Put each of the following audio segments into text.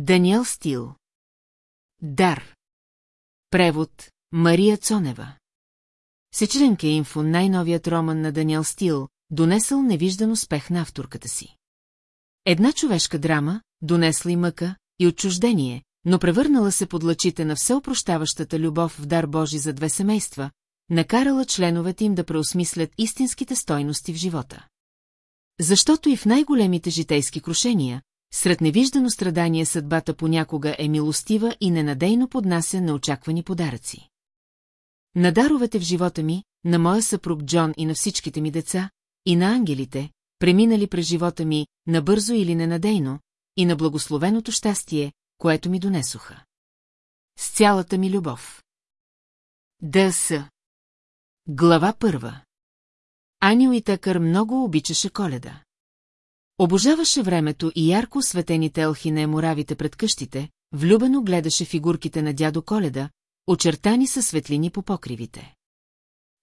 Даниел Стил. Дар. Превод Мария Цонева. Сечленке инфо най-новият роман на Даниел Стил, донесъл невиждан успех на авторката си. Една човешка драма, донесла и мъка, и отчуждение, но превърнала се под лъчите на всеопрощаващата любов в дар Божи за две семейства, накарала членовете им да преосмислят истинските стойности в живота. Защото и в най-големите житейски крушения, сред невиждано страдание съдбата понякога е милостива и ненадейно поднася неочаквани подаръци. На даровете в живота ми, на моя съпруг Джон и на всичките ми деца, и на ангелите, преминали през живота ми, набързо или ненадейно, и на благословеното щастие, което ми донесоха. С цялата ми любов. Д.С. Глава първа. Ани Уитакър много обичаше коледа. Обожаваше времето и ярко осветените елхи на еморавите пред къщите, влюбено гледаше фигурките на дядо Коледа, очертани със светлини по покривите.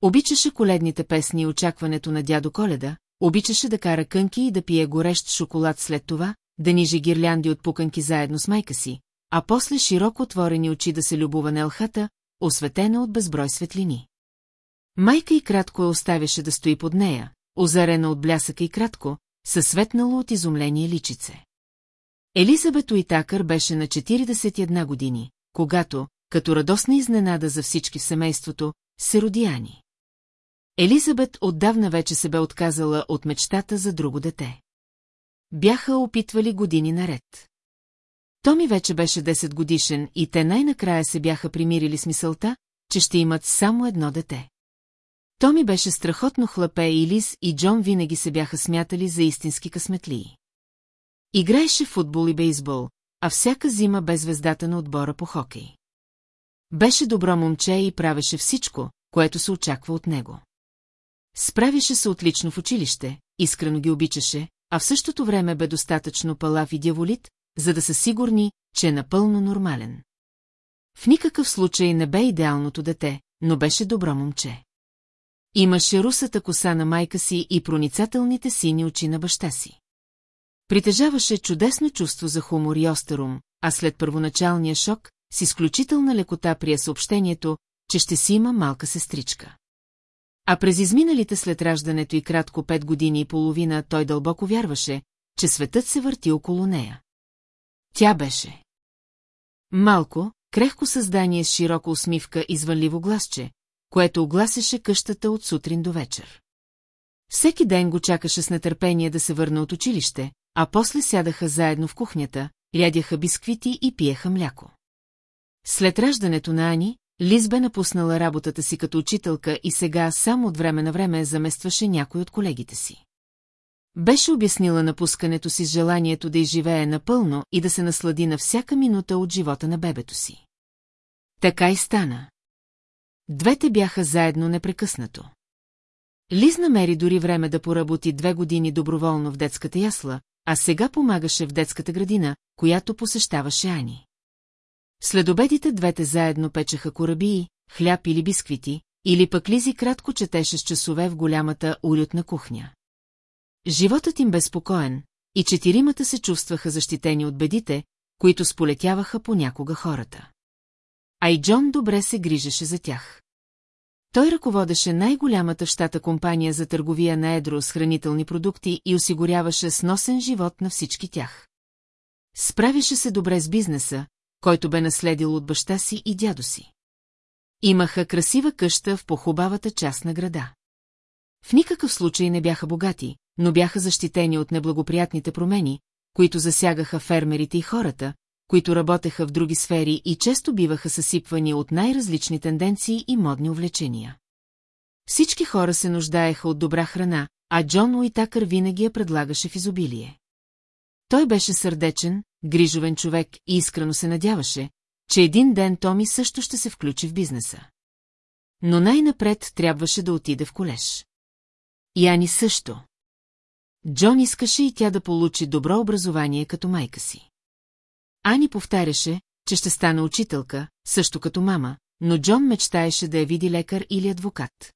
Обичаше коледните песни и очакването на дядо Коледа, обичаше да кара кънки и да пие горещ шоколад след това, да нижи гирлянди от пуканки заедно с майка си, а после широко отворени очи да се любува на елхата, осветена от безброй светлини. Майка и кратко я оставяше да стои под нея, озарена от блясъка и кратко, със светнало от изумление личице. Елизабет Уитакър беше на 41 години, когато, като радостна изненада за всички в семейството, се роди Ани. Елизабет отдавна вече се бе отказала от мечтата за друго дете. Бяха опитвали години наред. Томи вече беше 10 годишен и те най-накрая се бяха примирили с мисълта, че ще имат само едно дете. Томи беше страхотно хлапе и Лиз и Джон винаги се бяха смятали за истински късметлии. Играеше футбол и бейсбол, а всяка зима бе звездата на отбора по хокей. Беше добро момче и правеше всичко, което се очаква от него. Справяше се отлично в училище, искрено ги обичаше, а в същото време бе достатъчно палав и дяволит, за да са сигурни, че е напълно нормален. В никакъв случай не бе идеалното дете, но беше добро момче. Имаше русата коса на майка си и проницателните сини очи на баща си. Притежаваше чудесно чувство за хумор и остерум, а след първоначалния шок, с изключителна лекота прие съобщението, че ще си има малка сестричка. А през изминалите след раждането и кратко пет години и половина той дълбоко вярваше, че светът се върти около нея. Тя беше. Малко, крехко създание с широка усмивка и звънливо гласче, което огласеше къщата от сутрин до вечер. Всеки ден го чакаше с нетърпение да се върне от училище, а после сядаха заедно в кухнята, рядяха бисквити и пиеха мляко. След раждането на Ани, Лиз бе напуснала работата си като учителка и сега само от време на време заместваше някой от колегите си. Беше обяснила напускането си с желанието да изживее напълно и да се наслади на всяка минута от живота на бебето си. Така и стана. Двете бяха заедно непрекъснато. Лиз намери дори време да поработи две години доброволно в детската ясла, а сега помагаше в детската градина, която посещаваше Ани. След обедите двете заедно печеха корабии, хляб или бисквити, или пък Лизи кратко четеше с часове в голямата улютна кухня. Животът им бе спокоен, и четиримата се чувстваха защитени от бедите, които сполетяваха понякога хората. А и Джон добре се грижеше за тях. Той ръководеше най-голямата в щата компания за търговия на едро с хранителни продукти и осигуряваше сносен живот на всички тях. Справяше се добре с бизнеса, който бе наследил от баща си и дядо си. Имаха красива къща в похубавата част на града. В никакъв случай не бяха богати, но бяха защитени от неблагоприятните промени, които засягаха фермерите и хората, които работеха в други сфери и често биваха съсипвани от най-различни тенденции и модни увлечения. Всички хора се нуждаеха от добра храна, а Джон Уитакър винаги я предлагаше в изобилие. Той беше сърдечен, грижовен човек и искрено се надяваше, че един ден Томи също ще се включи в бизнеса. Но най-напред трябваше да отиде в колеж. Яни също. Джон искаше и тя да получи добро образование като майка си. Ани повтаряше, че ще стане учителка, също като мама, но Джон мечтаеше да я види лекар или адвокат.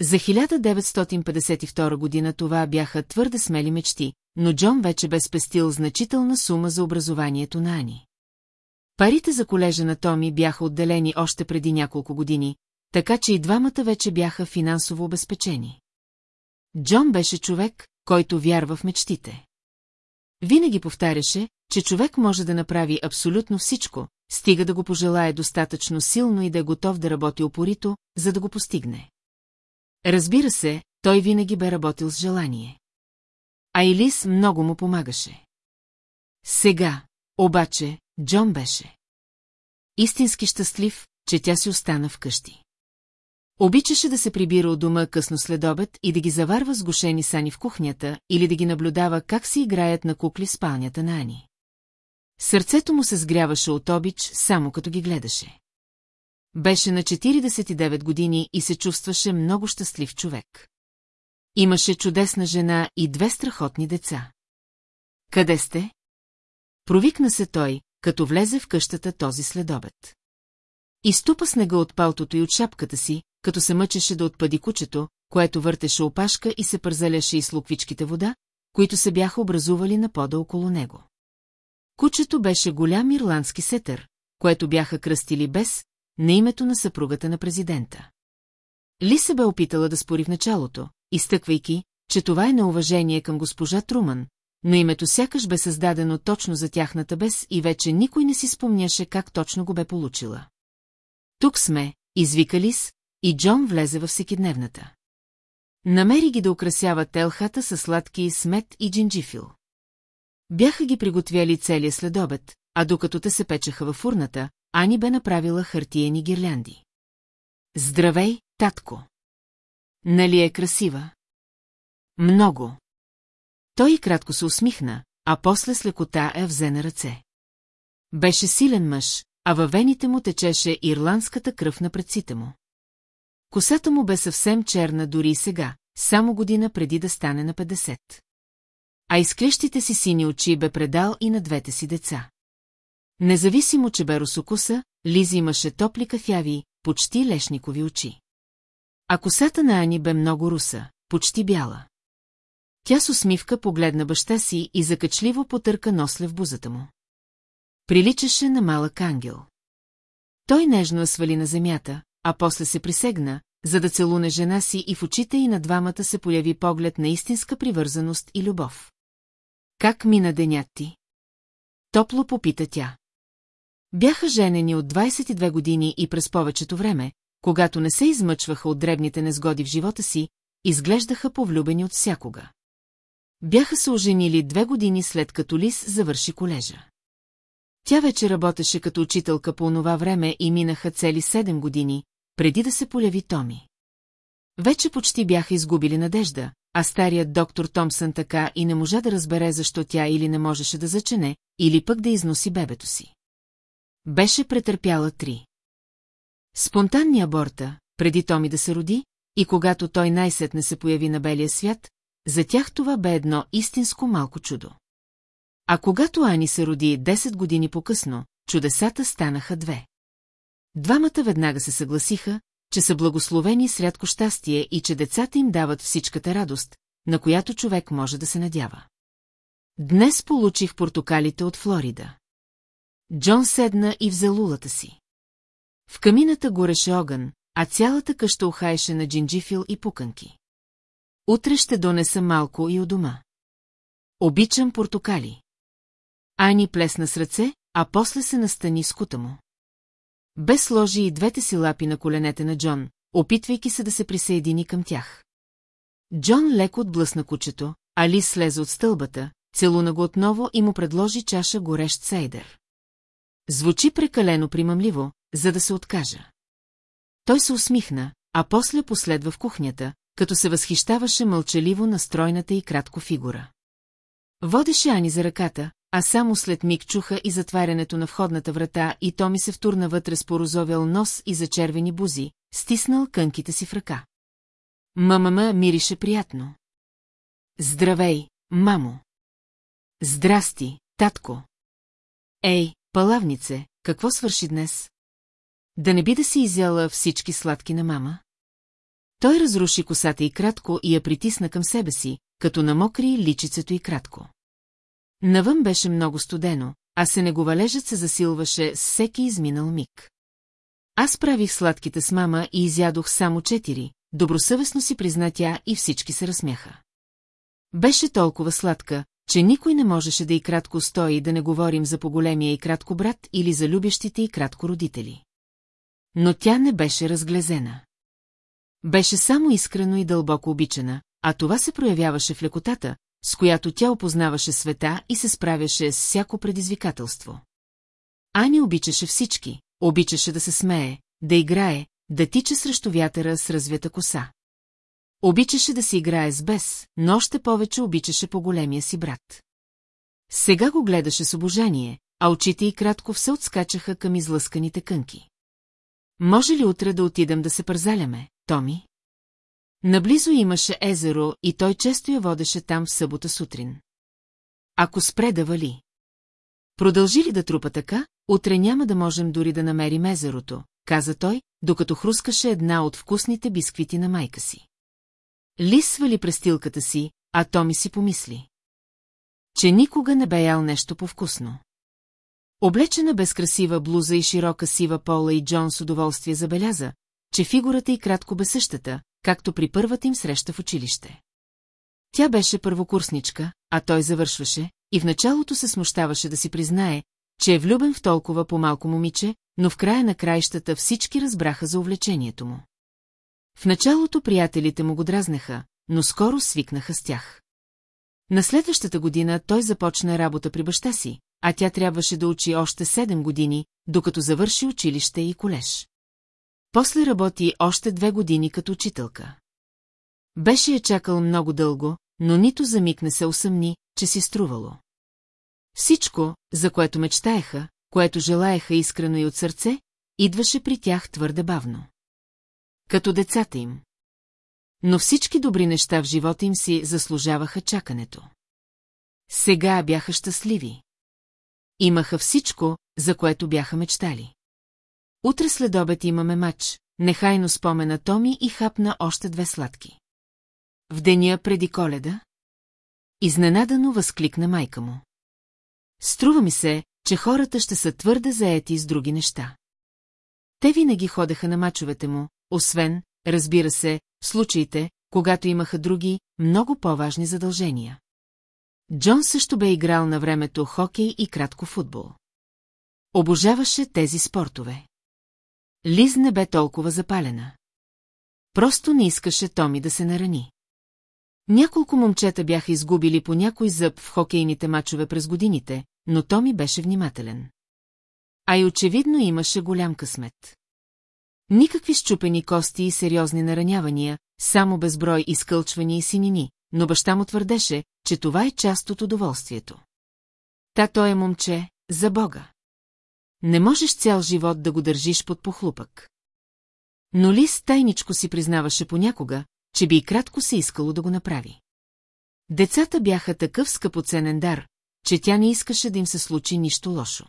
За 1952 година това бяха твърде смели мечти, но Джон вече бе спестил значителна сума за образованието на Ани. Парите за колежа на Томи бяха отделени още преди няколко години, така че и двамата вече бяха финансово обезпечени. Джон беше човек, който вярва в мечтите. Винаги повтаряше, че човек може да направи абсолютно всичко, стига да го пожелае достатъчно силно и да е готов да работи опорито, за да го постигне. Разбира се, той винаги бе работил с желание. А Илис много му помагаше. Сега, обаче, Джон беше. Истински щастлив, че тя си остана вкъщи. Обичаше да се прибира от дома късно след обед и да ги заварва с гошени сани в кухнята или да ги наблюдава как си играят на кукли в спалнята на Ани. Сърцето му се сгряваше от обич, само като ги гледаше. Беше на 49 години и се чувстваше много щастлив човек. Имаше чудесна жена и две страхотни деца. Къде сте? Провикна се той, като влезе в къщата този следобед. Изтупа снега от палтото и от шапката си, като се мъчеше да отпади кучето, което въртеше опашка и се пързаляше и с луквичките вода, които се бяха образували на пода около него. Кучето беше голям ирландски сетър, което бяха кръстили без, на името на съпругата на президента. Ли се бе опитала да спори в началото, изтъквайки, че това е неуважение към госпожа Труман, но името сякаш бе създадено точно за тяхната без и вече никой не си спомняше как точно го бе получила. Тук сме, извика Лис, и Джон влезе във всекидневната. Намери ги да украсяват елхата с сладки смет и джинджифил. Бяха ги приготвяли целия следобед, а докато те се печеха във фурната, Ани бе направила хартиени гирлянди. Здравей, татко! Нали е красива? Много. Той и кратко се усмихна, а после с лекота я взе на ръце. Беше силен мъж, а във вените му течеше ирландската кръв на предците му. Косата му бе съвсем черна дори и сега, само година преди да стане на 50. А изклещите си сини очи бе предал и на двете си деца. Независимо, че бе русокуса, Лизи имаше топли кафяви, почти лешникови очи. А косата на Ани бе много руса, почти бяла. Тя с усмивка погледна баща си и закачливо потърка носле в бузата му. Приличаше на малък ангел. Той нежно я свали на земята, а после се присегна, за да целуне жена си и в очите и на двамата се появи поглед на истинска привързаност и любов. Как мина денят ти? Топло попита тя. Бяха женени от 22 години и през повечето време, когато не се измъчваха от дребните незгоди в живота си, изглеждаха повлюбени от всякога. Бяха се оженили две години след като Лис завърши колежа. Тя вече работеше като учителка по онова време и минаха цели седем години, преди да се поляви Томи. Вече почти бяха изгубили надежда, а старият доктор Томсън така и не можа да разбере защо тя или не можеше да зачене, или пък да износи бебето си. Беше претърпяла три. Спонтанни аборта, преди Томи да се роди, и когато той най-сетне се появи на белия свят, за тях това бе едно истинско малко чудо. А когато Ани се роди 10 години по-късно, чудесата станаха две. Двамата веднага се съгласиха, че са благословени с рядко щастие и че децата им дават всичката радост, на която човек може да се надява. Днес получих портокалите от Флорида. Джон седна и взе лулата си. В камината гореше огън, а цялата къща ухаеше на джинджифил и пуканки. Утре ще донеса малко и у дома. Обичам портокали. Ани плесна с ръце, а после се настани с кута му. Бе сложи и двете си лапи на коленете на Джон, опитвайки се да се присъедини към тях. Джон леко отблъсна кучето, Али слезе от стълбата, целуна го отново и му предложи чаша горещ сейдер. Звучи прекалено примамливо, за да се откажа. Той се усмихна, а после последва в кухнята, като се възхищаваше мълчаливо на стройната и кратко фигура. Водеше Ани за ръката, а само след миг чуха и затварянето на входната врата и то ми се втурна вътре с порозовял нос и зачервени бузи, стиснал кънките си в ръка. Мамама мирише приятно. Здравей, мамо! Здрасти, татко! Ей, палавнице, какво свърши днес? Да не би да си изяла всички сладки на мама? Той разруши косата и кратко и я притисна към себе си, като намокри личицето и кратко. Навън беше много студено, а сенеговалежът се засилваше с всеки изминал миг. Аз правих сладките с мама и изядох само четири, добросъвестно си призна тя и всички се разсмяха. Беше толкова сладка, че никой не можеше да и кратко стои да не говорим за поголемия и кратко брат или за любящите и кратко родители. Но тя не беше разглезена. Беше само искрено и дълбоко обичана, а това се проявяваше в лекотата, с която тя опознаваше света и се справяше с всяко предизвикателство. Ани обичаше всички, обичаше да се смее, да играе, да тича срещу вятъра с развята коса. Обичаше да си играе с бес, но още повече обичаше по-големия си брат. Сега го гледаше с обожание, а очите й кратко все отскачаха към излъсканите кънки. Може ли утре да отидем да се пързаляме, Томи? Наблизо имаше езеро и той често я водеше там в събота сутрин. Ако спре да вали. Продължи ли да трупа така, утре няма да можем дори да намерим езерото, каза той, докато хрускаше една от вкусните бисквити на майка си. Лис свали престилката си, а Томи си помисли. Че никога не бе ял нещо повкусно. Облечена без красива блуза и широка сива пола и Джон с удоволствие забеляза, че фигурата й кратко бе същата, както при първата им среща в училище. Тя беше първокурсничка, а той завършваше, и в началото се смущаваше да си признае, че е влюбен в толкова по-малко момиче, но в края на краищата всички разбраха за увлечението му. В началото приятелите му го дразнеха, но скоро свикнаха с тях. На следващата година той започна работа при баща си, а тя трябваше да учи още 7 години, докато завърши училище и колеж. После работи още две години като учителка. Беше я чакал много дълго, но нито за миг не се усъмни, че си струвало. Всичко, за което мечтаеха, което желаеха искрено и от сърце, идваше при тях твърде бавно. Като децата им. Но всички добри неща в живота им си заслужаваха чакането. Сега бяха щастливи. Имаха всичко, за което бяха мечтали. Утре след обед имаме матч, нехайно спомена Томи и хапна още две сладки. В деня преди коледа? Изненадано възкликна майка му. Струва ми се, че хората ще са твърде заети с други неща. Те винаги ходеха на мачовете му, освен, разбира се, в случаите, когато имаха други, много по-важни задължения. Джон също бе играл на времето хокей и кратко футбол. Обожаваше тези спортове. Лиз не бе толкова запалена. Просто не искаше Томи да се нарани. Няколко момчета бяха изгубили по някой зъб в хокейните мачове през годините, но Томи беше внимателен. А и очевидно имаше голям късмет. Никакви щупени кости и сериозни наранявания, само безброй изкълчвани и синини, но баща му твърдеше, че това е част от удоволствието. Та той е момче, за Бога. Не можеш цял живот да го държиш под похлупък. Но Лис тайничко си признаваше понякога, че би и кратко се искало да го направи. Децата бяха такъв скъпоценен дар, че тя не искаше да им се случи нищо лошо.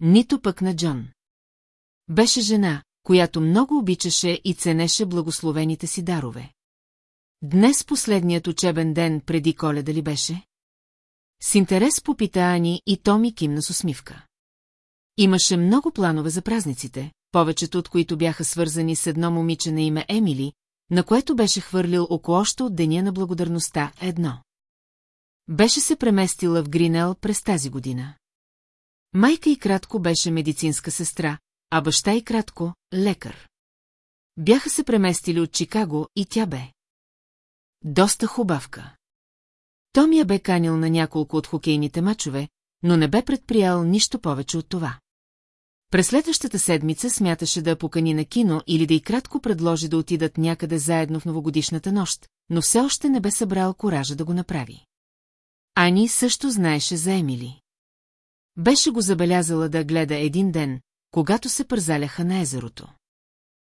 Нито пък на Джон. Беше жена, която много обичаше и ценеше благословените си дарове. Днес последният учебен ден преди коледа ли беше? С интерес попита Ани и Томи кимна с усмивка. Имаше много планове за празниците, повечето от които бяха свързани с едно момиче на име Емили, на което беше хвърлил око още от деня на благодарността едно. Беше се преместила в Гринел през тази година. Майка и кратко беше медицинска сестра, а баща и кратко – лекар. Бяха се преместили от Чикаго и тя бе. Доста хубавка. Том я бе канил на няколко от хокейните мачове, но не бе предприял нищо повече от това. През следващата седмица смяташе да я покани на кино или да и кратко предложи да отидат някъде заедно в новогодишната нощ, но все още не бе събрал коража да го направи. Ани също знаеше за Емили. Беше го забелязала да гледа един ден, когато се пързаляха на езерото.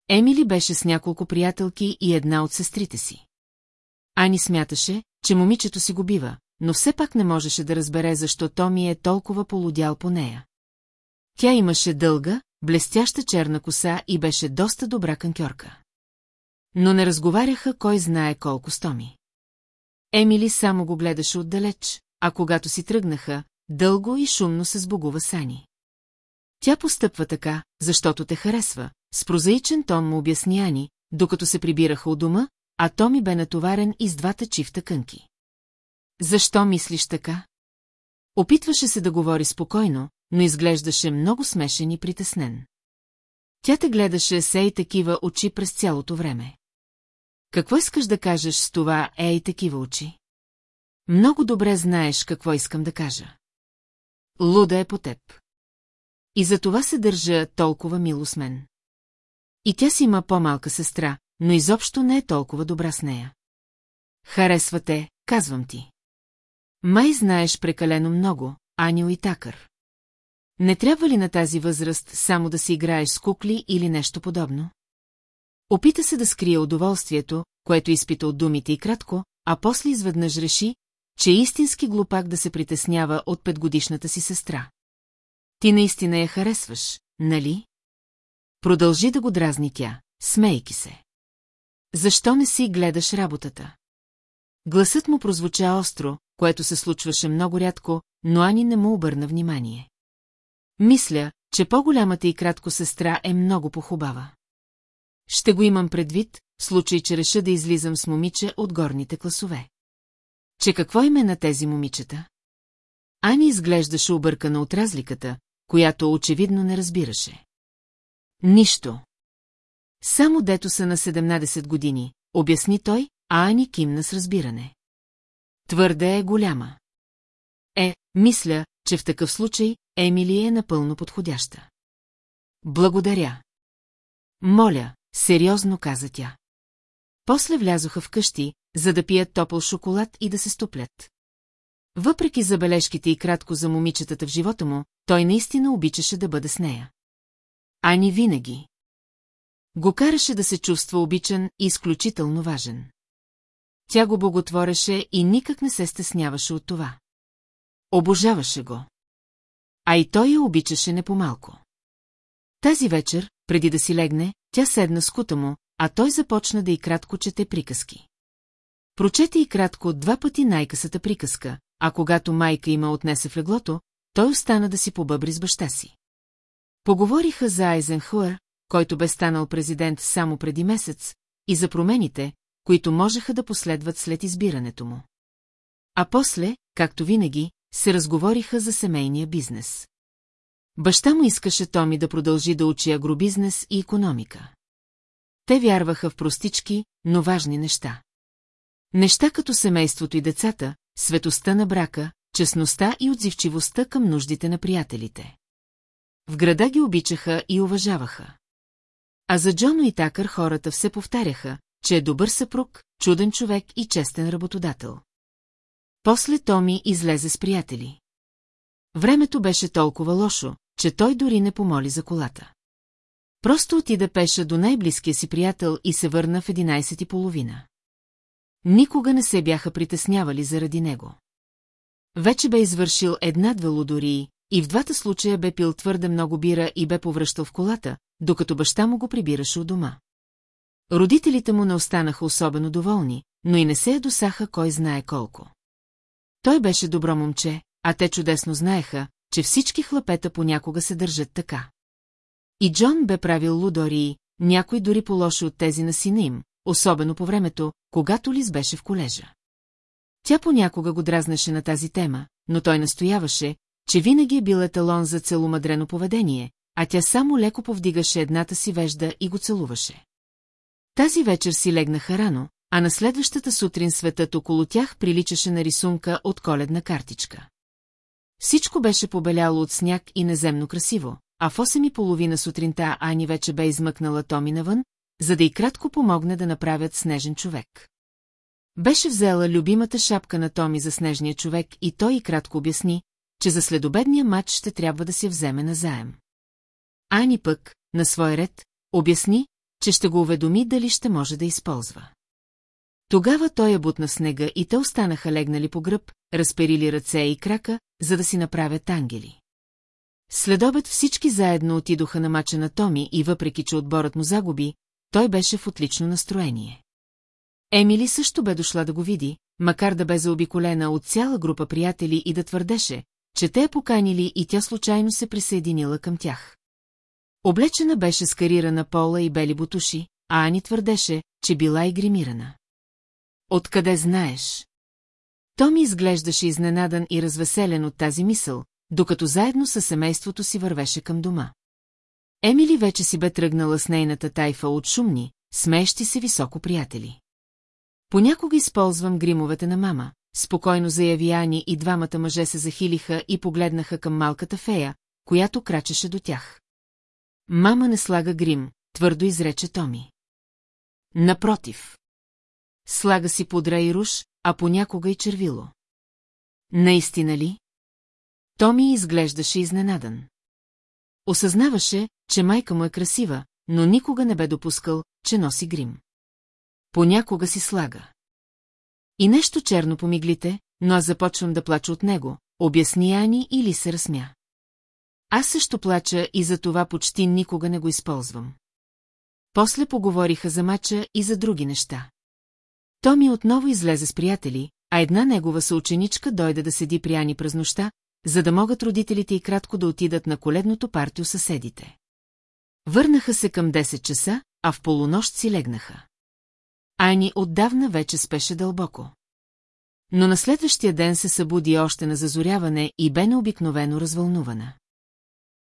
Емили беше с няколко приятелки и една от сестрите си. Ани смяташе, че момичето си го бива, но все пак не можеше да разбере защо Томи е толкова полудял по нея. Тя имаше дълга, блестяща черна коса и беше доста добра канкьорка. Но не разговаряха кой знае колко с Томи. Емили само го гледаше отдалеч, а когато си тръгнаха, дълго и шумно се сбогува Сани. Тя постъпва така, защото те харесва, с прозаичен тон му обясни Ани, докато се прибираха от дома, а Томи бе натоварен и с двата чифта кънки. Защо мислиш така? Опитваше се да говори спокойно, но изглеждаше много смешен и притеснен. Тя те гледаше се и такива очи през цялото време. Какво искаш да кажеш с това е и такива очи? Много добре знаеш какво искам да кажа. Луда е по теб. И за това се държа толкова мило с мен. И тя си има по-малка сестра, но изобщо не е толкова добра с нея. Харесва те, казвам ти. Май знаеш прекалено много, Анио и Такър. Не трябва ли на тази възраст само да си играеш с кукли или нещо подобно? Опита се да скрие удоволствието, което изпита от думите и кратко, а после изведнъж реши, че е истински глупак да се притеснява от петгодишната си сестра. Ти наистина я харесваш, нали? Продължи да го дразни тя, смейки се. Защо не си гледаш работата? Гласът му прозвуча остро, което се случваше много рядко, но Ани не му обърна внимание. Мисля, че по-голямата и кратко сестра е много похубава. Ще го имам предвид, случай, че реша да излизам с момиче от горните класове. Че какво име на тези момичета? Ани изглеждаше объркана от разликата, която очевидно не разбираше. Нищо. Само дето са на 17 години, обясни той, а Ани кимна с разбиране. Твърде е голяма. Е, мисля, че в такъв случай Емили е напълно подходяща. Благодаря. Моля, сериозно каза тя. После влязоха в къщи, за да пият топъл шоколад и да се стоплят. Въпреки забележките и кратко за момичетата в живота му, той наистина обичаше да бъде с нея. Ани винаги. Го караше да се чувства обичан и изключително важен. Тя го боготвореше и никак не се стесняваше от това. Обожаваше го. А и той я обичаше не по-малко. Тази вечер, преди да си легне, тя седна с кута му, а той започна да и кратко чете приказки. Прочете и кратко два пъти най-късата приказка, а когато майка има отнесе в леглото, той остана да си побъбри с баща си. Поговориха за Айзенхуер, който бе станал президент само преди месец, и за промените, които можеха да последват след избирането му. А после, както винаги, се разговориха за семейния бизнес. Баща му искаше Томи да продължи да учи агробизнес и економика. Те вярваха в простички, но важни неща. Неща като семейството и децата, светостта на брака, честността и отзивчивостта към нуждите на приятелите. В града ги обичаха и уважаваха. А за Джоно и Такър хората все повтаряха, че е добър съпруг, чуден човек и честен работодател. После Томи излезе с приятели. Времето беше толкова лошо, че той дори не помоли за колата. Просто отида пеша до най-близкия си приятел и се върна в 11 и половина. Никога не се бяха притеснявали заради него. Вече бе извършил една-две лудории, и в двата случая бе пил твърде много бира и бе повръщал в колата, докато баща му го прибираше от дома. Родителите му не останаха особено доволни, но и не се ядосаха кой знае колко. Той беше добро момче, а те чудесно знаеха, че всички хлапета понякога се държат така. И Джон бе правил лудории, някой дори по-лоши от тези на сина им, особено по времето, когато Лиз беше в колежа. Тя понякога го дразнеше на тази тема, но той настояваше, че винаги е бил еталон за целомадрено поведение, а тя само леко повдигаше едната си вежда и го целуваше. Тази вечер си легнаха рано, а на следващата сутрин светът около тях приличаше на рисунка от коледна картичка. Всичко беше побеляло от сняг и неземно красиво, а в 8 и половина сутринта Ани вече бе измъкнала Томи навън, за да и кратко помогне да направят снежен човек. Беше взела любимата шапка на Томи за снежния човек и той и кратко обясни, че за следобедния матч ще трябва да се вземе назаем. Ани пък, на свой ред, обясни, че ще го уведоми дали ще може да използва. Тогава той я бутна снега и те останаха легнали по гръб, разперили ръце и крака, за да си направят ангели. Следобед всички заедно отидоха на мача на Томи и въпреки, че отборът му загуби, той беше в отлично настроение. Емили също бе дошла да го види, макар да бе заобиколена от цяла група приятели и да твърдеше, че те е поканили и тя случайно се присъединила към тях. Облечена беше с карирана пола и бели бутуши, а Ани твърдеше, че била и гримирана. Откъде знаеш? Томи изглеждаше изненадан и развеселен от тази мисъл, докато заедно със семейството си вървеше към дома. Емили вече си бе тръгнала с нейната тайфа от шумни, смеещи се високо приятели. Понякога използвам гримовете на мама, спокойно заяви Ани и двамата мъже се захилиха и погледнаха към малката фея, която крачеше до тях. Мама не слага грим, твърдо изрече Томи. Напротив. Слага си подра и руш, а понякога и червило. Наистина ли? Томи изглеждаше изненадан. Осъзнаваше, че майка му е красива, но никога не бе допускал, че носи грим. Понякога си слага. И нещо черно по миглите, но аз започвам да плача от него, обясни Ани или се разсмя. Аз също плача и за това почти никога не го използвам. После поговориха за мача и за други неща. Томи отново излезе с приятели, а една негова съученичка дойде да седи при Ани през нощта, за да могат родителите и кратко да отидат на коледното парти у съседите. Върнаха се към 10 часа, а в полунощ си легнаха. Ани отдавна вече спеше дълбоко. Но на следващия ден се събуди още на зазоряване и бе необикновено развълнувана.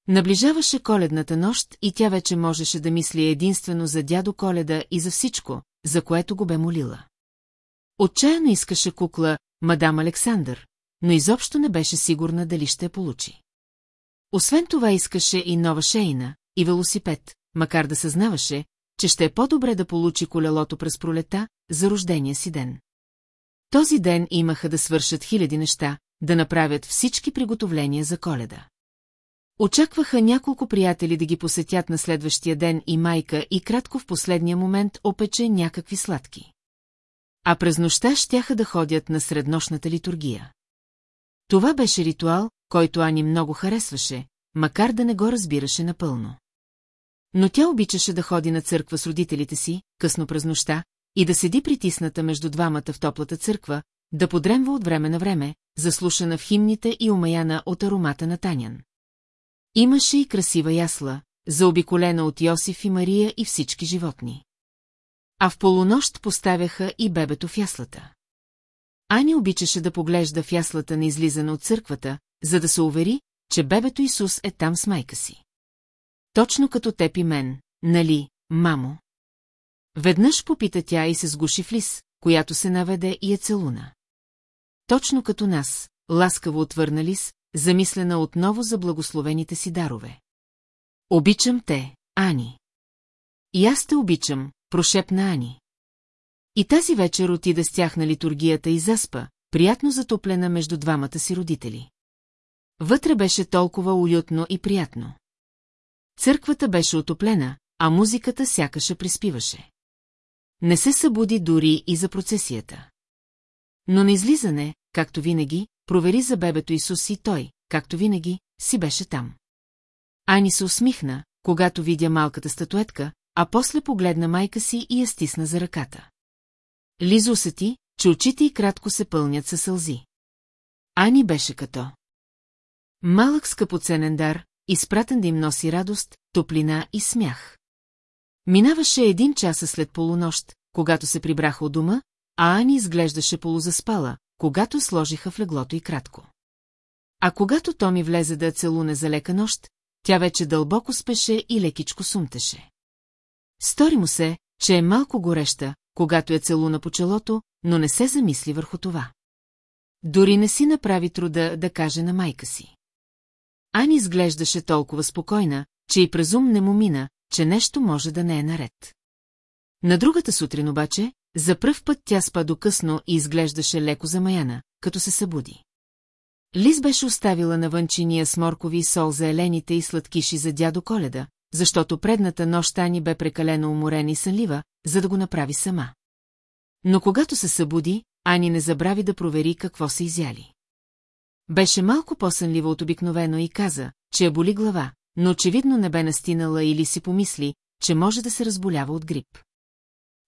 Наближаваше коледната нощ и тя вече можеше да мисли единствено за дядо Коледа и за всичко, за което го бе молила. Отчаяно искаше кукла мадам Александър, но изобщо не беше сигурна дали ще я получи. Освен това искаше и нова шейна, и велосипед, макар да съзнаваше, че ще е по-добре да получи колелото през пролета за рождения си ден. Този ден имаха да свършат хиляди неща, да направят всички приготовления за коледа. Очакваха няколко приятели да ги посетят на следващия ден и майка и кратко в последния момент опече някакви сладки. А през нощта щяха да ходят на среднощната литургия. Това беше ритуал, който Ани много харесваше, макар да не го разбираше напълно. Но тя обичаше да ходи на църква с родителите си, късно през нощта, и да седи притисната между двамата в топлата църква, да подремва от време на време, заслушана в химните и умаяна от аромата на Танян. Имаше и красива ясла, заобиколена от Йосиф и Мария и всички животни. А в полунощ поставяха и бебето в яслата. Ани обичаше да поглежда в яслата на излизане от църквата, за да се увери, че бебето Исус е там с майка си. Точно като теб и мен, нали, мамо? Веднъж попита тя и се сгуши в лис, която се наведе и е целуна. Точно като нас, ласкаво отвърна лис, замислена отново за благословените си дарове. Обичам те, Ани. И аз те обичам, прошепна Ани. И тази вечер отида с тях на литургията и заспа, приятно затоплена между двамата си родители. Вътре беше толкова уютно и приятно. Църквата беше отоплена, а музиката сякаше приспиваше. Не се събуди дори и за процесията. Но на излизане, както винаги, провери за бебето Исус и той, както винаги, си беше там. Ани се усмихна, когато видя малката статуетка, а после погледна майка си и я стисна за ръката. Лизо усети, че очите й кратко се пълнят със сълзи. Ани беше като. Малък скъпоценен дар, изпратен да им носи радост, топлина и смях. Минаваше един час след полунощ, когато се прибраха от дома, а Ани изглеждаше полузаспала, когато сложиха в леглото и кратко. А когато Томи влезе да целуне за лека нощ, тя вече дълбоко спеше и лекичко сумтеше. Стори му се, че е малко гореща, когато я целуна по челото, но не се замисли върху това. Дори не си направи труда да каже на майка си. Ани изглеждаше толкова спокойна, че и през ум не му мина, че нещо може да не е наред. На другата сутрин обаче, за пръв път тя спа до късно и изглеждаше леко замаяна, като се събуди. Лиз беше оставила навън чиния с моркови сол за елените и сладкиши за дядо Коледа, защото предната нощ Ани бе прекалено уморена и сънлива, за да го направи сама. Но когато се събуди, Ани не забрави да провери какво са изяли. Беше малко по-сънлива от обикновено и каза, че я боли глава, но очевидно не бе настинала или си помисли, че може да се разболява от грип.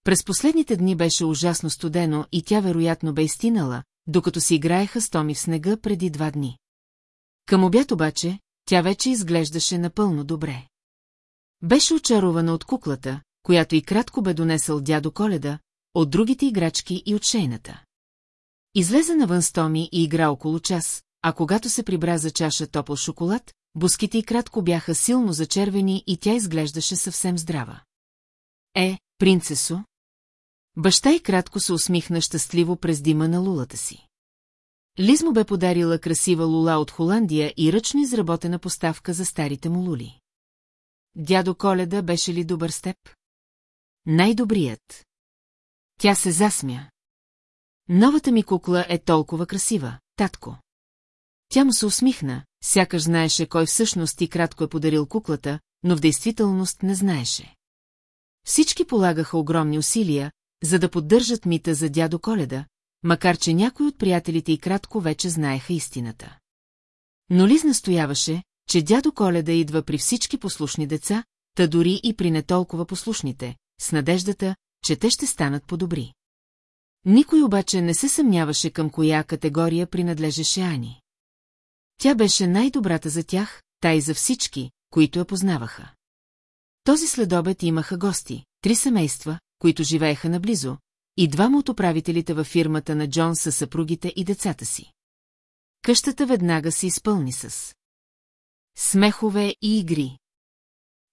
През последните дни беше ужасно студено и тя вероятно бе изтинала, докато си играеха с Томи в снега преди два дни. Към обяд обаче, тя вече изглеждаше напълно добре. Беше очарована от куклата, която и кратко бе донесъл дядо Коледа, от другите играчки и от шейната. Излезе навън с Томи и игра около час, а когато се прибра за чаша топъл шоколад, буските и кратко бяха силно зачервени и тя изглеждаше съвсем здрава. Е, принцесо? Баща и кратко се усмихна щастливо през дима на лулата си. Лиз му бе подарила красива лула от Холандия и ръчно изработена поставка за старите му лули. Дядо Коледа беше ли добър с теб? Най-добрият. Тя се засмя. Новата ми кукла е толкова красива, татко. Тя му се усмихна, сякаш знаеше кой всъщност и кратко е подарил куклата, но в действителност не знаеше. Всички полагаха огромни усилия, за да поддържат мита за дядо Коледа, макар че някои от приятелите и кратко вече знаеха истината. Но Лиз настояваше, че дядо Коледа идва при всички послушни деца, та дори и при не толкова послушните, с надеждата, че те ще станат по-добри. Никой обаче не се съмняваше към коя категория принадлежеше Ани. Тя беше най-добрата за тях, та и за всички, които я познаваха. Този следобед имаха гости, три семейства, които живееха наблизо, и двама от управителите във фирмата на Джон са съпругите и децата си. Къщата веднага се изпълни с смехове и игри.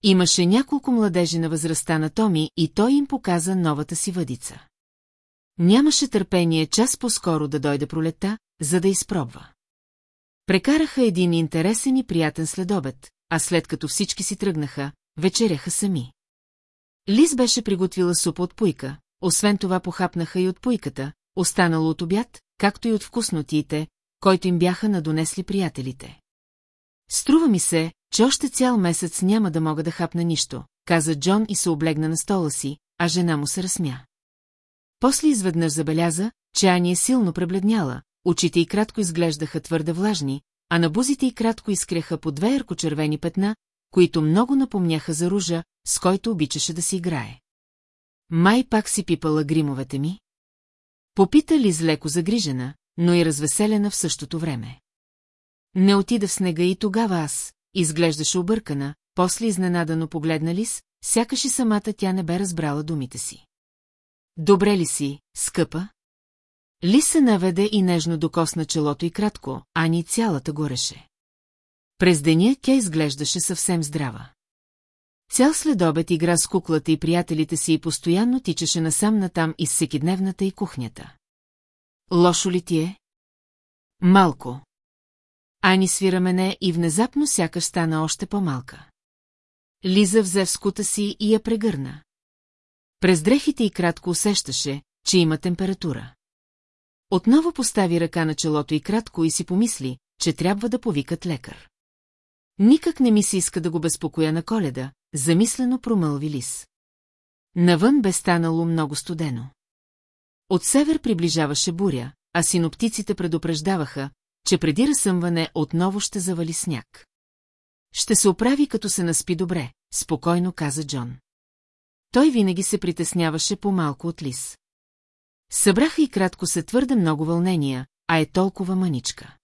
Имаше няколко младежи на възрастта на Томи и той им показа новата си въдица. Нямаше търпение час по-скоро да дойде пролета, за да изпробва. Прекараха един интересен и приятен следобед, а след като всички си тръгнаха, вечеряха сами. Лиз беше приготвила супа от пуйка, освен това похапнаха и от пуйката, останало от обяд, както и от вкуснотиите, който им бяха надонесли приятелите. Струва ми се, че още цял месец няма да мога да хапна нищо, каза Джон и се облегна на стола си, а жена му се разсмя. После изведнъж забеляза, че Ани е силно пребледняла, очите й кратко изглеждаха твърде влажни, а на бузите й кратко изкреха по две яркочервени петна, които много напомняха за ружа, с който обичаше да си играе. Май пак си пипала гримовете ми? Попита ли злеко загрижена, но и развеселена в същото време. Не отида в снега и тогава аз, изглеждаше объркана, после изненадано погледна Лис, сякаш и самата тя не бе разбрала думите си. Добре ли си, скъпа? Ли се наведе и нежно докосна челото и кратко, Ани цялата гореше. През деня тя изглеждаше съвсем здрава. Цял следобед игра с куклата и приятелите си и постоянно тичаше насам-натам из всекидневната и кухнята. Лошо ли ти е? Малко. Ани свира мене и внезапно сякаш стана още по-малка. Лиза взе в скута си и я прегърна. През дрехите и кратко усещаше, че има температура. Отново постави ръка на челото и кратко и си помисли, че трябва да повикат лекар. Никак не ми се иска да го безпокоя на коледа, замислено промълви Лис. Навън бе станало много студено. От север приближаваше буря, а синоптиците предупреждаваха, че преди разсъмване отново ще завали сняг. Ще се оправи като се наспи добре, спокойно каза Джон. Той винаги се притесняваше по-малко от Лис. Събраха и кратко се твърде много вълнения, а е толкова мъничка.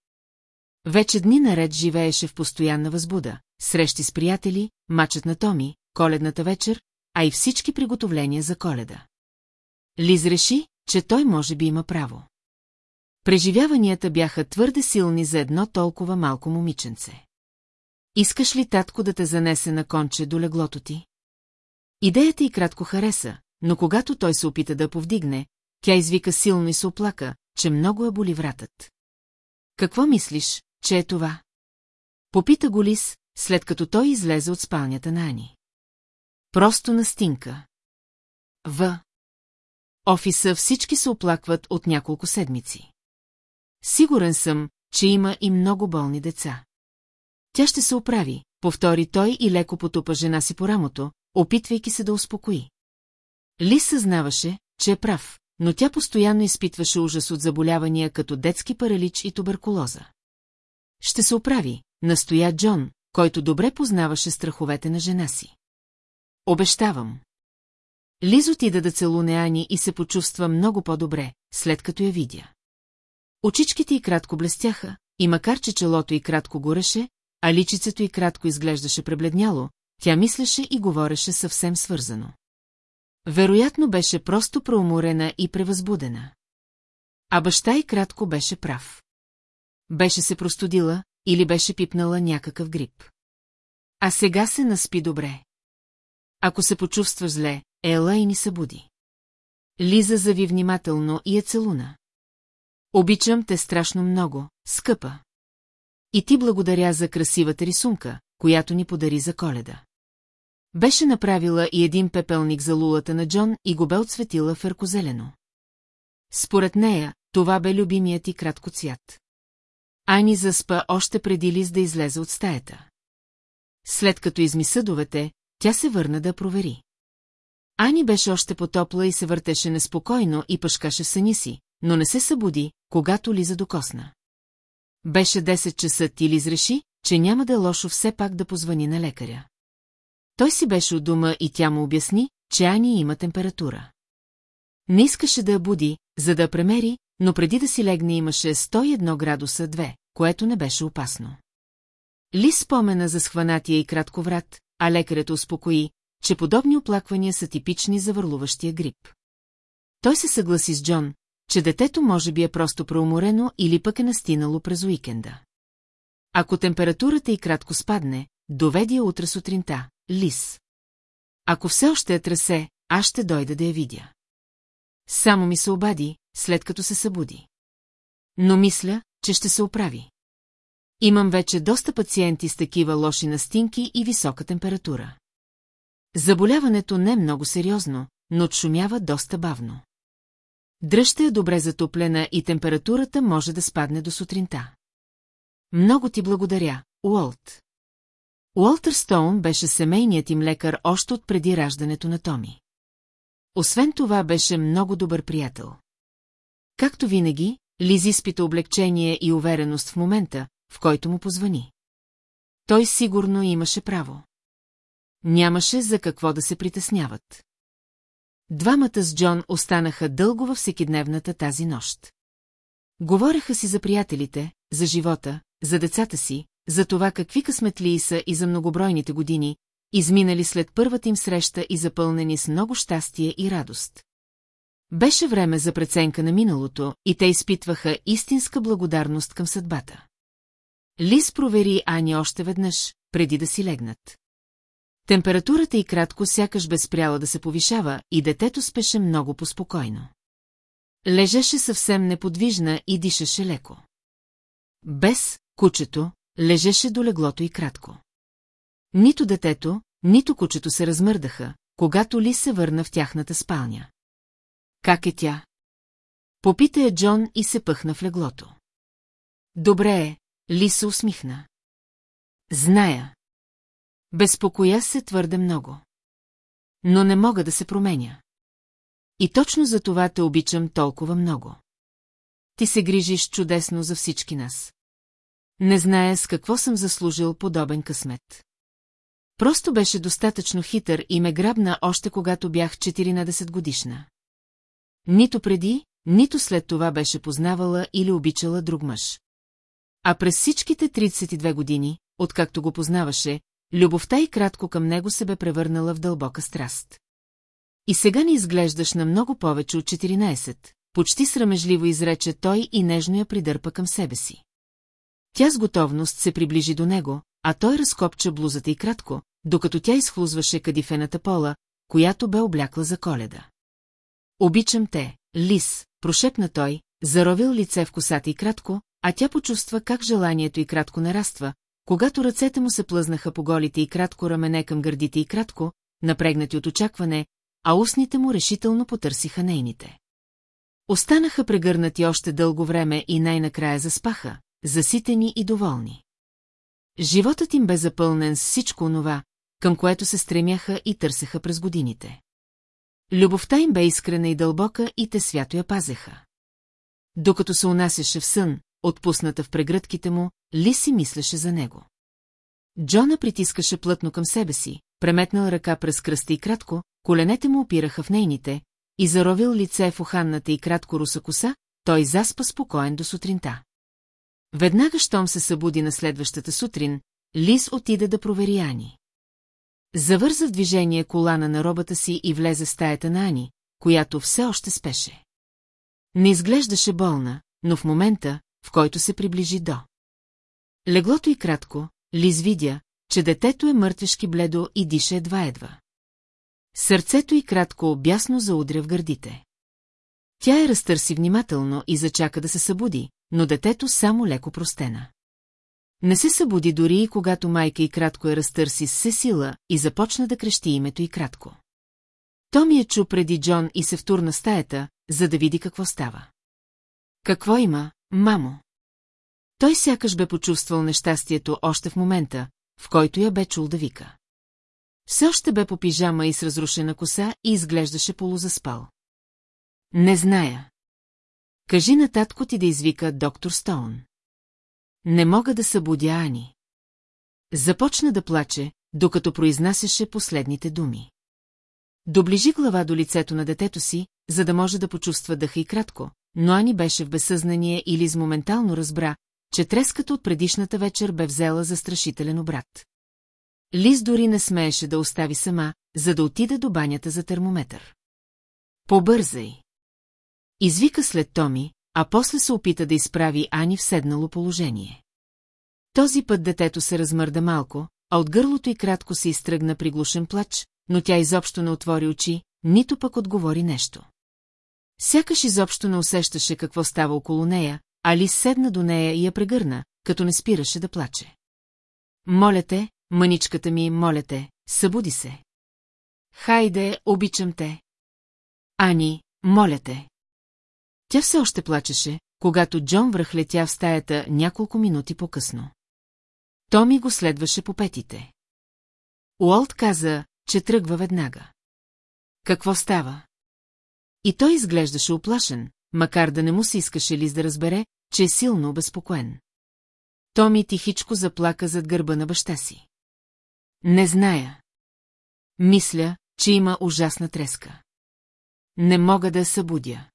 Вече дни наред живееше в постоянна възбуда, срещи с приятели, мачът на Томи, коледната вечер, а и всички приготовления за коледа. Лиз реши, че той може би има право. Преживяванията бяха твърде силни за едно толкова малко момиченце. Искаш ли татко да те занесе на конче до леглото ти? Идеята й кратко хареса, но когато той се опита да повдигне, тя извика силно и се оплака, че много е боли вратът. Какво мислиш, че е това? Попита го Лис, след като той излезе от спалнята на Ани. Просто настинка. В. Офиса всички се оплакват от няколко седмици. Сигурен съм, че има и много болни деца. Тя ще се оправи, повтори той и леко потупа жена си по рамото, опитвайки се да успокои. Ли съзнаваше, че е прав, но тя постоянно изпитваше ужас от заболявания като детски паралич и туберкулоза. Ще се оправи, настоя Джон, който добре познаваше страховете на жена си. Обещавам. Лиз отида да целуне Ани и се почувства много по-добре, след като я видя. Очичките й кратко блестяха, и макар че челото й кратко гореше, а личицето й кратко изглеждаше пребледняло, тя мислеше и говореше съвсем свързано. Вероятно беше просто проуморена и превъзбудена. А баща й кратко беше прав. Беше се простудила или беше пипнала някакъв грип. А сега се наспи добре. Ако се почувства зле, ела и ни събуди. Лиза зави внимателно и е целуна. Обичам те страшно много, скъпа. И ти благодаря за красивата рисунка, която ни подари за коледа. Беше направила и един пепелник за лулата на Джон и го бе отсветила в еркозелено. Според нея, това бе любимият ти кратко цвят. Ани заспа още преди Лиз да излезе от стаята. След като изми съдовете, тя се върна да провери. Ани беше още потопла и се въртеше неспокойно и пъшкаше в съни си, но не се събуди, когато Лиза докосна. Беше 10 часа и Лиз реши, че няма да е лошо все пак да позвани на лекаря. Той си беше от дома и тя му обясни, че Ани има температура. Не искаше да я буди, за да премери, но преди да си легне имаше 101 градуса 2, което не беше опасно. Ли спомена за схванатия и кратко врат, а лекарят успокои, че подобни оплаквания са типични за върлуващия грип. Той се съгласи с Джон, че детето може би е просто преуморено или пък е настинало през уикенда. Ако температурата и кратко спадне, доведи я утре сутринта, Лис. Ако все още е трасе, аз ще дойда да я видя. Само ми се обади, след като се събуди. Но мисля, че ще се оправи. Имам вече доста пациенти с такива лоши настинки и висока температура. Заболяването не е много сериозно, но отшумява доста бавно. Дръжте я добре затоплена и температурата може да спадне до сутринта. Много ти благодаря, Уолт. Уолтер Стоун беше семейният им лекар още от преди раждането на Томи. Освен това беше много добър приятел. Както винаги, Лизи изпита облегчение и увереност в момента, в който му позвани. Той сигурно имаше право. Нямаше за какво да се притесняват. Двамата с Джон останаха дълго във всекидневната тази нощ. Говореха си за приятелите, за живота, за децата си, за това какви късметлии са и за многобройните години, изминали след първата им среща и запълнени с много щастие и радост. Беше време за преценка на миналото и те изпитваха истинска благодарност към съдбата. Лис провери Ани още веднъж, преди да си легнат. Температурата и кратко сякаш бе спряла да се повишава и детето спеше много поспокойно. Лежеше съвсем неподвижна и дишаше леко. Без кучето лежеше до леглото и кратко. Нито детето, нито кучето се размърдаха, когато Ли се върна в тяхната спалня. Как е тя? Попита я Джон и се пъхна в леглото. Добре е, Ли се усмихна. Зная. Безпокоя се твърде много. Но не мога да се променя. И точно за това те обичам толкова много. Ти се грижиш чудесно за всички нас. Не зная с какво съм заслужил подобен късмет. Просто беше достатъчно хитър и ме грабна още когато бях 14 годишна. Нито преди, нито след това беше познавала или обичала друг мъж. А през всичките 32 години, откакто го познаваше, любовта и кратко към него се бе превърнала в дълбока страст. И сега ни изглеждаш на много повече от 14, почти срамежливо изрече той и нежно я придърпа към себе си. Тя с готовност се приближи до него, а той разкопча блузата и кратко, докато тя изхлузваше кадифената пола, която бе облякла за коледа. Обичам те, Лис, прошепна той, заровил лице в косата и кратко, а тя почувства как желанието и кратко нараства, когато ръцете му се плъзнаха по голите и кратко рамене към гърдите и кратко, напрегнати от очакване, а устните му решително потърсиха нейните. Останаха прегърнати още дълго време и най-накрая заспаха, заситени и доволни. Животът им бе запълнен с всичко онова, към което се стремяха и търсеха през годините. Любовта им бе искрена и дълбока и те свято я пазеха. Докато се унасяше в сън, отпусната в прегръдките му, Ли си мислеше за него. Джона притискаше плътно към себе си, преметнал ръка през кръста и кратко, коленете му опираха в нейните, и заровил лице в уханната и кратко руса коса, той заспа спокоен до сутринта. Веднага, щом се събуди на следващата сутрин, Лис отида да провери Ани. Завърза в движение колана на робата си и влезе в стаята на Ани, която все още спеше. Не изглеждаше болна, но в момента, в който се приближи до. Леглото и кратко, Лиз видя, че детето е мъртвешки бледо и диша едва-едва. Сърцето й кратко бясно заудря в гърдите. Тя я разтърси внимателно и зачака да се събуди, но детето само леко простена. Не се събуди дори и когато майка и кратко я разтърси с сила и започна да крещи името и кратко. Томи я чу преди Джон и се втурна стаята, за да види какво става. Какво има, мамо? Той сякаш бе почувствал нещастието още в момента, в който я бе чул да вика. Все още бе по пижама и с разрушена коса и изглеждаше полузаспал. Не зная. Кажи на татко ти да извика доктор Стоун. Не мога да събудя Ани. Започна да плаче, докато произнасяше последните думи. Доближи глава до лицето на детето си, за да може да почувства дъха и кратко, но Ани беше в безсъзнание или с моментално разбра, че треската от предишната вечер бе взела за страшителен обрат. Лиз дори не смееше да остави сама, за да отида до банята за термометър. Побързай! Извика след Томи, а после се опита да изправи Ани в седнало положение. Този път детето се размърда малко, а от гърлото й кратко се изтръгна приглушен плач, но тя изобщо не отвори очи, нито пък отговори нещо. Сякаш изобщо не усещаше какво става около нея, Али седна до нея и я прегърна, като не спираше да плаче. Моля те, мъничката ми, моля те, събуди се. Хайде, обичам те. Ани, моля те. Тя все още плачеше, когато Джон връхлетя в стаята няколко минути по-късно. Томи го следваше по петите. Уолт каза, че тръгва веднага. Какво става? И той изглеждаше оплашен, макар да не му се искаше Лиз да разбере, че е силно обезпокоен. Томи тихичко заплака зад гърба на баща си. Не зная. Мисля, че има ужасна треска. Не мога да я събудя.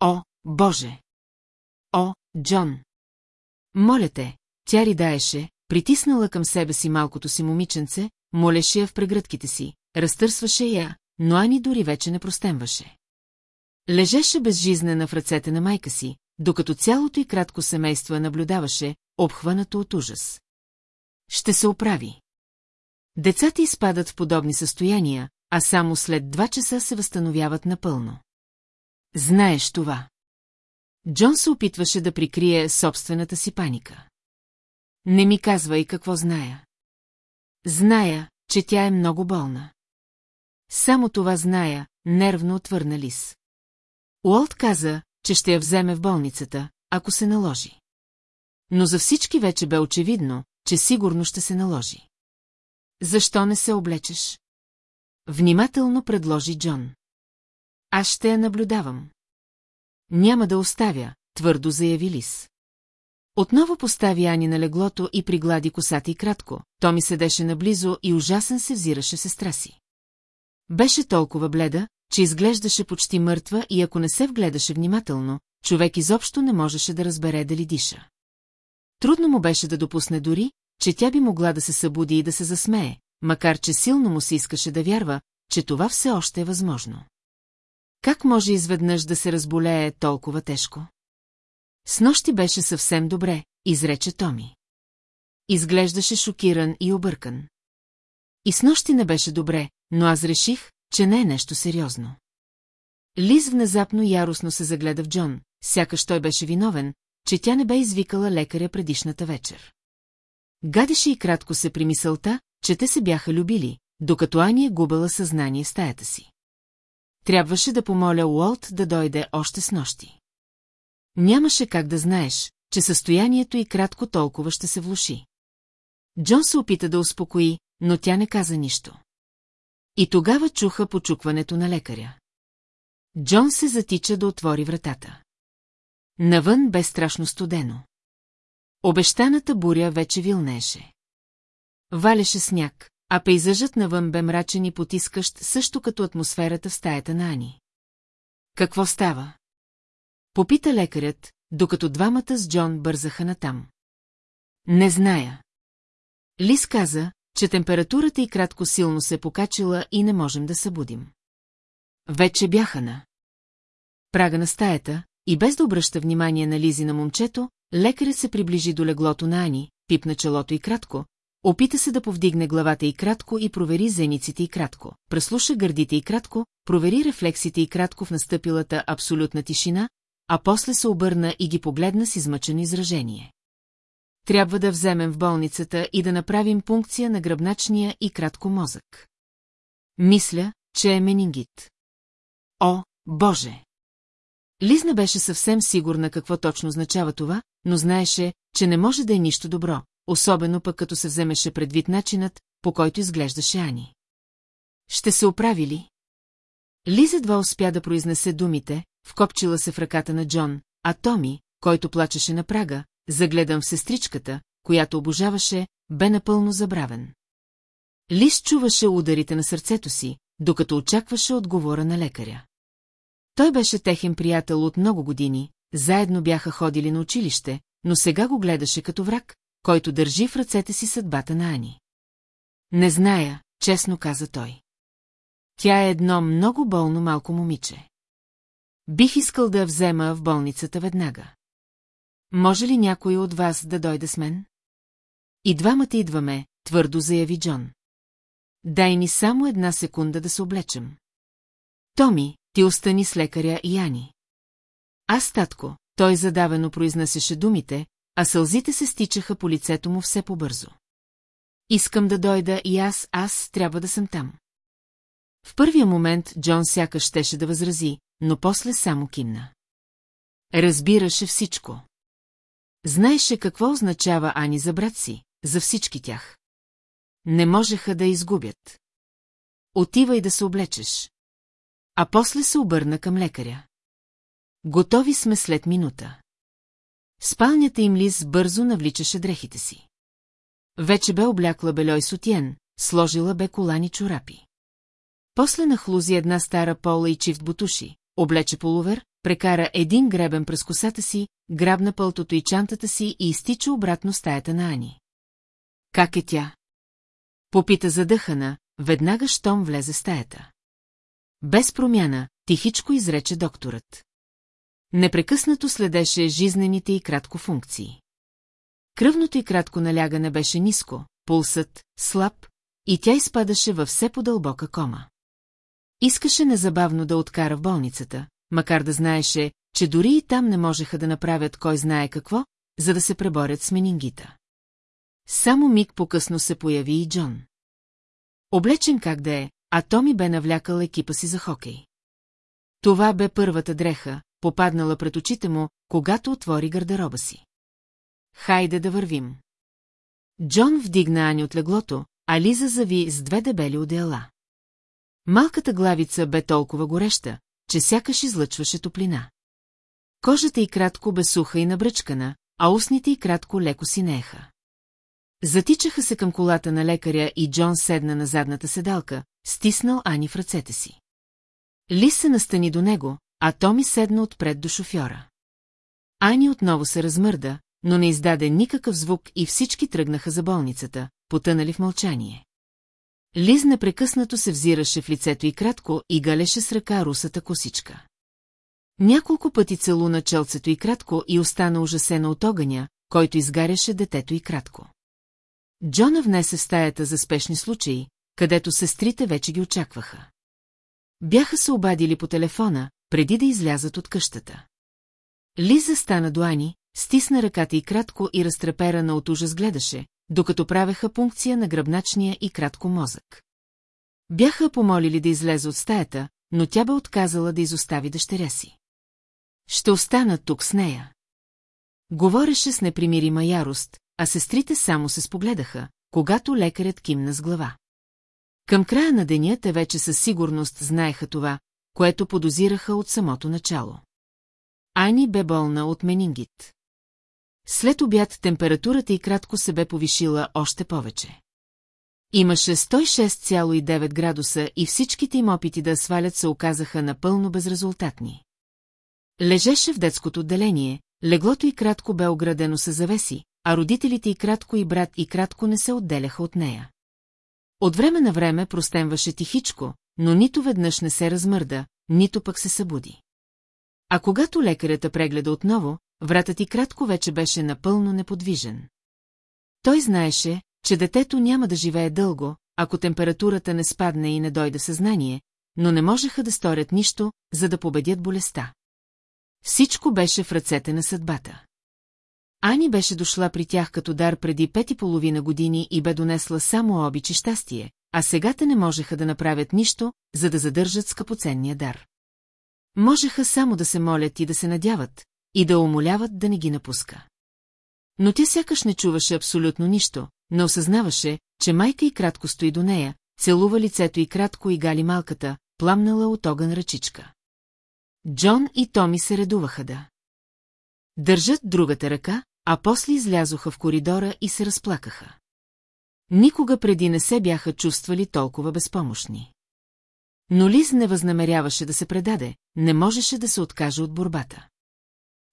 О, Боже! О, Джон! Моля те, тя ридаеше, притиснала към себе си малкото си момиченце, молеше я в прегръдките си, разтърсваше я, но Ани дори вече не простемваше. Лежеше безжизнена в ръцете на майка си, докато цялото и кратко семейство наблюдаваше, обхванато от ужас. Ще се оправи. Децата изпадат в подобни състояния, а само след два часа се възстановяват напълно. Знаеш това. Джон се опитваше да прикрие собствената си паника. Не ми казва и какво зная. Зная, че тя е много болна. Само това зная, нервно отвърна Лис. Уолт каза, че ще я вземе в болницата, ако се наложи. Но за всички вече бе очевидно, че сигурно ще се наложи. Защо не се облечеш? Внимателно предложи Джон. Аз ще я наблюдавам. Няма да оставя, твърдо заяви Лис. Отново постави Ани на леглото и приглади косата и кратко. Томи седеше наблизо и ужасен се взираше сестра си. Беше толкова бледа, че изглеждаше почти мъртва и ако не се вгледаше внимателно, човек изобщо не можеше да разбере дали диша. Трудно му беше да допусне дори, че тя би могла да се събуди и да се засмее, макар че силно му се искаше да вярва, че това все още е възможно. Как може изведнъж да се разболее толкова тежко? С нощи беше съвсем добре, изрече Томи. Изглеждаше шокиран и объркан. И с нощи не беше добре, но аз реших, че не е нещо сериозно. Лиз внезапно яростно се загледа в Джон, сякаш той беше виновен, че тя не бе извикала лекаря предишната вечер. Гадеше и кратко се при мисълта, че те се бяха любили, докато Ани е губела съзнание в стаята си. Трябваше да помоля Уолт да дойде още с нощи. Нямаше как да знаеш, че състоянието и кратко толкова ще се влуши. Джон се опита да успокои, но тя не каза нищо. И тогава чуха почукването на лекаря. Джон се затича да отвори вратата. Навън бе страшно студено. Обещаната буря вече вилнеше. Валеше сняг, а пейзажът навън бе мрачен и потискащ също като атмосферата в стаята на Ани. Какво става? Попита лекарят, докато двамата с Джон бързаха натам. Не зная. Лис каза, че температурата и кратко силно се покачила и не можем да събудим. Вече бяха на прага на стаята и без да обръща внимание на Лизи на момчето, лекарят се приближи до леглото на Ани, пипна челото и кратко, опита се да повдигне главата и кратко и провери зениците и кратко, преслуша гърдите и кратко, провери рефлексите и кратко в настъпилата абсолютна тишина, а после се обърна и ги погледна с измъчено изражение. Трябва да вземем в болницата и да направим пункция на гръбначния и кратко мозък. Мисля, че е менингит. О, Боже! Лиз не беше съвсем сигурна какво точно означава това, но знаеше, че не може да е нищо добро, особено пък като се вземеше предвид начинът, по който изглеждаше Ани. Ще се оправи ли? Лиз едва успя да произнесе думите, вкопчила се в ръката на Джон, а Томи, който плачеше на прага, загледан в сестричката, която обожаваше, бе напълно забравен. Лис чуваше ударите на сърцето си, докато очакваше отговора на лекаря. Той беше техен приятел от много години, заедно бяха ходили на училище, но сега го гледаше като враг, който държи в ръцете си съдбата на Ани. Не зная, честно каза той. Тя е едно много болно малко момиче. Бих искал да я взема в болницата веднага. Може ли някой от вас да дойде с мен? И двамата идваме, твърдо заяви Джон. Дай ни само една секунда да се облечем. Томи, ти остани с лекаря и Ани. Аз, татко, той задавено произнасяше думите, а сълзите се стичаха по лицето му все по-бързо. Искам да дойда и аз, аз трябва да съм там. В първия момент Джон сякаш щеше да възрази, но после само кимна. Разбираше всичко. Знаеше какво означава Ани за брат си, за всички тях. Не можеха да изгубят. Отива и да се облечеш. А после се обърна към лекаря. Готови сме след минута. спалнята им Лиз бързо навличаше дрехите си. Вече бе облякла бельой сутиен, сложила бе колани чорапи. После нахлузи една стара пола и чифт бутуши, облече полувер, прекара един гребен през косата си, грабна пълтото и чантата си и изтича обратно стаята на Ани. Как е тя? Попита задъхана, веднага щом влезе стаята. Без промяна, тихичко изрече докторът. Непрекъснато следеше жизнените и кратко функции. Кръвното и кратко налягане беше ниско, пулсът – слаб, и тя изпадаше във все по-дълбока кома. Искаше незабавно да откара в болницата, макар да знаеше, че дори и там не можеха да направят кой знае какво, за да се преборят с менингита. Само миг по-късно се появи и Джон. Облечен как да е, а Томи бе навлякал екипа си за хокей. Това бе първата дреха, попаднала пред очите му, когато отвори гардероба си. Хайде да вървим. Джон вдигна Ани от леглото, а Лиза зави с две дебели одеяла. Малката главица бе толкова гореща, че сякаш излъчваше топлина. Кожата й кратко бе суха и набръчкана, а устните й кратко леко синееха. Затичаха се към колата на лекаря и Джон седна на задната седалка, стиснал Ани в ръцете си. Ли се настани до него, а Томи седна отпред до шофьора. Ани отново се размърда, но не издаде никакъв звук и всички тръгнаха за болницата, потънали в мълчание. Лиз непрекъснато се взираше в лицето и кратко и галеше с ръка русата косичка. Няколко пъти целуна челцето и кратко и остана ужасена от огъня, който изгаряше детето и кратко. Джона внесе в стаята за спешни случаи, където сестрите вече ги очакваха. Бяха се обадили по телефона, преди да излязат от къщата. Лиза стана до Ани, стисна ръката и кратко и разтреперана от ужас гледаше, докато правеха пункция на гръбначния и кратко мозък. Бяха помолили да излезе от стаята, но тя бе отказала да изостави дъщеря си. Ще остана тук с нея. Говореше с непримирима ярост, а сестрите само се спогледаха, когато лекарят кимна с глава. Към края на деня те вече със сигурност знаеха това, което подозираха от самото начало. Ани бе болна от менингит. След обяд температурата и кратко се бе повишила още повече. Имаше 106,9 градуса и всичките им опити да свалят се оказаха напълно безрезултатни. Лежеше в детското отделение, леглото и кратко бе оградено с завеси, а родителите и кратко и брат и кратко не се отделяха от нея. От време на време простенваше тихичко, но нито веднъж не се размърда, нито пък се събуди. А когато лекарята прегледа отново, вратът и кратко вече беше напълно неподвижен. Той знаеше, че детето няма да живее дълго, ако температурата не спадне и не дойде съзнание, но не можеха да сторят нищо, за да победят болестта. Всичко беше в ръцете на съдбата. Ани беше дошла при тях като дар преди пет и половина години и бе донесла само обич и щастие, а сега те не можеха да направят нищо, за да задържат скъпоценния дар. Можеха само да се молят и да се надяват, и да умоляват да не ги напуска. Но тя сякаш не чуваше абсолютно нищо, не осъзнаваше, че майка и кратко стои до нея, целува лицето и кратко и гали малката, пламнала от огън ръчичка. Джон и Томи се редуваха да. Държат другата ръка, а после излязоха в коридора и се разплакаха. Никога преди не се бяха чувствали толкова безпомощни. Но Лиз не възнамеряваше да се предаде, не можеше да се откаже от борбата.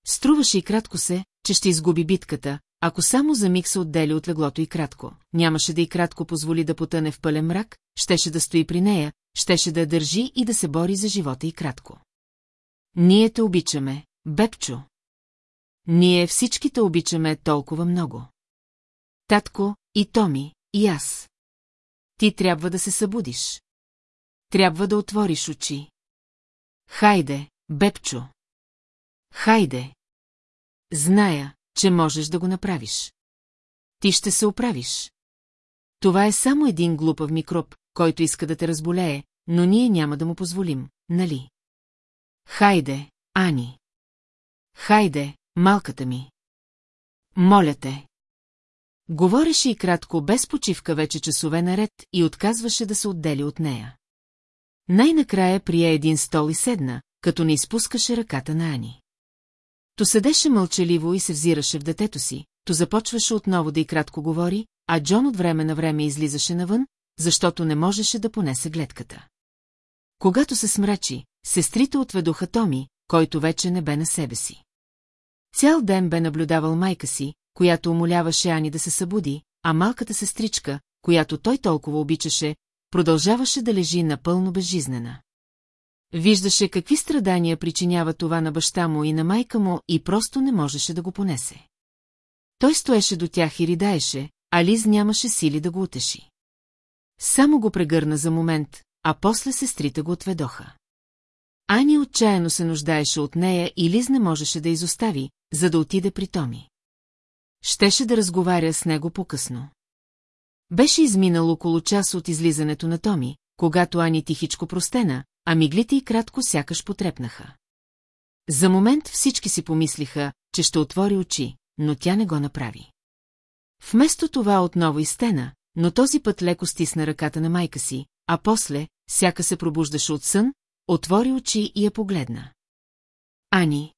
Струваше и кратко се, че ще изгуби битката, ако само за миг се отдели от леглото и кратко. Нямаше да и кратко позволи да потъне в пълен мрак, щеше да стои при нея, щеше да я държи и да се бори за живота и кратко. Ние те обичаме, Бепчо. Ние всичките обичаме толкова много. Татко, и Томи, и аз. Ти трябва да се събудиш. Трябва да отвориш очи. Хайде, Бепчо. Хайде. Зная, че можеш да го направиш. Ти ще се оправиш. Това е само един глупав микроб, който иска да те разболее, но ние няма да му позволим, нали? Хайде, Ани. Хайде, малката ми. Моля те. Говореше и кратко, без почивка вече часове наред и отказваше да се отдели от нея. Най-накрая прие един стол и седна, като не изпускаше ръката на Ани. То седеше мълчаливо и се взираше в детето си, то започваше отново да и кратко говори, а Джон от време на време излизаше навън, защото не можеше да понесе гледката. Когато се смрачи, сестрите отведоха Томи, който вече не бе на себе си. Цял ден бе наблюдавал майка си, която умоляваше Ани да се събуди, а малката сестричка, която той толкова обичаше, продължаваше да лежи напълно безжизнена. Виждаше какви страдания причинява това на баща му и на майка му и просто не можеше да го понесе. Той стоеше до тях и ридаеше, а Лиз нямаше сили да го утеши. Само го прегърна за момент, а после сестрите го отведоха. Ани отчаяно се нуждаеше от нея и Лиз не можеше да изостави, за да отиде при Томи. Щеше да разговаря с него по-късно. Беше изминал около час от излизането на Томи, когато Ани тихичко простена, а миглите и кратко сякаш потрепнаха. За момент всички си помислиха, че ще отвори очи, но тя не го направи. Вместо това отново изтена, но този път леко стисна ръката на майка си, а после, сяка се пробуждаше от сън, отвори очи и я погледна. Ани.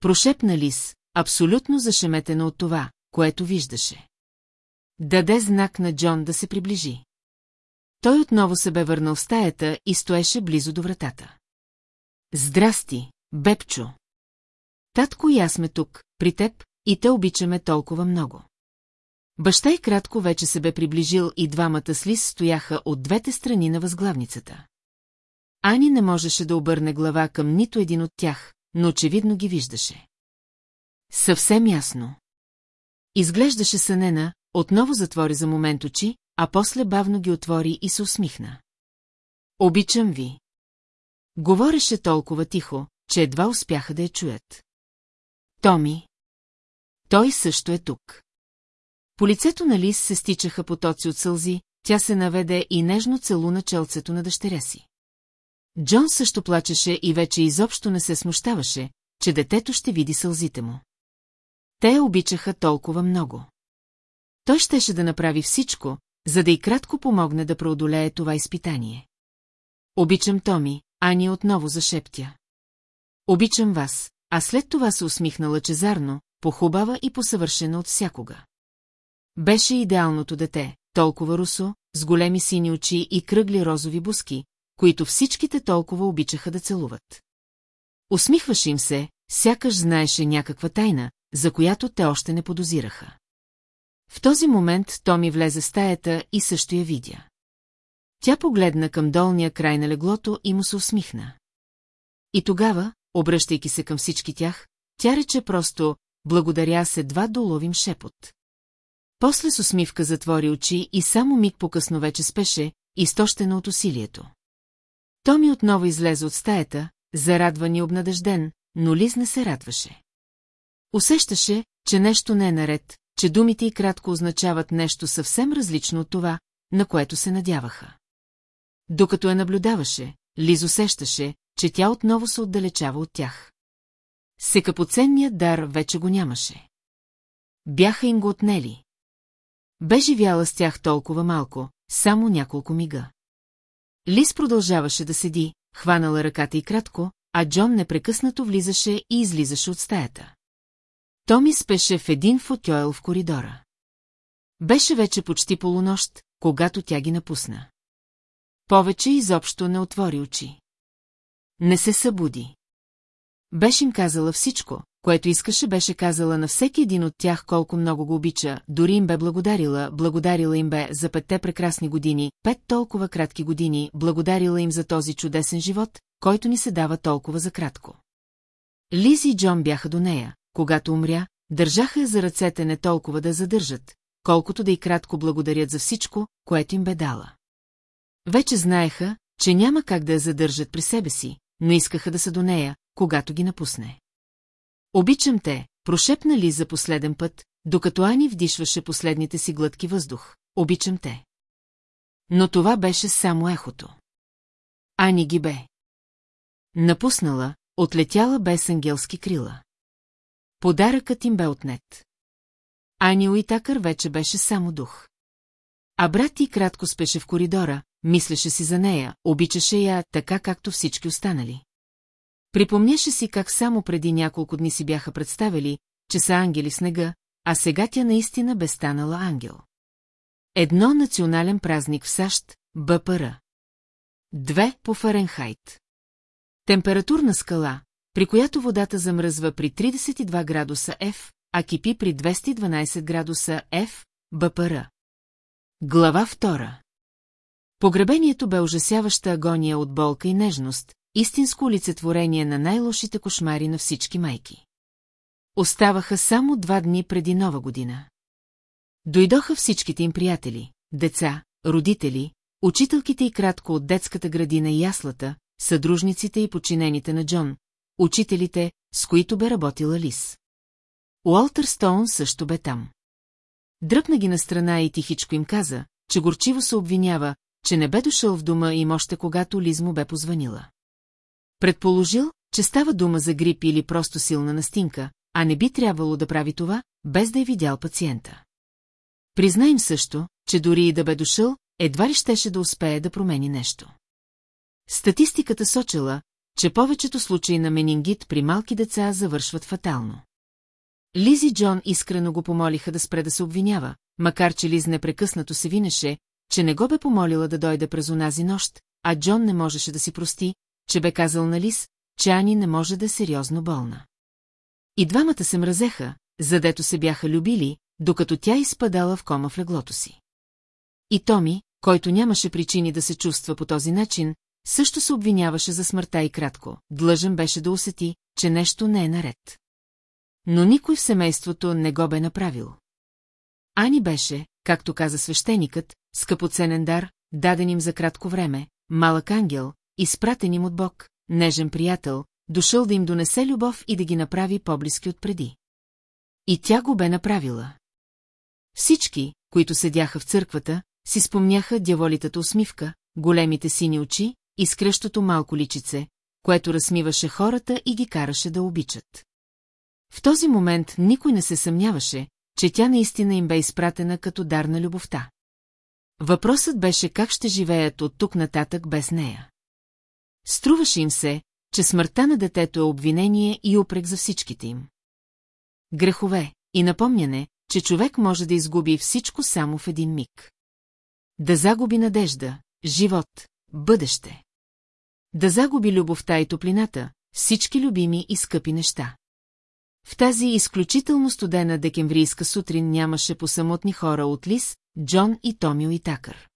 Прошепна Лис, абсолютно зашеметена от това, което виждаше. Даде знак на Джон да се приближи. Той отново се бе върнал в стаята и стоеше близо до вратата. Здрасти, Бепчо! Татко и аз сме тук, при теб, и те обичаме толкова много. Баща и кратко вече се бе приближил и двамата с Лис стояха от двете страни на възглавницата. Ани не можеше да обърне глава към нито един от тях, но очевидно ги виждаше. Съвсем ясно. Изглеждаше сънена, отново затвори за момент очи, а после бавно ги отвори и се усмихна. Обичам ви. Говореше толкова тихо, че едва успяха да я чуят. Томи. Той също е тук. По лицето на Лис се стичаха потоци от сълзи, тя се наведе и нежно целуна челцето на дъщеря си. Джон също плачеше и вече изобщо не се смущаваше, че детето ще види сълзите му. Те обичаха толкова много. Той щеше да направи всичко, за да и кратко помогне да преодолее това изпитание. Обичам Томи, Ани отново зашептя. Обичам вас, а след това се усмихна лъчезарно, похубава и посъвършена от всякога. Беше идеалното дете, толкова русо, с големи сини очи и кръгли розови буски, които всичките толкова обичаха да целуват. Усмихваше им се, сякаш знаеше някаква тайна, за която те още не подозираха. В този момент Томи влезе в стаята и също я видя. Тя погледна към долния край на леглото и му се усмихна. И тогава, обръщайки се към всички тях, тя рече просто «Благодаря се два доловим шепот». После с усмивка затвори очи и само миг по-късно вече спеше, изтощена от усилието. Томи отново излезе от стаята, зарадван и обнадежден, но Лиз не се радваше. Усещаше, че нещо не е наред, че думите и кратко означават нещо съвсем различно от това, на което се надяваха. Докато я наблюдаваше, Лиз усещаше, че тя отново се отдалечава от тях. Секапоценният дар вече го нямаше. Бяха им го отнели. Бе живяла с тях толкова малко, само няколко мига. Лис продължаваше да седи, хванала ръката и кратко, а Джон непрекъснато влизаше и излизаше от стаята. Томи спеше в един фотойл в коридора. Беше вече почти полунощ, когато тя ги напусна. Повече изобщо не отвори очи. Не се събуди. Беше им казала всичко, което искаше, беше казала на всеки един от тях колко много го обича, дори им бе благодарила, благодарила им бе за петте прекрасни години, пет толкова кратки години, благодарила им за този чудесен живот, който ни се дава толкова за кратко. Лиз и Джон бяха до нея, когато умря, държаха я за ръцете не толкова да задържат, колкото да и кратко благодарят за всичко, което им бе дала. Вече знаеха, че няма как да я задържат при себе си, но искаха да са до нея, когато ги напусне. Обичам те, прошепна ли за последен път, докато Ани вдишваше последните си глътки въздух. Обичам те. Но това беше само ехото. Ани ги бе. Напуснала, отлетяла без ангелски крила. Подаръкът им бе отнет. Ани Уитакър вече беше само дух. А брат ти кратко спеше в коридора, мислеше си за нея, обичаше я така, както всички останали. Припомняше си как само преди няколко дни си бяха представили, че са ангели снега, а сега тя наистина бе станала ангел. Едно национален празник в САЩ, БПР. Две по Фаренхайт. Температурна скала, при която водата замръзва при 32 градуса F, а кипи при 212 градуса F, БПР. Глава втора. Погребението бе ужасяваща агония от болка и нежност, истинско олицетворение на най-лошите кошмари на всички майки. Оставаха само два дни преди нова година. Дойдоха всичките им приятели, деца, родители, учителките и кратко от детската градина и яслата, съдружниците и подчинените на Джон, учителите, с които бе работила Лис. Уолтер Стоун също бе там. Дръпна ги на страна и тихичко им каза, че горчиво се обвинява, че не бе дошъл в дома им още когато Лиз му бе позванила. Предположил, че става дума за грип или просто силна настинка, а не би трябвало да прави това, без да е видял пациента. Признаем също, че дори и да бе дошъл, едва ли щеше да успее да промени нещо. Статистиката сочела, че повечето случаи на менингит при малки деца завършват фатално. Лиз и Джон искрено го помолиха да спре да се обвинява, макар че Лиз непрекъснато се винеше, че не го бе помолила да дойде през онази нощ, а Джон не можеше да си прости, че бе казал на Лис, че Ани не може да е сериозно болна. И двамата се мразеха, задето се бяха любили, докато тя изпадала в кома в леглото си. И Томи, който нямаше причини да се чувства по този начин, също се обвиняваше за смъртта и кратко, длъжен беше да усети, че нещо не е наред. Но никой в семейството не го бе направил. Ани беше, както каза свещеникът, скъпоценен дар, даден им за кратко време, малък ангел, изпратен им от Бог, нежен приятел, дошъл да им донесе любов и да ги направи по-близки от преди. И тя го бе направила. Всички, които седяха в църквата, си спомняха дяволитата усмивка, големите сини очи, и скръщото малко личице, което разсмиваше хората и ги караше да обичат. В този момент никой не се съмняваше, че тя наистина им бе изпратена като дар на любовта. Въпросът беше как ще живеят от тук нататък без нея. Струваше им се, че смъртта на детето е обвинение и упрек за всичките им. Грехове и напомняне, че човек може да изгуби всичко само в един миг. да загуби надежда, живот, бъдеще. Да загуби любовта и топлината, всички любими и скъпи неща. В тази изключително студена декемврийска сутрин нямаше по самотни хора от Лис, Джон и Томио и Такър.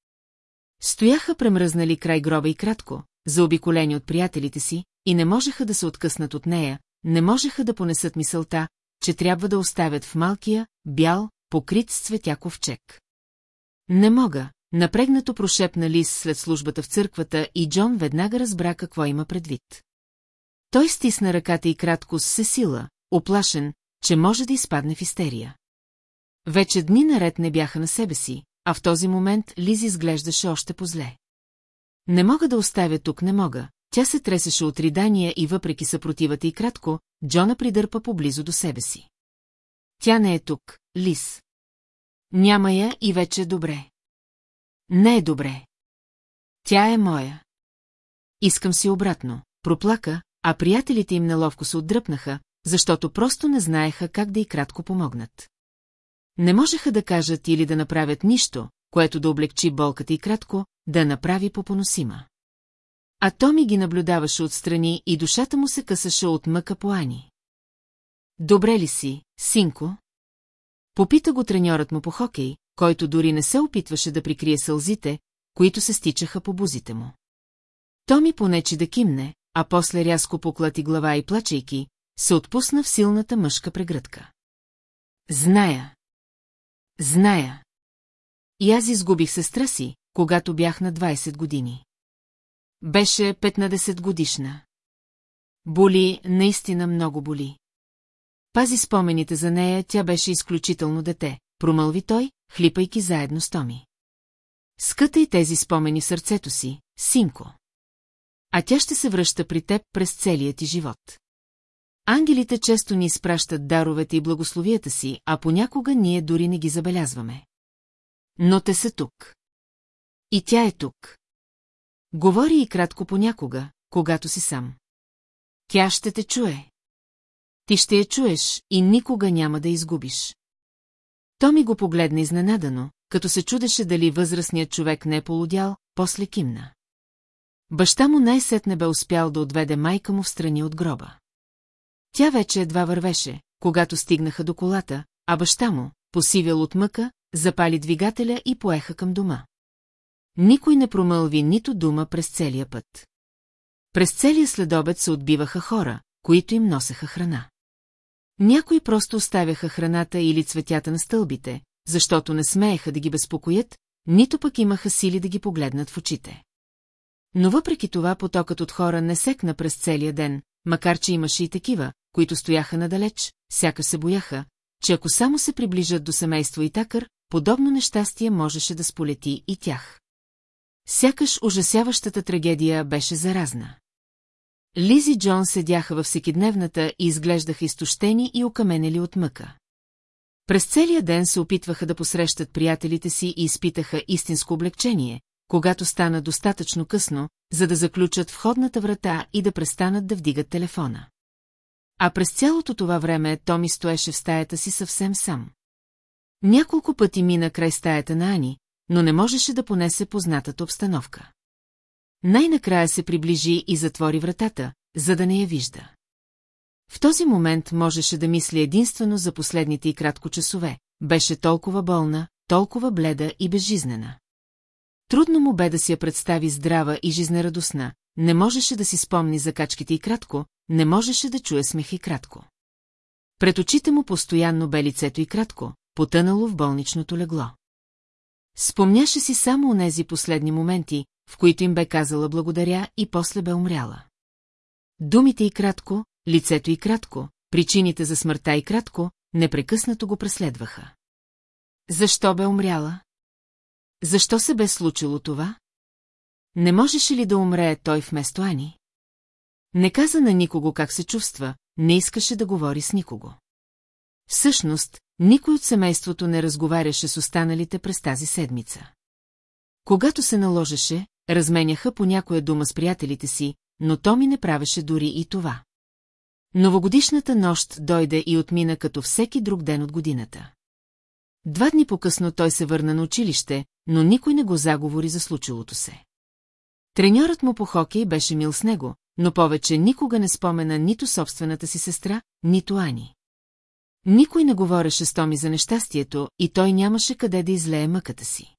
Стояха премръзнали край гроба и кратко, заобиколени от приятелите си, и не можеха да се откъснат от нея, не можеха да понесат мисълта, че трябва да оставят в малкия, бял, покрит с цветя ковчег. Не мога, напрегнато прошепна Лис след службата в църквата и Джон веднага разбра какво има предвид. Той стисна ръката и кратко с сила, оплашен, че може да изпадне в истерия. Вече дни наред не бяха на себе си, а в този момент Лиз изглеждаше още по-зле. Не мога да оставя тук, не мога. Тя се тресеше от ридания и въпреки съпротивата и кратко, Джона придърпа поблизо до себе си. Тя не е тук, Лис. Няма я и вече е добре. Не е добре. Тя е моя. Искам си обратно. Проплака, а приятелите им неловко се отдръпнаха, защото просто не знаеха как да и кратко помогнат. Не можеха да кажат или да направят нищо, което да облегчи болката и кратко, да направи попоносима. А Томи ги наблюдаваше отстрани и душата му се късаше от мъка по Ани. Добре ли си, синко? Попита го треньорът му по хокей, който дори не се опитваше да прикрие сълзите, които се стичаха по бузите му. Томи понечи да кимне, а после рязко поклати глава и плачейки, се отпусна в силната мъжка прегръдка. Зная. Зная. И аз изгубих сестра си, когато бях на 20 години. Беше 15 годишна. Боли, наистина много боли. Пази спомените за нея, тя беше изключително дете, промълви той, хлипайки заедно с Томи. Скътай тези спомени сърцето си, синко. А тя ще се връща при теб през целия ти живот. Ангелите често ни изпращат даровете и благословията си, а понякога ние дори не ги забелязваме. Но те са тук. И тя е тук. Говори и кратко понякога, когато си сам. Тя ще те чуе. Ти ще я чуеш и никога няма да изгубиш. Томи го погледна изненадано, като се чудеше дали възрастният човек не е полудял, после кимна. Баща му най-сетне бе успял да отведе майка му в страни от гроба. Тя вече едва вървеше, когато стигнаха до колата, а баща му, посивял от мъка, запали двигателя и поеха към дома. Никой не промълви нито дума през целия път. През целия следобед се отбиваха хора, които им носеха храна. Някои просто оставяха храната или цветята на стълбите, защото не смееха да ги безпокоят, нито пък имаха сили да ги погледнат в очите. Но въпреки това потокът от хора не секна през целия ден, макар че имаше и такива, които стояха надалеч, сяка се бояха, че ако само се приближат до семейство и такър, подобно нещастие можеше да сполети и тях. Сякаш ужасяващата трагедия беше заразна. Лиз и Джон седяха във всекидневната и изглеждаха изтощени и окаменели от мъка. През целия ден се опитваха да посрещат приятелите си и изпитаха истинско облегчение, когато стана достатъчно късно, за да заключат входната врата и да престанат да вдигат телефона. А през цялото това време Томи стоеше в стаята си съвсем сам. Няколко пъти мина край стаята на Ани, но не можеше да понесе познатата обстановка. Най-накрая се приближи и затвори вратата, за да не я вижда. В този момент можеше да мисли единствено за последните и кратко часове. Беше толкова болна, толкова бледа и безжизнена. Трудно му бе да си я представи здрава и жизнерадостна, не можеше да си спомни за качките и кратко, не можеше да чуе смех и кратко. Пред очите му постоянно бе лицето и кратко, потънало в болничното легло. Спомняше си само онези последни моменти, в които им бе казала благодаря и после бе умряла. Думите и кратко, лицето и кратко, причините за смъртта и кратко, непрекъснато го преследваха. Защо бе умряла? Защо се бе случило това? Не можеше ли да умрее той вместо Ани? Не каза на никого как се чувства, не искаше да говори с никого. Всъщност, никой от семейството не разговаряше с останалите през тази седмица. Когато се наложеше, разменяха по някоя дума с приятелите си, но Томи не правеше дори и това. Новогодишната нощ дойде и отмина като всеки друг ден от годината. Два дни по-късно той се върна на училище, но никой не го заговори за случилото се. Треньорът му по хокей беше мил с него, но повече никога не спомена нито собствената си сестра, нито Ани. Никой не говореше с Томи за нещастието и той нямаше къде да излее мъката си.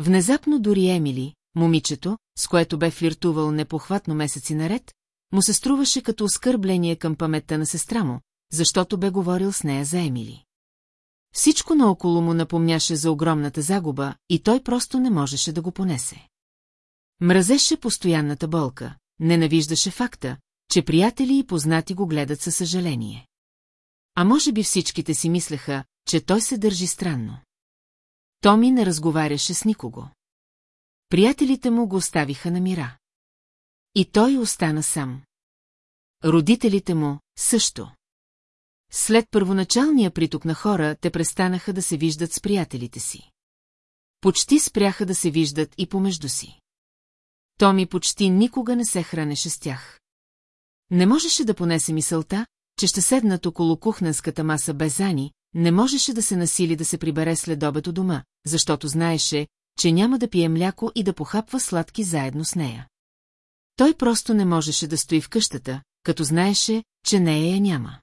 Внезапно дори Емили, момичето, с което бе флиртувал непохватно месеци наред, му се струваше като оскърбление към паметта на сестра му, защото бе говорил с нея за Емили. Всичко наоколо му напомняше за огромната загуба и той просто не можеше да го понесе. Мразеше постоянната болка, ненавиждаше факта, че приятели и познати го гледат със съжаление. А може би всичките си мислеха, че той се държи странно. Томи не разговаряше с никого. Приятелите му го оставиха на мира. И той остана сам. Родителите му също. След първоначалния приток на хора, те престанаха да се виждат с приятелите си. Почти спряха да се виждат и помежду си. Томи почти никога не се хранеше с тях. Не можеше да понесе мисълта, че ще седнат около кухненската маса без Ани, не можеше да се насили да се прибере след обед у дома, защото знаеше, че няма да пие мляко и да похапва сладки заедно с нея. Той просто не можеше да стои в къщата, като знаеше, че нея я няма.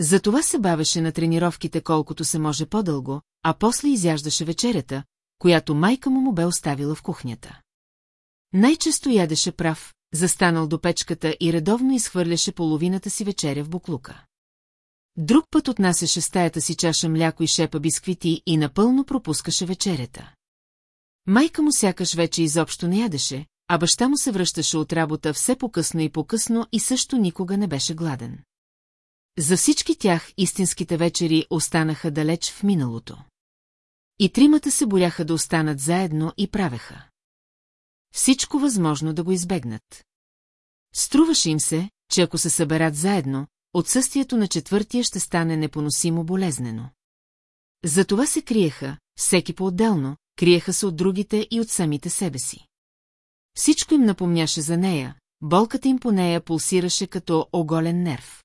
Затова се бавеше на тренировките колкото се може по-дълго, а после изяждаше вечерята, която майка му му бе оставила в кухнята. Най-често ядеше прав, застанал до печката и редовно изхвърляше половината си вечеря в буклука. Друг път отнасяше стаята си чаша мляко и шепа бисквити и напълно пропускаше вечерята. Майка му сякаш вече изобщо не ядеше, а баща му се връщаше от работа все по-късно и по-късно и също никога не беше гладен. За всички тях истинските вечери останаха далеч в миналото. И тримата се боряха да останат заедно и правеха. Всичко възможно да го избегнат. Струваше им се, че ако се съберат заедно, отсъствието на четвъртия ще стане непоносимо болезнено. Затова се криеха, всеки по-отделно, криеха се от другите и от самите себе си. Всичко им напомняше за нея, болката им по нея пулсираше като оголен нерв.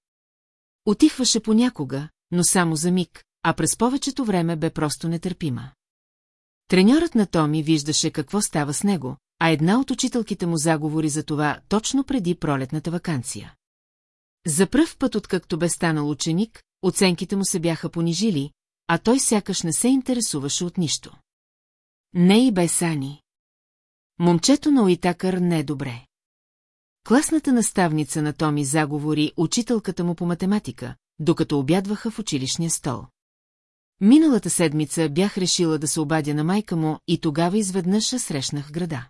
Отихваше понякога, но само за миг, а през повечето време бе просто нетърпима. Треньорът на Томи виждаше какво става с него, а една от учителките му заговори за това точно преди пролетната вакансия. За пръв път, откакто бе станал ученик, оценките му се бяха понижили, а той сякаш не се интересуваше от нищо. Не и бе Сани. Момчето на Уитакър не е добре. Класната наставница на Томи заговори учителката му по математика, докато обядваха в училищния стол. Миналата седмица бях решила да се обадя на майка му и тогава изведнъж срещнах града.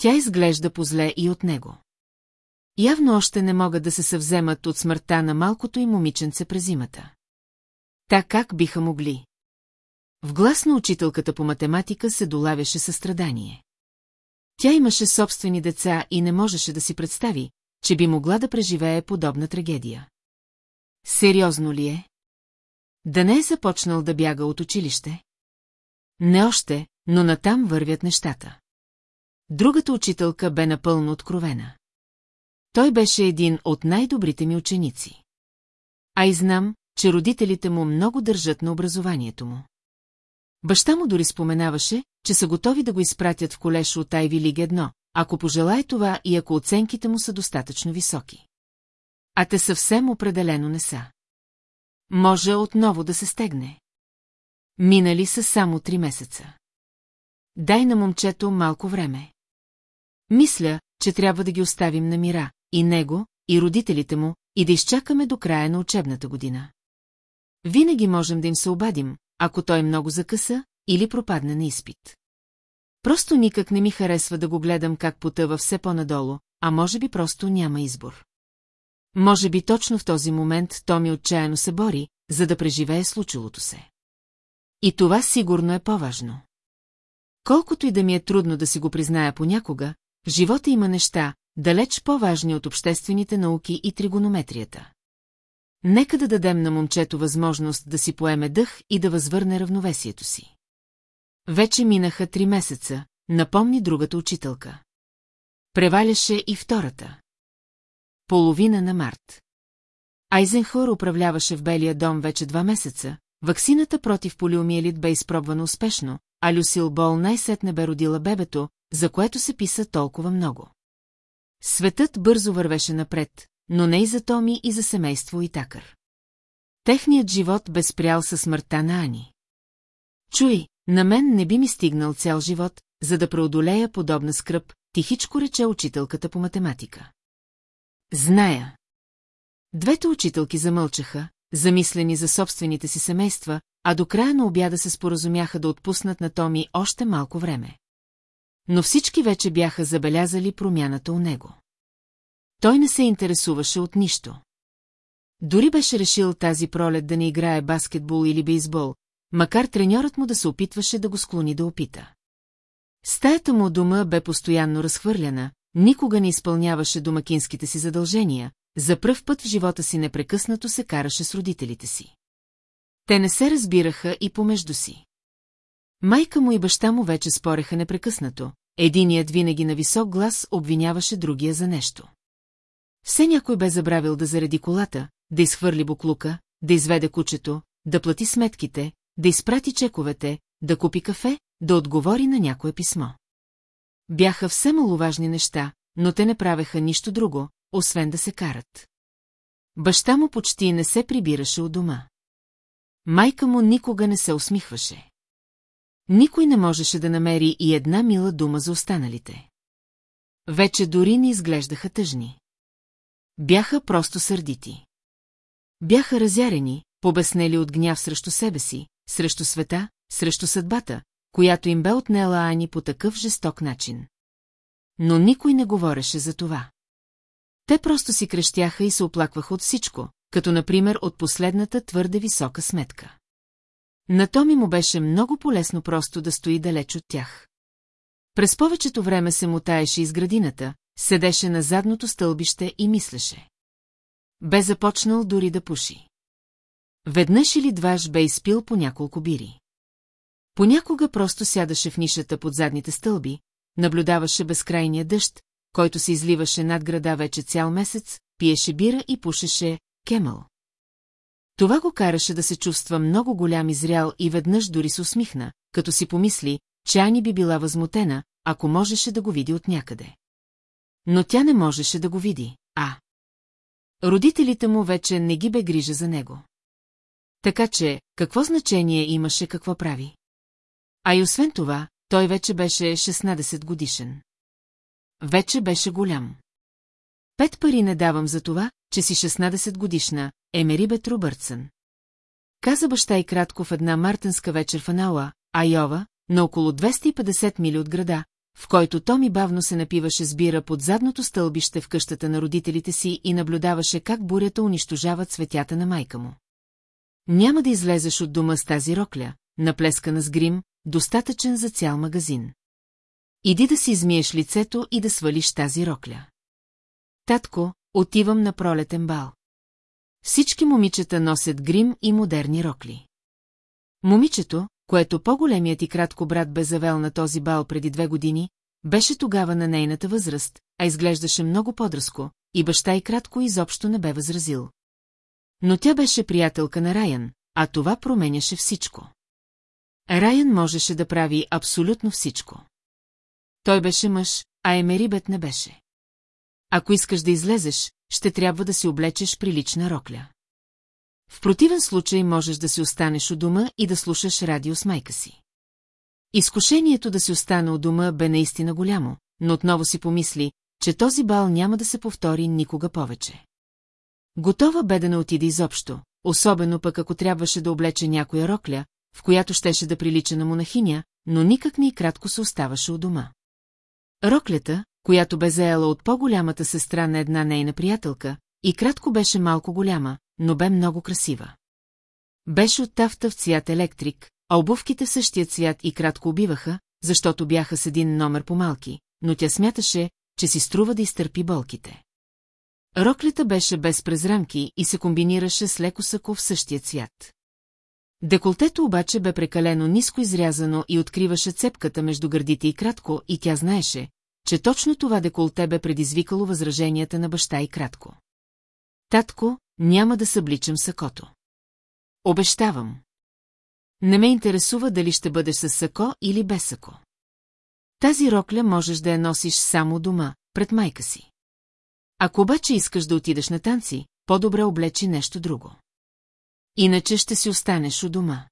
Тя изглежда позле и от него. Явно още не могат да се съвземат от смъртта на малкото и момиченце през зимата. Та как биха могли? В глас на учителката по математика се долавяше състрадание. Тя имаше собствени деца и не можеше да си представи, че би могла да преживее подобна трагедия. Сериозно ли е? Да не е започнал да бяга от училище? Не още, но натам вървят нещата. Другата учителка бе напълно откровена. Той беше един от най-добрите ми ученици. А и знам, че родителите му много държат на образованието му. Баща му дори споменаваше, че са готови да го изпратят в колеж от Айви Лиг 1, ако пожелае това и ако оценките му са достатъчно високи. А те съвсем определено не са. Може отново да се стегне. Минали са само три месеца. Дай на момчето малко време. Мисля, че трябва да ги оставим на мира, и него, и родителите му, и да изчакаме до края на учебната година. Винаги можем да им се обадим, ако той много закъса или пропадне на изпит. Просто никак не ми харесва да го гледам как потъва все по-надолу, а може би просто няма избор. Може би точно в този момент Томи отчаяно се бори, за да преживее случилото се. И това сигурно е по-важно. Колкото и да ми е трудно да си го призная понякога, в живота има неща, далеч по-важни от обществените науки и тригонометрията. Нека да дадем на момчето възможност да си поеме дъх и да възвърне равновесието си. Вече минаха три месеца, напомни другата учителка. Преваляше и втората. Половина на март. Айзенхор управляваше в Белия дом вече два месеца, ваксината против полиомиелит бе изпробвана успешно, а Люсил Бол най-сетне бе родила бебето, за което се писа толкова много. Светът бързо вървеше напред, но не и за Томи и за семейство и такър. Техният живот бе спрял със смъртта на Ани. Чуй, на мен не би ми стигнал цял живот, за да преодолея подобна скръп, тихичко рече учителката по математика. Зная. Двете учителки замълчаха, замислени за собствените си семейства, а до края на обяда се споразумяха да отпуснат на Томи още малко време. Но всички вече бяха забелязали промяната у него. Той не се интересуваше от нищо. Дори беше решил тази пролет да не играе баскетбол или бейсбол, макар треньорът му да се опитваше да го склони да опита. Стаята му дома бе постоянно разхвърляна, никога не изпълняваше домакинските си задължения, за пръв път в живота си непрекъснато се караше с родителите си. Те не се разбираха и помежду си. Майка му и баща му вече спореха непрекъснато, единият винаги на висок глас обвиняваше другия за нещо. Все някой бе забравил да зареди колата, да изхвърли буклука, да изведе кучето, да плати сметките, да изпрати чековете, да купи кафе, да отговори на някое писмо. Бяха все маловажни неща, но те не правеха нищо друго, освен да се карат. Баща му почти не се прибираше от дома. Майка му никога не се усмихваше. Никой не можеше да намери и една мила дума за останалите. Вече дори не изглеждаха тъжни. Бяха просто сърдити. Бяха разярени, побеснели от гняв срещу себе си, срещу света, срещу съдбата, която им бе отнела Ани по такъв жесток начин. Но никой не говореше за това. Те просто си крещяха и се оплакваха от всичко, като например от последната твърде висока сметка. На Томи му беше много полезно просто да стои далеч от тях. През повечето време се мутаеше из градината, седеше на задното стълбище и мислеше. Бе започнал дори да пуши. Веднъж или дваж бе изпил по няколко бири. Понякога просто сядаше в нишата под задните стълби, наблюдаваше безкрайния дъжд, който се изливаше над града вече цял месец, пиеше бира и пушеше кемъл. Това го караше да се чувства много голям и зрял и веднъж дори се усмихна, като си помисли, че Ани би била възмутена, ако можеше да го види от някъде. Но тя не можеше да го види, а... Родителите му вече не ги бе грижа за него. Така че, какво значение имаше какво прави? А и освен това, той вече беше 16 годишен. Вече беше голям. Пет пари не давам за това, че си 16 годишна, Емерибет Робъртсън. Каза баща и кратко в една мартенска вечер в Анауа, Айова, на около 250 мили от града, в който Томи бавно се напиваше с бира под задното стълбище в къщата на родителите си и наблюдаваше как бурята унищожава цветята на майка му. Няма да излезеш от дома с тази рокля, наплескана с грим, достатъчен за цял магазин. Иди да си измиеш лицето и да свалиш тази рокля. Татко, отивам на пролетен бал. Всички момичета носят грим и модерни рокли. Момичето, което по-големият и кратко брат бе завел на този бал преди две години, беше тогава на нейната възраст, а изглеждаше много подръско, и баща и кратко изобщо не бе възразил. Но тя беше приятелка на Райан, а това променяше всичко. Райан можеше да прави абсолютно всичко. Той беше мъж, а Емерибет не беше. Ако искаш да излезеш, ще трябва да си облечеш прилична рокля. В противен случай можеш да си останеш у дома и да слушаш радио с майка си. Изкушението да си остане у дома бе наистина голямо, но отново си помисли, че този бал няма да се повтори никога повече. Готова бе да не отиде изобщо, особено пък ако трябваше да облече някоя рокля, в която щеше да прилича на монахиня, но никак не и кратко се оставаше у дома. Роклята, която бе заела от по-голямата сестра на една нейна приятелка, и кратко беше малко голяма, но бе много красива. Беше от тафта в цвят електрик, а обувките в същия цвят и кратко убиваха, защото бяха с един номер по-малки, но тя смяташе, че си струва да изтърпи болките. Роклята беше без презрамки и се комбинираше с леко сако в същия цвят. Деколтето обаче бе прекалено ниско изрязано и откриваше цепката между гърдите и кратко, и тя знаеше, че точно това деколте бе предизвикало възраженията на баща и кратко. Татко, няма да събличам сакото. Обещавам. Не ме интересува дали ще бъдеш с сако или без сако. Тази рокля можеш да я носиш само дома, пред майка си. Ако обаче искаш да отидеш на танци, по-добре облечи нещо друго. Иначе ще си останеш у дома.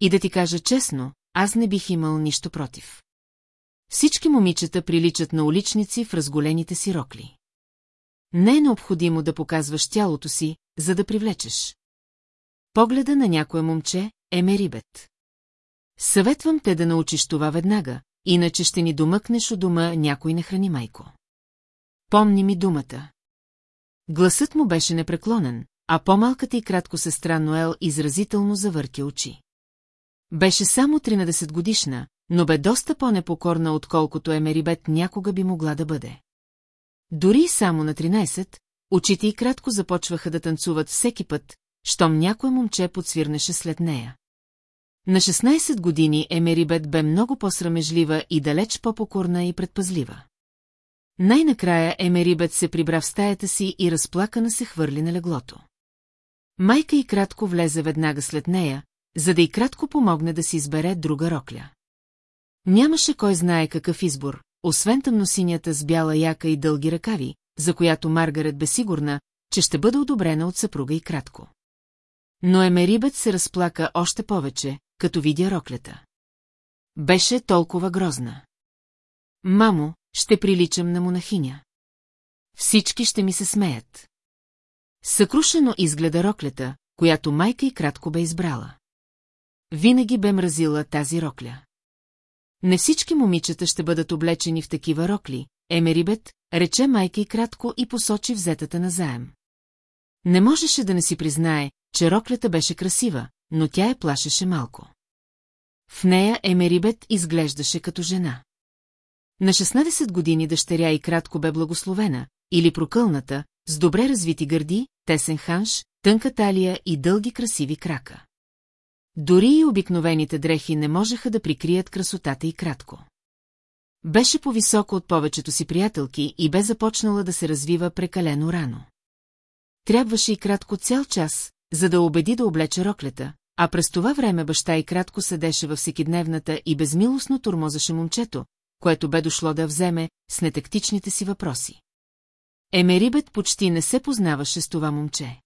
И да ти кажа честно, аз не бих имал нищо против. Всички момичета приличат на уличници в разголените си рокли. Не е необходимо да показваш тялото си, за да привлечеш. Погледа на някое момче е мерибет. Съветвам те да научиш това веднага, иначе ще ни домъкнеш у дома някой не храни майко. Помни ми думата. Гласът му беше непреклонен, а по-малката и кратко сестра Ноел изразително завъртя очи. Беше само 13 годишна, но бе доста по-непокорна, отколкото Емерибет някога би могла да бъде. Дори само на 13, очите и кратко започваха да танцуват всеки път, щом някое момче подсвирнеше след нея. На 16 години Емерибет бе много по-срамежлива и далеч по-покорна и предпазлива. Най-накрая Емерибет се прибра в стаята си и разплакана се хвърли на леглото. Майка и кратко влезе веднага след нея, за да и кратко помогне да си избере друга рокля. Нямаше кой знае какъв избор, освен тъмносинята с бяла яка и дълги ръкави, за която Маргарет бе сигурна, че ще бъде одобрена от съпруга и кратко. Но Емерибет се разплака още повече, като видя роклята. Беше толкова грозна. Мамо, ще приличам на монахиня. Всички ще ми се смеят. Съкрушено изгледа роклята, която майка и кратко бе избрала. Винаги бе мразила тази рокля. Не всички момичета ще бъдат облечени в такива рокли, Емерибет, рече майка и кратко и посочи взетата на заем. Не можеше да не си признае, че роклята беше красива, но тя я плашеше малко. В нея Емерибет изглеждаше като жена. На 16 години дъщеря и кратко бе благословена, или прокълната, с добре развити гърди, тесен ханш, тънка талия и дълги красиви крака. Дори и обикновените дрехи не можеха да прикрият красотата и кратко. Беше по-високо от повечето си приятелки и бе започнала да се развива прекалено рано. Трябваше и кратко цял час, за да убеди да облече роклета, а през това време баща и кратко седеше във всекидневната и безмилостно турмозаше момчето, което бе дошло да вземе с нетактичните си въпроси. Емерибет почти не се познаваше с това момче.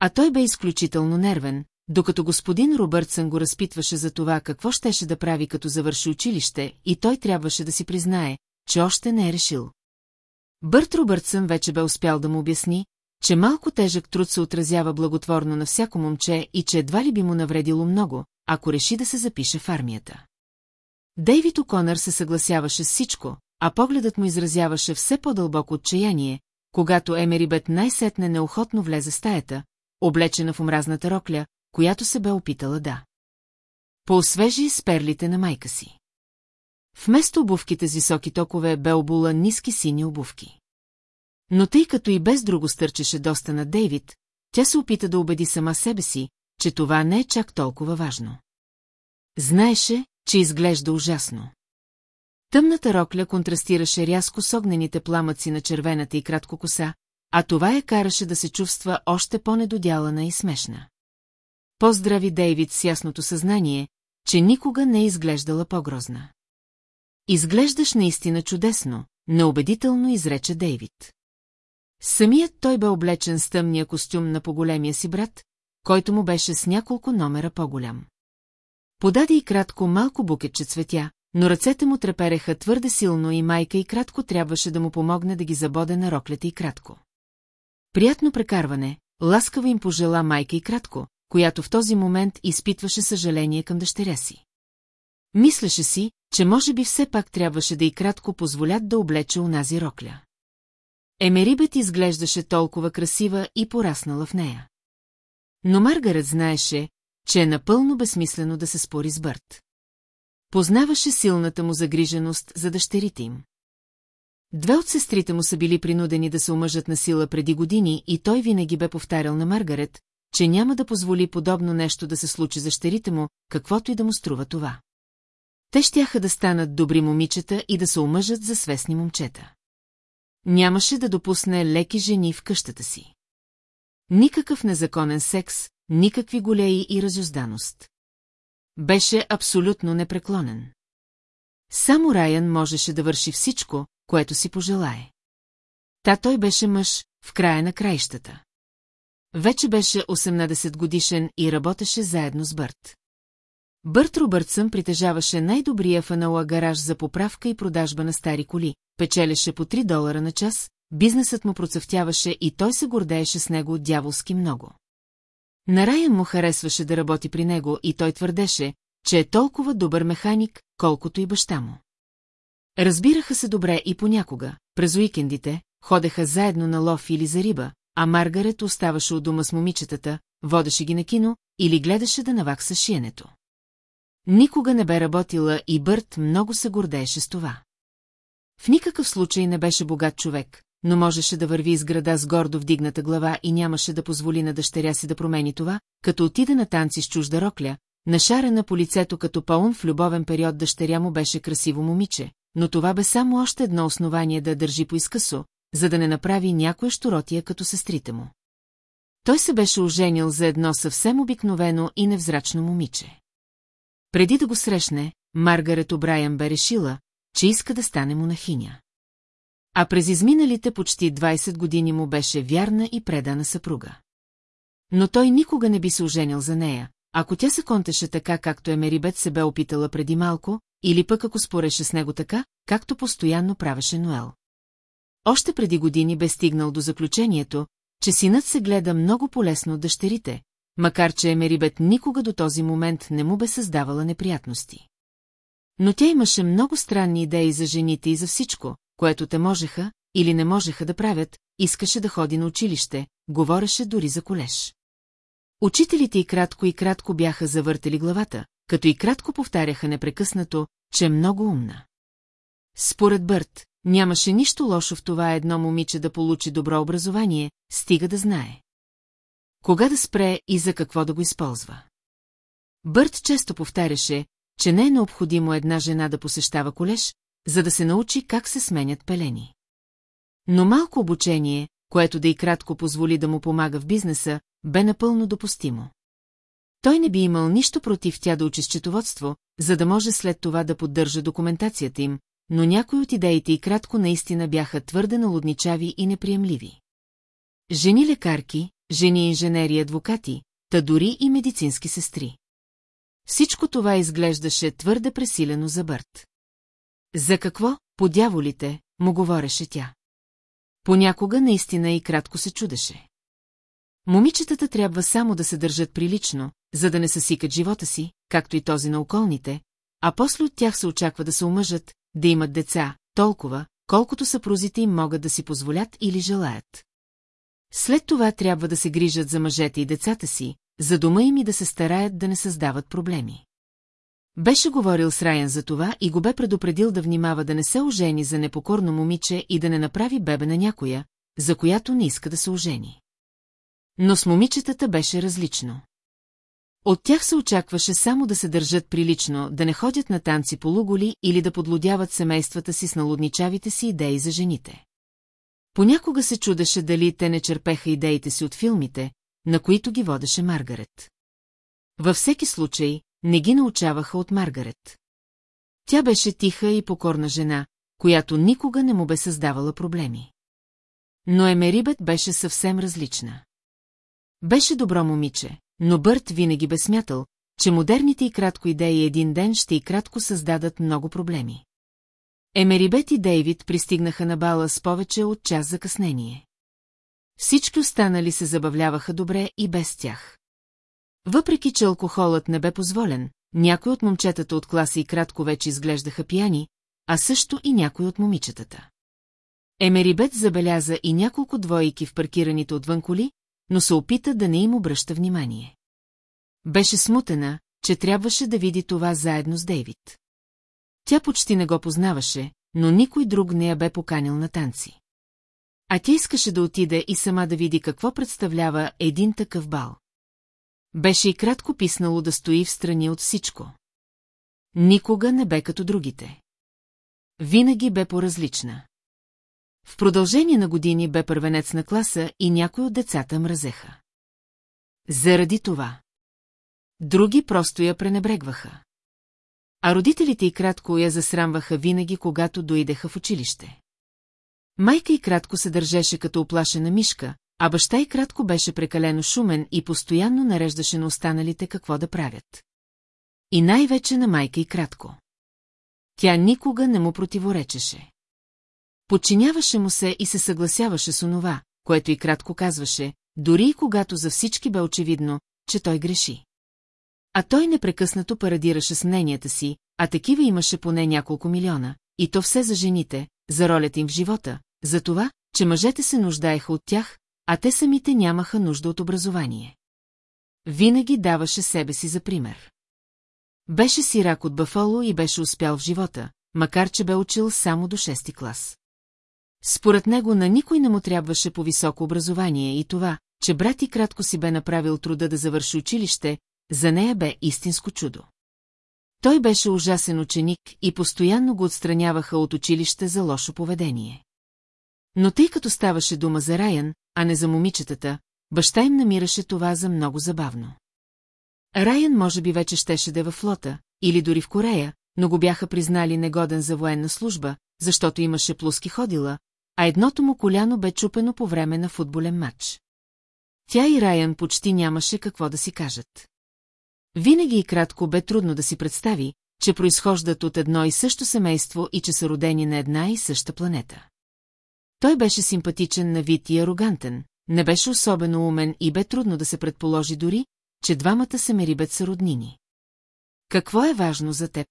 А той бе изключително нервен, докато господин Робъртсън го разпитваше за това какво щеше да прави като завърши училище и той трябваше да си признае, че още не е решил. Бърт Робъртсън вече бе успял да му обясни, че малко тежък труд се отразява благотворно на всяко момче и че едва ли би му навредило много, ако реши да се запише в армията. Дейвид Оконър се съгласяваше с всичко, а погледът му изразяваше все по-дълбоко отчаяние, когато Емерибет най-сетне неохотно влезе в стаята, облечена в омразната рокля, която се бе опитала да. Поосвежи с перлите на майка си. Вместо обувките с високи токове бе обула ниски сини обувки. Но тъй като и без друго стърчеше доста на Дейвид, тя се опита да убеди сама себе си, че това не е чак толкова важно. Знаеше, че изглежда ужасно. Тъмната рокля контрастираше рязко с огнените пламъци на червената и кратко коса, а това я караше да се чувства още по-недодялана и смешна. Поздрави Дейвид с ясното съзнание, че никога не е изглеждала по-грозна. Изглеждаш наистина чудесно, неубедително изрече Дейвид. Самият той бе облечен с тъмния костюм на поголемия си брат, който му беше с няколко номера по-голям. Подаде и кратко малко букетче цветя, но ръцете му трепереха твърде силно и майка и кратко трябваше да му помогне да ги забоде на роклята и кратко. Приятно прекарване, ласкаво им пожела майка и кратко, която в този момент изпитваше съжаление към дъщеря си. Мислеше си, че може би все пак трябваше да и кратко позволят да облече унази рокля. Емерибет изглеждаше толкова красива и пораснала в нея. Но Маргарет знаеше, че е напълно безсмислено да се спори с Бърт. Познаваше силната му загриженост за дъщерите им. Две от сестрите му са били принудени да се омъжат на сила преди години и той винаги бе повтарял на Маргарет, че няма да позволи подобно нещо да се случи за щерите му, каквото и да му струва това. Те щяха да станат добри момичета и да се омъжат за свестни момчета. Нямаше да допусне леки жени в къщата си. Никакъв незаконен секс, никакви голеи и разюзданост. беше абсолютно непреклонен. Само Райан можеше да върши всичко, което си пожелае. Та той беше мъж в края на краищата. Вече беше 18 годишен и работеше заедно с Бърт. Бърт Робъртсън притежаваше най-добрия фанала гараж за поправка и продажба на стари коли, печелеше по 3 долара на час, бизнесът му процъфтяваше и той се гордееше с него дяволски много. На Райан му харесваше да работи при него и той твърдеше, че е толкова добър механик, колкото и баща му. Разбираха се добре и понякога, през уикендите, ходеха заедно на лов или за риба, а Маргарет оставаше от дома с момичетата, водеше ги на кино или гледаше да навакса шиенето. Никога не бе работила и Бърт много се гордееше с това. В никакъв случай не беше богат човек, но можеше да върви из града с гордо вдигната глава и нямаше да позволи на дъщеря си да промени това, като отида на танци с чужда рокля, нашарена по лицето като паун в любовен период дъщеря му беше красиво момиче, но това бе само още едно основание да държи по изкъсо, за да не направи някоя щуротия като сестрите му. Той се беше оженил за едно съвсем обикновено и невзрачно момиче. Преди да го срещне, Маргарет Обрайан бе решила, че иска да стане монахиня. А през изминалите почти 20 години му беше вярна и предана съпруга. Но той никога не би се оженил за нея, ако тя се контеше така, както Емерибет се бе опитала преди малко, или пък ако спореше с него така, както постоянно правеше Ноел. Още преди години бе стигнал до заключението, че синът се гледа много полезно от дъщерите, макар че Емерибет никога до този момент не му бе създавала неприятности. Но тя имаше много странни идеи за жените и за всичко, което те можеха или не можеха да правят, искаше да ходи на училище, говореше дори за колеж. Учителите и кратко и кратко бяха завъртали главата, като и кратко повтаряха непрекъснато, че е много умна. Според Бърт, нямаше нищо лошо в това едно момиче да получи добро образование, стига да знае. Кога да спре и за какво да го използва. Бърт често повтаряше, че не е необходимо една жена да посещава колеж, за да се научи как се сменят пелени. Но малко обучение, което да и кратко позволи да му помага в бизнеса, бе напълно допустимо. Той не би имал нищо против тя да учи счетоводство, за да може след това да поддържа документацията им, но някои от идеите и кратко наистина бяха твърде налудничави и неприемливи. Жени лекарки, жени инженери и адвокати, та дори и медицински сестри. Всичко това изглеждаше твърде пресилено за Бърт. За какво, по дяволите, му говореше тя. Понякога наистина и кратко се чудеше. Момичетата трябва само да се държат прилично, за да не съсикат живота си, както и този на околните, а после от тях се очаква да се омъжат, да имат деца, толкова, колкото съпрузите им могат да си позволят или желаят. След това трябва да се грижат за мъжете и децата си, за дома им и да се стараят да не създават проблеми. Беше говорил с Райан за това и го бе предупредил да внимава да не се ожени за непокорно момиче и да не направи бебе на някоя, за която не иска да се ожени. Но с момичетата беше различно. От тях се очакваше само да се държат прилично, да не ходят на танци по луголи или да подлодяват семействата си с налудничавите си идеи за жените. Понякога се чудеше дали те не черпеха идеите си от филмите, на които ги водеше Маргарет. Във всеки случай, не ги научаваха от Маргарет. Тя беше тиха и покорна жена, която никога не му бе създавала проблеми. Но Емерибет беше съвсем различна. Беше добро момиче, но Бърт винаги бе смятал, че модерните и кратко идеи един ден ще и кратко създадат много проблеми. Емерибет и Дейвид пристигнаха на бала с повече от час закъснение. Всички останали се забавляваха добре и без тях. Въпреки, че алкохолът не бе позволен, някои от момчетата от класа и кратко вече изглеждаха пияни, а също и някои от момичетата. Емерибет забеляза и няколко двойки в паркираните отвън коли, но се опита да не им обръща внимание. Беше смутена, че трябваше да види това заедно с Дейвид. Тя почти не го познаваше, но никой друг не я бе поканил на танци. А тя искаше да отиде и сама да види какво представлява един такъв бал. Беше и кратко писнало да стои в страни от всичко. Никога не бе като другите. Винаги бе по-различна. В продължение на години бе първенец на класа и някои от децата мразеха. Заради това. Други просто я пренебрегваха. А родителите и кратко я засрамваха винаги, когато дойдеха в училище. Майка и кратко се държеше като оплашена мишка, а баща и кратко беше прекалено шумен и постоянно нареждаше на останалите какво да правят. И най-вече на майка и кратко. Тя никога не му противоречеше. Подчиняваше му се и се съгласяваше с онова, което и кратко казваше, дори и когато за всички бе очевидно, че той греши. А той непрекъснато парадираше с мненията си, а такива имаше поне няколко милиона, и то все за жените, за ролята им в живота, за това, че мъжете се нуждаеха от тях, а те самите нямаха нужда от образование. Винаги даваше себе си за пример. Беше сирак от Бафало и беше успял в живота, макар че бе учил само до 6 клас. Според него на никой не му трябваше по високо образование и това, че брат и кратко си бе направил труда да завърши училище, за нея бе истинско чудо. Той беше ужасен ученик и постоянно го отстраняваха от училище за лошо поведение. Но тъй като ставаше дума за Райан, а не за момичетата, баща им намираше това за много забавно. Райан може би вече щеше да е във флота, или дори в Корея, но го бяха признали негоден за военна служба, защото имаше плоски ходила, а едното му коляно бе чупено по време на футболен матч. Тя и Райан почти нямаше какво да си кажат. Винаги и кратко бе трудно да си представи, че произхождат от едно и също семейство и че са родени на една и съща планета. Той беше симпатичен на вид и арогантен, не беше особено умен и бе трудно да се предположи дори, че двамата се мерибет са роднини. Какво е важно за теб?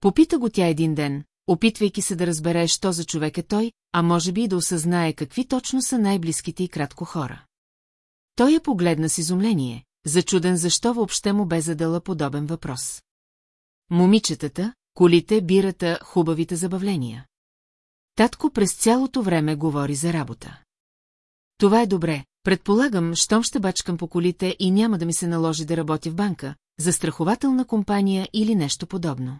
Попита го тя един ден, опитвайки се да разбере, що за човек е той, а може би и да осъзнае какви точно са най-близките и кратко хора. Той я погледна с изумление, зачуден защо въобще му бе задала подобен въпрос. Момичетата, колите, бирата, хубавите забавления. Татко през цялото време говори за работа. Това е добре, предполагам, щом ще бачкам по колите и няма да ми се наложи да работя в банка, за страхователна компания или нещо подобно.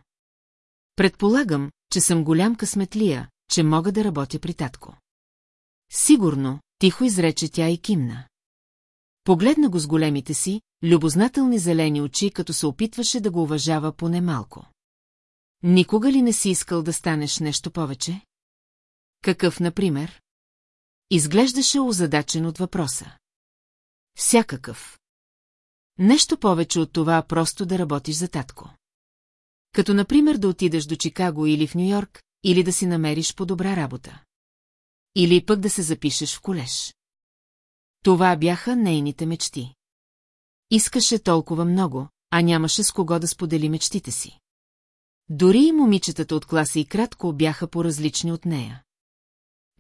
Предполагам, че съм голям късметлия, че мога да работя при татко. Сигурно, тихо изрече тя и кимна. Погледна го с големите си, любознателни зелени очи, като се опитваше да го уважава поне малко. Никога ли не си искал да станеш нещо повече? Какъв, например? Изглеждаше озадачен от въпроса. Всякакъв. Нещо повече от това просто да работиш за татко. Като, например, да отидеш до Чикаго или в Нью-Йорк, или да си намериш по-добра работа. Или пък да се запишеш в колеж. Това бяха нейните мечти. Искаше толкова много, а нямаше с кого да сподели мечтите си. Дори и момичетата от класа и кратко бяха по-различни от нея.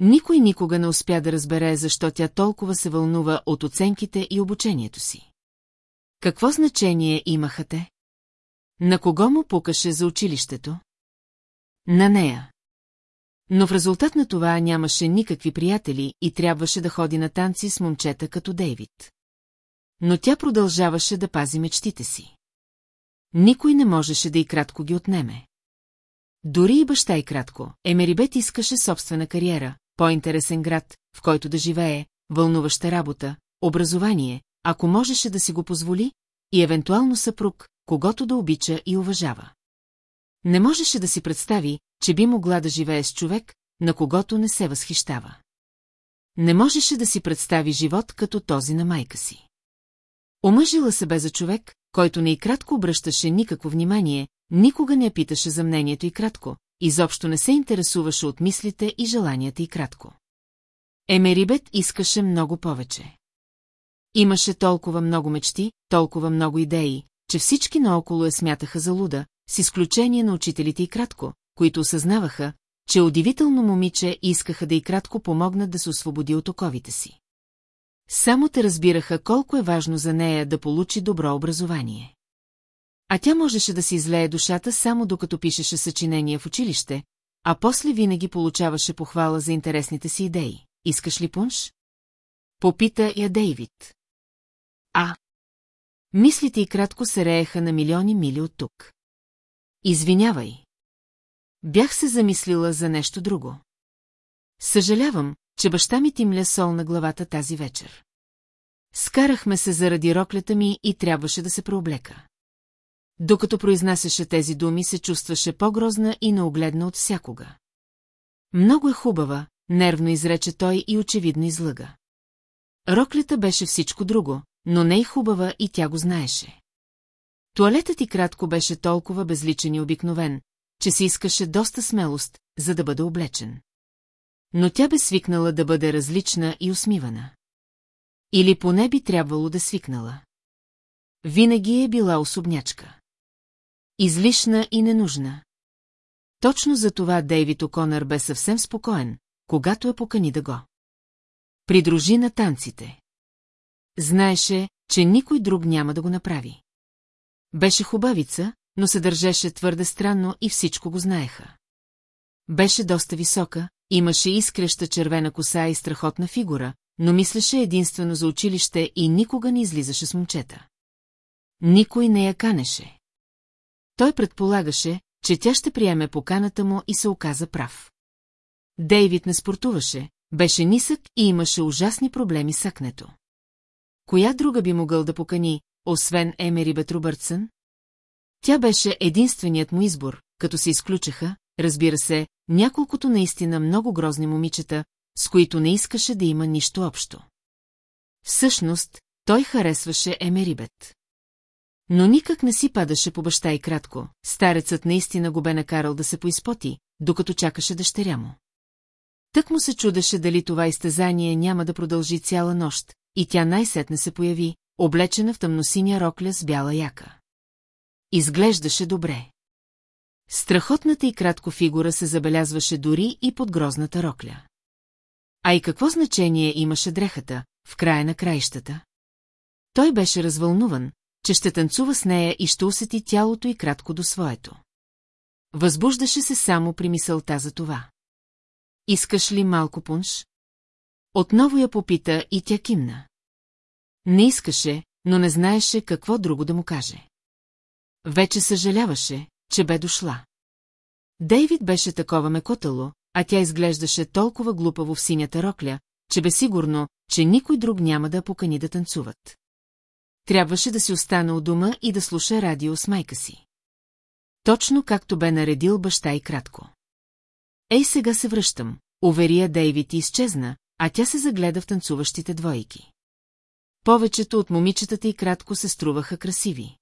Никой никога не успя да разбере, защо тя толкова се вълнува от оценките и обучението си. Какво значение имаха те? На кого му пукаше за училището? На нея. Но в резултат на това нямаше никакви приятели и трябваше да ходи на танци с момчета като Дейвид. Но тя продължаваше да пази мечтите си. Никой не можеше да и кратко ги отнеме. Дори и баща и кратко, Емерибет искаше собствена кариера, по-интересен град, в който да живее, вълнуваща работа, образование, ако можеше да си го позволи, и евентуално съпруг, когато да обича и уважава. Не можеше да си представи, че би могла да живее с човек, на когото не се възхищава. Не можеше да си представи живот като този на майка си. Омъжила се бе за човек, който не и кратко обръщаше никакво внимание, никога не питаше за мнението и кратко, изобщо не се интересуваше от мислите и желанията и кратко. Емерибет искаше много повече. Имаше толкова много мечти, толкова много идеи, че всички наоколо я смятаха за луда, с изключение на учителите и кратко, които осъзнаваха, че удивително момиче искаха да и кратко помогнат да се освободи от оковите си. Само те разбираха колко е важно за нея да получи добро образование. А тя можеше да си излее душата само докато пишеше съчинения в училище, а после винаги получаваше похвала за интересните си идеи. Искаш ли пунш? Попита я Дейвид. А. Мислите и кратко се рееха на милиони мили от тук. Извинявай. Бях се замислила за нещо друго. Съжалявам, че баща ми ти мля сол на главата тази вечер. Скарахме се заради роклята ми и трябваше да се преоблека. Докато произнасяше тези думи, се чувстваше по-грозна и неогледна от всякога. Много е хубава, нервно изрече той и очевидно излъга. Роклята беше всичко друго, но не и хубава и тя го знаеше. Туалетът и кратко беше толкова безличен и обикновен, че се искаше доста смелост, за да бъде облечен. Но тя бе свикнала да бъде различна и усмивана. Или поне би трябвало да свикнала. Винаги е била особнячка. Излишна и ненужна. Точно за това Дейвид Оконър бе съвсем спокоен, когато я покани да го. Придружи на танците. Знаеше, че никой друг няма да го направи. Беше хубавица, но се държеше твърде странно и всичко го знаеха. Беше доста висока, имаше изкреща червена коса и страхотна фигура, но мислеше единствено за училище и никога не излизаше с момчета. Никой не я канеше. Той предполагаше, че тя ще приеме поканата му и се оказа прав. Дейвид не спортуваше, беше нисък и имаше ужасни проблеми с акнето. Коя друга би могъл да покани, освен Емери Бетрубъртсън? Тя беше единственият му избор, като се изключаха, разбира се, няколкото наистина много грозни момичета, с които не искаше да има нищо общо. Всъщност, той харесваше Емерибет. Но никак не си падаше по баща и кратко, старецът наистина го бе накарал да се поизпоти, докато чакаше дъщеря му. Тък му се чудеше дали това изтезание няма да продължи цяла нощ, и тя най-сетне се появи, облечена в тъмносиня рокля с бяла яка. Изглеждаше добре. Страхотната и кратко фигура се забелязваше дори и под грозната рокля. А и какво значение имаше дрехата, в края на краищата? Той беше развълнуван, че ще танцува с нея и ще усети тялото и кратко до своето. Възбуждаше се само при мисълта за това. Искаш ли малко пунш? Отново я попита и тя кимна. Не искаше, но не знаеше какво друго да му каже. Вече съжаляваше, че бе дошла. Дейвид беше такова мекотало, а тя изглеждаше толкова глупаво в синята рокля, че бе сигурно, че никой друг няма да покани да танцуват. Трябваше да си остане у дома и да слуша радио с майка си. Точно както бе наредил баща и кратко. Ей, сега се връщам, уверия Дейвид и изчезна, а тя се загледа в танцуващите двойки. Повечето от момичетата и кратко се струваха красиви.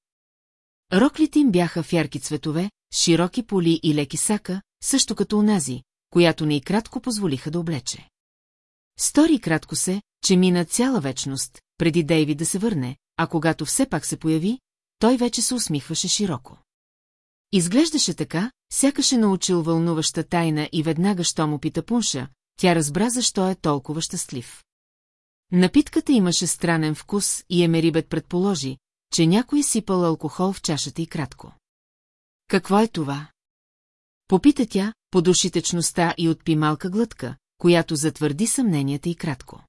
Роклите им бяха в ярки цветове, широки поли и леки сака, също като унази, която не и кратко позволиха да облече. Стори кратко се, че мина цяла вечност, преди Дейви да се върне, а когато все пак се появи, той вече се усмихваше широко. Изглеждаше така, сякаше научил вълнуваща тайна и веднага, що му пита пунша, тя разбра защо е толкова щастлив. Напитката имаше странен вкус и Емерибет предположи, че някой е сипал алкохол в чашата и кратко. Какво е това? Попита тя, подуши течността и отпи малка глътка, която затвърди съмненията и кратко.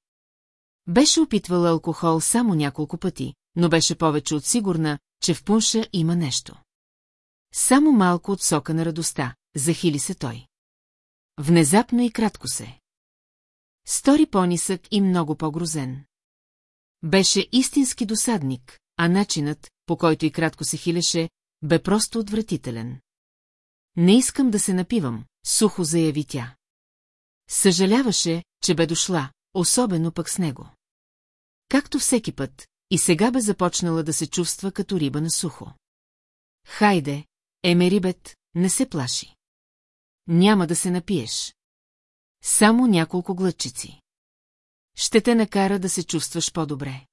Беше опитвала алкохол само няколко пъти, но беше повече от сигурна, че в пунша има нещо. Само малко от сока на радостта, захили се той. Внезапно и кратко се. Стори по-нисък и много по-грозен. Беше истински досадник, а начинът, по който и кратко се хилеше, бе просто отвратителен. Не искам да се напивам, сухо заяви тя. Съжаляваше, че бе дошла, особено пък с него. Както всеки път, и сега бе започнала да се чувства като риба на сухо. Хайде, Емерибет, не се плаши. Няма да се напиеш. Само няколко глътчици. Ще те накара да се чувстваш по-добре.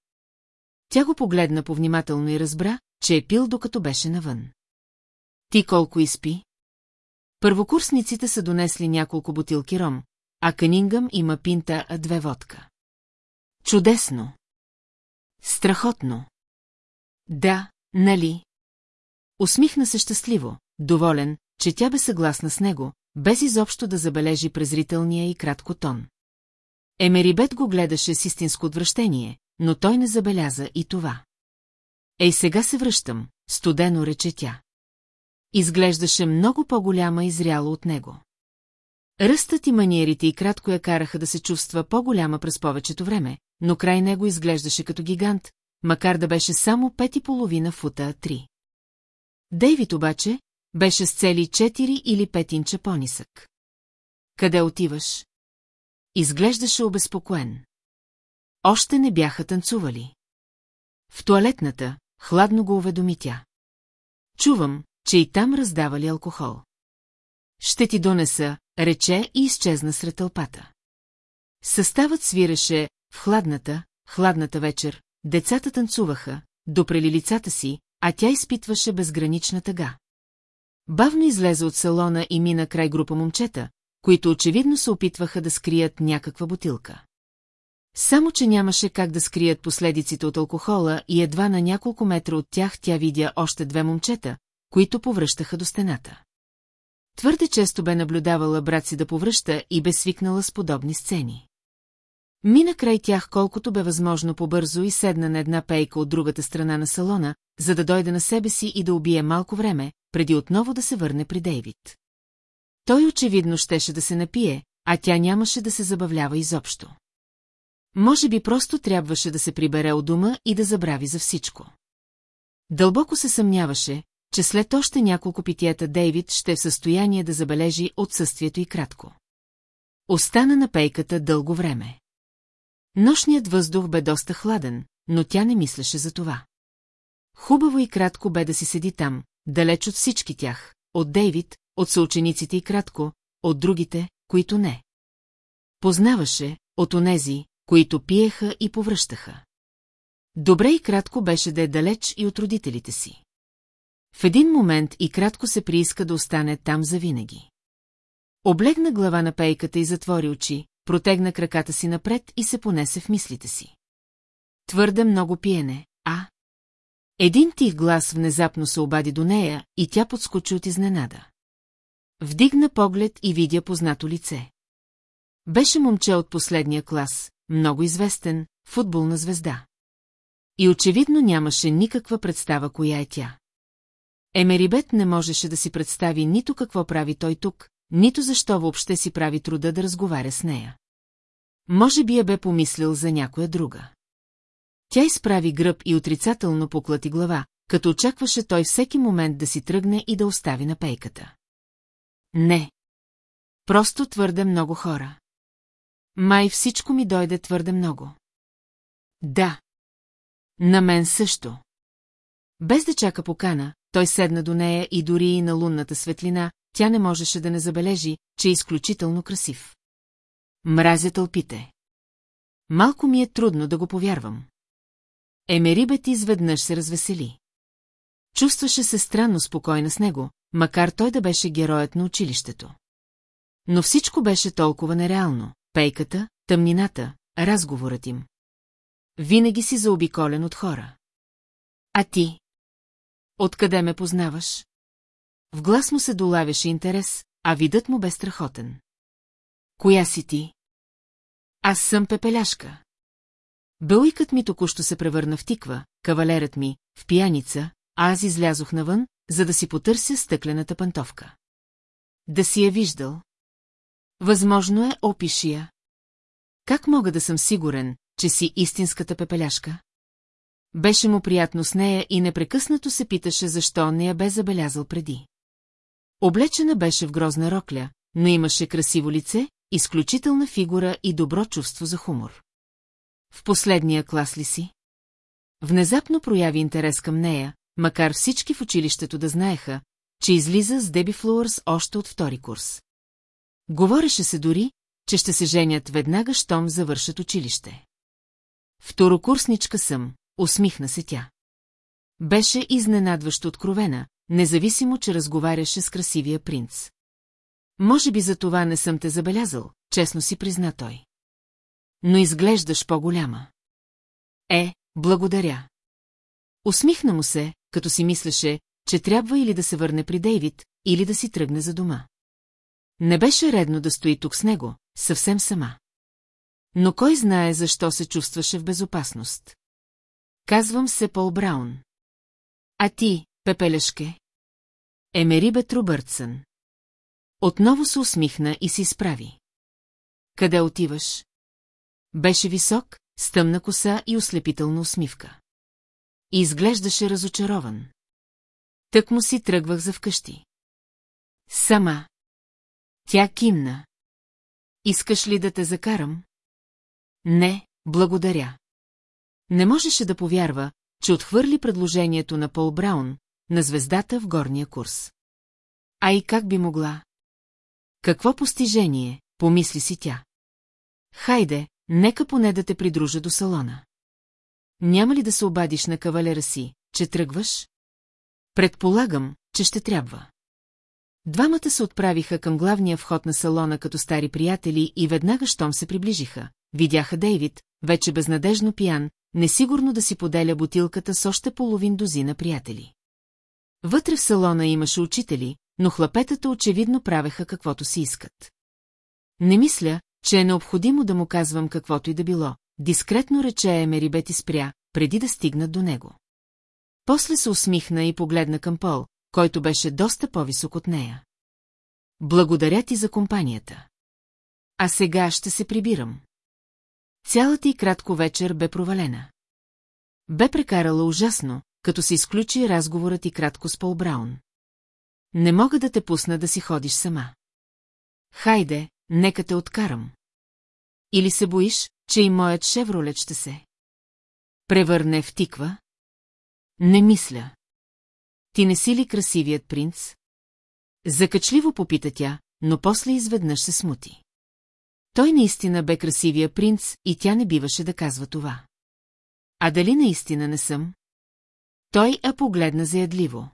Тя го погледна повнимателно и разбра, че е пил докато беше навън. Ти колко изпи? Първокурсниците са донесли няколко бутилки ром, а Канингъм има пинта, две водка. Чудесно! Страхотно! Да, нали? Усмихна се щастливо, доволен, че тя бе съгласна с него, без изобщо да забележи презрителния и кратко тон. Емерибет го гледаше с истинско отвращение, но той не забеляза и това. Ей, сега се връщам, студено рече тя. Изглеждаше много по-голяма и зряла от него. Ръстът и маниерите и кратко я караха да се чувства по-голяма през повечето време, но край него изглеждаше като гигант, макар да беше само пет и половина фута три. Дейвид обаче беше с цели 4 или 5 инча по-нисък. Къде отиваш? Изглеждаше обезпокоен. Още не бяха танцували. В туалетната, хладно го уведоми тя. Чувам, че и там раздавали алкохол. Ще ти донеса, рече и изчезна сред тълпата. Съставът свиреше в хладната, хладната вечер, децата танцуваха, допрели лицата си, а тя изпитваше безгранична тъга. Бавно излезе от салона и мина край група момчета, които очевидно се опитваха да скрият някаква бутилка. Само, че нямаше как да скрият последиците от алкохола и едва на няколко метра от тях тя видя още две момчета, които повръщаха до стената. Твърде често бе наблюдавала брат си да повръща и бе свикнала с подобни сцени. Мина край тях колкото бе възможно побързо и седна на една пейка от другата страна на салона, за да дойде на себе си и да убие малко време, преди отново да се върне при Дейвид. Той очевидно щеше да се напие, а тя нямаше да се забавлява изобщо. Може би просто трябваше да се прибере от дома и да забрави за всичко. Дълбоко се съмняваше, че след още няколко питиета Дейвид ще е в състояние да забележи отсъствието и кратко. Остана на пейката дълго време. Нощният въздух бе доста хладен, но тя не мислеше за това. Хубаво и кратко бе да си седи там, далеч от всички тях, от Дейвид, от съучениците и кратко, от другите, които не. Познаваше, от онези, които пиеха и повръщаха. Добре и кратко беше да е далеч и от родителите си. В един момент и кратко се прииска да остане там завинаги. Облегна глава на пейката и затвори очи, протегна краката си напред и се понесе в мислите си. Твърде много пиене, а? Един тих глас внезапно се обади до нея и тя подскочи от изненада. Вдигна поглед и видя познато лице. Беше момче от последния клас, много известен, футболна звезда. И очевидно нямаше никаква представа коя е тя. Емерибет не можеше да си представи нито какво прави той тук, нито защо въобще си прави труда да разговаря с нея. Може би я бе помислил за някоя друга. Тя изправи гръб и отрицателно поклати глава, като очакваше той всеки момент да си тръгне и да остави на пейката. Не. Просто твърде много хора. Май всичко ми дойде твърде много. Да. На мен също. Без да чака покана, той седна до нея и дори и на лунната светлина, тя не можеше да не забележи, че е изключително красив. Мразя тълпите. Малко ми е трудно да го повярвам. Емерибет изведнъж се развесели. Чувстваше се странно спокойна с него, макар той да беше героят на училището. Но всичко беше толкова нереално. Пейката, тъмнината, разговорът им. Винаги си заобиколен от хора. А ти? Откъде ме познаваш? В глас му се долавяше интерес, а видът му бе страхотен. Коя си ти? Аз съм пепеляшка. Бълъйкът ми току-що се превърна в тиква, кавалерът ми, в пияница, а аз излязох навън, за да си потърся стъклената пантовка. Да си я виждал. Възможно е, опиши я. Как мога да съм сигурен, че си истинската пепеляшка? Беше му приятно с нея и непрекъснато се питаше, защо не я бе забелязал преди. Облечена беше в грозна рокля, но имаше красиво лице, изключителна фигура и добро чувство за хумор. В последния клас ли си? Внезапно прояви интерес към нея, макар всички в училището да знаеха, че излиза с Деби Флуърс още от втори курс. Говореше се дори, че ще се женят веднага, щом завършат училище. Второкурсничка съм, усмихна се тя. Беше изненадващо откровена, независимо, че разговаряше с красивия принц. Може би за това не съм те забелязал, честно си призна той. Но изглеждаш по-голяма. Е, благодаря. Усмихна му се, като си мислеше, че трябва или да се върне при Дейвид, или да си тръгне за дома. Не беше редно да стои тук с него, съвсем сама. Но кой знае защо се чувстваше в безопасност. Казвам се Пол Браун. А ти, Пепелешке? Емери Бетрубъртсън. Отново се усмихна и се изправи. Къде отиваш? Беше висок, с тъмна коса и ослепителна усмивка. Изглеждаше разочарован. Тък му си тръгвах за вкъщи. Сама. Тя кимна. Искаш ли да те закарам? Не, благодаря. Не можеше да повярва, че отхвърли предложението на Пол Браун, на звездата в горния курс. А и как би могла? Какво постижение, помисли си тя. Хайде, нека поне да те придружа до салона. Няма ли да се обадиш на кавалера си, че тръгваш? Предполагам, че ще трябва. Двамата се отправиха към главния вход на салона като стари приятели и веднага щом се приближиха. Видяха Дейвид, вече безнадежно пиян, несигурно да си поделя бутилката с още половин дозина приятели. Вътре в салона имаше учители, но хлапетата очевидно правеха каквото си искат. Не мисля, че е необходимо да му казвам каквото и да било. Дискретно рече Емерибет и спря, преди да стигнат до него. После се усмихна и погледна към Пол, който беше доста по-висок от нея. Благодаря ти за компанията. А сега ще се прибирам. Цялата и кратко вечер бе провалена. Бе прекарала ужасно, като се изключи разговорът и кратко с Пол Браун. Не мога да те пусна да си ходиш сама. Хайде, нека те откарам. Или се боиш, че и моят шевролет ще се... Превърне в тиква? Не мисля. Ти не си ли красивият принц? Закачливо попита тя, но после изведнъж се смути. Той наистина бе красивия принц и тя не биваше да казва това. А дали наистина не съм? Той я погледна заядливо.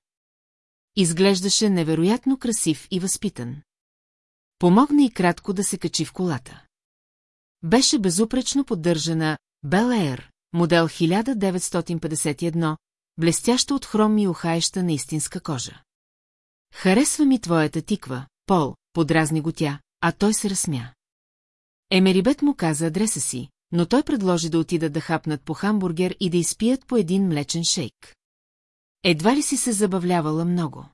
Изглеждаше невероятно красив и възпитан. Помогна и кратко да се качи в колата. Беше безупречно поддържана Бел Ейр, модел 1951, блестяща от хром и ухаеща на истинска кожа. Харесва ми твоята тиква, Пол, подразни го тя, а той се разсмя. Емерибет му каза адреса си, но той предложи да отидат да хапнат по хамбургер и да изпият по един млечен шейк. Едва ли си се забавлявала много.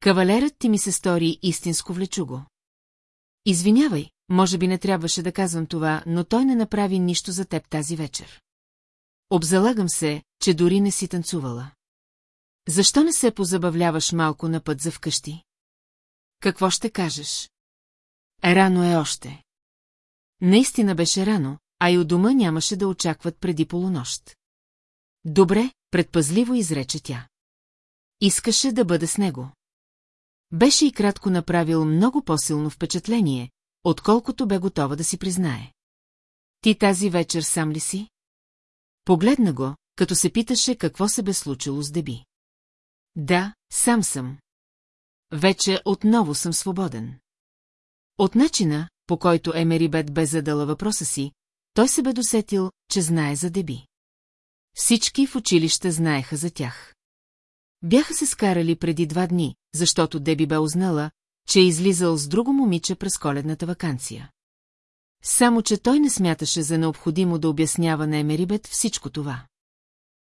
Кавалерът ти ми се стори истинско влечуго. Извинявай, може би не трябваше да казвам това, но той не направи нищо за теб тази вечер. Обзалагам се, че дори не си танцувала. Защо не се позабавляваш малко на път за вкъщи? Какво ще кажеш? Рано е още. Наистина беше рано, а и у дома нямаше да очакват преди полунощ. Добре, предпазливо изрече тя. Искаше да бъде с него. Беше и кратко направил много по-силно впечатление, отколкото бе готова да си признае. Ти тази вечер сам ли си? Погледна го, като се питаше какво се бе случило с Деби. Да, сам съм. Вече отново съм свободен. От начина, по който Емери Бет бе задала въпроса си, той се бе досетил, че знае за Деби. Всички в училище знаеха за тях. Бяха се скарали преди два дни, защото Деби бе узнала, че е излизал с друго момиче през коледната вакансия. Само, че той не смяташе за необходимо да обяснява на Емерибет всичко това.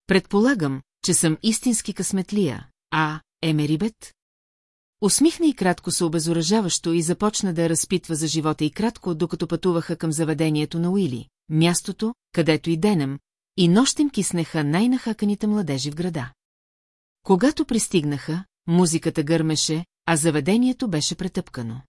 Предполагам, че съм истински късметлия, а Емерибет? Усмихна и кратко се обезоръжаващо и започна да я разпитва за живота и кратко, докато пътуваха към заведението на Уили, мястото, където и денем, и нощем киснеха най-нахаканите младежи в града. Когато пристигнаха, музиката гърмеше, а заведението беше претъпкано.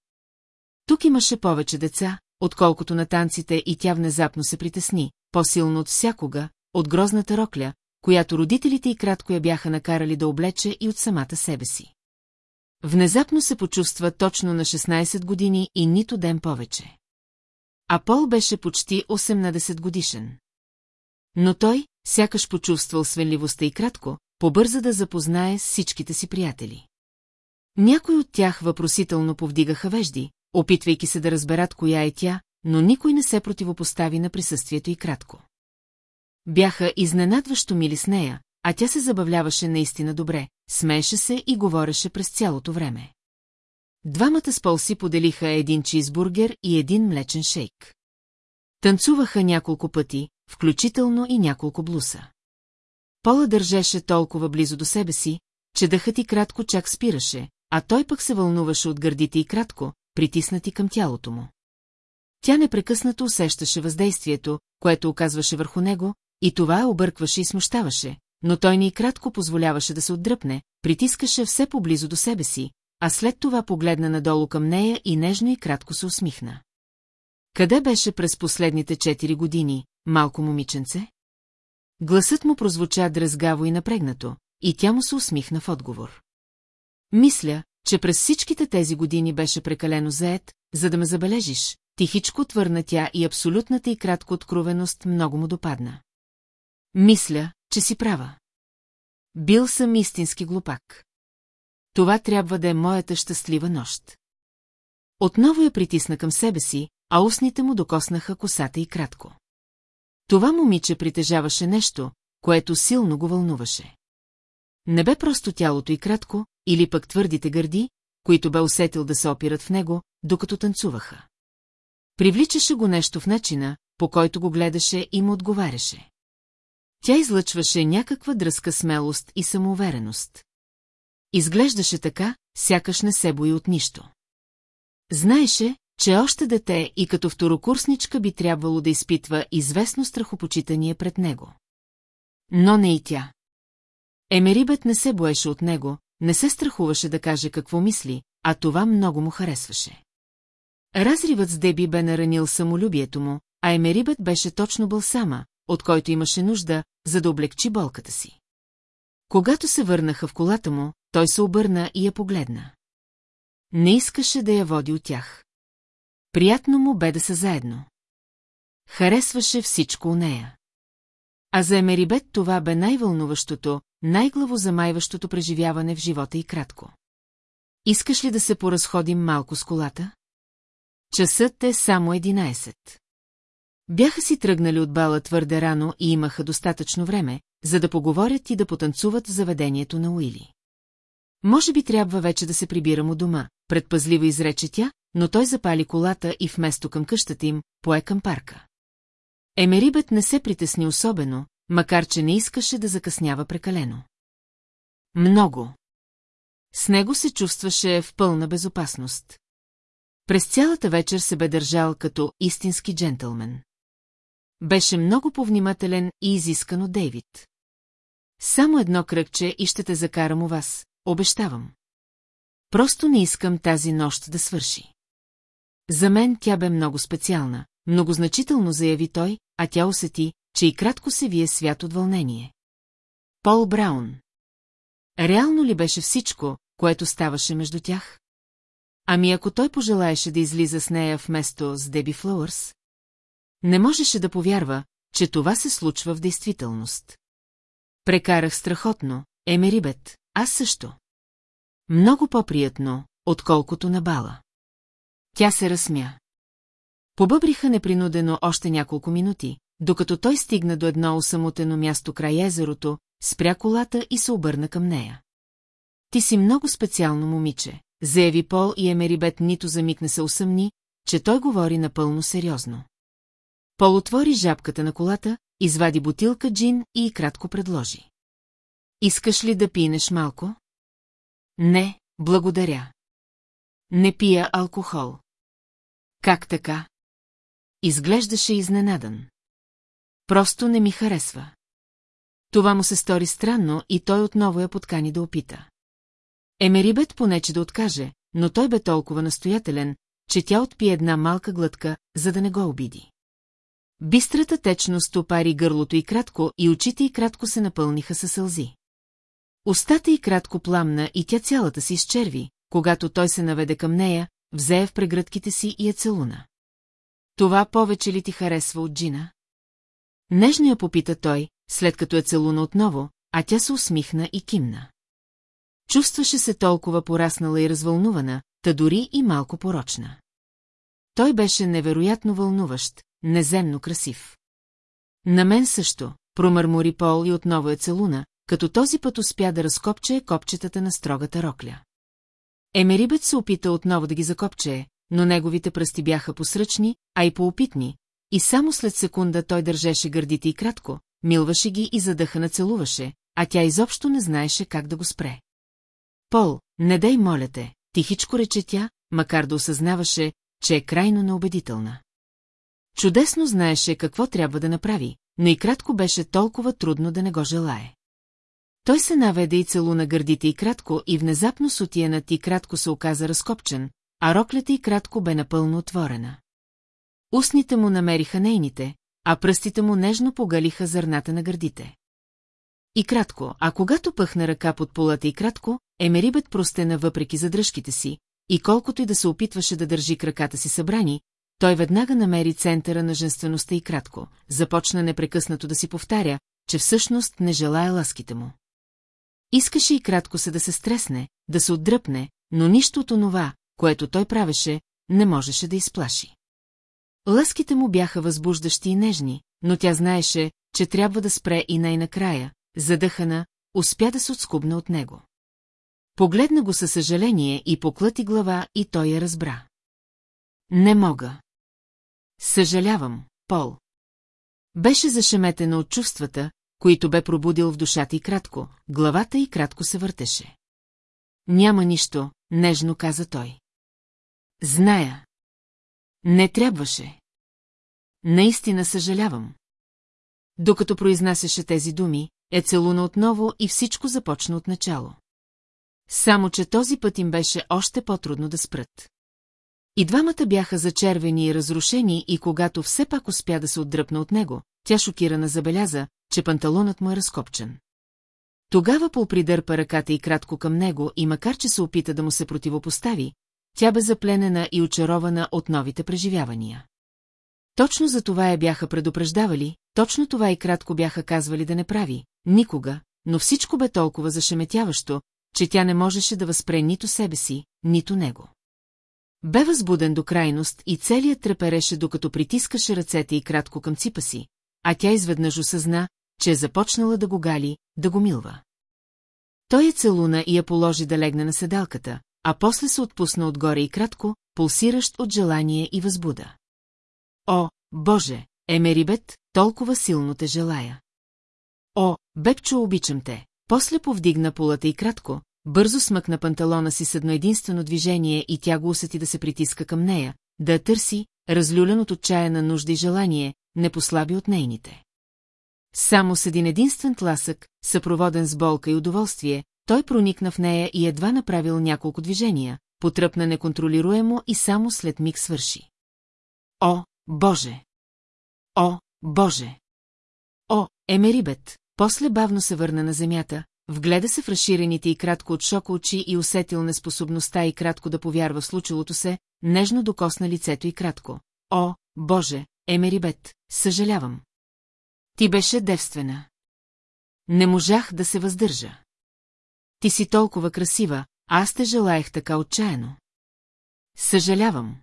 Тук имаше повече деца, отколкото на танците и тя внезапно се притесни, по-силно от всякога, от грозната рокля, която родителите и кратко я бяха накарали да облече и от самата себе си. Внезапно се почувства точно на 16 години и нито ден повече. А Пол беше почти 18 годишен. Но той, сякаш почувствал свенливостта и кратко, побърза да запознае с всичките си приятели. Някой от тях въпросително повдигаха вежди, опитвайки се да разберат коя е тя, но никой не се противопостави на присъствието и кратко. Бяха изненадващо мили с нея, а тя се забавляваше наистина добре, смееше се и говореше през цялото време. Двамата с Пол поделиха един чизбургер и един млечен шейк. Танцуваха няколко пъти, включително и няколко блуса. Пола държеше толкова близо до себе си, че дъхът и кратко чак спираше, а той пък се вълнуваше от гърдите и кратко, притиснати към тялото му. Тя непрекъснато усещаше въздействието, което оказваше върху него, и това объркваше и смущаваше, но той ни и кратко позволяваше да се отдръпне, притискаше все поблизо до себе си, а след това погледна надолу към нея и нежно и кратко се усмихна. Къде беше през последните четири години, малко момиченце? Гласът му прозвуча дръзгаво и напрегнато, и тя му се усмихна в отговор. Мисля, че през всичките тези години беше прекалено заед, за да ме забележиш, тихичко отвърна тя и абсолютната и кратко откровеност много му допадна. Мисля, че си права. Бил съм истински глупак. Това трябва да е моята щастлива нощ. Отново я притисна към себе си, а устните му докоснаха косата и кратко. Това момиче притежаваше нещо, което силно го вълнуваше. Не бе просто тялото и кратко, или пък твърдите гърди, които бе усетил да се опират в него, докато танцуваха. Привличаше го нещо в начина, по който го гледаше и му отговаряше. Тя излъчваше някаква дръска смелост и самоувереност. Изглеждаше така, сякаш не се бои от нищо. Знаеше, че още дете и като второкурсничка би трябвало да изпитва известно страхопочитание пред него. Но не и тя. Емерибет не се боеше от него, не се страхуваше да каже какво мисли, а това много му харесваше. Разривът с Деби бе наранил самолюбието му, а Емерибет беше точно бълсама, от който имаше нужда, за да облегчи болката си. Когато се върнаха в колата му, той се обърна и я погледна. Не искаше да я води от тях. Приятно му бе да са заедно. Харесваше всичко у нея. А за Емерибет това бе най-вълнуващото, най-главо замайващото преживяване в живота и кратко. Искаш ли да се поразходим малко с колата? Часът е само 11. Бяха си тръгнали от бала твърде рано и имаха достатъчно време, за да поговорят и да потанцуват в заведението на Уили. Може би трябва вече да се прибирам у дома, предпазливо изрече тя, но той запали колата и вместо към къщата им, пое към парка. Емерибет не се притесни особено, макар че не искаше да закъснява прекалено. Много. С него се чувстваше в пълна безопасност. През цялата вечер се бе държал като истински джентълмен. Беше много повнимателен и изискан от Дейвид. Само едно кръгче и ще те закарам у вас, обещавам. Просто не искам тази нощ да свърши. За мен тя бе много специална, многозначително заяви той, а тя усети, че и кратко се вие свят от вълнение. Пол Браун. Реално ли беше всичко, което ставаше между тях? Ами ако той пожелаеше да излиза с нея вместо с Деби Флауърс? Не можеше да повярва, че това се случва в действителност. Прекарах страхотно, Емерибет, аз също. Много по-приятно, отколкото на бала. Тя се разсмя. Побъбриха непринудено още няколко минути, докато той стигна до едно осамотено място край езерото, спря колата и се обърна към нея. Ти си много специално момиче, заяви Пол и Емерибет нито за миг не се усъмни, че той говори напълно сериозно. Пол отвори жабката на колата, извади бутилка джин и кратко предложи. Искаш ли да пинеш малко? Не, благодаря. Не пия алкохол. Как така? Изглеждаше изненадан. Просто не ми харесва. Това му се стори странно и той отново я подкани да опита. Емерибет понече да откаже, но той бе толкова настоятелен, че тя отпи една малка глътка, за да не го обиди. Бистрата течност опари гърлото и кратко, и очите и кратко се напълниха със сълзи. Остата и кратко пламна и тя цялата си изчерви, когато той се наведе към нея, взе в прегръдките си и я целуна. Това повече ли ти харесва от Джина? Нежно я попита той, след като я целуна отново, а тя се усмихна и кимна. Чувстваше се толкова пораснала и развълнувана, та дори и малко порочна. Той беше невероятно вълнуващ, неземно красив. На мен също, промърмори Пол и отново е целуна, като този път успя да разкопче копчетата на строгата рокля. Емерибет се опита отново да ги закопчее, но неговите пръсти бяха посръчни, а и поопитни, и само след секунда той държеше гърдите и кратко, милваше ги и задъха целуваше, а тя изобщо не знаеше как да го спре. Пол, не дай моля те, тихичко рече тя, макар да осъзнаваше, че е крайно неубедителна. Чудесно знаеше какво трябва да направи, но и кратко беше толкова трудно да не го желае. Той се наведе и целуна гърдите и кратко и внезапно сутиенът и кратко се оказа разкопчен, а роклята и кратко бе напълно отворена. Устните му намериха нейните, а пръстите му нежно погалиха зърната на гърдите. И кратко, а когато пъхна ръка под полата и кратко, Емерибет простена въпреки задръжките си, и колкото и да се опитваше да държи краката си събрани, той веднага намери центъра на женствеността и кратко, започна непрекъснато да си повтаря, че всъщност не желая ласките му. Искаше и кратко се да се стресне, да се отдръпне, но нищо от онова, което той правеше, не можеше да изплаши. Лъските му бяха възбуждащи и нежни, но тя знаеше, че трябва да спре и най-накрая, задъхана, успя да се отскубна от него. Погледна го със съжаление и поклати глава и той я разбра. Не мога. Съжалявам, Пол. Беше зашеметена от чувствата, които бе пробудил в душата и кратко, главата и кратко се въртеше. Няма нищо, нежно каза той. Зная. Не трябваше. Наистина съжалявам. Докато произнасяше тези думи, е целуна отново и всичко започна от начало. Само, че този път им беше още по-трудно да спрат. И двамата бяха зачервени и разрушени и когато все пак успя да се отдръпна от него, тя шокирана забеляза, че панталонът му е разкопчен. Тогава Пол придърпа ръката и кратко към него и макар че се опита да му се противопостави, тя бе запленена и очарована от новите преживявания. Точно за това я бяха предупреждавали, точно това и кратко бяха казвали да не прави, никога, но всичко бе толкова зашеметяващо, че тя не можеше да възпре нито себе си, нито него. Бе възбуден до крайност и целият трепереше, докато притискаше ръцете и кратко към ципа си, а тя изведнъж осъзна, че е започнала да го гали, да го милва. Той я целуна и я положи да легне на седалката, а после се отпусна отгоре и кратко, пулсиращ от желание и възбуда. О, Боже, Емерибет, толкова силно те желая. О, Бепчо, обичам те. После повдигна полата и кратко, бързо смъкна панталона си с едно единствено движение и тя го усети да се притиска към нея, да я търси, разлюлен от отчаяна нужда и желание, не послаби от нейните. Само с един единствен тласък, съпроводен с болка и удоволствие, той проникна в нея и едва направил няколко движения, потръпна неконтролируемо и само след миг свърши. О, Боже! О, Боже! О, Емерибет! После бавно се върна на земята, вгледа се в разширените и кратко от шока очи и усетил неспособността и кратко да повярва в случилото се, нежно докосна лицето и кратко. О, Боже, Емерибет, съжалявам. Ти беше девствена. Не можах да се въздържа. Ти си толкова красива, аз те желаях така отчаяно. Съжалявам.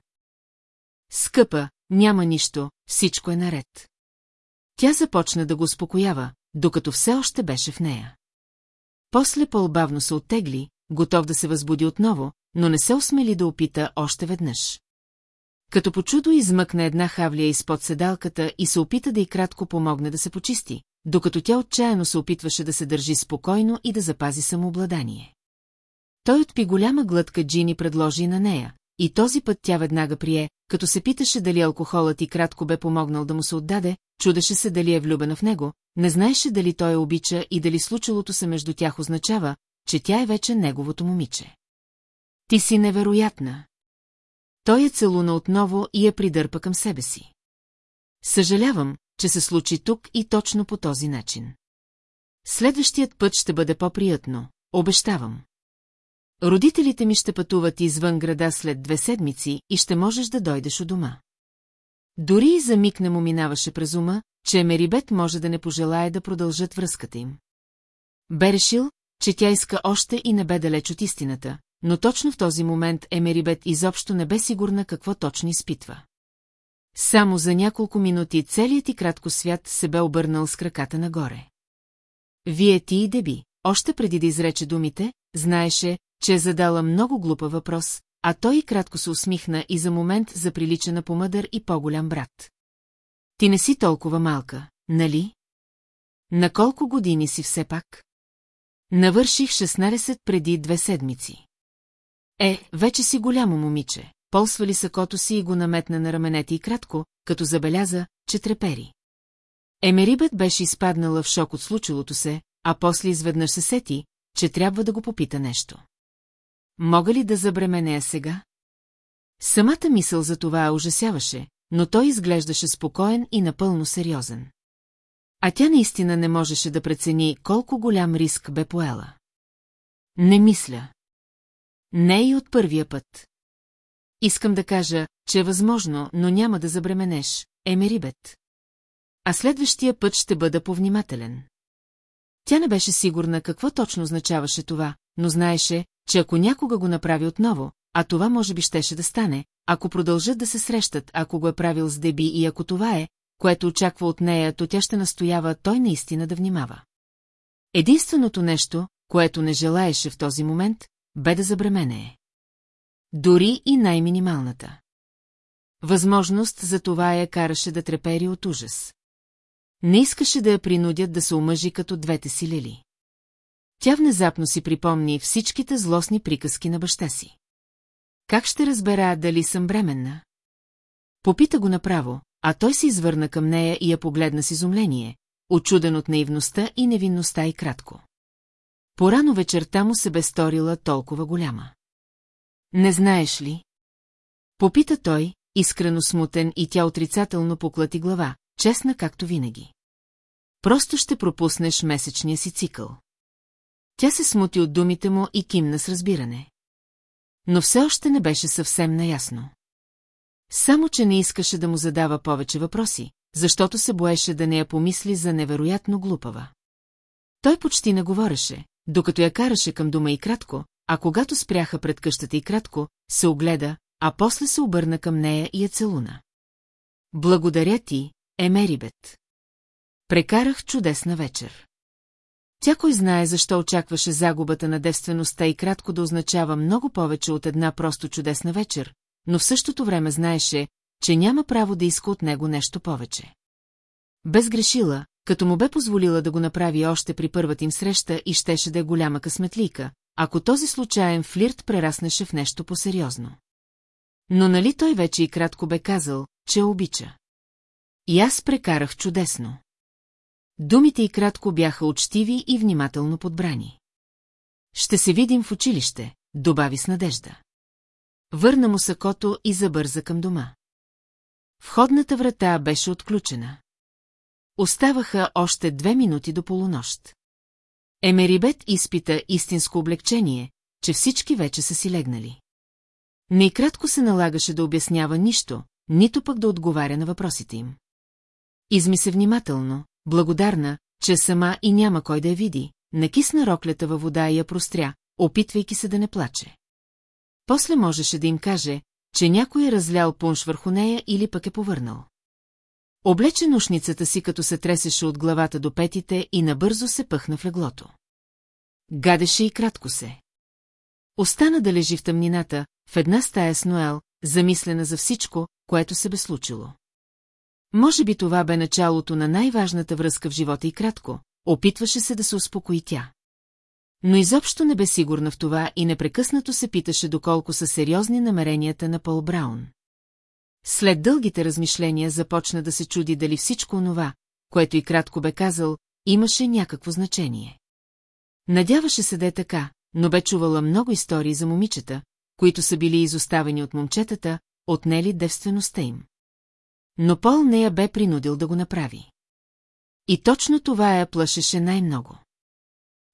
Скъпа, няма нищо, всичко е наред. Тя започна да го успокоява, докато все още беше в нея. После по-бавно се оттегли, готов да се възбуди отново, но не се осмели да опита още веднъж. Като по чудо измъкна една хавлия изпод седалката и се опита да й кратко помогне да се почисти, докато тя отчаяно се опитваше да се държи спокойно и да запази самообладание. Той отпи голяма глътка джини предложи на нея, и този път тя веднага прие, като се питаше дали алкохолът и кратко бе помогнал да му се отдаде, чудеше се дали е влюбена в него, не знаеше дали той я обича и дали случилото се между тях означава, че тя е вече неговото момиче. Ти си невероятна. Той я целуна отново и я придърпа към себе си. Съжалявам, че се случи тук и точно по този начин. Следващият път ще бъде по-приятно, обещавам. Родителите ми ще пътуват извън града след две седмици и ще можеш да дойдеш у дома. Дори и за миг не му минаваше през ума, че Мерибет може да не пожелае да продължат връзката им. Бе решил, че тя иска още и не бе далеч от истината, но точно в този момент Емерибет изобщо не бе сигурна какво точно изпитва. Само за няколко минути целият и кратко свят се бе обърнал с краката нагоре. Вие ти и Деби, още преди да изрече думите, знаеше, че е задала много глупа въпрос, а той и кратко се усмихна и за момент заприлича на помъдър и по-голям брат. Ти не си толкова малка, нали? На колко години си все пак? Навърших 16 преди две седмици. Е, вече си голямо момиче, полсвали сакото си и го наметна на раменете и кратко, като забеляза, че трепери. Емерибет беше изпаднала в шок от случилото се, а после изведнъж се сети, че трябва да го попита нещо. Мога ли да забременея сега? Самата мисъл за това ужасяваше, но той изглеждаше спокоен и напълно сериозен. А тя наистина не можеше да прецени колко голям риск бе поела. Не мисля. Не и от първия път. Искам да кажа, че е възможно, но няма да забременеш, Емерибет. А следващия път ще бъда повнимателен. Тя не беше сигурна какво точно означаваше това, но знаеше, че ако някога го направи отново, а това може би щеше да стане, ако продължат да се срещат, ако го е правил с Деби и ако това е, което очаква от нея, то тя ще настоява той наистина да внимава. Единственото нещо, което не желаеше в този момент, бе да забременее. Дори и най-минималната. Възможност за това я караше да трепери от ужас. Не искаше да я принудят да се омъжи като двете си лели. Тя внезапно си припомни всичките злостни приказки на баща си. Как ще разбера дали съм бременна? Попита го направо, а той се извърна към нея и я погледна с изумление, очуден от наивността и невинността и кратко. Порано вечерта му се бе сторила толкова голяма. Не знаеш ли? Попита той, искрено смутен и тя отрицателно поклати глава, честна както винаги. Просто ще пропуснеш месечния си цикъл. Тя се смути от думите му и кимна с разбиране. Но все още не беше съвсем наясно. Само, че не искаше да му задава повече въпроси, защото се боеше да не я помисли за невероятно глупава. Той почти не говореше, докато я караше към дома и кратко, а когато спряха пред къщата и кратко, се огледа, а после се обърна към нея и я целуна. Благодаря ти, Емерибет. Прекарах чудесна вечер. Тя кой знае защо очакваше загубата на девствеността и кратко да означава много повече от една просто чудесна вечер, но в същото време знаеше, че няма право да иска от него нещо повече. Без грешила, като му бе позволила да го направи още при първата им среща и щеше да е голяма късметлика, ако този случайен флирт прераснеше в нещо по-сериозно. Но нали той вече и кратко бе казал, че обича. И аз прекарах чудесно. Думите и кратко бяха учтиви и внимателно подбрани. Ще се видим в училище, добави с надежда. Върна му сакото и забърза към дома. Входната врата беше отключена. Оставаха още две минути до полунощ. Емерибет изпита истинско облегчение, че всички вече са си легнали. Не и кратко се налагаше да обяснява нищо, нито пък да отговаря на въпросите им. Изми се внимателно, благодарна, че сама и няма кой да я види, накисна роклята във вода и я простря, опитвайки се да не плаче. После можеше да им каже, че някой е разлял пунш върху нея или пък е повърнал. Облече нушницата си, като се тресеше от главата до петите и набързо се пъхна в леглото. Гадеше и кратко се. Остана да лежи в тъмнината, в една стая с Ноел, замислена за всичко, което се бе случило. Може би това бе началото на най-важната връзка в живота и кратко, опитваше се да се успокои тя. Но изобщо не бе сигурна в това и непрекъснато се питаше доколко са сериозни намеренията на Пол Браун. След дългите размишления започна да се чуди дали всичко онова, което и кратко бе казал, имаше някакво значение. Надяваше се да е така, но бе чувала много истории за момичета, които са били изоставени от момчетата, отнели девствеността им. Но Пол не я бе принудил да го направи. И точно това я плашеше най-много.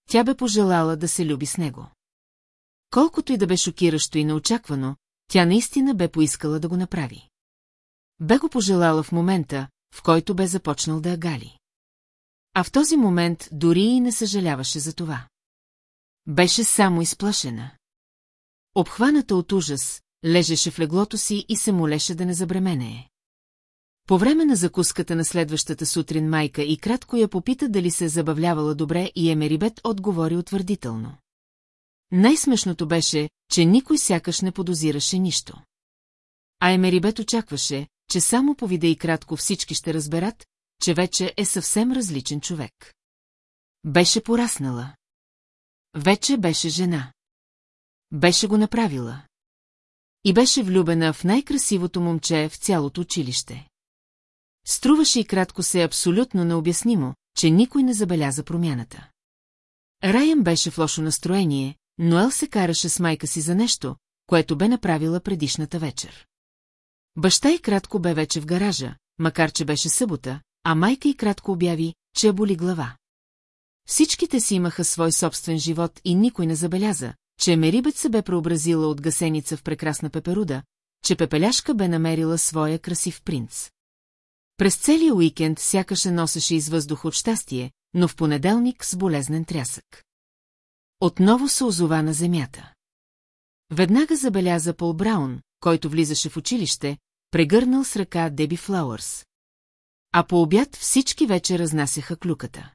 Тя бе пожелала да се люби с него. Колкото и да бе шокиращо и неочаквано, тя наистина бе поискала да го направи. Бе го пожелала в момента, в който бе започнал да гали. А в този момент дори и не съжаляваше за това. Беше само изплашена. Обхваната от ужас, лежеше в леглото си и се молеше да не забременее. По време на закуската на следващата сутрин майка и кратко я попита дали се е забавлявала добре и Емерибет отговори утвърдително. Най-смешното беше, че никой сякаш не подозираше нищо. А Емерибет очакваше, че само по вида и кратко всички ще разберат, че вече е съвсем различен човек. Беше пораснала. Вече беше жена. Беше го направила. И беше влюбена в най-красивото момче в цялото училище. Струваше и кратко се абсолютно необяснимо, че никой не забеляза промяната. Райан беше в лошо настроение, но Ел се караше с майка си за нещо, което бе направила предишната вечер. Баща и кратко бе вече в гаража, макар че беше събота, а майка и кратко обяви, че боли глава. Всичките си имаха свой собствен живот и никой не забеляза, че Мерибет се бе преобразила от гасеница в прекрасна пеперуда, че Пепеляшка бе намерила своя красив принц. През целия уикенд сякаше носеше из въздух от щастие, но в понеделник с болезнен трясък. Отново се озова на земята. Веднага забеляза Пол Браун, който влизаше в училище, прегърнал с ръка Деби Флауърс. А по обяд всички вече разнасяха клюката.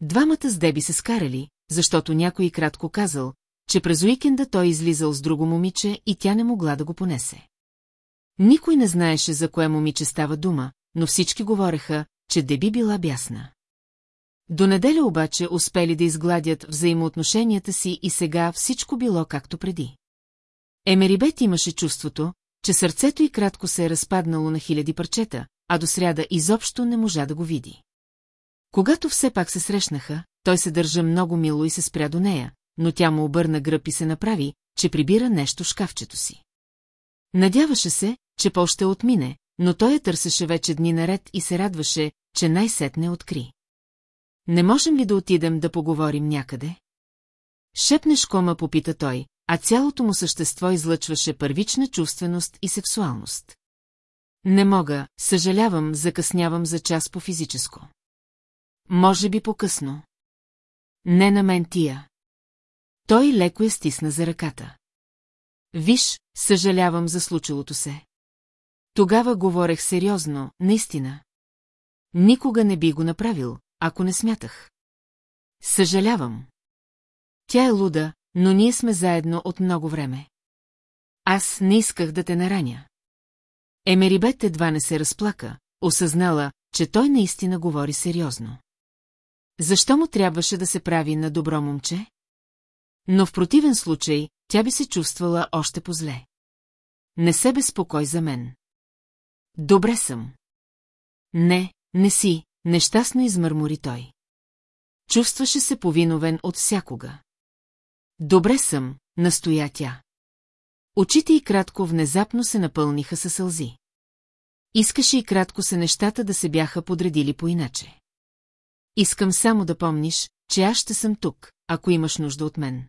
Двамата с Деби се скарали, защото някой кратко казал, че през уикенда той излизал с друго момиче и тя не могла да го понесе. Никой не знаеше за кое момиче става дума, но всички говореха, че Деби била бясна. До неделя обаче успели да изгладят взаимоотношенията си и сега всичко било както преди. Емерибет имаше чувството, че сърцето й кратко се е разпаднало на хиляди парчета, а до сряда изобщо не можа да го види. Когато все пак се срещнаха, той се държа много мило и се спря до нея, но тя му обърна гръб и се направи, че прибира нещо в шкафчето си. Надяваше се, че Пол ще отмине, но той я търсеше вече дни наред и се радваше, че най-сетне откри. Не можем ли да отидем да поговорим някъде? Шепнеш кома попита той, а цялото му същество излъчваше първична чувственост и сексуалност. Не мога, съжалявам, закъснявам за час по физическо. Може би по-късно. Не на мен тия. Той леко я стисна за ръката. Виж, съжалявам за случилото се. Тогава говорех сериозно, наистина. Никога не би го направил, ако не смятах. Съжалявам. Тя е луда, но ние сме заедно от много време. Аз не исках да те нараня. Емерибет едва не се разплака, осъзнала, че той наистина говори сериозно. Защо му трябваше да се прави на добро момче? Но в противен случай, тя би се чувствала още по-зле. Не се безпокой за мен. Добре съм. Не, не си, нещастно измърмори той. Чувстваше се повиновен от всякога. Добре съм, настоя тя. Очите и кратко внезапно се напълниха със сълзи. Искаше и кратко се нещата да се бяха подредили по-иначе. Искам само да помниш, че аз ще съм тук, ако имаш нужда от мен.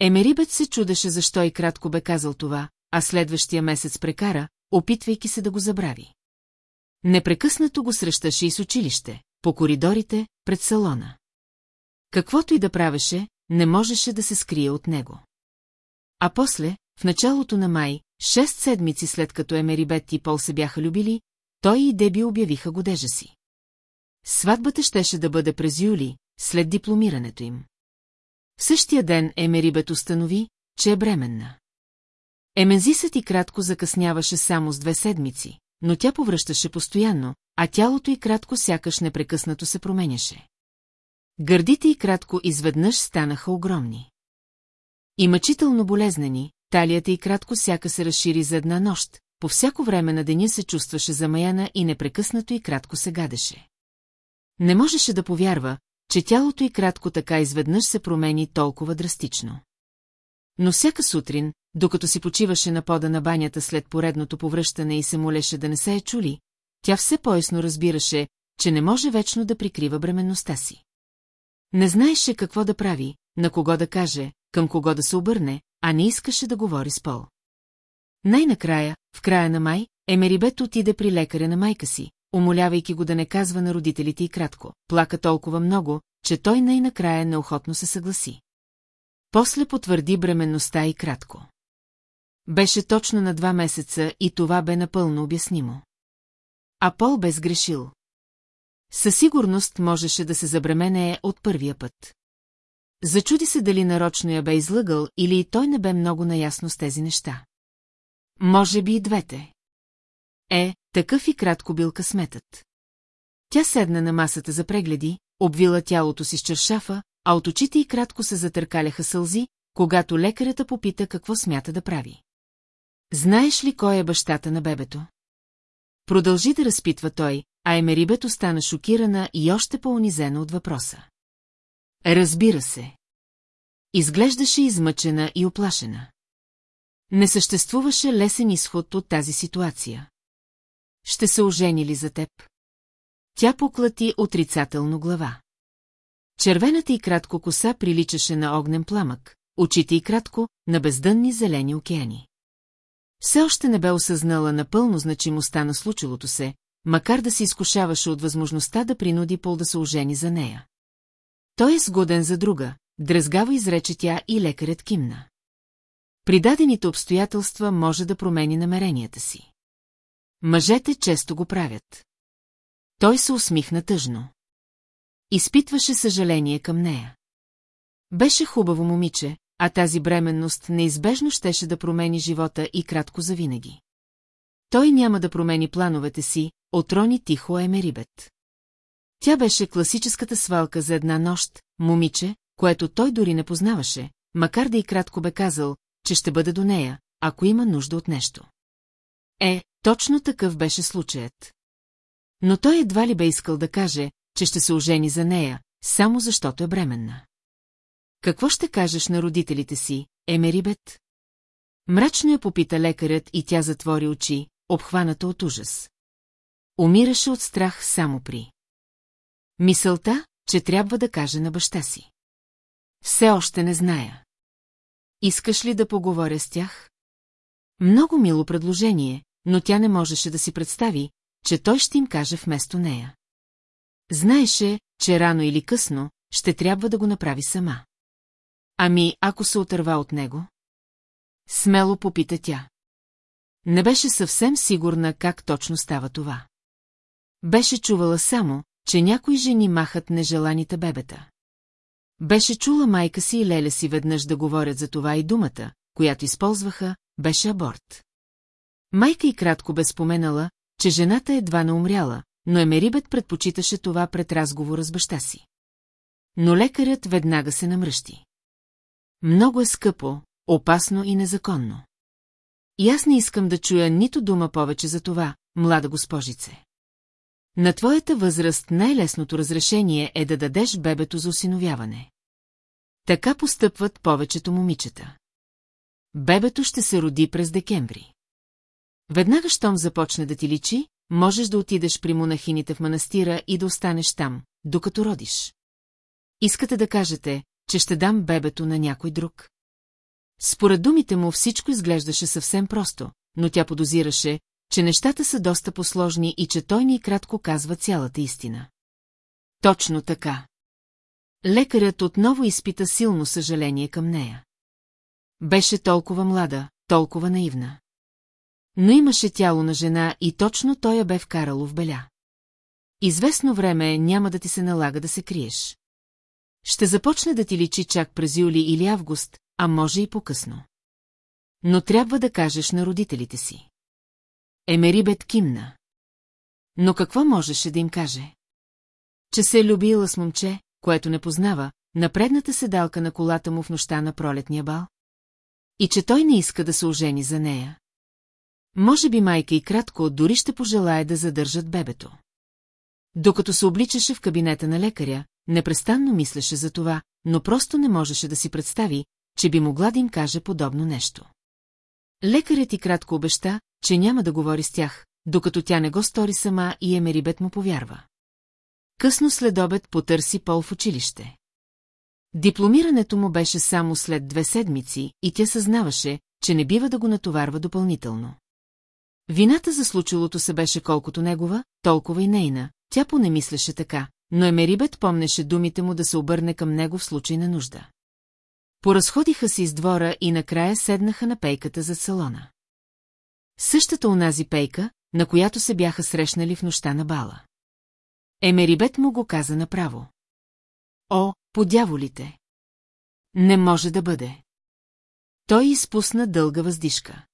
Емерибет се чудеше защо и кратко бе казал това, а следващия месец прекара, опитвайки се да го забрави. Непрекъснато го срещаше и с училище, по коридорите, пред салона. Каквото и да правеше, не можеше да се скрие от него. А после, в началото на май, шест седмици след като Емерибет и Пол се бяха любили, той и Деби обявиха годежа си. Сватбата щеше да бъде през юли, след дипломирането им. В същия ден Емерибет установи, че е бременна. Емензисът и кратко закъсняваше само с две седмици, но тя повръщаше постоянно, а тялото й кратко сякаш непрекъснато се променяше. Гърдите й кратко изведнъж станаха огромни. И мъчително болезнени, талията й кратко сяка се разшири за една нощ, по всяко време на деня се чувстваше замаяна и непрекъснато и кратко се гадеше. Не можеше да повярва, че тялото й кратко така изведнъж се промени толкова драстично. Но всяка сутрин, докато си почиваше на пода на банята след поредното повръщане и се молеше да не се е чули, тя все поясно разбираше, че не може вечно да прикрива бременността си. Не знаеше какво да прави, на кого да каже, към кого да се обърне, а не искаше да говори с Пол. Най-накрая, в края на май, Емерибет отиде при лекаря на майка си, умолявайки го да не казва на родителите и кратко. Плака толкова много, че той най-накрая неохотно се съгласи. После потвърди бременността и кратко. Беше точно на два месеца и това бе напълно обяснимо. А Пол бе сгрешил. Със сигурност можеше да се забременее от първия път. Зачуди се дали нарочно я бе излъгал или и той не бе много наясно с тези неща. Може би и двете. Е, такъв и кратко бил късметът. Тя седна на масата за прегледи, обвила тялото си с чершафа, а от очите й кратко се затъркаляха сълзи, когато лекарята попита какво смята да прави. Знаеш ли кой е бащата на бебето? Продължи да разпитва той, а Емерибет остана шокирана и още по-унизена от въпроса. Разбира се. Изглеждаше измъчена и оплашена. Не съществуваше лесен изход от тази ситуация. Ще се ожени ли за теб? Тя поклати отрицателно глава. Червената и кратко коса приличаше на огнен пламък, очите и кратко на бездънни зелени океани. Все още не бе осъзнала напълно значимостта на случилото се, макар да се изкушаваше от възможността да принуди Пол да се ожени за нея. Той е сгоден за друга, дръзгава изрече тя и лекарят кимна. Придадените обстоятелства може да промени намеренията си. Мъжете често го правят. Той се усмихна тъжно. Изпитваше съжаление към нея. Беше хубаво момиче, а тази бременност неизбежно щеше да промени живота и кратко завинаги. Той няма да промени плановете си, отрони тихо Емерибет. Тя беше класическата свалка за една нощ, момиче, което той дори не познаваше, макар да и кратко бе казал, че ще бъде до нея, ако има нужда от нещо. Е, точно такъв беше случаят. Но той едва ли бе искал да каже, че ще се ожени за нея, само защото е бременна. Какво ще кажеш на родителите си, Емерибет? Мрачно я попита лекарят и тя затвори очи, обхваната от ужас. Умираше от страх само при. Мисълта, че трябва да каже на баща си. Все още не зная. Искаш ли да поговоря с тях? Много мило предложение, но тя не можеше да си представи, че той ще им каже вместо нея. Знаеше, че рано или късно ще трябва да го направи сама. Ами, ако се отърва от него? Смело попита тя. Не беше съвсем сигурна как точно става това. Беше чувала само, че някои жени махат нежеланите бебета. Беше чула майка си и леля си веднъж да говорят за това и думата, която използваха, беше аборт. Майка и кратко бе споменала, че жената едва не умряла, но Емерибет предпочиташе това пред разговора с баща си. Но лекарят веднага се намръщи. Много е скъпо, опасно и незаконно. И аз не искам да чуя нито дума повече за това, млада госпожице. На твоята възраст най-лесното разрешение е да дадеш бебето за осиновяване. Така постъпват повечето момичета. Бебето ще се роди през декември. Веднага, щом започне да ти личи, можеш да отидеш при монахините в манастира и да останеш там, докато родиш. Искате да кажете, че ще дам бебето на някой друг? Според думите му всичко изглеждаше съвсем просто, но тя подозираше, че нещата са доста посложни и че той ни кратко казва цялата истина. Точно така. Лекарят отново изпита силно съжаление към нея. Беше толкова млада, толкова наивна. Но имаше тяло на жена и точно той я бе вкарало в беля. Известно време няма да ти се налага да се криеш. Ще започне да ти личи чак през юли или август, а може и по-късно. Но трябва да кажеш на родителите си. Емерибет кимна. Но какво можеше да им каже? Че се е любила с момче, което не познава, на предната седалка на колата му в нощта на пролетния бал? И че той не иска да се ожени за нея. Може би майка и кратко дори ще пожелая да задържат бебето. Докато се обличаше в кабинета на лекаря, непрестанно мислеше за това, но просто не можеше да си представи, че би могла да им каже подобно нещо. Лекарят и кратко обеща, че няма да говори с тях, докато тя не го стори сама и Емерибет му повярва. Късно след обед потърси Пол в училище. Дипломирането му беше само след две седмици и тя съзнаваше, че не бива да го натоварва допълнително. Вината за случилото се беше колкото негова, толкова и нейна, тя поне мислеше така, но Емерибет помнеше думите му да се обърне към него в случай на нужда. Поразходиха се из двора и накрая седнаха на пейката за салона. Същата унази пейка, на която се бяха срещнали в нощта на бала. Емерибет му го каза направо. О, подяволите! Не може да бъде. Той изпусна дълга въздишка.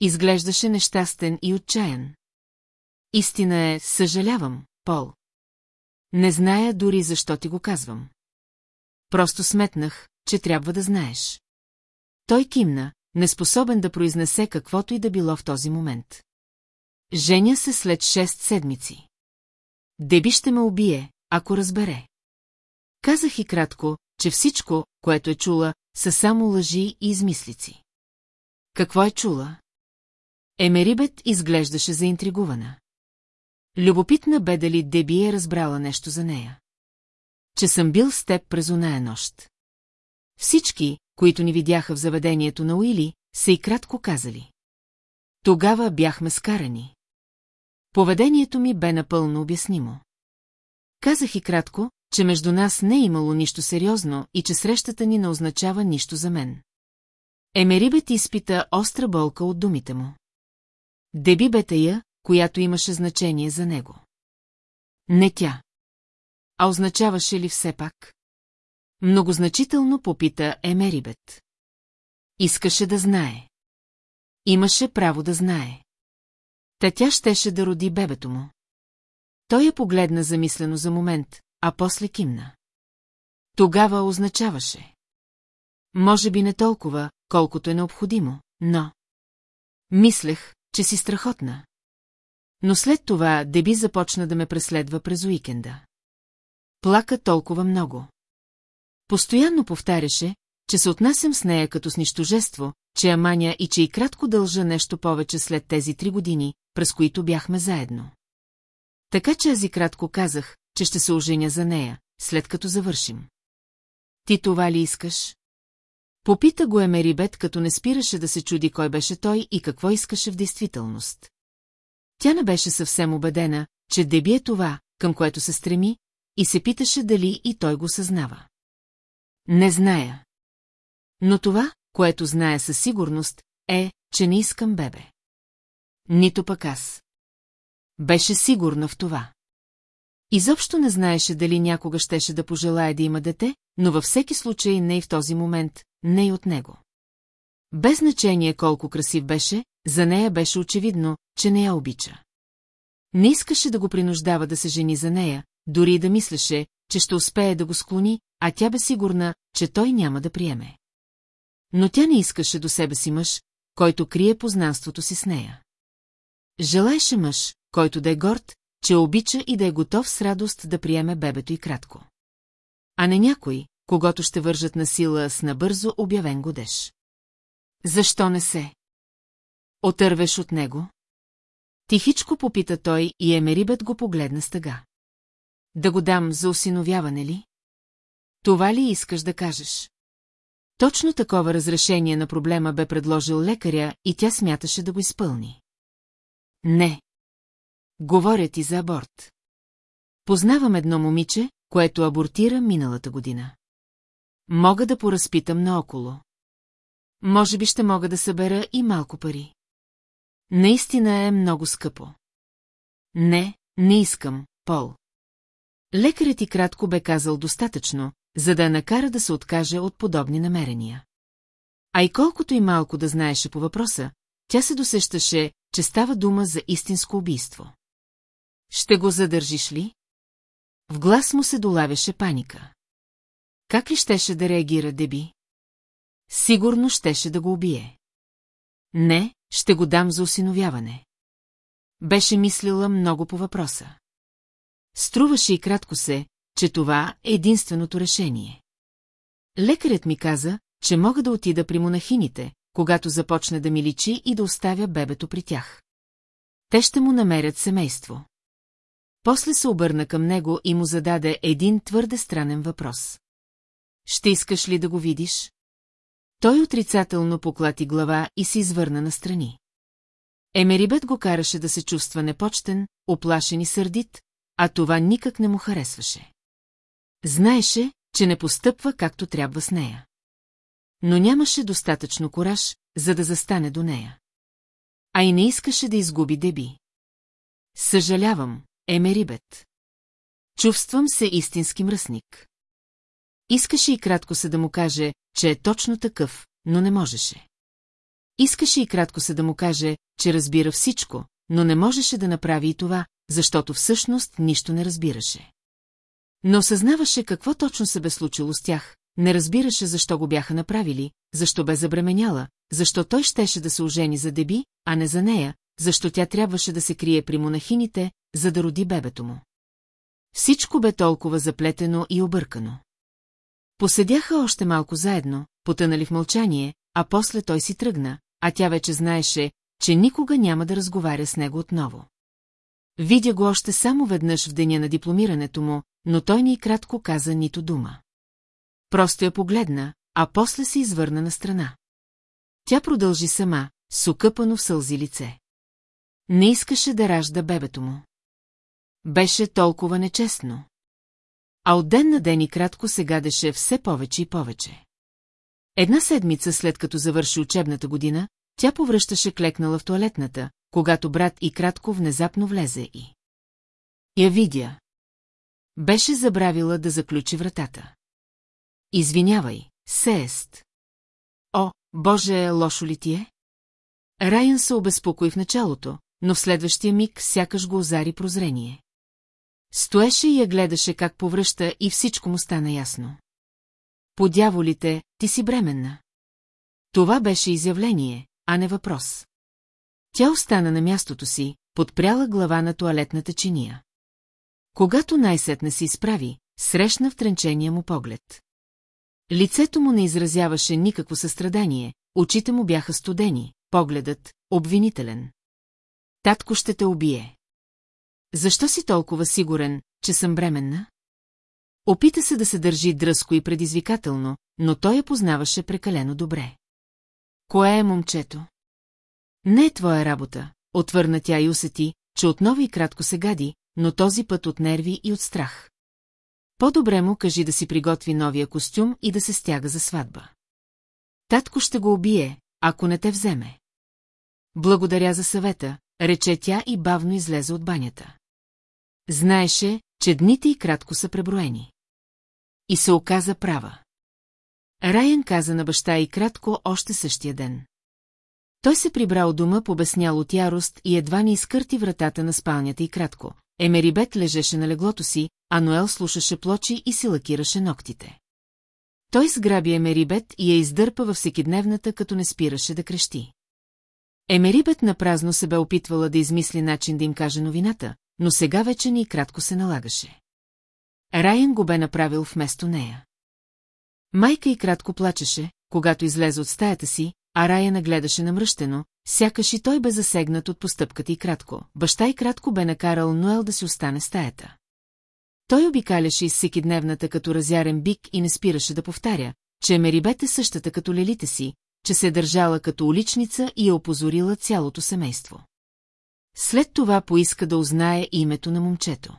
Изглеждаше нещастен и отчаян. Истина е, съжалявам, Пол. Не зная дори защо ти го казвам. Просто сметнах, че трябва да знаеш. Той кимна, неспособен да произнесе каквото и да било в този момент. Женя се след шест седмици. Деби ще ме убие, ако разбере. Казах и кратко, че всичко, което е чула, са само лъжи и измислици. Какво е чула? Емерибет изглеждаше заинтригувана. Любопитна бе дали Деби е разбрала нещо за нея. Че съм бил с теб през оная нощ. Всички, които ни видяха в заведението на Уили, са и кратко казали. Тогава бяхме скарани. Поведението ми бе напълно обяснимо. Казах и кратко, че между нас не е имало нищо сериозно и че срещата ни не означава нищо за мен. Емерибет изпита остра болка от думите му. Деби бе тая, която имаше значение за него. Не тя. А означаваше ли все пак? Многозначително попита Емерибет. Искаше да знае. Имаше право да знае. Та тя щеше да роди бебето му. Той я погледна замислено за момент, а после кимна. Тогава означаваше. Може би не толкова, колкото е необходимо, но... Мислех, че си страхотна. Но след това Деби започна да ме преследва през уикенда. Плака толкова много. Постоянно повтаряше, че се отнасям с нея като с нищожество, че я маня и че и кратко дължа нещо повече след тези три години, през които бяхме заедно. Така че аз и кратко казах, че ще се оженя за нея, след като завършим. Ти това ли искаш? Попита го Емерибет, като не спираше да се чуди кой беше той и какво искаше в действителност. Тя не беше съвсем убедена, че Деби е това, към което се стреми, и се питаше дали и той го съзнава. Не зная. Но това, което знае със сигурност, е, че не искам бебе. Нито пък аз. Беше сигурна в това. Изобщо не знаеше дали някога щеше да пожелая да има дете, но във всеки случай не и в този момент, не и от него. Без значение колко красив беше, за нея беше очевидно, че не я обича. Не искаше да го принуждава да се жени за нея, дори и да мислеше, че ще успее да го склони, а тя бе сигурна, че той няма да приеме. Но тя не искаше до себе си мъж, който крие познанството си с нея. Желаеше мъж, който да е горд, че обича и да е готов с радост да приеме бебето и кратко. А не някой, когато ще вържат на сила с набързо обявен годеж. Защо не се? Отървеш от него? Тихичко попита той и Емерибет го погледна с тъга. Да го дам за осиновяване ли? Това ли искаш да кажеш? Точно такова разрешение на проблема бе предложил лекаря и тя смяташе да го изпълни. Не. Говоря ти за аборт. Познавам едно момиче, което абортира миналата година. Мога да поразпитам наоколо. Може би ще мога да събера и малко пари. Наистина е много скъпо. Не, не искам, Пол. Лекарят ти кратко бе казал достатъчно, за да я накара да се откаже от подобни намерения. А и колкото и малко да знаеше по въпроса, тя се досещаше, че става дума за истинско убийство. Ще го задържиш ли? В глас му се долавяше паника. Как ли щеше да реагира Деби? Сигурно щеше да го убие. Не, ще го дам за осиновяване. Беше мислила много по въпроса. Струваше и кратко се, че това е единственото решение. Лекарят ми каза, че мога да отида при монахините, когато започне да ми личи и да оставя бебето при тях. Те ще му намерят семейство. После се обърна към него и му зададе един твърде странен въпрос. Ще искаш ли да го видиш? Той отрицателно поклати глава и се извърна настрани. Емерибет го караше да се чувства непочтен, оплашен и сърдит, а това никак не му харесваше. Знаеше, че не постъпва както трябва с нея. Но нямаше достатъчно кораж, за да застане до нея. А и не искаше да изгуби Деби. Съжалявам, Емерибет. Чувствам се истински мръсник. Искаше и кратко се да му каже, че е точно такъв, но не можеше. Искаше и кратко се да му каже, че разбира всичко, но не можеше да направи и това, защото всъщност нищо не разбираше. Но осъзнаваше какво точно се бе случило с тях, не разбираше защо го бяха направили, защо бе забременяла, защо той щеше да се ожени за Деби, а не за нея, защо тя трябваше да се крие при монахините, за да роди бебето му. Всичко бе толкова заплетено и объркано. Поседяха още малко заедно, потънали в мълчание, а после той си тръгна, а тя вече знаеше, че никога няма да разговаря с него отново. Видя го още само веднъж в деня на дипломирането му, но той ни кратко каза нито дума. Просто я погледна, а после се извърна на страна. Тя продължи сама, с окъпано в сълзи лице. Не искаше да ражда бебето му. Беше толкова нечестно. А от ден на ден и кратко се гадеше все повече и повече. Една седмица след като завърши учебната година, тя повръщаше клекнала в туалетната, когато брат и кратко внезапно влезе и... Я видя. Беше забравила да заключи вратата. Извинявай, Сеест. О, Боже, лошо ли ти е? Райан се обезпокои в началото, но в следващия миг сякаш го озари прозрение. Стоеше и я гледаше как повръща и всичко му стана ясно. По дяволите, ти си бременна. Това беше изявление, а не въпрос. Тя остана на мястото си, подпряла глава на туалетната чиния. Когато най-сетне се изправи, срещна в тренчения му поглед. Лицето му не изразяваше никакво състрадание, очите му бяха студени, погледът – обвинителен. Татко ще те убие. Защо си толкова сигурен, че съм бременна? Опита се да се държи дръско и предизвикателно, но той я познаваше прекалено добре. Кое е момчето? Не е твоя работа, отвърна тя и усети, че отново и кратко се гади, но този път от нерви и от страх. По-добре му кажи да си приготви новия костюм и да се стяга за сватба. Татко ще го убие, ако не те вземе. Благодаря за съвета, рече тя и бавно излезе от банята. Знаеше, че дните и кратко са преброени. И се оказа права. Райан каза на баща и кратко още същия ден. Той се прибра от дома, побеснял от ярост и едва не изкърти вратата на спалнята и кратко. Емерибет лежеше на леглото си, а Ноел слушаше плочи и си лакираше ногтите. Той сграби Емерибет и я издърпа във всекидневната, като не спираше да крещи. Емерибет напразно се бе опитвала да измисли начин да им каже новината, но сега вече ни кратко се налагаше. Райан го бе направил вместо нея. Майка и кратко плачеше, когато излезе от стаята си, а Рая нагледаше намръщено, сякаш и той бе засегнат от постъпката и кратко. Баща и кратко бе накарал Ноел да си остане стаята. Той обикаляше из всекидневната като разярен бик и не спираше да повтаря, че Мерибет е същата като лелите си, че се е държала като уличница и е опозорила цялото семейство. След това поиска да узнае името на момчето.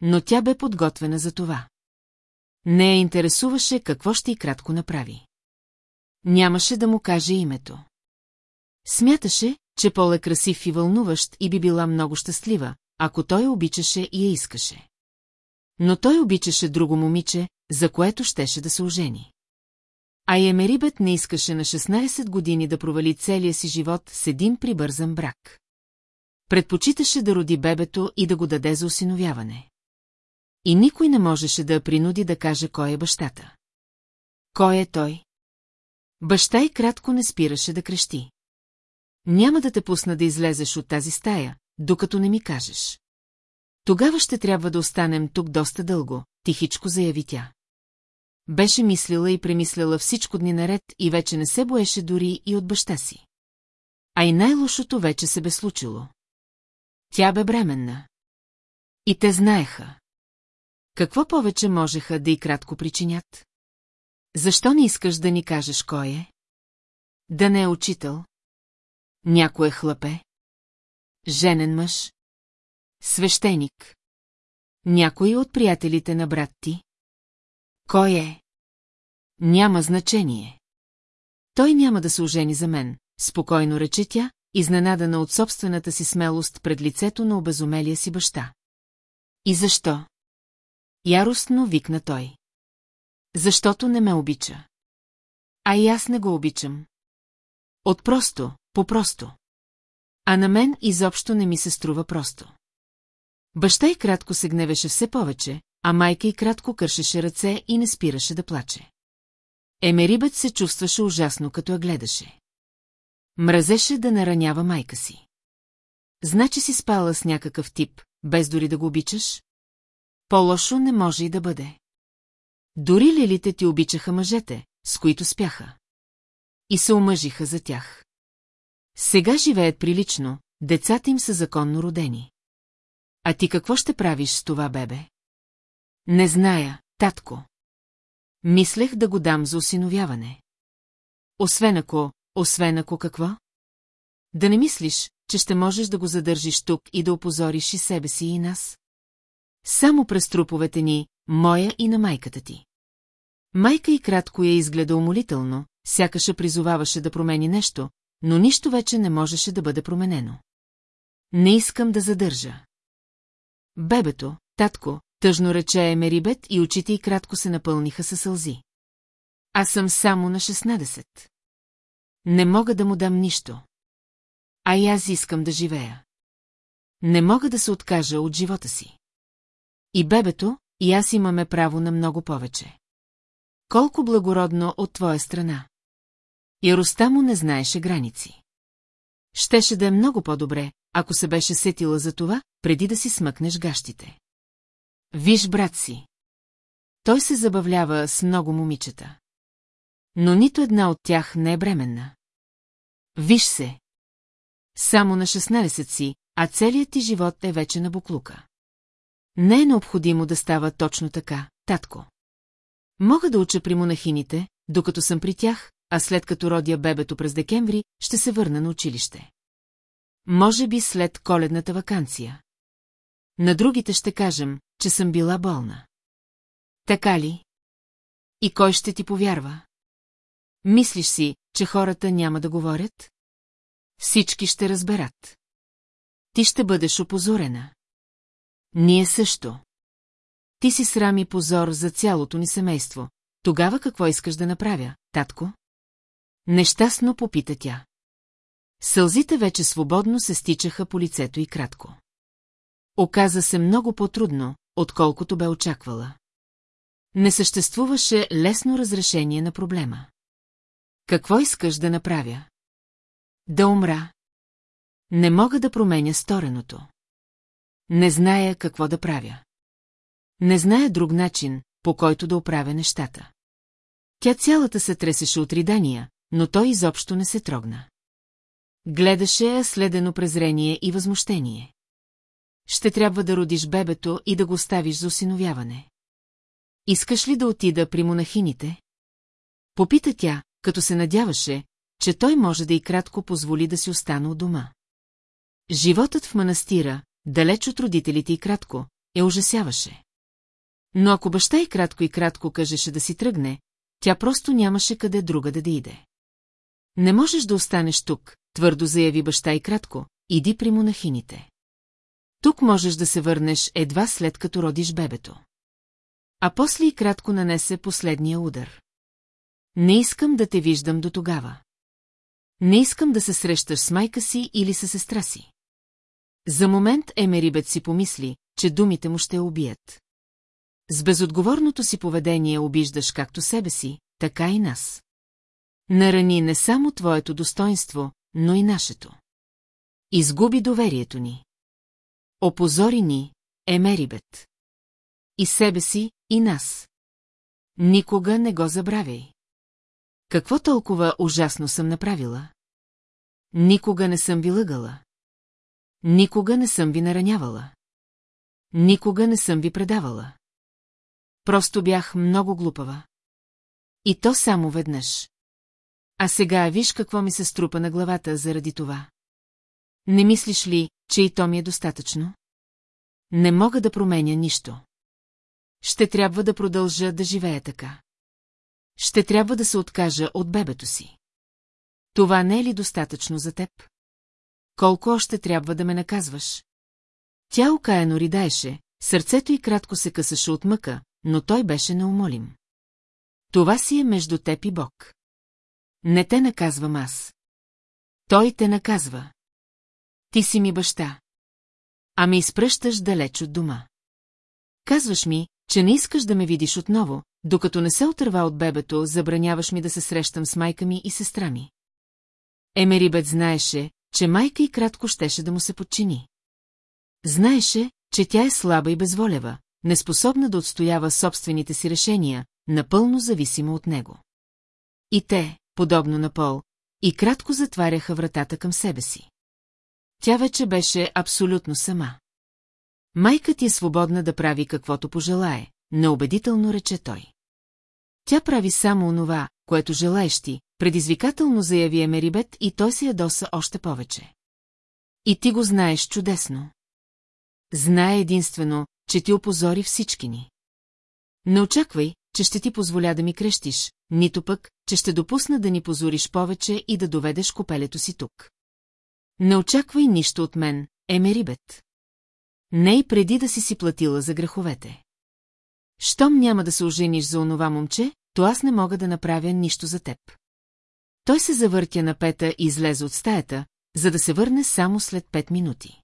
Но тя бе подготвена за това. Не я интересуваше какво ще и кратко направи. Нямаше да му каже името. Смяташе, че Пол е красив и вълнуващ и би била много щастлива, ако той обичаше и я искаше. Но той обичаше друго момиче, за което щеше да се ожени. А Емерибет не искаше на 16 години да провали целия си живот с един прибързан брак. Предпочиташе да роди бебето и да го даде за осиновяване. И никой не можеше да я принуди да каже кой е бащата. Кой е той? Баща и кратко не спираше да крещи. Няма да те пусна да излезеш от тази стая, докато не ми кажеш. Тогава ще трябва да останем тук доста дълго, тихичко заяви тя. Беше мислила и премисляла всичко дни наред и вече не се боеше дори и от баща си. А и най-лошото вече се бе случило. Тя бе бременна. И те знаеха. Какво повече можеха да и кратко причинят? Защо не искаш да ни кажеш кой е? Да не е учител? Някой е хлапе? Женен мъж? Свещеник? Някой от приятелите на брат ти? Кой е? Няма значение. Той няма да се ожени за мен, спокойно рече тя, изненадана от собствената си смелост пред лицето на обезумелия си баща. И защо? Яростно викна той. Защото не ме обича. А и аз не го обичам. От просто, по-просто. А на мен изобщо не ми се струва просто. Баща и кратко се гневеше все повече, а майка и кратко кършеше ръце и не спираше да плаче. Емерибът се чувстваше ужасно, като я гледаше. Мразеше да наранява майка си. Значи си спала с някакъв тип, без дори да го обичаш? По-лошо не може и да бъде. Дори лилите ти обичаха мъжете, с които спяха. И се омъжиха за тях. Сега живеят прилично, децата им са законно родени. А ти какво ще правиш с това бебе? Не зная, татко. Мислех да го дам за осиновяване. Освен ако, освен ако какво? Да не мислиш, че ще можеш да го задържиш тук и да опозориш и себе си и нас? Само през труповете ни, моя и на майката ти. Майка и кратко я изгледа умолително, сякаше призоваваше да промени нещо, но нищо вече не можеше да бъде променено. Не искам да задържа. Бебето, татко, тъжно рече Емерибет и очите й кратко се напълниха със сълзи. Аз съм само на 16. Не мога да му дам нищо. А и аз искам да живея. Не мога да се откажа от живота си. И бебето, и аз имаме право на много повече. Колко благородно от твоя страна. Яроста му не знаеше граници. Щеше да е много по-добре, ако се беше сетила за това, преди да си смъкнеш гащите. Виж, брат си. Той се забавлява с много момичета. Но нито една от тях не е бременна. Виж се. Само на 16 си, а целият ти живот е вече на буклука. Не е необходимо да става точно така, татко. Мога да уча при монахините, докато съм при тях, а след като родя бебето през декември, ще се върна на училище. Може би след коледната вакансия. На другите ще кажем, че съм била болна. Така ли? И кой ще ти повярва? Мислиш си, че хората няма да говорят? Всички ще разберат. Ти ще бъдеш опозорена. Ние също. Ти си срам и позор за цялото ни семейство. Тогава какво искаш да направя, татко? Нещастно попита тя. Сълзите вече свободно се стичаха по лицето и кратко. Оказа се много по-трудно, отколкото бе очаквала. Не съществуваше лесно разрешение на проблема. Какво искаш да направя? Да умра. Не мога да променя стореното. Не зная какво да правя. Не зная друг начин, по който да оправя нещата. Тя цялата се тресеше от ридания, но той изобщо не се трогна. Гледаше я следено презрение и възмущение. Ще трябва да родиш бебето и да го оставиш за осиновяване. Искаш ли да отида при монахините? Попита тя, като се надяваше, че той може да и кратко позволи да си остане у дома. Животът в манастира, далеч от родителите и кратко, я ужасяваше. Но ако баща и кратко и кратко кажеше да си тръгне, тя просто нямаше къде друга да, да иде. Не можеш да останеш тук, твърдо заяви баща и кратко, иди при монахините. Тук можеш да се върнеш едва след като родиш бебето. А после и кратко нанесе последния удар. Не искам да те виждам до тогава. Не искам да се срещаш с майка си или с сестра си. За момент Емерибет си помисли, че думите му ще убият. С безотговорното си поведение обиждаш както себе си, така и нас. Нарани не само твоето достоинство, но и нашето. Изгуби доверието ни. Опозори ни, Емерибет. И себе си, и нас. Никога не го забравяй. Какво толкова ужасно съм направила? Никога не съм ви лъгала. Никога не съм ви наранявала. Никога не съм ви предавала. Просто бях много глупава. И то само веднъж. А сега виж какво ми се струпа на главата заради това. Не мислиш ли, че и то ми е достатъчно? Не мога да променя нищо. Ще трябва да продължа да живея така. Ще трябва да се откажа от бебето си. Това не е ли достатъчно за теб? Колко още трябва да ме наказваш? Тя окаяно ридаеше, сърцето й кратко се късаше от мъка, но той беше неумолим. Това си е между теб и Бог. Не те наказвам аз. Той те наказва. Ти си ми баща. А ме изпръщаш далеч от дома. Казваш ми, че не искаш да ме видиш отново, докато не се отърва от бебето, забраняваш ми да се срещам с майка ми и сестра ми. Емерибет знаеше, че майка и кратко щеше да му се подчини. Знаеше, че тя е слаба и безволева, неспособна да отстоява собствените си решения, напълно зависима от него. И те, подобно на Пол, и кратко затваряха вратата към себе си. Тя вече беше абсолютно сама. Майка ти е свободна да прави каквото пожелае, неубедително рече той. Тя прави само онова, което желаеш ти, предизвикателно заяви Емерибет и той се ядоса още повече. И ти го знаеш чудесно. Знае единствено, че ти опозори всички ни. Не очаквай, че ще ти позволя да ми крещиш, нито пък, че ще допусна да ни позориш повече и да доведеш копелето си тук. Не очаквай нищо от мен, Емерибет. Не и преди да си си платила за греховете. Щом няма да се ожениш за онова момче, то аз не мога да направя нищо за теб. Той се завъртя на пета и излезе от стаята, за да се върне само след пет минути.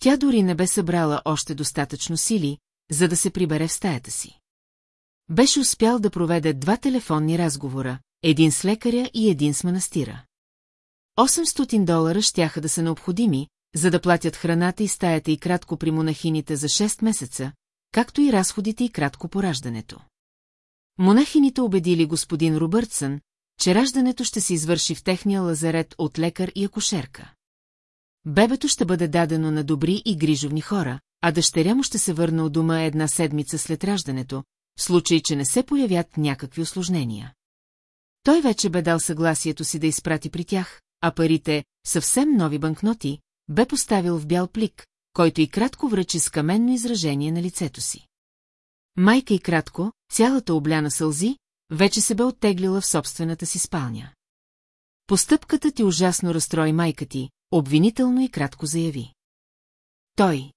Тя дори не бе събрала още достатъчно сили, за да се прибере в стаята си. Беше успял да проведе два телефонни разговора, един с лекаря и един с манастира. 800 долара щяха да са необходими, за да платят храната и стаята и кратко при монахините за 6 месеца, както и разходите и кратко по раждането. Монахините убедили господин Робъртсън, че раждането ще се извърши в техния лазарет от лекар и акушерка. Бебето ще бъде дадено на добри и грижовни хора, а дъщеря му ще се върне от дома една седмица след раждането, в случай, че не се появят някакви осложнения. Той вече бе дал съгласието си да изпрати при тях, а парите, съвсем нови банкноти, бе поставил в бял плик, който и кратко връчи с каменно изражение на лицето си. Майка и кратко, цялата обляна сълзи, вече се бе оттеглила в собствената си спалня. Постъпката ти ужасно разстрои майка ти, обвинително и кратко заяви. Той.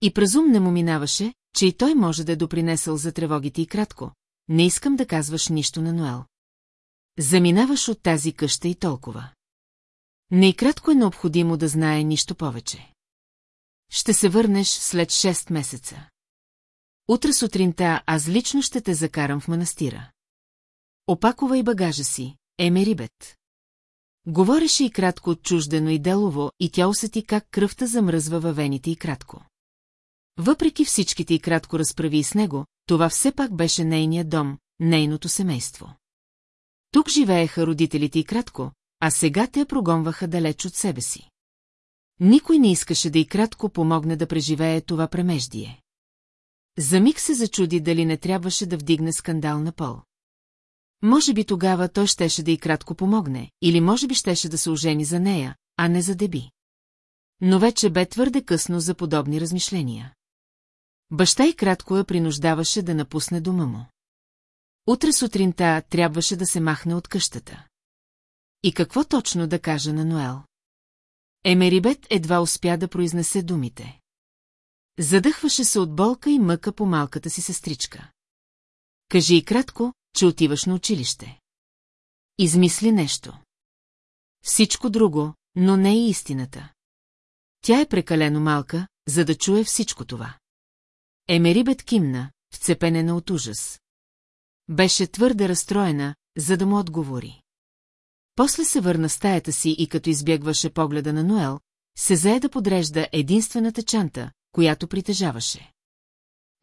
И празум не му минаваше, че и той може да е допринесъл за тревогите и кратко. Не искам да казваш нищо на Ноел. Заминаваш от тази къща и толкова. Не и кратко е необходимо да знае нищо повече. Ще се върнеш след 6 месеца. Утре сутринта аз лично ще те закарам в манастира. Опаковай багажа си, Емерибет. Говореше и кратко отчуждено и делово, и тя усети как кръвта замръзва във вените и кратко. Въпреки всичките и кратко разправи с него, това все пак беше нейният дом, нейното семейство. Тук живееха родителите и кратко, а сега те прогонваха далеч от себе си. Никой не искаше да и кратко помогне да преживее това премеждие. За миг се зачуди дали не трябваше да вдигне скандал на пол. Може би тогава той щеше да и кратко помогне, или може би щеше да се ожени за нея, а не за Деби. Но вече бе твърде късно за подобни размишления. Баща и кратко я принуждаваше да напусне дома му. Утре сутринта трябваше да се махне от къщата. И какво точно да кажа на Ноел? Емерибет едва успя да произнесе думите. Задъхваше се от болка и мъка по малката си сестричка. Кажи и кратко, че отиваш на училище. Измисли нещо. Всичко друго, но не и истината. Тя е прекалено малка, за да чуе всичко това. Емерибет кимна, вцепенена от ужас. Беше твърде разстроена, за да му отговори. После се върна стаята си и като избягваше погледа на Ноел, се зае да подрежда единствената чанта, която притежаваше.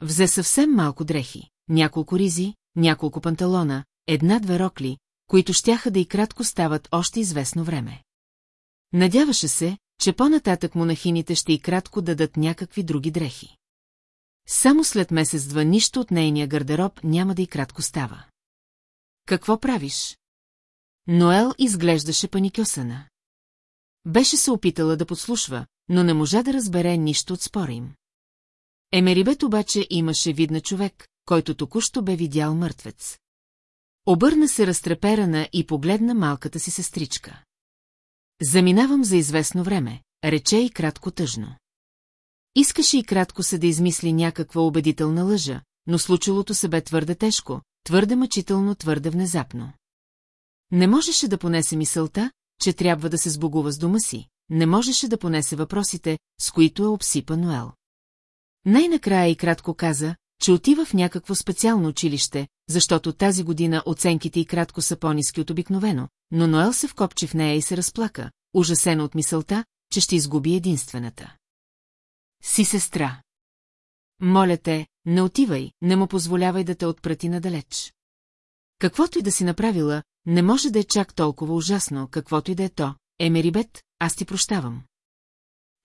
Взе съвсем малко дрехи, няколко ризи, няколко панталона, една-две рокли, които щяха да и кратко стават още известно време. Надяваше се, че по-нататък монахините ще и кратко дадат някакви други дрехи. Само след месец-два нищо от нейния гардероб няма да и кратко става. Какво правиш? Ноел изглеждаше паникьосана. Беше се опитала да подслушва, но не можа да разбере нищо от спора им. Емерибет обаче имаше видна човек, който току-що бе видял мъртвец. Обърна се разтреперана и погледна малката си сестричка. Заминавам за известно време, рече и кратко тъжно. Искаше и кратко се да измисли някаква убедителна лъжа, но случилото се бе твърде тежко, твърде мъчително, твърде внезапно. Не можеше да понесе мисълта, че трябва да се сбогува с дома си, не можеше да понесе въпросите, с които е обсипа Ноел. Най-накрая и кратко каза, че отива в някакво специално училище, защото тази година оценките и кратко са по-низки от обикновено, но Ноел се вкопчи в нея и се разплака, ужасено от мисълта, че ще изгуби единствената. Си сестра. Моля те, не отивай, не му позволявай да те отпрати надалеч. Каквото и да си направила, не може да е чак толкова ужасно, каквото и да е то. Емерибет, аз ти прощавам.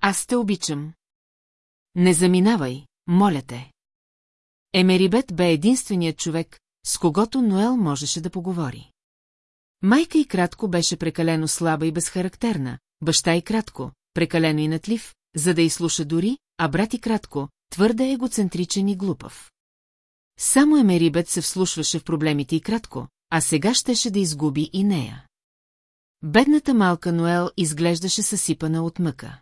Аз те обичам. Не заминавай, моля те. Емерибет бе единственият човек, с когото Ноел можеше да поговори. Майка и кратко беше прекалено слаба и безхарактерна, баща и кратко, прекалено и натлив, за да изслуша дори, а брат и кратко, твърде егоцентричен и глупав. Само Емерибет се вслушваше в проблемите и кратко, а сега щеше да изгуби и нея. Бедната малка Ноел изглеждаше съсипана от мъка.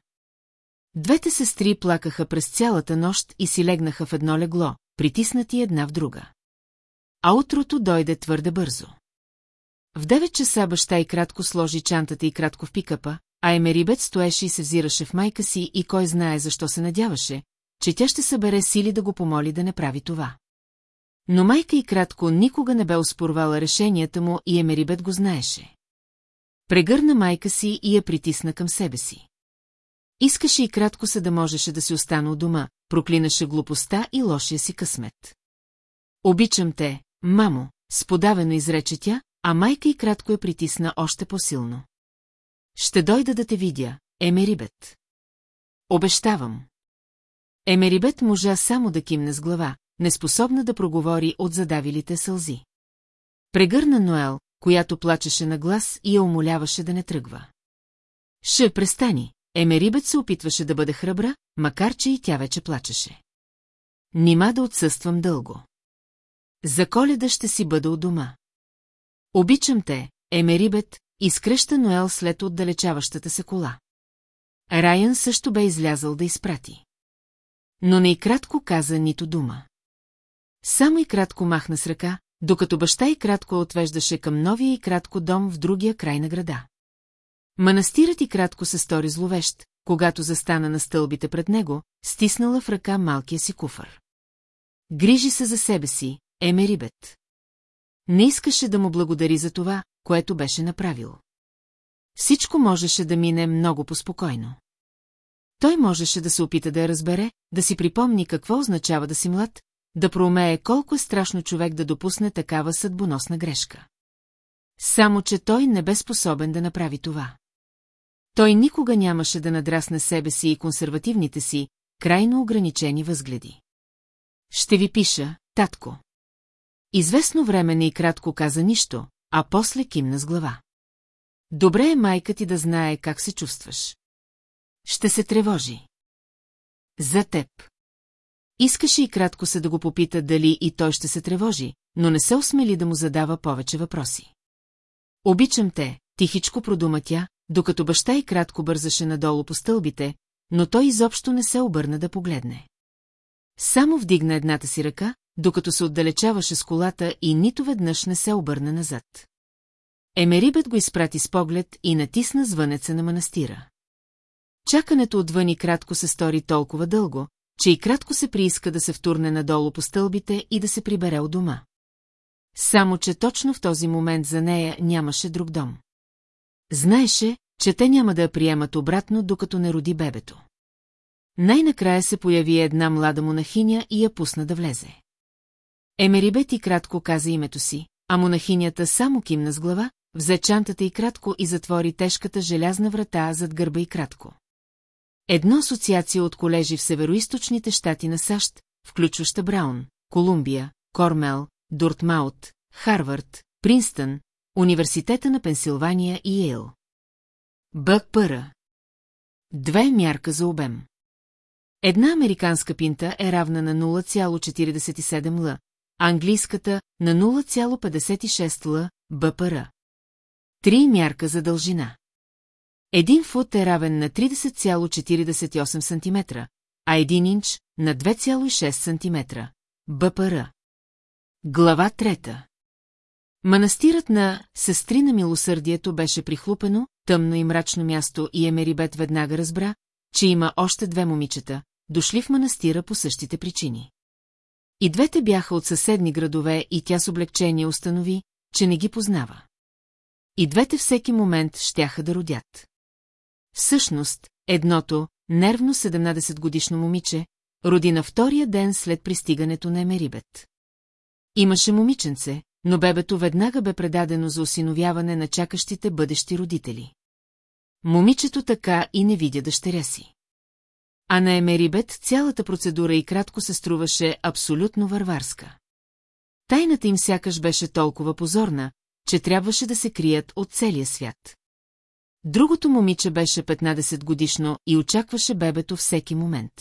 Двете сестри плакаха през цялата нощ и си легнаха в едно легло, притиснати една в друга. А утрото дойде твърде бързо. В 9 часа баща и кратко сложи чантата и кратко в пикапа, а Емерибет стоеше и се взираше в майка си и кой знае защо се надяваше, че тя ще събере сили да го помоли да не прави това. Но майка и кратко никога не бе оспорвала решенията му и Емерибет го знаеше. Прегърна майка си и я притисна към себе си. Искаше и кратко се да можеше да си остане у дома, проклинаше глупостта и лошия си късмет. Обичам те, мамо, сподавено изрече тя, а майка и кратко я притисна още по-силно. Ще дойда да те видя, Емерибет. Обещавам. Емерибет можа само да кимне с глава, неспособна да проговори от задавилите сълзи. Прегърна Ноел, която плачеше на глас и я умоляваше да не тръгва. Ше, престани, Емерибет се опитваше да бъде храбра, макар че и тя вече плачеше. Нима да отсъствам дълго. За коледа ще си бъда у дома. Обичам те, Емерибет, изкръща Ноел след отдалечаващата се кола. Райан също бе излязъл да изпрати. Но не и кратко каза нито дума. Само и кратко махна с ръка, докато баща и кратко отвеждаше към новия и кратко дом в другия край на града. Манастирът и кратко се стори зловещ, когато застана на стълбите пред него, стиснала в ръка малкия си куфър. Грижи се за себе си, Емерибет. Не искаше да му благодари за това, което беше направил. Всичко можеше да мине много поспокойно. Той можеше да се опита да я разбере, да си припомни какво означава да си млад, да проумее колко е страшно човек да допусне такава съдбоносна грешка. Само, че той не бе способен да направи това. Той никога нямаше да надрасне себе си и консервативните си, крайно ограничени възгледи. Ще ви пиша, татко. Известно време не и кратко каза нищо, а после кимна с глава. Добре е майка ти да знае как се чувстваш. Ще се тревожи. За теб. Искаше и кратко се да го попита дали и той ще се тревожи, но не се осмели да му задава повече въпроси. Обичам те, тихичко продума тя, докато баща и кратко бързаше надолу по стълбите, но той изобщо не се обърна да погледне. Само вдигна едната си ръка, докато се отдалечаваше с колата и нито веднъж не се обърна назад. Емерибет го изпрати с поглед и натисна звънеца на манастира. Чакането отвън и кратко се стори толкова дълго, че и кратко се прииска да се втурне надолу по стълбите и да се прибере от дома. Само, че точно в този момент за нея нямаше друг дом. Знаеше, че те няма да я приемат обратно, докато не роди бебето. Най-накрая се появи една млада монахиня и я пусна да влезе. Емерибет и кратко каза името си, а монахинята само кимна с глава, взе чантата и кратко и затвори тежката желязна врата зад гърба и кратко. Едно асоциация от колежи в североисточните щати на САЩ, включваща Браун, Колумбия, Кормел, Дуртмаут, Харвард, Принстън, Университета на Пенсилвания и Йейл. БПР. Две мярка за обем. Една американска пинта е равна на 0,47 л, английската на 0,56 л, БПР. Три мярка за дължина. Един фут е равен на 30,48 см, а един инч на 2,6 см. БПР. Глава трета. Манастирът на Сестри на милосърдието беше прихлупено, тъмно и мрачно място и Емерибет веднага разбра, че има още две момичета, дошли в манастира по същите причини. И двете бяха от съседни градове и тя с облегчение установи, че не ги познава. И двете всеки момент щяха да родят. Всъщност, едното, нервно 17-годишно момиче, роди на втория ден след пристигането на Емерибет. Имаше момиченце, но бебето веднага бе предадено за осиновяване на чакащите бъдещи родители. Момичето така и не видя дъщеря си. А на Емерибет цялата процедура и кратко се струваше абсолютно варварска. Тайната им сякаш беше толкова позорна, че трябваше да се крият от целия свят. Другото момиче беше 15 годишно и очакваше бебето всеки момент.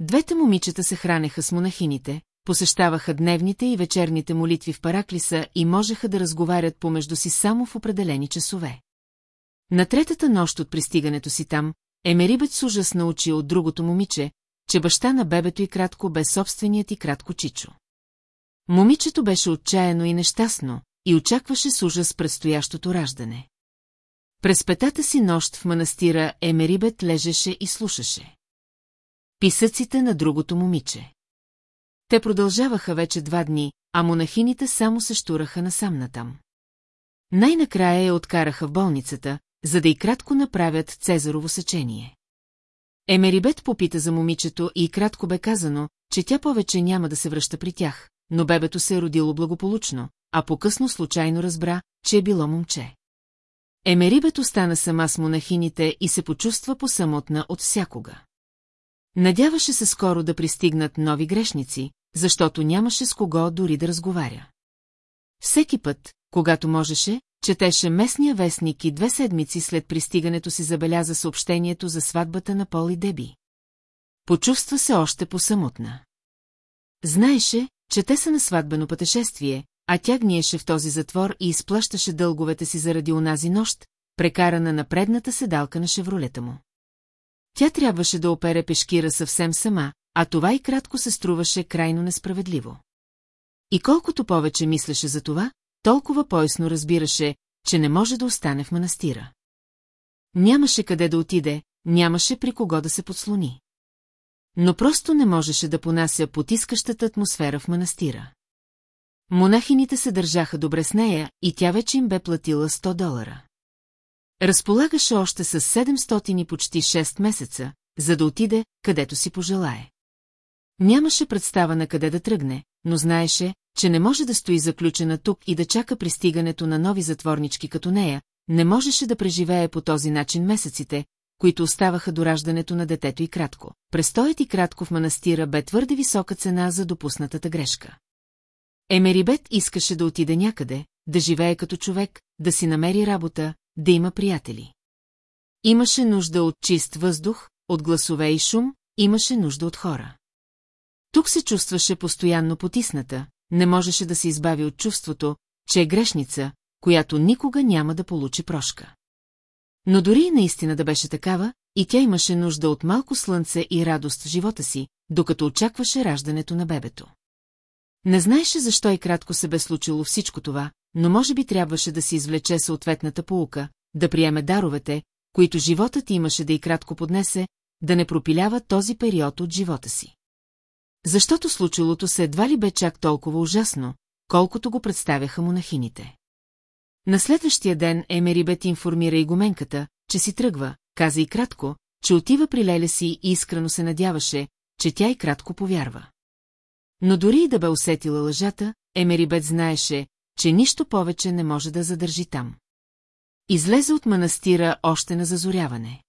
Двете момичета се хранеха с монахините, посещаваха дневните и вечерните молитви в Параклиса и можеха да разговарят помежду си само в определени часове. На третата нощ от пристигането си там, Емерибет с ужас научи от другото момиче, че баща на бебето и кратко бе собственият и кратко чичо. Момичето беше отчаяно и нещастно и очакваше с ужас предстоящото раждане. През петата си нощ в манастира Емерибет лежеше и слушаше. Писъците на другото момиче. Те продължаваха вече два дни, а монахините само се штураха насам натам. Най-накрая я откараха в болницата, за да и кратко направят Цезарово сечение. Емерибет попита за момичето и кратко бе казано, че тя повече няма да се връща при тях, но бебето се е родило благополучно, а по-късно случайно разбра, че е било момче. Емерибет остана сама с монахините и се почувства посамотна от всякога. Надяваше се скоро да пристигнат нови грешници, защото нямаше с кого дори да разговаря. Всеки път, когато можеше, четеше местния вестник и две седмици след пристигането си забеляза съобщението за сватбата на Пол и Деби. Почувства се още посамотна. Знаеше, че те са на сватбено пътешествие, а тя гниеше в този затвор и изплащаше дълговете си заради онази нощ, прекарана на предната седалка на шевролета му. Тя трябваше да опере пешкира съвсем сама, а това и кратко се струваше крайно несправедливо. И колкото повече мислеше за това, толкова поясно разбираше, че не може да остане в манастира. Нямаше къде да отиде, нямаше при кого да се подслони. Но просто не можеше да понася потискащата атмосфера в манастира. Монахините се държаха добре с нея и тя вече им бе платила 100 долара. Разполагаше още с 700 и почти 6 месеца, за да отиде, където си пожелае. Нямаше представа на къде да тръгне, но знаеше, че не може да стои заключена тук и да чака пристигането на нови затворнички като нея, не можеше да преживее по този начин месеците, които оставаха до раждането на детето и кратко. Престоят и кратко в манастира бе твърде висока цена за допуснатата грешка. Емерибет искаше да отиде някъде, да живее като човек, да си намери работа, да има приятели. Имаше нужда от чист въздух, от гласове и шум, имаше нужда от хора. Тук се чувстваше постоянно потисната, не можеше да се избави от чувството, че е грешница, която никога няма да получи прошка. Но дори и наистина да беше такава, и тя имаше нужда от малко слънце и радост в живота си, докато очакваше раждането на бебето. Не знаеше защо и кратко се бе случило всичко това, но може би трябваше да си извлече съответната полука, да приеме даровете, които животът имаше да и кратко поднесе, да не пропилява този период от живота си. Защото случилото се едва ли бе чак толкова ужасно, колкото го представяха монахините. На следващия ден Емерибет информира и гоменката, че си тръгва, каза и кратко, че отива при Леля си и искрено се надяваше, че тя и кратко повярва. Но дори и да бе усетила лъжата, Емерибет знаеше, че нищо повече не може да задържи там. Излезе от манастира още на зазоряване.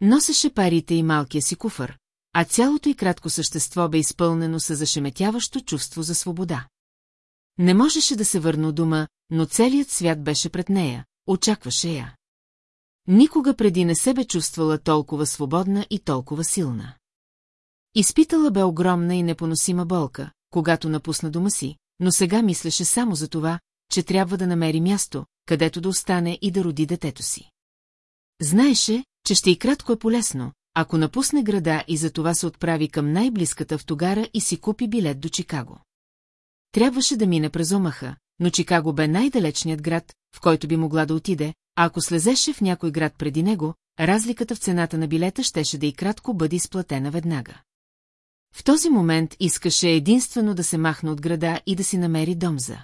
Носеше парите и малкия си куфър, а цялото и кратко същество бе изпълнено с зашеметяващо чувство за свобода. Не можеше да се върне дома, но целият свят беше пред нея, очакваше я. Никога преди не се бе чувствала толкова свободна и толкова силна. Изпитала бе огромна и непоносима болка, когато напусна дома си, но сега мислеше само за това, че трябва да намери място, където да остане и да роди детето си. Знаеше, че ще и кратко е полезно, ако напусне града и за това се отправи към най-близката автогара и си купи билет до Чикаго. Трябваше да мине през Омаха, но Чикаго бе най-далечният град, в който би могла да отиде, а ако слезеше в някой град преди него, разликата в цената на билета щеше да и кратко бъде изплатена веднага. В този момент искаше единствено да се махне от града и да си намери дом за.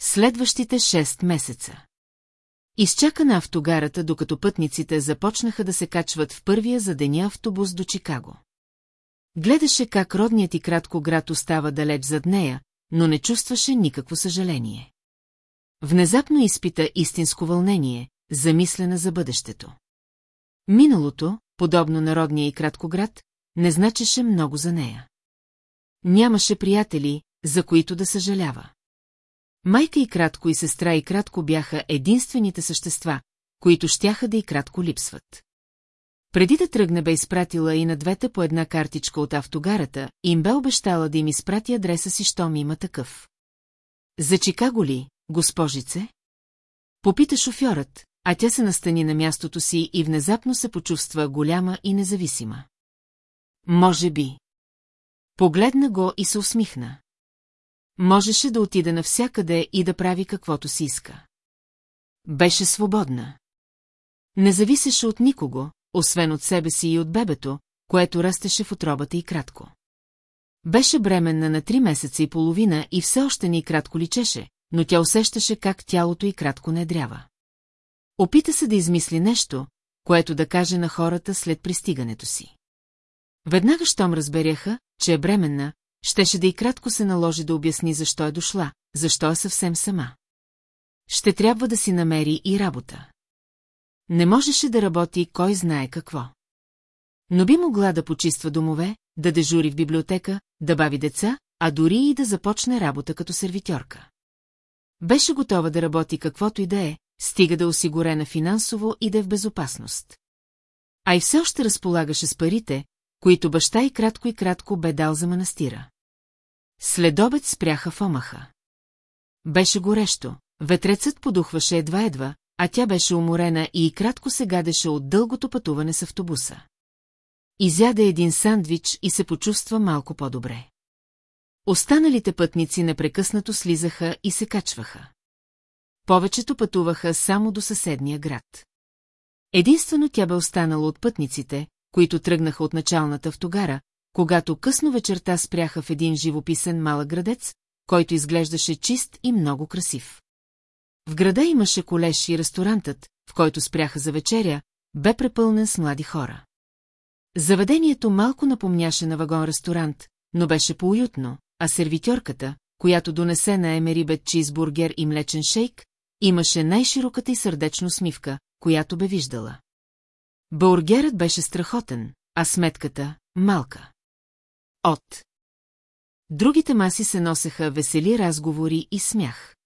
Следващите 6 месеца. Изчака на автогарата, докато пътниците започнаха да се качват в първия за деня автобус до Чикаго. Гледаше как родният и кратко град остава далеч зад нея, но не чувстваше никакво съжаление. Внезапно изпита истинско вълнение, замислена за бъдещето. Миналото, подобно на родния и кратко град, не значеше много за нея. Нямаше приятели, за които да съжалява. Майка и кратко и сестра и кратко бяха единствените същества, които щяха да и кратко липсват. Преди да тръгне бе изпратила и на двете по една картичка от автогарата, им бе обещала да им изпрати адреса си, щом има такъв. За Чикаго ли, госпожице? Попита шофьорът, а тя се настани на мястото си и внезапно се почувства голяма и независима. Може би. Погледна го и се усмихна. Можеше да отида навсякъде и да прави каквото си иска. Беше свободна. Не зависеше от никого, освен от себе си и от бебето, което растеше в отробата и кратко. Беше бременна на три месеца и половина и все още ни кратко личеше, но тя усещаше как тялото й кратко не дрява. Опита се да измисли нещо, което да каже на хората след пристигането си. Веднага щом разберяха, че е бременна, щеше да и кратко се наложи да обясни защо е дошла, защо е съвсем сама. Ще трябва да си намери и работа. Не можеше да работи кой знае какво. Но би могла да почиства домове, да дежури в библиотека, да бави деца, а дори и да започне работа като сервитьорка. Беше готова да работи каквото и да е, стига да е осигурена финансово и да е в безопасност. А и все още разполагаше с парите, които баща и кратко и кратко бе дал за манастира. След обед спряха в Омаха. Беше горещо, ветрецът подухваше едва-едва, а тя беше уморена и кратко се гадеше от дългото пътуване с автобуса. Изяде един сандвич и се почувства малко по-добре. Останалите пътници непрекъснато слизаха и се качваха. Повечето пътуваха само до съседния град. Единствено тя бе останала от пътниците, които тръгнаха от началната автогара, когато късно вечерта спряха в един живописен малък градец, който изглеждаше чист и много красив. В града имаше колеж и ресторантът, в който спряха за вечеря, бе препълнен с млади хора. Заведението малко напомняше на вагон-ресторант, но беше по-уютно, а сервитьорката, която донесе на Емерибет чизбургер и млечен шейк, имаше най-широката и сърдечно смивка, която бе виждала. Бургерът беше страхотен, а сметката – малка. От. Другите маси се носеха весели разговори и смях.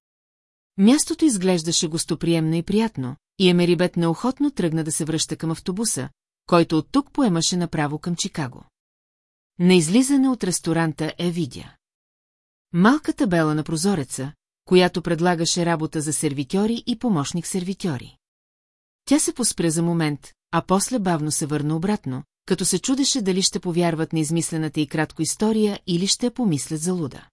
Мястото изглеждаше гостоприемно и приятно, и Емерибет неохотно тръгна да се връща към автобуса, който от тук поемаше направо към Чикаго. На излизане от ресторанта е видя. Малка табела на прозореца, която предлагаше работа за сервитьори и помощник-сервитьори. Тя се поспря за момент, а после бавно се върна обратно, като се чудеше дали ще повярват на измислената и кратко история или ще я помислят за луда.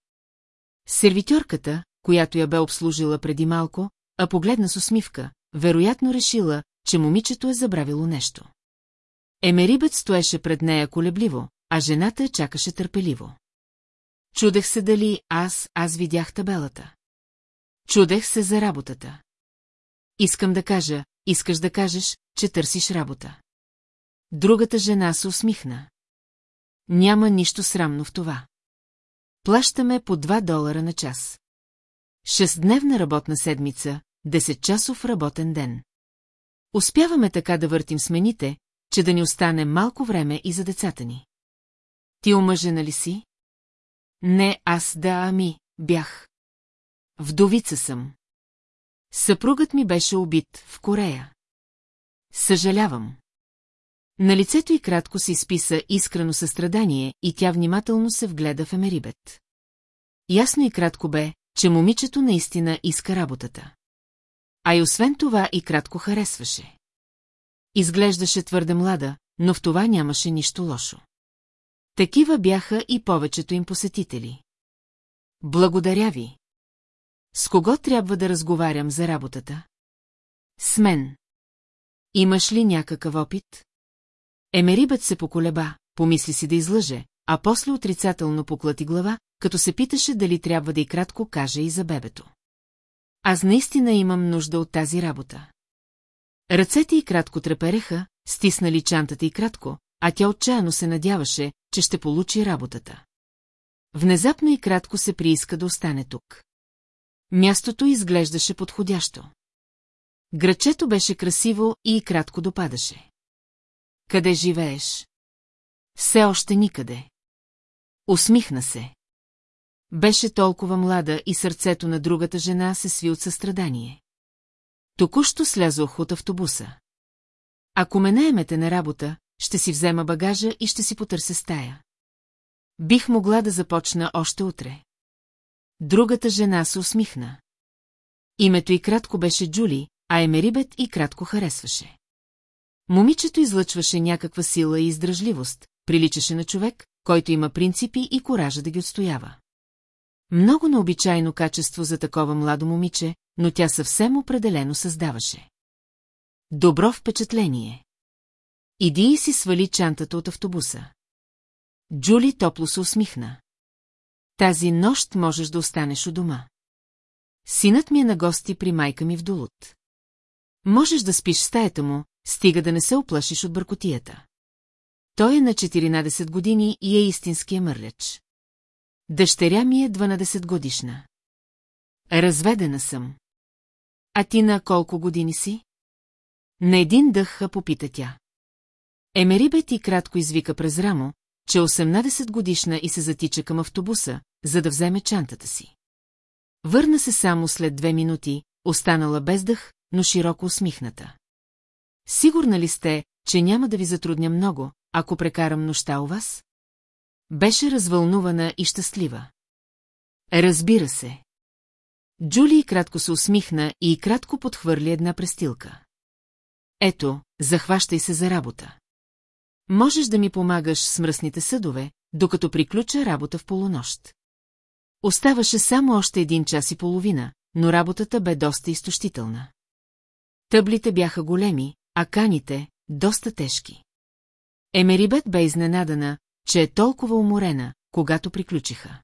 Сервитьорката, която я бе обслужила преди малко, а погледна с усмивка, вероятно решила, че момичето е забравило нещо. Емерибет стоеше пред нея колебливо, а жената я чакаше търпеливо. Чудех се дали аз, аз видях табелата. Чудех се за работата. Искам да кажа, искаш да кажеш, че търсиш работа. Другата жена се усмихна. Няма нищо срамно в това. Плащаме по 2 долара на час. Шестдневна работна седмица, 10-часов работен ден. Успяваме така да въртим смените, че да ни остане малко време и за децата ни. Ти омъжена ли си? Не аз да, ами, бях. Вдовица съм. Съпругът ми беше убит в Корея. Съжалявам. На лицето й кратко се изписа искрено състрадание и тя внимателно се вгледа в Емерибет. Ясно и кратко бе, че момичето наистина иска работата. А и освен това и кратко харесваше. Изглеждаше твърде млада, но в това нямаше нищо лошо. Такива бяха и повечето им посетители. Благодаря ви. С кого трябва да разговарям за работата? С мен. Имаш ли някакъв опит? Емерибът се поколеба, помисли си да излъже, а после отрицателно поклати глава, като се питаше дали трябва да и кратко каже и за бебето. Аз наистина имам нужда от тази работа. Ръцете й кратко трепереха, стиснали чантата и кратко, а тя отчаяно се надяваше, че ще получи работата. Внезапно и кратко се прииска да остане тук. Мястото изглеждаше подходящо. Грачето беше красиво и кратко допадаше. Къде живееш? Все още никъде. Усмихна се. Беше толкова млада и сърцето на другата жена се сви от състрадание. Току-що слязох от автобуса. Ако ме наемете на работа, ще си взема багажа и ще си потърся стая. Бих могла да започна още утре. Другата жена се усмихна. Името и кратко беше Джули, а Емерибет и кратко харесваше. Момичето излъчваше някаква сила и издръжливост, приличаше на човек, който има принципи и коража да ги отстоява. Много необичайно качество за такова младо момиче, но тя съвсем определено създаваше. Добро впечатление. Иди и си свали чантата от автобуса. Джули топло се усмихна. Тази нощ можеш да останеш у дома. Синът ми е на гости при майка ми в Дулут. Можеш да спиш в стаята му, стига да не се оплашиш от бъркотията. Той е на 14 години и е истинския мърляч. Дъщеря ми е 12 годишна. Разведена съм. А ти на колко години си? На един дъх попита тя. Емерибе ти кратко извика през рамо, че 18 годишна и се затича към автобуса, за да вземе чантата си. Върна се само след две минути, останала без дъх, но широко усмихната. Сигурна ли сте, че няма да ви затрудня много, ако прекарам нощта у вас? Беше развълнувана и щастлива. Разбира се. Джули кратко се усмихна и кратко подхвърли една престилка. Ето, захващай се за работа. Можеш да ми помагаш с мръсните съдове, докато приключа работа в полунощ. Оставаше само още един час и половина, но работата бе доста изтощителна. Тъблите бяха големи, а каните – доста тежки. Емерибет бе изненадана, че е толкова уморена, когато приключиха.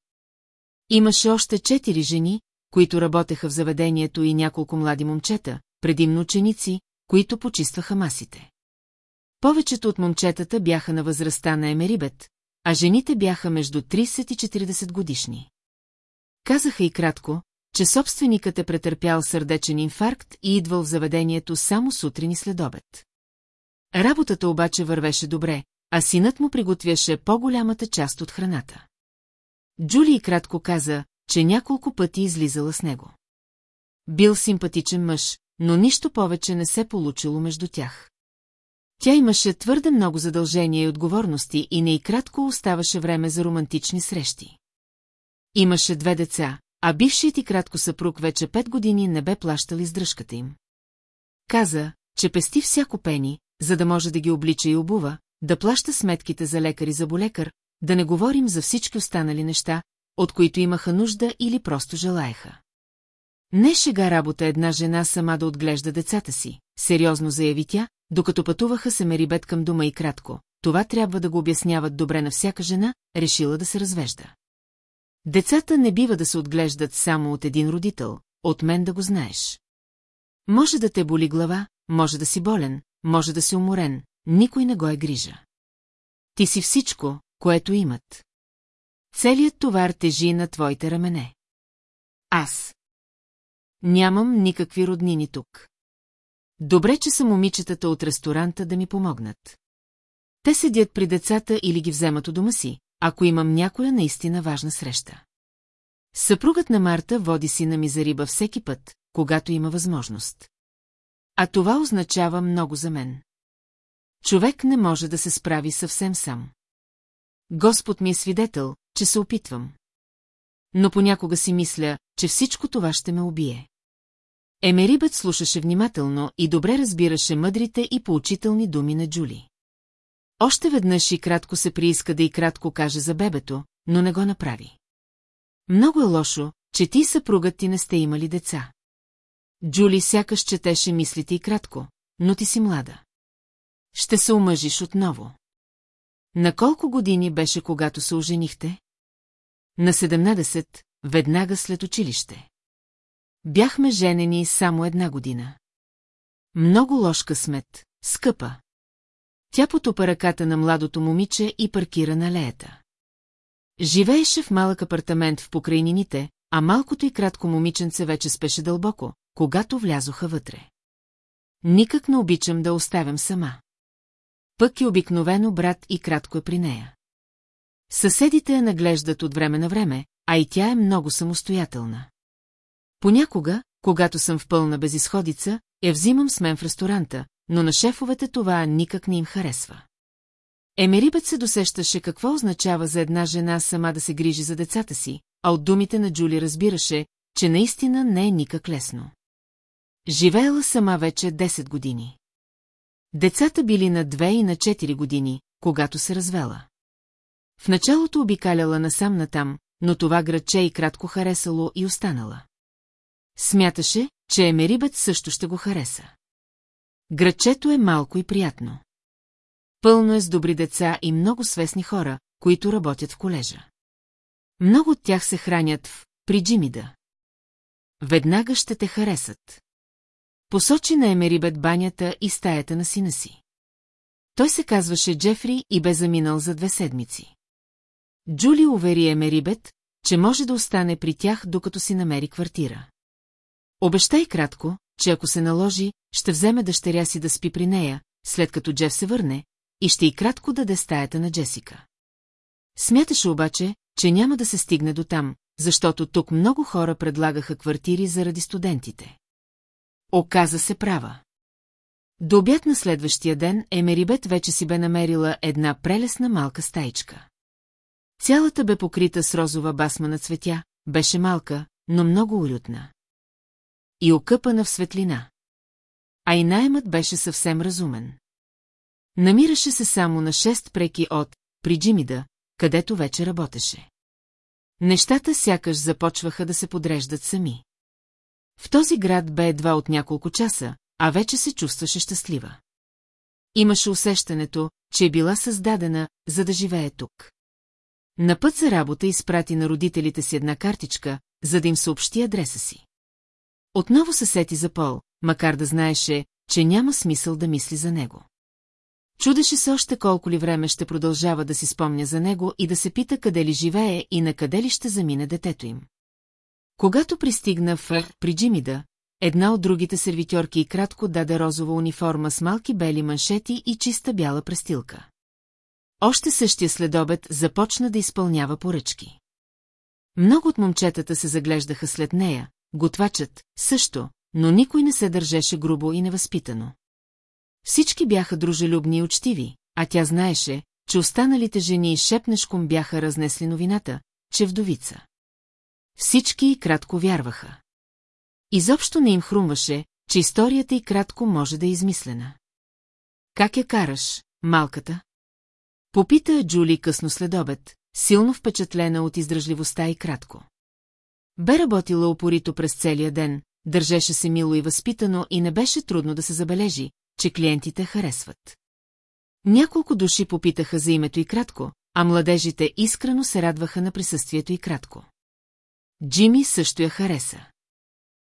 Имаше още четири жени, които работеха в заведението и няколко млади момчета, предимно ученици, които почистваха масите. Повечето от момчетата бяха на възрастта на Емерибет, а жените бяха между 30 и 40 годишни. Казаха и кратко, че собственикът е претърпял сърдечен инфаркт и идвал в заведението само сутрин и след обед. Работата обаче вървеше добре, а синът му приготвяше по-голямата част от храната. Джули и кратко каза, че няколко пъти излизала с него. Бил симпатичен мъж, но нищо повече не се получило между тях. Тя имаше твърде много задължения и отговорности и не и кратко оставаше време за романтични срещи. Имаше две деца, а бившият и кратко съпруг вече пет години не бе плащал издръжката им. Каза, че пести всяко пени, за да може да ги облича и обува, да плаща сметките за лекар и за болекар, да не говорим за всички останали неща, от които имаха нужда или просто желаеха. Не шега работа една жена сама да отглежда децата си, сериозно заяви тя, докато пътуваха се Мерибет към дома и кратко. Това трябва да го обясняват добре на всяка жена, решила да се развежда. Децата не бива да се отглеждат само от един родител, от мен да го знаеш. Може да те боли глава, може да си болен, може да си уморен, никой не го е грижа. Ти си всичко, което имат. Целият товар тежи на твоите рамене. Аз. Нямам никакви роднини тук. Добре, че са момичетата от ресторанта да ми помогнат. Те седят при децата или ги вземат у дома си, ако имам някоя наистина важна среща. Съпругът на Марта води сина ми за риба всеки път, когато има възможност. А това означава много за мен. Човек не може да се справи съвсем сам. Господ ми е свидетел, че се опитвам. Но понякога си мисля, че всичко това ще ме убие. Емерибът слушаше внимателно и добре разбираше мъдрите и поучителни думи на Джули. Още веднъж и кратко се прииска да и кратко каже за бебето, но не го направи. Много е лошо, че ти съпругът ти не сте имали деца. Джули сякаш четеше мислите и кратко, но ти си млада. Ще се омъжиш отново. На колко години беше, когато се оженихте? На 17, веднага след училище. Бяхме женени само една година. Много лош късмет, скъпа. Тя потопа ръката на младото момиче и паркира на леята. Живееше в малък апартамент в покрайнините, а малкото и кратко момиченце вече спеше дълбоко, когато влязоха вътре. Никак не обичам да оставям сама. Пък и обикновено брат и кратко е при нея. Съседите я наглеждат от време на време, а и тя е много самостоятелна. Понякога, когато съм в пълна безисходица, я взимам с мен в ресторанта, но на шефовете това никак не им харесва. Емерибет се досещаше какво означава за една жена сама да се грижи за децата си, а от думите на Джули разбираше, че наистина не е никак лесно. Живеела сама вече 10 години. Децата били на 2 и на 4 години, когато се развела. В началото обикаляла насам натам, но това градче и кратко харесало и останала. Смяташе, че Емерибет също ще го хареса. Градчето е малко и приятно. Пълно е с добри деца и много свестни хора, които работят в колежа. Много от тях се хранят в при Джимида. Веднага ще те харесат. Посочи на Емерибет банята и стаята на сина си. Той се казваше Джефри и бе заминал за две седмици. Джули увери Емерибет, че може да остане при тях, докато си намери квартира. Обещай кратко, че ако се наложи, ще вземе дъщеря си да спи при нея, след като Джеф се върне, и ще и кратко даде стаята на Джесика. Смяташе обаче, че няма да се стигне до там, защото тук много хора предлагаха квартири заради студентите. Оказа се права. До обяд на следващия ден Емерибет вече си бе намерила една прелесна малка стаичка. Цялата бе покрита с розова басма на цветя, беше малка, но много уютна. И окъпана в светлина. А и наймът беше съвсем разумен. Намираше се само на шест преки от при Джимида, където вече работеше. Нещата сякаш започваха да се подреждат сами. В този град бе едва от няколко часа, а вече се чувстваше щастлива. Имаше усещането, че е била създадена, за да живее тук. На път за работа изпрати на родителите си една картичка, за да им съобщи адреса си. Отново се сети за Пол, макар да знаеше, че няма смисъл да мисли за него. Чудеше се още колко ли време ще продължава да си спомня за него и да се пита къде ли живее и на къде ли ще замине детето им. Когато пристигна в при Джимида, една от другите сервитьорки и кратко даде розова униформа с малки бели маншети и чиста бяла престилка. Още същия следобед започна да изпълнява поръчки. Много от момчетата се заглеждаха след нея, готвачът също, но никой не се държеше грубо и невъзпитано. Всички бяха дружелюбни и учтиви, а тя знаеше, че останалите жени шепнешком бяха разнесли новината, че вдовица. Всички и кратко вярваха. Изобщо не им хрумваше, че историята и кратко може да е измислена. Как я караш, малката? Попита Джули късно след обед, силно впечатлена от издръжливостта и кратко. Бе работила упорито през целия ден, държеше се мило и възпитано и не беше трудно да се забележи, че клиентите харесват. Няколко души попитаха за името и кратко, а младежите искрено се радваха на присъствието и кратко. Джими също я хареса.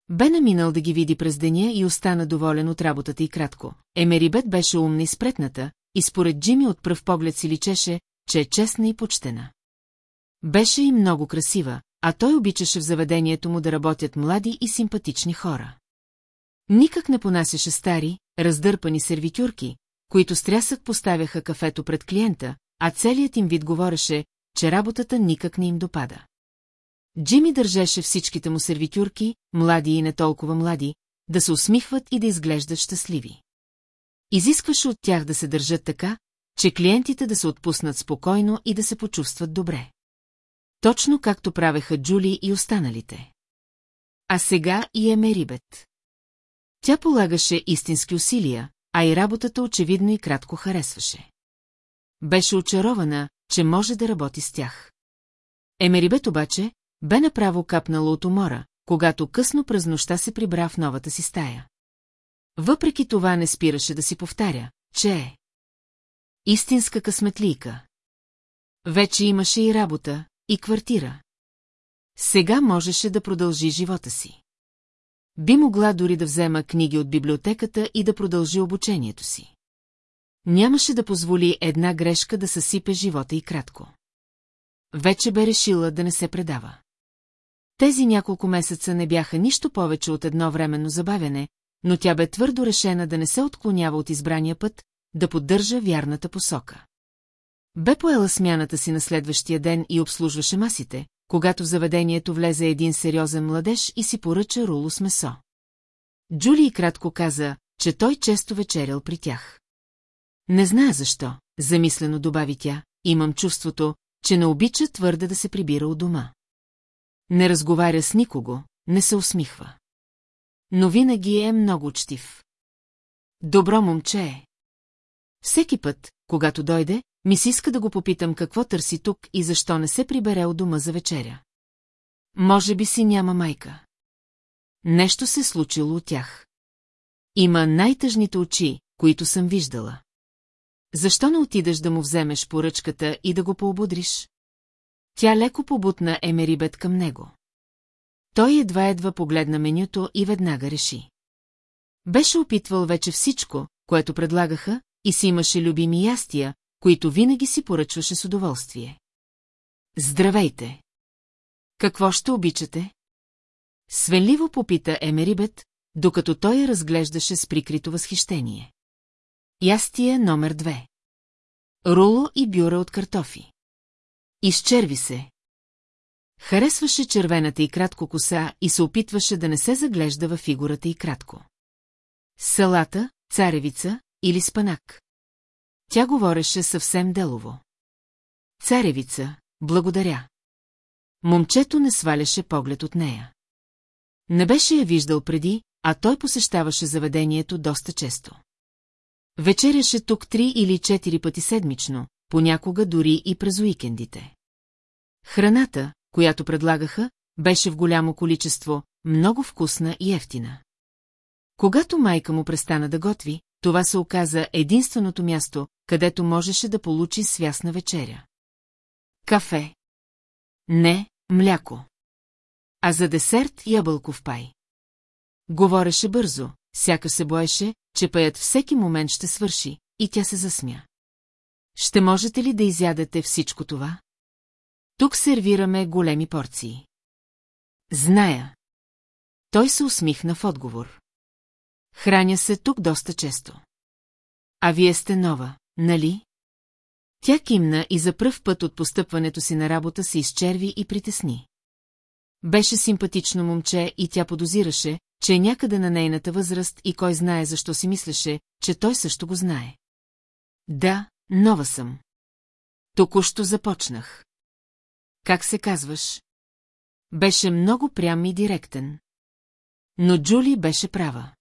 Бе наминал да ги види през деня и остана доволен от работата и кратко. Емерибет беше умна и спретната, и според Джими от пръв поглед си личеше, че е честна и почтена. Беше и много красива, а той обичаше в заведението му да работят млади и симпатични хора. Никак не понасяше стари, раздърпани сервитюрки, които стрясък поставяха кафето пред клиента, а целият им вид говореше, че работата никак не им допада. Джими държеше всичките му сервитюрки, млади и не толкова млади, да се усмихват и да изглеждат щастливи. Изискваше от тях да се държат така, че клиентите да се отпуснат спокойно и да се почувстват добре. Точно както правеха Джули и останалите. А сега и Емерибет. Тя полагаше истински усилия, а и работата очевидно и кратко харесваше. Беше очарована, че може да работи с тях. Емерибет обаче бе направо капнала от умора, когато късно през нощта се прибра в новата си стая. Въпреки това не спираше да си повтаря, че е. Истинска късметлийка. Вече имаше и работа, и квартира. Сега можеше да продължи живота си. Би могла дори да взема книги от библиотеката и да продължи обучението си. Нямаше да позволи една грешка да съсипе живота и кратко. Вече бе решила да не се предава. Тези няколко месеца не бяха нищо повече от едно временно забавяне, но тя бе твърдо решена да не се отклонява от избрания път, да поддържа вярната посока. Бе поела смяната си на следващия ден и обслужваше масите, когато в заведението влезе един сериозен младеж и си поръча руло с месо. Джули и кратко каза, че той често вечерял при тях. Не зная защо, замислено добави тя, имам чувството, че не обича твърде да се прибира от дома. Не разговаря с никого, не се усмихва. Но винаги е много учтив. Добро момче е. Всеки път, когато дойде, ми се иска да го попитам какво търси тук и защо не се прибере от дома за вечеря. Може би си няма майка. Нещо се случило от тях. Има най-тъжните очи, които съм виждала. Защо не отидеш да му вземеш поръчката и да го поободриш? Тя леко побутна Емерибет към него. Той едва-едва погледна менюто и веднага реши. Беше опитвал вече всичко, което предлагаха, и си имаше любими ястия, които винаги си поръчваше с удоволствие. Здравейте! Какво ще обичате? Свенливо попита Емерибет, докато той я разглеждаше с прикрито възхищение. Ястие номер две. Руло и бюра от картофи. Изчерви се. Харесваше червената и кратко коса и се опитваше да не се заглежда във фигурата и кратко. Салата, царевица или спанак. Тя говореше съвсем делово. Царевица, благодаря. Момчето не сваляше поглед от нея. Не беше я виждал преди, а той посещаваше заведението доста често. Вечеряше тук три или четири пъти седмично, понякога дори и през уикендите. Храната, която предлагаха, беше в голямо количество, много вкусна и ефтина. Когато майка му престана да готви, това се оказа единственото място, където можеше да получи свясна вечеря. Кафе. Не, мляко. А за десерт ябълков пай. Говореше бързо, сяка се боеше, че паят всеки момент ще свърши, и тя се засмя. Ще можете ли да изядете всичко това? Тук сервираме големи порции. Зная. Той се усмихна в отговор. Храня се тук доста често. А вие сте нова, нали? Тя кимна и за пръв път от постъпването си на работа се изчерви и притесни. Беше симпатично момче и тя подозираше, че е някъде на нейната възраст и кой знае защо си мислеше, че той също го знае. Да, нова съм. Току-що започнах. Как се казваш? Беше много прям и директен. Но Джули беше права.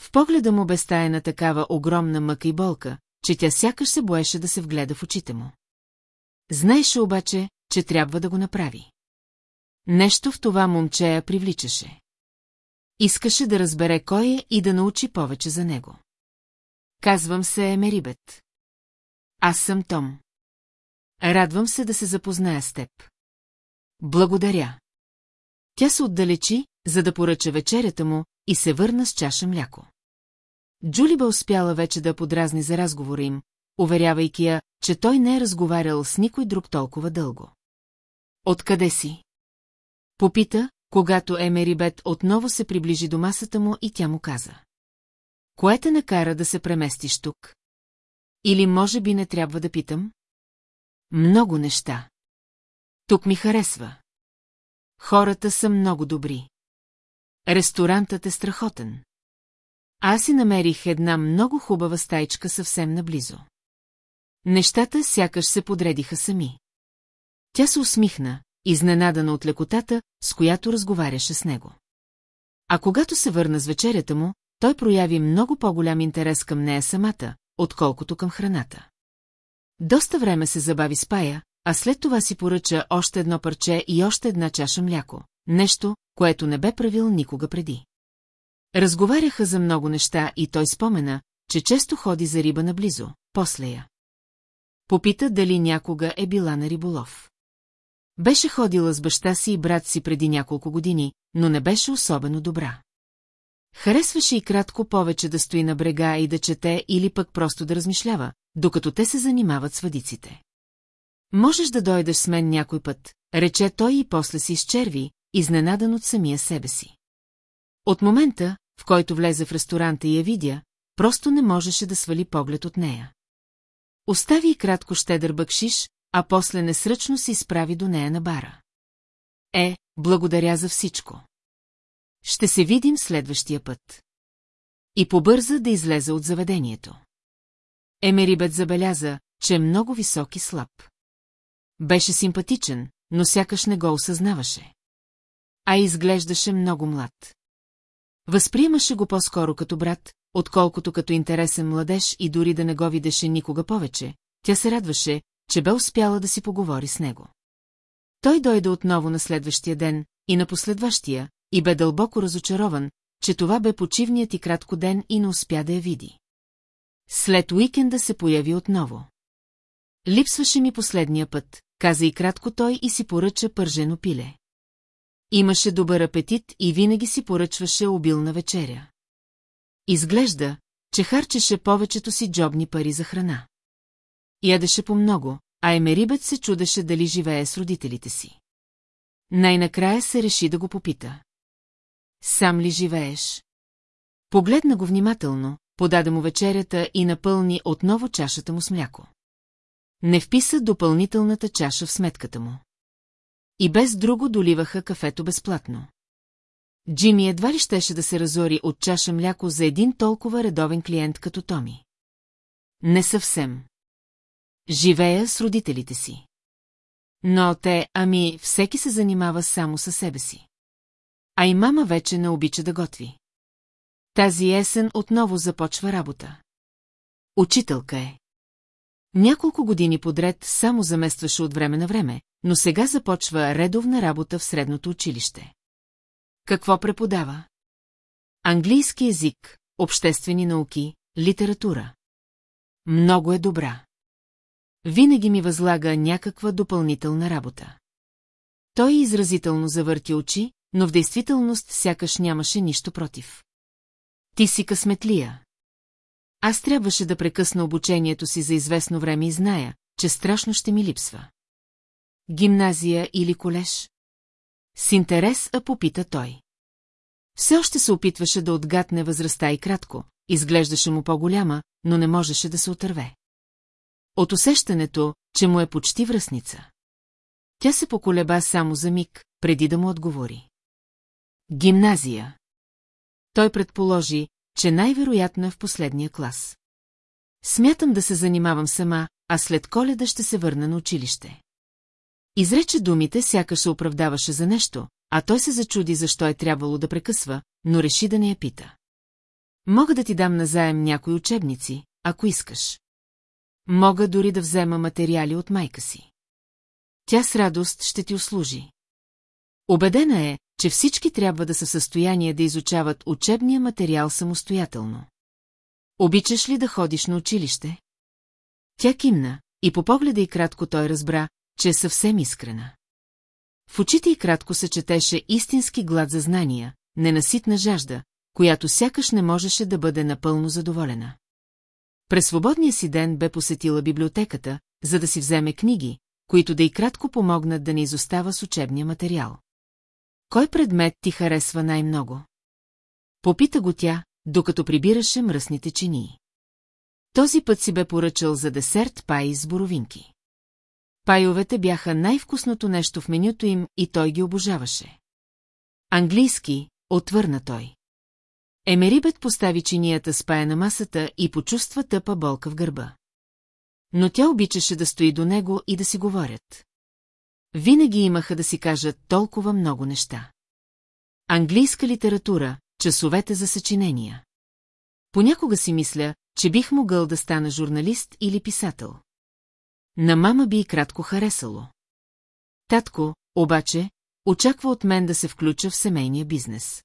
В погледа му бе стая такава огромна мъка и болка, че тя сякаш се боеше да се вгледа в очите му. Знаеше обаче, че трябва да го направи. Нещо в това момче я привличаше. Искаше да разбере кой е и да научи повече за него. Казвам се Емерибет. Аз съм Том. Радвам се да се запозная с теб. Благодаря. Тя се отдалечи, за да поръча вечерята му, и се върна с чаша мляко. Джули бе успяла вече да подразни за разговора им, уверявайки я, че той не е разговарял с никой друг толкова дълго. Откъде си? Попита, когато Емери Бет отново се приближи до масата му и тя му каза. Кое те накара да се преместиш тук? Или може би не трябва да питам? Много неща. Тук ми харесва. Хората са много добри. Ресторантът е страхотен. Аз си намерих една много хубава стайчка съвсем наблизо. Нещата сякаш се подредиха сами. Тя се усмихна, изненадана от лекотата, с която разговаряше с него. А когато се върна с вечерята му, той прояви много по-голям интерес към нея самата, отколкото към храната. Доста време се забави с пая, а след това си поръча още едно парче и още една чаша мляко, нещо, което не бе правил никога преди. Разговаряха за много неща и той спомена, че често ходи за риба наблизо, после я. попита дали някога е била на риболов. Беше ходила с баща си и брат си преди няколко години, но не беше особено добра. Харесваше и кратко повече да стои на брега и да чете или пък просто да размишлява, докато те се занимават с въдиците. Можеш да дойдеш с мен някой път, рече той и после си изчерви, изненадан от самия себе си. От момента, в който влезе в ресторанта и я видя, просто не можеше да свали поглед от нея. Остави и кратко щедър бъкшиш, а после несръчно се изправи до нея на бара. Е, благодаря за всичко. Ще се видим следващия път. И побърза да излезе от заведението. Емерибет забеляза, че е много висок и слаб. Беше симпатичен, но сякаш не го осъзнаваше. А изглеждаше много млад. Възприемаше го по-скоро като брат, отколкото като интересен младеж и дори да не го видеше никога повече, тя се радваше, че бе успяла да си поговори с него. Той дойде отново на следващия ден и на последващия, и бе дълбоко разочарован, че това бе почивният и кратко ден и не успя да я види. След уикенда се появи отново. Липсваше ми последния път, каза и кратко той и си поръча пържено пиле. Имаше добър апетит и винаги си поръчваше обилна вечеря. Изглежда, че харчеше повечето си джобни пари за храна. Ядеше по много, а Емерибет се чудеше дали живее с родителите си. Най-накрая се реши да го попита. Сам ли живееш? Погледна го внимателно, подаде му вечерята и напълни отново чашата му с мляко. Не вписа допълнителната чаша в сметката му. И без друго доливаха кафето безплатно. Джими едва ли щеше да се разори от чаша мляко за един толкова редовен клиент като Томи. Не съвсем. Живея с родителите си. Но те, ами, всеки се занимава само със себе си. А и мама вече не обича да готви. Тази есен отново започва работа. Учителка е. Няколко години подред само заместваше от време на време, но сега започва редовна работа в средното училище. Какво преподава? Английски език, обществени науки, литература. Много е добра. Винаги ми възлага някаква допълнителна работа. Той изразително завърти очи, но в действителност сякаш нямаше нищо против. Ти си късметлия. Аз трябваше да прекъсна обучението си за известно време и зная, че страшно ще ми липсва. Гимназия или колеж? С интерес, а попита той. Все още се опитваше да отгатне възрастта и кратко, изглеждаше му по-голяма, но не можеше да се отърве. От усещането, че му е почти връзница. Тя се поколеба само за миг, преди да му отговори. Гимназия. Той предположи, че най-вероятно е в последния клас. Смятам да се занимавам сама, а след коледа ще се върна на училище. Изрече думите, сякаш се оправдаваше за нещо, а той се зачуди защо е трябвало да прекъсва, но реши да не я пита. Мога да ти дам назаем някои учебници, ако искаш. Мога дори да взема материали от майка си. Тя с радост ще ти услужи. Обедена е, че всички трябва да са в състояние да изучават учебния материал самостоятелно. Обичаш ли да ходиш на училище? Тя кимна, и по погледа и кратко той разбра, че е съвсем искрена. В очите и кратко се четеше истински глад за знания, ненаситна жажда, която сякаш не можеше да бъде напълно задоволена. През свободния си ден бе посетила библиотеката, за да си вземе книги, които да и кратко помогнат да не изостава с учебния материал. Кой предмет ти харесва най-много? Попита го тя, докато прибираше мръсните чинии. Този път си бе поръчал за десерт пай с боровинки. Пайовете бяха най-вкусното нещо в менюто им и той ги обожаваше. Английски, отвърна той. Емерибет постави чинията с пая на масата и почувства тъпа болка в гърба. Но тя обичаше да стои до него и да си говорят. Винаги имаха да си кажат толкова много неща. Английска литература, часовете за съчинения. Понякога си мисля, че бих могъл да стана журналист или писател. На мама би и кратко харесало. Татко, обаче, очаква от мен да се включа в семейния бизнес.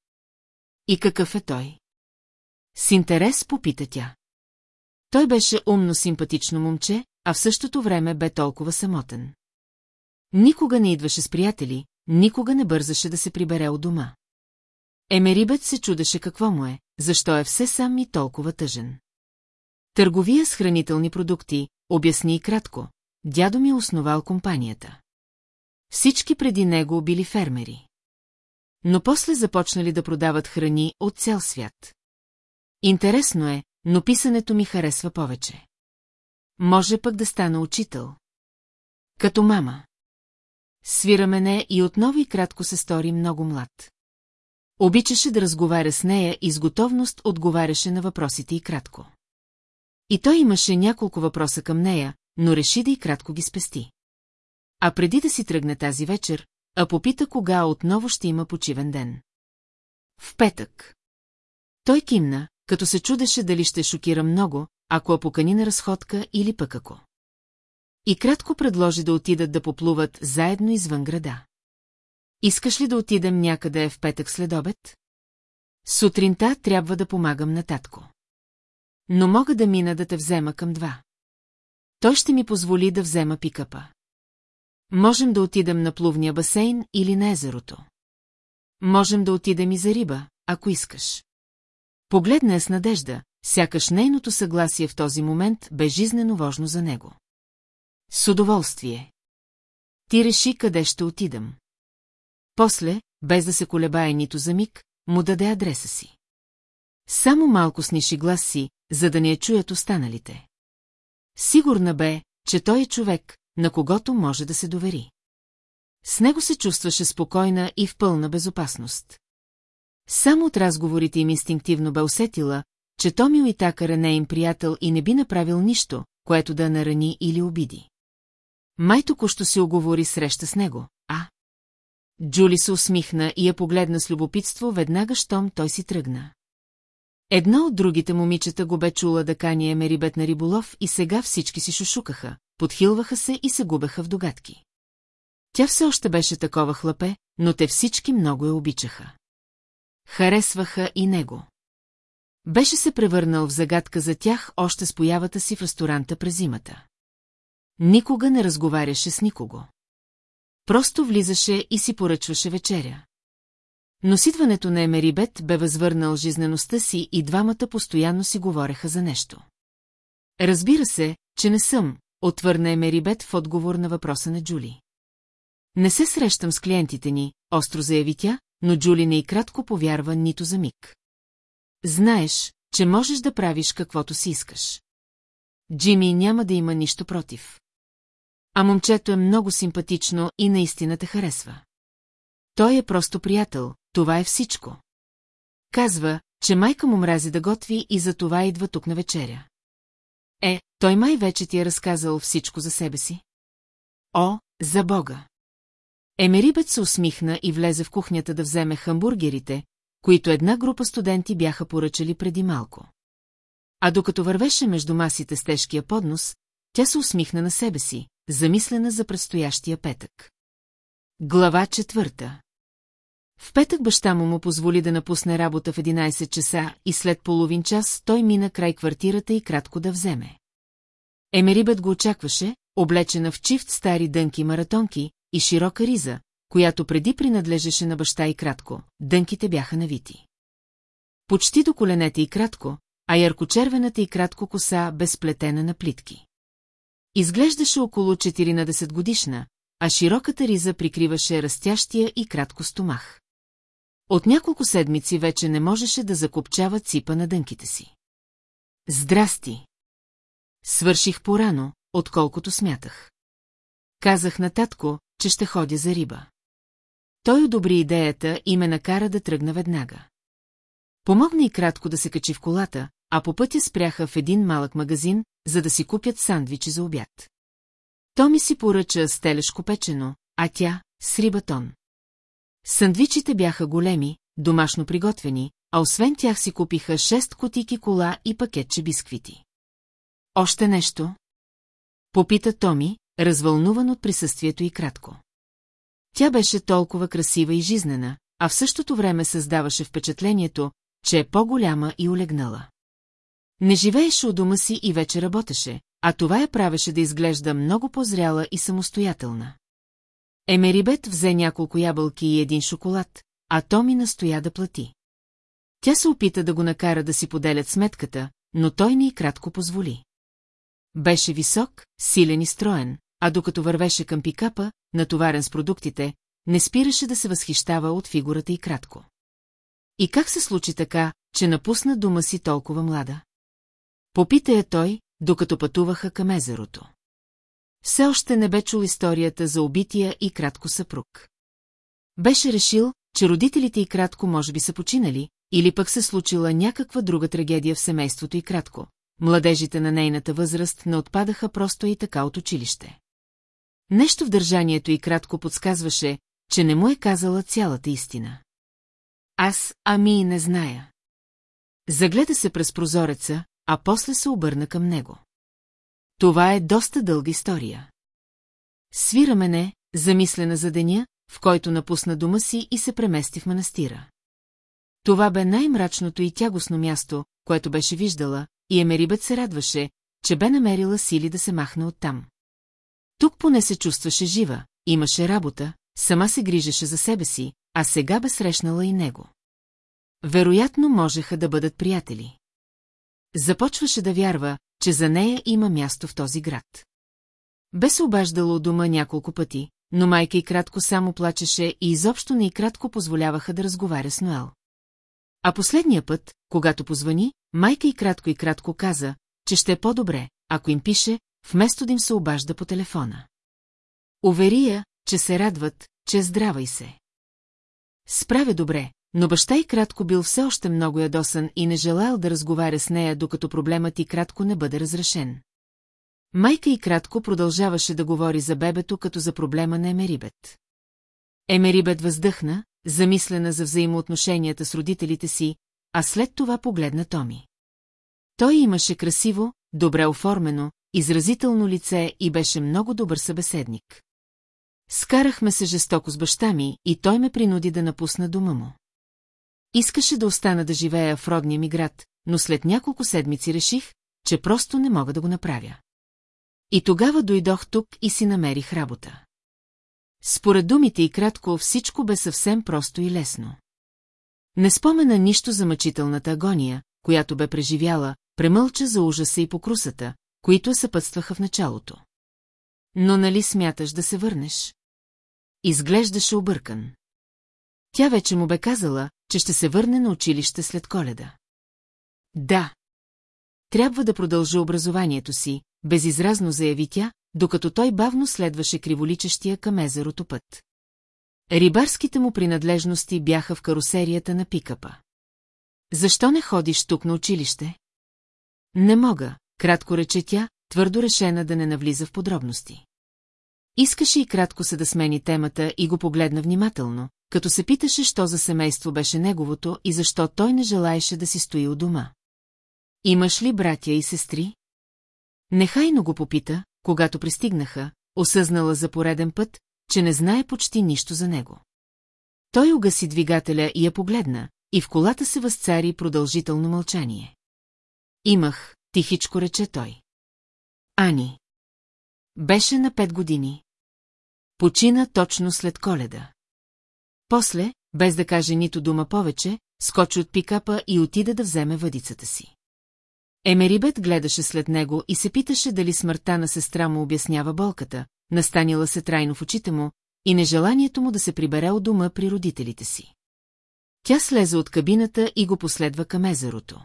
И какъв е той? С интерес попита тя. Той беше умно симпатично момче, а в същото време бе толкова самотен. Никога не идваше с приятели, никога не бързаше да се прибере от дома. Емерибет се чудеше какво му е, защо е все сам и толкова тъжен. Търговия с хранителни продукти, обясни и кратко, дядо ми е основал компанията. Всички преди него били фермери. Но после започнали да продават храни от цял свят. Интересно е, но писането ми харесва повече. Може пък да стана учител. Като мама. Свира мене и отново и кратко се стори много млад. Обичаше да разговаря с нея и с готовност отговаряше на въпросите и кратко. И той имаше няколко въпроса към нея, но реши да и кратко ги спести. А преди да си тръгне тази вечер, а попита кога отново ще има почивен ден. В петък. Той кимна, като се чудеше дали ще шокира много, ако я покани на разходка или пък ако. И кратко предложи да отидат да поплуват заедно извън града. Искаш ли да отидем някъде в петък след обед? Сутринта трябва да помагам на татко. Но мога да мина да те взема към два. Той ще ми позволи да взема пикапа. Можем да отидем на плувния басейн или на езерото. Можем да отидем и за риба, ако искаш. Погледна е с надежда, сякаш нейното съгласие в този момент бе жизнено важно за него. С удоволствие. Ти реши къде ще отидам. После, без да се колебае нито за миг, му даде адреса си. Само малко сниши глас си, за да не я чуят останалите. Сигурна бе, че той е човек, на когото може да се довери. С него се чувстваше спокойна и в пълна безопасност. Само от разговорите им инстинктивно бе усетила, че Томил Итакър е неин приятел и не би направил нищо, което да нарани или обиди. Май току-що си оговори среща с него, а? Джули се усмихна и я погледна с любопитство веднага, щом той си тръгна. Едно от другите момичета го бе чула да кани Емерибет на риболов и сега всички си шушукаха, подхилваха се и се губеха в догадки. Тя все още беше такова хлапе, но те всички много я обичаха. Харесваха и него. Беше се превърнал в загадка за тях още с появата си в ресторанта през зимата. Никога не разговаряше с никого. Просто влизаше и си поръчваше вечеря. Но сидването на Емерибет бе възвърнал жизнеността си и двамата постоянно си говореха за нещо. Разбира се, че не съм, отвърна Емерибет в отговор на въпроса на Джули. Не се срещам с клиентите ни, остро заяви тя, но Джули не и кратко повярва нито за миг. Знаеш, че можеш да правиш каквото си искаш. Джими няма да има нищо против. А момчето е много симпатично и наистина те харесва. Той е просто приятел, това е всичко. Казва, че майка му мрази да готви и за това идва тук на вечеря. Е, той май вече ти е разказал всичко за себе си. О, за Бога! Емерибет се усмихна и влезе в кухнята да вземе хамбургерите, които една група студенти бяха поръчали преди малко. А докато вървеше между масите с тежкия поднос, тя се усмихна на себе си, замислена за предстоящия петък. Глава четвърта В петък баща му му позволи да напусне работа в 11 часа и след половин час той мина край квартирата и кратко да вземе. Емерибет го очакваше, облечена в чифт стари дънки маратонки и широка риза, която преди принадлежеше на баща и кратко, дънките бяха навити. Почти до коленете и кратко, а яркочервената и кратко коса безплетена на плитки. Изглеждаше около 14 годишна, а широката риза прикриваше растящия и кратко стомах. От няколко седмици вече не можеше да закопчава ципа на дънките си. Здрасти! Свърших порано, отколкото смятах. Казах на татко, че ще ходя за риба. Той одобри идеята и ме накара да тръгна веднага. Помогна и кратко да се качи в колата, а по пътя спряха в един малък магазин, за да си купят сандвичи за обяд. Томи си поръча с телешко печено, а тя – с рибатон. Сандвичите бяха големи, домашно приготвени, а освен тях си купиха шест котики кола и пакетче бисквити. Още нещо? Попита Томи, развълнуван от присъствието и кратко. Тя беше толкова красива и жизнена, а в същото време създаваше впечатлението, че е по-голяма и олегнала. Не живееше у дома си и вече работеше, а това я правеше да изглежда много по-зряла и самостоятелна. Емерибет взе няколко ябълки и един шоколад, а Томи настоя да плати. Тя се опита да го накара да си поделят сметката, но той ни кратко позволи. Беше висок, силен и строен, а докато вървеше към пикапа, натоварен с продуктите, не спираше да се възхищава от фигурата и кратко. И как се случи така, че напусна дома си толкова млада? Попита я той, докато пътуваха към езерото. Все още не бе чул историята за убития и кратко съпруг. Беше решил, че родителите и кратко може би са починали, или пък се случила някаква друга трагедия в семейството и кратко. Младежите на нейната възраст не отпадаха просто и така от училище. Нещо в държанието и кратко подсказваше, че не му е казала цялата истина. Аз, ами и не зная. Загледа се през прозореца, а после се обърна към него. Това е доста дълга история. Свира мене, замислена за деня, в който напусна дома си и се премести в манастира. Това бе най-мрачното и тягостно място, което беше виждала, и Емерибет се радваше, че бе намерила сили да се махне оттам. Тук поне се чувстваше жива, имаше работа, сама се грижеше за себе си, а сега бе срещнала и него. Вероятно можеха да бъдат приятели. Започваше да вярва, че за нея има място в този град. Бе се обаждала от дома няколко пъти, но майка и кратко само плачеше и изобщо не и кратко позволяваха да разговаря с Ноел. А последния път, когато позвани, майка и кратко и кратко каза, че ще е по-добре, ако им пише, вместо да им се обажда по телефона. Увери я, че се радват, че е здрава и се. Справя добре, но баща и кратко бил все още много ядосан и не желаял да разговаря с нея, докато проблемът и кратко не бъде разрешен. Майка и кратко продължаваше да говори за бебето като за проблема на Емерибет. Емерибет въздъхна, замислена за взаимоотношенията с родителите си, а след това погледна Томи. Той имаше красиво, добре оформено, изразително лице и беше много добър събеседник. Скарахме се жестоко с баща ми и той ме принуди да напусна дома му. Искаше да остана да живея в родния ми град, но след няколко седмици реших, че просто не мога да го направя. И тогава дойдох тук и си намерих работа. Според думите и кратко всичко бе съвсем просто и лесно. Не спомена нищо за мъчителната агония, която бе преживяла, премълча за ужаса и покрусата, които съпътстваха в началото. Но нали смяташ да се върнеш? Изглеждаше объркан. Тя вече му бе казала, че ще се върне на училище след коледа. Да. Трябва да продължа образованието си, безизразно заяви тя, докато той бавно следваше криволичещия към езерото път. Рибарските му принадлежности бяха в карусерията на пикапа. Защо не ходиш тук на училище? Не мога, кратко рече тя, твърдо решена да не навлиза в подробности. Искаше и кратко се да смени темата и го погледна внимателно, като се питаше, що за семейство беше неговото и защо той не желаеше да си стои у дома. Имаш ли братя и сестри? Нехайно го попита, когато пристигнаха, осъзнала за пореден път, че не знае почти нищо за него. Той угаси двигателя и я погледна, и в колата се възцари продължително мълчание. Имах, тихичко рече той. Ани. Беше на пет години. Почина точно след коледа. После, без да каже нито дума повече, скочи от пикапа и отида да вземе въдицата си. Емерибет гледаше след него и се питаше дали смъртта на сестра му обяснява болката, настанила се трайно в очите му и нежеланието му да се прибере от дома при родителите си. Тя слезе от кабината и го последва към езерото.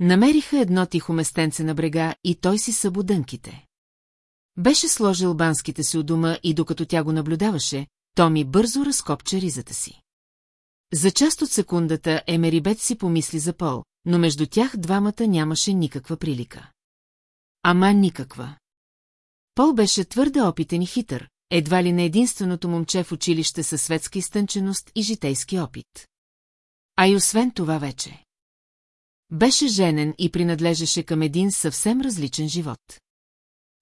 Намериха едно тихо местенце на брега и той си събу дънките. Беше сложил банските си у дома и докато тя го наблюдаваше, Томи бързо разкопча ризата си. За част от секундата Емерибет си помисли за Пол, но между тях двамата нямаше никаква прилика. Ама никаква. Пол беше твърде опитен и хитър, едва ли не единственото момче в училище със светска изтънченост и житейски опит. А и освен това вече. Беше женен и принадлежеше към един съвсем различен живот.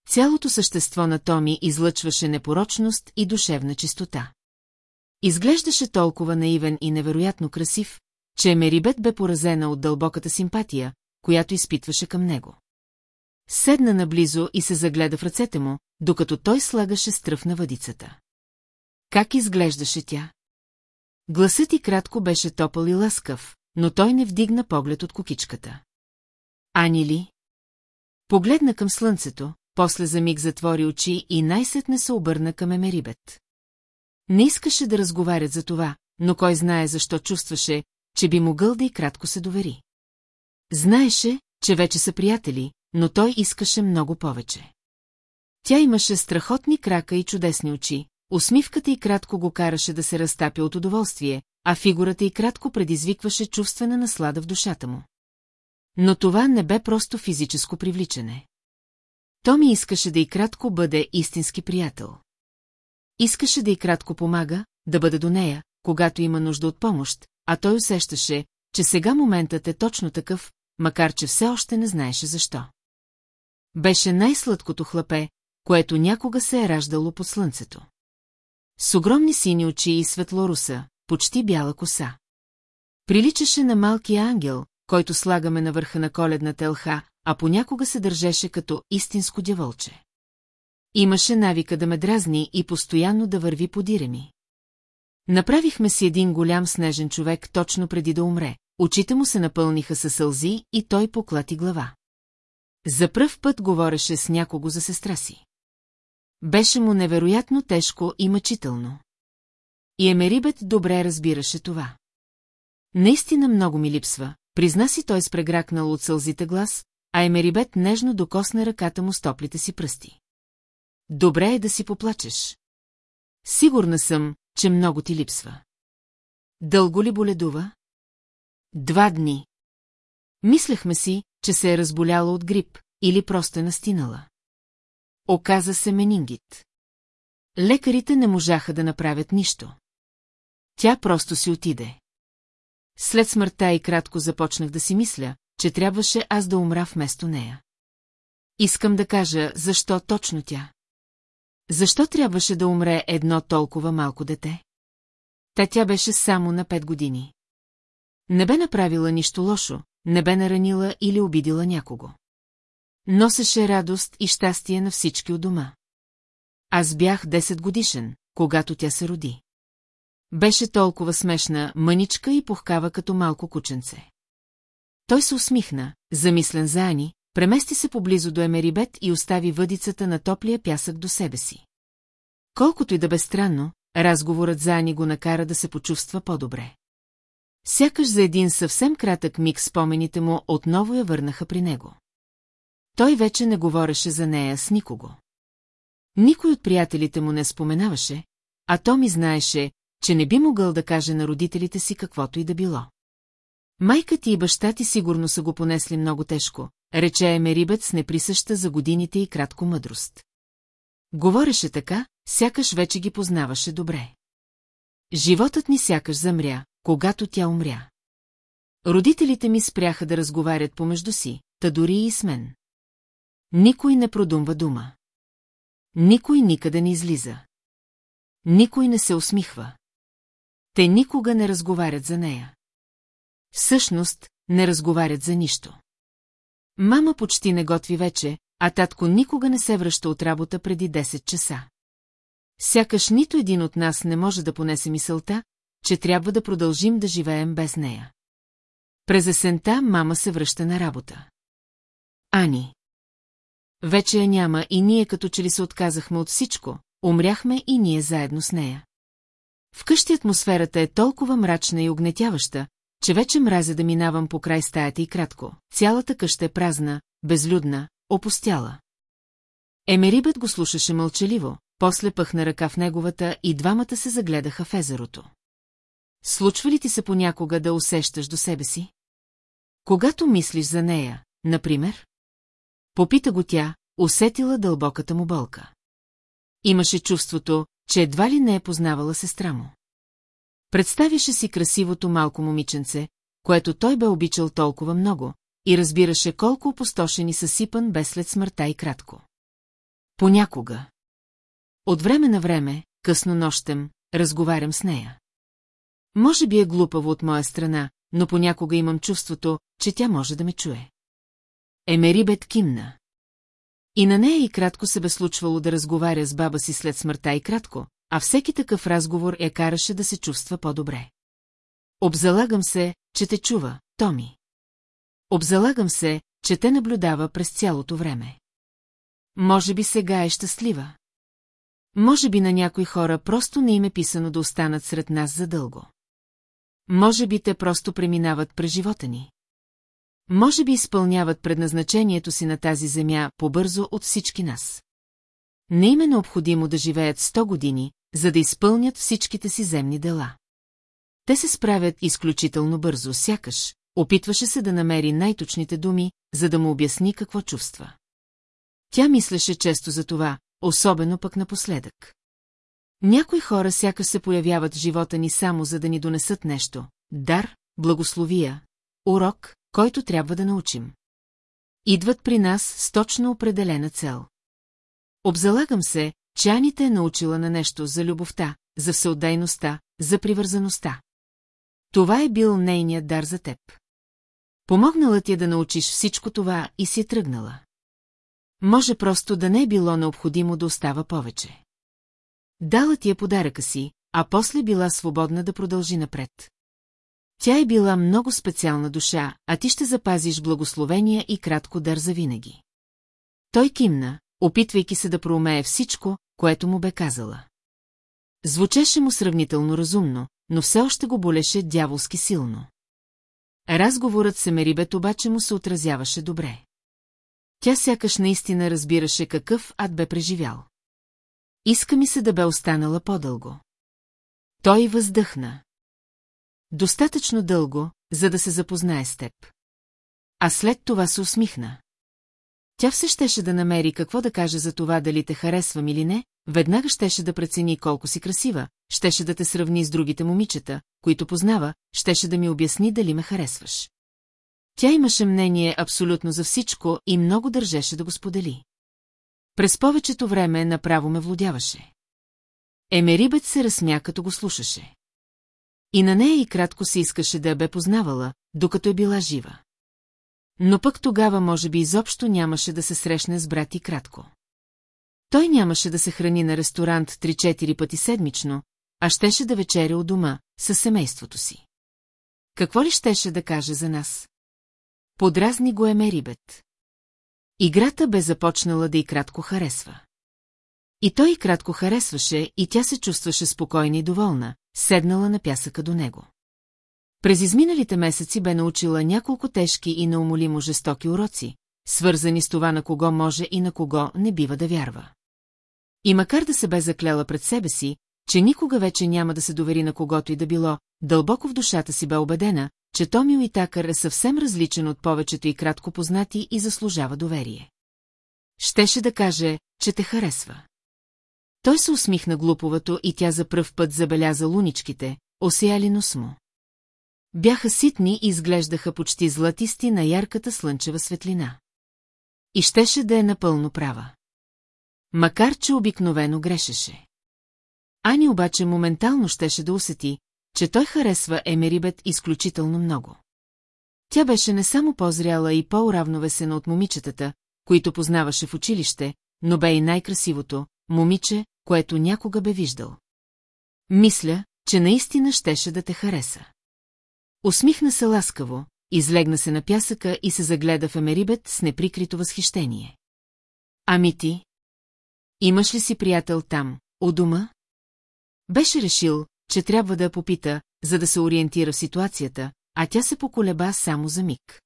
Цялото същество на Томи излъчваше непорочност и душевна чистота. Изглеждаше толкова наивен и невероятно красив, че Мерибет бе поразена от дълбоката симпатия, която изпитваше към него. Седна наблизо и се загледа в ръцете му, докато той слагаше стръв на въдицата. Как изглеждаше тя? Гласът и кратко беше топъл и ласкав, но той не вдигна поглед от кукичката. Ани ли? Погледна към слънцето, после за миг затвори очи и най-сетне се обърна към Емерибет. Не искаше да разговарят за това, но кой знае защо чувстваше, че би могъл да и кратко се довери. Знаеше, че вече са приятели, но той искаше много повече. Тя имаше страхотни крака и чудесни очи, усмивката и кратко го караше да се разтапя от удоволствие, а фигурата и кратко предизвикваше чувствена наслада в душата му. Но това не бе просто физическо привличане. То ми искаше да и кратко бъде истински приятел. Искаше да и кратко помага, да бъде до нея, когато има нужда от помощ, а той усещаше, че сега моментът е точно такъв, макар че все още не знаеше защо. Беше най-сладкото хлапе, което някога се е раждало под слънцето. С огромни сини очи и светлоруса, почти бяла коса. Приличаше на малкия ангел, който слагаме на върха на коледната елха, а понякога се държеше като истинско дяволче. Имаше навика да ме дразни и постоянно да върви по диреми. Направихме си един голям снежен човек точно преди да умре. Очите му се напълниха със сълзи и той поклати глава. За пръв път говореше с някого за сестра си. Беше му невероятно тежко и мъчително. И Емерибет добре разбираше това. Наистина много ми липсва, призна си той с прегракнал от сълзите глас, а Емерибет нежно докосна ръката му с топлите си пръсти. Добре е да си поплачеш. Сигурна съм, че много ти липсва. Дълго ли боледува? Два дни. Мислехме си, че се е разболяла от грип или просто е настинала. Оказа се менингит. Лекарите не можаха да направят нищо. Тя просто си отиде. След смъртта и кратко започнах да си мисля, че трябваше аз да умра вместо нея. Искам да кажа, защо точно тя. Защо трябваше да умре едно толкова малко дете? Та тя беше само на пет години. Не бе направила нищо лошо, не бе наранила или обидила някого. Носеше радост и щастие на всички у дома. Аз бях 10 годишен, когато тя се роди. Беше толкова смешна, мъничка и пухкава като малко кученце. Той се усмихна, замислен за Ани, премести се поблизо до Емерибет и остави въдицата на топлия пясък до себе си. Колкото и да бе странно, разговорът за Ани го накара да се почувства по-добре. Сякаш за един съвсем кратък миг спомените му отново я върнаха при него. Той вече не говореше за нея с никого. Никой от приятелите му не споменаваше, а то ми знаеше, че не би могъл да каже на родителите си каквото и да било. Майка ти и баща ти сигурно са го понесли много тежко, рече Емерибет с неприсъща за годините и кратко мъдрост. Говореше така, сякаш вече ги познаваше добре. Животът ни сякаш замря, когато тя умря. Родителите ми спряха да разговарят помежду си, та дори и с мен. Никой не продумва дума. Никой никъде не излиза. Никой не се усмихва. Те никога не разговарят за нея. Всъщност, не разговарят за нищо. Мама почти не готви вече, а татко никога не се връща от работа преди 10 часа. Сякаш нито един от нас не може да понесе мисълта, че трябва да продължим да живеем без нея. През есента мама се връща на работа. Ани. Вече я няма и ние като че ли се отказахме от всичко, умряхме и ние заедно с нея. Вкъщи атмосферата е толкова мрачна и огнетяваща, че вече мразя да минавам по край стаята и кратко. Цялата къща е празна, безлюдна, опустяла. Емерибът го слушаше мълчаливо, после пъхна ръка в неговата и двамата се загледаха в езерото. Случва ли ти се понякога да усещаш до себе си? Когато мислиш за нея, например? Попита го тя, усетила дълбоката му болка. Имаше чувството, че едва ли не е познавала сестра му. Представяше си красивото малко момиченце, което той бе обичал толкова много, и разбираше колко опустошен и съсипан бе след смъртта и кратко. Понякога. От време на време, късно нощем, разговарям с нея. Може би е глупаво от моя страна, но понякога имам чувството, че тя може да ме чуе. Емерибет кимна. И на нея и кратко се бе случвало да разговаря с баба си след смъртта и кратко, а всеки такъв разговор я караше да се чувства по-добре. Обзалагам се, че те чува, Томи. Обзалагам се, че те наблюдава през цялото време. Може би сега е щастлива. Може би на някои хора просто не им е писано да останат сред нас задълго. Може би те просто преминават през живота ни. Може би изпълняват предназначението си на тази земя по-бързо от всички нас. Не им е необходимо да живеят 100 години, за да изпълнят всичките си земни дела. Те се справят изключително бързо, сякаш, опитваше се да намери най-точните думи, за да му обясни какво чувства. Тя мислеше често за това, особено пък напоследък. Някои хора сякаш се появяват в живота ни само за да ни донесат нещо. Дар, благословия, урок, който трябва да научим. Идват при нас с точно определена цел. Обзалагам се, че Аните е научила на нещо за любовта, за всеотдайността, за привързаността. Това е бил нейният дар за теб. Помогнала ти е да научиш всичко това и си е тръгнала. Може просто да не е било необходимо да остава повече. Дала ти е подаръка си, а после била свободна да продължи напред. Тя е била много специална душа, а ти ще запазиш благословения и кратко дар за винаги. Той кимна, опитвайки се да проумее всичко, което му бе казала. Звучеше му сравнително разумно, но все още го болеше дяволски силно. Разговорът с Емерибет обаче му се отразяваше добре. Тя сякаш наистина разбираше какъв ад бе преживял. Иска ми се да бе останала по-дълго. Той въздъхна. Достатъчно дълго, за да се запознае с теб. А след това се усмихна. Тя все щеше да намери какво да каже за това дали те харесвам или не, веднага щеше да прецени колко си красива, щеше да те сравни с другите момичета, които познава, щеше да ми обясни дали ме харесваш. Тя имаше мнение абсолютно за всичко и много държеше да го сподели. През повечето време направо ме владяваше. Емерибет се разсмя, като го слушаше. И на нея и кратко се искаше да я бе познавала, докато е била жива. Но пък тогава може би изобщо нямаше да се срещне с брат и кратко. Той нямаше да се храни на ресторант 3-4 пъти седмично, а щеше да вечеря у дома, със семейството си. Какво ли щеше да каже за нас? Подразни го е Мерибет. Играта бе започнала да и кратко харесва. И той и кратко харесваше, и тя се чувстваше спокойна и доволна, седнала на пясъка до него. През изминалите месеци бе научила няколко тежки и неумолимо жестоки уроци, свързани с това на кого може и на кого не бива да вярва. И макар да се бе заклела пред себе си, че никога вече няма да се довери на когото и да било, дълбоко в душата си бе убедена, че Томи Уитакър е съвсем различен от повечето и кратко познати и заслужава доверие. Щеше да каже, че те харесва. Той се усмихна глуповато и тя за пръв път забеляза луничките, осияли нос му. Бяха ситни и изглеждаха почти златисти на ярката слънчева светлина. И щеше да е напълно права. Макар, че обикновено грешеше. Ани обаче моментално щеше да усети, че той харесва Емерибет изключително много. Тя беше не само по-зряла и по-уравновесена от момичетата, които познаваше в училище, но бе и най-красивото, момиче, което някога бе виждал. Мисля, че наистина щеше да те хареса. Усмихна се ласкаво, излегна се на пясъка и се загледа в Емерибет с неприкрито възхищение. Ами ти? Имаш ли си приятел там, у дома? Беше решил, че трябва да я попита, за да се ориентира в ситуацията, а тя се поколеба само за миг.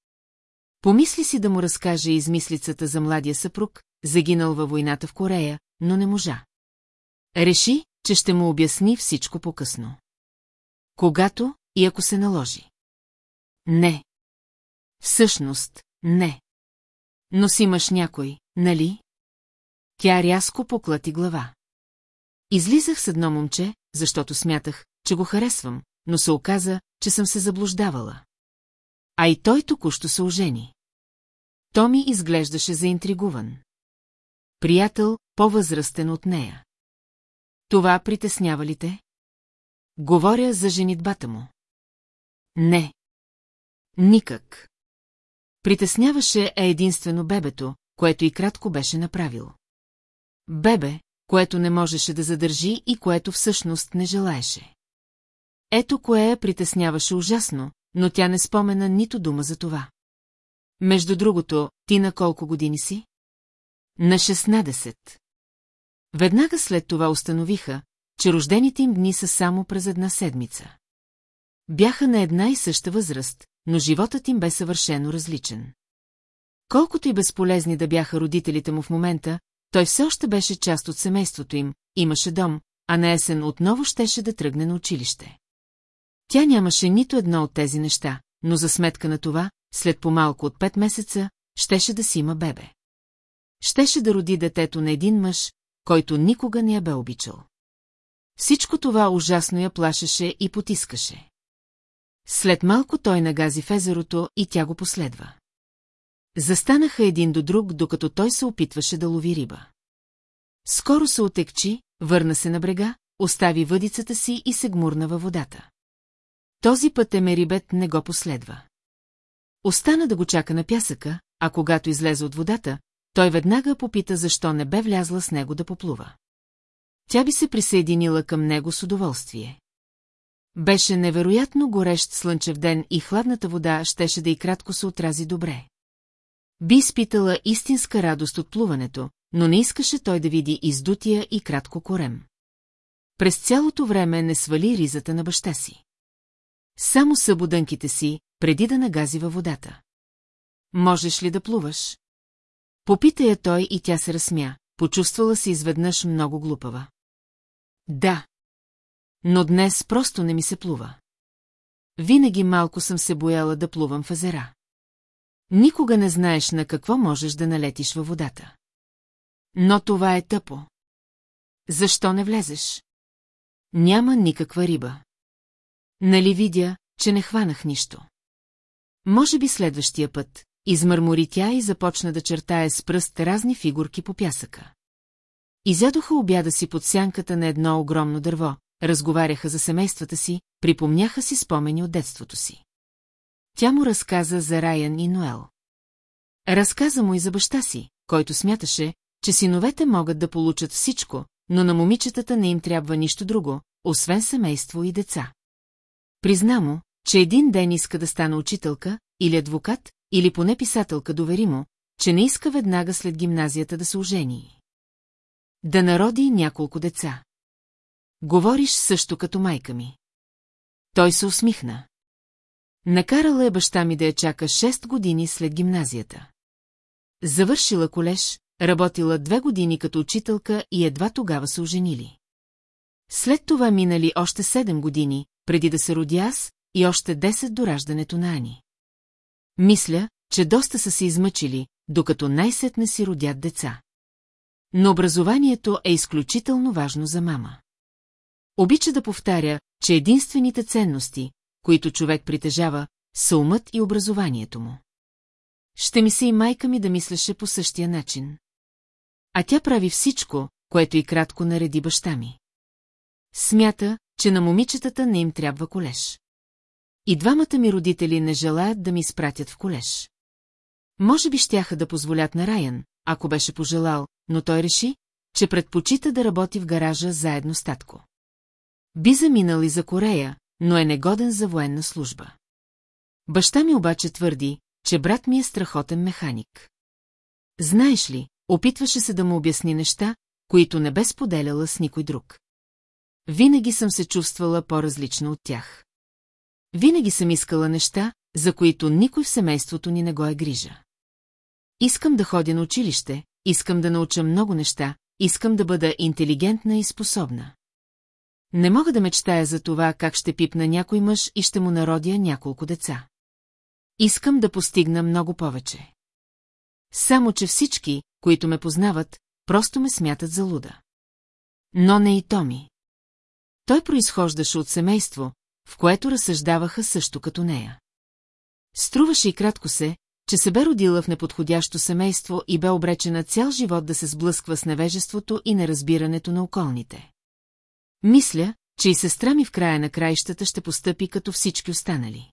Помисли си да му разкаже измислицата за младия съпруг, загинал във войната в Корея, но не можа. Реши, че ще му обясни всичко по-късно. Когато и ако се наложи. Не. Всъщност, не. Но си имаш някой, нали? Тя рязко поклати глава. Излизах с едно момче, защото смятах, че го харесвам, но се оказа, че съм се заблуждавала. А и той току-що се ожени. Томи изглеждаше заинтригуван. Приятел, по-възрастен от нея. Това притеснява ли те? Говоря за женитбата му. Не. Никак. Притесняваше е единствено бебето, което и кратко беше направил. Бебе, което не можеше да задържи и което всъщност не желаеше. Ето кое я притесняваше ужасно, но тя не спомена нито дума за това. Между другото, ти на колко години си? На 16. Веднага след това установиха, че рождените им дни са само през една седмица. Бяха на една и съща възраст, но животът им бе съвършено различен. Колкото и безполезни да бяха родителите му в момента, той все още беше част от семейството им, имаше дом, а на есен отново щеше да тръгне на училище. Тя нямаше нито едно от тези неща, но за сметка на това, след по-малко от пет месеца, щеше да си има бебе. Щеше да роди детето на един мъж, който никога не я бе обичал. Всичко това ужасно я плашеше и потискаше. След малко той нагази в езерото и тя го последва. Застанаха един до друг, докато той се опитваше да лови риба. Скоро се отекчи, върна се на брега, остави въдицата си и се гмурна във водата. Този път Емерибет не го последва. Остана да го чака на пясъка, а когато излезе от водата, той веднага попита защо не бе влязла с него да поплува. Тя би се присъединила към него с удоволствие. Беше невероятно горещ слънчев ден и хладната вода щеше да и кратко се отрази добре. Би изпитала истинска радост от плуването, но не искаше той да види издутия и кратко корем. През цялото време не свали ризата на баща си. Само събудънките си, преди да нагази във водата. Можеш ли да плуваш? Попита я той и тя се разсмя, почувствала се изведнъж много глупава. Да. Но днес просто не ми се плува. Винаги малко съм се бояла да плувам в езера. Никога не знаеш на какво можеш да налетиш във водата. Но това е тъпо. Защо не влезеш? Няма никаква риба. Нали видя, че не хванах нищо. Може би следващия път, измърмори тя и започна да чертае с пръст разни фигурки по пясъка. Изядоха обяда си под сянката на едно огромно дърво, разговаряха за семействата си, припомняха си спомени от детството си. Тя му разказа за Райан и Ноел. Разказа му и за баща си, който смяташе, че синовете могат да получат всичко, но на момичетата не им трябва нищо друго, освен семейство и деца. Призна му, че един ден иска да стане учителка, или адвокат, или поне писателка довери му, че не иска веднага след гимназията да се ожени. Да народи няколко деца. Говориш също като майка ми. Той се усмихна. Накарала е баща ми да я чака 6 години след гимназията. Завършила колеж, работила две години като учителка и едва тогава се оженили. След това минали още 7 години, преди да се роди аз, и още 10 до раждането на Ани. Мисля, че доста са се измъчили, докато най-сетне си родят деца. Но образованието е изключително важно за мама. Обича да повтаря, че единствените ценности, които човек притежава, са умът и образованието му. Ще ми се и майка ми да мислеше по същия начин. А тя прави всичко, което и кратко нареди баща ми. Смята, че на момичетата не им трябва колеж. И двамата ми родители не желаят да ми изпратят в колеж. Може би щяха да позволят на Райан, ако беше пожелал, но той реши, че предпочита да работи в гаража заедно с татко. Би заминал и за Корея, но е негоден за военна служба. Баща ми обаче твърди, че брат ми е страхотен механик. Знаеш ли, опитваше се да му обясни неща, които не бе споделяла с никой друг. Винаги съм се чувствала по-различна от тях. Винаги съм искала неща, за които никой в семейството ни не го е грижа. Искам да ходя на училище, искам да науча много неща, искам да бъда интелигентна и способна. Не мога да мечтая за това, как ще пипна някой мъж и ще му народя няколко деца. Искам да постигна много повече. Само, че всички, които ме познават, просто ме смятат за луда. Но не и Томи. Той произхождаше от семейство, в което разсъждаваха също като нея. Струваше и кратко се, че се бе родила в неподходящо семейство и бе обречена цял живот да се сблъсква с невежеството и неразбирането на околните. Мисля, че и сестра ми в края на краищата ще постъпи като всички останали.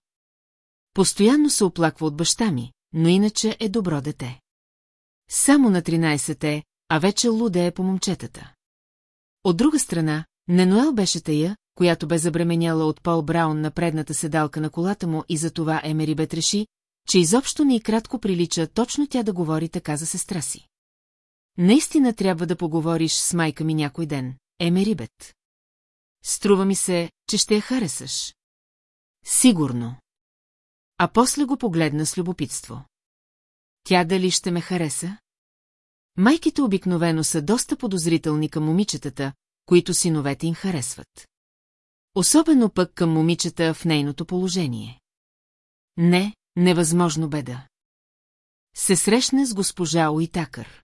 Постоянно се оплаква от баща ми, но иначе е добро дете. Само на 13 е, а вече лудее по момчетата. От друга страна, Ненуел беше тая, която бе забременяла от Пол Браун на предната седалка на колата му и затова Емери Бет реши, че изобщо не и кратко прилича точно тя да говори така за сестра си. Наистина трябва да поговориш с майка ми някой ден, Емери Бет. Струва ми се, че ще я харесаш. Сигурно. А после го погледна с любопитство. Тя дали ще ме хареса? Майките обикновено са доста подозрителни към момичетата, които синовете им харесват. Особено пък към момичета в нейното положение. Не, невъзможно беда. Се срещне с госпожа Уитакър.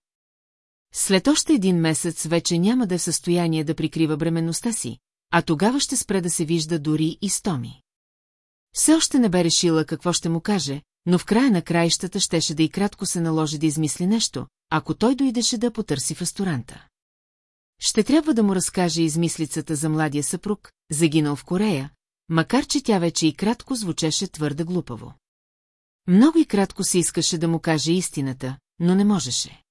След още един месец вече няма да е в състояние да прикрива бременността си, а тогава ще спре да се вижда дори и с Томи. Все още не бе решила какво ще му каже, но в края на краищата щеше да и кратко се наложи да измисли нещо, ако той дойдеше да потърси в ресторанта. Ще трябва да му разкаже измислицата за младия съпруг, загинал в Корея, макар че тя вече и кратко звучеше твърде глупаво. Много и кратко се искаше да му каже истината, но не можеше.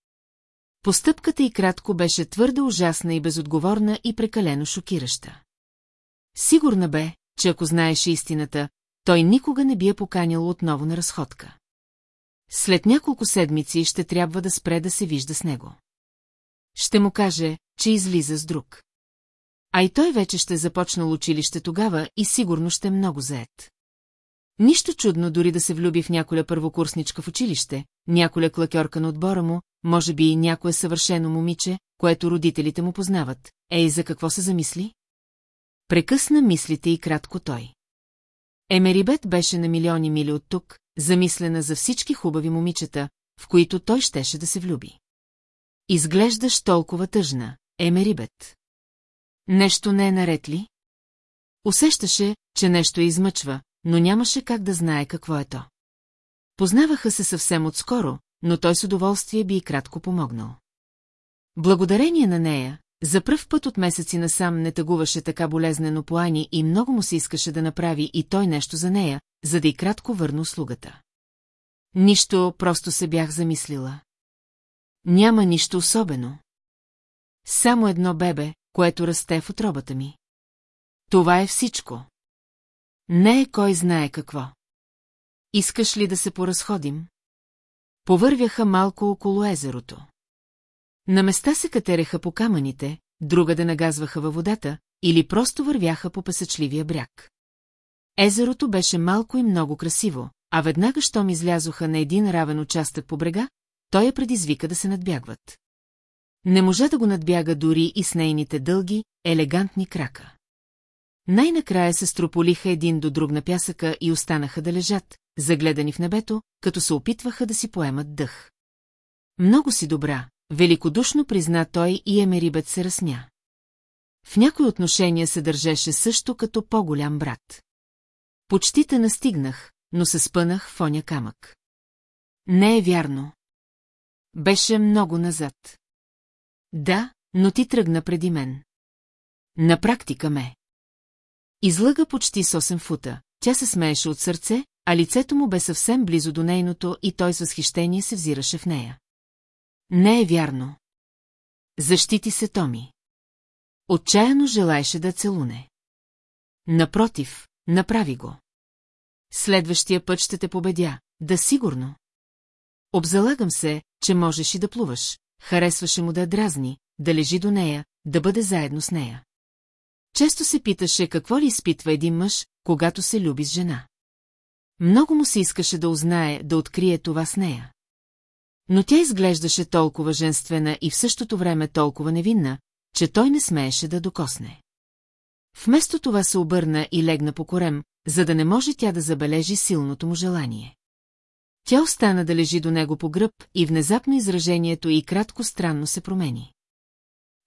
Постъпката и кратко беше твърде ужасна и безотговорна и прекалено шокираща. Сигурна бе, че ако знаеше истината, той никога не би я поканил отново на разходка. След няколко седмици ще трябва да спре да се вижда с него. Ще му каже, че излиза с друг. А и той вече ще започнал училище тогава и сигурно ще е много заед. Нищо чудно дори да се влюби в няколя първокурсничка в училище, няколя клакьорка на отбора му, може би и някое съвършено момиче, което родителите му познават. Ей, за какво се замисли? Прекъсна мислите и кратко той. Емерибет беше на милиони мили от тук, замислена за всички хубави момичета, в които той щеше да се влюби. Изглеждаш толкова тъжна, Емерибет. Нещо не е наред ли? Усещаше, че нещо я измъчва, но нямаше как да знае какво е то. Познаваха се съвсем отскоро, но той с удоволствие би и кратко помогнал. Благодарение на нея, за пръв път от месеци насам не тъгуваше така болезнено по Ани и много му се искаше да направи и той нещо за нея, за да и кратко върна услугата. Нищо, просто се бях замислила. Няма нищо особено. Само едно бебе, което расте в отробата ми. Това е всичко. Не е кой знае какво. Искаш ли да се поразходим? Повървяха малко около езерото. На места се катереха по камъните, друга да нагазваха във водата или просто вървяха по песъчливия бряг. Езерото беше малко и много красиво, а веднага, щом излязоха на един равен участък по брега, той я предизвика да се надбягват. Не можа да го надбяга дори и с нейните дълги, елегантни крака. Най-накрая се строполиха един до друг на пясъка и останаха да лежат, загледани в небето, като се опитваха да си поемат дъх. Много си добра, великодушно призна той и Емерибет се разсмя. В някои отношения се държеше също като по-голям брат. Почти те настигнах, но се спънах в оня камък. Не е вярно. Беше много назад. Да, но ти тръгна преди мен. На практика ме. Излъга почти с 8 фута, тя се смееше от сърце, а лицето му бе съвсем близо до нейното и той с възхищение се взираше в нея. Не е вярно. Защити се Томи. Отчаяно желаеше да целуне. Напротив, направи го. Следващия път ще те победя, да сигурно. Обзалагам се, че можеш и да плуваш. Харесваше му да я дразни, да лежи до нея, да бъде заедно с нея. Често се питаше какво ли изпитва един мъж, когато се люби с жена. Много му се искаше да узнае, да открие това с нея. Но тя изглеждаше толкова женствена и в същото време толкова невинна, че той не смееше да докосне. Вместо това се обърна и легна по корем, за да не може тя да забележи силното му желание. Тя остана да лежи до него по гръб и внезапно изражението и кратко странно се промени.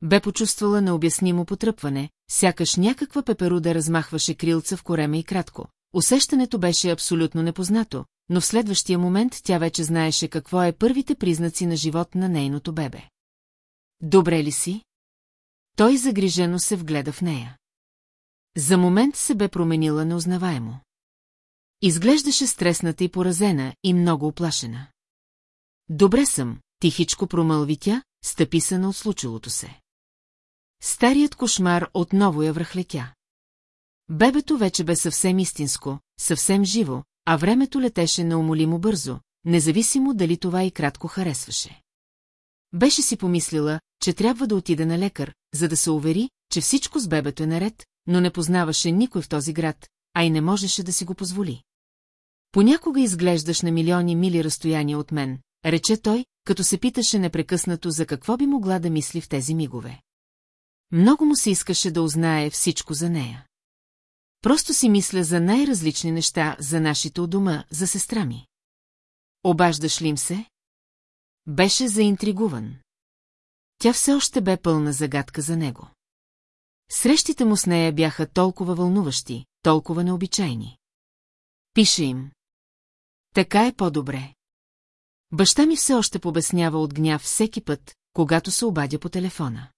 Бе почувствала необяснимо потръпване, сякаш някаква пеперуда размахваше крилца в корема и кратко. Усещането беше абсолютно непознато, но в следващия момент тя вече знаеше какво е първите признаци на живот на нейното бебе. Добре ли си? Той загрижено се вгледа в нея. За момент се бе променила неузнаваемо. Изглеждаше стресната и поразена и много оплашена. Добре съм, тихичко промълви тя, стъписана от случилото се. Старият кошмар отново я връхлетя. Бебето вече бе съвсем истинско, съвсем живо, а времето летеше неумолимо бързо, независимо дали това и кратко харесваше. Беше си помислила, че трябва да отида на лекар, за да се увери, че всичко с бебето е наред, но не познаваше никой в този град, а и не можеше да си го позволи. Понякога изглеждаш на милиони мили разстояние от мен, рече той, като се питаше непрекъснато за какво би могла да мисли в тези мигове. Много му се искаше да узнае всичко за нея. Просто си мисля за най-различни неща, за нашите у дома, за сестра ми. Обаждаш ли им се? Беше заинтригуван. Тя все още бе пълна загадка за него. Срещите му с нея бяха толкова вълнуващи, толкова необичайни. Пише им. Така е по-добре. Баща ми все още побеснява от гняв всеки път, когато се обадя по телефона.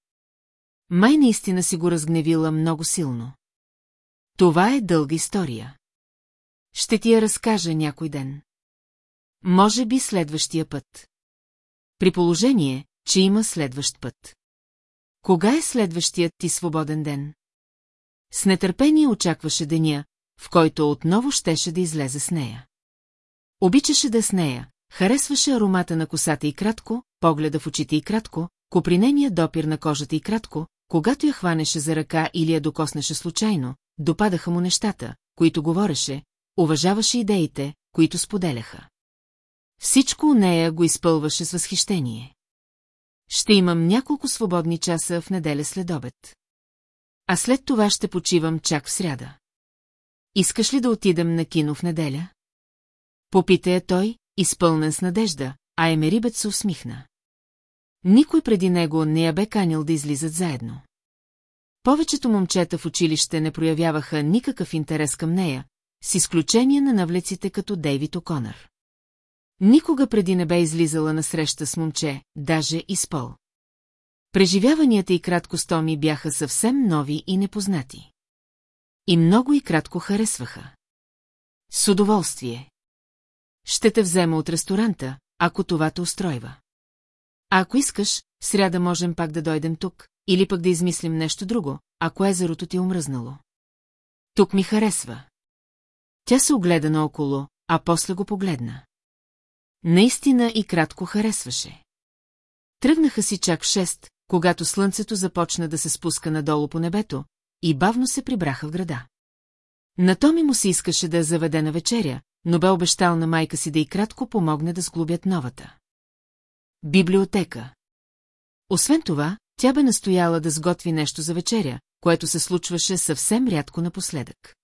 Май наистина си го разгневила много силно. Това е дълга история. Ще ти я разкажа някой ден. Може би следващия път. При положение, че има следващ път. Кога е следващият ти свободен ден? С нетърпение очакваше деня, в който отново щеше да излезе с нея. Обичаше да с нея, харесваше аромата на косата и кратко, погледа в очите и кратко, копринения допир на кожата и кратко, когато я хванеше за ръка или я докоснеше случайно, допадаха му нещата, които говореше, уважаваше идеите, които споделяха. Всичко у нея го изпълваше с възхищение. Ще имам няколко свободни часа в неделя след обед. А след това ще почивам чак в сряда. Искаш ли да отидем на кино в неделя? Попита я той, изпълнен с надежда, а Емерибет се усмихна. Никой преди него не я бе канил да излизат заедно. Повечето момчета в училище не проявяваха никакъв интерес към нея, с изключение на навлеците като Дейвид Оконър. Никога преди не бе излизала на среща с момче, даже и с пол. Преживяванията и кратко с Томи бяха съвсем нови и непознати. И много и кратко харесваха. С удоволствие. Ще те взема от ресторанта, ако това те устройва. А ако искаш, сряда можем пак да дойдем тук, или пък да измислим нещо друго, ако езерото ти е омръзнало. Тук ми харесва. Тя се огледа наоколо, а после го погледна. Наистина и кратко харесваше. Тръгнаха си чак шест, когато слънцето започна да се спуска надолу по небето, и бавно се прибраха в града. На Томи му се искаше да я заведе на вечеря, но бе обещал на майка си да и кратко помогне да сглобят новата. Библиотека. Освен това, тя бе настояла да сготви нещо за вечеря, което се случваше съвсем рядко напоследък.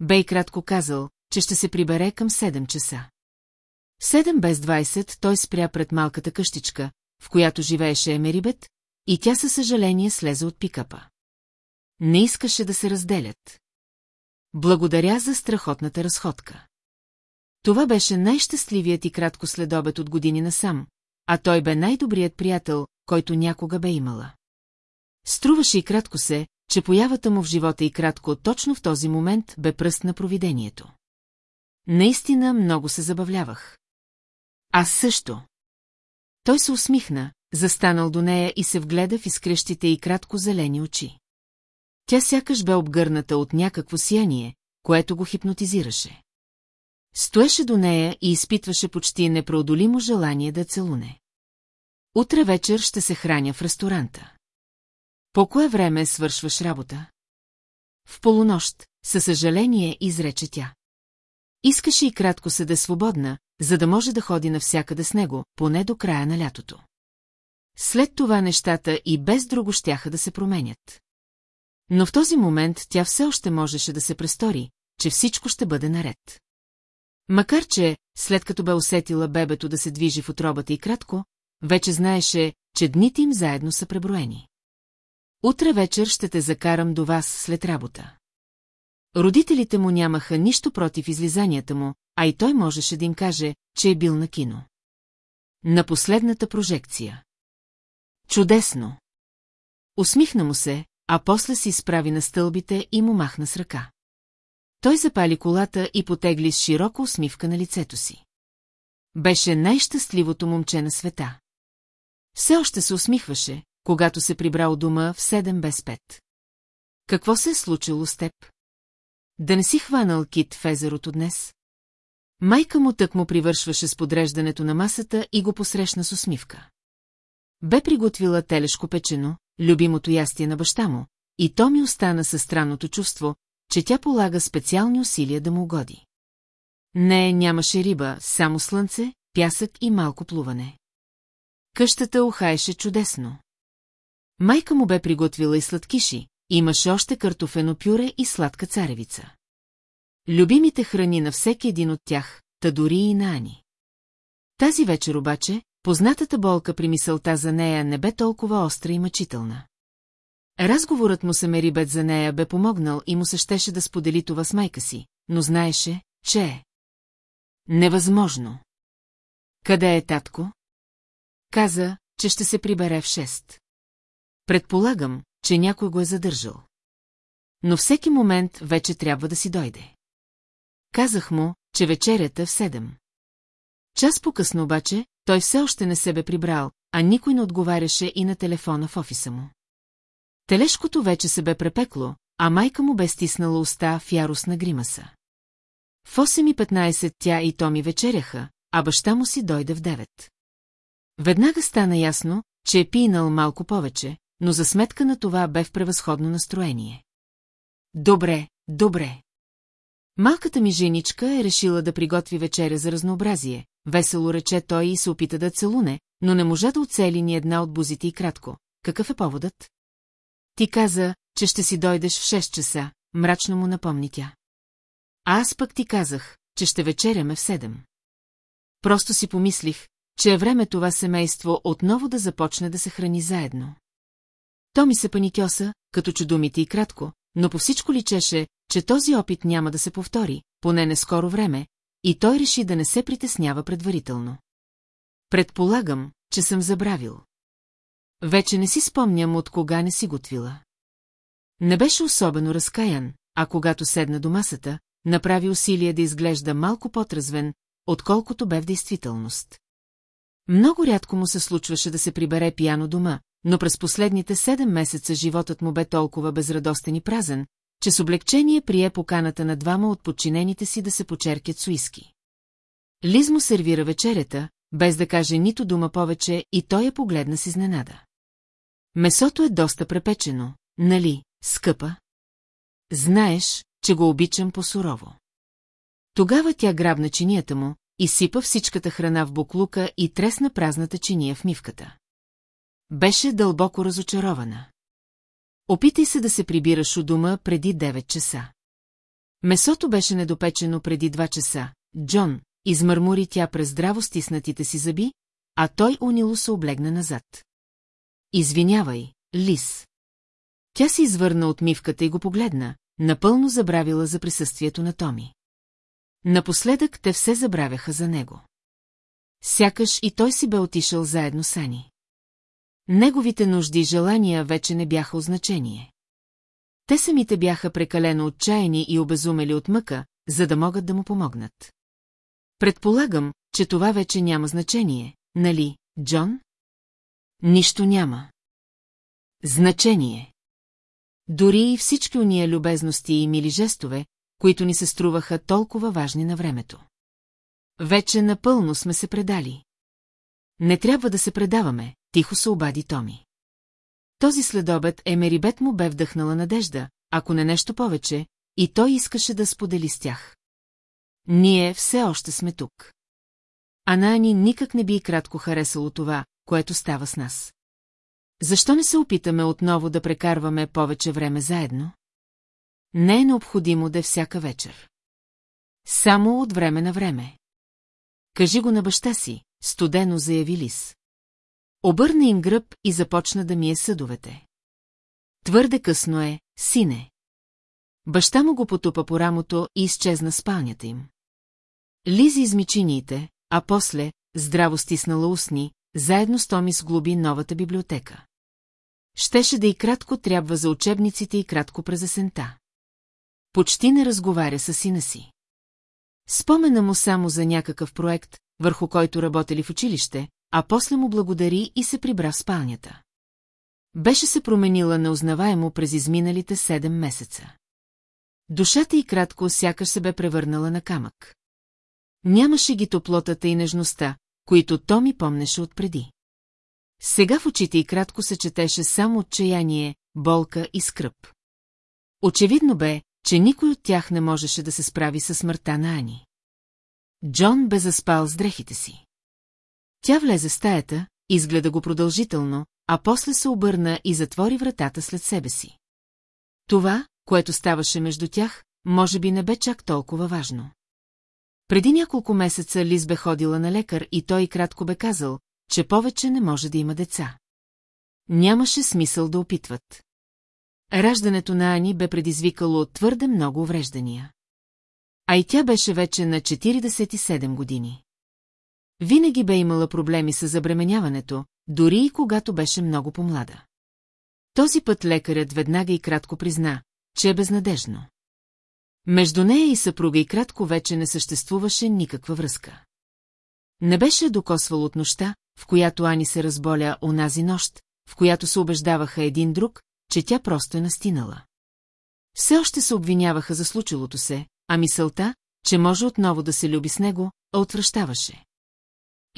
Бе и кратко казал, че ще се прибере към 7 часа. Седем без 20 той спря пред малката къщичка, в която живееше Емерибет, и тя със съжаление слезе от пикапа. Не искаше да се разделят. Благодаря за страхотната разходка. Това беше най-щастливият и кратко следобед от години насам, а той бе най-добрият приятел, който някога бе имала. Струваше и кратко се, че появата му в живота и кратко точно в този момент бе пръст на провидението. Наистина много се забавлявах. Аз също. Той се усмихна, застанал до нея и се вгледа в изкрещите и кратко зелени очи. Тя сякаш бе обгърната от някакво сияние, което го хипнотизираше. Стоеше до нея и изпитваше почти непроодолимо желание да целуне. Утре вечер ще се храня в ресторанта. По кое време свършваш работа? В полунощ, със съжаление, изрече тя. Искаше и кратко се да е свободна, за да може да ходи навсякъде с него, поне до края на лятото. След това нещата и без друго щяха да се променят. Но в този момент тя все още можеше да се престори, че всичко ще бъде наред. Макар че, след като бе усетила бебето да се движи в отробата и кратко, вече знаеше, че дните им заедно са преброени. Утре вечер ще те закарам до вас след работа. Родителите му нямаха нищо против излизанията му, а и той можеше да им каже, че е бил на кино. На последната прожекция. Чудесно! Усмихна му се, а после се изправи на стълбите и му махна с ръка. Той запали колата и потегли с широка усмивка на лицето си. Беше най-щастливото момче на света. Все още се усмихваше, когато се прибра у дома в 7 без 5. Какво се е случило с теб? Да не си хванал кит в днес? Майка му тък му привършваше с подреждането на масата и го посрещна с усмивка. Бе приготвила телешко печено, любимото ястие на баща му, и то ми остана със странното чувство, че тя полага специални усилия да му угоди. Не, нямаше риба, само слънце, пясък и малко плуване. Къщата ухаеше чудесно. Майка му бе приготвила и сладкиши, имаше още картофено пюре и сладка царевица. Любимите храни на всеки един от тях, та дори и на Ани. Тази вечер обаче, познатата болка при мисълта за нея не бе толкова остра и мъчителна. Разговорът му се Мерибет за нея бе помогнал и му се щеше да сподели това с майка си, но знаеше, че е. Невъзможно. Къде е татко? Каза, че ще се прибере в шест. Предполагам, че някой го е задържал. Но всеки момент вече трябва да си дойде. Казах му, че вечерята в седем. Час по-късно обаче, той все още не се бе прибрал, а никой не отговаряше и на телефона в офиса му. Телешкото вече се бе препекло, а майка му бе стиснала уста в яростна гримаса. В 8.15 тя и Томи вечеряха, а баща му си дойде в 9. Веднага стана ясно, че е пинал малко повече, но за сметка на това бе в превъзходно настроение. Добре, добре. Малката ми женичка е решила да приготви вечеря за разнообразие, весело рече той и се опита да целуне, но не можа да оцели ни една от бузите и кратко. Какъв е поводът? Ти каза, че ще си дойдеш в 6 часа, мрачно му напомни тя. А аз пък ти казах, че ще вечеряме в 7. Просто си помислих, че е време това семейство отново да започне да се храни заедно. То ми се паникьоса, като чу думите и кратко, но по всичко личеше, че този опит няма да се повтори, поне не скоро време, и той реши да не се притеснява предварително. Предполагам, че съм забравил. Вече не си спомням от кога не си готвила. Не беше особено разкаян, а когато седна до масата, направи усилие да изглежда малко по-тръзвен, отколкото бе в действителност. Много рядко му се случваше да се прибере пияно дома, но през последните седем месеца животът му бе толкова безрадостен и празен, че с облегчение прие поканата на двама от подчинените си да се почеркят с уиски. Лиз му сервира вечерята, без да каже нито дума повече, и той я погледна с изненада. Месото е доста препечено, нали, скъпа? Знаеш, че го обичам по-сурово. Тогава тя грабна чинията му, изсипа всичката храна в буклука и тресна празната чиния в мивката. Беше дълбоко разочарована. Опитай се да се прибираш у дома преди 9 часа. Месото беше недопечено преди 2 часа. Джон, измърмури тя през здраво стиснатите си зъби, а той унило се облегна назад. Извинявай, Лис. Тя се извърна от мивката и го погледна, напълно забравила за присъствието на Томи. Напоследък те все забравяха за него. Сякаш и той си бе отишъл заедно с Ани. Неговите нужди и желания вече не бяха означение. Те самите бяха прекалено отчаяни и обезумели от мъка, за да могат да му помогнат. Предполагам, че това вече няма значение, нали, Джон? Нищо няма. Значение. Дори и всички уния любезности и мили жестове, които ни се струваха толкова важни на времето. Вече напълно сме се предали. Не трябва да се предаваме, тихо се обади Томи. Този следобед Емерибет му бе вдъхнала надежда, ако не нещо повече, и той искаше да сподели с тях. Ние все още сме тук. А на Ани никак не би и кратко харесало това, което става с нас. Защо не се опитаме отново да прекарваме повече време заедно? Не е необходимо да е всяка вечер. Само от време на време. Кажи го на баща си, студено заяви Лис. Обърна им гръб и започна да мие съдовете. Твърде късно е, сине. Баща му го потупа по рамото и изчезна спалнята им. Лизи измичиниите, а после, здраво стиснала устни, заедно с Томи сглоби новата библиотека. Щеше да и кратко трябва за учебниците и кратко през есента. Почти не разговаря с сина си. Спомена му само за някакъв проект, върху който работели в училище, а после му благодари и се прибра в спалнята. Беше се променила неузнаваемо през изминалите седем месеца. Душата й кратко сякаш се бе превърнала на камък. Нямаше ги топлотата и нежността, които то ми помнеше отпреди. Сега в очите й кратко се четеше само отчаяние, болка и скръп. Очевидно бе, че никой от тях не можеше да се справи със смъртта на Ани. Джон бе заспал с дрехите си. Тя влезе в стаята, изгледа го продължително, а после се обърна и затвори вратата след себе си. Това, което ставаше между тях, може би не бе чак толкова важно. Преди няколко месеца Лиз бе ходила на лекар и той кратко бе казал, че повече не може да има деца. Нямаше смисъл да опитват. Раждането на Ани бе предизвикало твърде много увреждания. А и тя беше вече на 47 години. Винаги бе имала проблеми с забременяването, дори и когато беше много помлада. Този път лекарят веднага и кратко призна, че е безнадежно. Между нея и съпруга и кратко вече не съществуваше никаква връзка. Не беше докосвал от нощта, в която Ани се разболя онази нощ, в която се убеждаваха един друг, че тя просто е настинала. Все още се обвиняваха за случилото се, а мисълта, че може отново да се люби с него, отвръщаваше.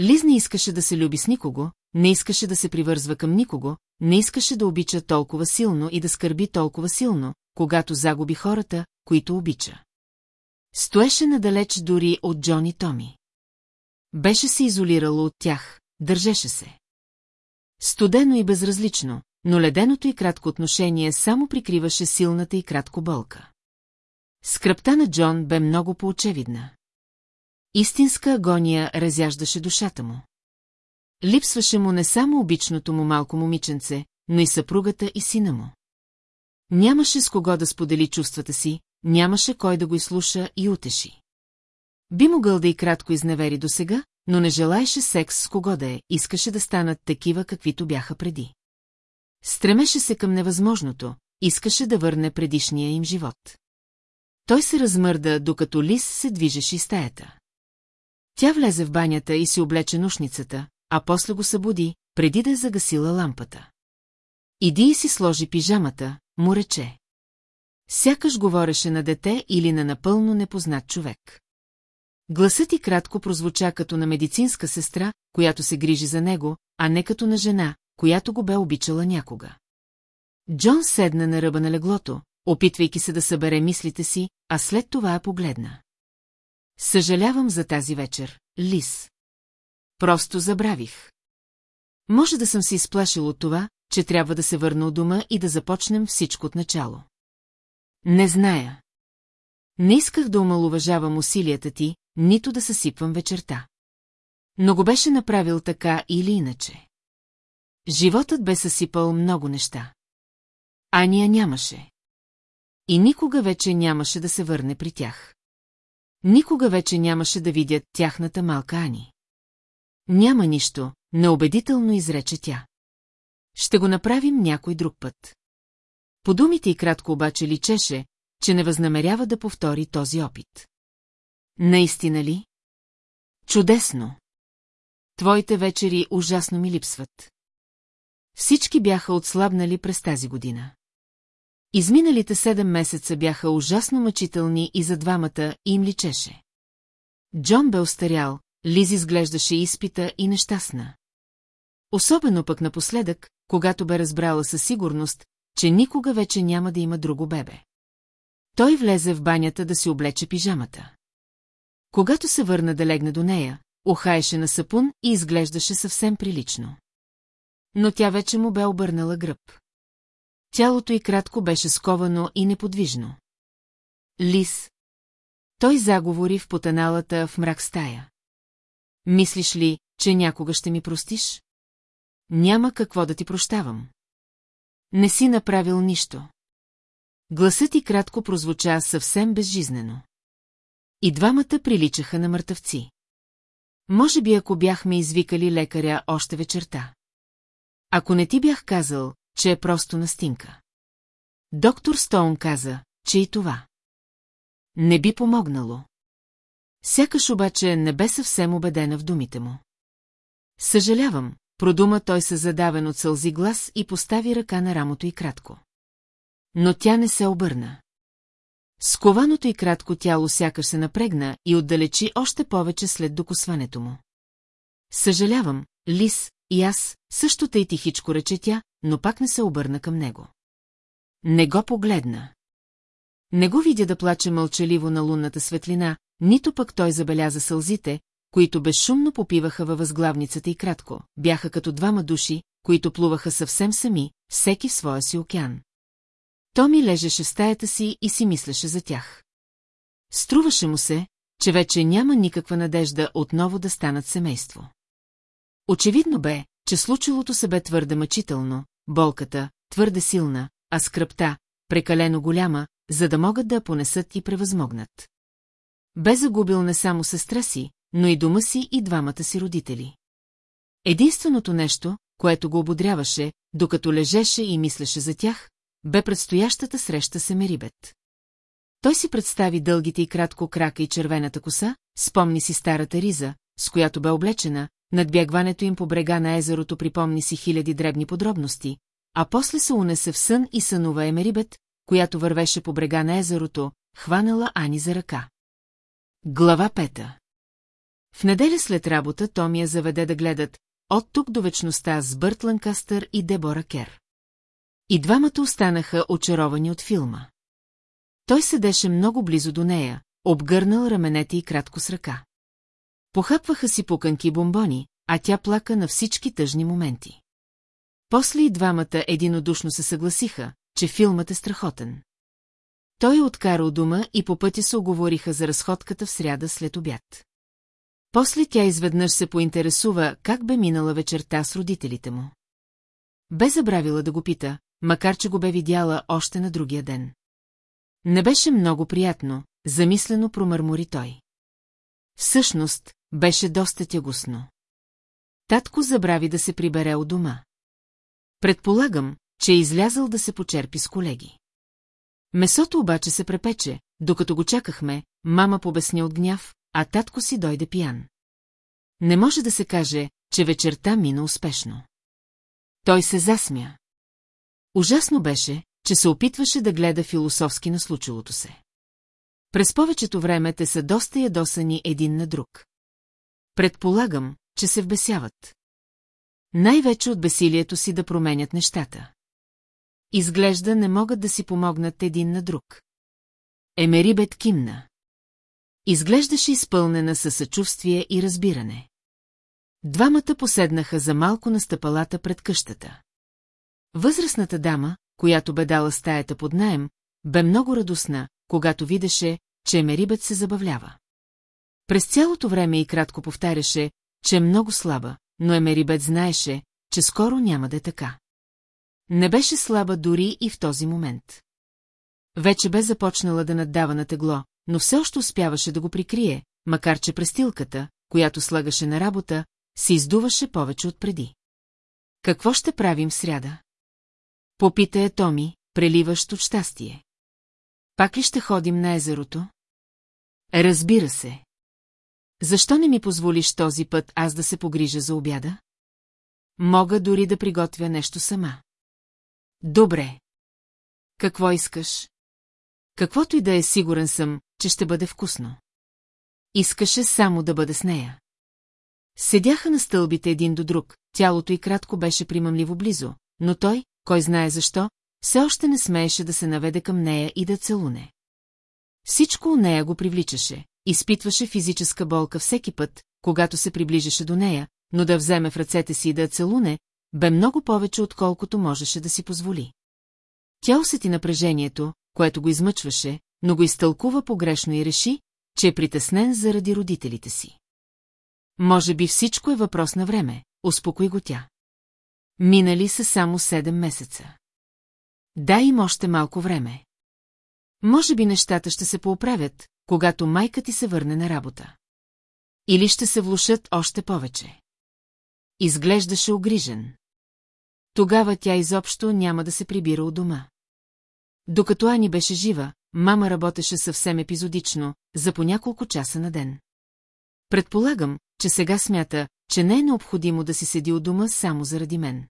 Лиз не искаше да се люби с никого, не искаше да се привързва към никого, не искаше да обича толкова силно и да скърби толкова силно, когато загуби хората, които обича. Стоеше надалеч дори от Джон Томи. Беше се изолирало от тях, държеше се. Студено и безразлично, но леденото и кратко отношение само прикриваше силната и кратко болка. Скръпта на Джон бе много поочевидна. Истинска агония разяждаше душата му. Липсваше му не само обичното му малко момиченце, но и съпругата и сина му. Нямаше с кого да сподели чувствата си, нямаше кой да го изслуша и утеши. Би могъл да и кратко изневери до сега, но не желаеше секс с кого да е, искаше да станат такива, каквито бяха преди. Стремеше се към невъзможното, искаше да върне предишния им живот. Той се размърда, докато Лис се движеше из стаята. Тя влезе в банята и си облече нушницата, а после го събуди, преди да е загасила лампата. Иди и си сложи пижамата, му рече. Сякаш говореше на дете или на напълно непознат човек. Гласът ти кратко прозвуча като на медицинска сестра, която се грижи за него, а не като на жена, която го бе обичала някога. Джон седна на ръба на леглото, опитвайки се да събере мислите си, а след това я погледна. Съжалявам за тази вечер, Лис. Просто забравих. Може да съм се изплашил от това, че трябва да се върна от дома и да започнем всичко от начало. Не зная. Не исках да омалуважавам усилията ти, нито да съсипвам вечерта. Но го беше направил така или иначе. Животът бе съсипал много неща. Ания нямаше. И никога вече нямаше да се върне при тях. Никога вече нямаше да видят тяхната малка Ани. Няма нищо, неубедително изрече тя. Ще го направим някой друг път. По думите и кратко обаче личеше, че не възнамерява да повтори този опит. Наистина ли? Чудесно! Твоите вечери ужасно ми липсват. Всички бяха отслабнали през тази година. Изминалите седем месеца бяха ужасно мъчителни и за двамата им личеше. Джон бе остарял, Лиз изглеждаше изпита и нещастна. Особено пък напоследък, когато бе разбрала със сигурност, че никога вече няма да има друго бебе. Той влезе в банята да си облече пижамата. Когато се върна да легне до нея, ухаеше на сапун и изглеждаше съвсем прилично. Но тя вече му бе обърнала гръб. Тялото й кратко беше сковано и неподвижно. Лис. Той заговори в потаналата в мрак стая. Мислиш ли, че някога ще ми простиш? Няма какво да ти прощавам. Не си направил нищо. Гласът ти кратко прозвуча съвсем безжизнено. И двамата приличаха на мъртъвци. Може би ако бяхме извикали лекаря още вечерта. Ако не ти бях казал, че е просто настинка. Доктор Стоун каза, че и това. Не би помогнало. Сякаш обаче не бе съвсем убедена в думите му. Съжалявам, продума той се задавен от сълзи глас и постави ръка на рамото и кратко. Но тя не се обърна. Скованото и кратко тяло сякаш се напрегна и отдалечи още повече след докосването му. Съжалявам, Лис, и аз, също тъй тихичко рече тя, но пак не се обърна към него. Не го погледна. Не го видя да плаче мълчаливо на лунната светлина, нито пък той забеляза сълзите, които безшумно попиваха във възглавницата и кратко, бяха като двама души, които плуваха съвсем сами, всеки в своя си океан. Томи лежеше в стаята си и си мислеше за тях. Струваше му се, че вече няма никаква надежда отново да станат семейство. Очевидно бе, че случилото се бе твърде мъчително, болката, твърде силна, а скръпта, прекалено голяма, за да могат да я понесат и превъзмогнат. Бе загубил не само сестра си, но и дома си и двамата си родители. Единственото нещо, което го ободряваше, докато лежеше и мислеше за тях, бе предстоящата среща с Емерибет. Той си представи дългите и кратко крака и червената коса, спомни си старата риза, с която бе облечена, надбягването им по брега на езерото припомни си хиляди дребни подробности, а после се унесе в сън и сънува Емерибет, която вървеше по брега на езерото, хванала Ани за ръка. Глава пета В неделя след работа Томи я заведе да гледат от тук до вечността с Бърт Ланкастър и Дебора Кер. И двамата останаха очаровани от филма. Той седеше много близо до нея, обгърнал раменете и кратко с ръка. Похъпваха си пуканки бомбони, а тя плака на всички тъжни моменти. После и двамата единодушно се съгласиха, че филмът е страхотен. Той откара у дома и по пътя се оговориха за разходката в сряда след обяд. После тя изведнъж се поинтересува как бе минала вечерта с родителите му. Бе забравила да го пита, макар че го бе видяла още на другия ден. Не беше много приятно, замислено промърмори той. Всъщност, беше доста тягостно. Татко забрави да се прибере от дома. Предполагам, че е излязъл да се почерпи с колеги. Месото обаче се препече, докато го чакахме, мама побесни от гняв, а татко си дойде пиян. Не може да се каже, че вечерта мина успешно. Той се засмя. Ужасно беше, че се опитваше да гледа философски на случилото се. През повечето време те са доста ядосани един на друг. Предполагам, че се вбесяват. Най-вече от бесилието си да променят нещата. Изглежда не могат да си помогнат един на друг. Емерибет кимна. Изглеждаше изпълнена със съчувствие и разбиране. Двамата поседнаха за малко на стъпалата пред къщата. Възрастната дама, която бе дала стаята под наем, бе много радостна, когато видеше, че Емерибет се забавлява. През цялото време и кратко повтаряше, че е много слаба, но Емерибет знаеше, че скоро няма да е така. Не беше слаба дори и в този момент. Вече бе започнала да наддава на тегло, но все още успяваше да го прикрие, макар че престилката, която слагаше на работа, се издуваше повече от преди. Какво ще правим в сряда? Попита е Томи, преливащ от щастие. Пак ли ще ходим на езерото? Разбира се. Защо не ми позволиш този път аз да се погрижа за обяда? Мога дори да приготвя нещо сама. Добре. Какво искаш? Каквото и да е сигурен съм, че ще бъде вкусно. Искаше само да бъде с нея. Седяха на стълбите един до друг, тялото й кратко беше примамливо близо, но той, кой знае защо, все още не смееше да се наведе към нея и да целуне. Всичко у нея го привличаше, изпитваше физическа болка всеки път, когато се приближеше до нея, но да вземе в ръцете си и да целуне, бе много повече, отколкото можеше да си позволи. Тя усети напрежението, което го измъчваше, но го изтълкува погрешно и реши, че е притеснен заради родителите си. Може би всичко е въпрос на време, успокои го тя. Минали са само седем месеца. Дай им още малко време. Може би нещата ще се поуправят, когато майка ти се върне на работа. Или ще се влушат още повече. Изглеждаше огрижен. Тогава тя изобщо няма да се прибира от дома. Докато Ани беше жива, мама работеше съвсем епизодично, за по няколко часа на ден. Предполагам, че сега смята, че не е необходимо да си седи у дома само заради мен.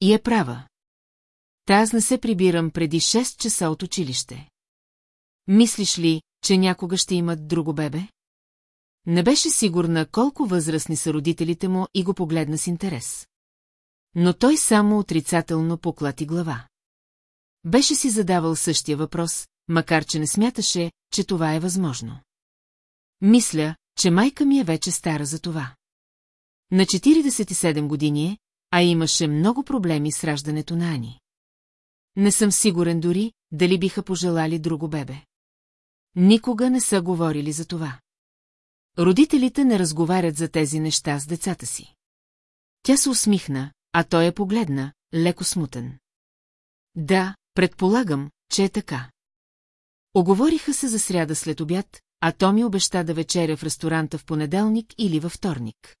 И е права. Та аз не се прибирам преди 6 часа от училище. Мислиш ли, че някога ще имат друго бебе? Не беше сигурна колко възрастни са родителите му и го погледна с интерес. Но той само отрицателно поклати глава. Беше си задавал същия въпрос, макар че не смяташе, че това е възможно. Мисля, че майка ми е вече стара за това. На 47 години е, а имаше много проблеми с раждането на Ани. Не съм сигурен дори, дали биха пожелали друго бебе. Никога не са говорили за това. Родителите не разговарят за тези неща с децата си. Тя се усмихна, а той я погледна, леко смутен. Да, предполагам, че е така. Оговориха се за сряда след обяд, а Томи обеща да вечеря в ресторанта в понеделник или във вторник.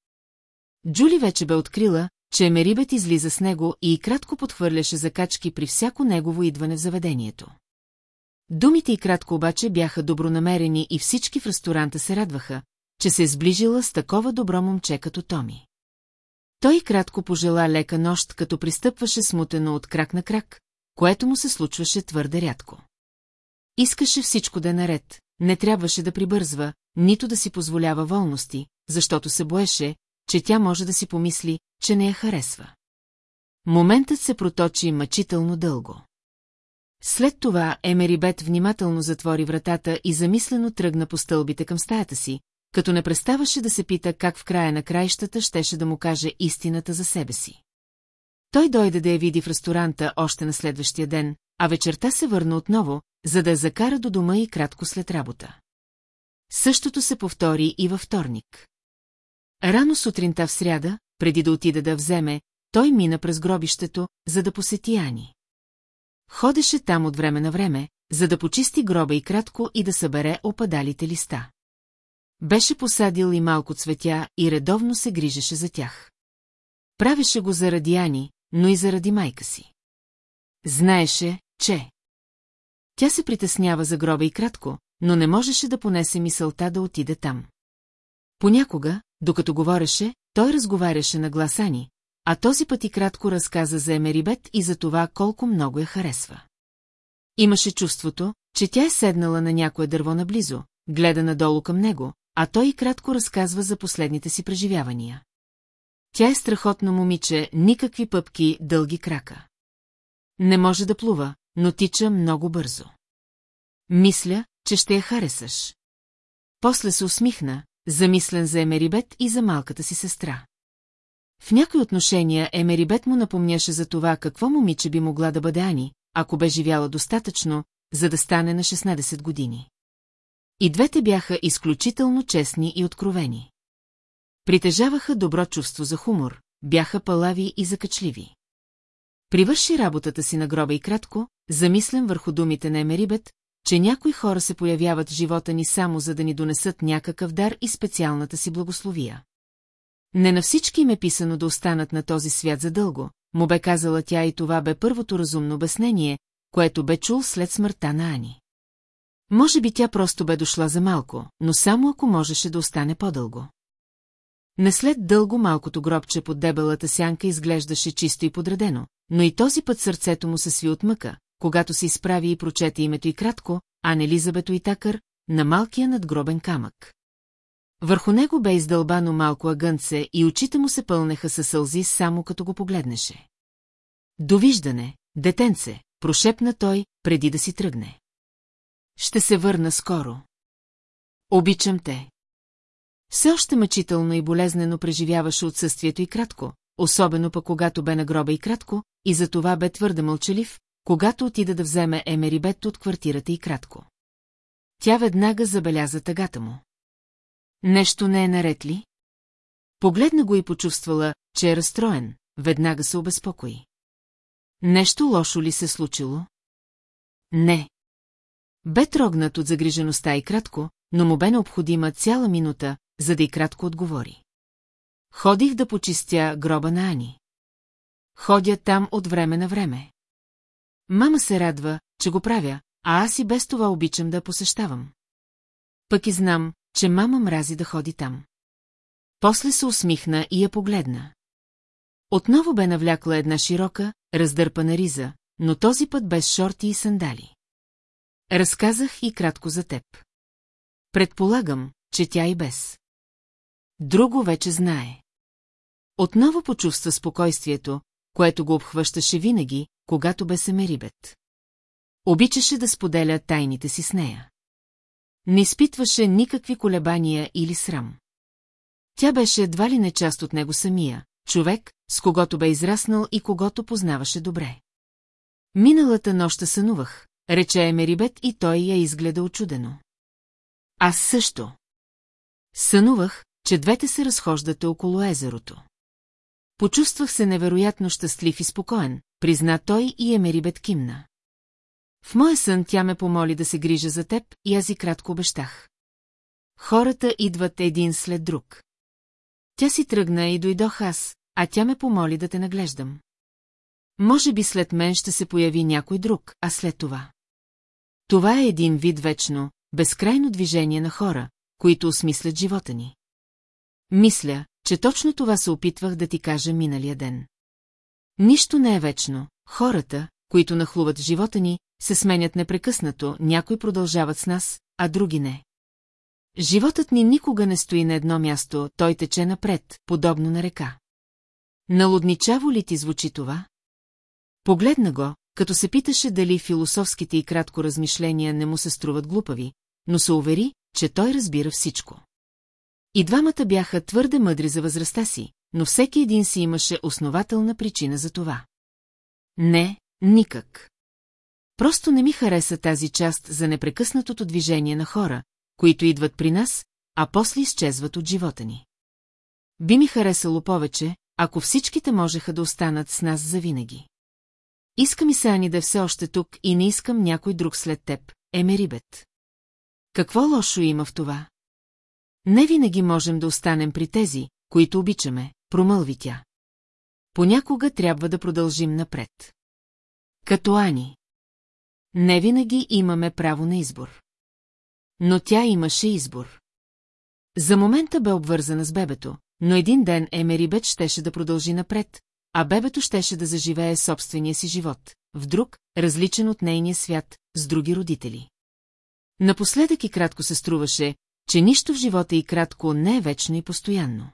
Джули вече бе открила, че Емерибет излиза с него и кратко подхвърляше закачки при всяко негово идване в заведението. Думите и кратко обаче бяха добронамерени и всички в ресторанта се радваха, че се е сближила с такова добро момче като Томи. Той кратко пожела лека нощ, като пристъпваше смутено от крак на крак, което му се случваше твърде рядко. Искаше всичко да е наред, не трябваше да прибързва, нито да си позволява волности, защото се боеше, че тя може да си помисли, че не я харесва. Моментът се проточи мъчително дълго. След това Емери Бет внимателно затвори вратата и замислено тръгна по стълбите към стаята си, като не преставаше да се пита как в края на краищата щеше да му каже истината за себе си. Той дойде да я види в ресторанта още на следващия ден, а вечерта се върна отново, за да я закара до дома и кратко след работа. Същото се повтори и във вторник. Рано сутринта в сряда, преди да отида да вземе, той мина през гробището, за да посети Ани. Ходеше там от време на време, за да почисти гроба и кратко и да събере опадалите листа. Беше посадил и малко цветя и редовно се грижеше за тях. Правеше го заради Ани, но и заради майка си. Знаеше, че... Тя се притеснява за гроба и кратко, но не можеше да понесе мисълта да отиде там. Понякога, докато говореше, той разговаряше на гласани, а този път и кратко разказа за Емерибет и за това колко много я харесва. Имаше чувството, че тя е седнала на някое дърво наблизо, гледа надолу към него, а той и кратко разказва за последните си преживявания. Тя е страхотно момиче, никакви пъпки, дълги крака. Не може да плува, но тича много бързо. Мисля, че ще я харесаш. После се усмихна, замислен за Емерибет и за малката си сестра. В някои отношения Емерибет му напомняше за това какво момиче би могла да бъде Ани, ако бе живяла достатъчно, за да стане на 16 години. И двете бяха изключително честни и откровени. Притежаваха добро чувство за хумор, бяха палави и закачливи. Привърши работата си на гроба и кратко, замислен върху думите на Емерибет, че някои хора се появяват в живота ни само за да ни донесат някакъв дар и специалната си благословия. Не на всички им е писано да останат на този свят задълго, му бе казала тя и това бе първото разумно обяснение, което бе чул след смъртта на Ани. Може би тя просто бе дошла за малко, но само ако можеше да остане по-дълго. Не след дълго малкото гробче под дебелата сянка изглеждаше чисто и подредено, но и този път сърцето му се сви от мъка, когато се изправи и прочете името и кратко, Ан Елизабето и Такър, на малкия надгробен камък. Върху него бе издълбано малко агънце и очите му се пълнеха със сълзи само като го погледнеше. Довиждане, детенце, прошепна той, преди да си тръгне. Ще се върна скоро. Обичам те. Все още мъчително и болезнено преживяваше отсъствието и кратко, особено пък когато бе на гроба и кратко, и за това бе твърде мълчалив, когато отида да вземе Емери Бет от квартирата и кратко. Тя веднага забеляза тъгата му. Нещо не е наред ли? Погледна го и почувствала, че е разстроен, веднага се обезпокои. Нещо лошо ли се случило? Не. Бе трогнат от загрижеността и кратко, но му бе необходима цяла минута, за да и кратко отговори. Ходих да почистя гроба на Ани. Ходя там от време на време. Мама се радва, че го правя, а аз и без това обичам да посещавам. Пък и знам, че мама мрази да ходи там. после се усмихна и я погледна. Отново бе навлякла една широка, раздърпана риза, но този път без шорти и сандали. Разказах и кратко за теб. Предполагам, че тя и без. Друго вече знае. Отново почувства спокойствието, което го обхващаше винаги, когато бе се Мерибет. Обичаше да споделя тайните си с нея. Не изпитваше никакви колебания или срам. Тя беше едва ли не част от него самия, човек, с когото бе израснал и когото познаваше добре. Миналата нощ сънувах, рече Емерибет и той я изгледа очудено. Аз също. Сънувах, че двете се разхождате около езерото. Почувствах се невероятно щастлив и спокоен, призна той и Емерибет кимна. В моя сън тя ме помоли да се грижа за теб и аз и кратко обещах. Хората идват един след друг. Тя си тръгна и дойдох аз, а тя ме помоли да те наглеждам. Може би след мен ще се появи някой друг, а след това. Това е един вид вечно, безкрайно движение на хора, които осмислят живота ни. Мисля, че точно това се опитвах да ти кажа миналия ден. Нищо не е вечно, хората, които нахлуват в живота ни, се сменят непрекъснато, някои продължават с нас, а други не. Животът ни никога не стои на едно място, той тече напред, подобно на река. Налудничаво ли ти звучи това? Погледна го, като се питаше дали философските и кратко размишления не му се струват глупави, но се увери, че той разбира всичко. И двамата бяха твърде мъдри за възрастта си, но всеки един си имаше основателна причина за това. Не, никак. Просто не ми хареса тази част за непрекъснатото движение на хора, които идват при нас, а после изчезват от живота ни. Би ми харесало повече, ако всичките можеха да останат с нас завинаги. Иска ми се Ани да е все още тук и не искам някой друг след теб, Емерибет. Какво лошо има в това? Не винаги можем да останем при тези, които обичаме, промълви тя. Понякога трябва да продължим напред. Като Ани. Не винаги имаме право на избор. Но тя имаше избор. За момента бе обвързана с бебето, но един ден Емерибет щеше да продължи напред, а бебето щеше да заживее собствения си живот, в друг, различен от нейния свят, с други родители. Напоследък и кратко се струваше, че нищо в живота и кратко не е вечно и постоянно.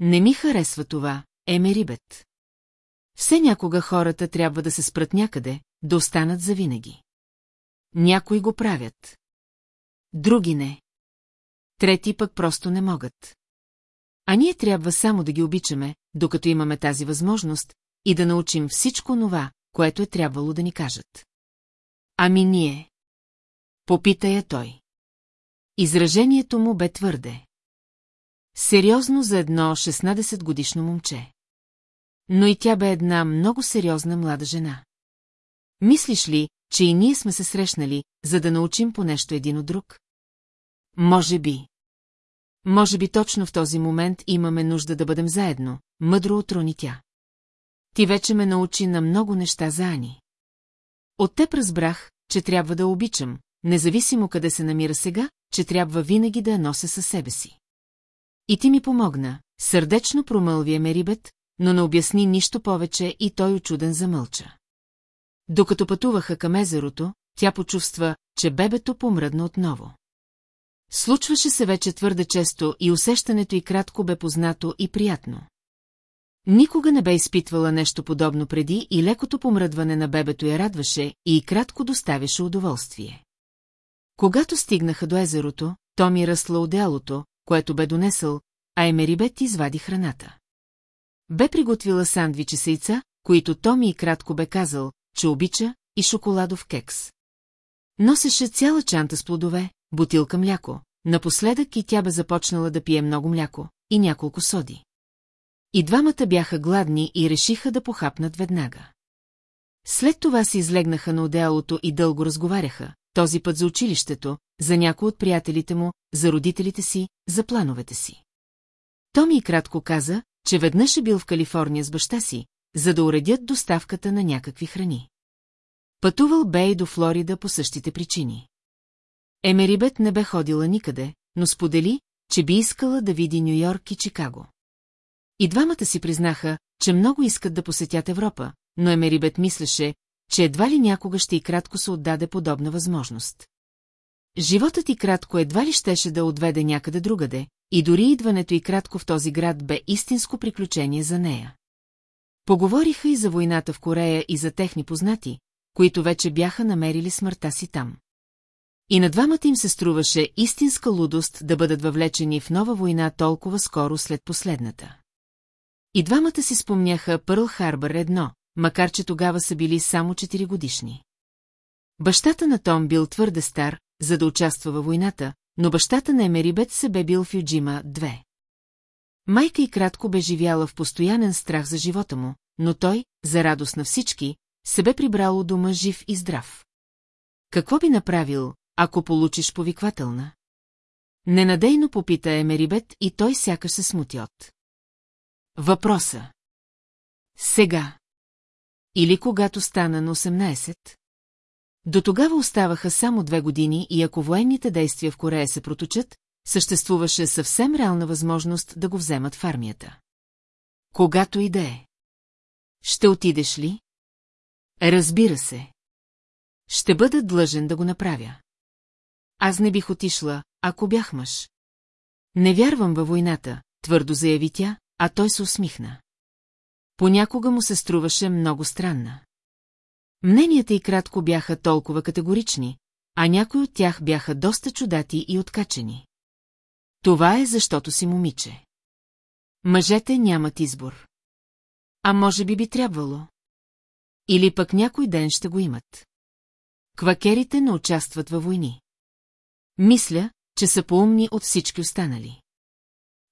Не ми харесва това, Емерибет. Все някога хората трябва да се спрат някъде, да останат завинаги. Някои го правят. Други не. Трети пък просто не могат. А ние трябва само да ги обичаме, докато имаме тази възможност, и да научим всичко това, което е трябвало да ни кажат. Ами ние. Попита я той. Изражението му бе твърде. Сериозно за едно 16 годишно момче. Но и тя бе една много сериозна млада жена. Мислиш ли, че и ние сме се срещнали, за да научим по нещо един от друг? Може би. Може би точно в този момент имаме нужда да бъдем заедно, мъдро отрони тя. Ти вече ме научи на много неща за Ани. От теб разбрах, че трябва да обичам, независимо къде се намира сега, че трябва винаги да я нося със себе си. И ти ми помогна, сърдечно промълви Мерибет, но не обясни нищо повече и той очуден замълча. Докато пътуваха към езерото, тя почувства, че бебето помръдна отново. Случваше се вече твърде често и усещането й кратко бе познато и приятно. Никога не бе изпитвала нещо подобно преди и лекото помръдване на бебето я радваше и кратко доставяше удоволствие. Когато стигнаха до езерото, Томи ръсла одеялото, което бе донесъл, а Емерибет извади храната. Бе приготвила сандвичи с яйца, които Томи и кратко бе казал, че обича, и шоколадов кекс. Носеше цяла чанта с плодове, бутилка мляко, напоследък и тя бе започнала да пие много мляко и няколко соди. И двамата бяха гладни и решиха да похапнат веднага. След това се излегнаха на одеялото и дълго разговаряха, този път за училището, за някой от приятелите му, за родителите си, за плановете си. Томи и кратко каза, че веднъж е бил в Калифорния с баща си, за да уредят доставката на някакви храни. Пътувал бе и до Флорида по същите причини. Емерибет не бе ходила никъде, но сподели, че би искала да види Нью-Йорк и Чикаго. И двамата си признаха, че много искат да посетят Европа, но Емерибет мислеше, че едва ли някога ще и кратко се отдаде подобна възможност. Животът и кратко едва ли щеше да отведе някъде другаде, и дори идването и кратко в този град бе истинско приключение за нея. Поговориха и за войната в Корея и за техни познати, които вече бяха намерили смъртта си там. И на двамата им се струваше истинска лудост да бъдат въвлечени в нова война толкова скоро след последната. И двамата си спомняха Пърл Харбър едно, макар че тогава са били само 4 годишни. Бащата на Том бил твърде стар, за да участва във войната, но бащата на Емерибет се бе бил в Юджима 2. Майка и кратко бе живяла в постоянен страх за живота му, но той, за радост на всички, се бе прибрал у дома жив и здрав. Какво би направил, ако получиш повиквателна? Ненадейно попита Емерибет и той сякаш се смути от. Въпроса. Сега. Или когато стана на 18? До тогава оставаха само две години и ако военните действия в Корея се проточат, съществуваше съвсем реална възможност да го вземат в армията. Когато и да е. Ще отидеш ли? Разбира се. Ще бъда длъжен да го направя. Аз не бих отишла, ако бях мъж. Не вярвам във войната, твърдо заяви тя, а той се усмихна. Понякога му се струваше много странна. Мненията и кратко бяха толкова категорични, а някои от тях бяха доста чудати и откачени. Това е защото си момиче. Мъжете нямат избор. А може би би трябвало. Или пък някой ден ще го имат. Квакерите не участват във войни. Мисля, че са поумни от всички останали.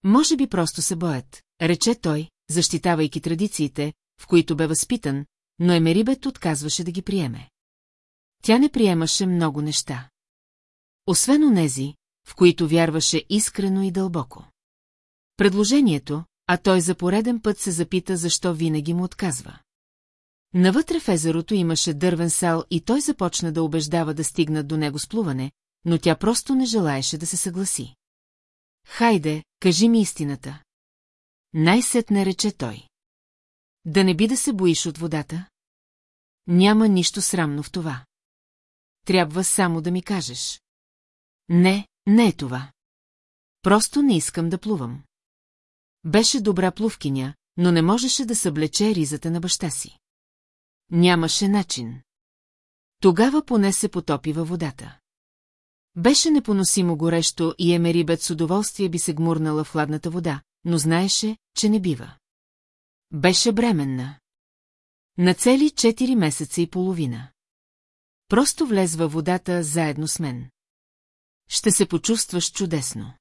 Може би просто се боят, рече той, защитавайки традициите, в които бе възпитан, но Емерибет отказваше да ги приеме. Тя не приемаше много неща. Освен онези, в които вярваше искрено и дълбоко. Предложението, а той за пореден път се запита защо винаги му отказва. Навътре в езерото имаше дървен сал и той започна да убеждава да стигнат до него с плуване, но тя просто не желаеше да се съгласи. Хайде, кажи ми истината. Най-сетне рече той. Да не би да се боиш от водата? Няма нищо срамно в това. Трябва само да ми кажеш. Не, не е това. Просто не искам да плувам. Беше добра плувкиня, но не можеше да съблече ризата на баща си. Нямаше начин. Тогава поне се потопи във водата. Беше непоносимо горещо и Емерибет с удоволствие би се гмурнала в хладната вода, но знаеше, че не бива. Беше бременна. На цели 4 месеца и половина. Просто влез във водата заедно с мен. Ще се почувстваш чудесно.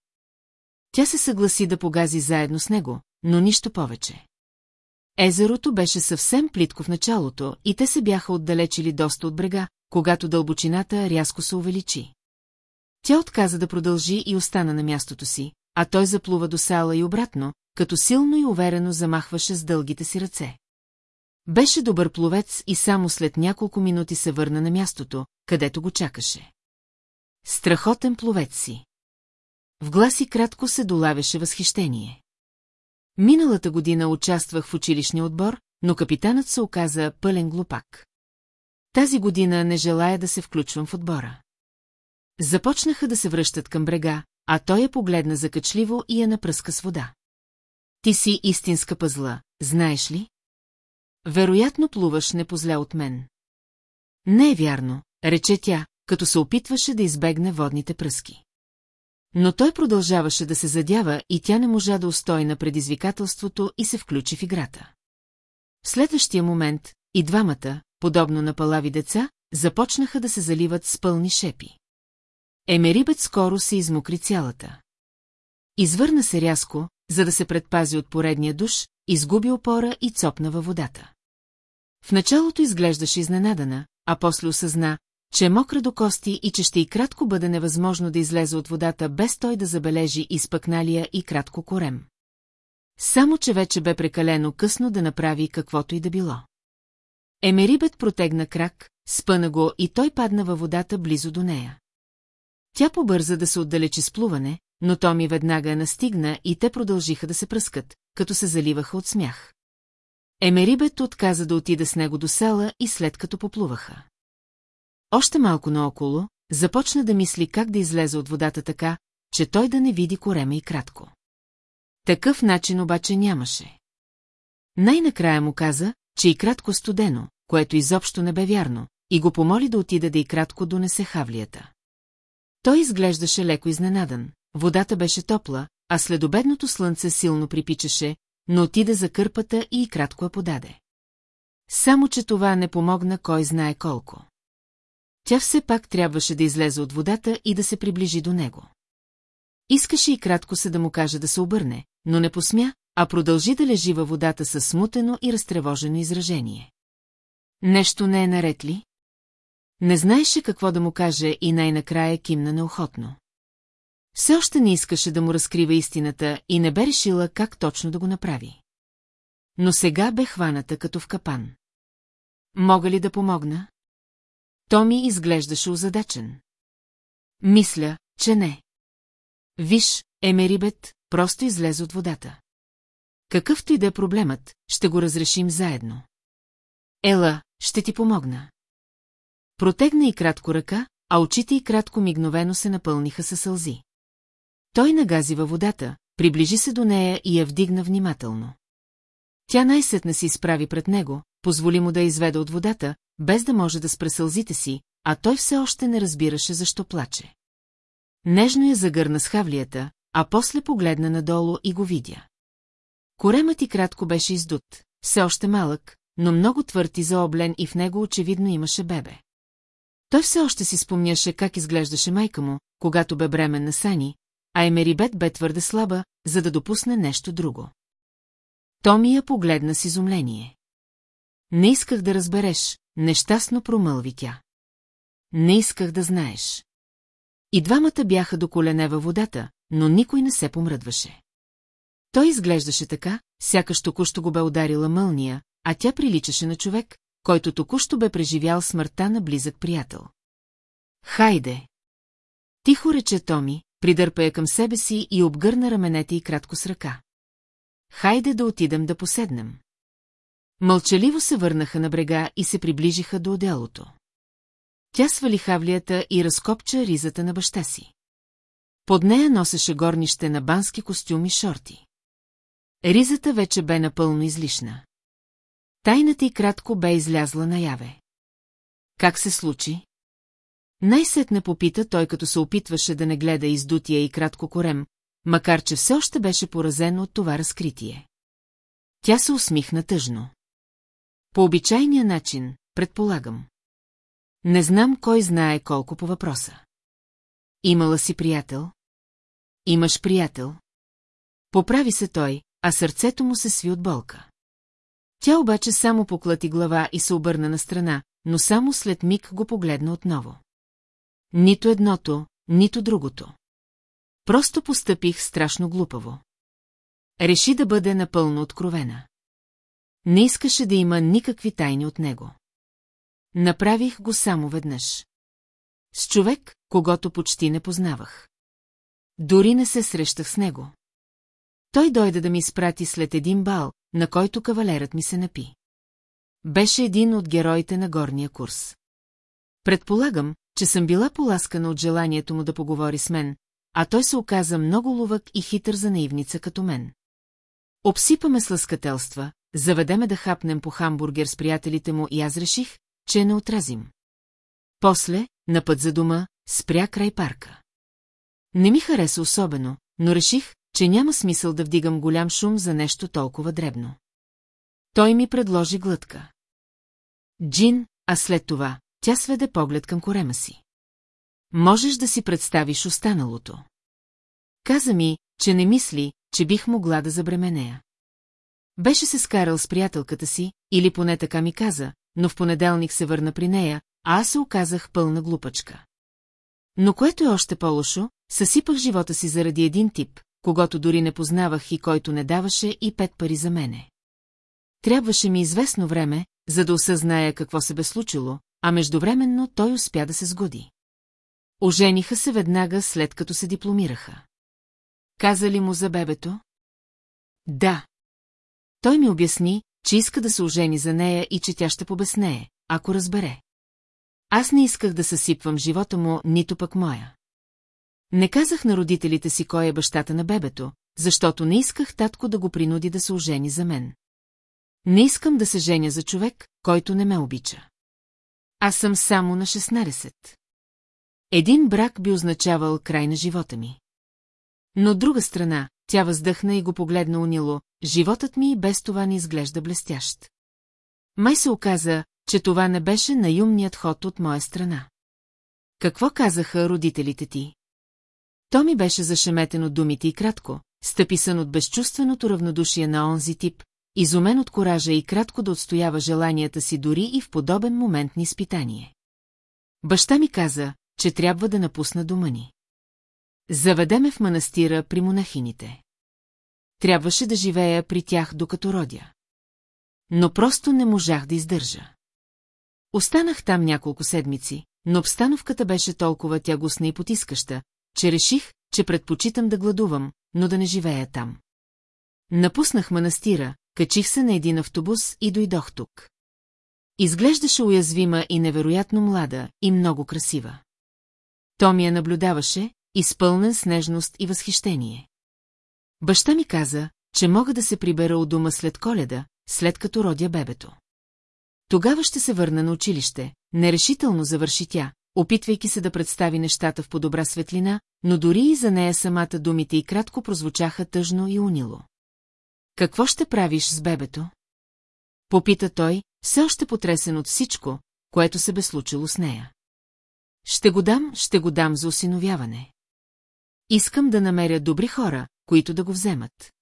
Тя се съгласи да погази заедно с него, но нищо повече. Езерото беше съвсем плитко в началото и те се бяха отдалечили доста от брега, когато дълбочината рязко се увеличи. Тя отказа да продължи и остана на мястото си, а той заплува до сала и обратно, като силно и уверено замахваше с дългите си ръце. Беше добър пловец и само след няколко минути се върна на мястото, където го чакаше. Страхотен пловец си. В гласи кратко се долавяше възхищение. Миналата година участвах в училищния отбор, но капитанът се оказа пълен глупак. Тази година не желая да се включвам в отбора. Започнаха да се връщат към брега, а той я погледна закачливо и я напръска с вода. Ти си истинска пъзла, знаеш ли? Вероятно плуваш не позля от мен. Не е вярно, рече тя, като се опитваше да избегне водните пръски. Но той продължаваше да се задява и тя не можа да устои на предизвикателството и се включи в играта. В следващия момент и двамата, подобно на палави деца, започнаха да се заливат с пълни шепи. Емерибет скоро се измокри цялата. Извърна се рязко, за да се предпази от поредния душ, изгуби опора и цопна във водата. В началото изглеждаше изненадана, а после осъзна, че е мокра до кости и че ще и кратко бъде невъзможно да излезе от водата без той да забележи изпъкналия и кратко корем. Само, че вече бе прекалено късно да направи каквото и да било. Емерибет протегна крак, спъна го и той падна във водата близо до нея. Тя побърза да се отдалечи с плуване, но Томи веднага я настигна и те продължиха да се пръскат, като се заливаха от смях. Емерибет отказа да отида с него до села и след като поплуваха. Още малко наоколо, започна да мисли как да излезе от водата така, че той да не види корема и кратко. Такъв начин обаче нямаше. Най-накрая му каза, че и кратко студено, което изобщо не бе вярно, и го помоли да отида да и кратко донесе хавлията. Той изглеждаше леко изненадан, водата беше топла, а следобедното слънце силно припичаше, но отида за кърпата и кратко я подаде. Само, че това не помогна кой знае колко. Тя все пак трябваше да излезе от водата и да се приближи до него. Искаше и кратко се да му каже да се обърне, но не посмя, а продължи да лежи във водата със смутено и разтревожено изражение. Нещо не е наред ли? Не знаеше какво да му каже и най-накрая кимна неохотно. Все още не искаше да му разкрива истината и не бе решила как точно да го направи. Но сега бе хваната като в капан. Мога ли да помогна? Томи изглеждаше озадачен. Мисля, че не. Виж, Емерибет, просто излезе от водата. Какъвто и да е проблемът, ще го разрешим заедно. Ела, ще ти помогна. Протегна и кратко ръка, а очите и кратко мигновено се напълниха със сълзи. Той нагази във водата, приближи се до нея и я вдигна внимателно. Тя най-сетне си изправи пред него, позволи му да изведе от водата, без да може да спре сълзите си, а той все още не разбираше защо плаче. Нежно я загърна с хавлията, а после погледна надолу и го видя. Коремът и кратко беше издут, все още малък, но много твърд и заоблен и в него очевидно имаше бебе. Той все още си спомняше как изглеждаше майка му, когато бе бремен на Сани, а Емерибет бе твърде слаба, за да допусне нещо друго. Томи я погледна с изумление. Не исках да разбереш, нещастно промълви тя. Не исках да знаеш. И двамата бяха до колене във водата, но никой не се помръдваше. Той изглеждаше така, сякаш току-що го бе ударила мълния, а тя приличаше на човек, който току-що бе преживял смъртта на близък приятел. Хайде! Тихо рече Томи, придърпа я към себе си и обгърна раменете и кратко с ръка. Хайде да отидем да поседнем. Мълчаливо се върнаха на брега и се приближиха до отделото. Тя свали хавлията и разкопча ризата на баща си. Под нея носеше горнище на бански костюми шорти. Ризата вече бе напълно излишна. Тайната и кратко бе излязла наяве. Как се случи? Най-сетне попита той, като се опитваше да не гледа издутия и кратко корем, макар че все още беше поразен от това разкритие. Тя се усмихна тъжно. По обичайния начин, предполагам. Не знам кой знае колко по въпроса. Имала си приятел? Имаш приятел? Поправи се той, а сърцето му се сви от болка. Тя обаче само поклати глава и се обърна на страна, но само след миг го погледна отново. Нито едното, нито другото. Просто постъпих страшно глупаво. Реши да бъде напълно откровена. Не искаше да има никакви тайни от него. Направих го само веднъж. С човек, когато почти не познавах. Дори не се срещах с него. Той дойде да ми изпрати след един бал, на който кавалерът ми се напи. Беше един от героите на горния курс. Предполагам, че съм била поласкана от желанието му да поговори с мен, а той се оказа много ловък и хитър за наивница като мен. Обсипаме с лъскателства, заведеме да хапнем по хамбургер с приятелите му и аз реших, че не отразим. После, на път за дома, спря край парка. Не ми хареса особено, но реших, че няма смисъл да вдигам голям шум за нещо толкова дребно. Той ми предложи глътка. Джин, а след това, тя сведе поглед към корема си. Можеш да си представиш останалото. Каза ми, че не мисли, че бих могла да забременея. Беше се скарал с приятелката си, или поне така ми каза, но в понеделник се върна при нея, а аз се оказах пълна глупачка. Но което е още по-лошо, съсипах живота си заради един тип, когато дори не познавах и който не даваше и пет пари за мене. Трябваше ми известно време, за да осъзная какво се бе случило, а междувременно той успя да се сгоди. Ожениха се веднага след като се дипломираха. Каза ли му за бебето? Да. Той ми обясни, че иска да се ожени за нея и че тя ще побеснее, ако разбере. Аз не исках да съсипвам живота му, нито пък моя. Не казах на родителите си кой е бащата на бебето, защото не исках татко да го принуди да се ожени за мен. Не искам да се женя за човек, който не ме обича. Аз съм само на 16. Един брак би означавал край на живота ми. Но от друга страна, тя въздъхна и го погледна унило, животът ми и без това не изглежда блестящ. Май се оказа, че това не беше наюмният ход от моя страна. Какво казаха родителите ти? То ми беше зашеметен от думите и кратко, стъписан от безчувственото равнодушие на онзи тип, изумен от коража и кратко да отстоява желанията си дори и в подобен момент на изпитание. Баща ми каза, че трябва да напусна дома ни. Заведеме в манастира при монахините. Трябваше да живея при тях докато родя. Но просто не можах да издържа. Останах там няколко седмици, но обстановката беше толкова тягостна и потискаща, че реших, че предпочитам да гладувам, но да не живея там. Напуснах манастира, качих се на един автобус и дойдох тук. Изглеждаше уязвима и невероятно млада, и много красива. Той ми я наблюдаваше, изпълнен с нежност и възхищение. Баща ми каза, че мога да се прибера от дома след коледа, след като родя бебето. Тогава ще се върна на училище, нерешително завърши тя, опитвайки се да представи нещата в по-добра светлина, но дори и за нея самата думите и кратко прозвучаха тъжно и унило. Какво ще правиш с бебето? Попита той, все още потресен от всичко, което се бе случило с нея. Ще го дам, ще го дам за осиновяване. Искам да намеря добри хора, които да го вземат.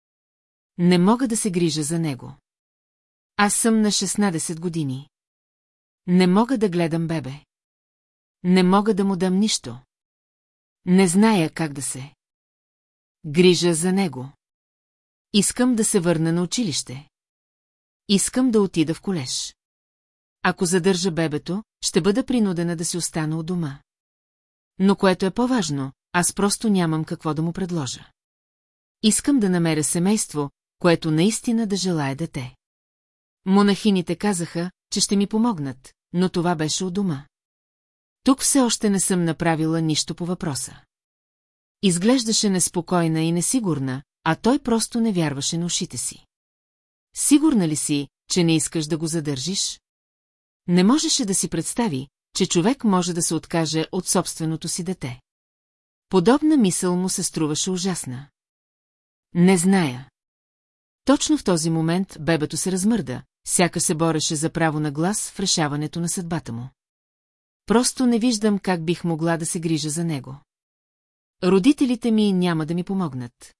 Не мога да се грижа за него. Аз съм на 16 години. Не мога да гледам бебе. Не мога да му дам нищо. Не зная как да се. Грижа за него. Искам да се върна на училище. Искам да отида в колеж. Ако задържа бебето, ще бъда принудена да си остана у дома. Но което е по-важно, аз просто нямам какво да му предложа. Искам да намеря семейство, което наистина да желая дете. Монахините казаха, че ще ми помогнат, но това беше у дома. Тук все още не съм направила нищо по въпроса. Изглеждаше неспокойна и несигурна, а той просто не вярваше на ушите си. Сигурна ли си, че не искаш да го задържиш? Не можеше да си представи, че човек може да се откаже от собственото си дете. Подобна мисъл му се струваше ужасна. Не зная. Точно в този момент бебето се размърда, сяка се бореше за право на глас в решаването на съдбата му. Просто не виждам как бих могла да се грижа за него. Родителите ми няма да ми помогнат.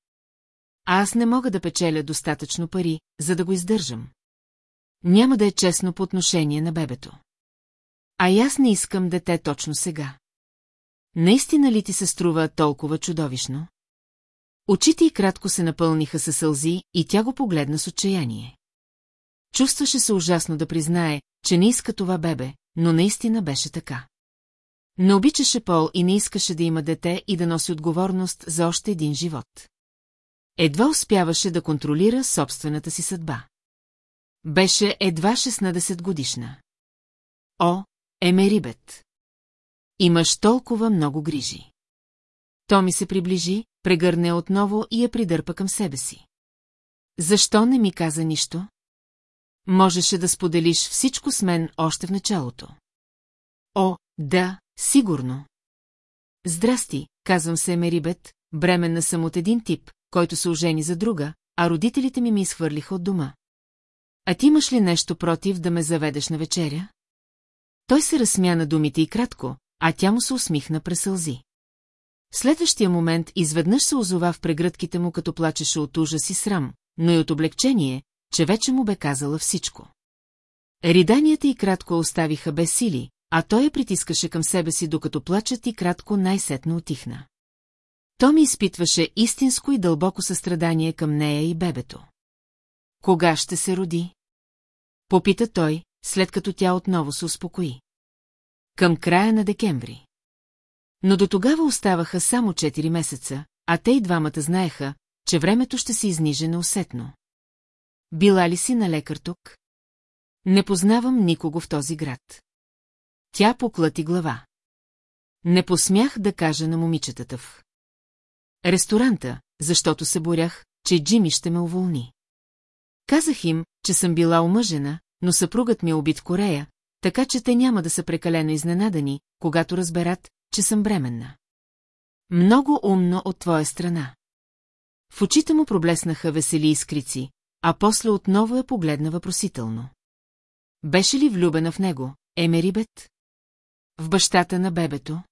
А аз не мога да печеля достатъчно пари, за да го издържам. Няма да е честно по отношение на бебето. А и аз не искам дете точно сега. Наистина ли ти се струва толкова чудовищно? Очите й кратко се напълниха със сълзи и тя го погледна с отчаяние. Чувстваше се ужасно да признае, че не иска това бебе, но наистина беше така. Не обичаше Пол и не искаше да има дете и да носи отговорност за още един живот. Едва успяваше да контролира собствената си съдба. Беше едва 16 годишна. О, Емерибет! Имаш толкова много грижи. То ми се приближи, прегърне отново и я придърпа към себе си. Защо не ми каза нищо? Можеше да споделиш всичко с мен още в началото. О, да, сигурно. Здрасти, казвам се Емерибет, бременна съм от един тип, който се ожени за друга, а родителите ми ми изхвърлиха от дома. А ти имаш ли нещо против да ме заведеш на вечеря? Той се разсмя на думите и кратко, а тя му се усмихна през сълзи. В следващия момент изведнъж се озова в прегръдките му, като плачеше от ужас и срам, но и от облегчение, че вече му бе казала всичко. Риданията и кратко оставиха без сили, а той я притискаше към себе си, докато плачът и кратко най-сетно отихна. То ми изпитваше истинско и дълбоко състрадание към нея и бебето. Кога ще се роди? Попита той, след като тя отново се успокои. Към края на декември. Но до тогава оставаха само 4 месеца, а те и двамата знаеха, че времето ще се изниже неусетно. Била ли си на лекар тук? Не познавам никого в този град. Тя поклати глава. Не посмях да кажа на момичетата в. Ресторанта, защото се борях, че Джими ще ме уволни. Казах им, че съм била омъжена, но съпругът ми е убит Корея, така че те няма да са прекалено изненадани, когато разберат, че съм бременна. Много умно от твоя страна. В очите му проблеснаха весели искрици, а после отново я погледна въпросително. Беше ли влюбена в него, Емерибет? В бащата на бебето?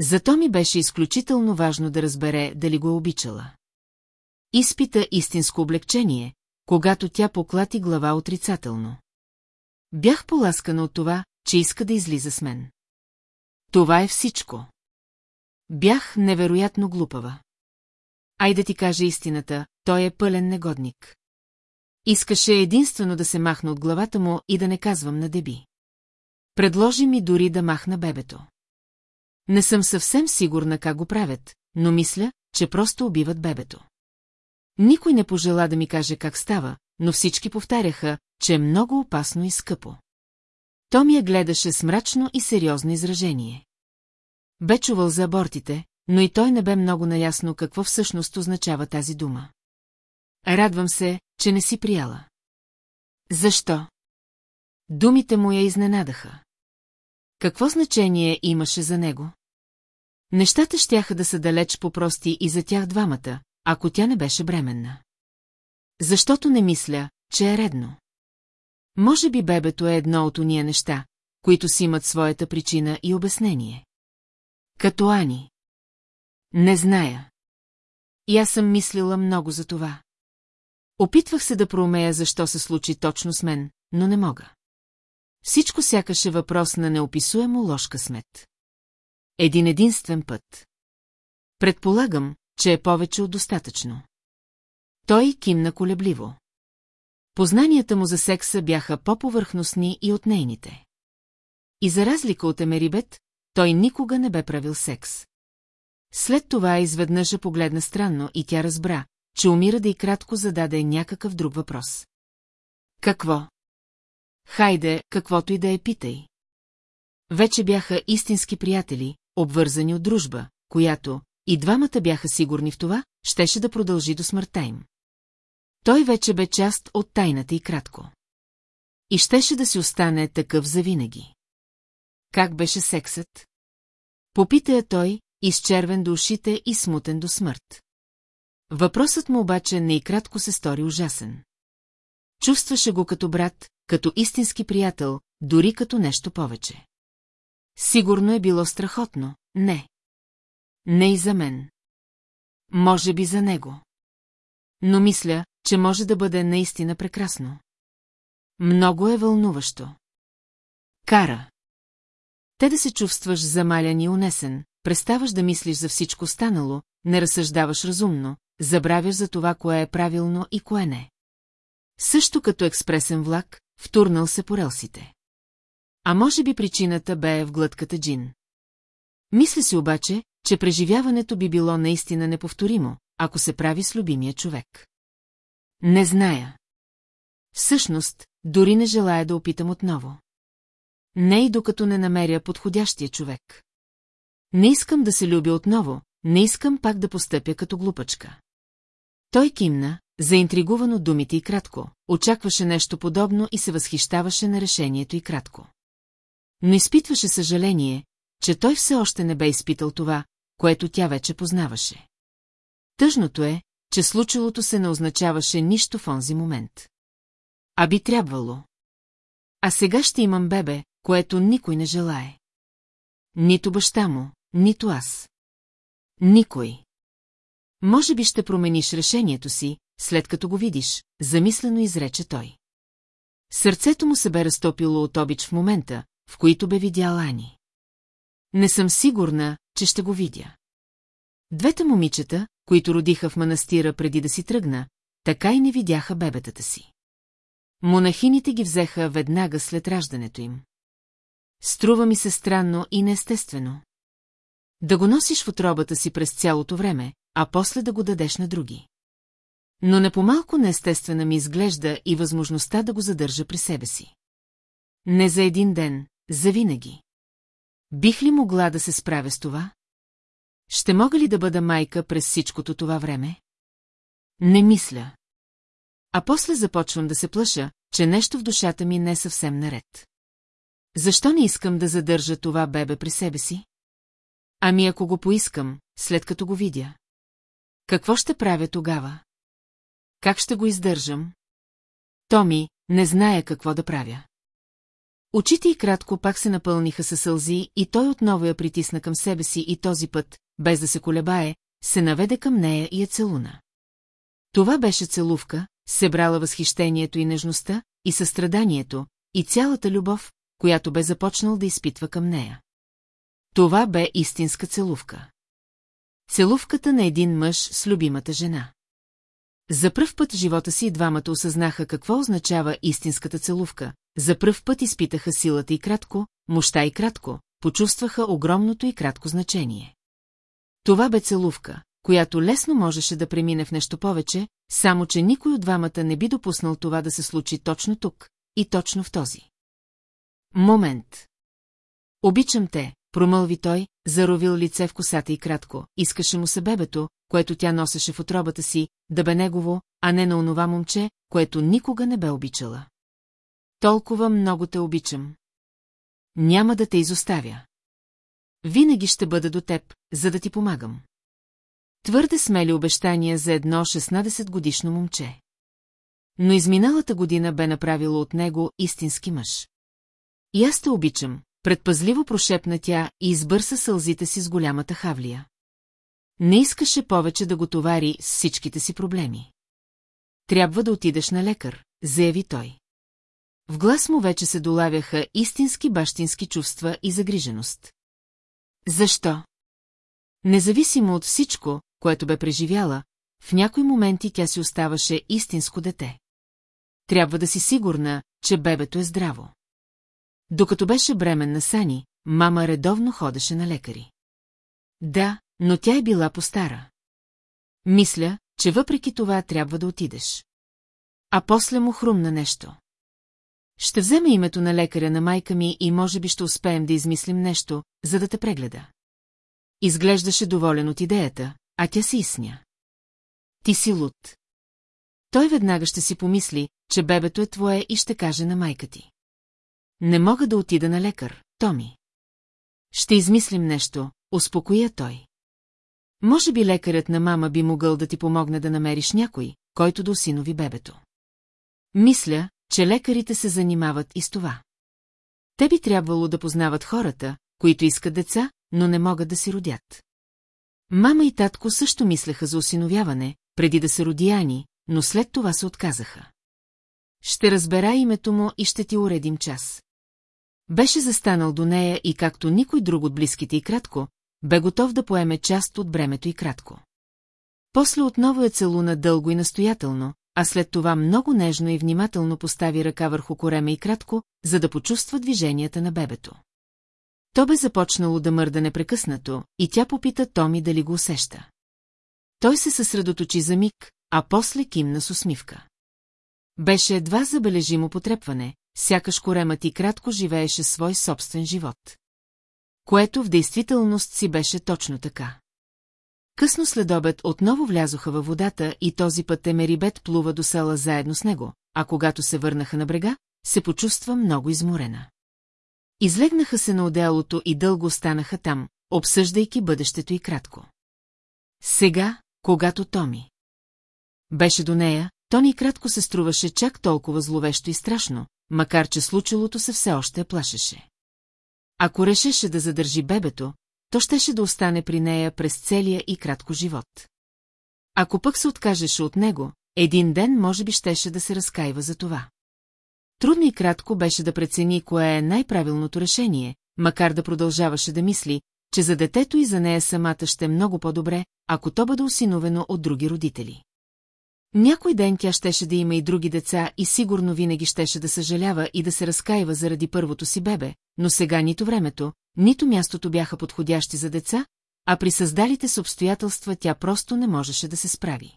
Зато ми беше изключително важно да разбере дали го е обичала. Изпита истинско облегчение, когато тя поклати глава отрицателно. Бях поласкана от това, че иска да излиза с мен. Това е всичко. Бях невероятно глупава. Ай да ти кажа истината, той е пълен негодник. Искаше единствено да се махна от главата му и да не казвам на деби. Предложи ми дори да махна бебето. Не съм съвсем сигурна как го правят, но мисля, че просто убиват бебето. Никой не пожела да ми каже как става, но всички повтаряха, че е много опасно и скъпо. То ми я гледаше с мрачно и сериозно изражение. Бе чувал за абортите, но и той не бе много наясно какво всъщност означава тази дума. Радвам се, че не си прияла. Защо? Думите му я изненадаха. Какво значение имаше за него? Нещата щяха да са далеч по-прости и за тях двамата, ако тя не беше бременна. Защото не мисля, че е редно. Може би бебето е едно от уния неща, които си имат своята причина и обяснение. Като Ани. Не зная. И аз съм мислила много за това. Опитвах се да проумея защо се случи точно с мен, но не мога. Всичко сякаше въпрос на неописуемо лош късмет. Един единствен път. Предполагам, че е повече от достатъчно. Той кимна колебливо. Познанията му за секса бяха по-повърхностни и от нейните. И за разлика от Емерибет, той никога не бе правил секс. След това изведнъж погледна странно и тя разбра, че умира да и кратко зададе някакъв друг въпрос. Какво? Хайде, каквото и да е питай. Вече бяха истински приятели, обвързани от дружба, която, и двамата бяха сигурни в това, щеше да продължи до смъртта им. Той вече бе част от тайната и кратко. И щеше да си остане такъв завинаги. Как беше сексът? Попита я той, изчервен до ушите и смутен до смърт. Въпросът му обаче не и кратко се стори ужасен. Чувстваше го като брат, като истински приятел, дори като нещо повече. Сигурно е било страхотно, не. Не и за мен. Може би за него. Но мисля, че може да бъде наистина прекрасно. Много е вълнуващо. Кара. Те да се чувстваш замалян и унесен, преставаш да мислиш за всичко станало, не разсъждаваш разумно, забравяш за това, кое е правилно и кое не. Също като експресен влак, втурнал се по релсите. А може би причината бе в глътката джин. Мисля си обаче, че преживяването би било наистина неповторимо, ако се прави с любимия човек. Не зная. Всъщност, дори не желая да опитам отново. Не и докато не намеря подходящия човек. Не искам да се любя отново, не искам пак да постъпя като глупачка. Той кимна, заинтригуван от думите и кратко, очакваше нещо подобно и се възхищаваше на решението и кратко. Но изпитваше съжаление, че той все още не бе изпитал това, което тя вече познаваше. Тъжното е, че случилото се не означаваше нищо в онзи момент. А би трябвало. А сега ще имам бебе, което никой не желае. Нито баща му, нито аз. Никой. Може би ще промениш решението си, след като го видиш, замислено изрече той. Сърцето му се бе разтопило от обич в момента, в който бе видял Ани. Не съм сигурна, че ще го видя. Двете момичета, които родиха в манастира преди да си тръгна, така и не видяха бебетата си. Монахините ги взеха веднага след раждането им. Струва ми се странно и неестествено. Да го носиш в отробата си през цялото време, а после да го дадеш на други. Но не по-малко неестествена ми изглежда и възможността да го задържа при себе си. Не за един ден, за винаги. Бих ли могла да се справя с това? Ще мога ли да бъда майка през всичкото това време? Не мисля. А после започвам да се плаша, че нещо в душата ми не е съвсем наред. Защо не искам да задържа това бебе при себе си? Ами ако го поискам, след като го видя. Какво ще правя тогава? Как ще го издържам? Томи, не зная какво да правя. Очите и кратко пак се напълниха със сълзи и той отново я притисна към себе си и този път, без да се колебае, се наведе към нея и я целуна. Това беше целувка, събрала възхищението и нежността, и състраданието, и цялата любов, която бе започнал да изпитва към нея. Това бе истинска целувка. Целувката на един мъж с любимата жена. За пръв път в живота си двамата осъзнаха какво означава истинската целувка, за пръв път изпитаха силата и кратко, мощта и кратко, почувстваха огромното и кратко значение. Това бе целувка, която лесно можеше да премине в нещо повече, само че никой от двамата не би допуснал това да се случи точно тук и точно в този. Момент. Обичам те, промълви той, заровил лице в косата и кратко, искаше му се бебето, което тя носеше в отробата си, да бе негово, а не на онова момче, което никога не бе обичала. Толкова много те обичам. Няма да те изоставя. Винаги ще бъда до теб, за да ти помагам. Твърде смели обещания за едно 16-годишно момче. Но изминалата година бе направила от него истински мъж. И аз те обичам, предпазливо прошепна тя и избърса сълзите си с голямата хавлия. Не искаше повече да го товари с всичките си проблеми. Трябва да отидеш на лекар, заяви той. В глас му вече се долавяха истински бащински чувства и загриженост. Защо? Независимо от всичко, което бе преживяла, в някои моменти тя си оставаше истинско дете. Трябва да си сигурна, че бебето е здраво. Докато беше бременна Сани, мама редовно ходеше на лекари. Да, но тя е била по-стара. Мисля, че въпреки това трябва да отидеш. А после му хрумна нещо. Ще вземе името на лекаря на майка ми и може би ще успеем да измислим нещо, за да те прегледа. Изглеждаше доволен от идеята, а тя се изсня. Ти си луд. Той веднага ще си помисли, че бебето е твое и ще каже на майка ти. Не мога да отида на лекар, Томи. Ще измислим нещо, успокоя той. Може би лекарят на мама би могъл да ти помогне да намериш някой, който да осинови бебето. Мисля, че лекарите се занимават и с това. Те би трябвало да познават хората, които искат деца, но не могат да си родят. Мама и татко също мислеха за осиновяване, преди да се роди Ани, но след това се отказаха. Ще разбера името му и ще ти уредим час. Беше застанал до нея и както никой друг от близките и кратко, бе готов да поеме част от бремето и кратко. После отново е целуна дълго и настоятелно, а след това много нежно и внимателно постави ръка върху корема и кратко, за да почувства движенията на бебето. То бе започнало да мърда непрекъснато, и тя попита Томи дали го усеща. Той се съсредоточи за миг, а после кимна с усмивка. Беше едва забележимо потрепване, сякаш коремът и кратко живееше свой собствен живот. Което в действителност си беше точно така. Късно след обед отново влязоха във водата и този път Емерибет плува до села заедно с него, а когато се върнаха на брега, се почувства много изморена. Излегнаха се на отделото и дълго останаха там, обсъждайки бъдещето и кратко. Сега, когато Томи беше до нея, Тони кратко се струваше чак толкова зловещо и страшно, макар че случилото се все още плашеше. Ако решеше да задържи бебето, то щеше да остане при нея през целия и кратко живот. Ако пък се откажеше от него, един ден може би щеше да се разкаива за това. Трудно и кратко беше да прецени кое е най-правилното решение, макар да продължаваше да мисли, че за детето и за нея самата ще е много по-добре, ако то бъде осиновено от други родители. Някой ден тя щеше да има и други деца и сигурно винаги щеше да съжалява и да се разкаива заради първото си бебе, но сега нито времето, нито мястото бяха подходящи за деца, а при създалите с обстоятелства тя просто не можеше да се справи.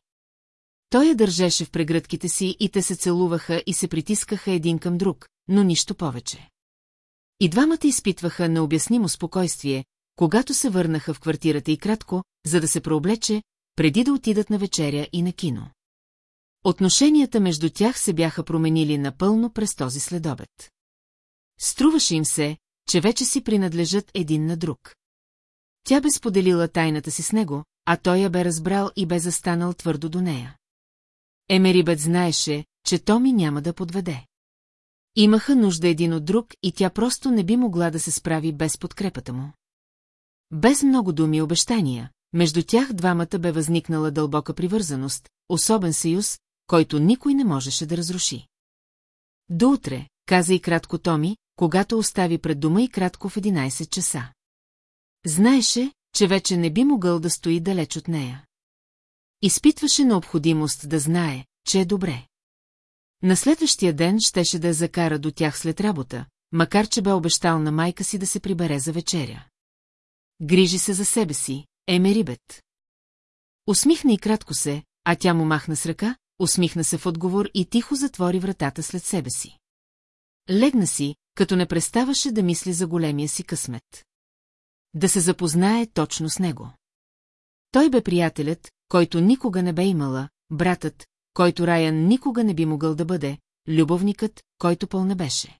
Той я държеше в прегръдките си и те се целуваха и се притискаха един към друг, но нищо повече. И двамата изпитваха необяснимо спокойствие, когато се върнаха в квартирата и кратко, за да се прооблече, преди да отидат на вечеря и на кино. Отношенията между тях се бяха променили напълно през този следобед. Струваше им се, че вече си принадлежат един на друг. Тя бе споделила тайната си с него, а той я бе разбрал и бе застанал твърдо до нея. Емерибет знаеше, че Томи няма да подведе. Имаха нужда един от друг и тя просто не би могла да се справи без подкрепата му. Без много думи и обещания, между тях двамата бе възникнала дълбока привързаност, особен съюз, който никой не можеше да разруши. До утре, каза и кратко Томи, когато остави пред дома и кратко в 11 часа. Знаеше, че вече не би могъл да стои далеч от нея. Изпитваше необходимост да знае, че е добре. На следващия ден щеше да я закара до тях след работа, макар че бе обещал на майка си да се прибере за вечеря. Грижи се за себе си, Емерибет. Усмихна и кратко се, а тя му махна с ръка, усмихна се в отговор и тихо затвори вратата след себе си. Легна си, като не преставаше да мисли за големия си късмет. Да се запознае точно с него. Той бе приятелят, който никога не бе имала, братът, който Раян никога не би могъл да бъде, любовникът, който пълна беше.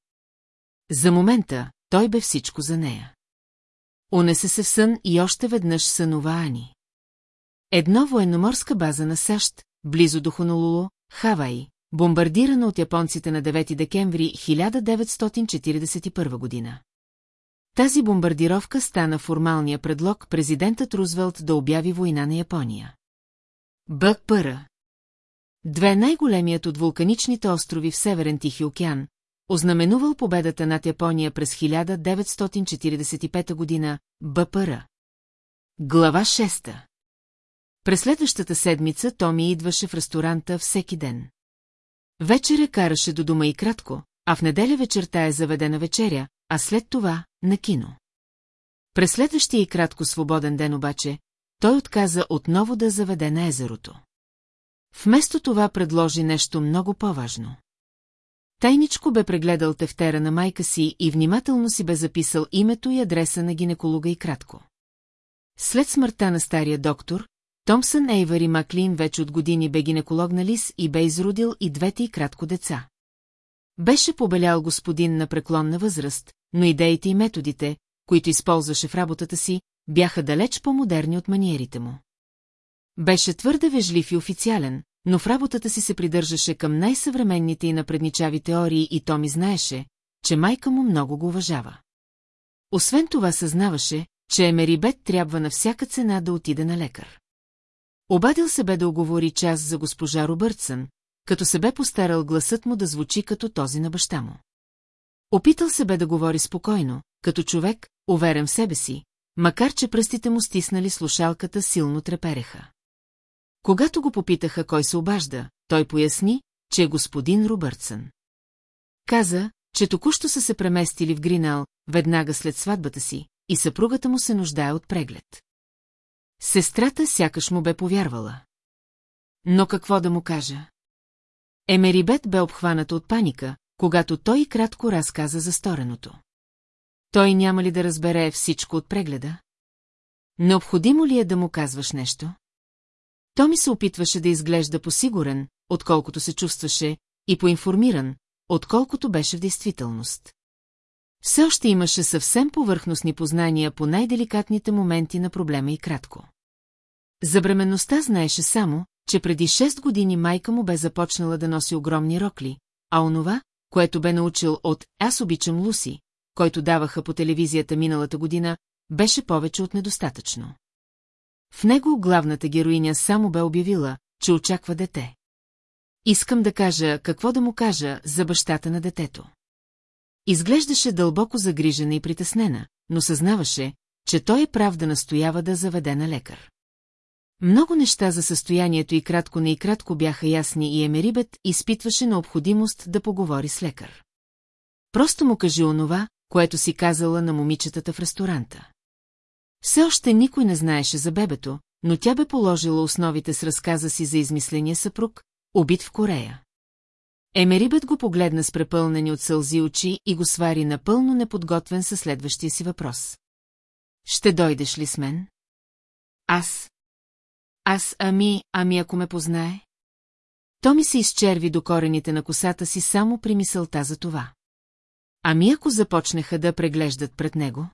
За момента той бе всичко за нея. Унесе се в сън и още веднъж сънува Ани. Едно военноморска база на САЩ, близо до Хонолулу, Хавай, бомбардирана от японците на 9 декември 1941 година. Тази бомбардировка стана формалния предлог президентът Рузвелт да обяви война на Япония. БПР Две най-големият от вулканичните острови в Северен Тихи океан, ознаменувал победата над Япония през 1945 година, БПР. Глава 6 През следващата седмица Томи идваше в ресторанта всеки ден. Вечеря караше до дома и кратко, а в неделя вечерта е заведена вечеря, а след това – на кино. През следващия и кратко свободен ден обаче, той отказа отново да заведе на езерото. Вместо това предложи нещо много по-важно. Тайничко бе прегледал тефтера на майка си и внимателно си бе записал името и адреса на гинеколога и кратко. След смъртта на стария доктор, Томсън Ейвари Маклин вече от години бе гинеколог на Лис и бе изродил и двете и кратко деца. Беше побелял господин на преклонна възраст, но идеите и методите, които използваше в работата си, бяха далеч по-модерни от маниерите му. Беше твърде вежлив и официален, но в работата си се придържаше към най-съвременните и напредничави теории и Томи знаеше, че майка му много го уважава. Освен това съзнаваше, че Емерибет трябва на всяка цена да отиде на лекар. Обадил се бе да оговори час за госпожа Робъртсън, като се бе постарал гласът му да звучи като този на баща му. Опитал се бе да говори спокойно, като човек, уверен в себе си, макар че пръстите му стиснали слушалката силно трепереха. Когато го попитаха кой се обажда, той поясни, че е господин Робъртсън. Каза, че току-що са се преместили в Гринал, веднага след сватбата си, и съпругата му се нуждае от преглед. Сестрата сякаш му бе повярвала. Но какво да му кажа? Емерибет бе обхваната от паника, когато той кратко разказа за стореното. Той няма ли да разбере всичко от прегледа? Необходимо ли е да му казваш нещо? Томи се опитваше да изглежда посигурен, отколкото се чувстваше, и поинформиран, отколкото беше в действителност. Все още имаше съвсем повърхностни познания по най-деликатните моменти на проблема и кратко. За бременността знаеше само, че преди 6 години майка му бе започнала да носи огромни рокли, а онова, което бе научил от «Аз обичам Луси», който даваха по телевизията миналата година, беше повече от недостатъчно. В него главната героиня само бе обявила, че очаква дете. Искам да кажа какво да му кажа за бащата на детето. Изглеждаше дълбоко загрижена и притеснена, но съзнаваше, че той е прав да настоява да заведе на лекар. Много неща за състоянието и кратко не и кратко бяха ясни и Емерибет изпитваше необходимост да поговори с лекар. Просто му кажи онова, което си казала на момичетата в ресторанта. Все още никой не знаеше за бебето, но тя бе положила основите с разказа си за измисления съпруг, убит в Корея. Емерибет го погледна с препълнени от сълзи очи и го свари напълно неподготвен със следващия си въпрос. Ще дойдеш ли с мен? Аз. Аз, ами, ами ако ме познае? То ми се изчерви до корените на косата си само при мисълта за това. Ами ако започнаха да преглеждат пред него?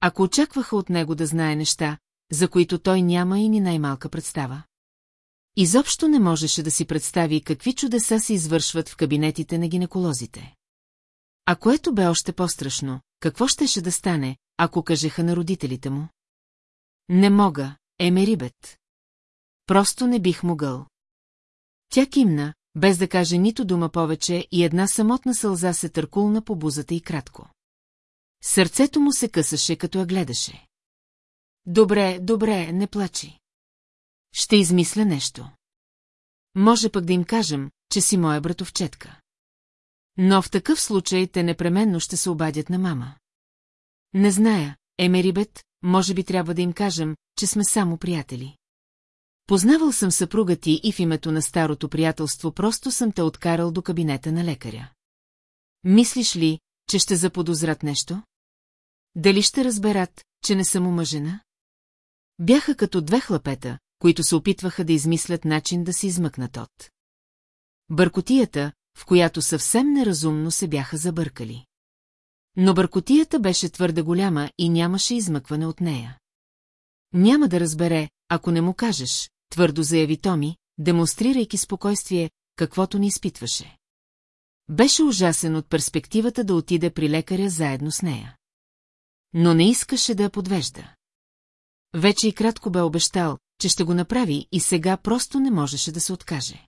Ако очакваха от него да знае неща, за които той няма и ни най-малка представа. Изобщо не можеше да си представи какви чудеса се извършват в кабинетите на гинеколозите. А което бе още по-страшно, какво щеше да стане, ако кажеха на родителите му? Не мога, Емерибет. Просто не бих могъл. Тя кимна, без да каже нито дума повече и една самотна сълза се търкулна по бузата и кратко. Сърцето му се късаше, като я гледаше. Добре, добре, не плачи. Ще измисля нещо. Може пък да им кажем, че си моя братовчетка. Но в такъв случай те непременно ще се обадят на мама. Не зная, Емерибет, може би трябва да им кажем, че сме само приятели. Познавал съм съпруга ти и в името на старото приятелство просто съм те откарал до кабинета на лекаря. Мислиш ли, че ще заподозрат нещо? Дали ще разберат, че не съм омъжена? Бяха като две хлапета, които се опитваха да измислят начин да се измъкнат от. Бъркотията, в която съвсем неразумно се бяха забъркали. Но бъркотията беше твърде голяма и нямаше измъкване от нея. Няма да разбере, ако не му кажеш, твърдо заяви Томи, демонстрирайки спокойствие, каквото ни изпитваше. Беше ужасен от перспективата да отиде при лекаря заедно с нея. Но не искаше да я подвежда. Вече и кратко бе обещал, че ще го направи и сега просто не можеше да се откаже.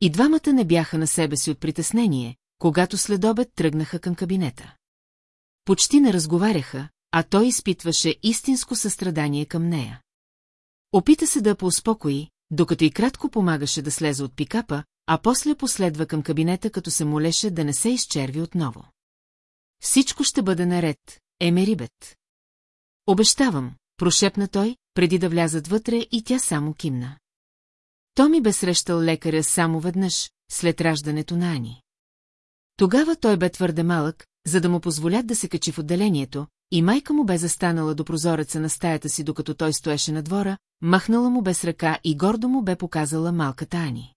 И двамата не бяха на себе си от притеснение, когато след обед тръгнаха към кабинета. Почти не разговаряха, а той изпитваше истинско състрадание към нея. Опита се да я поуспокои, докато и кратко помагаше да слезе от пикапа, а после последва към кабинета, като се молеше да не се изчерви отново. Всичко ще бъде наред, Емерибет. Обещавам, прошепна той, преди да влязат вътре и тя само кимна. Томи бе срещал лекаря само веднъж, след раждането на Ани. Тогава той бе твърде малък, за да му позволят да се качи в отделението, и майка му бе застанала до прозореца на стаята си, докато той стоеше на двора, махнала му без ръка и гордо му бе показала малката Ани.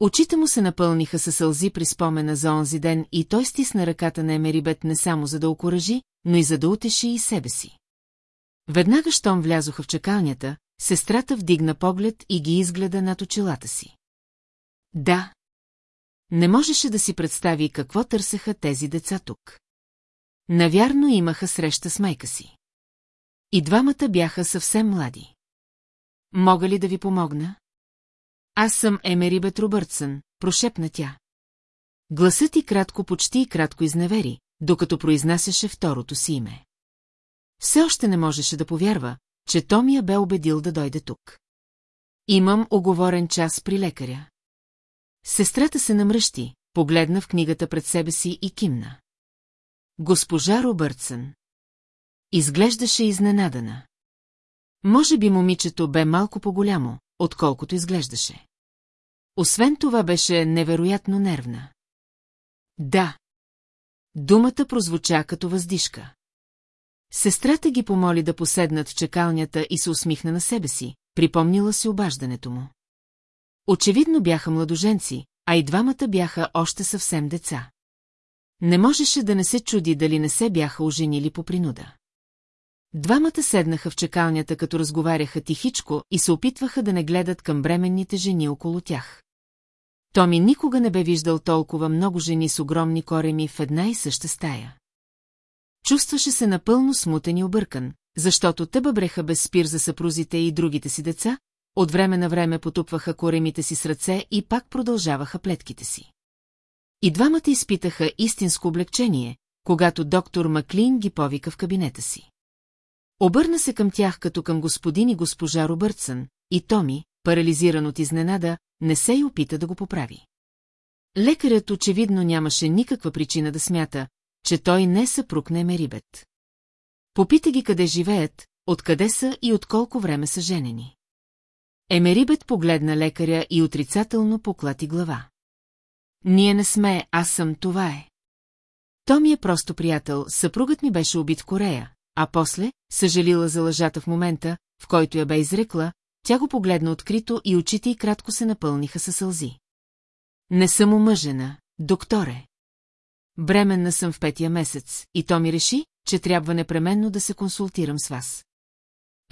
Очите му се напълниха със сълзи при спомена за онзи ден и той стисна ръката на Емерибет не само за да окоръжи, но и за да утеши и себе си. Веднага, щом влязоха в чакалнята, сестрата вдигна поглед и ги изгледа над очилата си. Да. Не можеше да си представи какво търсеха тези деца тук. Навярно имаха среща с майка си. И двамата бяха съвсем млади. Мога ли да ви помогна? Аз съм Емери Бетробъртсън, прошепна тя. Гласът и кратко почти и кратко изневери, докато произнасяше второто си име. Все още не можеше да повярва, че Томия бе убедил да дойде тук. Имам оговорен час при лекаря. Сестрата се намръщи, погледна в книгата пред себе си и кимна. Госпожа Робъртсън. Изглеждаше изненадана. Може би момичето бе малко по-голямо, отколкото изглеждаше. Освен това беше невероятно нервна. Да. Думата прозвуча като въздишка. Сестрата ги помоли да поседнат в чекалнята и се усмихна на себе си, припомнила си обаждането му. Очевидно бяха младоженци, а и двамата бяха още съвсем деца. Не можеше да не се чуди дали не се бяха оженили по принуда. Двамата седнаха в чекалнята, като разговаряха тихичко и се опитваха да не гледат към бременните жени около тях. Томи никога не бе виждал толкова много жени с огромни кореми в една и съща стая. Чувстваше се напълно смутен и объркан, защото те бъбреха без спир за съпрузите и другите си деца, от време на време потупваха коремите си с ръце и пак продължаваха плетките си. И двамата изпитаха истинско облегчение, когато доктор Маклин ги повика в кабинета си. Обърна се към тях като към господин и госпожа Робъртсън, и Томи, парализиран от изненада, не се и опита да го поправи. Лекарят очевидно нямаше никаква причина да смята, че той не съпруг на Емерибет. Попита ги къде живеят, откъде са и от колко време са женени. Емерибет погледна лекаря и отрицателно поклати глава. Ние не сме, аз съм, това е. То ми е просто приятел, съпругът ми беше убит в Корея, а после, съжалила за лъжата в момента, в който я бе изрекла, тя го погледна открито и очите й кратко се напълниха със сълзи. Не съм омъжена, докторе. Бременна съм в петия месец и то ми реши, че трябва непременно да се консултирам с вас.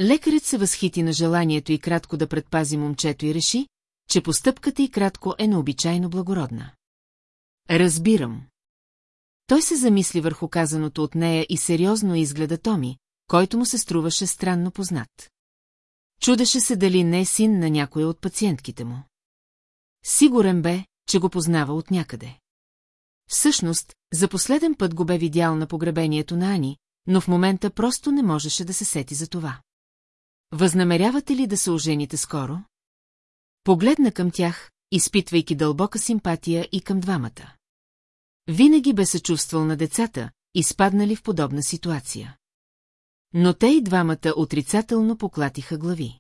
Лекарят се възхити на желанието и кратко да предпази момчето и реши, че постъпката и кратко е необичайно благородна. Разбирам. Той се замисли върху казаното от нея и сериозно изгледа Томи, който му се струваше странно познат. Чудеше се дали не е син на някоя от пациентките му. Сигурен бе, че го познава от някъде. Всъщност, за последен път го бе видял на погребението на Ани, но в момента просто не можеше да се сети за това. Възнамерявате ли да се ожените скоро? Погледна към тях, изпитвайки дълбока симпатия и към двамата. Винаги бе се чувствал на децата, изпаднали в подобна ситуация. Но те и двамата отрицателно поклатиха глави.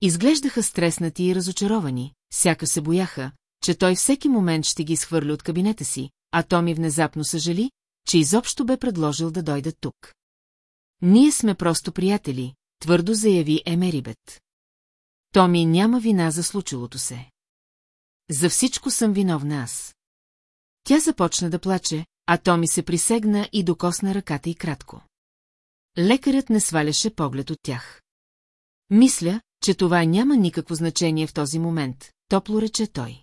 Изглеждаха стреснати и разочаровани, сяка се бояха, че той всеки момент ще ги изхвърли от кабинета си, а Томи внезапно съжали, че изобщо бе предложил да дойдат тук. Ние сме просто приятели, твърдо заяви Емерибет. Томи няма вина за случилото се. За всичко съм виновна аз. Тя започна да плаче, а Томи се присегна и докосна ръката и кратко. Лекарят не сваляше поглед от тях. Мисля, че това няма никакво значение в този момент, топло рече той.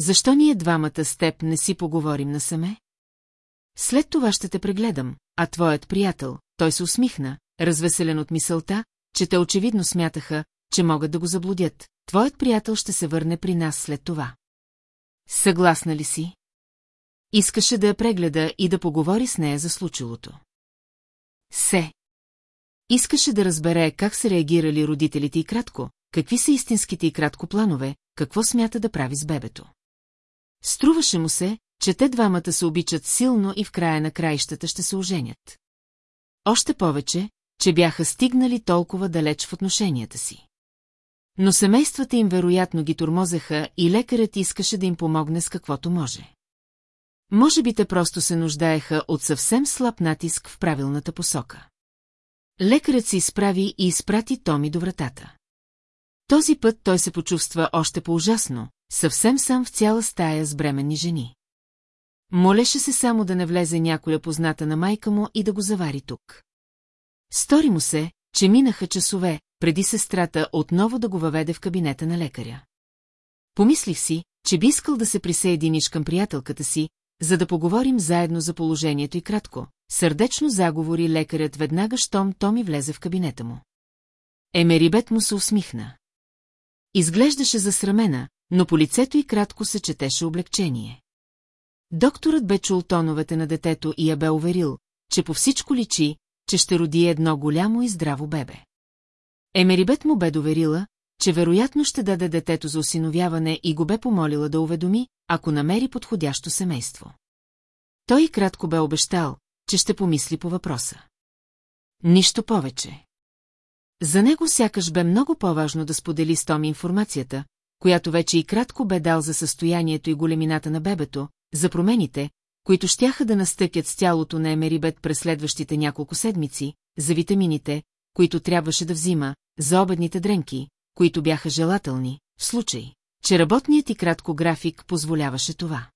Защо ние двамата с теб не си поговорим насаме? След това ще те прегледам, а твоят приятел, той се усмихна, развеселен от мисълта, че те очевидно смятаха, че могат да го заблудят. Твоят приятел ще се върне при нас след това. Съгласна ли си? Искаше да я прегледа и да поговори с нея за случилото. Се. Искаше да разбере как са реагирали родителите и кратко, какви са истинските и кратко планове, какво смята да прави с бебето. Струваше му се, че те двамата се обичат силно и в края на краищата ще се оженят. Още повече, че бяха стигнали толкова далеч в отношенията си. Но семействата им вероятно ги тормозеха и лекарят искаше да им помогне с каквото може. Може би те просто се нуждаеха от съвсем слаб натиск в правилната посока. Лекарят се изправи и изпрати Томи до вратата. Този път той се почувства още по-ужасно, съвсем сам в цяла стая с бременни жени. Молеше се само да не влезе някоя позната на майка му и да го завари тук. Стори му се, че минаха часове, преди сестрата отново да го въведе в кабинета на лекаря. Помислих си, че би искал да се присъединиш към приятелката си, за да поговорим заедно за положението и кратко. Сърдечно заговори лекарят веднага, щом Томи влезе в кабинета му. Емерибет му се усмихна. Изглеждаше засрамена, но по лицето й кратко се четеше облегчение. Докторът бе чул тоновете на детето и я бе уверил, че по всичко личи, че ще роди едно голямо и здраво бебе. Емерибет му бе доверила, че вероятно ще даде детето за осиновяване и го бе помолила да уведоми, ако намери подходящо семейство. Той кратко бе обещал, че ще помисли по въпроса. Нищо повече. За него сякаш бе много по-важно да сподели с Томи информацията, която вече и кратко бе дал за състоянието и големината на бебето, за промените, които щяха да настъпят с тялото на Емерибет през следващите няколко седмици, за витамините, които трябваше да взима, за обедните дренки, които бяха желателни, в случай, че работният и кратко график позволяваше това.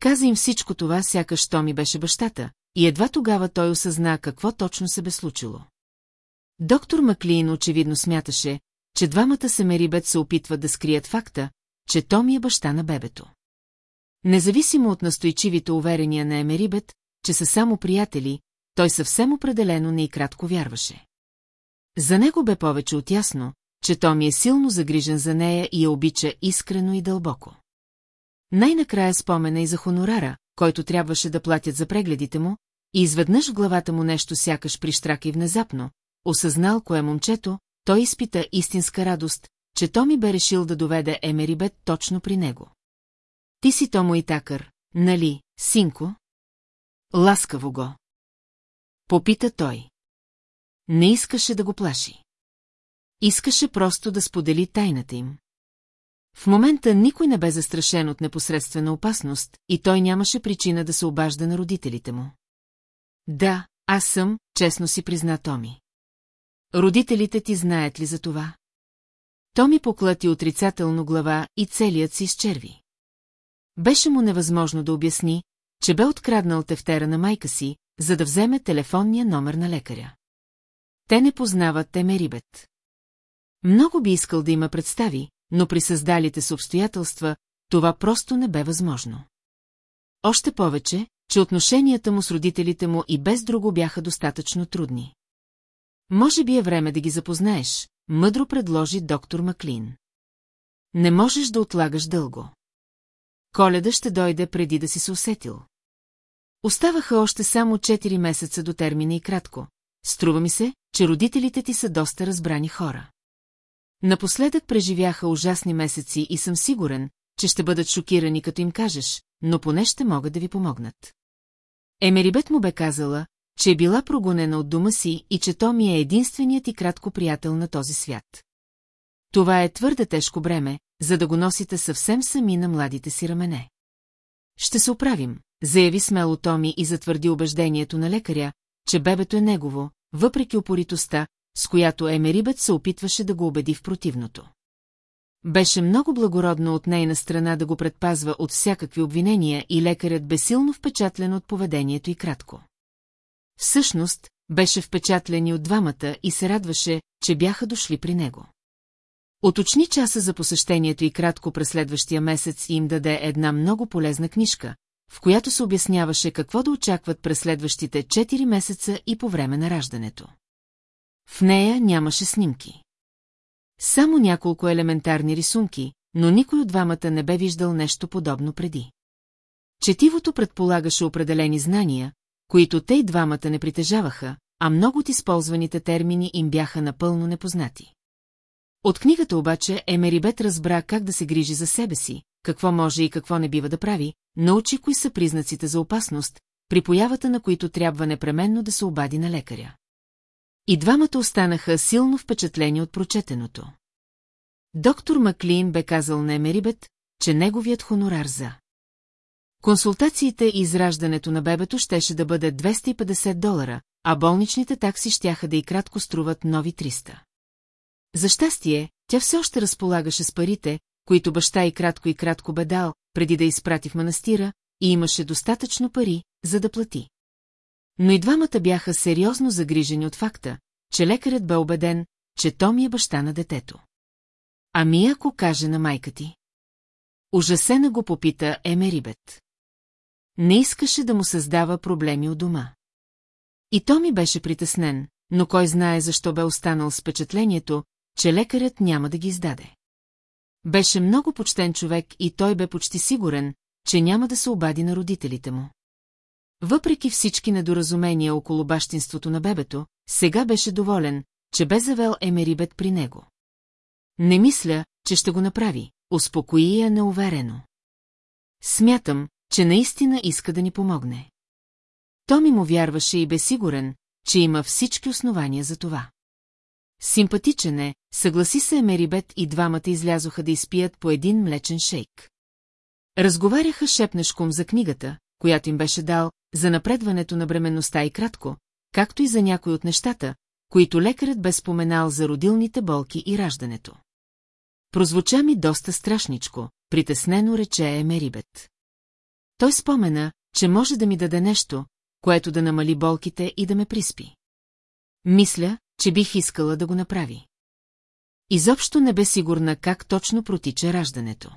Каза им всичко това, сякаш то ми беше бащата, и едва тогава той осъзна какво точно се бе случило. Доктор Маклин очевидно смяташе, че двамата семерибет се опитват да скрият факта, че Томи е баща на бебето. Независимо от настойчивите уверения на Емерибет, че са само приятели, той съвсем определено не и кратко вярваше. За него бе повече от ясно, че Томи е силно загрижен за нея и я обича искрено и дълбоко. Най-накрая спомена и за хонорара, който трябваше да платят за прегледите му, и изведнъж в главата му нещо сякаш прищрака и внезапно, осъзнал кое момчето, той изпита истинска радост, че Томи бе решил да доведе Емерибет точно при него. Ти си Томо и такър, нали, синко? Ласкаво го. Попита той. Не искаше да го плаши. Искаше просто да сподели тайната им. В момента никой не бе застрашен от непосредствена опасност и той нямаше причина да се обажда на родителите му. Да, аз съм, честно си призна Томи. Родителите ти знаят ли за това? Томи поклати отрицателно глава и целият си изчерви. Беше му невъзможно да обясни, че бе откраднал тефтера на майка си, за да вземе телефонния номер на лекаря. Те не познават Темерибет. Много би искал да има представи, но при създалите с обстоятелства това просто не бе възможно. Още повече, че отношенията му с родителите му и без друго бяха достатъчно трудни. Може би е време да ги запознаеш, мъдро предложи доктор Маклин. Не можеш да отлагаш дълго. Коледа ще дойде преди да си се усетил. Оставаха още само 4 месеца до термина и кратко. Струва ми се, че родителите ти са доста разбрани хора. Напоследък преживяха ужасни месеци и съм сигурен, че ще бъдат шокирани, като им кажеш, но поне ще могат да ви помогнат. Емерибет му бе казала, че е била прогонена от дома си и че Томи е единственият и кратко приятел на този свят. Това е твърде тежко бреме, за да го носите съвсем сами на младите си рамене. Ще се оправим, заяви смело Томи и затвърди убеждението на лекаря, че бебето е негово, въпреки упоритостта, с която Емерибет се опитваше да го убеди в противното. Беше много благородно от нейна страна да го предпазва от всякакви обвинения и лекарят бе силно впечатлен от поведението и кратко. Всъщност, беше впечатлен и от двамата и се радваше, че бяха дошли при него. Оточни часа за посещението и кратко през следващия месец и им даде една много полезна книжка, в която се обясняваше какво да очакват през следващите 4 месеца и по време на раждането. В нея нямаше снимки. Само няколко елементарни рисунки, но никой от двамата не бе виждал нещо подобно преди. Четивото предполагаше определени знания, които те и двамата не притежаваха, а много от използваните термини им бяха напълно непознати. От книгата обаче Емерибет разбра как да се грижи за себе си, какво може и какво не бива да прави, научи кои са признаците за опасност, при появата на които трябва непременно да се обади на лекаря. И двамата останаха силно впечатлени от прочетеното. Доктор Маклин бе казал на Емерибет, че неговият хонорар за консултациите и израждането на бебето щеше да бъде 250 долара, а болничните такси щяха да и кратко струват нови 300. За щастие, тя все още разполагаше с парите, които баща и кратко и кратко бе дал, преди да изпрати в манастира, и имаше достатъчно пари, за да плати. Но и двамата бяха сериозно загрижени от факта, че лекарят бе убеден, че Томи е баща на детето. Ами ако каже на майка ти? Ужасена го попита Емерибет. Не искаше да му създава проблеми у дома. И Томи беше притеснен, но кой знае защо бе останал с впечатлението, че лекарят няма да ги издаде. Беше много почтен човек и той бе почти сигурен, че няма да се обади на родителите му. Въпреки всички недоразумения около бащинството на бебето, сега беше доволен, че бе завел Емерибет при него. Не мисля, че ще го направи, успокои я неуверено. Смятам, че наистина иска да ни помогне. Томи му вярваше и бе сигурен, че има всички основания за това. Симпатичен е, съгласи се Емерибет и двамата излязоха да изпият по един млечен шейк. Разговаряха шепнешком за книгата, която им беше дал, за напредването на бременността и кратко, както и за някои от нещата, които лекарът бе споменал за родилните болки и раждането. Прозвуча ми доста страшничко, притеснено рече Емерибет. Той спомена, че може да ми даде нещо, което да намали болките и да ме приспи. Мисля, че бих искала да го направи. Изобщо не бе сигурна как точно протича раждането.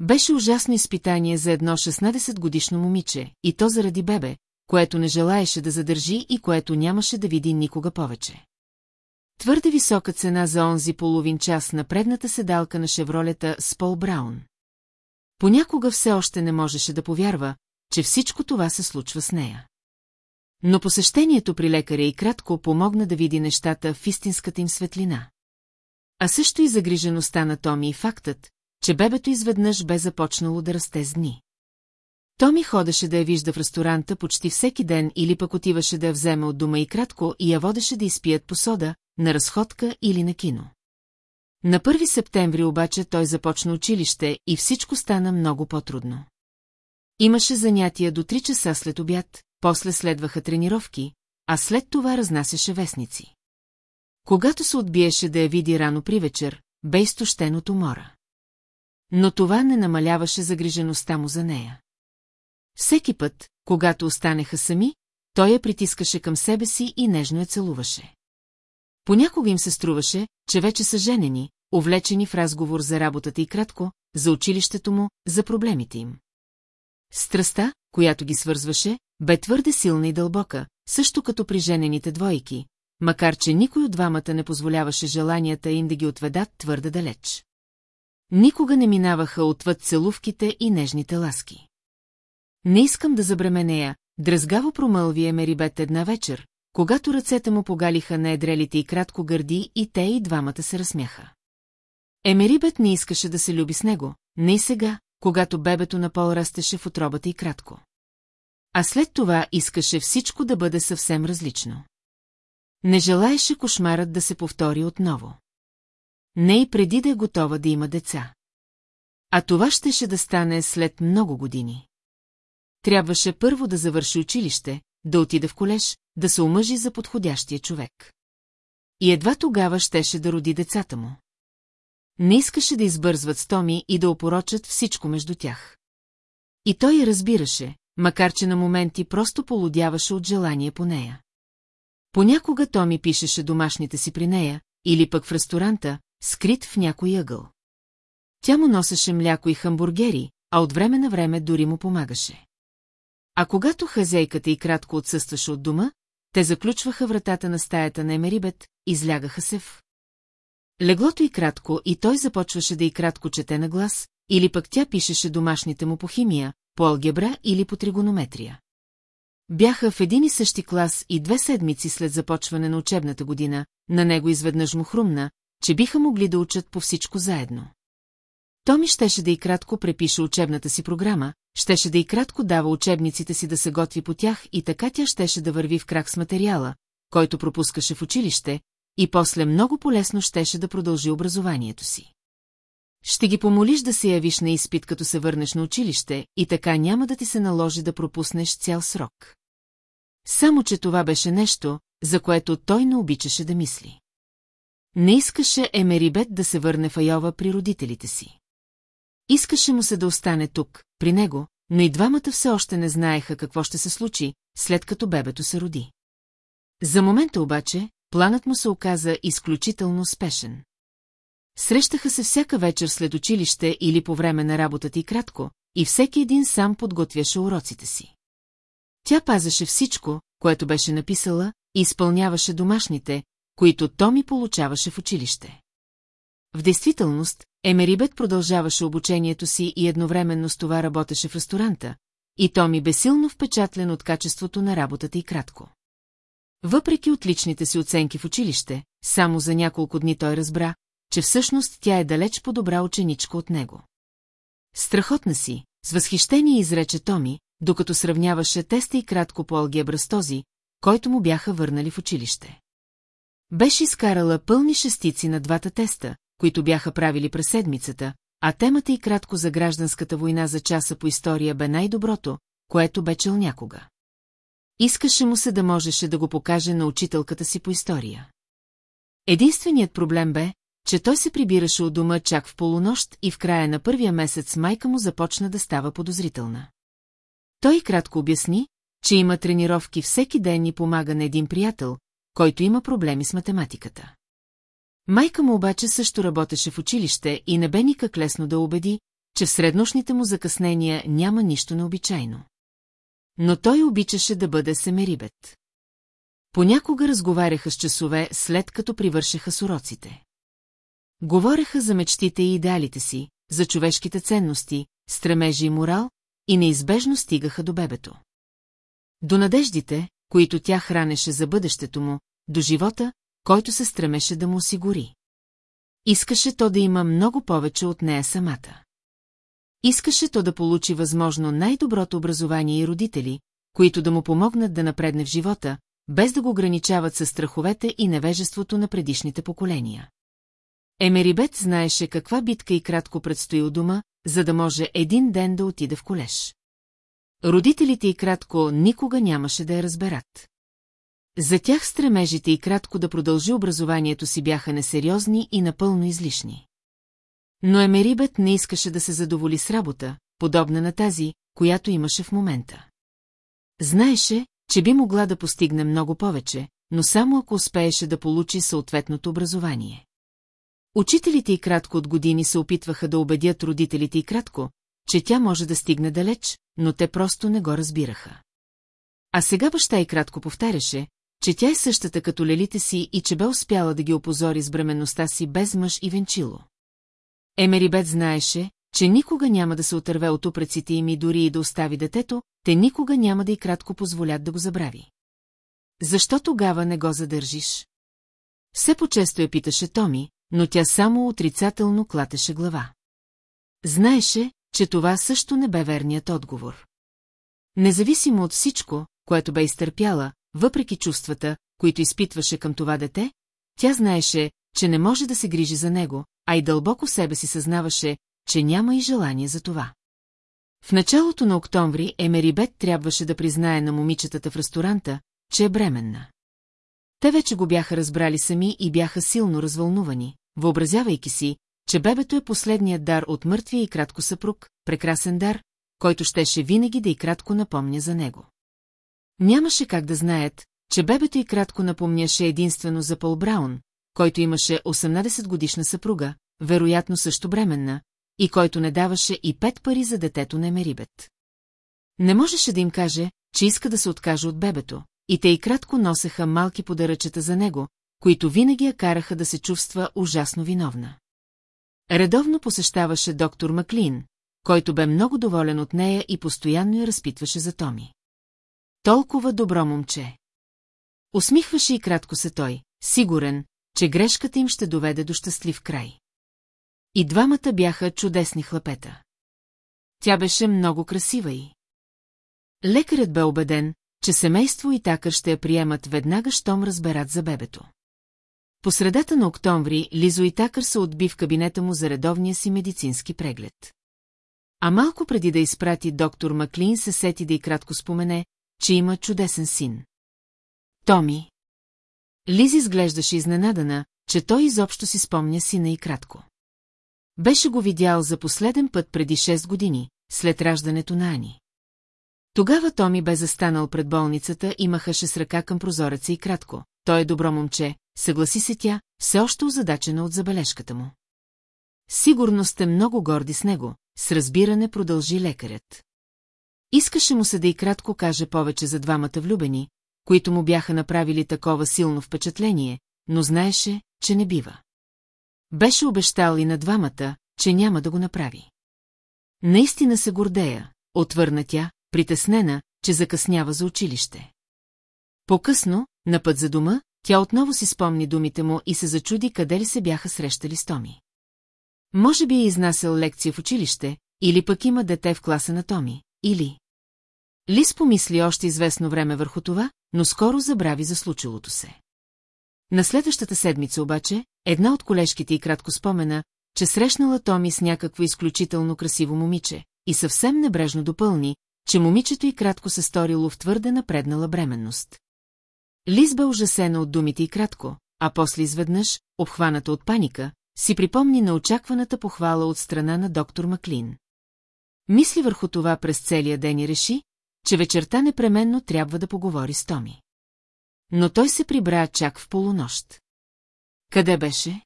Беше ужасно изпитание за едно 16-годишно момиче, и то заради бебе, което не желаеше да задържи и което нямаше да види никога повече. Твърде висока цена за онзи половин час на предната седалка на шевролета с Пол Браун. Понякога все още не можеше да повярва, че всичко това се случва с нея. Но посещението при лекаря и кратко помогна да види нещата в истинската им светлина. А също и загрижеността на Томи и фактът, че бебето изведнъж бе започнало да расте с дни. Томи ходеше да я вижда в ресторанта почти всеки ден или пък отиваше да я вземе от дома и кратко и я водеше да изпият по сода, на разходка или на кино. На 1 септември обаче той започна училище и всичко стана много по-трудно. Имаше занятия до 3 часа след обяд, после следваха тренировки, а след това разнасяше вестници. Когато се отбиеше да я види рано при вечер, бе изтощен от умора. Но това не намаляваше загрижеността му за нея. Всеки път, когато останеха сами, той я притискаше към себе си и нежно я целуваше. Понякога им се струваше, че вече са женени, увлечени в разговор за работата и кратко, за училището му, за проблемите им. Страста, която ги свързваше, бе твърде силна и дълбока, също като при женените двойки, макар че никой от двамата не позволяваше желанията им да ги отведат твърде далеч. Никога не минаваха отвъд целувките и нежните ласки. Не искам да забременея, дръзгаво промълви Емерибет една вечер, когато ръцете му погалиха на едрелите и кратко гърди и те и двамата се разсмяха. Емерибет не искаше да се люби с него, не и сега, когато бебето на пол растеше в отробата и кратко. А след това искаше всичко да бъде съвсем различно. Не желаеше кошмарът да се повтори отново. Не и преди да е готова да има деца. А това щеше да стане след много години. Трябваше първо да завърши училище, да отида в колеж, да се омъжи за подходящия човек. И едва тогава щеше да роди децата му. Не искаше да избързват с Томи и да опорочат всичко между тях. И той я разбираше, макар че на моменти просто полудяваше от желание по нея. Понякога Томи пишеше домашните си при нея, или пък в ресторанта, скрит в някой ъгъл. Тя му носеше мляко и хамбургери, а от време на време дори му помагаше. А когато хазейката и кратко отсъстваше от дома, те заключваха вратата на стаята на Емерибет, излягаха се в Леглото и кратко и той започваше да и кратко чете на глас, или пък тя пишеше домашните му по химия, по алгебра или по тригонометрия. Бяха в един и същи клас и две седмици след започване на учебната година, на него изведнъж му хрумна, че биха могли да учат по всичко заедно. Томи щеше да и кратко препише учебната си програма, щеше да и кратко дава учебниците си да се готви по тях и така тя щеше да върви в крак с материала, който пропускаше в училище, и после много полезно щеше да продължи образованието си. Ще ги помолиш да се явиш на изпит, като се върнеш на училище, и така няма да ти се наложи да пропуснеш цял срок. Само, че това беше нещо, за което той не обичаше да мисли. Не искаше Емерибет да се върне в Айова при родителите си. Искаше му се да остане тук, при него, но и двамата все още не знаеха какво ще се случи, след като бебето се роди. За момента обаче, планът му се оказа изключително спешен. Срещаха се всяка вечер след училище или по време на работата и кратко, и всеки един сам подготвяше уроците си. Тя пазеше всичко, което беше написала, и изпълняваше домашните, които Томи получаваше в училище. В действителност, Емерибет продължаваше обучението си и едновременно с това работеше в ресторанта, и Томи бе силно впечатлен от качеството на работата и кратко. Въпреки отличните си оценки в училище, само за няколко дни той разбра, че всъщност тя е далеч по-добра ученичка от него. Страхотна си, с възхищение изрече Томи, докато сравняваше теста и кратко по алгебра с този, който му бяха върнали в училище. Беше изкарала пълни шестици на двата теста, които бяха правили през седмицата, а темата и кратко за гражданската война за часа по история бе най-доброто, което бе чел някога. Искаше му се да можеше да го покаже на учителката си по история. Единственият проблем бе, че той се прибираше от дома чак в полунощ и в края на първия месец майка му започна да става подозрителна. Той кратко обясни, че има тренировки всеки ден и помага на един приятел, който има проблеми с математиката. Майка му обаче също работеше в училище и не бе никак лесно да убеди, че в среднощните му закъснения няма нищо необичайно. Но той обичаше да бъде семерибет. Понякога разговаряха с часове, след като привършеха с уроците. Говореха за мечтите и идеалите си, за човешките ценности, стремежи и морал, и неизбежно стигаха до бебето. До надеждите, които тя хранеше за бъдещето му, до живота, който се стремеше да му осигури. Искаше то да има много повече от нея самата. Искаше то да получи възможно най-доброто образование и родители, които да му помогнат да напредне в живота, без да го ограничават със страховете и невежеството на предишните поколения. Емерибет знаеше каква битка и кратко предстои у дома, за да може един ден да отиде в колеж. Родителите и кратко никога нямаше да я разберат. За тях стремежите и кратко да продължи образованието си бяха несериозни и напълно излишни. Но Емерибет не искаше да се задоволи с работа, подобна на тази, която имаше в момента. Знаеше, че би могла да постигне много повече, но само ако успееше да получи съответното образование. Учителите и кратко от години се опитваха да убедят родителите и кратко, че тя може да стигне далеч, но те просто не го разбираха. А сега баща и кратко повтаряше, че тя е същата като лелите си и че бе успяла да ги опозори с бременността си без мъж и венчило. Емерибет знаеше, че никога няма да се отърве от упреците им и дори и да остави детето, те никога няма да и кратко позволят да го забрави. Защо тогава не го задържиш? Все по-често я питаше Томи, но тя само отрицателно клатеше глава. Знаеше, че това също не бе верният отговор. Независимо от всичко, което бе изтърпяла, въпреки чувствата, които изпитваше към това дете, тя знаеше, че не може да се грижи за него, а и дълбоко себе си съзнаваше, че няма и желание за това. В началото на октомври Емерибет трябваше да признае на момичетата в ресторанта, че е бременна. Те вече го бяха разбрали сами и бяха силно развълнувани, въобразявайки си, че бебето е последният дар от мъртвия и кратко съпруг, прекрасен дар, който щеше винаги да и кратко напомня за него. Нямаше как да знаят, че бебето и кратко напомняше единствено за Пол Браун, който имаше 18 годишна съпруга, вероятно също бременна, и който не даваше и пет пари за детето на Емерибет. Не можеше да им каже, че иска да се откаже от бебето, и те и кратко носеха малки подаръчета за него, които винаги я караха да се чувства ужасно виновна. Редовно посещаваше доктор Маклин, който бе много доволен от нея и постоянно я разпитваше за Томи. Толкова добро момче. Усмихваше и кратко се той, сигурен, че грешката им ще доведе до щастлив край. И двамата бяха чудесни хлапета. Тя беше много красива и... Лекарят бе убеден, че семейство и такър ще я приемат веднага, щом разберат за бебето. По средата на октомври Лизо и Такър се отби в кабинета му за редовния си медицински преглед. А малко преди да изпрати доктор Маклин се сети да и кратко спомене, че има чудесен син. Томи. Лизи изглеждаше изненадана, че той изобщо си спомня сина и кратко. Беше го видял за последен път преди 6 години, след раждането на Ани. Тогава Томи бе застанал пред болницата и махаше с ръка към прозореца и кратко. Той е добро момче, съгласи се тя, все още озадачена от забележката му. Сигурно сте много горди с него, с разбиране продължи лекарят. Искаше му се да и кратко каже повече за двамата влюбени, които му бяха направили такова силно впечатление, но знаеше, че не бива. Беше обещал и на двамата, че няма да го направи. Наистина се гордея, отвърна тя, притеснена, че закъснява за училище. По-късно, на път за дома, тя отново си спомни думите му и се зачуди къде ли се бяха срещали с Томи. Може би е изнасял лекция в училище, или пък има дете в класа на Томи, или... Лис помисли още известно време върху това, но скоро забрави за случилото се. На следващата седмица обаче, една от колежките и кратко спомена, че срещнала Томи с някакво изключително красиво момиче, и съвсем небрежно допълни, че момичето и кратко се сторило в твърде напреднала бременност. Лиз бе ужасена от думите и кратко, а после изведнъж, обхваната от паника, си припомни на очакваната похвала от страна на доктор Маклин. Мисли върху това през целия ден и реши, че вечерта непременно трябва да поговори с Томи. Но той се прибра чак в полунощ. Къде беше?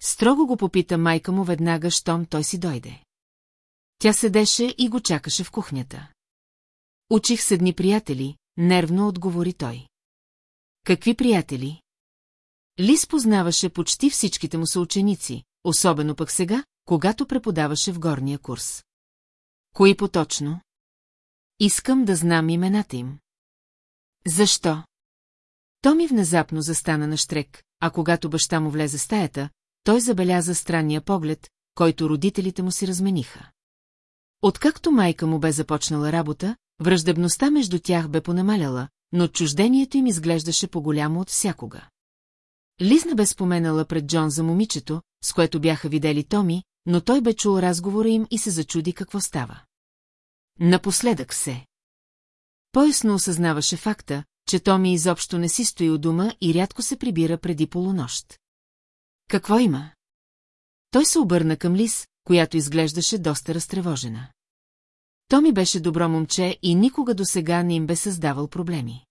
Строго го попита майка му веднага, щом той си дойде. Тя седеше и го чакаше в кухнята. Учих се дни приятели, нервно отговори той. Какви приятели? Лис познаваше почти всичките му съученици, особено пък сега, когато преподаваше в горния курс. Кои поточно? Искам да знам имената им. Защо? Томи внезапно застана на штрек, а когато баща му влезе в стаята, той забеляза странния поглед, който родителите му си размениха. Откакто майка му бе започнала работа, враждебността между тях бе понамаляла, но отчуждението им изглеждаше по-голямо от всякога. Лиз бе споменала пред Джон за момичето, с което бяха видели Томи, но той бе чул разговора им и се зачуди какво става. Напоследък се. Поясно осъзнаваше факта, че Томи изобщо не си стои у дома и рядко се прибира преди полунощ. Какво има? Той се обърна към Лис, която изглеждаше доста разтревожена. Томи беше добро момче и никога до сега не им бе създавал проблеми.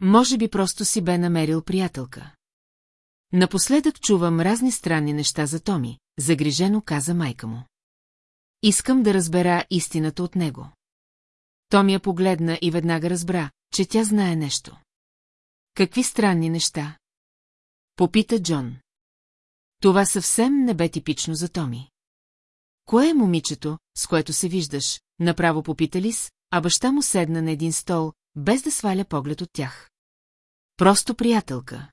Може би просто си бе намерил приятелка. Напоследък чувам разни странни неща за Томи, загрижено каза майка му. Искам да разбера истината от него. Томи я погледна и веднага разбра, че тя знае нещо. Какви странни неща? Попита Джон. Това съвсем не бе типично за Томи. Кое е момичето, с което се виждаш, направо попита Лис, а баща му седна на един стол, без да сваля поглед от тях. Просто приятелка.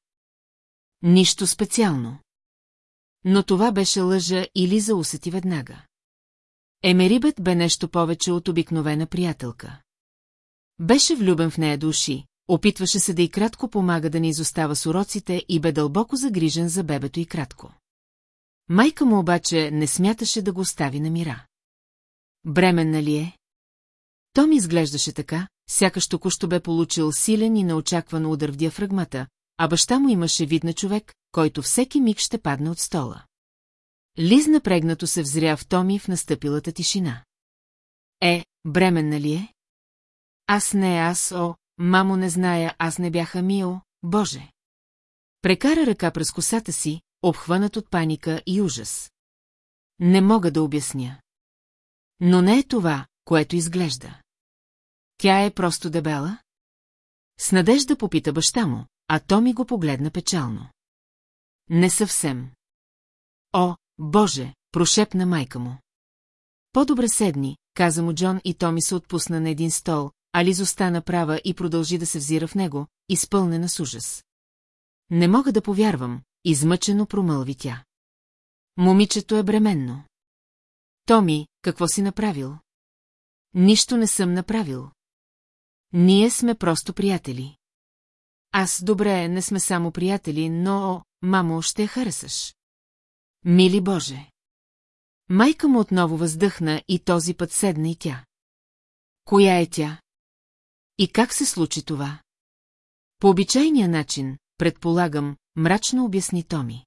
Нищо специално. Но това беше лъжа и Лиза усети веднага. Емерибет бе нещо повече от обикновена приятелка. Беше влюбен в нея души, опитваше се да и кратко помага да не изостава с уроците и бе дълбоко загрижен за бебето и кратко. Майка му обаче не смяташе да го остави на мира. Бременна ли е? Том изглеждаше така, сякаш току-що бе получил силен и неочакван удар в диафрагмата, а баща му имаше вид на човек, който всеки миг ще падне от стола. Лиз напрегнато се взря в Томи в настъпилата тишина. Е, бременна ли е? Аз не, аз, о, мамо не зная, аз не бяха мио, боже. Прекара ръка през косата си, обхванат от паника и ужас. Не мога да обясня. Но не е това, което изглежда. Тя е просто дебела? С надежда попита баща му, а Томи го погледна печално. Не съвсем. О, Боже, прошепна майка му. По-добре седни, каза му Джон и Томи се отпусна на един стол, а Лиз остана права и продължи да се взира в него, изпълнена с ужас. Не мога да повярвам, измъчено промълви тя. Момичето е бременно. Томи, какво си направил? Нищо не съм направил. Ние сме просто приятели. Аз добре, не сме само приятели, но, мамо, ще я харесаш. Мили Боже! Майка му отново въздъхна и този път седна и тя. Коя е тя? И как се случи това? По обичайния начин, предполагам, мрачно обясни Томи.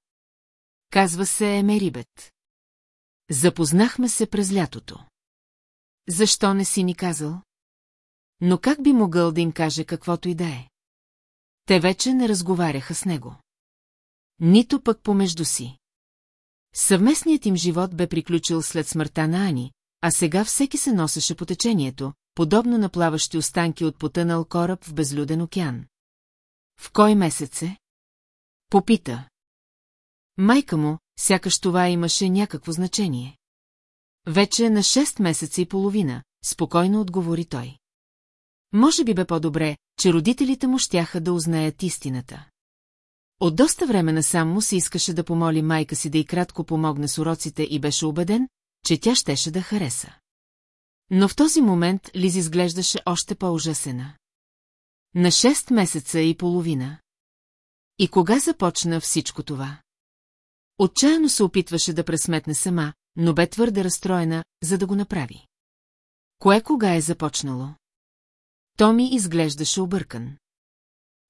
Казва се Емерибет. Запознахме се през лятото. Защо не си ни казал? Но как би могъл да им каже каквото и да е? Те вече не разговаряха с него. Нито пък помежду си. Съвместният им живот бе приключил след смъртта на Ани, а сега всеки се носеше по течението, подобно на плаващи останки от потънал кораб в безлюден океан. В кой месец е? Попита. Майка му, сякаш това имаше някакво значение. Вече на 6 месеца и половина, спокойно отговори той. Може би бе по-добре, че родителите му щяха да узнаят истината. От доста време насам му се искаше да помоли майка си да и кратко помогне с уроците и беше убеден, че тя щеше да хареса. Но в този момент Лиз изглеждаше още по-ужасена. На 6 месеца и половина. И кога започна всичко това? Отчаяно се опитваше да пресметне сама, но бе твърде разстроена, за да го направи. Кое кога е започнало? Томи изглеждаше объркан.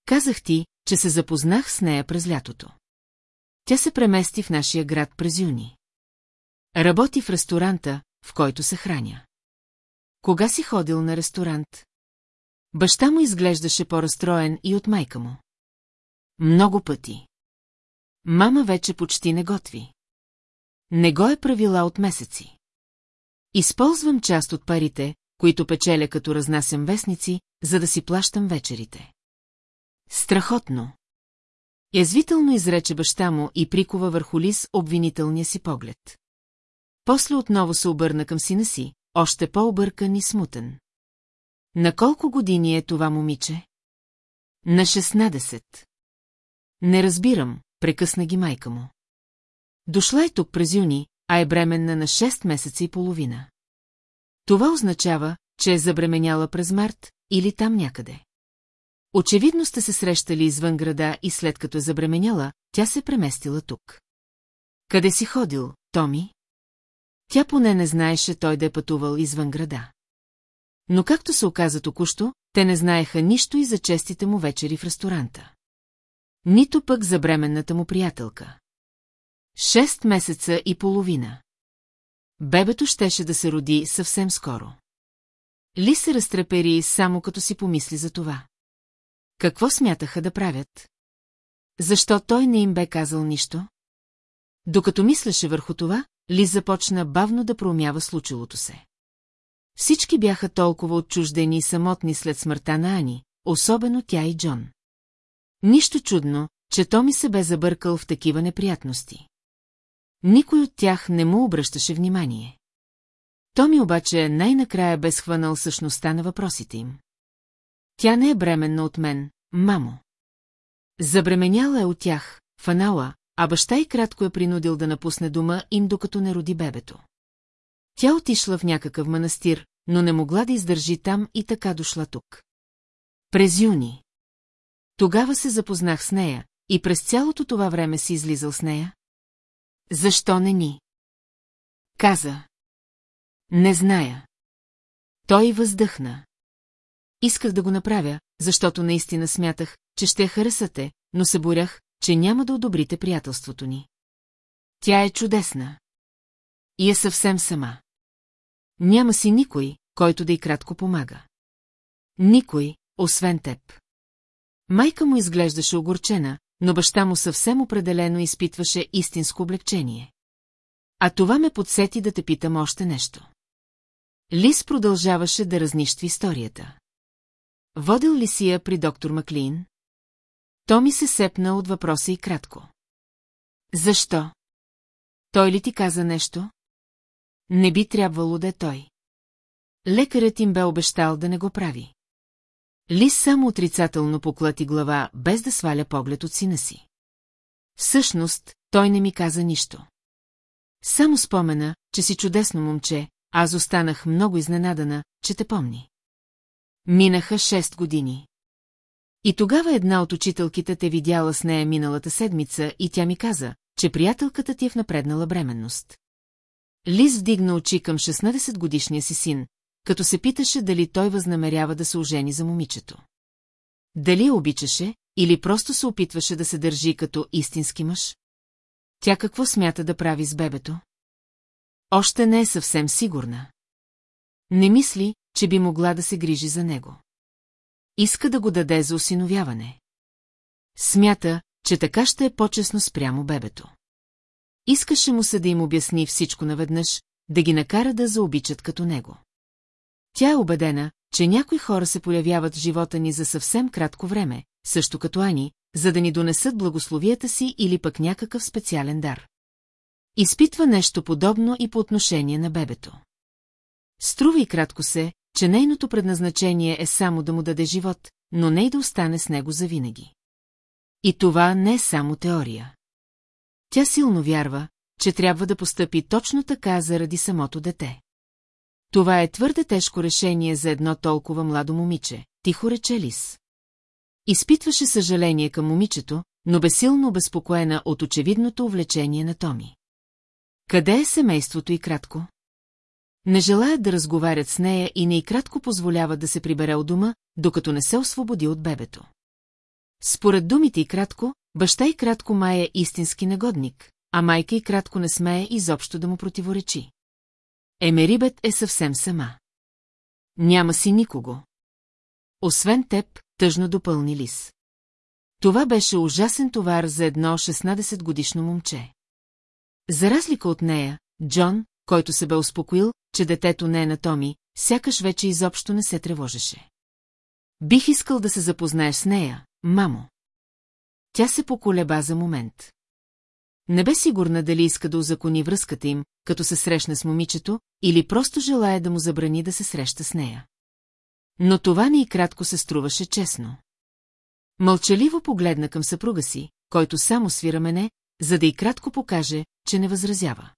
Казах ти, че се запознах с нея през лятото. Тя се премести в нашия град през юни. Работи в ресторанта, в който се храня. Кога си ходил на ресторант? Баща му изглеждаше по-разстроен и от майка му. Много пъти. Мама вече почти не готви. Не го е правила от месеци. Използвам част от парите, които печеля като разнасям вестници, за да си плащам вечерите. Страхотно. Язвително изрече баща му и прикова върху лис обвинителния си поглед. После отново се обърна към сина си, още по-объркан и смутен. На колко години е това момиче? На 16. Не разбирам, прекъсна ги майка му. Дошла е тук през юни, а е бременна на 6 месеца и половина. Това означава, че е забременяла през март или там някъде. Очевидно сте се срещали извън града и след като е забременяла, тя се преместила тук. Къде си ходил, Томи? Тя поне не знаеше той да е пътувал извън града. Но както се оказа току-що, те не знаеха нищо и за честите му вечери в ресторанта. Нито пък за бременната му приятелка. Шест месеца и половина. Бебето щеше да се роди съвсем скоро. Ли се разтрепери само като си помисли за това. Какво смятаха да правят? Защо той не им бе казал нищо? Докато мислеше върху това, Ли започна бавно да проумява случилото се. Всички бяха толкова отчуждени и самотни след смъртта на Ани, особено тя и Джон. Нищо чудно, че Томи се бе забъркал в такива неприятности. Никой от тях не му обръщаше внимание. Томи обаче най-накрая бе схванал същността на въпросите им. Тя не е бременна от мен, мамо. Забременяла е от тях, фанала, а баща и кратко е принудил да напусне дома им, докато не роди бебето. Тя отишла в някакъв манастир, но не могла да издържи там и така дошла тук. През юни. Тогава се запознах с нея и през цялото това време си излизал с нея. Защо не ни? Каза. Не зная. Той въздъхна. Исках да го направя, защото наистина смятах, че ще харесате, но се борях, че няма да одобрите приятелството ни. Тя е чудесна. И е съвсем сама. Няма си никой, който да й кратко помага. Никой, освен теб. Майка му изглеждаше огорчена, но баща му съвсем определено изпитваше истинско облегчение. А това ме подсети да те питам още нещо. Лис продължаваше да разнищви историята. Водил ли си я при доктор Маклин? То ми се сепна от въпроса и кратко. Защо? Той ли ти каза нещо? Не би трябвало да е той. Лекарят им бе обещал да не го прави. Лис само отрицателно поклати глава, без да сваля поглед от сина си. Всъщност, той не ми каза нищо. Само спомена, че си чудесно момче, аз останах много изненадана, че те помни. Минаха шест години. И тогава една от учителките те видяла с нея миналата седмица и тя ми каза, че приятелката ти е в напреднала бременност. Лиз вдигна очи към 16-годишния си син, като се питаше дали той възнамерява да се ожени за момичето. Дали обичаше, или просто се опитваше да се държи като истински мъж? Тя какво смята да прави с бебето? Още не е съвсем сигурна. Не мисли, че би могла да се грижи за него. Иска да го даде за осиновяване. Смята, че така ще е по-честно спрямо бебето. Искаше му се да им обясни всичко наведнъж, да ги накара да заобичат като него. Тя е убедена, че някои хора се появяват в живота ни за съвсем кратко време, също като Ани, за да ни донесат благословията си или пък някакъв специален дар. Изпитва нещо подобно и по отношение на бебето. Струва и кратко се, че нейното предназначение е само да му даде живот, но не и да остане с него завинаги. И това не е само теория. Тя силно вярва, че трябва да постъпи точно така заради самото дете. Това е твърде тежко решение за едно толкова младо момиче, тихо рече Лис. Изпитваше съжаление към момичето, но безсилно обезпокоена от очевидното увлечение на Томи. Къде е семейството и кратко? Не желаят да разговарят с нея и не и кратко позволяват да се прибере от дома, докато не се освободи от бебето. Според думите и кратко, баща и кратко май е истински негодник, а майка и кратко не смее изобщо да му противоречи. Емерибет е съвсем сама. Няма си никого. Освен теб, тъжно допълни Лис. Това беше ужасен товар за едно 16-годишно момче. За разлика от нея, Джон, който се бе успокоил, че детето не е на Томи, сякаш вече изобщо не се тревожеше. Бих искал да се запознаеш с нея, мамо. Тя се поколеба за момент. Не бе сигурна дали иска да узакони връзката им, като се срещне с момичето, или просто желая да му забрани да се среща с нея. Но това не и кратко се струваше честно. Мълчаливо погледна към съпруга си, който само свира мене, за да и кратко покаже, че не възразява.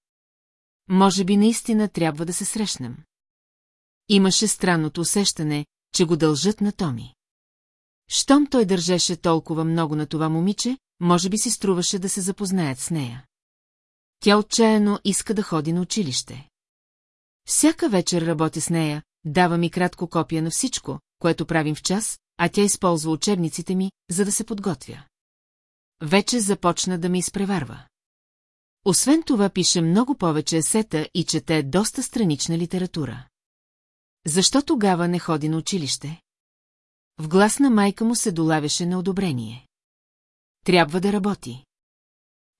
Може би наистина трябва да се срещнем. Имаше странното усещане, че го дължат на Томи. Щом той държеше толкова много на това момиче, може би си струваше да се запознаят с нея. Тя отчаяно иска да ходи на училище. Всяка вечер работя с нея, дава ми кратко копия на всичко, което правим в час, а тя използва учебниците ми, за да се подготвя. Вече започна да ме изпреварва. Освен това пише много повече есета и чете доста странична литература. Защо тогава не ходи на училище? В глас на майка му се долавяше на одобрение. Трябва да работи.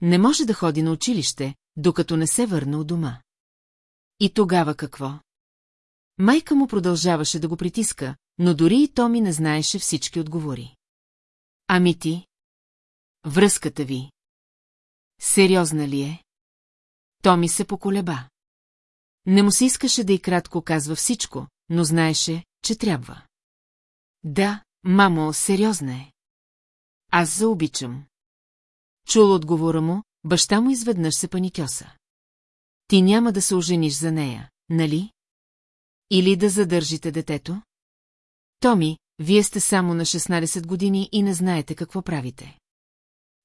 Не може да ходи на училище, докато не се върна от дома. И тогава какво? Майка му продължаваше да го притиска, но дори и Томи не знаеше всички отговори. Ами ти? Връзката ви. Сериозна ли е? Томи се поколеба. Не му се искаше да и кратко казва всичко, но знаеше, че трябва. Да, мамо, сериозна е. Аз заобичам. Чул отговора му, баща му изведнъж се паникьоса. Ти няма да се ожениш за нея, нали? Или да задържите детето? Томи, вие сте само на 16 години и не знаете какво правите.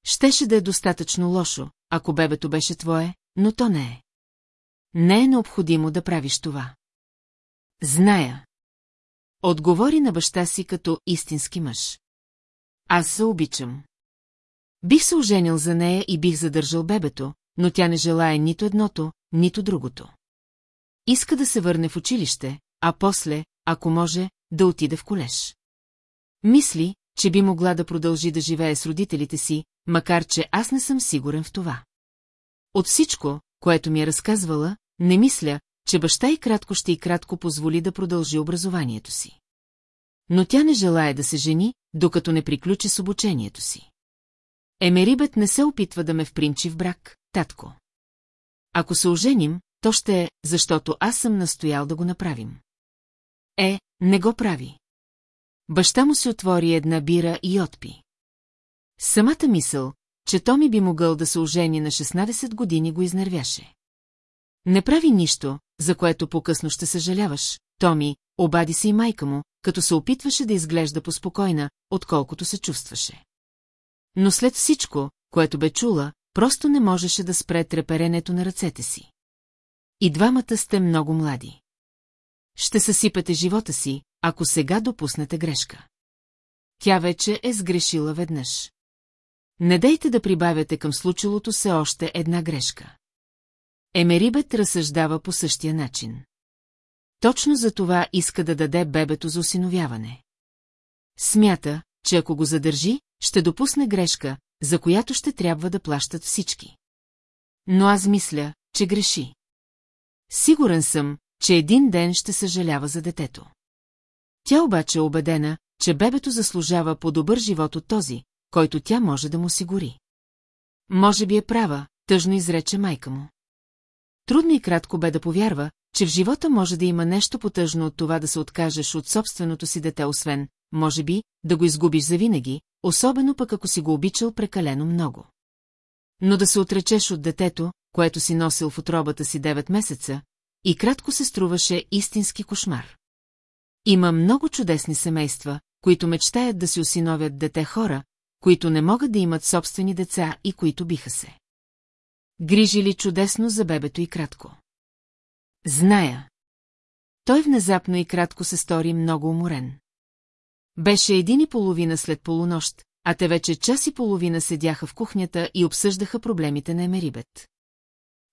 Щеше да е достатъчно лошо, ако бебето беше твое, но то не е. Не е необходимо да правиш това. Зная. Отговори на баща си като истински мъж. Аз се обичам. Бих се оженил за нея и бих задържал бебето, но тя не желая нито едното, нито другото. Иска да се върне в училище, а после, ако може, да отиде в колеж. Мисли, че би могла да продължи да живее с родителите си, макар че аз не съм сигурен в това. От всичко, което ми е разказвала, не мисля, че баща и кратко ще и кратко позволи да продължи образованието си. Но тя не желая да се жени, докато не приключи с обучението си. Емерибет не се опитва да ме впринчи в брак, татко. Ако се оженим, то ще е, защото аз съм настоял да го направим. Е, не го прави. Баща му се отвори една бира и отпи. Самата мисъл, че Томи би могъл да се ожени на 16 години го изнервяше. Не прави нищо, за което по-късно ще съжаляваш, Томи, обади се и майка му, като се опитваше да изглежда поспокойна, отколкото се чувстваше. Но след всичко, което бе чула, просто не можеше да спре треперенето на ръцете си. И двамата сте много млади. Ще съсипете живота си, ако сега допуснете грешка. Тя вече е сгрешила веднъж. Не дейте да прибавяте към случилото се още една грешка. Емерибет разсъждава по същия начин. Точно за това иска да даде бебето за осиновяване. Смята, че ако го задържи, ще допусне грешка, за която ще трябва да плащат всички. Но аз мисля, че греши. Сигурен съм, че един ден ще съжалява за детето. Тя обаче е убедена, че бебето заслужава по-добър живот от този, който тя може да му сигури. Може би е права, тъжно изрече майка му. Трудно и кратко бе да повярва, че в живота може да има нещо потъжно от това да се откажеш от собственото си дете, освен, може би, да го изгубиш завинаги, особено пък ако си го обичал прекалено много. Но да се отречеш от детето, което си носил в отробата си 9 месеца, и кратко се струваше истински кошмар. Има много чудесни семейства, които мечтаят да си осиновят дете хора, които не могат да имат собствени деца и които биха се. Грижили чудесно за бебето и кратко. Зная. Той внезапно и кратко се стори много уморен. Беше един и половина след полунощ, а те вече час и половина седяха в кухнята и обсъждаха проблемите на Емерибет.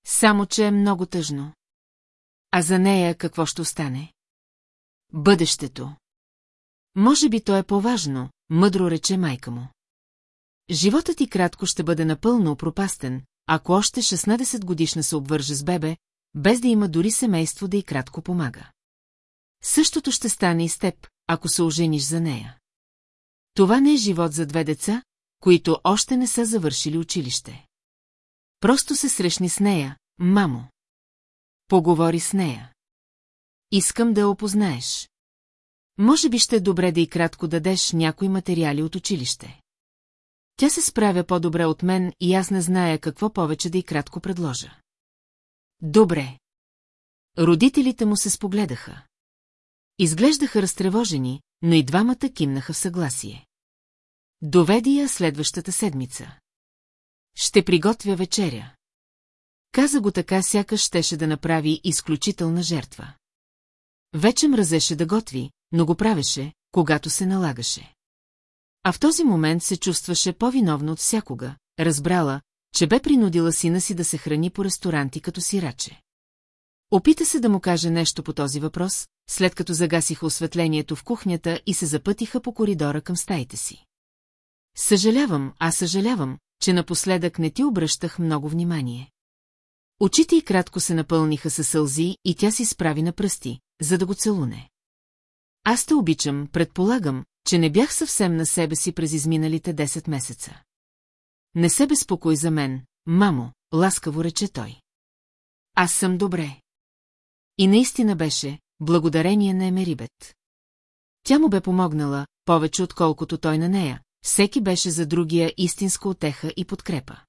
Само, че е много тъжно. А за нея какво ще остане? Бъдещето. Може би то е по-важно, мъдро рече майка му. Животът ти кратко ще бъде напълно пропастен, ако още 16 годишна се обвърже с бебе, без да има дори семейство да и кратко помага. Същото ще стане и с теб, ако се ожениш за нея. Това не е живот за две деца, които още не са завършили училище. Просто се срещни с нея, мамо. Поговори с нея. Искам да я опознаеш. Може би ще е добре да и кратко дадеш някои материали от училище. Тя се справя по-добре от мен и аз не зная какво повече да и кратко предложа. Добре. Родителите му се спогледаха. Изглеждаха разтревожени, но и двамата кимнаха в съгласие. Доведи я следващата седмица. Ще приготвя вечеря. Каза го така, сякаш щеше да направи изключителна жертва. Вече мразеше да готви, но го правеше, когато се налагаше. А в този момент се чувстваше по-виновно от всякога, разбрала, че бе принудила сина си да се храни по ресторанти като сираче. Опита се да му каже нещо по този въпрос, след като загасиха осветлението в кухнята и се запътиха по коридора към стаите си. Съжалявам, аз съжалявам, че напоследък не ти обръщах много внимание. Очите й кратко се напълниха със сълзи и тя си справи на пръсти, за да го целуне. Аз те обичам, предполагам, че не бях съвсем на себе си през изминалите 10 месеца. Не се безпокой за мен, мамо, ласкаво рече той. Аз съм добре. И наистина беше, благодарение на Емерибет. Тя му бе помогнала, повече отколкото той на нея, всеки беше за другия истинска отеха и подкрепа.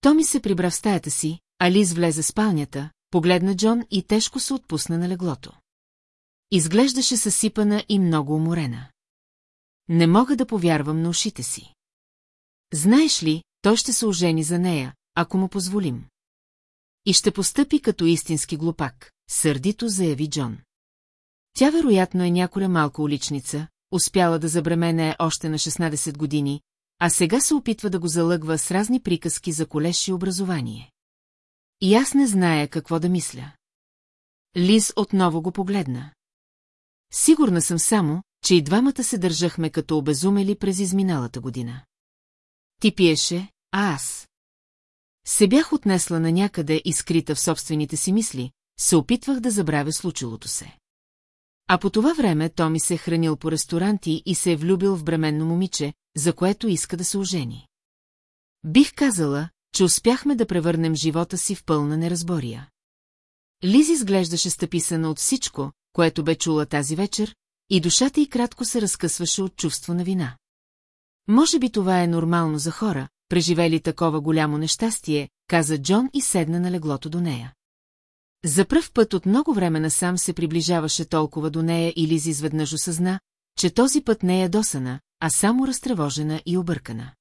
Томи се прибра в стаята си, Алис влезе в спалнята, погледна Джон и тежко се отпусна на леглото. Изглеждаше съсипана и много уморена. Не мога да повярвам на ушите си. Знаеш ли, той ще се ожени за нея, ако му позволим. И ще постъпи като истински глупак, сърдито заяви Джон. Тя вероятно е няколя малка уличница, успяла да забремене още на 16 години, а сега се опитва да го залъгва с разни приказки за колеж и образование. И аз не зная какво да мисля. Лиз отново го погледна. Сигурна съм само, че и двамата се държахме като обезумели през изминалата година. Ти пиеше, а аз. Се бях отнесла на някъде и скрита в собствените си мисли, се опитвах да забравя случилото се. А по това време Томи се е хранил по ресторанти и се е влюбил в бременно момиче, за което иска да се ожени. Бих казала, че успяхме да превърнем живота си в пълна неразбория. Лиз изглеждаше стъписана от всичко, което бе чула тази вечер, и душата й кратко се разкъсваше от чувство на вина. Може би това е нормално за хора, преживели такова голямо нещастие, каза Джон и седна на леглото до нея. За пръв път от много време насам се приближаваше толкова до нея и Лиз изведнъж осъзна, че този път не е досана, а само разтревожена и объркана.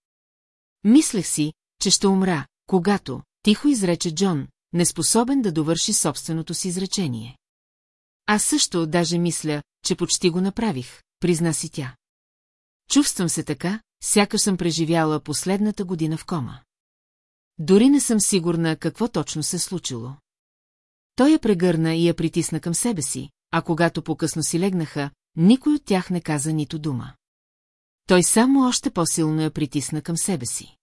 Мислех си, че ще умра, когато, тихо изрече Джон, неспособен да довърши собственото си изречение. Аз също даже мисля, че почти го направих, призна си тя. Чувствам се така, сякаш съм преживяла последната година в кома. Дори не съм сигурна какво точно се случило. Той я прегърна и я притисна към себе си, а когато по-късно си легнаха, никой от тях не каза нито дума. Той само още по-силно я притисна към себе си.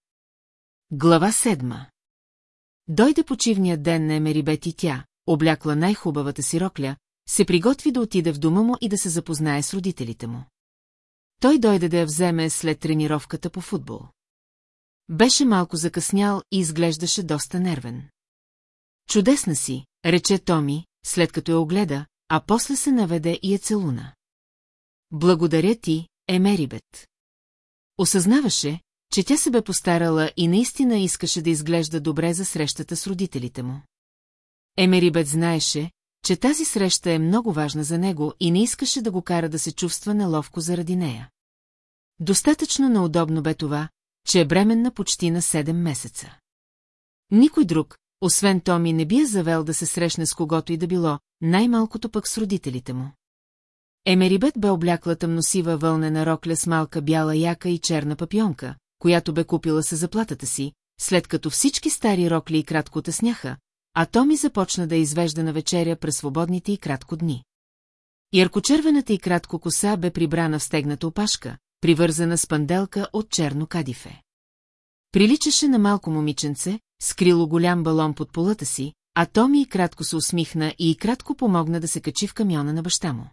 Глава седма Дойде почивният ден на Емерибет и тя, облякла най-хубавата си рокля, се приготви да отиде в дома му и да се запознае с родителите му. Той дойде да я вземе след тренировката по футбол. Беше малко закъснял и изглеждаше доста нервен. Чудесна си, рече Томи, след като я огледа, а после се наведе и е целуна. Благодаря ти, Емерибет. Осъзнаваше, че тя се бе постарала и наистина искаше да изглежда добре за срещата с родителите му. Емерибет знаеше, че тази среща е много важна за него и не искаше да го кара да се чувства неловко заради нея. Достатъчно неудобно бе това, че е бременна почти на 7 месеца. Никой друг, освен Томи, не би я завел да се срещне с когото и да било, най-малкото пък с родителите му. Емерибет бе облякла тъмносива вълнена рокля с малка бяла яка и черна папионка, която бе купила се заплатата си, след като всички стари рокли и кратко тъсняха, а Томи започна да извежда на вечеря през свободните и кратко дни. Яркочервената и кратко коса бе прибрана в стегната опашка, привързана с панделка от черно кадифе. Приличаше на малко момиченце, скрило голям балон под полата си, а Томи и кратко се усмихна и кратко помогна да се качи в камиона на баща му.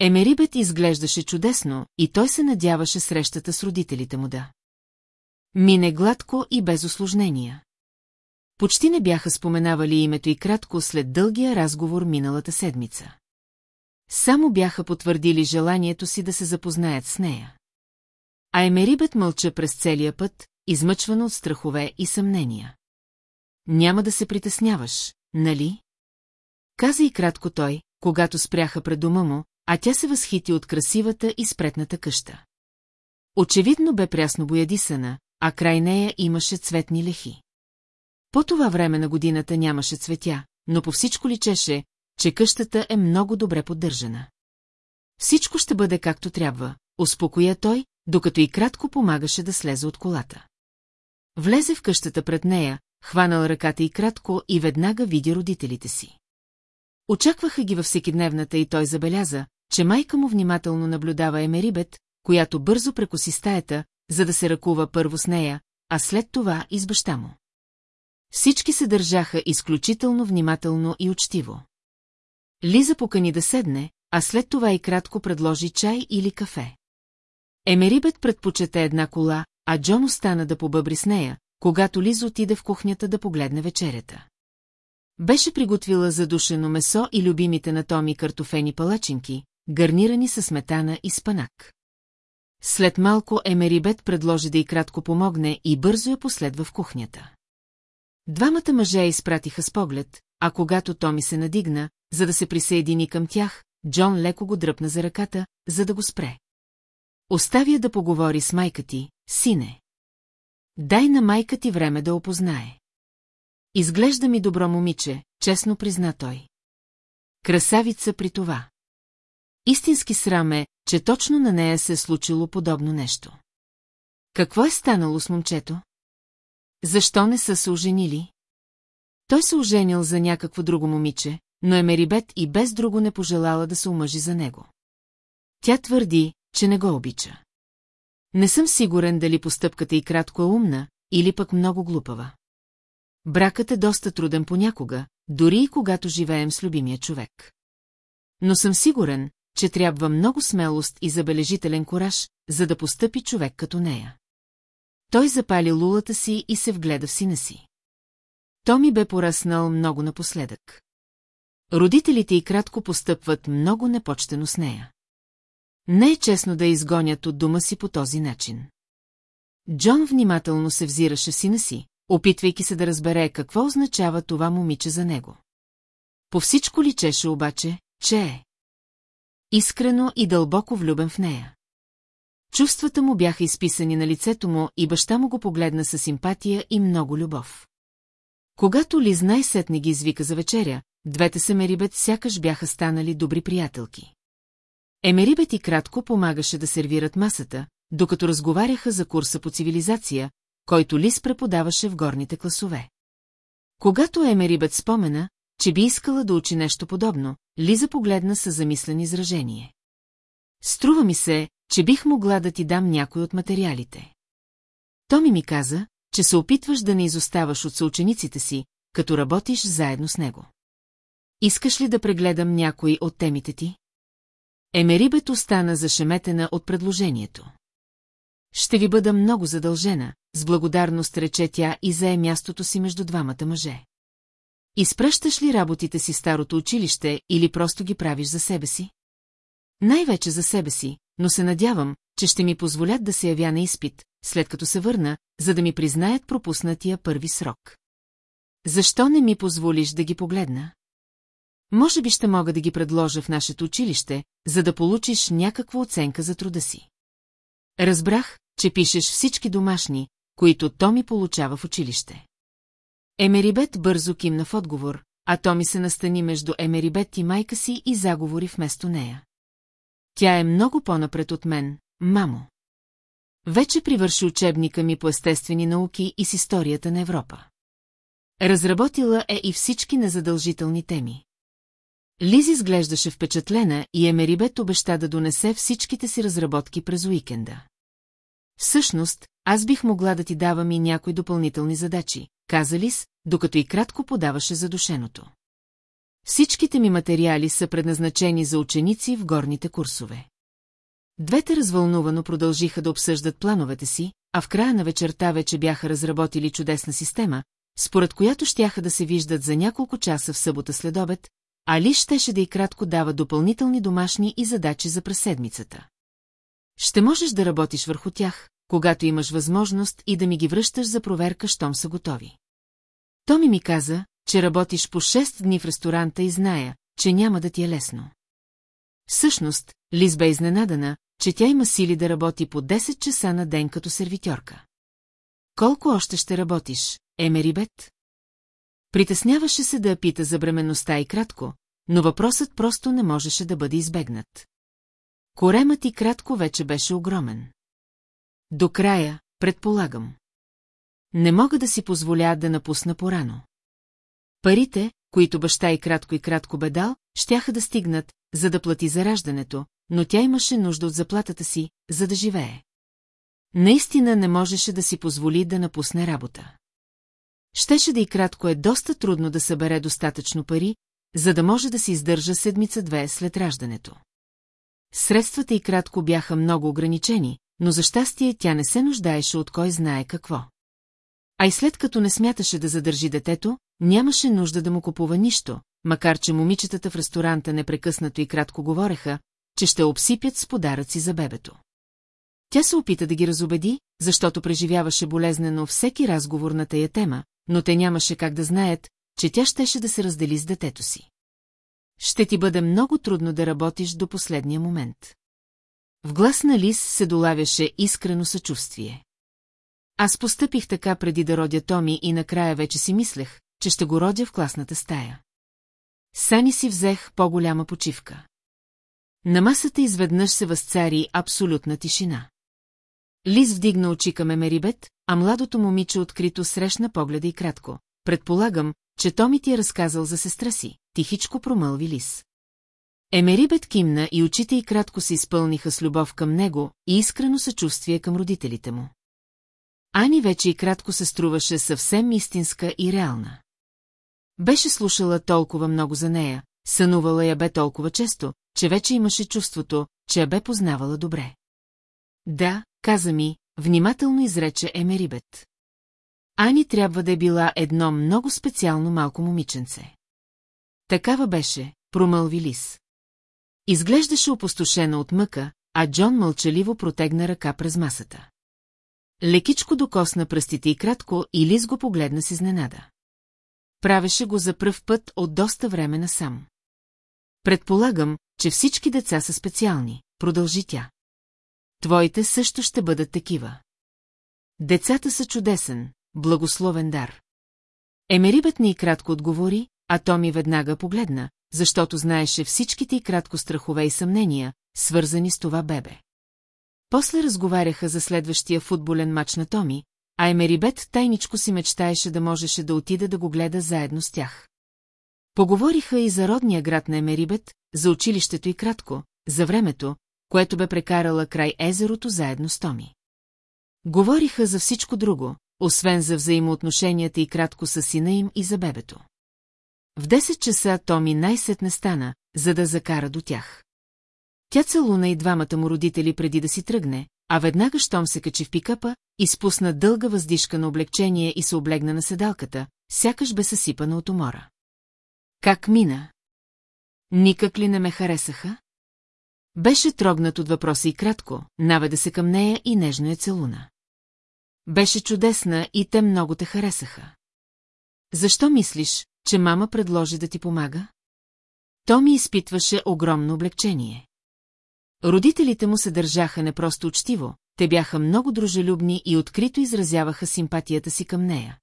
Емерибет изглеждаше чудесно и той се надяваше срещата с родителите му да. Мине гладко и без осложнения. Почти не бяха споменавали името и кратко след дългия разговор миналата седмица. Само бяха потвърдили желанието си да се запознаят с нея. А Емерибет мълча през целия път, измъчвана от страхове и съмнения. Няма да се притесняваш, нали? Каза и кратко той, когато спряха пред дома му, а тя се възхити от красивата и спретната къща. Очевидно бе прясно боядисана, а край нея имаше цветни лехи. По това време на годината нямаше цветя, но по всичко личеше, че къщата е много добре поддържана. Всичко ще бъде както трябва, успокоя той, докато и кратко помагаше да слезе от колата. Влезе в къщата пред нея, хванал ръката и кратко и веднага види родителите си. Очакваха ги във всекидневната и той забеляза, че майка му внимателно наблюдава Емерибет, която бързо прекоси стаята, за да се ръкува първо с нея, а след това и с баща му. Всички се държаха изключително внимателно и учтиво. Лиза покани да седне, а след това и кратко предложи чай или кафе. Емерибет предпочете една кола, а Джон остана да побъбри с нея, когато Лиза отиде в кухнята да погледне вечерята. Беше приготвила задушено месо и любимите на Томи картофени палачинки, гарнирани със сметана и спанак. След малко Емерибет предложи да й кратко помогне и бързо я последва в кухнята. Двамата мъже изпратиха с поглед, а когато Томи се надигна, за да се присъедини към тях, Джон леко го дръпна за ръката, за да го спре. Оставя да поговори с майка ти, сине. Дай на майка ти време да опознае. Изглежда ми добро момиче, честно призна той. Красавица при това. Истински срам е, че точно на нея се е случило подобно нещо. Какво е станало с момчето? Защо не са се оженили? Той се оженил за някакво друго момиче, но Емерибет и без друго не пожелала да се омъжи за него. Тя твърди, че не го обича. Не съм сигурен дали постъпката и кратко е умна, или пък много глупава. Бракът е доста труден понякога, дори и когато живеем с любимия човек. Но съм сигурен, че трябва много смелост и забележителен кораж, за да постъпи човек като нея. Той запали лулата си и се вгледа в сина си. Томи бе пораснал много напоследък. Родителите й кратко постъпват много непочтено с нея. Не е честно да изгонят от дома си по този начин. Джон внимателно се взираше сина си, опитвайки се да разбере какво означава това момиче за него. По всичко личеше обаче, че е. Искрено и дълбоко влюбен в нея. Чувствата му бяха изписани на лицето му и баща му го погледна с симпатия и много любов. Когато Лиз най-сетне ги извика за вечеря, двете семерибет сякаш бяха станали добри приятелки. Емерибет и кратко помагаше да сервират масата, докато разговаряха за курса по цивилизация, който Лис преподаваше в горните класове. Когато Емерибет спомена, че би искала да учи нещо подобно, Лиза погледна с замислен изражение. Струва ми се, че бих могла да ти дам някой от материалите. Томи ми каза, че се опитваш да не изоставаш от съучениците си, като работиш заедно с него. Искаш ли да прегледам някои от темите ти? Емерибет остана зашеметена от предложението. Ще ви бъда много задължена, с благодарност рече тя и зае мястото си между двамата мъже. Изпращаш ли работите си старото училище или просто ги правиш за себе си? Най-вече за себе си, но се надявам, че ще ми позволят да се явя на изпит, след като се върна, за да ми признаят пропуснатия първи срок. Защо не ми позволиш да ги погледна? Може би ще мога да ги предложа в нашето училище, за да получиш някаква оценка за труда си. Разбрах, че пишеш всички домашни, които Томи получава в училище. Емерибет бързо кимна в отговор, а Томи се настани между Емерибет и майка си и заговори вместо нея. Тя е много по-напред от мен, мамо. Вече привърши учебника ми по естествени науки и с историята на Европа. Разработила е и всички незадължителни теми. Лизи изглеждаше впечатлена и Емерибет обеща да донесе всичките си разработки през уикенда. Всъщност, аз бих могла да ти давам и някои допълнителни задачи, каза Лис, докато и кратко подаваше задушеното. Всичките ми материали са предназначени за ученици в горните курсове. Двете развълнувано продължиха да обсъждат плановете си, а в края на вечерта вече бяха разработили чудесна система, според която щяха да се виждат за няколко часа в събота след обед, а Ли щеше да и кратко дава допълнителни домашни и задачи за преседмицата. Ще можеш да работиш върху тях, когато имаш възможност и да ми ги връщаш за проверка, щом са готови. Томи ми каза, че работиш по 6 дни в ресторанта и зная, че няма да ти е лесно. Всъщност, Лиз бе изненадана, че тя има сили да работи по 10 часа на ден като сервитьорка. Колко още ще работиш, Емери Бет? Притесняваше се да я пита за бременността и кратко, но въпросът просто не можеше да бъде избегнат. Коремът и кратко вече беше огромен. До края, предполагам. Не мога да си позволя да напусна порано. Парите, които баща и кратко и кратко бе дал, щяха да стигнат, за да плати за раждането, но тя имаше нужда от заплатата си, за да живее. Наистина не можеше да си позволи да напусне работа. Щеше да и кратко е доста трудно да събере достатъчно пари, за да може да се издържа седмица-две след раждането. Средствата и кратко бяха много ограничени, но за щастие тя не се нуждаеше от кой знае какво. А и след като не смяташе да задържи детето, нямаше нужда да му купува нищо, макар че момичетата в ресторанта непрекъснато и кратко говореха, че ще обсипят с подаръци за бебето. Тя се опита да ги разобеди, защото преживяваше болезнено всеки разговор на тая тема, но те нямаше как да знаят, че тя щеше да се раздели с детето си. Ще ти бъде много трудно да работиш до последния момент. В глас на Лис се долавяше искрено съчувствие. Аз постъпих така преди да родя Томи и накрая вече си мислех, че ще го родя в класната стая. Сани си взех по-голяма почивка. На масата изведнъж се възцари абсолютна тишина. Лиз вдигна очи към Емерибет, а младото момиче открито срещна погледа и кратко. Предполагам, че Томи ти е разказал за сестра си, тихичко промълви Лис. Емерибет кимна и очите й кратко се изпълниха с любов към него и искрено съчувствие към родителите му. Ани вече и кратко се струваше съвсем истинска и реална. Беше слушала толкова много за нея, сънувала я бе толкова често, че вече имаше чувството, че я бе познавала добре. Да, каза ми, внимателно изрече Емерибет. Ани трябва да е била едно много специално малко момиченце. Такава беше, промълви Лис. Изглеждаше опустошена от мъка, а Джон мълчаливо протегна ръка през масата. Лекичко докосна пръстите и кратко и Лис го погледна с изненада. Правеше го за пръв път от доста време насам. Предполагам, че всички деца са специални, продължи тя. Твоите също ще бъдат такива. Децата са чудесен, благословен дар. Емерибът ни кратко отговори, а Томи веднага погледна, защото знаеше всичките и кратко страхове и съмнения, свързани с това бебе. После разговаряха за следващия футболен матч на Томи, а Емерибет тайничко си мечтаеше да можеше да отида да го гледа заедно с тях. Поговориха и за родния град на Емерибет, за училището и кратко, за времето, което бе прекарала край езерото заедно с Томи. Говориха за всичко друго, освен за взаимоотношенията и кратко с сина им и за бебето. В 10 часа Томи най-сетне стана, за да закара до тях. Тя целуна и двамата му родители преди да си тръгне, а веднага щом се качи в пикапа, изпусна дълга въздишка на облегчение и се облегна на седалката, сякаш бе съсипана от умора. Как мина? Никак ли не ме харесаха? Беше трогнат от въпроса и кратко, наведа се към нея и нежно я целуна. Беше чудесна и те много те харесаха. Защо мислиш, че мама предложи да ти помага? То ми изпитваше огромно облегчение. Родителите му се държаха не просто учтиво, те бяха много дружелюбни и открито изразяваха симпатията си към нея.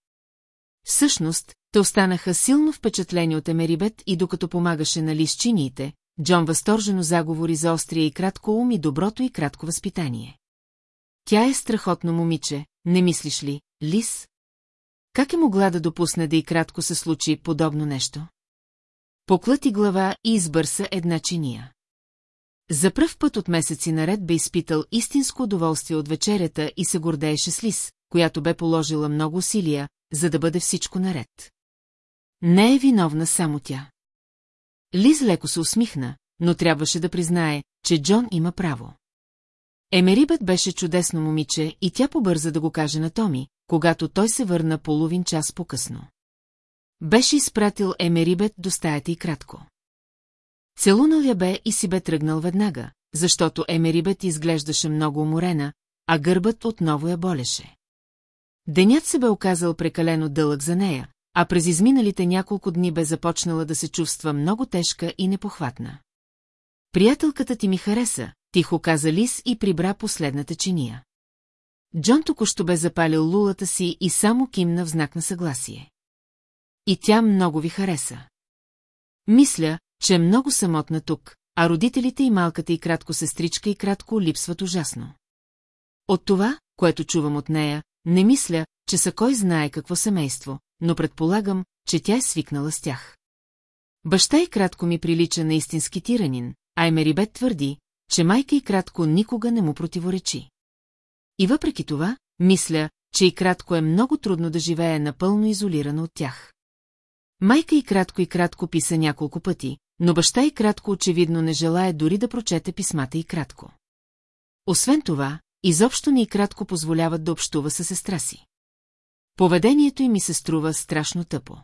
Всъщност, те останаха силно впечатлени от Емерибет и докато помагаше на лисчиниите, Джон възторжено заговори за острия и кратко ум и доброто и кратко възпитание. Тя е страхотно момиче, не мислиш ли, Лис? Как е могла да допусне да и кратко се случи подобно нещо? Поклати глава и избърса една чиния. За пръв път от месеци наред бе изпитал истинско удоволствие от вечерята и се гордееше с Лис, която бе положила много усилия, за да бъде всичко наред. Не е виновна само тя. Лиз леко се усмихна, но трябваше да признае, че Джон има право. Емерибет беше чудесно момиче и тя побърза да го каже на Томи, когато той се върна половин час по-късно. Беше изпратил Емерибет до стаята и кратко. Целунал я бе и си бе тръгнал веднага, защото Емерибет изглеждаше много уморена, а гърбът отново я болеше. Денят се бе оказал прекалено дълъг за нея, а през изминалите няколко дни бе започнала да се чувства много тежка и непохватна. Приятелката ти ми хареса, тихо каза Лис и прибра последната чиния. Джон току-що бе запалил лулата си и само кимна в знак на съгласие. И тя много ви хареса. Мисля, че е много самотна тук, а родителите и малката и кратко сестричка и кратко липсват ужасно. От това, което чувам от нея, не мисля, че са кой знае какво семейство, но предполагам, че тя е свикнала с тях. Баща и кратко ми прилича на истински тиранин, а Емерибет твърди, че майка и кратко никога не му противоречи. И въпреки това, мисля, че и кратко е много трудно да живее напълно изолирана от тях. Майка и кратко и кратко писа няколко пъти, но баща и кратко очевидно не желая дори да прочете писмата и кратко. Освен това, изобщо не и кратко позволяват да общува със сестра си. Поведението й ми се струва страшно тъпо.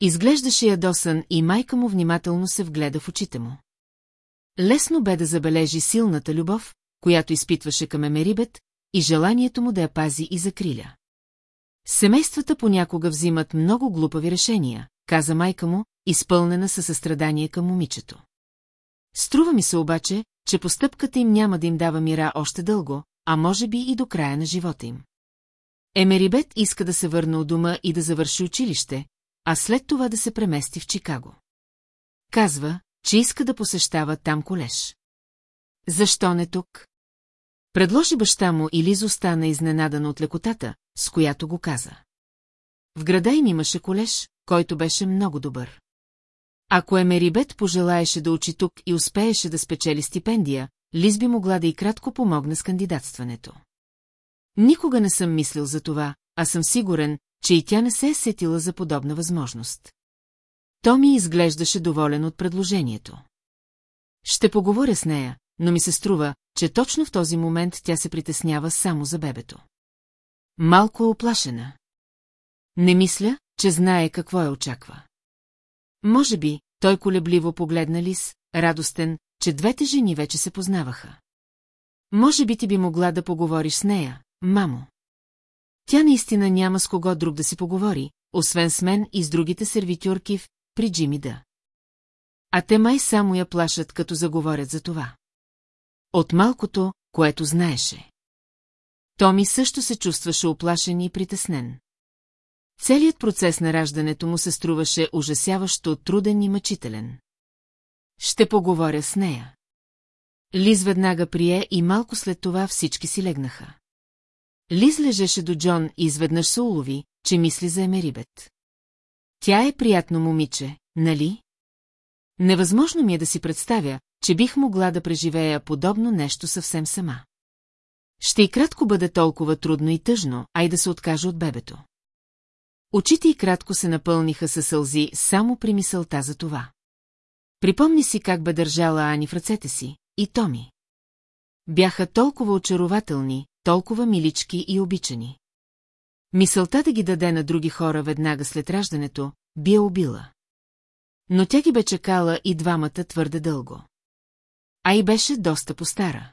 Изглеждаше ядосан и майка му внимателно се вгледа в очите му. Лесно бе да забележи силната любов, която изпитваше към Емерибет, и желанието му да я пази и закриля. Семействата понякога взимат много глупави решения, каза майка му, изпълнена със състрадание към момичето. Струва ми се обаче, че постъпката им няма да им дава мира още дълго, а може би и до края на живота им. Емерибет иска да се върне от дома и да завърши училище, а след това да се премести в Чикаго. Казва, че иска да посещава там колеж. Защо не тук? Предложи баща му и Лизо стана изненадана от лекотата, с която го каза. В града им имаше колеж, който беше много добър. Ако Емерибет пожелаеше да учи тук и успееше да спечели стипендия, Лиз би могла да и кратко помогне с кандидатстването. Никога не съм мислил за това, а съм сигурен, че и тя не се е сетила за подобна възможност. Томи изглеждаше доволен от предложението. Ще поговоря с нея, но ми се струва, че точно в този момент тя се притеснява само за бебето. Малко е оплашена. Не мисля, че знае какво я очаква. Може би, той колебливо погледна Лис, радостен, че двете жени вече се познаваха. Може би ти би могла да поговориш с нея, мамо. Тя наистина няма с кого друг да си поговори, освен с мен и с другите сервитюрки в при Джими Да. А те май само я плашат, като заговорят за това. От малкото, което знаеше. Томи също се чувстваше оплашен и притеснен. Целият процес на раждането му се струваше ужасяващо труден и мъчителен. Ще поговоря с нея. Лиз веднага прие и малко след това всички си легнаха. Лиз лежеше до Джон и изведнъж се улови, че мисли за Емерибет. Тя е приятно момиче, нали? Невъзможно ми е да си представя, че бих могла да преживея подобно нещо съвсем сама. Ще и кратко бъде толкова трудно и тъжно, а и да се откаже от бебето. Очите и кратко се напълниха със сълзи само при мисълта за това. Припомни си как бе държала Ани в ръцете си, и Томи. Бяха толкова очарователни, толкова милички и обичани. Мисълта да ги даде на други хора веднага след раждането, би я убила. Но тя ги бе чекала и двамата твърде дълго. А и беше доста постара.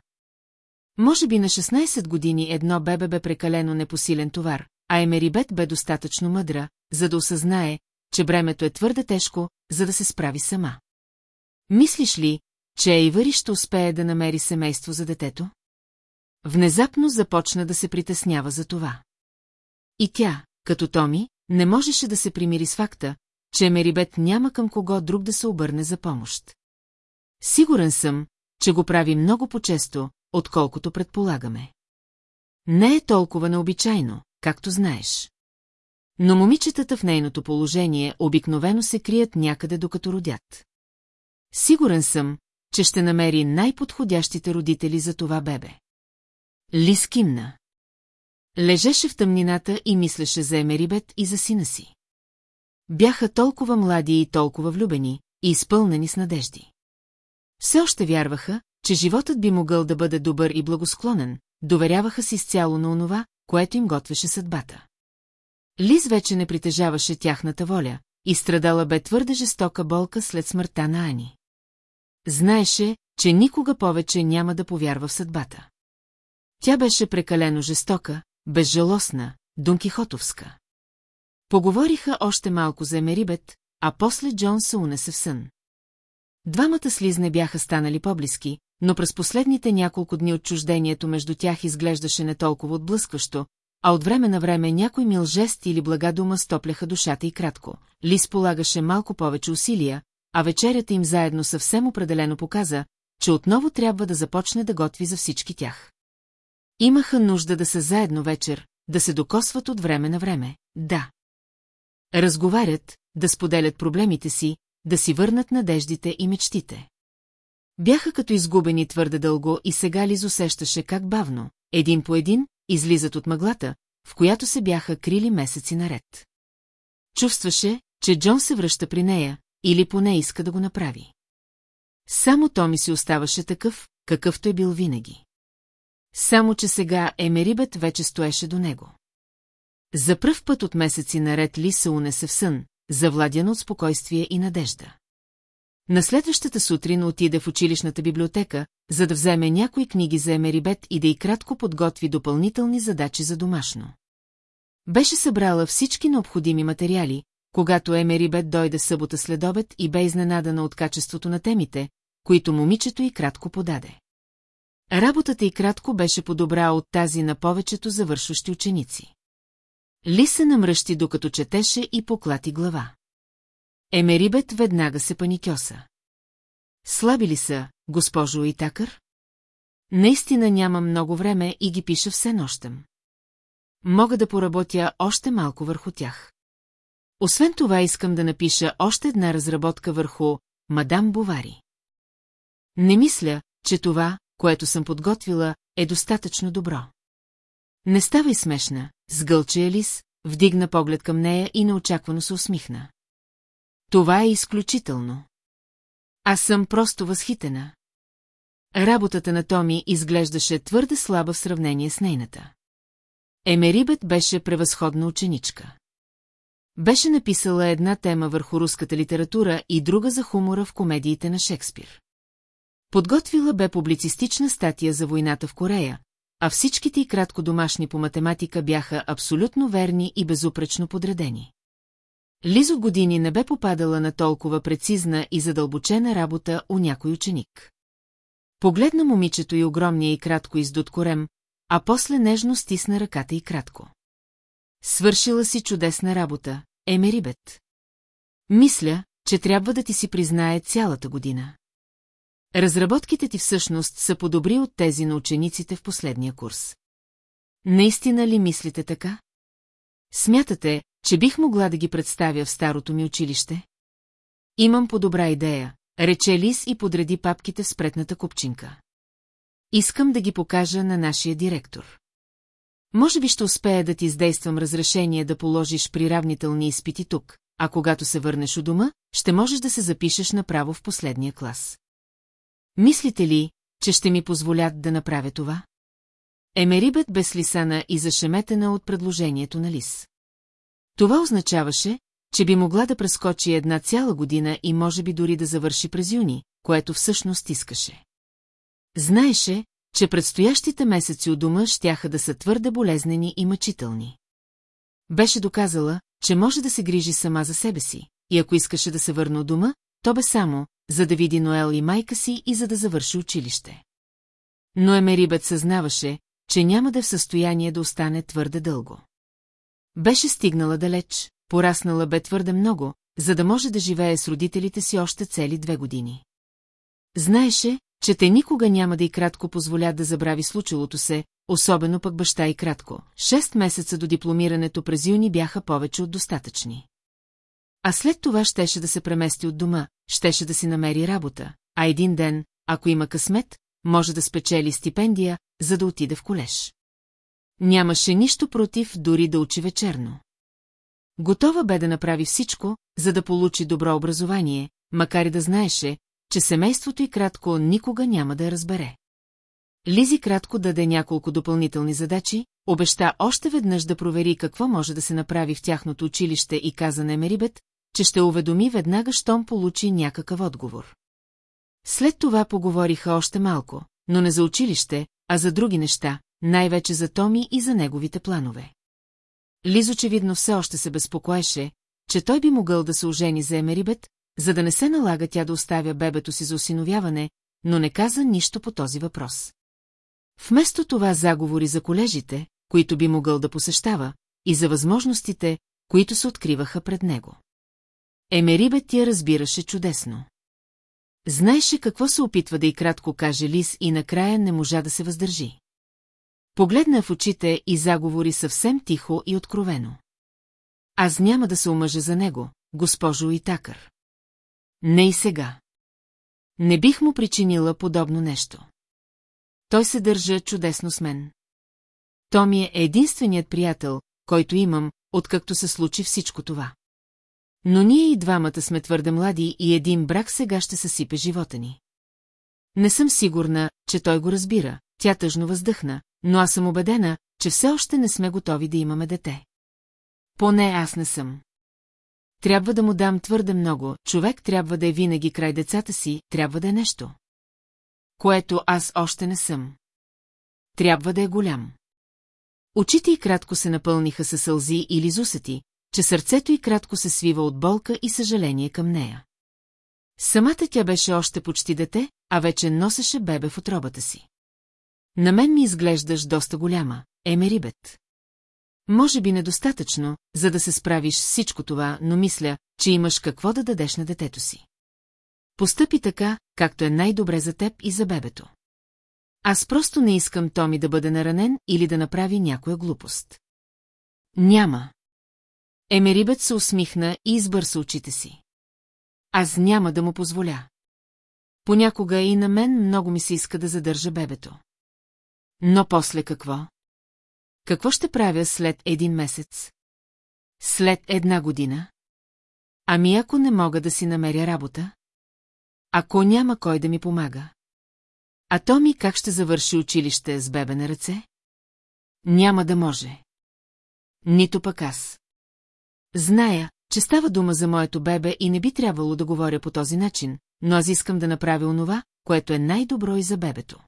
Може би на 16 години едно бебе бе прекалено непосилен товар, а Емерибет бе достатъчно мъдра, за да осъзнае, че бремето е твърде тежко, за да се справи сама. Мислиш ли, че Ейвъри ще успее да намери семейство за детето? Внезапно започна да се притеснява за това. И тя, като Томи, не можеше да се примири с факта, че Мерибет няма към кого друг да се обърне за помощ. Сигурен съм, че го прави много по-често, отколкото предполагаме. Не е толкова необичайно, както знаеш. Но момичетата в нейното положение обикновено се крият някъде докато родят. Сигурен съм, че ще намери най-подходящите родители за това бебе. Лис кимна. Лежеше в тъмнината и мислеше за Емерибет и за сина си. Бяха толкова млади и толкова влюбени, и изпълнени с надежди. Все още вярваха, че животът би могъл да бъде добър и благосклонен, доверяваха си изцяло на онова, което им готвеше съдбата. Лиз вече не притежаваше тяхната воля и страдала бе твърде жестока болка след смъртта на Ани. Знаеше, че никога повече няма да повярва в съдбата. Тя беше прекалено жестока, безжалостна, донкихотовска. Поговориха още малко за Емерибет, а после Джон се унесе в сън. Двамата слизне бяха станали по-близки, но през последните няколко дни отчуждението между тях изглеждаше не толкова отблъскващо, а от време на време някой мил жест или блага дума стопляха душата и кратко. Лис полагаше малко повече усилия, а вечерята им заедно съвсем определено показа, че отново трябва да започне да готви за всички тях. Имаха нужда да са заедно вечер, да се докосват от време на време, да. Разговарят, да споделят проблемите си, да си върнат надеждите и мечтите. Бяха като изгубени твърде дълго и сега Лиз усещаше как бавно, един по един, излизат от мъглата, в която се бяха крили месеци наред. Чувстваше, че Джон се връща при нея, или поне иска да го направи. Само Томи си оставаше такъв, какъвто е бил винаги. Само, че сега Емерибет вече стоеше до него. За пръв път от месеци наред Ли се унесе в сън, завладян от спокойствие и надежда. На следващата сутрин отиде в училищната библиотека, за да вземе някои книги за Емерибет и да й кратко подготви допълнителни задачи за домашно. Беше събрала всички необходими материали, когато Емерибет дойде събота след обед и бе изненадана от качеството на темите, които момичето й кратко подаде. Работата й кратко беше по-добра от тази на повечето завършващи ученици. Ли се намръщи, докато четеше и поклати глава. Емерибет веднага се паникьоса. Слаби ли са, госпожо Итакър? Наистина нямам много време и ги пиша все нощем. Мога да поработя още малко върху тях. Освен това искам да напиша още една разработка върху Мадам Бовари. Не мисля, че това, което съм подготвила, е достатъчно добро. Не ставай смешна, сгълча Елис, вдигна поглед към нея и неочаквано се усмихна. Това е изключително. Аз съм просто възхитена. Работата на Томи изглеждаше твърде слаба в сравнение с нейната. Емерибет беше превъзходна ученичка. Беше написала една тема върху руската литература и друга за хумора в комедиите на Шекспир. Подготвила бе публицистична статия за войната в Корея, а всичките и кратко домашни по математика бяха абсолютно верни и безупречно подредени. Лиз от години не бе попадала на толкова прецизна и задълбочена работа у някой ученик. Погледна момичето и огромния и кратко издут корем, а после нежно стисна ръката и кратко. Свършила си чудесна работа, Емерибет. Мисля, че трябва да ти си признае цялата година. Разработките ти всъщност са подобри от тези на учениците в последния курс. Наистина ли мислите така? Смятате, че бих могла да ги представя в старото ми училище? Имам по-добра идея, рече Лис и подреди папките в спретната купчинка. Искам да ги покажа на нашия директор. Може би ще успея да ти издействам разрешение да положиш приравнителни изпити тук, а когато се върнеш у дома, ще можеш да се запишеш направо в последния клас. Мислите ли, че ще ми позволят да направя това? Емерибет без лисана и зашеметена от предложението на Лис. Това означаваше, че би могла да прескочи една цяла година и може би дори да завърши през юни, което всъщност искаше. Знаеше, че предстоящите месеци у дома щяха да са твърде болезнени и мъчителни. Беше доказала, че може да се грижи сама за себе си, и ако искаше да се върне у дома, то бе само, за да види Ноел и майка си и за да завърши училище. Но Емерибет съзнаваше, че няма да е в състояние да остане твърде дълго. Беше стигнала далеч, пораснала бе твърде много, за да може да живее с родителите си още цели две години. Знаеше, че те никога няма да и кратко позволят да забрави случилото се, особено пък баща и кратко. Шест месеца до дипломирането през юни бяха повече от достатъчни. А след това щеше да се премести от дома, щеше да си намери работа, а един ден, ако има късмет, може да спечели стипендия, за да отиде в колеж. Нямаше нищо против дори да учи вечерно. Готова бе да направи всичко, за да получи добро образование, макар и да знаеше, че семейството и кратко никога няма да разбере. Лизи кратко даде няколко допълнителни задачи, обеща още веднъж да провери какво може да се направи в тяхното училище и каза на Емерибет, че ще уведоми веднага, щом получи някакъв отговор. След това поговориха още малко, но не за училище, а за други неща, най-вече за Томи и за неговите планове. Лиз очевидно все още се безпокоеше, че той би могъл да се ожени за Емерибет, за да не се налага тя да оставя бебето си за осиновяване, но не каза нищо по този въпрос. Вместо това заговори за колежите, които би могъл да посещава, и за възможностите, които се откриваха пред него. Емерибет я разбираше чудесно. Знаеше какво се опитва да и кратко каже Лис и накрая не можа да се въздържи. Погледна в очите и заговори съвсем тихо и откровено. Аз няма да се омъжа за него, госпожо Итакър. Не и сега. Не бих му причинила подобно нещо. Той се държа чудесно с мен. То ми е единственият приятел, който имам, откакто се случи всичко това. Но ние и двамата сме твърде млади и един брак сега ще съсипе живота ни. Не съм сигурна, че той го разбира, тя тъжно въздъхна, но аз съм убедена, че все още не сме готови да имаме дете. Поне аз не съм. Трябва да му дам твърде много, човек трябва да е винаги край децата си, трябва да е нещо. Което аз още не съм. Трябва да е голям. Очите й кратко се напълниха със сълзи или зусети, че сърцето й кратко се свива от болка и съжаление към нея. Самата тя беше още почти дете, а вече носеше бебе в отробата си. На мен ми изглеждаш доста голяма, Емерибет. Може би недостатъчно, за да се справиш всичко това, но мисля, че имаш какво да дадеш на детето си. Постъпи така, както е най-добре за теб и за бебето. Аз просто не искам Томи да бъде наранен или да направи някоя глупост. Няма. Емерибет се усмихна и избърса очите си. Аз няма да му позволя. Понякога и на мен много ми се иска да задържа бебето. Но после какво? Какво ще правя след един месец? След една година? Ами ако не мога да си намеря работа? Ако няма кой да ми помага? А Томи как ще завърши училище с бебе на ръце? Няма да може. Нито пък аз. Зная, че става дума за моето бебе и не би трябвало да говоря по този начин, но аз искам да направя онова, което е най-добро и за бебето.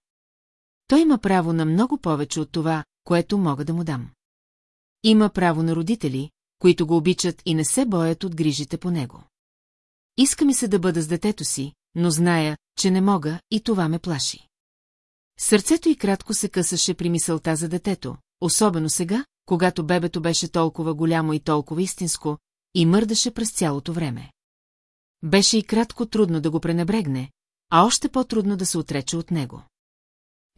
Той има право на много повече от това, което мога да му дам. Има право на родители, които го обичат и не се боят от грижите по него. Иска ми се да бъда с детето си, но зная, че не мога и това ме плаши. Сърцето й кратко се късаше при мисълта за детето, особено сега, когато бебето беше толкова голямо и толкова истинско, и мърдаше през цялото време. Беше и кратко трудно да го пренебрегне, а още по-трудно да се отрече от него.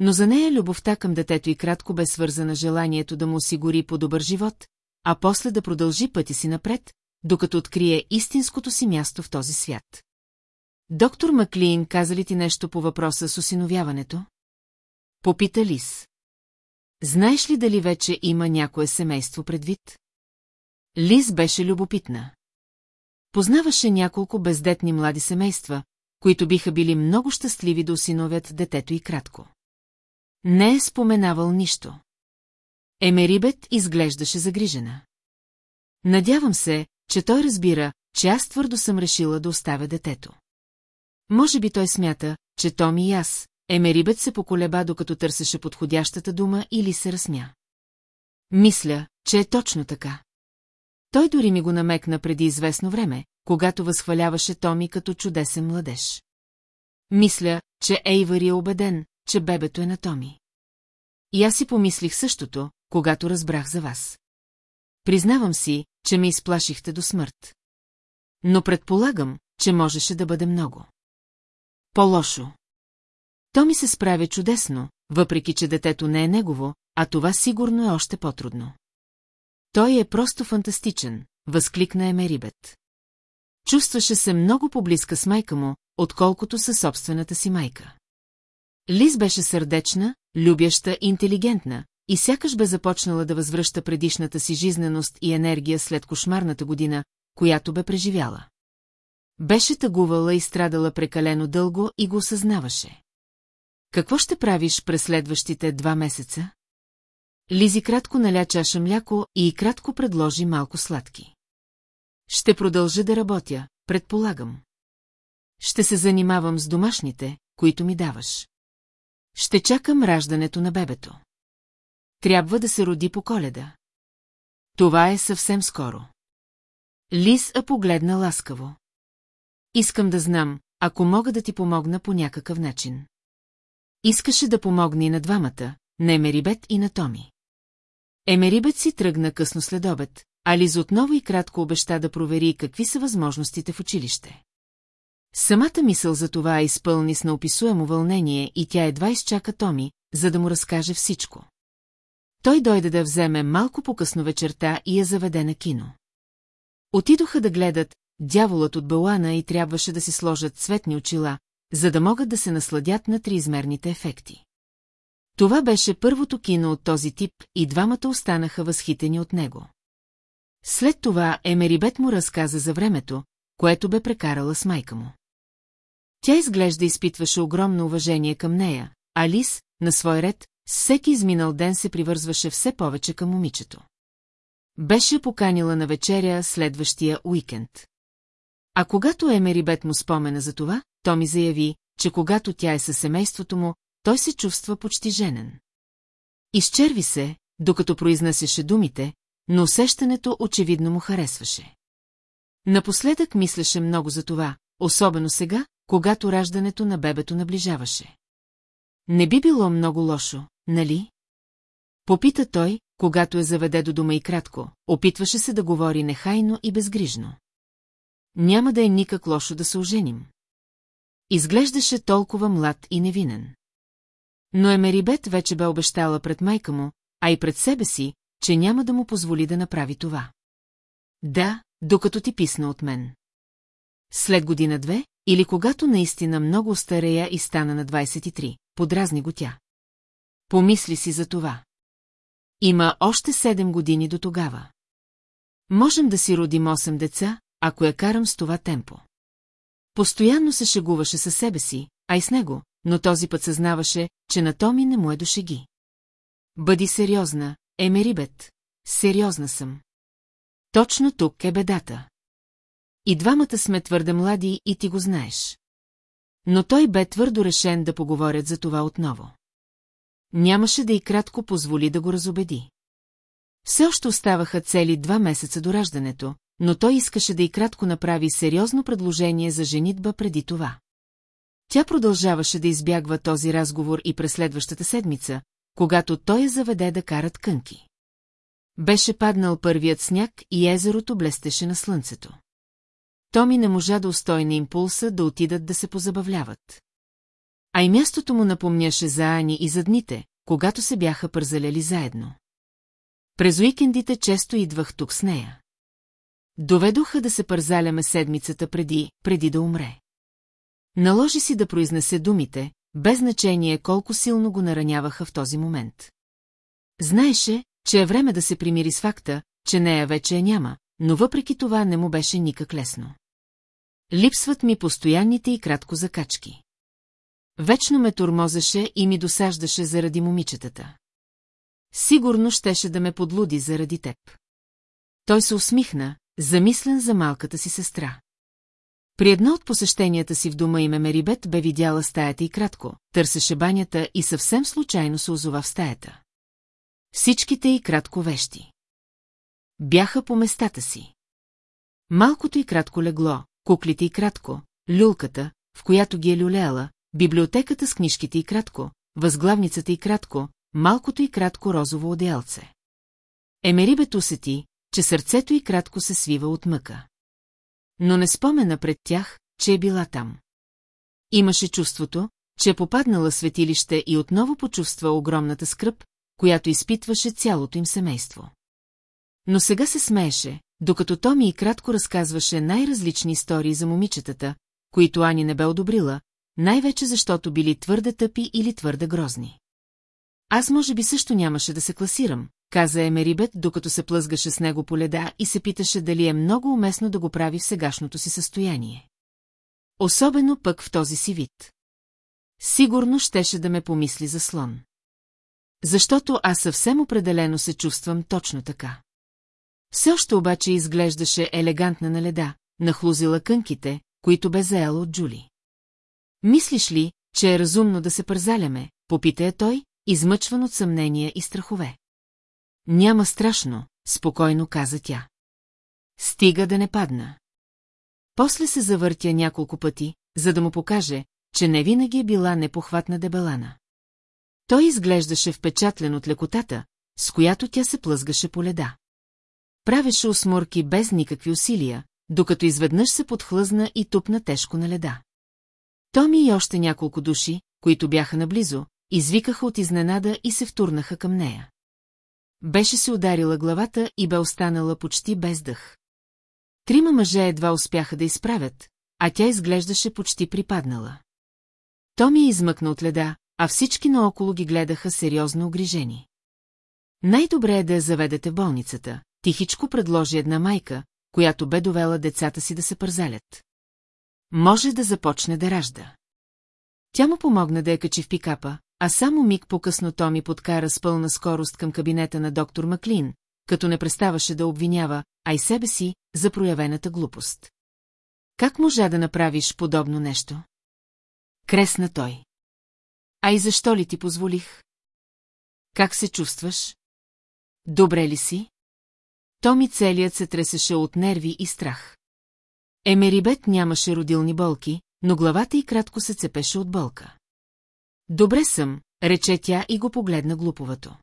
Но за нея любовта към детето и кратко бе свързана желанието да му осигури по-добър живот, а после да продължи пъти си напред, докато открие истинското си място в този свят. Доктор Маклин каза ли ти нещо по въпроса с осиновяването? Попита Лис. Знаеш ли дали вече има някое семейство предвид? Лис беше любопитна. Познаваше няколко бездетни млади семейства, които биха били много щастливи да осиновят детето и кратко. Не е споменавал нищо. Емерибет изглеждаше загрижена. Надявам се, че той разбира, че аз твърдо съм решила да оставя детето. Може би той смята, че Томи и аз, Емерибет се поколеба, докато търсеше подходящата дума или се разсмя. Мисля, че е точно така. Той дори ми го намекна преди известно време, когато възхваляваше Томи като чудесен младеж. Мисля, че Ейвър е убеден, че бебето е на Томи. И аз си помислих същото, когато разбрах за вас. Признавам си, че ме изплашихте до смърт. Но предполагам, че можеше да бъде много. По-лошо. То ми се справя чудесно, въпреки че детето не е негово, а това сигурно е още по-трудно. Той е просто фантастичен, възкликна Емерибет. Чувстваше се много поблизка с майка му, отколкото със собствената си майка. Лиз беше сърдечна, любяща, интелигентна, и сякаш бе започнала да възвръща предишната си жизненост и енергия след кошмарната година, която бе преживяла. Беше тъгувала и страдала прекалено дълго и го осъзнаваше. Какво ще правиш през следващите два месеца? Лизи кратко наля чаша мляко и кратко предложи малко сладки. Ще продължа да работя, предполагам. Ще се занимавам с домашните, които ми даваш. Ще чакам раждането на бебето. Трябва да се роди по коледа. Това е съвсем скоро. Лис а погледна ласкаво. Искам да знам, ако мога да ти помогна по някакъв начин. Искаше да помогне и на двамата, на Емерибет и на Томи. Емерибет си тръгна късно след обед, а Лиз отново и кратко обеща да провери какви са възможностите в училище. Самата мисъл за това изпълни с неописуемо вълнение и тя едва изчака Томи, за да му разкаже всичко. Той дойде да вземе малко по-късно вечерта и я заведе на кино. Отидоха да гледат дяволът от Балана и трябваше да си сложат цветни очила, за да могат да се насладят на триизмерните ефекти. Това беше първото кино от този тип и двамата останаха възхитени от него. След това Емерибет му разказа за времето, което бе прекарала с майка му. Тя изглежда изпитваше огромно уважение към нея, а Лис, на свой ред, всеки изминал ден се привързваше все повече към момичето. Беше поканила на вечеря следващия уикенд. А когато Емери Бет му спомена за това, то ми заяви, че когато тя е със семейството му, той се чувства почти женен. Изчерви се, докато произнасяше думите, но усещането очевидно му харесваше. Напоследък мислеше много за това, особено сега, когато раждането на бебето наближаваше. Не би било много лошо, нали? Попита той, когато я заведе до дома и кратко, опитваше се да говори нехайно и безгрижно. Няма да е никак лошо да се оженим. Изглеждаше толкова млад и невинен. Но Емерибет вече бе обещала пред майка му, а и пред себе си, че няма да му позволи да направи това. Да, докато ти писна от мен. След година-две, или когато наистина много старея и стана на 23, подразни го тя. Помисли си за това. Има още 7 години до тогава. Можем да си родим 8 деца, ако я карам с това темпо. Постоянно се шегуваше със себе си, а и с него, но този път съзнаваше, че на Томи не му е до шеги. Бъди сериозна, Емерибет. Сериозна съм. Точно тук е бедата. И двамата сме твърде млади и ти го знаеш. Но той бе твърдо решен да поговорят за това отново. Нямаше да и кратко позволи да го разобеди. Все още оставаха цели два месеца до раждането, но той искаше да и кратко направи сериозно предложение за женитба преди това. Тя продължаваше да избягва този разговор и през следващата седмица, когато той я заведе да карат кънки. Беше паднал първият сняг и езерото блестеше на слънцето. Томи не можа да устои на импулса да отидат да се позабавляват. А и мястото му напомняше за Ани и за дните, когато се бяха пързаляли заедно. През уикендите често идвах тук с нея. Доведоха да се пързаляме седмицата преди, преди да умре. Наложи си да произнесе думите, без значение колко силно го нараняваха в този момент. Знаеше, че е време да се примири с факта, че нея вече я няма, но въпреки това не му беше никак лесно. Липсват ми постоянните и кратко закачки. Вечно ме тормозеше и ми досаждаше заради момичетата. Сигурно щеше да ме подлуди заради теб. Той се усмихна, замислен за малката си сестра. При едно от посещенията си в дома име Мерибет бе видяла стаята и кратко, търсеше банята и съвсем случайно се озова в стаята. Всичките и кратко вещи. Бяха по местата си. Малкото и кратко легло, куклите и кратко, люлката, в която ги е люлеяла, библиотеката с книжките и кратко, възглавницата и кратко, малкото и кратко розово одеялце. Емерибет усети, че сърцето й кратко се свива от мъка. Но не спомена пред тях, че е била там. Имаше чувството, че е попаднала светилище и отново почувства огромната скръп, която изпитваше цялото им семейство. Но сега се смееше, докато Томи и кратко разказваше най-различни истории за момичетата, които Ани не бе одобрила, най-вече защото били твърде тъпи или твърде грозни. Аз може би също нямаше да се класирам, каза Емерибет, докато се плъзгаше с него по леда и се питаше дали е много уместно да го прави в сегашното си състояние. Особено пък в този си вид. Сигурно щеше да ме помисли за слон. Защото аз съвсем определено се чувствам точно така. Все още обаче изглеждаше елегантна на леда, нахлузила кънките, които бе заела от Джули. Мислиш ли, че е разумно да се пързаляме, попита я той, измъчван от съмнения и страхове. Няма страшно, спокойно каза тя. Стига да не падна. После се завъртя няколко пъти, за да му покаже, че не винаги е била непохватна дебелана. Той изглеждаше впечатлен от лекотата, с която тя се плъзгаше по леда. Правеше осморки без никакви усилия, докато изведнъж се подхлъзна и тупна тежко на леда. Томи и още няколко души, които бяха наблизо, извикаха от изненада и се втурнаха към нея. Беше се ударила главата и бе останала почти без дъх. Трима мъже едва успяха да изправят, а тя изглеждаше почти припаднала. Томи измъкна от леда, а всички наоколо ги гледаха сериозно огрижени. Най-добре е да я заведете в болницата, тихичко предложи една майка, която бе довела децата си да се пързалят. Може да започне да ражда. Тя му помогна да я качи в пикапа, а само миг по-късно Томи подкара с пълна скорост към кабинета на доктор Маклин, като не преставаше да обвинява, а и себе си, за проявената глупост. Как можа да направиш подобно нещо? Кресна той. А и защо ли ти позволих? Как се чувстваш? Добре ли си? Томи целият се тресеше от нерви и страх. Емерибет нямаше родилни болки, но главата й кратко се цепеше от болка. Добре съм, рече тя и го погледна глуповато.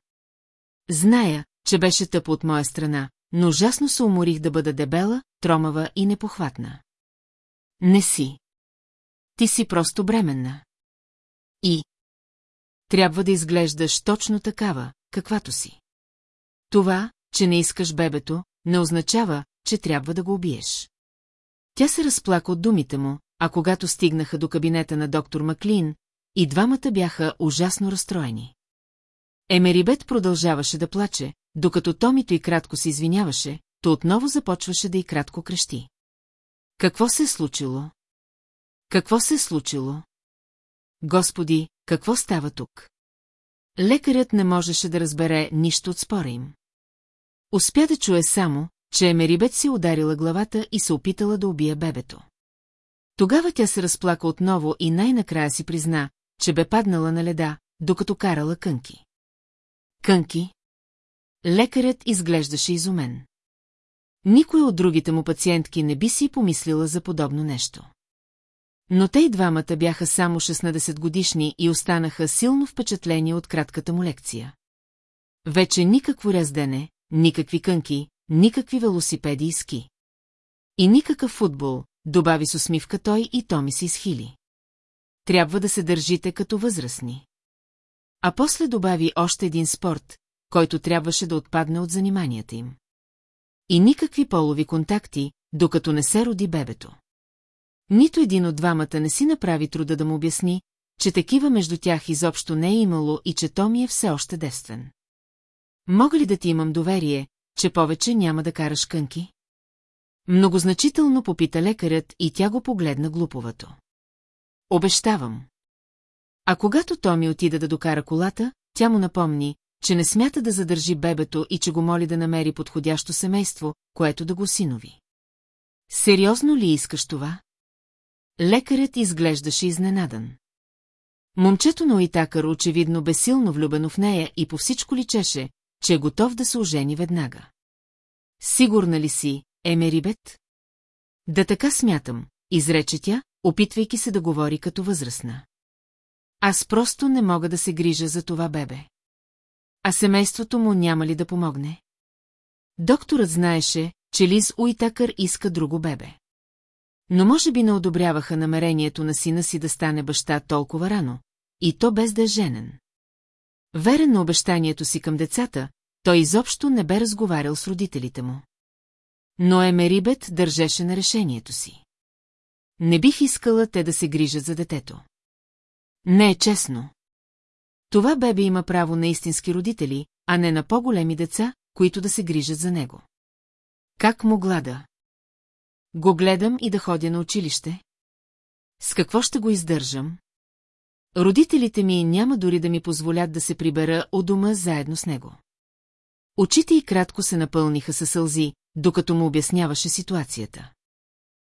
Зная, че беше тъпо от моя страна, но ужасно се уморих да бъда дебела, тромава и непохватна. Не си. Ти си просто бременна. И. Трябва да изглеждаш точно такава, каквато си. Това, че не искаш бебето, не означава, че трябва да го убиеш. Тя се разплака от думите му, а когато стигнаха до кабинета на доктор Маклин, и двамата бяха ужасно разстроени. Емерибет продължаваше да плаче, докато Томито и кратко се извиняваше, то отново започваше да и кратко крещи. Какво се е случило? Какво се е случило? Господи, какво става тук? Лекарят не можеше да разбере нищо от спора им. Успя да чуе само, че Емерибет си ударила главата и се опитала да убие бебето. Тогава тя се разплака отново и най-накрая си призна, че бе паднала на леда, докато карала кънки. Кънки? Лекарят изглеждаше изумен. Никой от другите му пациентки не би си помислила за подобно нещо. Но те и двамата бяха само 16 годишни и останаха силно впечатлени от кратката му лекция. Вече никакво раздене, никакви кънки, никакви велосипеди и ски. И никакъв футбол, добави с усмивка той и Томи се изхили. Трябва да се държите като възрастни. А после добави още един спорт, който трябваше да отпадне от заниманията им. И никакви полови контакти, докато не се роди бебето. Нито един от двамата не си направи труда да му обясни, че такива между тях изобщо не е имало и че Томи е все още девствен. Мога ли да ти имам доверие, че повече няма да караш кънки? Многозначително попита лекарят и тя го погледна глуповато. Обещавам. А когато Томи отида да докара колата, тя му напомни, че не смята да задържи бебето и че го моли да намери подходящо семейство, което да го синови. Сериозно ли искаш това? Лекарят изглеждаше изненадан. Момчето на Уитакър очевидно бе силно влюбено в нея и по всичко личеше, че е готов да се ожени веднага. Сигурна ли си, Емерибет? Да така смятам, изрече тя, опитвайки се да говори като възрастна. Аз просто не мога да се грижа за това бебе. А семейството му няма ли да помогне? Докторът знаеше, че Лиз Уитакър иска друго бебе. Но може би не одобряваха намерението на сина си да стане баща толкова рано, и то без да е женен. Верен на обещанието си към децата, той изобщо не бе разговарял с родителите му. Но Емерибет държеше на решението си. Не бих искала те да се грижат за детето. Не е честно. Това бебе има право на истински родители, а не на по-големи деца, които да се грижат за него. Как могла да? Го гледам и да ходя на училище? С какво ще го издържам? Родителите ми няма дори да ми позволят да се прибера от дома заедно с него. Очите й кратко се напълниха със сълзи, докато му обясняваше ситуацията.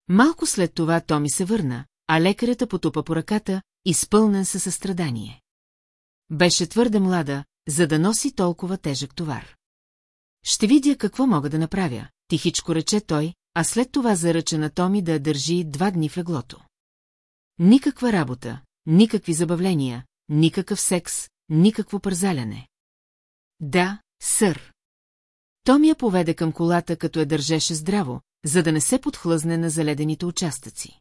Малко след това Томи се върна, а лекарята потупа по ръката, изпълнен със състрадание. Беше твърде млада, за да носи толкова тежък товар. Ще видя какво мога да направя, тихичко рече той, а след това заръча на Томи да я държи два дни в леглото. Никаква работа, никакви забавления, никакъв секс, никакво пързаляне. Да, сър. Томи я поведе към колата, като я държеше здраво, за да не се подхлъзне на заледените участъци.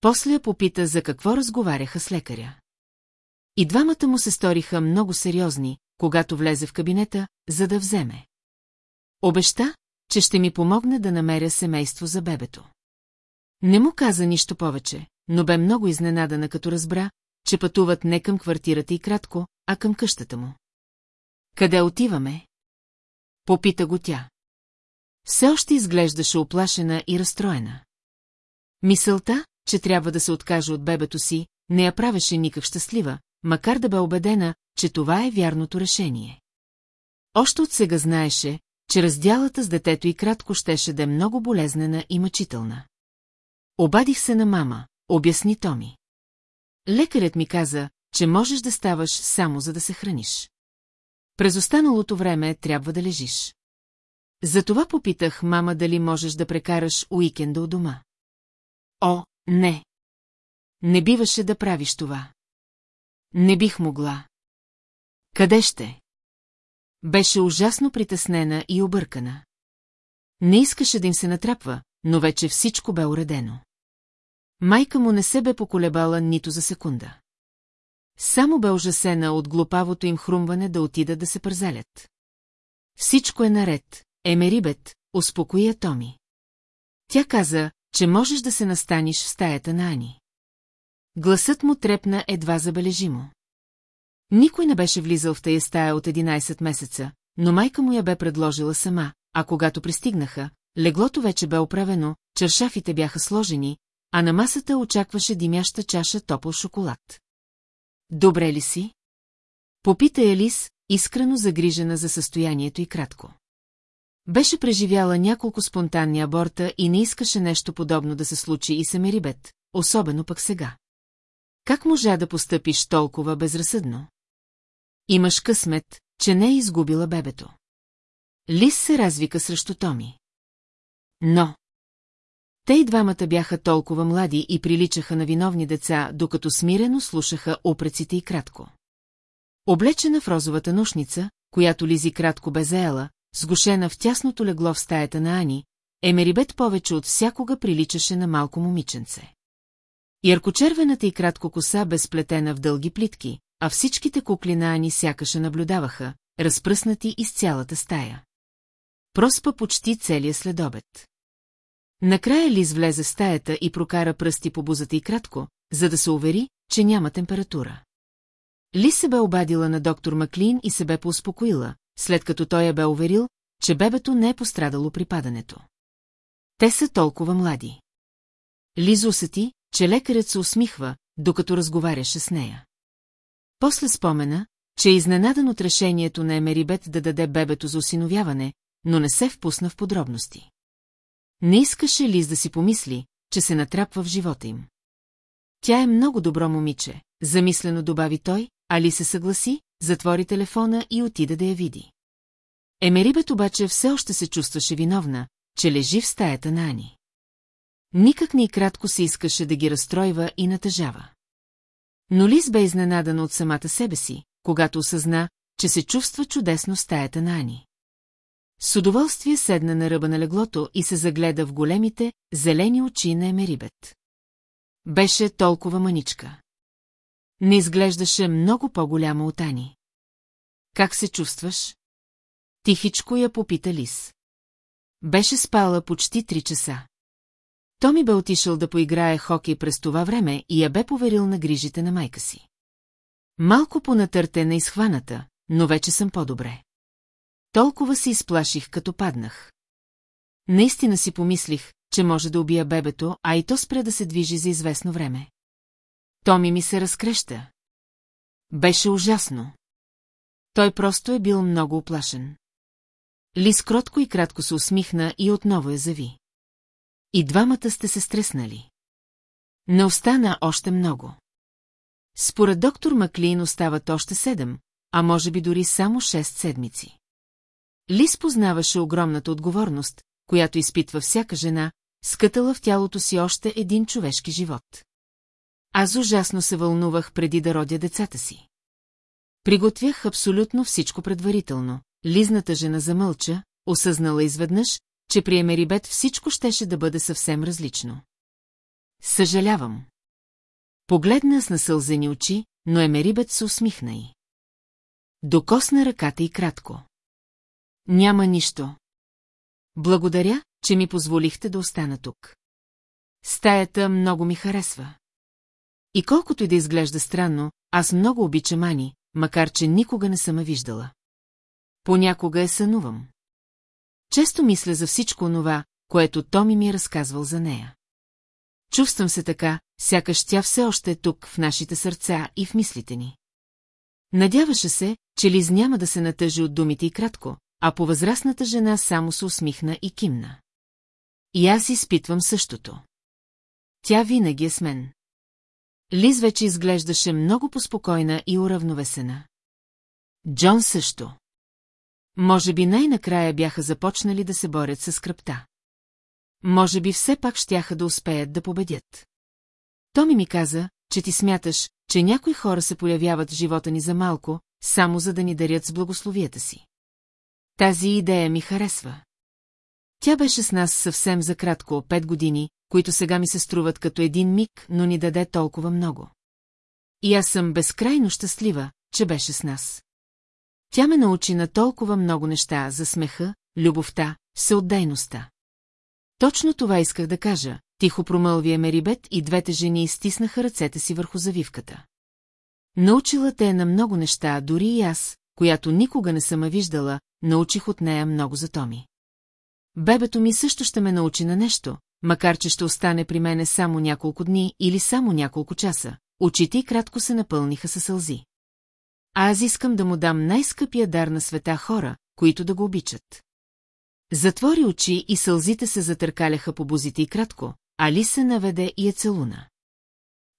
После я попита за какво разговаряха с лекаря. И двамата му се сториха много сериозни, когато влезе в кабинета, за да вземе. Обеща, че ще ми помогне да намеря семейство за бебето. Не му каза нищо повече, но бе много изненадана, като разбра, че пътуват не към квартирата и кратко, а към къщата му. Къде отиваме? Попита го тя. Все още изглеждаше оплашена и разстроена. Мисълта, че трябва да се откаже от бебето си, не я правеше никак щастлива, макар да бе убедена, че това е вярното решение. Още от сега знаеше, че разделата с детето и кратко щеше да е много болезнена и мъчителна. Обадих се на мама, обясни Томи. Лекарят ми каза, че можеш да ставаш само за да се храниш. През останалото време трябва да лежиш. Затова попитах мама дали можеш да прекараш уикенда у дома. О, не. Не биваше да правиш това. Не бих могла. Къде ще? Беше ужасно притеснена и объркана. Не искаше да им се натрапва, но вече всичко бе уредено. Майка му не се бе поколебала нито за секунда. Само бе ужасена от глупавото им хрумване да отида да се пързалят. Всичко е наред, Емерибет, успокоя Томи. Тя каза, че можеш да се настаниш в стаята на Ани. Гласът му трепна едва забележимо. Никой не беше влизал в тая стая от 11 месеца, но майка му я бе предложила сама, а когато пристигнаха, леглото вече бе оправено, чершафите бяха сложени, а на масата очакваше димяща чаша топъл шоколад. Добре ли си? Попита Елис, искрено загрижена за състоянието и кратко. Беше преживяла няколко спонтанни аборта и не искаше нещо подобно да се случи и с Емерибет, особено пък сега. Как можа да постъпиш толкова безразсъдно? Имаш късмет, че не е изгубила бебето. Лис се развика срещу Томи. Но... Те и двамата бяха толкова млади и приличаха на виновни деца, докато смирено слушаха опреците и кратко. Облечена в розовата нощница, която Лизи кратко бе заела, сгушена в тясното легло в стаята на Ани, Емерибет повече от всякога приличаше на малко момиченце. Яркочервената и кратко коса бе сплетена в дълги плитки, а всичките кукли на Ани сякаше наблюдаваха, разпръснати из цялата стая. Проспа почти целия следобед. Накрая Лиз влезе в стаята и прокара пръсти по бузата и кратко, за да се увери, че няма температура. Лиз се бе обадила на доктор Маклин и се бе поуспокоила, след като той я бе уверил, че бебето не е пострадало при падането. Те са толкова млади. Лиз усети, че лекарят се усмихва, докато разговаряше с нея. После спомена, че е изненадан от решението на Емерибет да даде бебето за осиновяване, но не се впусна в подробности. Не искаше Лиз да си помисли, че се натрапва в живота им. Тя е много добро момиче, замислено добави той, Али се съгласи, затвори телефона и отида да я види. Емерибет обаче все още се чувстваше виновна, че лежи в стаята на Ани. Никак ни кратко се искаше да ги разстройва и натъжава. Но Лиз бе изненадана от самата себе си, когато осъзна, че се чувства чудесно в стаята на Ани. С удоволствие седна на ръба на леглото и се загледа в големите, зелени очи на Емерибет. Беше толкова маничка. Не изглеждаше много по-голяма от Ани. Как се чувстваш? Тихичко я попита Лис. Беше спала почти три часа. Томи бе отишъл да поиграе хокей през това време и я бе поверил на грижите на майка си. Малко понатъртена и схваната, но вече съм по-добре. Толкова се изплаших, като паднах. Наистина си помислих, че може да убия бебето, а и то спря да се движи за известно време. Томи ми се разкреща. Беше ужасно. Той просто е бил много оплашен. Лис кротко и кратко се усмихна и отново я зави. И двамата сте се стреснали. Не остана още много. Според доктор Маклин остават още седем, а може би дори само шест седмици. Лис познаваше огромната отговорност, която изпитва всяка жена, скътала в тялото си още един човешки живот. Аз ужасно се вълнувах преди да родя децата си. Приготвях абсолютно всичко предварително. Лизната жена замълча, осъзнала изведнъж, че при Емерибет всичко щеше да бъде съвсем различно. Съжалявам. Погледна с насълзени очи, но Емерибет се усмихна и. Докосна ръката и кратко. Няма нищо. Благодаря, че ми позволихте да остана тук. Стаята много ми харесва. И колкото и да изглежда странно, аз много обичам Ани, макар че никога не съм виждала. Понякога я сънувам. Често мисля за всичко онова, което Томи ми е разказвал за нея. Чувствам се така, сякаш тя все още е тук в нашите сърца и в мислите ни. Надяваше се, че Лиз няма да се натъжи от думите и кратко, а по възрастната жена само се усмихна и кимна. И аз изпитвам същото. Тя винаги е с мен. Лиз вече изглеждаше много поспокойна и уравновесена. Джон също. Може би най-накрая бяха започнали да се борят с скръпта. Може би все пак щяха да успеят да победят. Томи ми каза, че ти смяташ, че някои хора се появяват в живота ни за малко, само за да ни дарят с благословията си. Тази идея ми харесва. Тя беше с нас съвсем за кратко, пет години, които сега ми се струват като един миг, но ни даде толкова много. И аз съм безкрайно щастлива, че беше с нас. Тя ме научи на толкова много неща за смеха, любовта, всеотдайността. Точно това исках да кажа, тихо промълви Емерибет и двете жени стиснаха ръцете си върху завивката. Научила те на много неща, дори и аз, която никога не съм виждала, научих от нея много за Томи. Бебето ми също ще ме научи на нещо, макар че ще остане при мене само няколко дни или само няколко часа. Очите и кратко се напълниха със сълзи. А аз искам да му дам най-скъпия дар на света хора, които да го обичат. Затвори очи и сълзите се затъркаляха по бузите и кратко, Али се наведе и е целуна.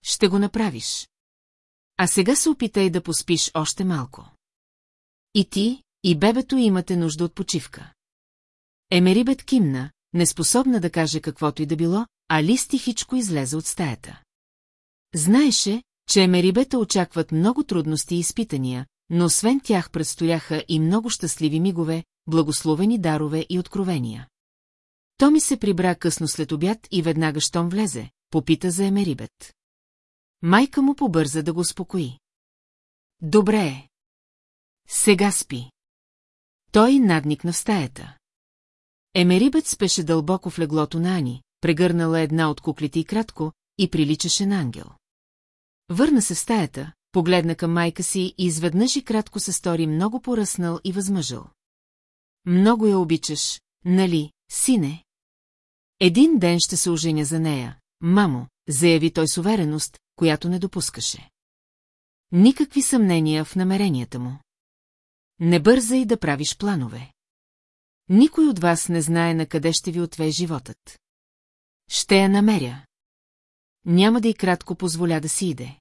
Ще го направиш. А сега се опитай да поспиш още малко. И ти, и бебето имате нужда от почивка. Емерибет кимна, неспособна да каже каквото и да било, а Лис тихичко излезе от стаята. Знаеше, че Емерибета очакват много трудности и изпитания, но освен тях предстояха и много щастливи мигове, благословени дарове и откровения. Томи се прибра късно след обяд и веднага щом влезе, попита за Емерибет. Майка му побърза да го успокои. Добре е. Сега спи. Той надникна в стаята. Емерибет спеше дълбоко в леглото на Ани, прегърнала една от куклите и кратко, и приличаше на ангел. Върна се в стаята, погледна към майка си и изведнъж и кратко се стори много поръснал и възмъжъл. Много я обичаш, нали, сине? Един ден ще се оженя за нея, мамо, заяви той с увереност, която не допускаше. Никакви съмнения в намеренията му. Не бързай да правиш планове. Никой от вас не знае на къде ще ви отвее животът. Ще я намеря. Няма да и кратко позволя да си иде.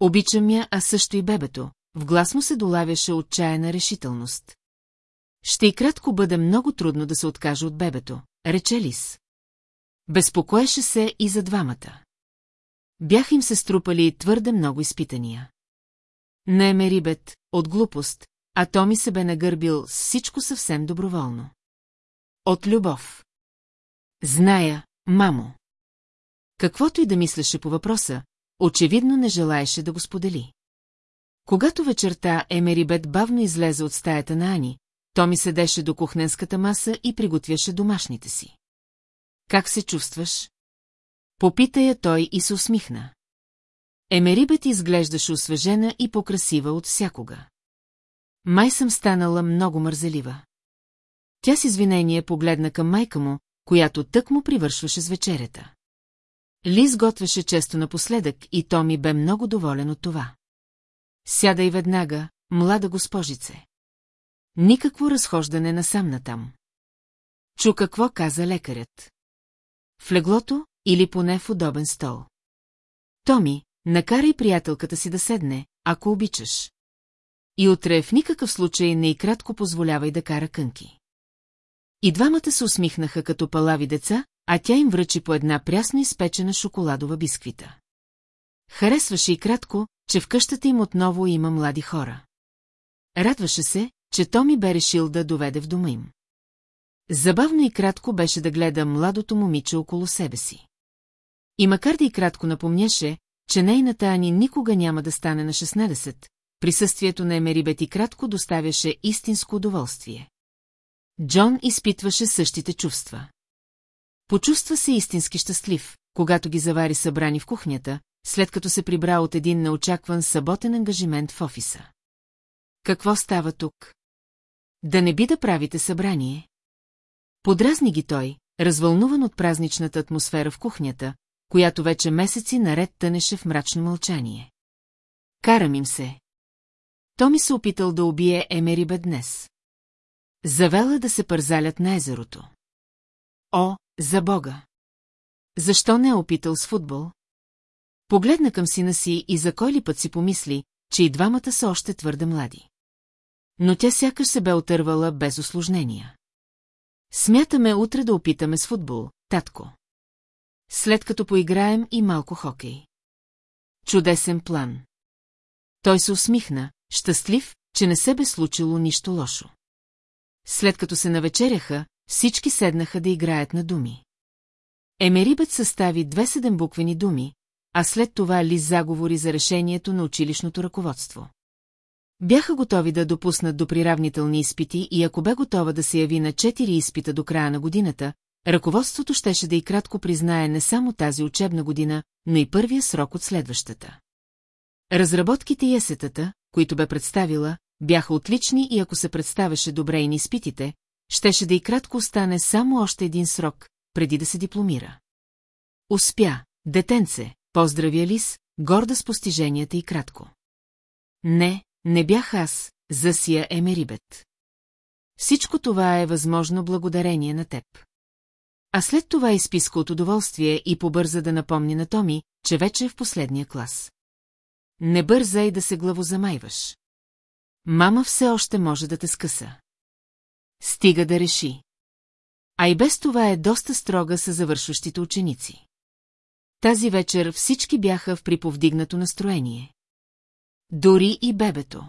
Обичам я, а също и бебето, в глас му се долавяше отчаяна решителност. Ще и кратко бъде много трудно да се откаже от бебето, рече Лис. Безпокоеше се и за двамата. Бяха им се струпали твърде много изпитания. Не Мерибет, от глупост, а Томи се бе нагърбил с всичко съвсем доброволно. От любов. Зная, мамо. Каквото и да мислеше по въпроса, очевидно не желаеше да го сподели. Когато вечерта Емерибет бавно излезе от стаята на Ани, Томи седеше до кухненската маса и приготвяше домашните си. Как се чувстваш? Попита я той и се усмихна. Емерибет изглеждаше освежена и покрасива от всякога. Май съм станала много мързелива. Тя с извинение погледна към майка му, която тък му привършваше с вечерята. Лиз готвеше често напоследък и Томи бе много доволен от това. Сяда и веднага, млада госпожице. Никакво разхождане насам натам. Чу какво каза лекарят. В леглото или поне в удобен стол. Томи, накарай приятелката си да седне, ако обичаш. И утре в никакъв случай не и кратко позволявай да кара кънки. И двамата се усмихнаха като палави деца, а тя им връчи по една прясно изпечена шоколадова бисквита. Харесваше и кратко, че в къщата им отново има млади хора. Радваше се, че Томи бе решил да доведе в дома им. Забавно и кратко беше да гледа младото момиче около себе си. И макар да и кратко напомняше, че нейната Ани никога няма да стане на 16, присъствието на Емерибет и кратко доставяше истинско удоволствие. Джон изпитваше същите чувства. Почувства се истински щастлив, когато ги завари събрани в кухнята, след като се прибра от един неочакван съботен ангажимент в офиса. Какво става тук? Да не би да правите събрание? Подразни ги той, развълнуван от празничната атмосфера в кухнята, която вече месеци наред тънеше в мрачно мълчание. Карам им се. Томи се опитал да убие Емерибе днес. Завела да се пързалят на езерото. О, за Бога! Защо не е опитал с футбол? Погледна към сина си и за кой ли път си помисли, че и двамата са още твърде млади. Но тя сякаш се бе отървала без осложнения. Смятаме утре да опитаме с футбол, татко. След като поиграем и малко хокей. Чудесен план. Той се усмихна, щастлив, че не се бе случило нищо лошо. След като се навечеряха, всички седнаха да играят на думи. Емерибът състави две седембуквени думи, а след това Лиз заговори за решението на училищното ръководство. Бяха готови да допуснат до приравнителни изпити и ако бе готова да се яви на четири изпита до края на годината, ръководството щеше да и кратко признае не само тази учебна година, но и първия срок от следващата. Разработките и есетата, които бе представила, бяха отлични и ако се представяше добре и на изпитите, щеше да и кратко остане само още един срок, преди да се дипломира. Успя, детенце, поздравя Лис, горда с постиженията и кратко. Не, не бях аз, засия Емерибет. Всичко това е възможно благодарение на теб. А след това изписка от удоволствие и побърза да напомни на Томи, че вече е в последния клас. Не бързай да се главозамайваш. Мама все още може да те скъса. Стига да реши. А и без това е доста строга с завършващите ученици. Тази вечер всички бяха в приповдигнато настроение. Дори и бебето.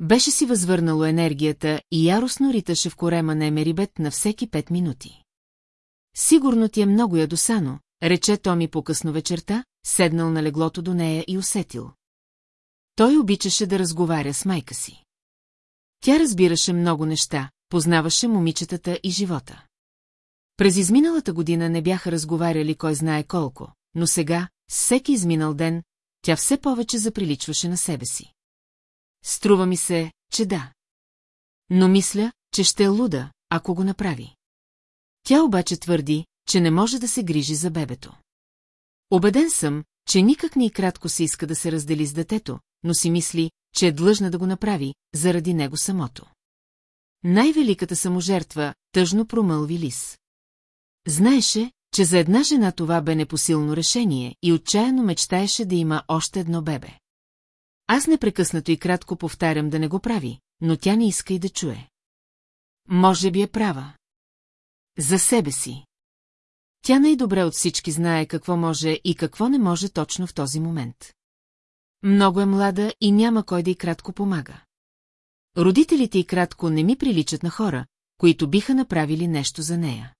Беше си възвърнало енергията и яростно риташе в корема на Емерибет на всеки пет минути. Сигурно ти е много ядосано, рече Томи по-късно вечерта, седнал на леглото до нея и усетил. Той обичаше да разговаря с майка си. Тя разбираше много неща, познаваше момичетата и живота. През изминалата година не бяха разговаряли кой знае колко, но сега, всеки изминал ден, тя все повече заприличваше на себе си. Струва ми се, че да. Но мисля, че ще е луда, ако го направи. Тя обаче твърди, че не може да се грижи за бебето. Обеден съм, че никак ни и кратко се иска да се раздели с детето, но си мисли, че е длъжна да го направи, заради него самото. Най-великата саможертва, тъжно промълви Лис. Знаеше, че за една жена това бе непосилно решение и отчаяно мечтаеше да има още едно бебе. Аз непрекъснато и кратко повтарям да не го прави, но тя не иска и да чуе. Може би е права. За себе си. Тя най-добре от всички знае какво може и какво не може точно в този момент. Много е млада и няма кой да и кратко помага. Родителите и кратко не ми приличат на хора, които биха направили нещо за нея.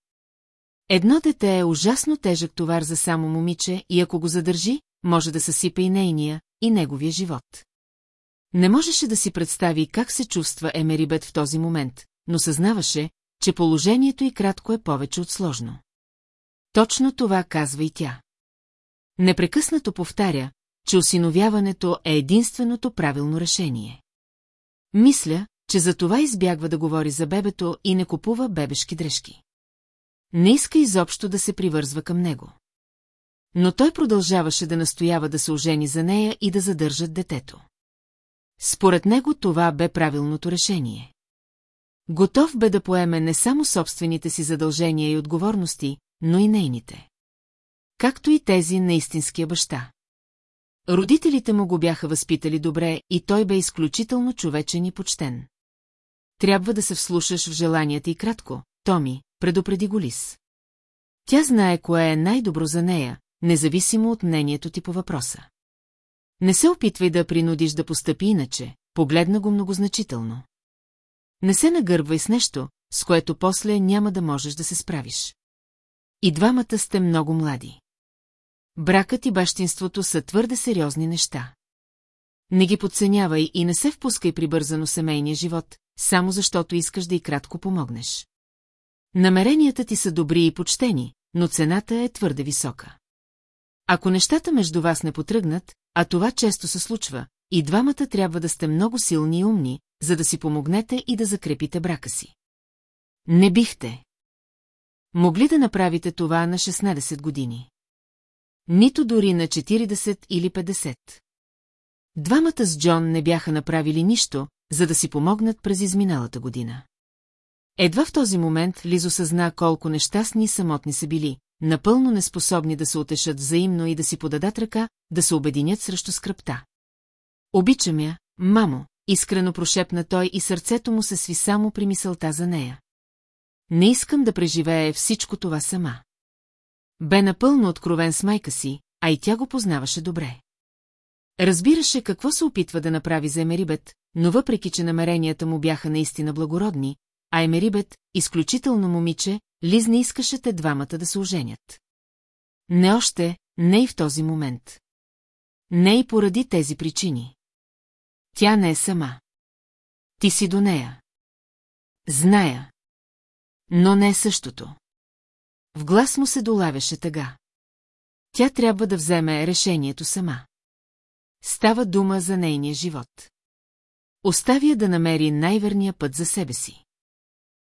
Едно дете е ужасно тежък товар за само момиче и ако го задържи, може да съсипе и нейния, и неговия живот. Не можеше да си представи как се чувства Емерибет в този момент, но съзнаваше, че положението и кратко е повече от сложно. Точно това казва и тя. Непрекъснато повтаря, че осиновяването е единственото правилно решение. Мисля, че за това избягва да говори за бебето и не купува бебешки дрежки. Не иска изобщо да се привързва към него. Но той продължаваше да настоява да се ожени за нея и да задържат детето. Според него това бе правилното решение. Готов бе да поеме не само собствените си задължения и отговорности, но и нейните. Както и тези на истинския баща. Родителите му го бяха възпитали добре и той бе изключително човечен и почтен. Трябва да се вслушаш в желанията и кратко, Томи, предупреди го Лис. Тя знае кое е най-добро за нея, независимо от мнението ти по въпроса. Не се опитвай да принудиш да постъпи иначе, погледна го многозначително. Не се нагърбвай с нещо, с което после няма да можеш да се справиш. И двамата сте много млади. Бракът и бащинството са твърде сериозни неща. Не ги подценявай и не се впускай при бързано семейния живот, само защото искаш да и кратко помогнеш. Намеренията ти са добри и почтени, но цената е твърде висока. Ако нещата между вас не потръгнат, а това често се случва, и двамата трябва да сте много силни и умни, за да си помогнете и да закрепите брака си. Не бихте. Могли да направите това на 16 години. Нито дори на 40 или 50. Двамата с Джон не бяха направили нищо, за да си помогнат през изминалата година. Едва в този момент Лизо съзна колко нещастни и самотни са били, напълно неспособни да се утешат взаимно и да си подадат ръка, да се обединят срещу скръпта. Обичам я, мамо, искрено прошепна той и сърцето му се сви само при мисълта за нея. Не искам да преживее всичко това сама. Бе напълно откровен с майка си, а и тя го познаваше добре. Разбираше какво се опитва да направи за Емерибет, но въпреки, че намеренията му бяха наистина благородни, а Емерибет, изключително момиче, Лиз не искаше те двамата да се оженят. Не още, не и в този момент. Не и поради тези причини. Тя не е сама. Ти си до нея. Зная. Но не е същото. В глас му се долавяше тъга. Тя трябва да вземе решението сама. Става дума за нейния живот. Оставя да намери най-верния път за себе си.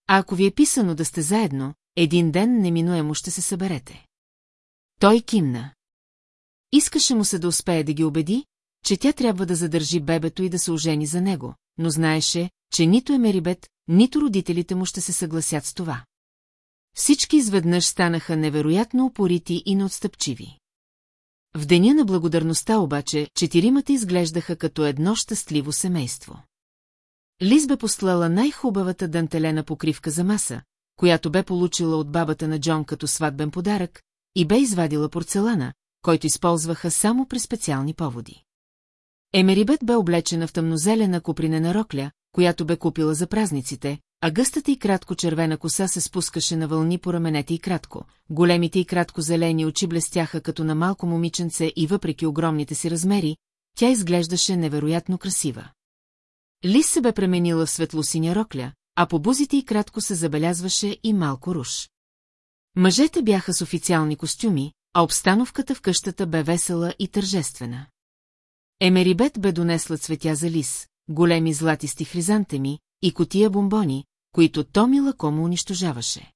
А ако ви е писано да сте заедно, един ден неминуемо ще се съберете. Той кимна. Искаше му се да успее да ги убеди, че тя трябва да задържи бебето и да се ожени за него, но знаеше, че нито е Мерибет, нито родителите му ще се съгласят с това. Всички изведнъж станаха невероятно упорити и неотстъпчиви. В деня на благодарността обаче четиримата изглеждаха като едно щастливо семейство. Лиз бе послала най-хубавата дантелена покривка за маса, която бе получила от бабата на Джон като сватбен подарък, и бе извадила порцелана, който използваха само при специални поводи. Емерибет бе облечена в тъмнозелена купринена рокля, която бе купила за празниците, а гъстата и кратко червена коса се спускаше на вълни по раменете и кратко. Големите и кратко зелени очи блестяха като на малко момиченце и въпреки огромните си размери, тя изглеждаше невероятно красива. Лис се бе пременила в светлосиня рокля, а по бузите и кратко се забелязваше и малко руш. Мъжете бяха с официални костюми, а обстановката в къщата бе весела и тържествена. Емерибет бе донесла цветя за лис, големи златисти хризантеми и котия бомбони, които Томи лакомо унищожаваше.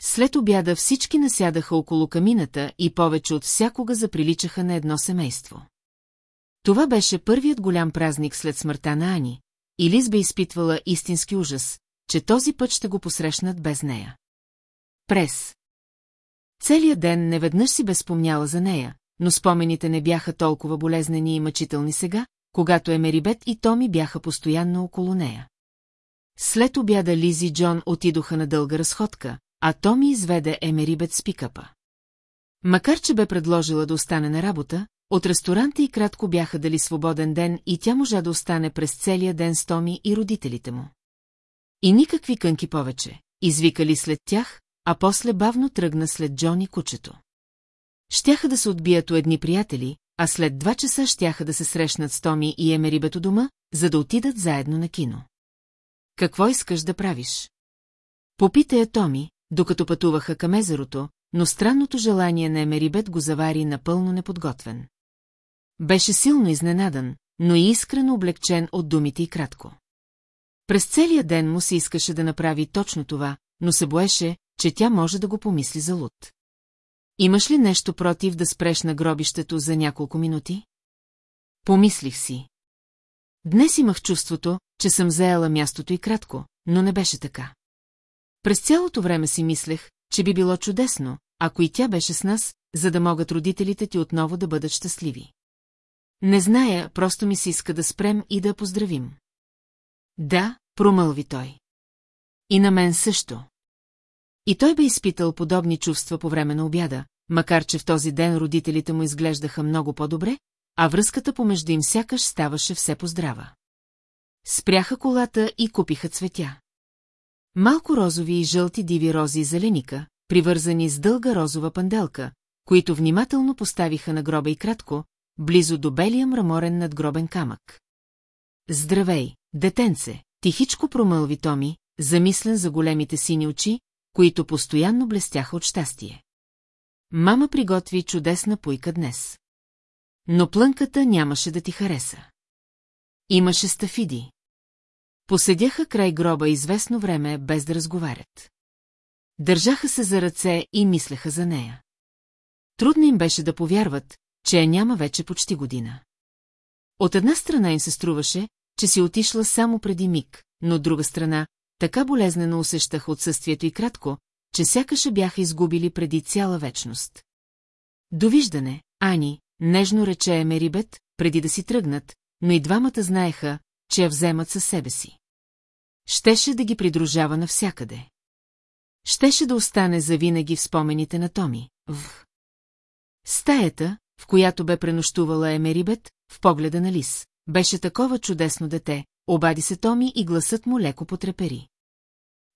След обяда всички насядаха около камината и повече от всякога заприличаха на едно семейство. Това беше първият голям празник след смъртта на Ани, и Лиз бе изпитвала истински ужас, че този път ще го посрещнат без нея. Прес. Целият ден неведнъж си бе спомняла за нея, но спомените не бяха толкова болезнени и мъчителни сега, когато Емерибет и Томи бяха постоянно около нея. След обяда Лизи и Джон отидоха на дълга разходка, а Томи изведе Емерибет с пикапа. Макар, че бе предложила да остане на работа, от ресторанта и кратко бяха дали свободен ден и тя можа да остане през целия ден с Томи и родителите му. И никакви кънки повече, извикали след тях, а после бавно тръгна след Джон и кучето. Щяха да се отбият у едни приятели, а след два часа щяха да се срещнат с Томи и Емерибето дома, за да отидат заедно на кино. Какво искаш да правиш? Попита я Томи, докато пътуваха към езерото, но странното желание на Емерибет го завари напълно неподготвен. Беше силно изненадан, но и искрено облегчен от думите и кратко. През целия ден му се искаше да направи точно това, но се боеше, че тя може да го помисли за луд. Имаш ли нещо против да спреш на гробището за няколко минути? Помислих си. Днес имах чувството, че съм заела мястото и кратко, но не беше така. През цялото време си мислех, че би било чудесно, ако и тя беше с нас, за да могат родителите ти отново да бъдат щастливи. Не зная, просто ми се иска да спрем и да поздравим. Да, промълви той. И на мен също. И той бе изпитал подобни чувства по време на обяда, макар че в този ден родителите му изглеждаха много по-добре, а връзката помежду им сякаш ставаше все поздрава. Спряха колата и купиха цветя. Малко розови и жълти диви рози и зеленика, привързани с дълга розова панделка, които внимателно поставиха на гроба и кратко, близо до белия мраморен надгробен камък. Здравей, детенце, тихичко промълви Томи, замислен за големите сини очи, които постоянно блестяха от щастие. Мама приготви чудесна пуйка днес. Но плънката нямаше да ти хареса. Имаше стафиди. Поседяха край гроба известно време, без да разговарят. Държаха се за ръце и мислеха за нея. Трудно им беше да повярват, че я няма вече почти година. От една страна им се струваше, че си отишла само преди миг, но от друга страна, така болезнено усещах отсъствието и кратко, че сякаше бяха изгубили преди цяла вечност. Довиждане, Ани, нежно рече Емерибет, преди да си тръгнат, но и двамата знаеха, че я вземат със себе си. Щеше да ги придружава навсякъде. Щеше да остане завинаги в спомените на Томи, в... Стаята, в която бе пренощувала Емерибет, в погледа на Лис, беше такова чудесно дете, обади се Томи и гласът му леко потрепери.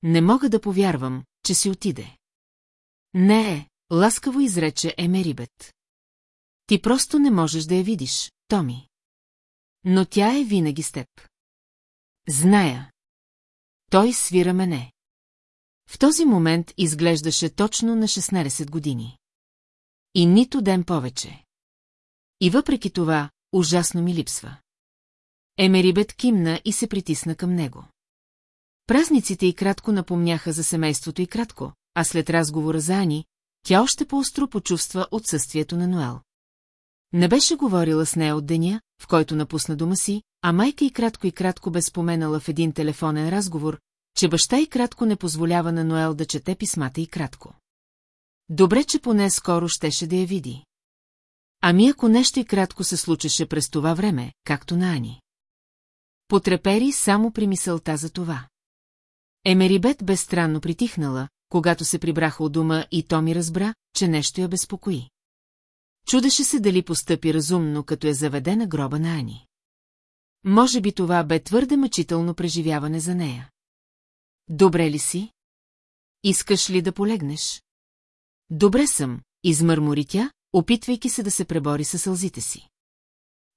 Не мога да повярвам, че си отиде. Не е, ласкаво изрече Емерибет. Ти просто не можеш да я видиш, Томи. Но тя е винаги с теб. Зная. Той свира мене. В този момент изглеждаше точно на 16 години. И нито ден повече. И въпреки това, ужасно ми липсва. Емерибет кимна и се притисна към него. Празниците и кратко напомняха за семейството и кратко, а след разговора за Ани, тя още по-остро почувства отсъствието на Ноел. Не беше говорила с нея от деня, в който напусна дома си, а майка и кратко и кратко бе споменала в един телефонен разговор, че баща и кратко не позволява на Ноел да чете писмата и кратко. Добре, че поне скоро щеше да я види. Ами ако нещо и кратко се случеше през това време, както на Ани. Потрепери само при мисълта за това. Емерибет бе странно притихнала, когато се прибраха от дома и Томи разбра, че нещо я безпокои. Чудеше се дали постъпи разумно, като е заведена гроба на Ани. Може би това бе твърде мъчително преживяване за нея. Добре ли си? Искаш ли да полегнеш? Добре съм, измърмори тя, опитвайки се да се пребори със сълзите си.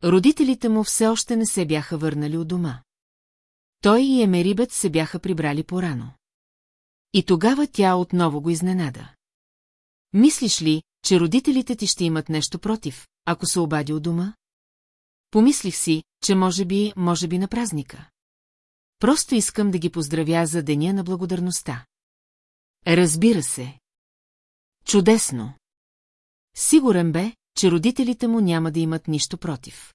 Родителите му все още не се бяха върнали от дома. Той и Емерибет се бяха прибрали порано. И тогава тя отново го изненада. Мислиш ли, че родителите ти ще имат нещо против, ако се обади от дома? Помислих си, че може би, може би на празника. Просто искам да ги поздравя за Деня на благодарността. Разбира се. Чудесно. Сигурен бе, че родителите му няма да имат нищо против.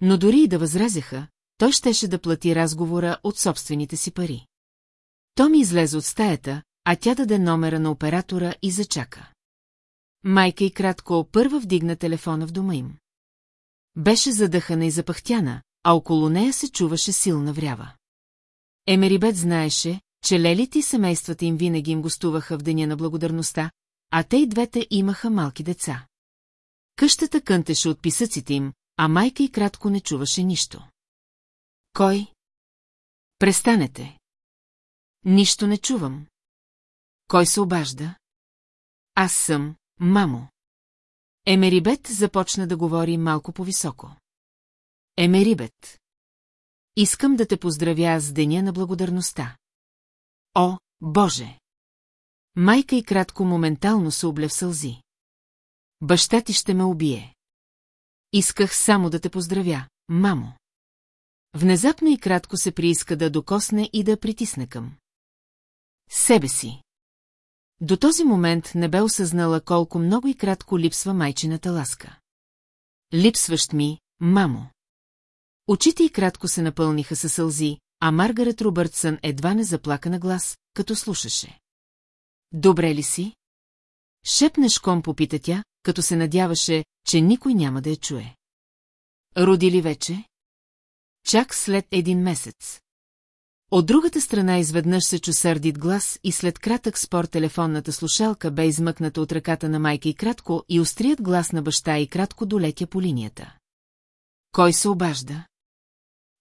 Но дори и да възразяха, той щеше да плати разговора от собствените си пари. Томи излезе от стаята, а тя даде номера на оператора и зачака. Майка и кратко първа вдигна телефона в дома им. Беше задъхана и запахтяна, а около нея се чуваше силна врява. Емерибет знаеше, че лелите и семействата им винаги им гостуваха в Деня на благодарността, а те и двете имаха малки деца. Къщата кънтеше от писъците им, а майка и кратко не чуваше нищо. Кой? Престанете. Нищо не чувам. Кой се обажда? Аз съм, мамо. Емерибет започна да говори малко по-високо. Емерибет. Искам да те поздравя с Деня на благодарността. О, Боже! Майка и кратко моментално се обле в сълзи. Баща ти ще ме убие. Исках само да те поздравя, мамо. Внезапно и кратко се прииска да докосне и да притисне към. Себе си. До този момент не бе осъзнала колко много и кратко липсва майчината ласка. Липсващ ми, мамо. Очите и кратко се напълниха със сълзи, а Маргарет Робъртсън едва не заплака на глас, като слушаше. Добре ли си? Шепнешком попита тя, като се надяваше, че никой няма да я чуе. Роди ли вече? Чак след един месец. От другата страна изведнъж се чу сърдит глас и след кратък спор телефонната слушалка бе измъкната от ръката на майка и кратко и острият глас на баща и кратко долетя по линията. Кой се обажда?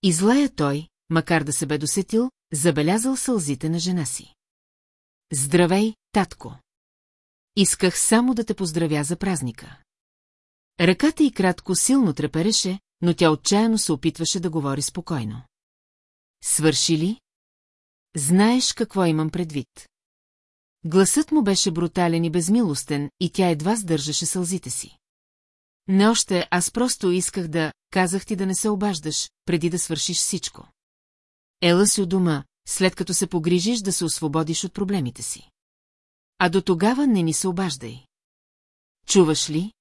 Излая той, макар да се бе досетил, забелязал сълзите на жена си. Здравей, татко! Исках само да те поздравя за празника. Ръката й кратко силно трепереше, но тя отчаяно се опитваше да говори спокойно. Свърши ли? Знаеш какво имам предвид. Гласът му беше брутален и безмилостен, и тя едва сдържаше сълзите си. Не още, аз просто исках да, казах ти да не се обаждаш, преди да свършиш всичко. Ела си у дома, след като се погрижиш да се освободиш от проблемите си. А до тогава не ни се обаждай. Чуваш ли?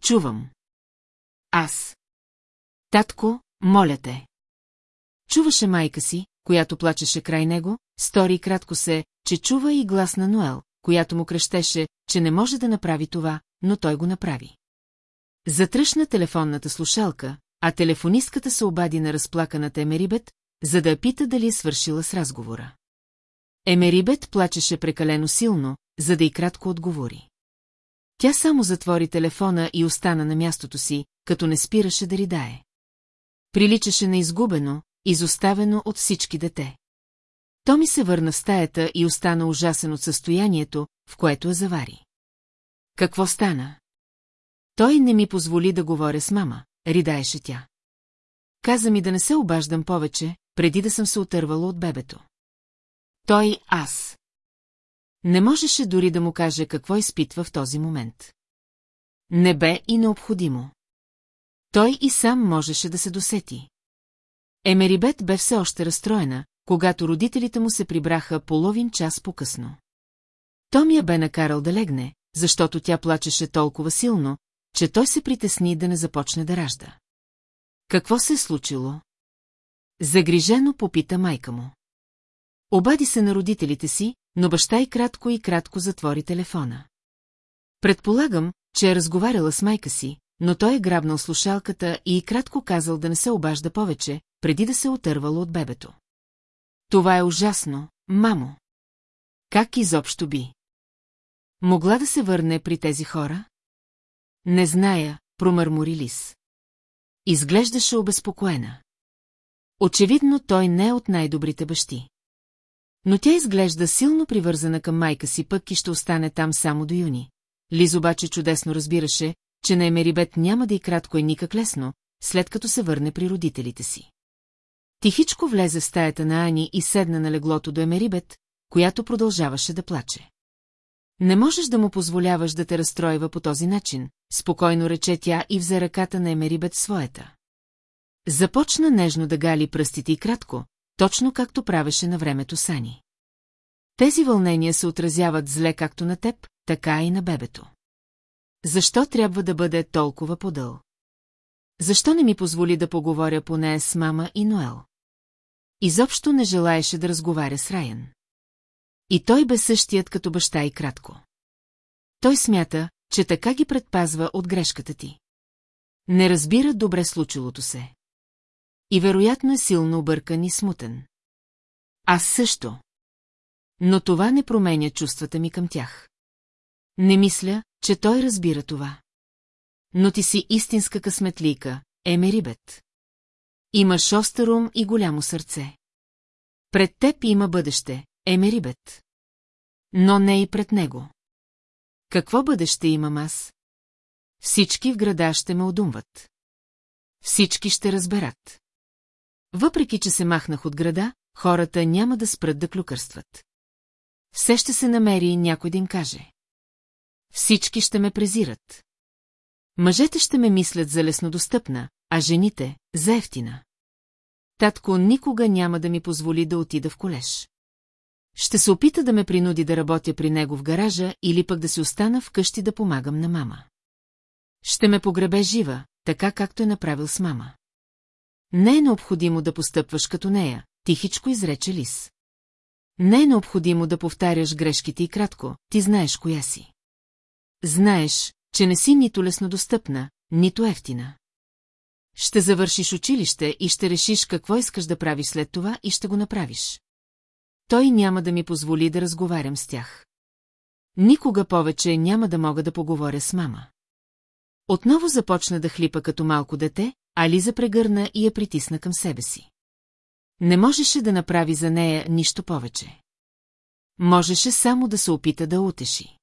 Чувам. Аз. Татко, моля те. Чуваше майка си, която плачеше край него, стори кратко се, че чува и глас на Ноел, която му крещеше, че не може да направи това, но той го направи. Затръшна телефонната слушалка, а телефонистката се обади на разплаканата Емерибет, за да пита дали е свършила с разговора. Емерибет плачеше прекалено силно, за да и кратко отговори. Тя само затвори телефона и остана на мястото си, като не спираше да ридае. Приличаше на изгубено, изоставено от всички дете. Томи се върна в стаята и остана ужасен от състоянието, в което я завари. Какво стана? Той не ми позволи да говоря с мама, ридаеше тя. Каза ми да не се обаждам повече, преди да съм се отървала от бебето. Той аз. Не можеше дори да му каже какво изпитва в този момент. Не бе и необходимо. Той и сам можеше да се досети. Емерибет бе все още разстроена, когато родителите му се прибраха половин час по-късно. Том я бе накарал да легне, защото тя плачеше толкова силно, че той се притесни да не започне да ражда. Какво се е случило? Загрижено попита майка му. Обади се на родителите си, но баща и кратко и кратко затвори телефона. Предполагам, че е разговаряла с майка си, но той е грабнал слушалката и кратко казал да не се обажда повече, преди да се отървало от бебето. Това е ужасно, мамо. Как изобщо би? Могла да се върне при тези хора? Не зная, промърмори Лис. Изглеждаше обезпокоена. Очевидно той не е от най-добрите бащи. Но тя изглежда силно привързана към майка си пък и ще остане там само до юни. Лиз обаче чудесно разбираше, че на Емерибет няма да и кратко е никак лесно, след като се върне при родителите си. Тихичко влезе в стаята на Ани и седна на леглото до Емерибет, която продължаваше да плаче. Не можеш да му позволяваш да те разстройва по този начин, спокойно рече тя и взе ръката на Емерибет своята. Започна нежно да гали пръстите и кратко, точно както правеше на времето Сани. Тези вълнения се отразяват зле както на теб, така и на бебето. Защо трябва да бъде толкова подъл? Защо не ми позволи да поговоря поне с мама и Ноел? Изобщо не желаеше да разговаря с Райан. И той бе същият като баща и кратко. Той смята, че така ги предпазва от грешката ти. Не разбира добре случилото се. И вероятно е силно объркан и смутен. Аз също. Но това не променя чувствата ми към тях. Не мисля, че той разбира това. Но ти си истинска късметлийка, Емерибет. Имаш остър ум и голямо сърце. Пред теб има бъдеще, Емерибет. Но не и пред него. Какво бъдеще имам аз? Всички в града ще ме одумват. Всички ще разберат. Въпреки, че се махнах от града, хората няма да спрат да клюкърстват. Все ще се намери и някой да им каже. Всички ще ме презират. Мъжете ще ме мислят за леснодостъпна, а жените – за ефтина. Татко никога няма да ми позволи да отида в колеж. Ще се опита да ме принуди да работя при него в гаража или пък да си остана вкъщи да помагам на мама. Ще ме погребе жива, така както е направил с мама. Не е необходимо да постъпваш като нея, тихичко изрече Лис. Не е необходимо да повтаряш грешките и кратко, ти знаеш коя си. Знаеш, че не си нито леснодостъпна, нито ефтина. Ще завършиш училище и ще решиш какво искаш да правиш след това и ще го направиш. Той няма да ми позволи да разговарям с тях. Никога повече няма да мога да поговоря с мама. Отново започна да хлипа като малко дете, а Лиза прегърна и я притисна към себе си. Не можеше да направи за нея нищо повече. Можеше само да се опита да утеши.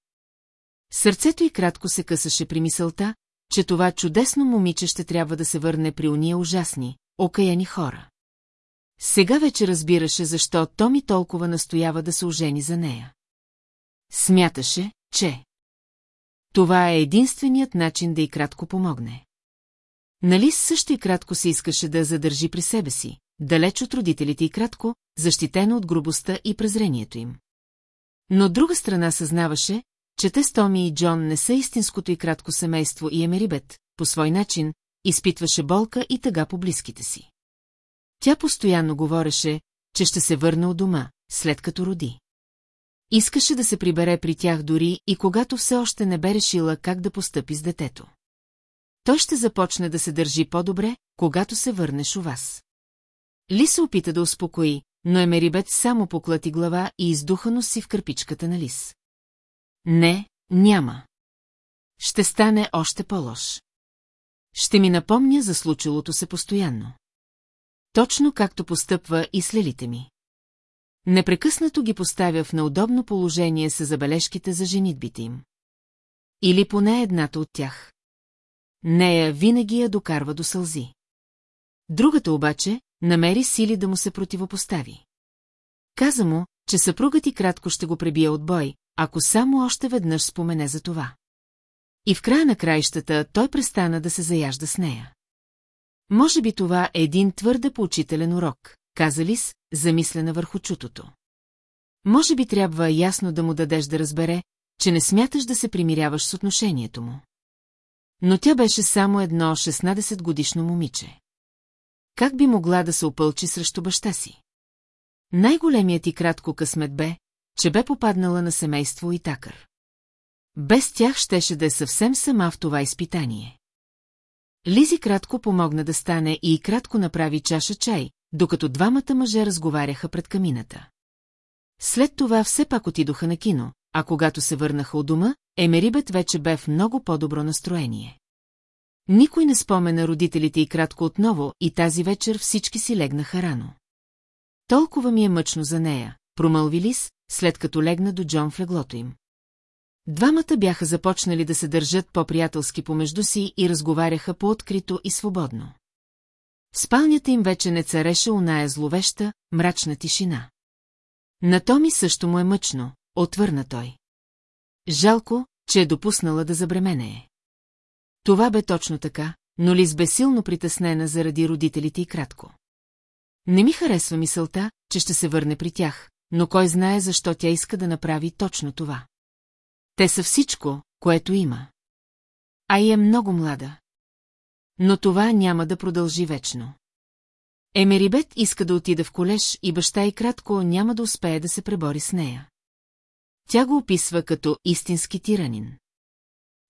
Сърцето й кратко се късаше при мисълта, че това чудесно момиче ще трябва да се върне при уния ужасни, окаяни хора. Сега вече разбираше защо Томи толкова настоява да се ожени за нея. Смяташе, че... Това е единственият начин да й кратко помогне. Нали също и кратко се искаше да задържи при себе си, далеч от родителите и кратко, защитена от грубостта и презрението им. Но от друга страна съзнаваше, че те с Томи и Джон не са истинското и кратко семейство и Емерибет, по свой начин, изпитваше болка и тъга по близките си. Тя постоянно говореше, че ще се върне от дома, след като роди. Искаше да се прибере при тях дори и когато все още не бе решила как да постъпи с детето. Той ще започне да се държи по-добре, когато се върнеш у вас. Ли се опита да успокои, но Емерибет само поклати глава и издухано си в кърпичката на Лис. Не, няма. Ще стане още по-лош. Ще ми напомня за случилото се постоянно. Точно както постъпва и с лелите ми. Непрекъснато ги поставя в неудобно положение с забележките за женитбите им. Или поне едната от тях. Нея винаги я докарва до сълзи. Другата обаче намери сили да му се противопостави. Каза му, че съпругът и кратко ще го пребие от бой, ако само още веднъж спомене за това. И в края на краищата той престана да се заяжда с нея. Може би това е един твърде поучителен урок, каза Лис, замислена върху чутото. Може би трябва ясно да му дадеш да разбере, че не смяташ да се примиряваш с отношението му. Но тя беше само едно 16 годишно момиче. Как би могла да се опълчи срещу баща си? Най-големият и кратко късмет бе, че бе попаднала на семейство и такър. Без тях щеше да е съвсем сама в това изпитание. Лизи кратко помогна да стане и кратко направи чаша чай, докато двамата мъже разговаряха пред камината. След това все пак отидоха на кино, а когато се върнаха от дома, Емерибет вече бе в много по-добро настроение. Никой не спомена родителите и кратко отново и тази вечер всички си легнаха рано. Толкова ми е мъчно за нея, промълви Лис, след като легна до Джон в леглото им. Двамата бяха започнали да се държат по-приятелски помежду си и разговаряха по-открито и свободно. В спалнята им вече не цареше оная зловеща, мрачна тишина. На Томи също му е мъчно, отвърна той. Жалко, че е допуснала да забременее. Това бе точно така, но Лиз бе силно притеснена заради родителите и кратко. Не ми харесва мисълта, че ще се върне при тях, но кой знае защо тя иска да направи точно това. Те са всичко, което има. А и е много млада. Но това няма да продължи вечно. Емерибет иска да отида в колеж и баща и кратко няма да успее да се пребори с нея. Тя го описва като истински тиранин.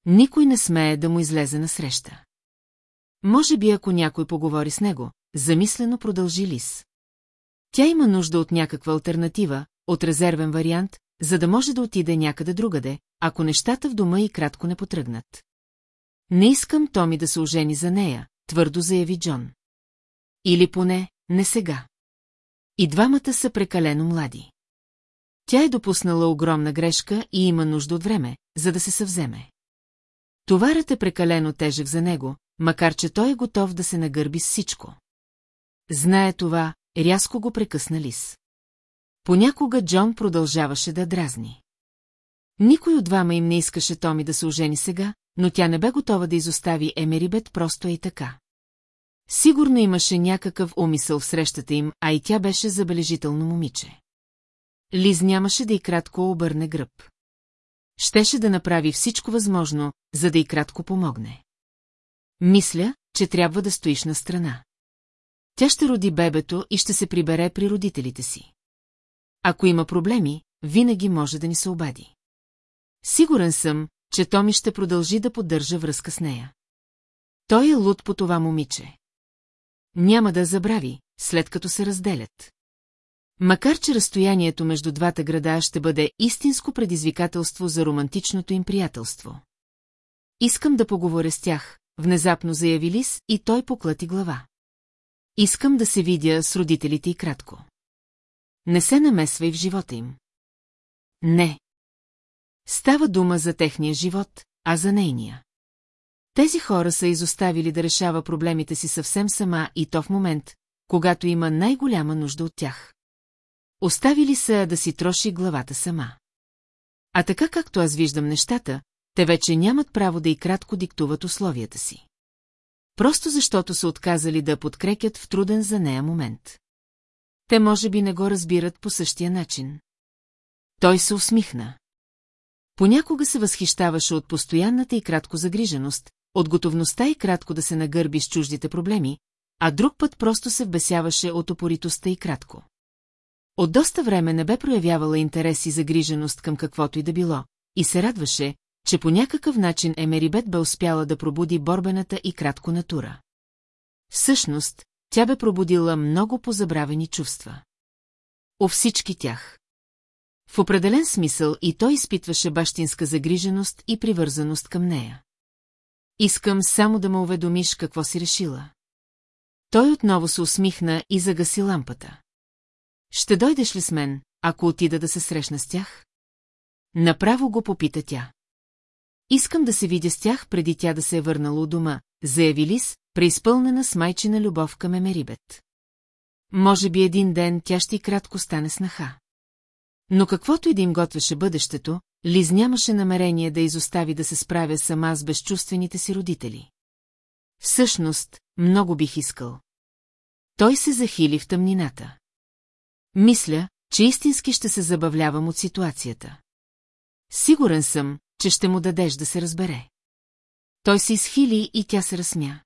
Никой не смее да му излезе на среща. Може би ако някой поговори с него, замислено продължи Лис. Тя има нужда от някаква альтернатива, от резервен вариант, за да може да отиде някъде другаде, ако нещата в дома и кратко не потръгнат. Не искам Томи да се ожени за нея, твърдо заяви Джон. Или поне, не сега. И двамата са прекалено млади. Тя е допуснала огромна грешка и има нужда от време, за да се съвземе. Товарът е прекалено тежък за него, макар че той е готов да се нагърби с всичко. Знае това, рязко го прекъсна Лис. Понякога Джон продължаваше да дразни. Никой от двама им не искаше Томи да се ожени сега, но тя не бе готова да изостави Емерибет просто и така. Сигурно имаше някакъв умисъл в срещата им, а и тя беше забележително момиче. Лиз нямаше да и кратко обърне гръб. Щеше да направи всичко възможно, за да и кратко помогне. Мисля, че трябва да стоиш на страна. Тя ще роди бебето и ще се прибере при родителите си. Ако има проблеми, винаги може да ни се обади. Сигурен съм, че Томи ще продължи да поддържа връзка с нея. Той е луд по това момиче. няма да забрави, след като се разделят. Макар, че разстоянието между двата града ще бъде истинско предизвикателство за романтичното им приятелство. Искам да поговоря с тях, внезапно заяви Лис и той поклати глава. Искам да се видя с родителите и кратко. Не се намесвай в живота им. Не. Става дума за техния живот, а за нейния. Тези хора са изоставили да решава проблемите си съвсем сама и то в момент, когато има най-голяма нужда от тях. Оставили са да си троши главата сама. А така както аз виждам нещата, те вече нямат право да и кратко диктуват условията си. Просто защото са отказали да подкрепят в труден за нея момент. Те може би не го разбират по същия начин. Той се усмихна. Понякога се възхищаваше от постоянната и кратко загриженост, от готовността и кратко да се нагърби с чуждите проблеми, а друг път просто се вбесяваше от опоритостта и кратко. От доста време не бе проявявала интерес и загриженост към каквото и да било, и се радваше, че по някакъв начин Емерибет бе успяла да пробуди борбената и кратко натура. Всъщност, тя бе пробудила много позабравени чувства. О всички тях. В определен смисъл и той изпитваше бащинска загриженост и привързаност към нея. Искам само да ме уведомиш какво си решила. Той отново се усмихна и загаси лампата. Ще дойдеш ли с мен, ако отида да се срещна с тях? Направо го попита тя. Искам да се видя с тях преди тя да се е върнала у дома, заяви Лис, преизпълнена с майчина любов към Емерибет. Може би един ден тя ще и кратко стане снаха. Но каквото и да им готвеше бъдещето, Лиз нямаше намерение да изостави да се справя сама с безчувствените си родители. Всъщност, много бих искал. Той се захили в тъмнината. Мисля, че истински ще се забавлявам от ситуацията. Сигурен съм, че ще му дадеш да се разбере. Той се изхили и тя се разсмя.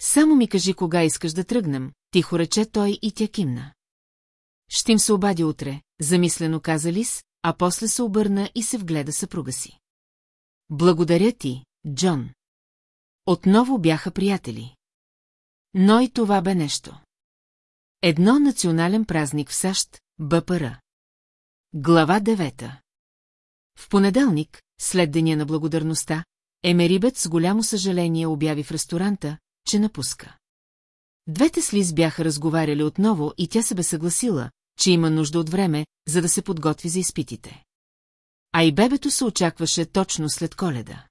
Само ми кажи кога искаш да тръгнем, тихо рече той и тя кимна. Ще им се обади утре, замислено каза Лис, а после се обърна и се вгледа съпруга си. Благодаря ти, Джон. Отново бяха приятели. Но и това бе нещо. Едно национален празник в САЩ, БПР. Глава 9 В понеделник, след деня на благодарността, Емерибет с голямо съжаление обяви в ресторанта, че напуска. Двете слиз бяха разговаряли отново и тя се бе съгласила, че има нужда от време, за да се подготви за изпитите. А и бебето се очакваше точно след коледа.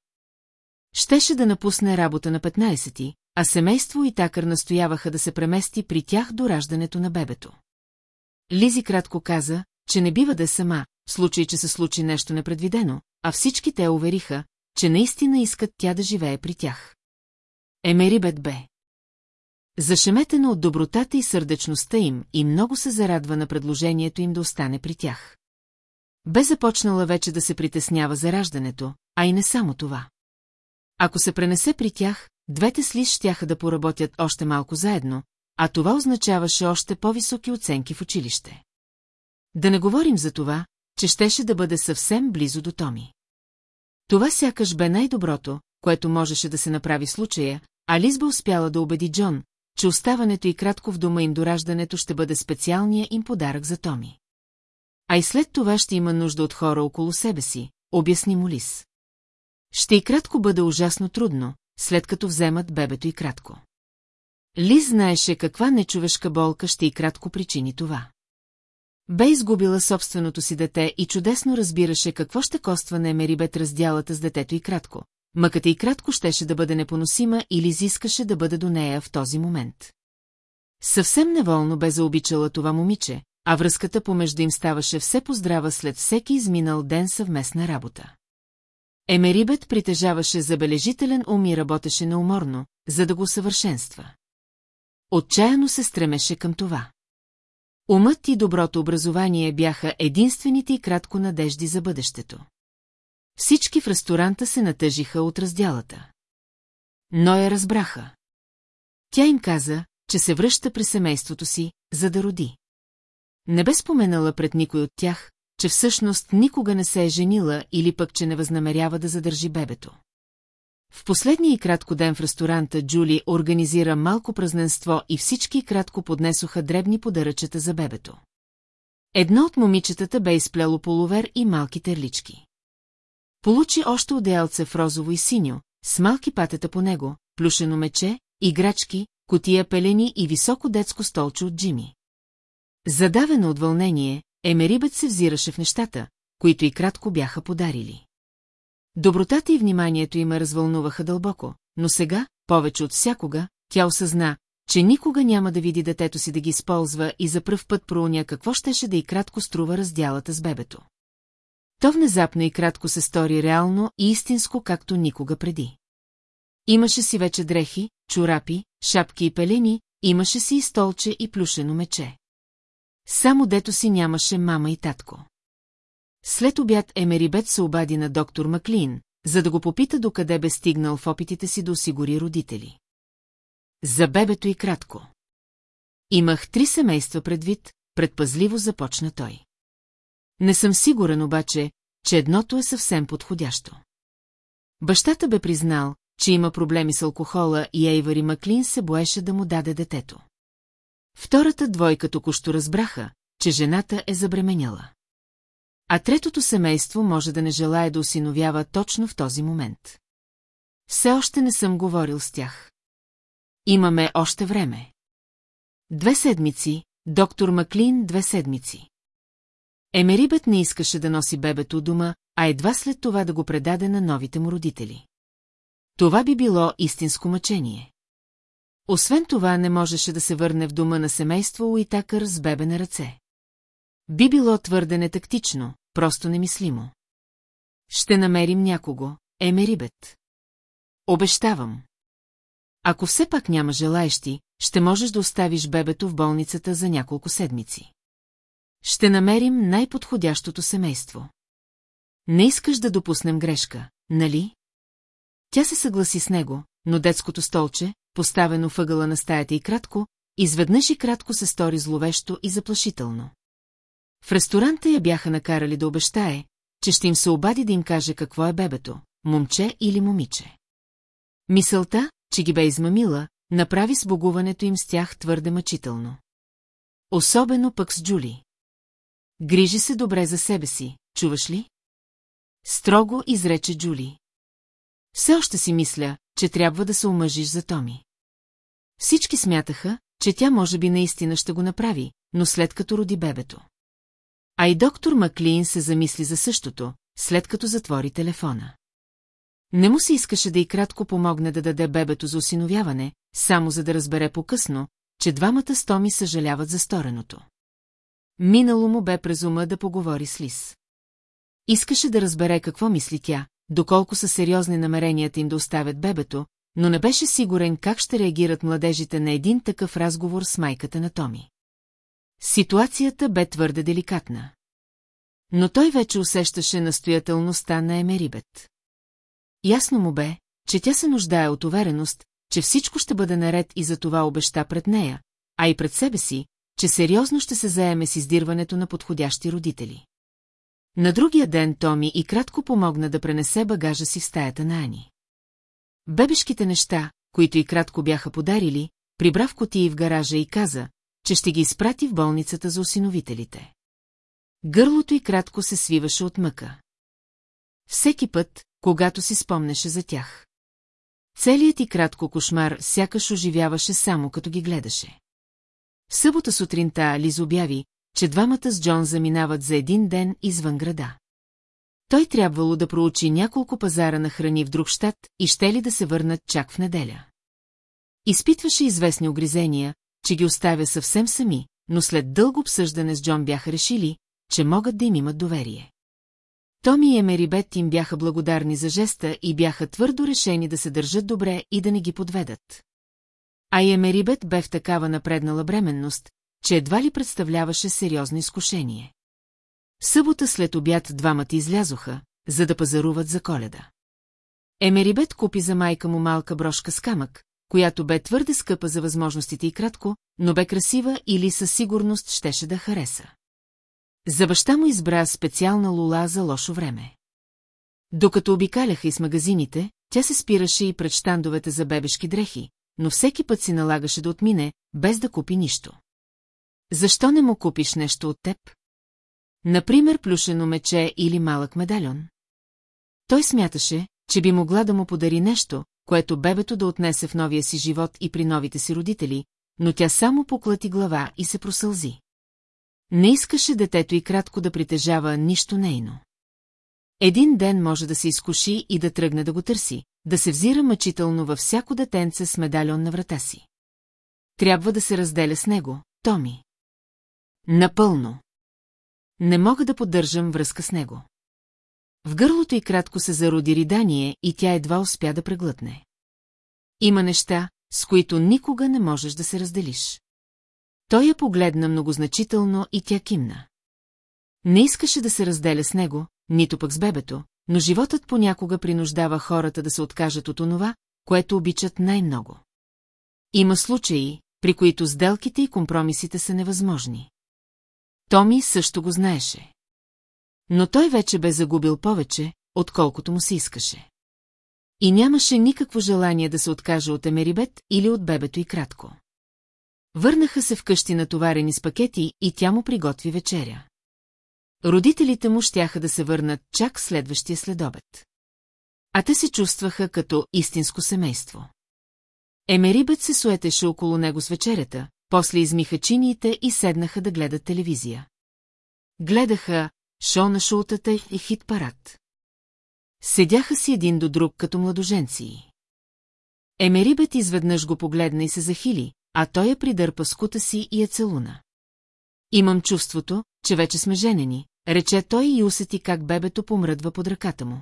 Щеше да напусне работа на 15-ти, а семейство и такър настояваха да се премести при тях до раждането на бебето. Лизи кратко каза, че не бива да е сама, случай, че се случи нещо непредвидено, а всички те увериха, че наистина искат тя да живее при тях. Емерибет бе. Зашеметена от добротата и сърдечността им и много се зарадва на предложението им да остане при тях. Бе започнала вече да се притеснява за раждането, а и не само това. Ако се пренесе при тях, двете слиш щяха да поработят още малко заедно, а това означаваше още по-високи оценки в училище. Да не говорим за това, че щеше да бъде съвсем близо до Томи. Това сякаш бе най-доброто, което можеше да се направи случая, а Лизба успяла да убеди Джон, че оставането и кратко в дома им до раждането ще бъде специалния им подарък за Томи. А и след това ще има нужда от хора около себе си, обясни му Лис. Ще и кратко бъде ужасно трудно, след като вземат бебето и кратко. Лиз знаеше каква нечовешка болка ще и кратко причини това. Бе изгубила собственото си дете и чудесно разбираше какво ще коства на Емерибет раздялата с детето и кратко. Мъката и кратко щеше да бъде непоносима или изискаше да бъде до нея в този момент. Съвсем неволно бе заобичала това момиче, а връзката помежду им ставаше все поздрава след всеки изминал ден съвместна работа. Емерибет притежаваше забележителен ум и работеше неуморно, за да го съвършенства. Отчаяно се стремеше към това. Умът и доброто образование бяха единствените и кратко надежди за бъдещето. Всички в ресторанта се натъжиха от разделата. Но я разбраха. Тя им каза, че се връща при семейството си, за да роди. Не бе споменала пред никой от тях, че всъщност никога не се е женила или пък, че не възнамерява да задържи бебето. В последния и кратко ден в ресторанта Джули организира малко празненство и всички кратко поднесоха дребни подаръчета за бебето. Едно от момичетата бе изплело полувер и малки терлички. Получи още одеялце в розово и синьо, с малки патета по него, плюшено мече, играчки, котия пелени и високо детско столче от Джими. Задавена от вълнение, Емерибет се взираше в нещата, които и кратко бяха подарили. Добротата и вниманието им развълнуваха дълбоко, но сега, повече от всякога, тя осъзна, че никога няма да види детето си да ги използва и за пръв път проуня какво щеше да и кратко струва разделата с бебето. То внезапно и кратко се стори реално и истинско, както никога преди. Имаше си вече дрехи, чорапи, шапки и пелени, имаше си и столче и плюшено мече. Само дето си нямаше мама и татко. След обяд Емерибет се обади на доктор Маклин, за да го попита докъде бе стигнал в опитите си да осигури родители. За бебето и кратко. Имах три семейства предвид, предпазливо започна той. Не съм сигурен обаче, че едното е съвсем подходящо. Бащата бе признал, че има проблеми с алкохола и Ейвари Маклин се боеше да му даде детето. Втората двойка току-що разбраха, че жената е забременяла. А третото семейство може да не желая да осиновява точно в този момент. Все още не съм говорил с тях. Имаме още време. Две седмици, доктор Маклин, две седмици. Емерибет не искаше да носи бебето у дома, а едва след това да го предаде на новите му родители. Това би било истинско мъчение. Освен това не можеше да се върне в дома на семейство Уитакър с бебе на ръце. Би било твърде нетактично, просто немислимо. Ще намерим някого, Емерибет. Обещавам. Ако все пак няма желаещи, ще можеш да оставиш бебето в болницата за няколко седмици. Ще намерим най-подходящото семейство. Не искаш да допуснем грешка, нали? Тя се съгласи с него, но детското столче, поставено въгъла на стаята и кратко, изведнъж и кратко се стори зловещо и заплашително. В ресторанта я бяха накарали да обещае, че ще им се обади да им каже какво е бебето, момче или момиче. Мисълта, че ги бе измамила, направи сбогуването им с тях твърде мъчително. Особено пък с Джули. Грижи се добре за себе си, чуваш ли? Строго изрече Джули. Все още си мисля, че трябва да се омъжиш за Томи. Всички смятаха, че тя може би наистина ще го направи, но след като роди бебето. А и доктор Маклин се замисли за същото, след като затвори телефона. Не му се искаше да и кратко помогне да даде бебето за осиновяване, само за да разбере по-късно, че двамата стоми съжаляват за стореното. Минало му бе през ума да поговори с Лис. Искаше да разбере какво мисли тя, доколко са сериозни намеренията им да оставят бебето, но не беше сигурен как ще реагират младежите на един такъв разговор с майката на Томи. Ситуацията бе твърде деликатна. Но той вече усещаше настоятелността на Емерибет. Ясно му бе, че тя се нуждае от увереност, че всичко ще бъде наред и за това обеща пред нея, а и пред себе си, че сериозно ще се заеме с издирването на подходящи родители. На другия ден Томи и кратко помогна да пренесе багажа си в стаята на Ани. Бебешките неща, които и кратко бяха подарили, прибра в котии в гаража и каза, че ще ги изпрати в болницата за осиновителите. Гърлото и кратко се свиваше от мъка. Всеки път, когато си спомнеше за тях. Целият и кратко кошмар сякаш оживяваше само като ги гледаше. В събота сутринта Лиз обяви, че двамата с Джон заминават за един ден извън града. Той трябвало да проучи няколко пазара на храни в друг щат и ще ли да се върнат чак в неделя. Изпитваше известни огризения, че ги оставя съвсем сами, но след дълго обсъждане с Джон бяха решили, че могат да им имат доверие. Томи и Емерибет им бяха благодарни за жеста и бяха твърдо решени да се държат добре и да не ги подведат. А и Емерибет бе в такава напреднала бременност, че едва ли представляваше сериозно изкушение. Събота след обяд двамата излязоха, за да пазаруват за коледа. Емерибет купи за майка му малка брошка с камък, която бе твърде скъпа за възможностите и кратко, но бе красива или със сигурност щеше да хареса. За баща му избра специална лула за лошо време. Докато обикаляха из магазините, тя се спираше и пред щандовете за бебешки дрехи, но всеки път си налагаше да отмине, без да купи нищо. Защо не му купиш нещо от теб? Например, плюшено мече или малък медальон. Той смяташе, че би могла да му подари нещо, което бебето да отнесе в новия си живот и при новите си родители, но тя само поклати глава и се просълзи. Не искаше детето и кратко да притежава нищо нейно. Един ден може да се изкуши и да тръгне да го търси, да се взира мъчително във всяко детенце с медальон на врата си. Трябва да се разделя с него, Томи. Напълно. Не мога да поддържам връзка с него. В гърлото й кратко се зароди ридание и тя едва успя да преглътне. Има неща, с които никога не можеш да се разделиш. Той я погледна многозначително и тя кимна. Не искаше да се разделя с него, нито пък с бебето, но животът понякога принуждава хората да се откажат от онова, което обичат най-много. Има случаи, при които сделките и компромисите са невъзможни. Томи също го знаеше. Но той вече бе загубил повече, отколкото му се искаше. И нямаше никакво желание да се откаже от Емерибет или от бебето и кратко. Върнаха се вкъщи натоварени с пакети и тя му приготви вечеря. Родителите му щяха да се върнат чак следващия следобед. А те се чувстваха като истинско семейство. Емерибет се суетеше около него с вечерята, после измиха чиниите и седнаха да гледат телевизия. Гледаха шоу на шоутата и хит парад. Седяха си един до друг като младоженци. Емерибет изведнъж го погледна и се захили, а той я придърпа с кута си и я целуна. Имам чувството, че вече сме женени, рече той и усети как бебето помръдва под ръката му.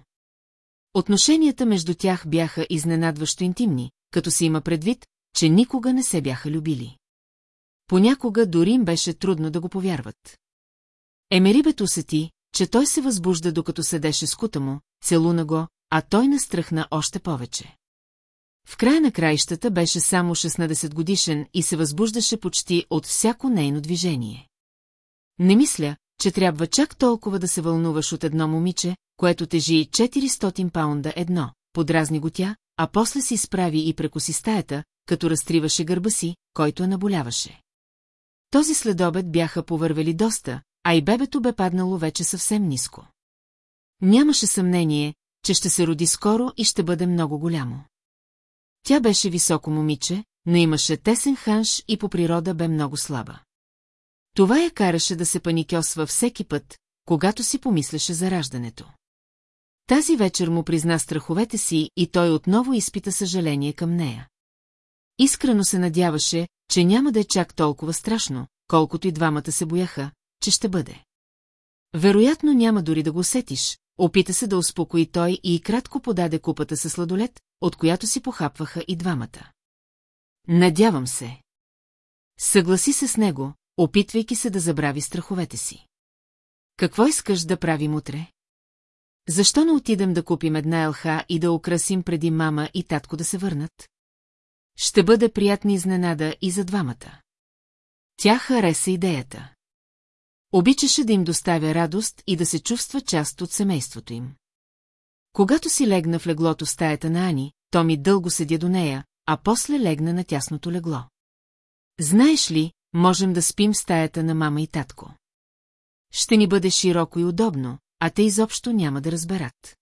Отношенията между тях бяха изненадващо интимни, като се има предвид, че никога не се бяха любили. Понякога дори им беше трудно да го повярват. Емерибет усети, че той се възбужда докато седеше с кута му, целуна го, а той настръхна още повече. В края на краищата беше само 16 годишен и се възбуждаше почти от всяко нейно движение. Не мисля, че трябва чак толкова да се вълнуваш от едно момиче, което тежи 400 паунда едно, подразни го тя, а после си изправи и прекоси стаята, като разтриваше гърба си, който я наболяваше. Този следобед бяха повървели доста, а и бебето бе паднало вече съвсем ниско. Нямаше съмнение, че ще се роди скоро и ще бъде много голямо. Тя беше високо момиче, но имаше тесен ханш и по природа бе много слаба. Това я караше да се паникьосва всеки път, когато си помислеше за раждането. Тази вечер му призна страховете си и той отново изпита съжаление към нея. Искрено се надяваше, че няма да е чак толкова страшно, колкото и двамата се бояха, че ще бъде. Вероятно няма дори да го усетиш, опита се да успокои той и кратко подаде купата със сладолет, от която си похапваха и двамата. Надявам се. Съгласи се с него, опитвайки се да забрави страховете си. Какво искаш да правим утре? Защо не отидем да купим една елха и да украсим преди мама и татко да се върнат? Ще бъде приятна изненада и за двамата. Тя хареса идеята. Обичаше да им доставя радост и да се чувства част от семейството им. Когато си легна в леглото в стаята на Ани, Томи дълго седя до нея, а после легна на тясното легло. Знаеш ли, можем да спим в стаята на мама и татко. Ще ни бъде широко и удобно, а те изобщо няма да разберат.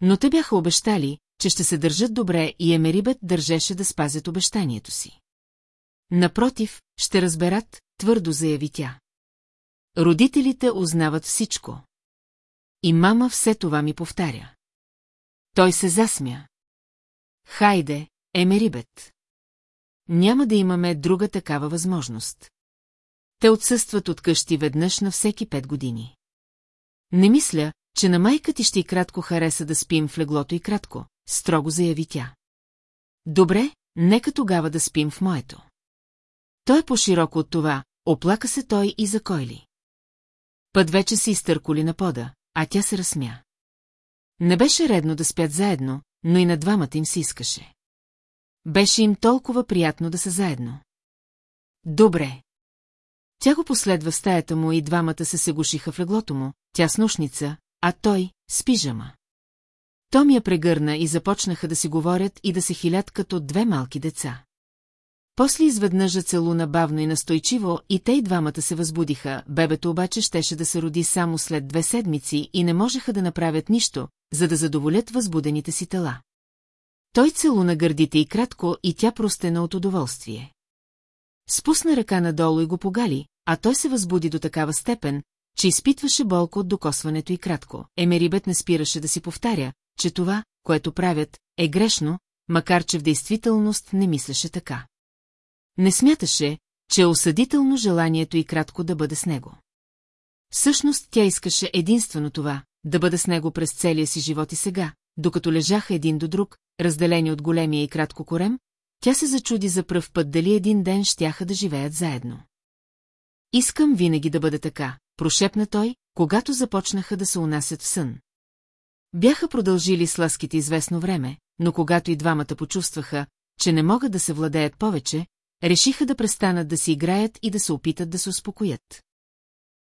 Но те бяха обещали, че ще се държат добре и Емерибет държеше да спазят обещанието си. Напротив, ще разберат, твърдо заяви тя. Родителите узнават всичко. И мама все това ми повтаря. Той се засмя. Хайде, Емерибет. Няма да имаме друга такава възможност. Те отсъстват от къщи веднъж на всеки пет години. Не мисля, че на майка ти ще и кратко хареса да спим в леглото и кратко, строго заяви тя. Добре, нека тогава да спим в моето. Той е по-широко от това, оплака се той и за ли. Път вече си изтърколи на пода, а тя се разсмя. Не беше редно да спят заедно, но и на двамата им се искаше. Беше им толкова приятно да са заедно. Добре. Тя го последва в стаята му и двамата се сегушиха в леглото му, тя с нушница, а той с пижама. Том я прегърна и започнаха да си говорят и да се хилят като две малки деца. После изведнъж целуна бавно и настойчиво и те и двамата се възбудиха, бебето обаче щеше да се роди само след две седмици и не можеха да направят нищо, за да задоволят възбудените си тела. Той целуна гърдите и кратко и тя простена от удоволствие. Спусна ръка надолу и го погали, а той се възбуди до такава степен, че изпитваше болко от докосването и кратко. Емерибет не спираше да си повтаря, че това, което правят, е грешно, макар че в действителност не мислеше така. Не смяташе, че е осъдително желанието и кратко да бъде с него. Всъщност тя искаше единствено това, да бъде с него през целия си живот и сега, докато лежаха един до друг, разделени от големия и кратко корем, тя се зачуди за пръв път дали един ден щяха да живеят заедно. Искам винаги да бъде така, прошепна той, когато започнаха да се унасят в сън. Бяха продължили с ласките известно време, но когато и двамата почувстваха, че не могат да се владеят повече, решиха да престанат да си играят и да се опитат да се успокоят.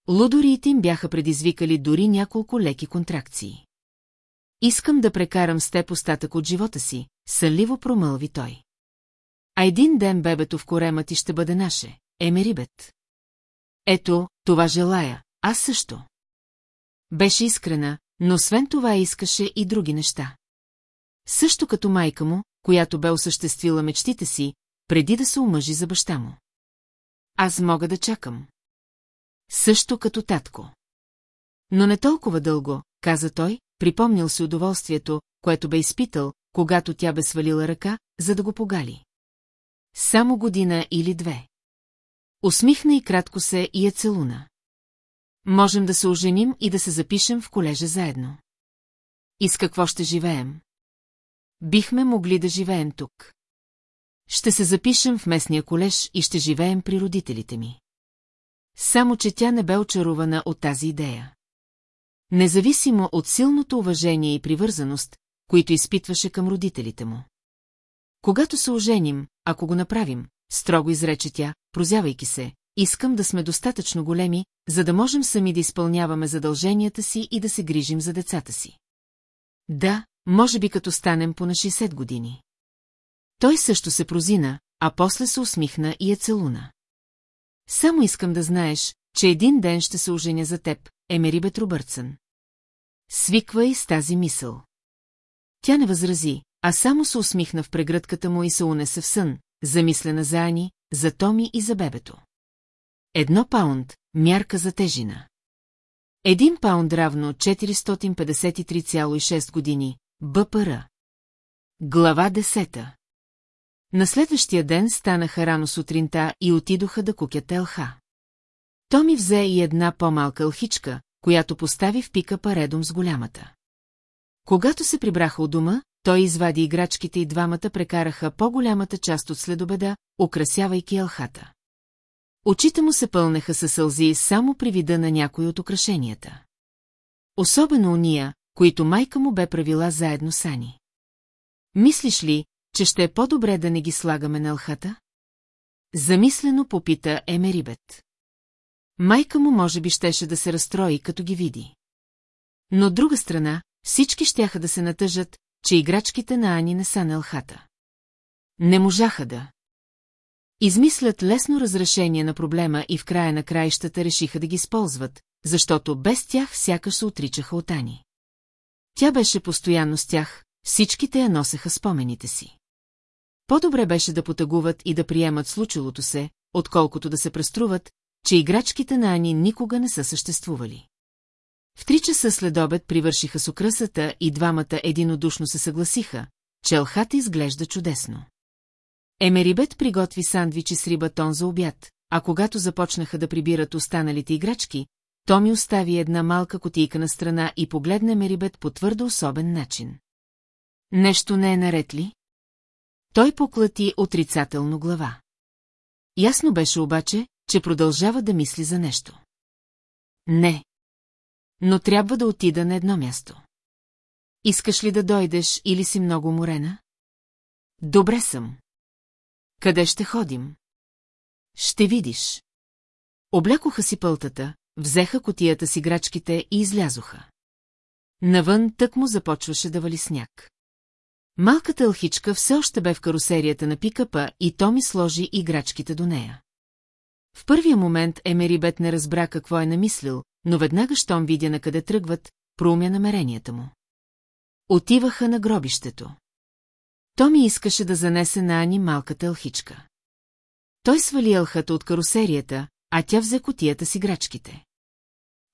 Лудориите им бяха предизвикали дори няколко леки контракции. Искам да прекарам с теб остатък от живота си, сънливо промълви той. А един ден бебето в корема ти ще бъде наше, Емерибет. Ето, това желая, аз също. Беше искрена, но освен това искаше и други неща. Също като майка му, която бе осъществила мечтите си, преди да се омъжи за баща му. Аз мога да чакам. Също като татко. Но не толкова дълго, каза той, припомнил си удоволствието, което бе изпитал, когато тя бе свалила ръка, за да го погали. Само година или две. Усмихна и кратко се и я целуна. Можем да се оженим и да се запишем в колежа заедно. И с какво ще живеем? Бихме могли да живеем тук. Ще се запишем в местния колеж и ще живеем при родителите ми. Само, че тя не бе очарована от тази идея. Независимо от силното уважение и привързаност, които изпитваше към родителите му. Когато се оженим, ако го направим, строго изрече тя, прозявайки се, искам да сме достатъчно големи, за да можем сами да изпълняваме задълженията си и да се грижим за децата си. Да, може би като станем по на 60 години. Той също се прозина, а после се усмихна и я целуна. Само искам да знаеш, че един ден ще се оженя за теб, Емери Бетробърцън. Свиквай с тази мисъл. Тя не възрази, а само се усмихна в прегръдката му и се унесе в сън, замислена за Ани, за Томи и за бебето. Едно паунд, мярка за тежина. Един паунд равно 453,6 години, БПР. Глава 10 На следващия ден станаха рано сутринта и отидоха да кукят елха. Томи взе и една по-малка елхичка, която постави в пика паредом с голямата. Когато се прибраха от дома, той извади играчките и двамата прекараха по-голямата част от следобеда, украсявайки елхата. Очите му се пълнеха със сълзи само при вида на някои от украшенията. Особено уния, които майка му бе правила заедно с Ани. Мислиш ли, че ще е по-добре да не ги слагаме на елхата? Замислено попита Емерибет. Майка му може би щеше да се разстрои, като ги види. Но от друга страна, всички щяха да се натъжат, че играчките на Ани не са на елхата. Не можаха да. Измислят лесно разрешение на проблема и в края на краищата решиха да ги използват, защото без тях сякаш се отричаха от Ани. Тя беше постоянно с тях, всичките я носеха спомените си. По-добре беше да потагуват и да приемат случилото се, отколкото да се преструват, че играчките на Ани никога не са съществували. В три часа след обед привършиха с украсата и двамата единодушно се съгласиха, че елхата изглежда чудесно. Емерибет приготви сандвичи с рибатон за обяд, а когато започнаха да прибират останалите играчки, Томи остави една малка котийка на страна и погледна Емерибет по твърдо особен начин. Нещо не е наред ли? Той поклати отрицателно глава. Ясно беше обаче, че продължава да мисли за нещо. Не. Но трябва да отида на едно място. Искаш ли да дойдеш или си много морена? Добре съм. Къде ще ходим? Ще видиш. Облякоха си пълтата, взеха котията си грачките и излязоха. Навън тък му започваше да вали сняг. Малката алхичка все още бе в карусерията на пикапа и Томи сложи играчките до нея. В първия момент Емерибет не разбра какво е намислил, но веднага, щом видя на къде тръгват, проумя намеренията му. Отиваха на гробището. Томи искаше да занесе на Ани малката елхичка. Той свали елхата от карусерията, а тя взе котията с играчките.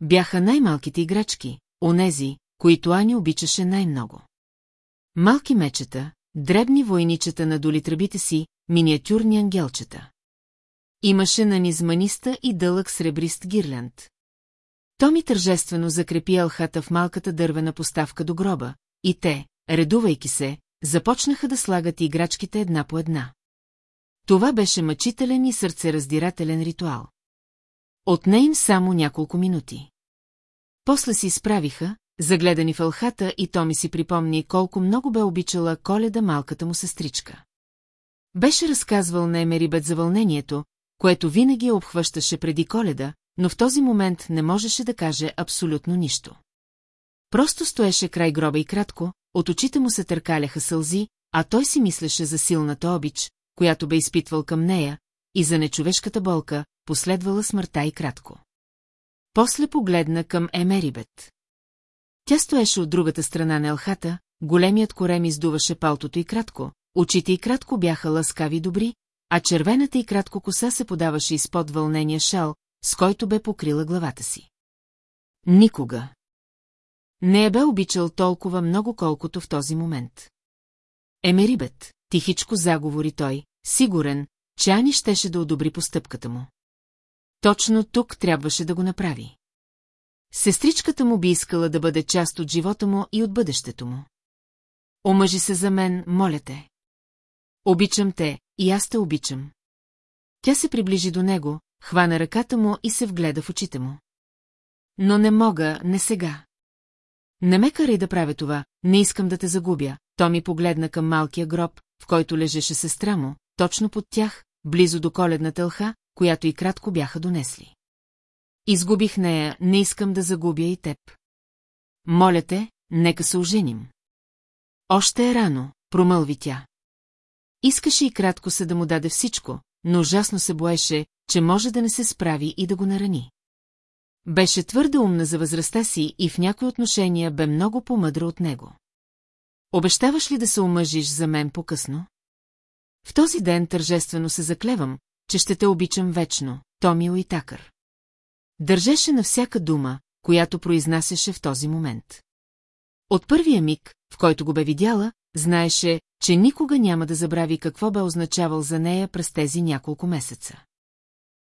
Бяха най-малките играчки, онези, които Ани обичаше най-много. Малки мечета, дребни войничета на доли тръбите си, миниатюрни ангелчета. Имаше на низманиста и дълъг сребрист гирлянд. Томи тържествено закрепи елхата в малката дървена поставка до гроба, и те, редувайки се, започнаха да слагат играчките една по една. Това беше мъчителен и сърцераздирателен ритуал. Отне им само няколко минути. После си изправиха, загледани в алхата и Томи си припомни колко много бе обичала коледа малката му сестричка. Беше разказвал на Емерибет за вълнението, което винаги обхващаше преди коледа, но в този момент не можеше да каже абсолютно нищо. Просто стоеше край гроба и кратко, от очите му се търкаляха сълзи, а той си мислеше за силната обич, която бе изпитвал към нея, и за нечовешката болка, последвала смъртта и кратко. После погледна към Емерибет. Тя стоеше от другата страна на елхата, големият корем издуваше палтото и кратко, очите и кратко бяха ласкави добри, а червената и кратко коса се подаваше изпод вълнения шал, с който бе покрила главата си. Никога. Не е бе обичал толкова много, колкото в този момент. Емерибет, тихичко заговори той, сигурен, че Ани щеше да одобри постъпката му. Точно тук трябваше да го направи. Сестричката му би искала да бъде част от живота му и от бъдещето му. Омъжи се за мен, моля те. Обичам те, и аз те обичам. Тя се приближи до него, хвана ръката му и се вгледа в очите му. Но не мога, не сега. Не ме карай да правя това, не искам да те загубя. То ми погледна към малкия гроб, в който лежеше сестра му, точно под тях, близо до коледната лха, която и кратко бяха донесли. Изгубих нея, не искам да загубя и теб. Моля те, нека се оженим. Още е рано, промълви тя. Искаше и кратко се да му даде всичко, но ужасно се боеше, че може да не се справи и да го нарани. Беше твърде умна за възрастта си и в някои отношения бе много по-мъдра от него. Обещаваш ли да се омъжиш за мен по-късно? В този ден тържествено се заклевам, че ще те обичам вечно, Томио и Такър. Държеше на всяка дума, която произнасяше в този момент. От първия миг, в който го бе видяла, знаеше, че никога няма да забрави какво бе означавал за нея през тези няколко месеца.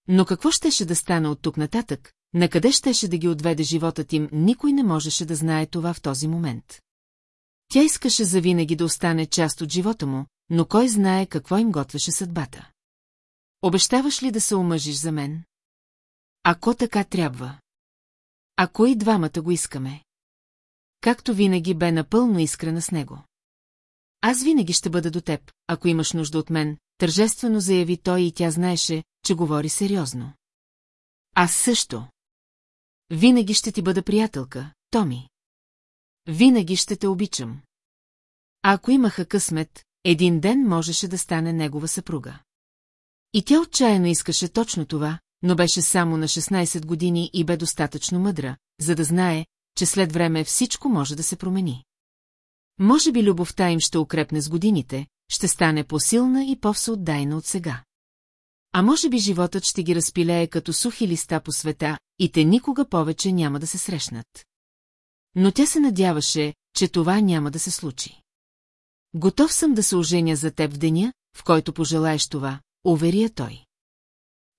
Но какво щеше да стане от тук нататък, накъде щеше да ги отведе животът им, никой не можеше да знае това в този момент. Тя искаше завинаги да остане част от живота му, но кой знае какво им готвеше съдбата. Обещаваш ли да се омъжиш за мен? Ако така трябва. Ако и двамата го искаме. Както винаги бе напълно искрена с него. Аз винаги ще бъда до теб, ако имаш нужда от мен, тържествено заяви той и тя знаеше, че говори сериозно. Аз също. Винаги ще ти бъда приятелка, Томи. Винаги ще те обичам. А ако имаха късмет, един ден можеше да стане негова съпруга. И тя отчаяно искаше точно това, но беше само на 16 години и бе достатъчно мъдра, за да знае, че след време всичко може да се промени. Може би любовта им ще укрепне с годините, ще стане по-силна и по-всеотдайна от сега. А може би животът ще ги разпилее като сухи листа по света и те никога повече няма да се срещнат. Но тя се надяваше, че това няма да се случи. Готов съм да се оженя за теб в деня, в който пожелаеш това, уверия той.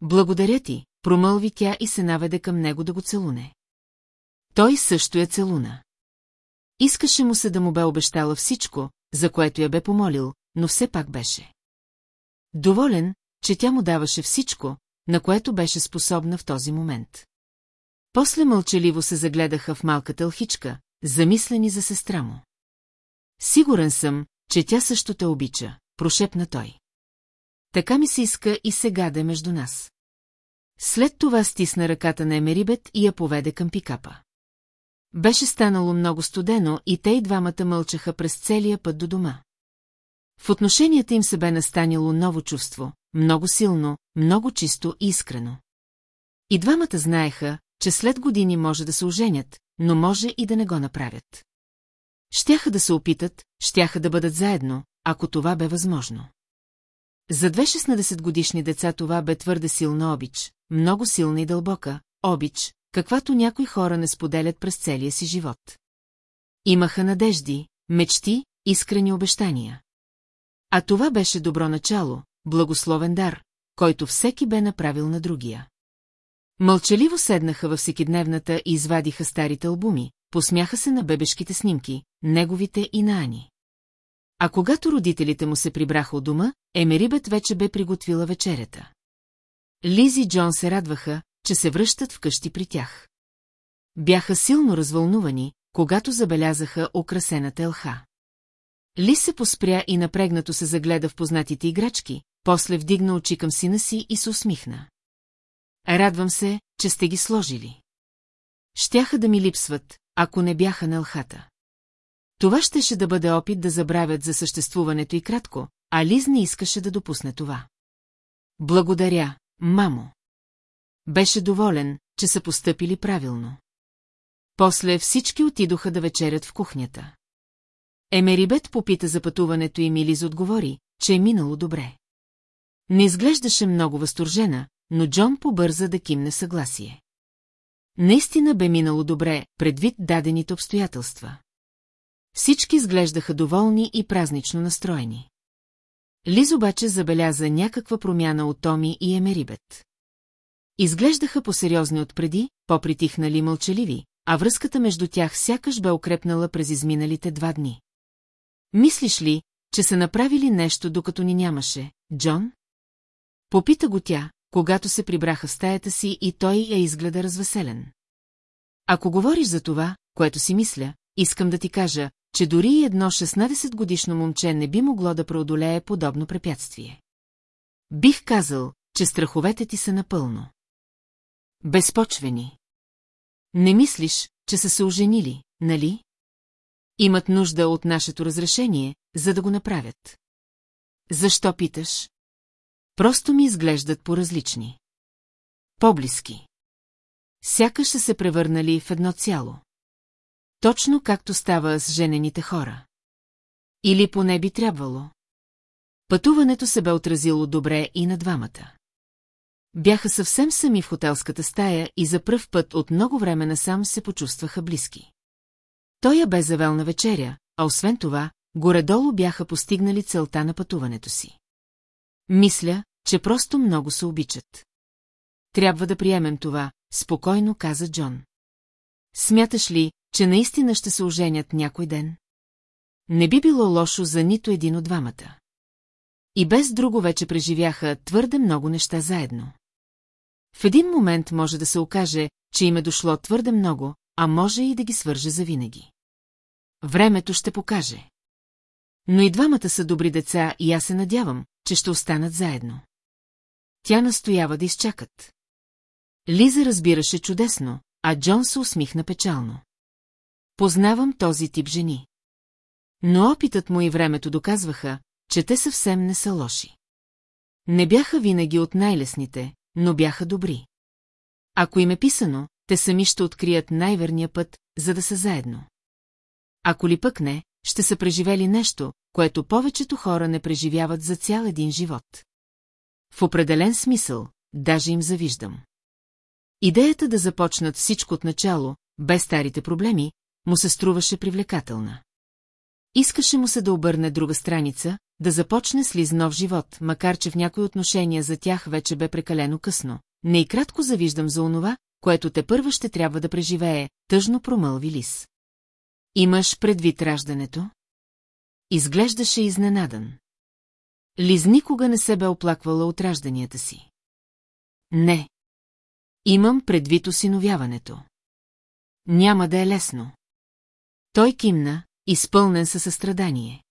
Благодаря ти, промълви тя и се наведе към него да го целуне. Той също я целуна. Искаше му се да му бе обещала всичко, за което я бе помолил, но все пак беше. Доволен, че тя му даваше всичко, на което беше способна в този момент. После мълчаливо се загледаха в малката лхичка, замислени за сестра му. Сигурен съм, че тя също те обича, прошепна той. Така ми се иска и сега да е между нас. След това стисна ръката на Емерибет и я поведе към пикапа. Беше станало много студено и те и двамата мълчаха през целия път до дома. В отношенията им се бе настанило ново чувство, много силно, много чисто и искрено. И двамата знаеха, че след години може да се оженят, но може и да не го направят. Щяха да се опитат, щяха да бъдат заедно, ако това бе възможно. За две 16 годишни деца това бе твърде силна обич, много силна и дълбока, обич, каквато някои хора не споделят през целия си живот. Имаха надежди, мечти, искрени обещания. А това беше добро начало, благословен дар, който всеки бе направил на другия. Мълчаливо седнаха във всекидневната и извадиха старите албуми, посмяха се на бебешките снимки, неговите и на Ани. А когато родителите му се прибраха от дома, Емерибет вече бе приготвила вечерята. Лизи и Джон се радваха, че се връщат вкъщи при тях. Бяха силно развълнувани, когато забелязаха украсената елха. Ли се поспря и напрегнато се загледа в познатите играчки, после вдигна очи към сина си и се усмихна. Радвам се, че сте ги сложили. Щяха да ми липсват, ако не бяха на елхата. Това щеше да бъде опит да забравят за съществуването и кратко, а Лиз не искаше да допусне това. Благодаря, мамо. Беше доволен, че са постъпили правилно. После всички отидоха да вечерят в кухнята. Емерибет попита за пътуването и Милиз отговори, че е минало добре. Не изглеждаше много възторжена, но Джон побърза да кимне съгласие. Наистина бе минало добре, предвид дадените обстоятелства. Всички изглеждаха доволни и празнично настроени. Лиз обаче забеляза някаква промяна от Томи и Емерибет. Изглеждаха по-сериозни отпреди, по-притихнали мълчаливи, а връзката между тях сякаш бе укрепнала през изминалите два дни. Мислиш ли, че са направили нещо, докато ни нямаше, Джон? Попита го тя, когато се прибраха в стаята си и той я изгледа развеселен. Ако говориш за това, което си мисля, искам да ти кажа, че дори и едно 16-годишно момче не би могло да преодолее подобно препятствие. Бих казал, че страховете ти са напълно. Безпочвени. Не мислиш, че са се оженили, нали? Имат нужда от нашето разрешение, за да го направят. Защо питаш? Просто ми изглеждат по-различни. По-близки. Сякаш са се превърнали в едно цяло. Точно както става с женените хора. Или поне би трябвало. Пътуването се бе отразило добре и на двамата. Бяха съвсем сами в хотелската стая и за пръв път от много време насам се почувстваха близки. Той я бе завел на вечеря, а освен това, горе-долу бяха постигнали целта на пътуването си. Мисля, че просто много се обичат. Трябва да приемем това, спокойно каза Джон. Смяташ ли, че наистина ще се оженят някой ден? Не би било лошо за нито един от двамата. И без друго вече преживяха твърде много неща заедно. В един момент може да се окаже, че им е дошло твърде много, а може и да ги свърже завинаги. Времето ще покаже. Но и двамата са добри деца и аз се надявам, че ще останат заедно. Тя настоява да изчакат. Лиза разбираше чудесно, а Джон се усмихна печално. Познавам този тип жени. Но опитът му и времето доказваха, че те съвсем не са лоши. Не бяха винаги от най-лесните, но бяха добри. Ако им е писано, те сами ще открият най-верния път, за да са заедно. Ако ли пък не, ще са преживели нещо, което повечето хора не преживяват за цял един живот. В определен смисъл, даже им завиждам. Идеята да започнат всичко от начало, без старите проблеми, му се струваше привлекателна. Искаше му се да обърне друга страница, да започне с Лиз нов живот, макар че в някои отношения за тях вече бе прекалено късно. Не и кратко завиждам за онова, което те първа ще трябва да преживее, тъжно промълви Лис. Имаш предвид раждането? Изглеждаше изненадан. Лиз никога не се бе оплаквала от ражданията си. Не. Имам предвид осиновяването. Няма да е лесно. Той кимна, изпълнен със състрадание.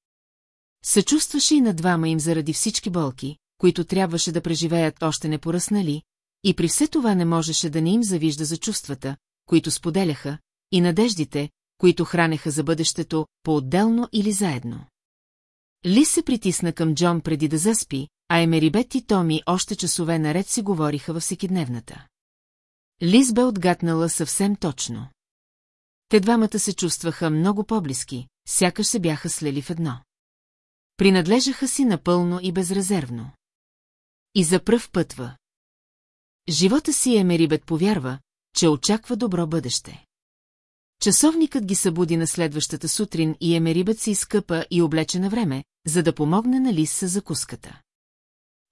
Съчувстваше и на двама им заради всички болки, които трябваше да преживеят още не поръснали, и при все това не можеше да не им завижда за чувствата, които споделяха, и надеждите, които хранеха за бъдещето, по-отделно или заедно. Ли се притисна към Джон преди да заспи, а Емерибет и Томи още часове наред си говориха във всекидневната. Лиз бе отгатнала съвсем точно. Те двамата се чувстваха много по-близки, сякаш се бяха слели в едно. Принадлежаха си напълно и безрезервно. И за пръв пътва. Живота си Емерибет повярва, че очаква добро бъдеще. Часовникът ги събуди на следващата сутрин и Емерибет се изкъпа и облече на време, за да помогне на Лис с закуската.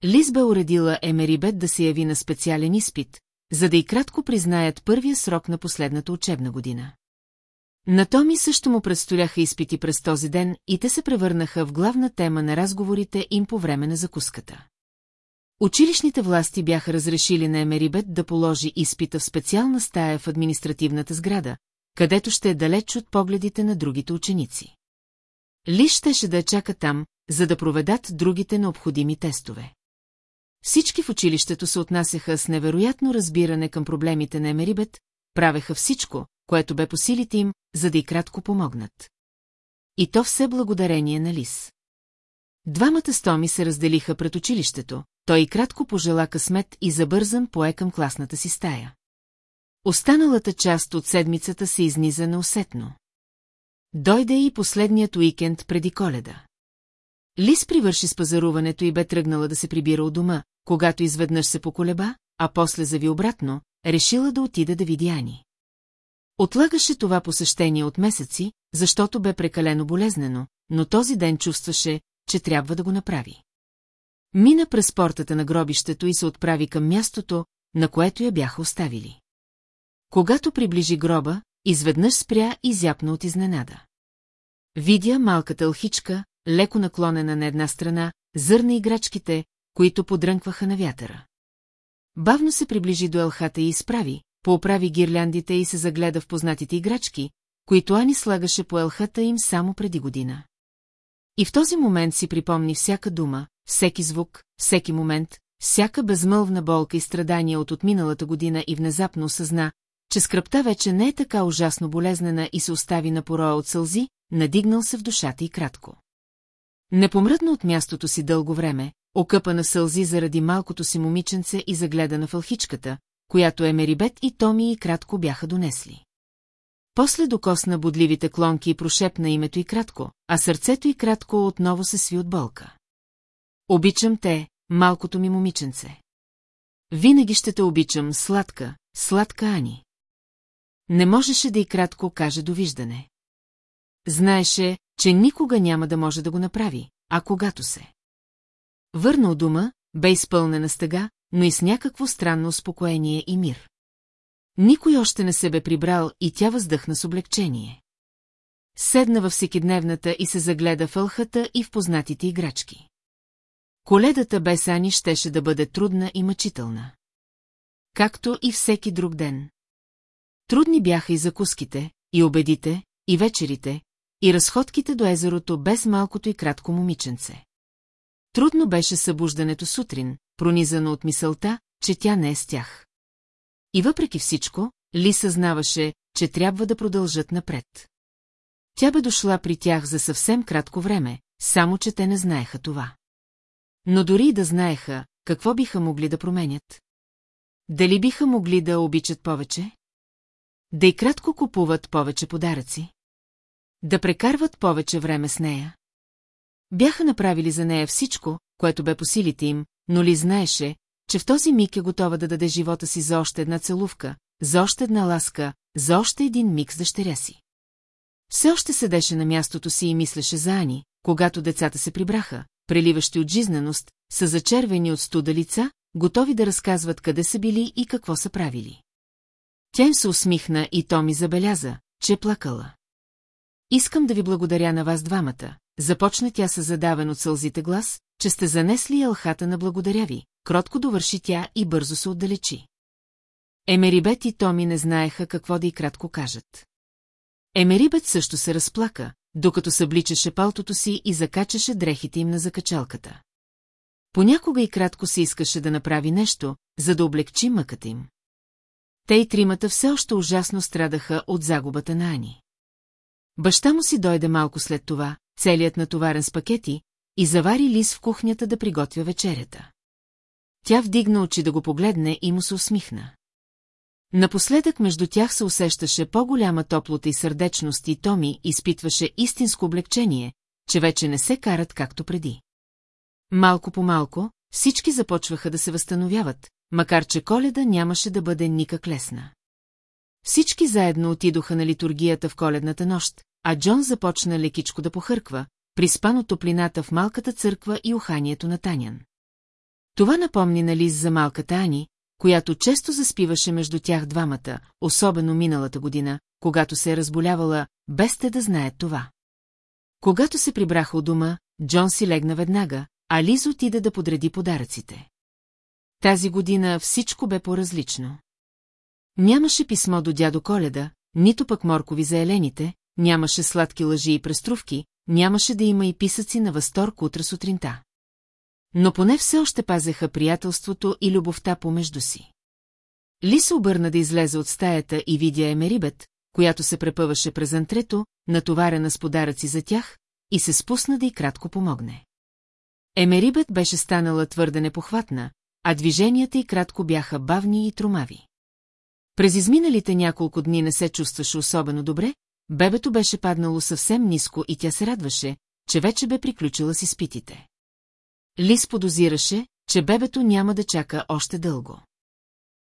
Лис бе уредила Емерибет да се яви на специален изпит, за да и кратко признаят първия срок на последната учебна година. На Томи също му предстояха изпити през този ден и те се превърнаха в главна тема на разговорите им по време на закуската. Училищните власти бяха разрешили на Емерибет да положи изпита в специална стая в административната сграда, където ще е далеч от погледите на другите ученици. Ли щеше да я чака там, за да проведат другите необходими тестове. Всички в училището се отнасяха с невероятно разбиране към проблемите на Емерибет, правеха всичко, което бе по силите им, за да и кратко помогнат. И то все благодарение на Лис. Двамата стоми се разделиха пред училището, той и кратко пожела късмет и забързан пое към класната си стая. Останалата част от седмицата се изниза неусетно. Дойде и последният уикенд преди коледа. Лис привърши с пазаруването и бе тръгнала да се прибира от дома, когато изведнъж се поколеба, а после зави обратно, решила да отида да види Ани. Отлагаше това посещение от месеци, защото бе прекалено болезнено, но този ден чувстваше, че трябва да го направи. Мина през портата на гробището и се отправи към мястото, на което я бяха оставили. Когато приближи гроба, изведнъж спря и зяпна от изненада. Видя малката алхичка, леко наклонена на една страна, зърна играчките, които подрънкваха на вятъра. Бавно се приближи до елхата и изправи, пооправи гирляндите и се загледа в познатите играчки, които Ани слагаше по елхата им само преди година. И в този момент си припомни всяка дума, всеки звук, всеки момент, всяка безмълвна болка и страдания от отминалата година и внезапно осъзна, че скръпта вече не е така ужасно болезнена и се остави на пороя от сълзи, надигнал се в душата и кратко. Не помръдна от мястото си дълго време, окъпана сълзи заради малкото си момиченце и загледана в алхичката, която Емерибет и Томи и кратко бяха донесли. После докосна бодливите клонки и прошепна името и кратко, а сърцето и кратко отново се сви от болка. Обичам те, малкото ми момиченце. Винаги ще те обичам, сладка, сладка Ани. Не можеше да и кратко каже довиждане. Знаеше, че никога няма да може да го направи, а когато се. Върнал дома, бе изпълнена стъга, но и с някакво странно успокоение и мир. Никой още не се бе прибрал и тя въздъхна с облегчение. Седна във всекидневната и се загледа в ълхата и в познатите играчки. Коледата без Ани щеше да бъде трудна и мъчителна. Както и всеки друг ден. Трудни бяха и закуските, и обедите, и вечерите, и разходките до езерото без малкото и кратко момиченце. Трудно беше събуждането сутрин, пронизано от мисълта, че тя не е с тях. И въпреки всичко, Ли съзнаваше, че трябва да продължат напред. Тя бе дошла при тях за съвсем кратко време, само че те не знаеха това. Но дори и да знаеха, какво биха могли да променят? Дали биха могли да обичат повече? Да и кратко купуват повече подаръци? Да прекарват повече време с нея? Бяха направили за нея всичко, което бе по силите им, но ли знаеше, че в този миг е готова да даде живота си за още една целувка, за още една ласка, за още един миг с дъщеря си. Все още седеше на мястото си и мислеше за Ани, когато децата се прибраха, преливащи от жизненост, са зачервени от студа лица, готови да разказват къде са били и какво са правили. Тя им се усмихна и Томи забеляза, че е плакала. Искам да ви благодаря на вас двамата, започна тя с задавен от сълзите глас, че сте занесли елхата на благодаря ви, кротко довърши тя и бързо се отдалечи. Емерибет и Томи не знаеха какво да и кратко кажат. Емерибет също се разплака, докато събличаше палтото си и закачаше дрехите им на закачалката. Понякога и кратко се искаше да направи нещо, за да облегчи мъката им. те и тримата все още ужасно страдаха от загубата на Ани. Баща му си дойде малко след това, целият натоварен с пакети, и завари Лис в кухнята да приготвя вечерята. Тя вдигна очи да го погледне и му се усмихна. Напоследък между тях се усещаше по-голяма топлота и сърдечност и Томи изпитваше истинско облегчение, че вече не се карат както преди. Малко по малко всички започваха да се възстановяват, макар че коледа нямаше да бъде никак лесна. Всички заедно отидоха на литургията в коледната нощ, а Джон започна лекичко да похърква, приспан от топлината в малката църква и уханието на Танян. Това напомни на Лиз за малката Ани, която често заспиваше между тях двамата, особено миналата година, когато се е разболявала, без те да знаят това. Когато се прибраха от дома, Джон си легна веднага, а Лиз отида да подреди подаръците. Тази година всичко бе по-различно. Нямаше писмо до дядо Коледа, нито пък моркови за елените, нямаше сладки лъжи и преструвки, нямаше да има и писъци на възторг утре сутринта. Но поне все още пазеха приятелството и любовта помежду си. Ли се обърна да излезе от стаята и видя Емерибет, която се препъваше през антрето, натоварена с подаръци за тях, и се спусна да й кратко помогне. Емерибет беше станала твърде непохватна, а движенията й кратко бяха бавни и тромави. През изминалите няколко дни не се чувстваше особено добре, бебето беше паднало съвсем ниско и тя се радваше, че вече бе приключила с изпитите. Лис подозираше, че бебето няма да чака още дълго.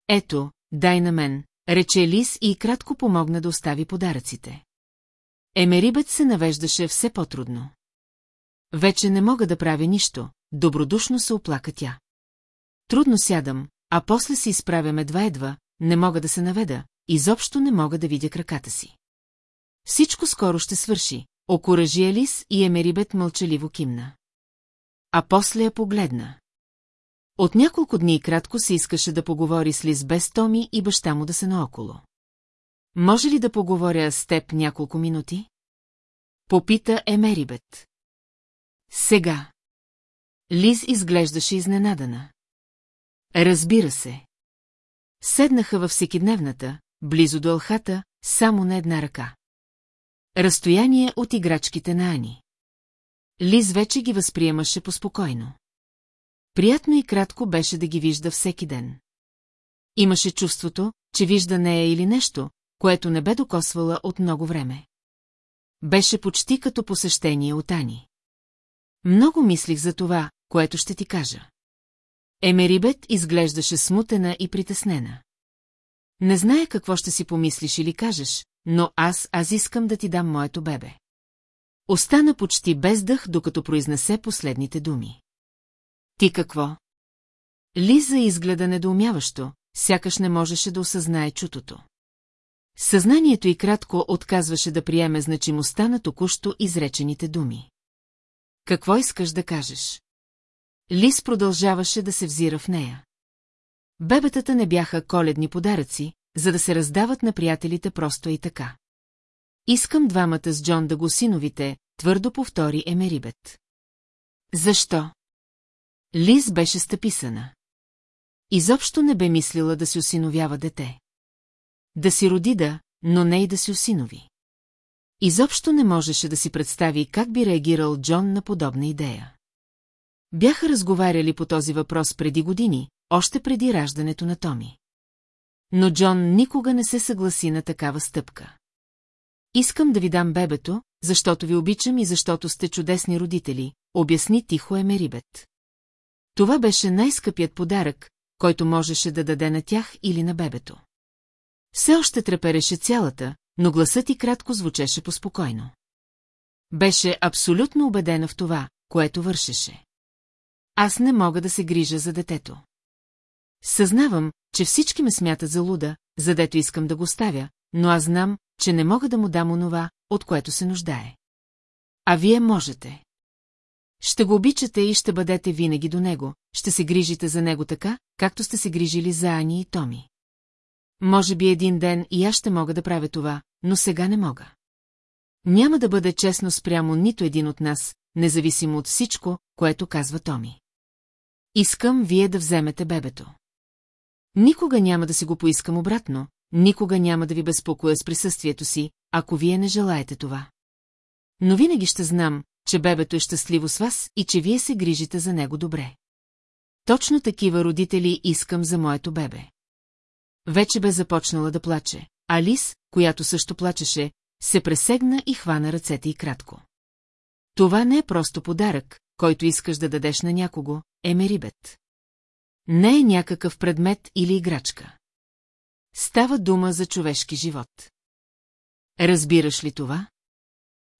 Ето, дай на мен, рече Лис и кратко помогна да остави подаръците. Емерибет се навеждаше все по-трудно. Вече не мога да правя нищо, добродушно се оплака тя. Трудно сядам, а после се изправям едва-едва, не мога да се наведа, изобщо не мога да видя краката си. Всичко скоро ще свърши, окоръжи Елис и Емерибет мълчаливо кимна. А после я погледна. От няколко дни кратко се искаше да поговори с Лис без Томи и баща му да се наоколо. Може ли да поговоря с теб няколко минути? Попита Емерибет. Сега. Лиз изглеждаше изненадана. Разбира се. Седнаха във всекидневната, близо до алхата, само на една ръка. Разстояние от играчките на Ани. Лиз вече ги възприемаше поспокойно. Приятно и кратко беше да ги вижда всеки ден. Имаше чувството, че вижда нея или нещо, което не бе докосвала от много време. Беше почти като посещение от Ани. Много мислих за това, което ще ти кажа. Емерибет изглеждаше смутена и притеснена. Не зная какво ще си помислиш или кажеш, но аз, аз искам да ти дам моето бебе. Остана почти без дъх, докато произнесе последните думи. Ти какво? Лиза изгледа недоумяващо, сякаш не можеше да осъзнае чутото. Съзнанието и кратко отказваше да приеме значимостта на току-що изречените думи. Какво искаш да кажеш? Лис продължаваше да се взира в нея. Бебетата не бяха коледни подаръци, за да се раздават на приятелите просто и така. Искам двамата с Джон да го синовите, твърдо повтори Емерибет. Защо? Лиз беше стъписана. Изобщо не бе мислила да си осиновява дете. Да си роди да, но не и да си осинови. Изобщо не можеше да си представи как би реагирал Джон на подобна идея. Бяха разговаряли по този въпрос преди години, още преди раждането на Томи. Но Джон никога не се съгласи на такава стъпка. Искам да ви дам бебето, защото ви обичам и защото сте чудесни родители, обясни тихо Емерибет. Това беше най-скъпият подарък, който можеше да даде на тях или на бебето. Все още трепереше цялата, но гласът и кратко звучеше поспокойно. Беше абсолютно убедена в това, което вършеше. Аз не мога да се грижа за детето. Съзнавам, че всички ме смятат за луда, задето искам да го ставя, но аз знам, че не мога да му дам онова, от което се нуждае. А вие можете. Ще го обичате и ще бъдете винаги до него, ще се грижите за него така, както сте се грижили за Ани и Томи. Може би един ден и аз ще мога да правя това, но сега не мога. Няма да бъде честно спрямо нито един от нас, независимо от всичко, което казва Томи. Искам вие да вземете бебето. Никога няма да си го поискам обратно, никога няма да ви безпокоя с присъствието си, ако вие не желаете това. Но винаги ще знам, че бебето е щастливо с вас и че вие се грижите за него добре. Точно такива родители искам за моето бебе. Вече бе започнала да плаче. Алис, която също плачеше, се пресегна и хвана ръцете и кратко. Това не е просто подарък, който искаш да дадеш на някого, е мерибет. Не е някакъв предмет или играчка. Става дума за човешки живот. Разбираш ли това?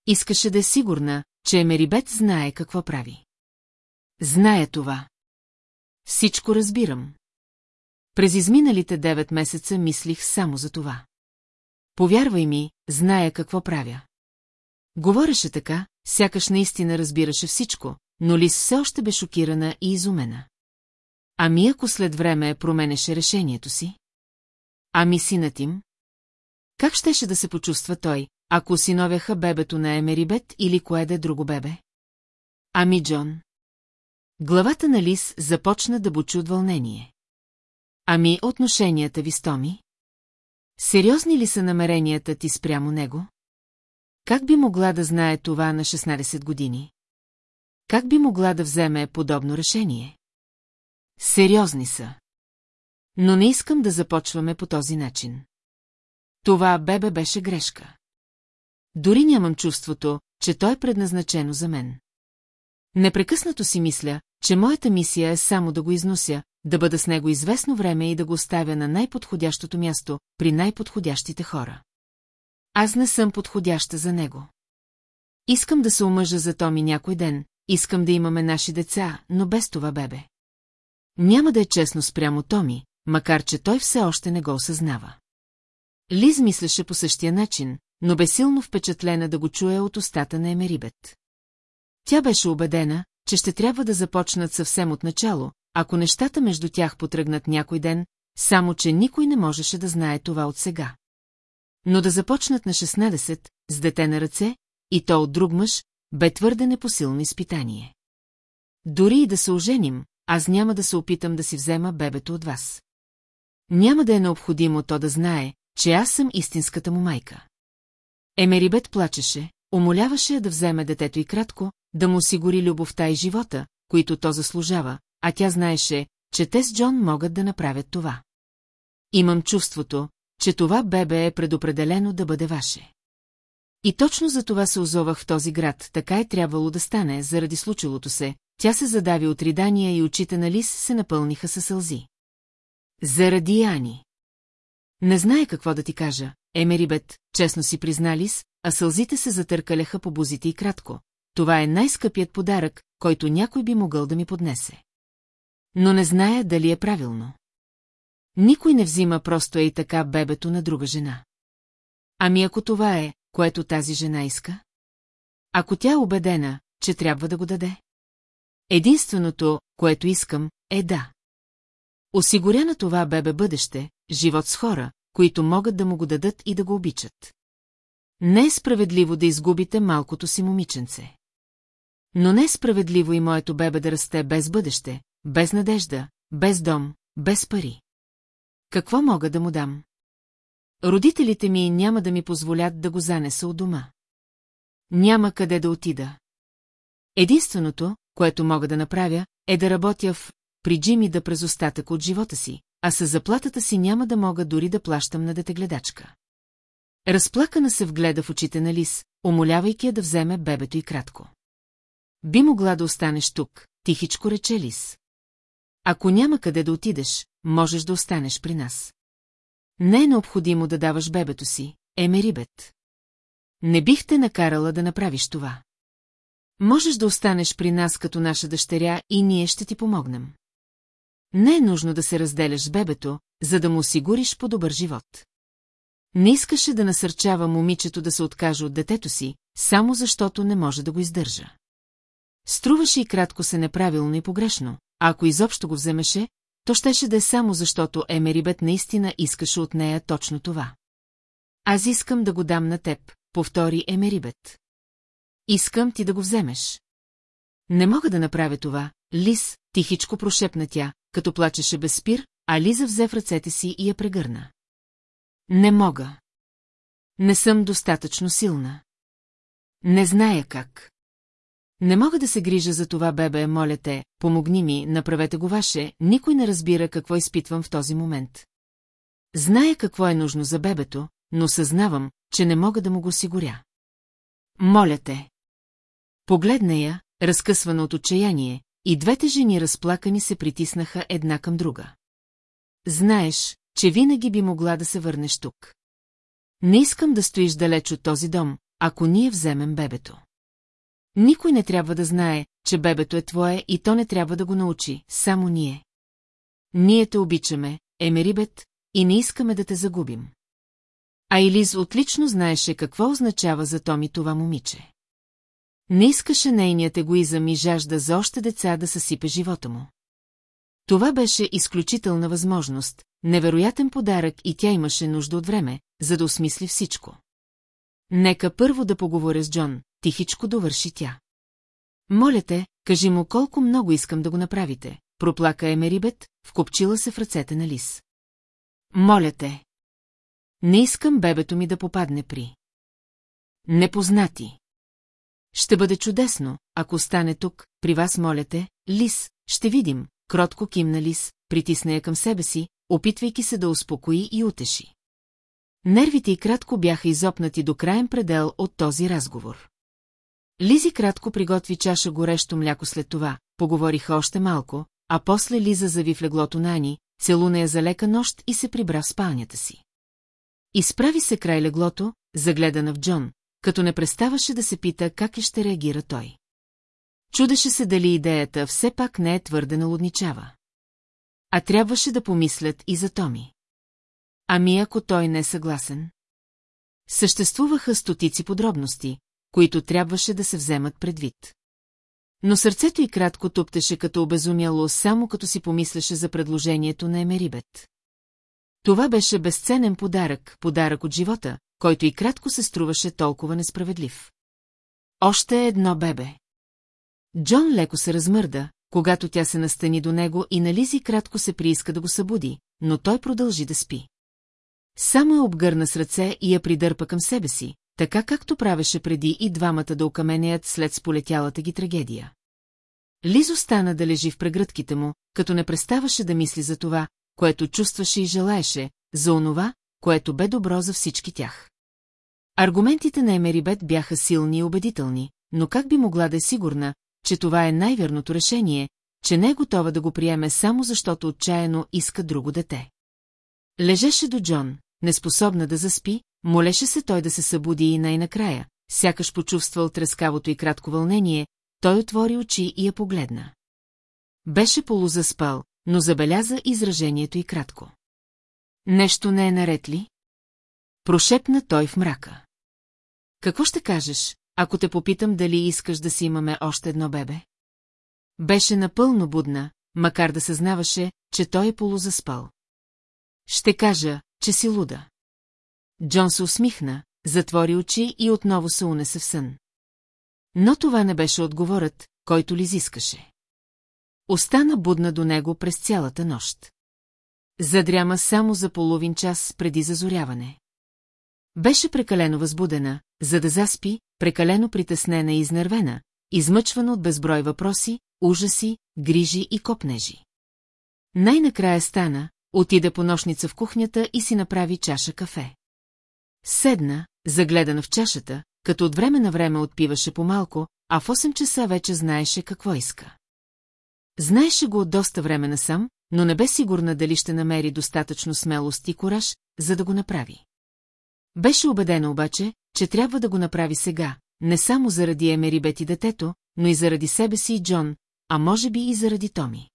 Искаше да е сигурна, че Емерибет знае какво прави. Зная това. Всичко разбирам. През изминалите девет месеца мислих само за това. Повярвай ми, зная какво правя. Говореше така, сякаш наистина разбираше всичко, но Лис все още бе шокирана и изумена. Ами ако след време променеше решението си? Ами синът им? Как щеше да се почувства той, ако осиновяха бебето на Емерибет или кое да е друго бебе? Ами Джон? Главата на Лис започна да бучи от вълнение. Ами отношенията ви с Томи? Сериозни ли са намеренията ти спрямо него? Как би могла да знае това на 16 години? Как би могла да вземе подобно решение? Сериозни са. Но не искам да започваме по този начин. Това бебе беше грешка. Дори нямам чувството, че той е предназначено за мен. Непрекъснато си мисля, че моята мисия е само да го износя, да бъда с него известно време и да го оставя на най-подходящото място, при най-подходящите хора. Аз не съм подходяща за него. Искам да се омъжа за Томи някой ден, искам да имаме наши деца, но без това бебе. Няма да е честно спрямо Томи, макар че той все още не го осъзнава. Лиз мислеше по същия начин, но бе силно впечатлена да го чуе от устата на Емерибет. Тя беше убедена, че ще трябва да започнат съвсем от начало, ако нещата между тях потръгнат някой ден, само че никой не можеше да знае това от сега. Но да започнат на 16, с дете на ръце, и то от друг мъж, бе твърде непосилно изпитание. Дори и да се оженим, аз няма да се опитам да си взема бебето от вас. Няма да е необходимо то да знае, че аз съм истинската му майка. Емерибет плачеше, умоляваше да вземе детето и кратко, да му осигури любовта и живота, които то заслужава, а тя знаеше, че те с Джон могат да направят това. Имам чувството, че това бебе е предопределено да бъде ваше. И точно за това се озовах в този град, така е трябвало да стане, заради случилото се, тя се задави от ридания и очите на Лис се напълниха със сълзи. Заради Ани. Не знае какво да ти кажа, Емерибет, честно си призна Лис, а сълзите се затъркаляха по бузите и кратко. Това е най-скъпият подарък, който някой би могъл да ми поднесе. Но не зная дали е правилно. Никой не взима просто ей така бебето на друга жена. Ами ако това е, което тази жена иска? Ако тя е убедена, че трябва да го даде? Единственото, което искам, е да. Осигуря на това бебе бъдеще, живот с хора, които могат да му го дадат и да го обичат. Не е справедливо да изгубите малкото си момиченце. Но не е справедливо и моето бебе да расте без бъдеще, без надежда, без дом, без пари. Какво мога да му дам? Родителите ми няма да ми позволят да го занеса от дома. Няма къде да отида. Единственото, което мога да направя, е да работя в при Джими да през остатък от живота си, а с заплатата си няма да мога дори да плащам на детегледачка. Разплакана се вгледа в очите на Лис, умолявайки я да вземе бебето и кратко. Би могла да останеш тук, тихичко рече Лис. Ако няма къде да отидеш, можеш да останеш при нас. Не е необходимо да даваш бебето си, Емерибет. Не бих те накарала да направиш това. Можеш да останеш при нас като наша дъщеря и ние ще ти помогнем. Не е нужно да се разделяш с бебето, за да му осигуриш по-добър живот. Не искаше да насърчава момичето да се откаже от детето си, само защото не може да го издържа. Струваше и кратко се неправилно и погрешно, а ако изобщо го вземеше, то щеше да е само защото Емерибет наистина искаше от нея точно това. Аз искам да го дам на теб, повтори Емерибет. Искам ти да го вземеш. Не мога да направя това, Лис, тихичко прошепна тя, като плачеше без спир, а Лиза взе в ръцете си и я прегърна. Не мога. Не съм достатъчно силна. Не зная как. Не мога да се грижа за това, бебе, моля те, помогни ми, направете го ваше, никой не разбира какво изпитвам в този момент. Зная какво е нужно за бебето, но съзнавам, че не мога да му го осигуря. Моля те. Погледна я, разкъсвана от отчаяние, и двете жени разплакани се притиснаха една към друга. Знаеш, че винаги би могла да се върнеш тук. Не искам да стоиш далеч от този дом, ако ние вземем бебето. Никой не трябва да знае, че бебето е твое и то не трябва да го научи, само ние. Ние те обичаме, Емерибет, и не искаме да те загубим. А Илиз отлично знаеше какво означава за Томи това момиче. Не искаше нейният егоизъм и жажда за още деца да съсипе живота му. Това беше изключителна възможност, невероятен подарък и тя имаше нужда от време, за да осмисли всичко. Нека първо да поговоря с Джон, тихичко довърши тя. Моля те, кажи му колко много искам да го направите, проплака Емерибет, вкопчила се в ръцете на Лис. Моля те. Не искам бебето ми да попадне при. Непознати. Ще бъде чудесно, ако стане тук, при вас моля те, Лис, ще видим, кротко кимна Лис, притисна я към себе си, опитвайки се да успокои и утеши. Нервите й кратко бяха изопнати до краен предел от този разговор. Лизи кратко приготви чаша горещо мляко след това, поговориха още малко, а после Лиза зави в леглото на Ани, целуна я за лека нощ и се прибра в спалнята си. Изправи се край леглото, загледана в Джон, като не преставаше да се пита как ли ще реагира той. Чудеше се дали идеята все пак не е твърде налудничава. А трябваше да помислят и за Томи. Ами ако той не е съгласен? Съществуваха стотици подробности, които трябваше да се вземат предвид. Но сърцето й кратко туптеше като обезумяло, само като си помисляше за предложението на Емерибет. Това беше безценен подарък, подарък от живота, който и кратко се струваше толкова несправедлив. Още едно бебе. Джон леко се размърда, когато тя се настани до него и на Лизи кратко се прииска да го събуди, но той продължи да спи. Само я обгърна с ръце и я придърпа към себе си, така както правеше преди и двамата да окаменеят след сполетялата ги трагедия. Лизо стана да лежи в прегръдките му, като не преставаше да мисли за това, което чувстваше и желаеше, за онова, което бе добро за всички тях. Аргументите на Емерибет бяха силни и убедителни, но как би могла да е сигурна, че това е най-верното решение, че не е готова да го приеме само защото отчаяно иска друго дете. Лежеше до Джон, неспособна да заспи, молеше се той да се събуди и най-накрая, сякаш почувствал трескавото и кратко вълнение, той отвори очи и я погледна. Беше полузаспал, но забеляза изражението и кратко. Нещо не е наред ли? Прошепна той в мрака. Какво ще кажеш, ако те попитам дали искаш да си имаме още едно бебе? Беше напълно будна, макар да съзнаваше, че той е полузаспал. Ще кажа, че си луда. Джон се усмихна, затвори очи и отново се унесе в сън. Но това не беше отговорът, който ли изискаше. Остана будна до него през цялата нощ. Задряма само за половин час преди зазоряване. Беше прекалено възбудена, за да заспи, прекалено притеснена и изнервена, измъчвана от безброй въпроси, ужаси, грижи и копнежи. Най-накрая стана, отида по нощница в кухнята и си направи чаша кафе. Седна, загледана в чашата, като от време на време отпиваше по-малко, а в 8 часа вече знаеше какво иска. Знаеше го от доста време насам, но не бе сигурна дали ще намери достатъчно смелост и кораж, за да го направи. Беше убедена обаче, че трябва да го направи сега, не само заради Емери Бет и детето, но и заради себе си и Джон, а може би и заради Томи.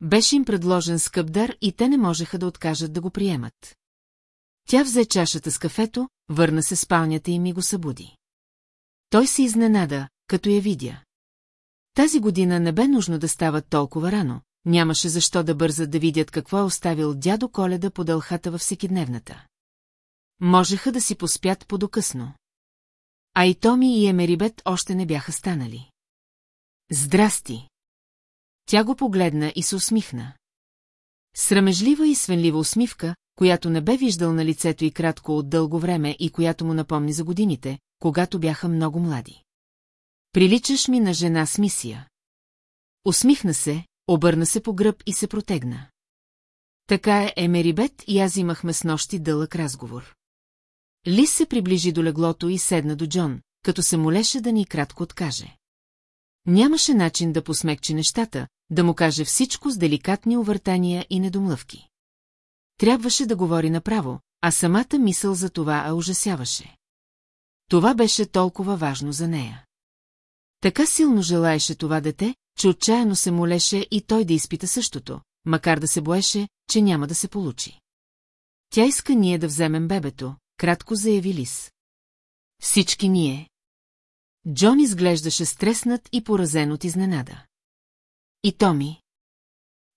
Беше им предложен скъп дар и те не можеха да откажат да го приемат. Тя взе чашата с кафето, върна се спалнята и го събуди. Той се изненада, като я видя. Тази година не бе нужно да стават толкова рано, нямаше защо да бързат да видят какво е оставил дядо Коледа по дълхата във всекидневната. Можеха да си поспят подокъсно. А и Томи и Емерибет още не бяха станали. Здрасти! Тя го погледна и се усмихна. Срамежлива и свенлива усмивка, която не бе виждал на лицето и кратко от дълго време и която му напомни за годините, когато бяха много млади. Приличаш ми на жена с мисия. Усмихна се, обърна се по гръб и се протегна. Така е, Емерибет и аз имахме с нощи дълъг разговор. Лис се приближи до леглото и седна до Джон, като се молеше да ни кратко откаже. Нямаше начин да посмекчи нещата, да му каже всичко с деликатни увъртания и недомлъвки. Трябваше да говори направо, а самата мисъл за това а ужасяваше. Това беше толкова важно за нея. Така силно желаеше това дете, че отчаяно се молеше и той да изпита същото, макар да се боеше, че няма да се получи. Тя иска ние да вземем бебето, кратко заяви Лис. Всички ние. Джон изглеждаше стреснат и поразен от изненада. И Томи.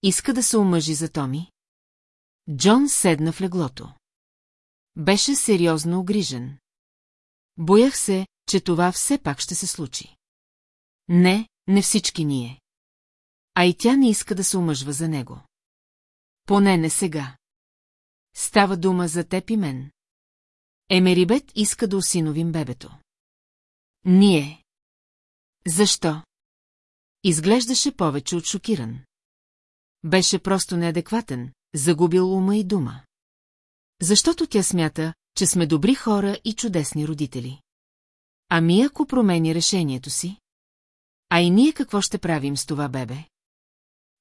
Иска да се омъжи за Томи. Джон седна в леглото. Беше сериозно огрижен. Боях се, че това все пак ще се случи. Не, не всички ние. А и тя не иска да се омъжва за него. Поне не сега. Става дума за теб и мен. Емерибет иска да осиновим бебето. Ние. Защо? Изглеждаше повече от шокиран. Беше просто неадекватен, загубил ума и дума. Защото тя смята, че сме добри хора и чудесни родители. Ами ако промени решението си? А и ние какво ще правим с това бебе?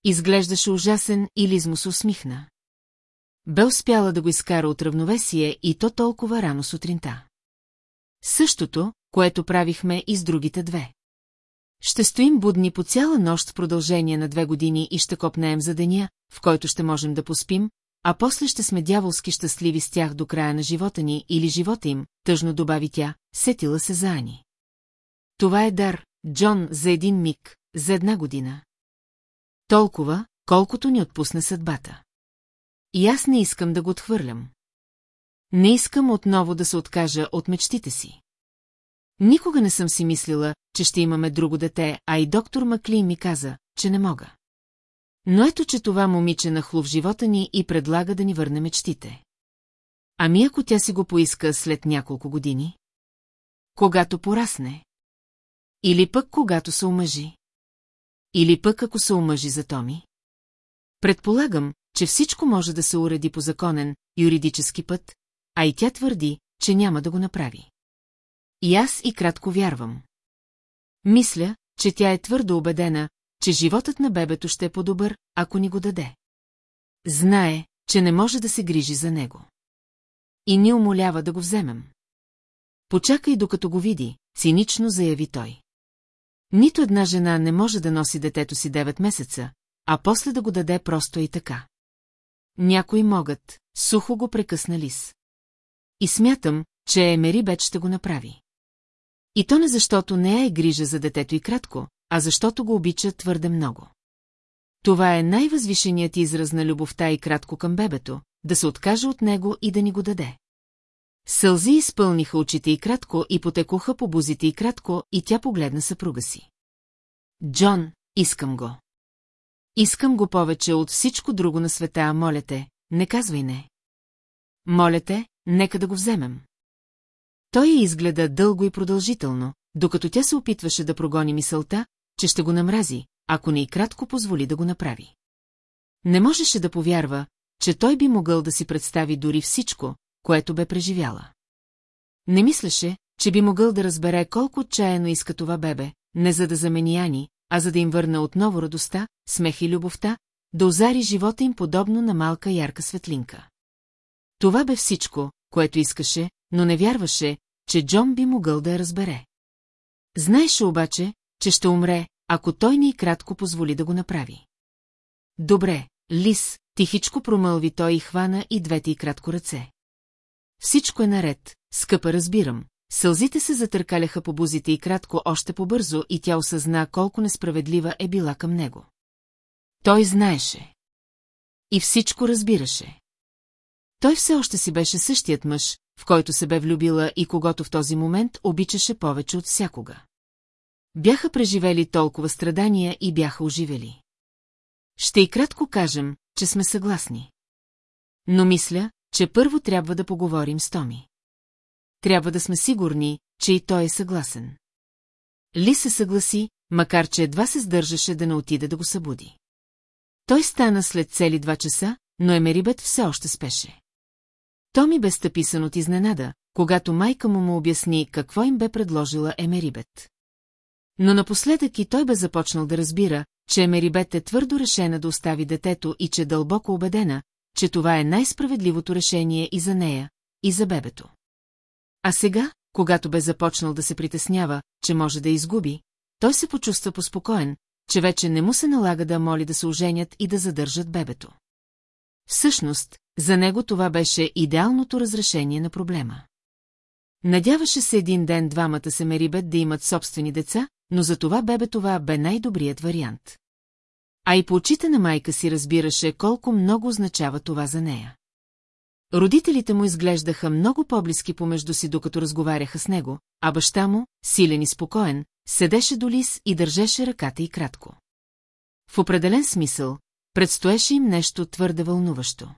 Изглеждаше ужасен и Лиз се усмихна. Бе успяла да го изкара от равновесие и то толкова рано сутринта. Същото, което правихме и с другите две. Ще стоим будни по цяла нощ в продължение на две години и ще копнеем за деня, в който ще можем да поспим, а после ще сме дяволски щастливи с тях до края на живота ни или живота им, тъжно добави тя, сетила се за Ани. Това е дар, Джон, за един миг, за една година. Толкова, колкото ни отпусне съдбата. И аз не искам да го отхвърлям. Не искам отново да се откажа от мечтите си. Никога не съм си мислила, че ще имаме друго дете, а и доктор Макли ми каза, че не мога. Но ето, че това момиче нахлу в живота ни и предлага да ни върне мечтите. Ами ако тя си го поиска след няколко години? Когато порасне? Или пък когато се омъжи? Или пък ако се омъжи за Томи? Предполагам, че всичко може да се уреди по законен, юридически път, а и тя твърди, че няма да го направи. И аз и кратко вярвам. Мисля, че тя е твърдо убедена, че животът на бебето ще е по-добър, ако ни го даде. Знае, че не може да се грижи за него. И ни умолява да го вземем. Почакай докато го види, цинично заяви той. Нито една жена не може да носи детето си 9 месеца, а после да го даде просто и така. Някои могат, сухо го прекъсна Лис. И смятам, че Емери Бет ще го направи. И то не защото не е грижа за детето и кратко, а защото го обича твърде много. Това е най-възвишеният израз на любовта и кратко към бебето, да се откаже от него и да ни го даде. Сълзи изпълниха очите и кратко и потекоха по бузите и кратко, и тя погледна съпруга си. Джон, искам го. Искам го повече от всичко друго на света, моля те, не казвай не. Моля те, нека да го вземем. Той изгледа дълго и продължително, докато тя се опитваше да прогони мисълта, че ще го намрази, ако не и кратко позволи да го направи. Не можеше да повярва, че той би могъл да си представи дори всичко, което бе преживяла. Не мислеше, че би могъл да разбере колко отчаяно иска това бебе, не за да замени Ани, а за да им върне отново радостта, смех и любовта, да озари живота им подобно на малка ярка светлинка. Това бе всичко, което искаше, но не вярваше, че Джон би могъл да я разбере. Знаеше обаче, че ще умре, ако той ни кратко позволи да го направи. Добре, Лис, тихичко промълви той и хвана и двете и кратко ръце. Всичко е наред, скъпа разбирам. Сълзите се затъркаляха по бузите и кратко още по-бързо и тя осъзна колко несправедлива е била към него. Той знаеше. И всичко разбираше. Той все още си беше същият мъж, в който се бе влюбила и когато в този момент обичаше повече от всякога. Бяха преживели толкова страдания и бяха оживели. Ще и кратко кажем, че сме съгласни. Но мисля, че първо трябва да поговорим с Томи. Трябва да сме сигурни, че и той е съгласен. Ли се съгласи, макар че едва се сдържаше да не отиде да го събуди. Той стана след цели два часа, но Емерибет все още спеше. Томи бе стъписан от изненада, когато майка му му обясни какво им бе предложила Емерибет. Но напоследък и той бе започнал да разбира, че Емерибет е твърдо решена да остави детето и че дълбоко убедена, че това е най-справедливото решение и за нея, и за бебето. А сега, когато бе започнал да се притеснява, че може да изгуби, той се почувства поспокоен, че вече не му се налага да моли да се оженят и да задържат бебето. Всъщност, за него това беше идеалното разрешение на проблема. Надяваше се един ден двамата се Мерибет да имат собствени деца, но за това бебе това бе най-добрият вариант. А и по очите на майка си разбираше колко много означава това за нея. Родителите му изглеждаха много по-близки помежду си, докато разговаряха с него, а баща му, силен и спокоен, седеше до лис и държеше ръката и кратко. В определен смисъл, предстоеше им нещо твърде вълнуващо.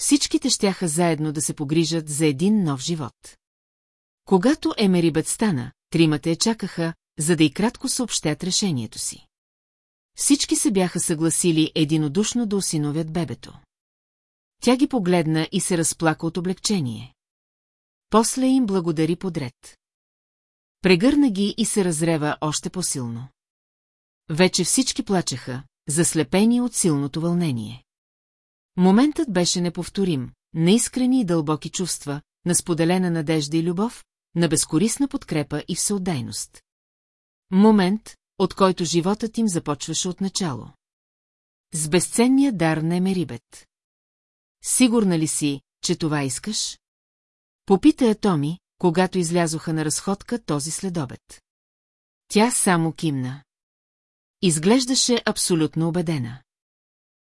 Всичките щяха заедно да се погрижат за един нов живот. Когато Емерибет стана, тримата я чакаха, за да и кратко съобщят решението си. Всички се бяха съгласили единодушно да осиновят бебето. Тя ги погледна и се разплака от облегчение. После им благодари подред. Прегърна ги и се разрева още по-силно. Вече всички плачеха, заслепени от силното вълнение. Моментът беше неповторим, на искрени и дълбоки чувства, на споделена надежда и любов, на безкорисна подкрепа и всеотдайност. Момент, от който животът им започваше от начало. С безценния дар на Емерибет. Сигурна ли си, че това искаш? Попита я Томи, когато излязоха на разходка този следобед. Тя само кимна. Изглеждаше абсолютно убедена.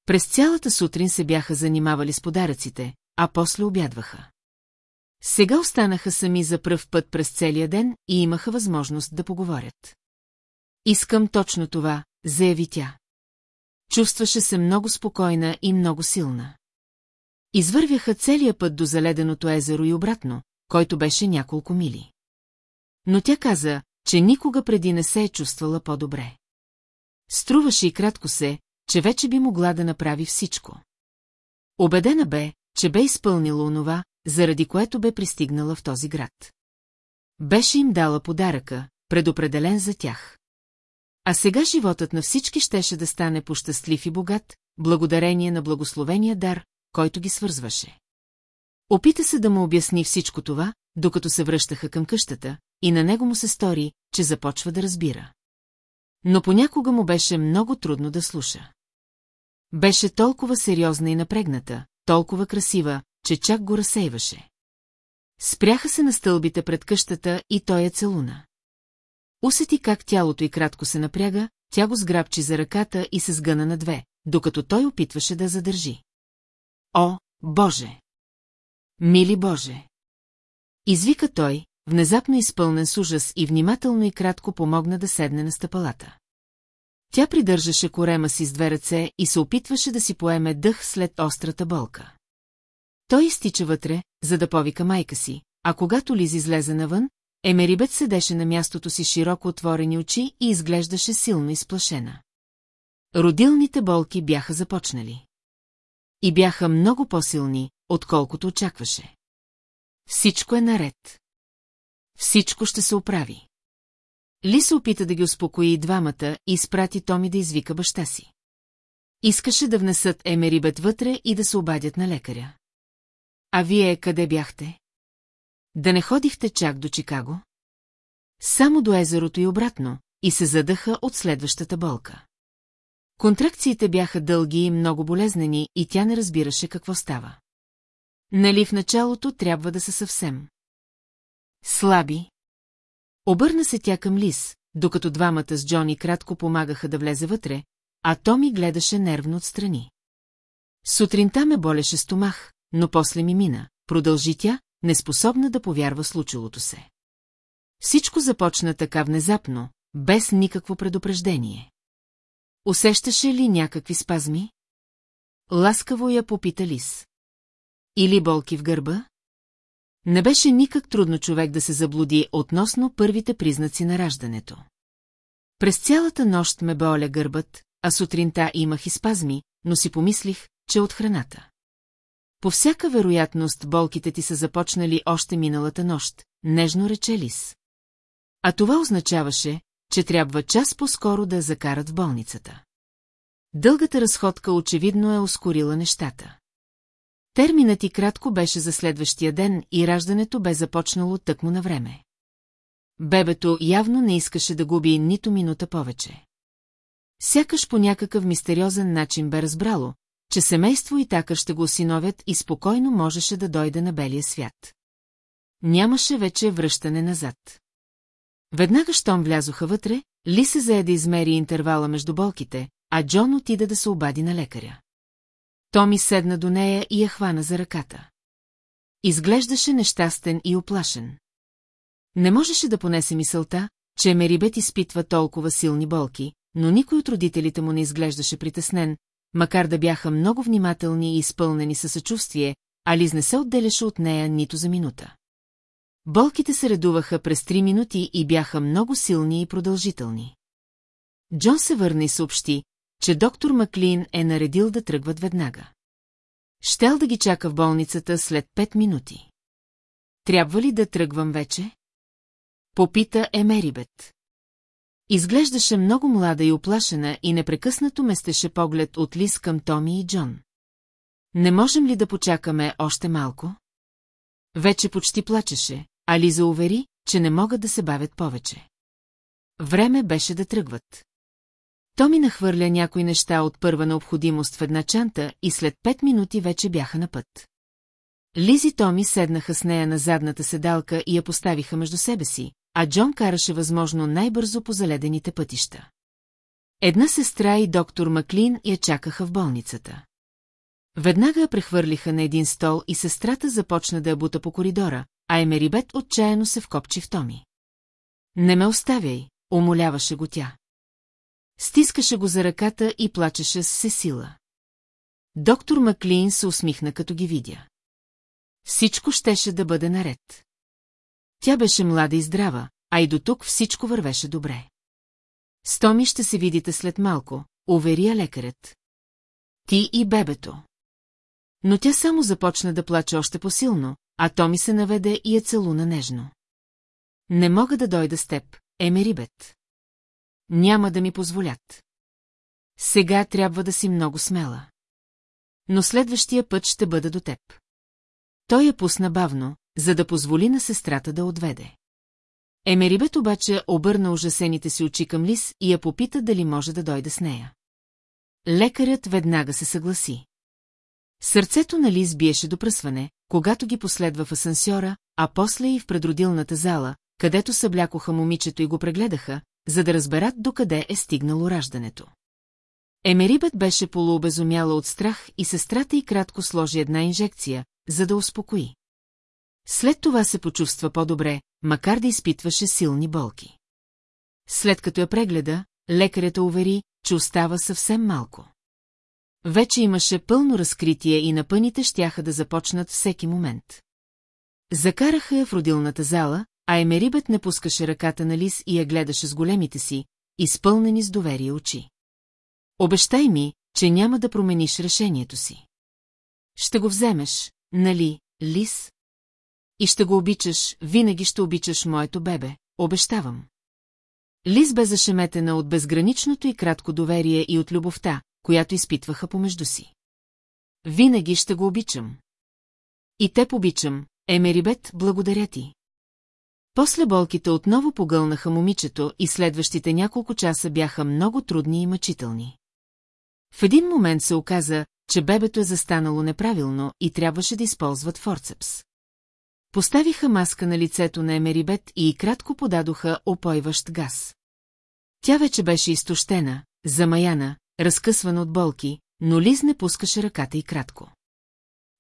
През цялата сутрин се бяха занимавали с подаръците, а после обядваха. Сега останаха сами за пръв път през целия ден и имаха възможност да поговорят. Искам точно това, заяви тя. Чувстваше се много спокойна и много силна. Извървяха целия път до заледеното езеро и обратно, който беше няколко мили. Но тя каза, че никога преди не се е чувствала по-добре. Струваше и кратко се, че вече би могла да направи всичко. Обедена бе, че бе изпълнила онова, заради което бе пристигнала в този град. Беше им дала подаръка, предопределен за тях. А сега животът на всички щеше да стане пощастлив и богат, благодарение на благословения дар, който ги свързваше. Опита се да му обясни всичко това, докато се връщаха към къщата, и на него му се стори, че започва да разбира. Но понякога му беше много трудно да слуша. Беше толкова сериозна и напрегната, толкова красива, че чак го разсейваше. Спряха се на стълбите пред къщата и той я целуна. Усети как тялото й кратко се напряга, тя го сграбчи за ръката и се сгъна на две, докато той опитваше да задържи. О, Боже! Мили Боже! Извика той, внезапно изпълнен с ужас и внимателно и кратко помогна да седне на стъпалата. Тя придържаше корема си с две ръце и се опитваше да си поеме дъх след острата болка. Той изтича вътре, за да повика майка си, а когато Лиз излезе навън, Емерибет седеше на мястото си широко отворени очи и изглеждаше силно изплашена. Родилните болки бяха започнали. И бяха много по-силни, отколкото очакваше. Всичко е наред. Всичко ще се оправи. Ли се опита да ги успокои и двамата и изпрати Томи да извика баща си. Искаше да внесат Емерибет вътре и да се обадят на лекаря. А вие къде бяхте? Да не ходихте чак до Чикаго? Само до езерото и обратно, и се задъха от следващата болка. Контракциите бяха дълги и много болезнени, и тя не разбираше какво става. Нали в началото трябва да са съвсем. Слаби. Обърна се тя към Лис, докато двамата с Джони кратко помагаха да влезе вътре, а Томи гледаше нервно отстрани. Сутринта ме болеше стомах, но после ми мина, продължи тя, неспособна да повярва случилото се. Всичко започна така внезапно, без никакво предупреждение. Усещаше ли някакви спазми? Ласкаво я попита Лис. Или болки в гърба? Не беше никак трудно човек да се заблуди относно първите признаци на раждането. През цялата нощ ме боля гърбът, а сутринта имах и спазми, но си помислих, че от храната. По всяка вероятност болките ти са започнали още миналата нощ, нежно рече Лис. А това означаваше, че трябва час по-скоро да закарат в болницата. Дългата разходка очевидно е ускорила нещата. Терминът и кратко беше за следващия ден и раждането бе започнало тъкмо на време. Бебето явно не искаше да губи нито минута повече. Сякаш по някакъв мистериозен начин бе разбрало, че семейство и така ще го осиновят и спокойно можеше да дойде на белия свят. Нямаше вече връщане назад. Веднага, щом влязоха вътре, Ли се зае да измери интервала между болките, а Джон отида да се обади на лекаря. Томи седна до нея и я хвана за ръката. Изглеждаше нещастен и оплашен. Не можеше да понесе мисълта, че Мерибет изпитва толкова силни болки, но никой от родителите му не изглеждаше притеснен, макар да бяха много внимателни и изпълнени със съчувствие, а Лиз не се отделяше от нея нито за минута. Болките се редуваха през три минути и бяха много силни и продължителни. Джон се върна и съобщи, че доктор Маклин е наредил да тръгват веднага. Щел да ги чака в болницата след пет минути. Трябва ли да тръгвам вече? Попита Емерибет. Изглеждаше много млада и оплашена и непрекъснато местеше поглед от Лис към Томи и Джон. Не можем ли да почакаме още малко? Вече почти плачеше, а Лиза увери, че не могат да се бавят повече. Време беше да тръгват. Томи нахвърля някои неща от първа необходимост в една чанта и след пет минути вече бяха на път. Лиз и Томи седнаха с нея на задната седалка и я поставиха между себе си, а Джон караше възможно най-бързо по заледените пътища. Една сестра и доктор Маклин я чакаха в болницата. Веднага я прехвърлиха на един стол и сестрата започна да я бута по коридора, а Емерибет отчаяно се вкопчи в Томи. Не ме оставяй, умоляваше го тя. Стискаше го за ръката и плачеше с все сила. Доктор Маклин се усмихна, като ги видя. Всичко щеше да бъде наред. Тя беше млада и здрава, а и до тук всичко вървеше добре. С Томи ще се видите след малко, уверия лекарят. Ти и бебето. Но тя само започна да плаче още посилно, а Томи се наведе и я целуна нежно. Не мога да дойда с теб, Емерибет. Няма да ми позволят. Сега трябва да си много смела. Но следващия път ще бъда до теб. Той я пусна бавно, за да позволи на сестрата да отведе. Емерибет обаче обърна ужасените си очи към Лис и я попита дали може да дойде с нея. Лекарят веднага се съгласи. Сърцето на Лис биеше до пръсване, когато ги последва в асансьора, а после и в предродилната зала, където съблякоха момичето и го прегледаха, за да разберат докъде е стигнало раждането. Емерибет беше полуобезумяла от страх и сестрата й кратко сложи една инжекция, за да успокои. След това се почувства по-добре, макар да изпитваше силни болки. След като я прегледа, лекарята увери, че остава съвсем малко. Вече имаше пълно разкритие и напъните щяха да започнат всеки момент. Закараха я в родилната зала, а Емерибет не пускаше ръката на Лис и я гледаше с големите си, изпълнени с доверие очи. Обещай ми, че няма да промениш решението си. Ще го вземеш, нали, Лис? И ще го обичаш, винаги ще обичаш моето бебе, обещавам. Лиз бе зашеметена от безграничното и кратко доверие и от любовта, която изпитваха помежду си. Винаги ще го обичам. И те побичам, Емерибет, благодаря ти. После болките отново погълнаха момичето и следващите няколко часа бяха много трудни и мъчителни. В един момент се оказа, че бебето е застанало неправилно и трябваше да използват форцепс. Поставиха маска на лицето на Емерибет и кратко подадоха опойващ газ. Тя вече беше изтощена, замаяна, разкъсвана от болки, но Лиз не пускаше ръката и кратко.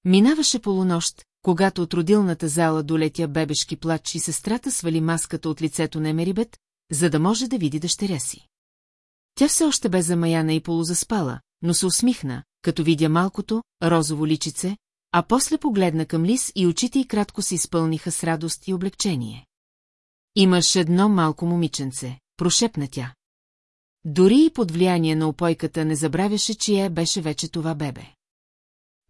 Минаваше полунощ, когато от родилната зала долетя бебешки плач и сестрата свали маската от лицето на Емерибет, за да може да види дъщеря си. Тя все още бе замаяна и полузаспала, но се усмихна, като видя малкото, розово личице, а после погледна към Лис и очите й кратко се изпълниха с радост и облегчение. Имаш едно малко момиченце, прошепна тя. Дори и под влияние на опойката не забравяше, чие беше вече това бебе.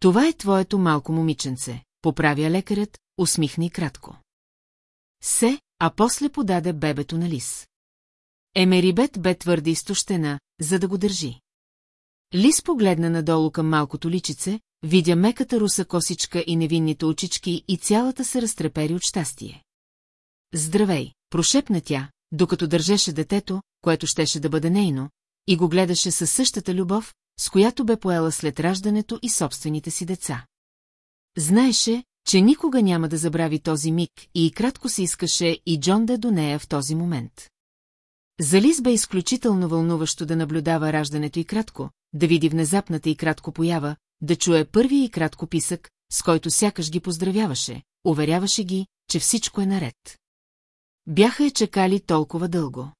Това е твоето малко момиченце, поправя лекарят, усмихна и кратко. Се, а после подаде бебето на Лис. Емерибет бе твърде изтощена, за да го държи. Лис погледна надолу към малкото личице, видя меката руса косичка и невинните очички и цялата се разтрепери от щастие. Здравей, прошепна тя, докато държеше детето, което щеше да бъде нейно, и го гледаше със същата любов, с която бе поела след раждането и собствените си деца. Знаеше, че никога няма да забрави този миг и кратко се искаше и Джон да е до нея в този момент. За Лиз бе изключително вълнуващо да наблюдава раждането и кратко, да види внезапната и кратко поява, да чуе първия и кратко писък, с който сякаш ги поздравяваше, уверяваше ги, че всичко е наред. Бяха е чекали толкова дълго.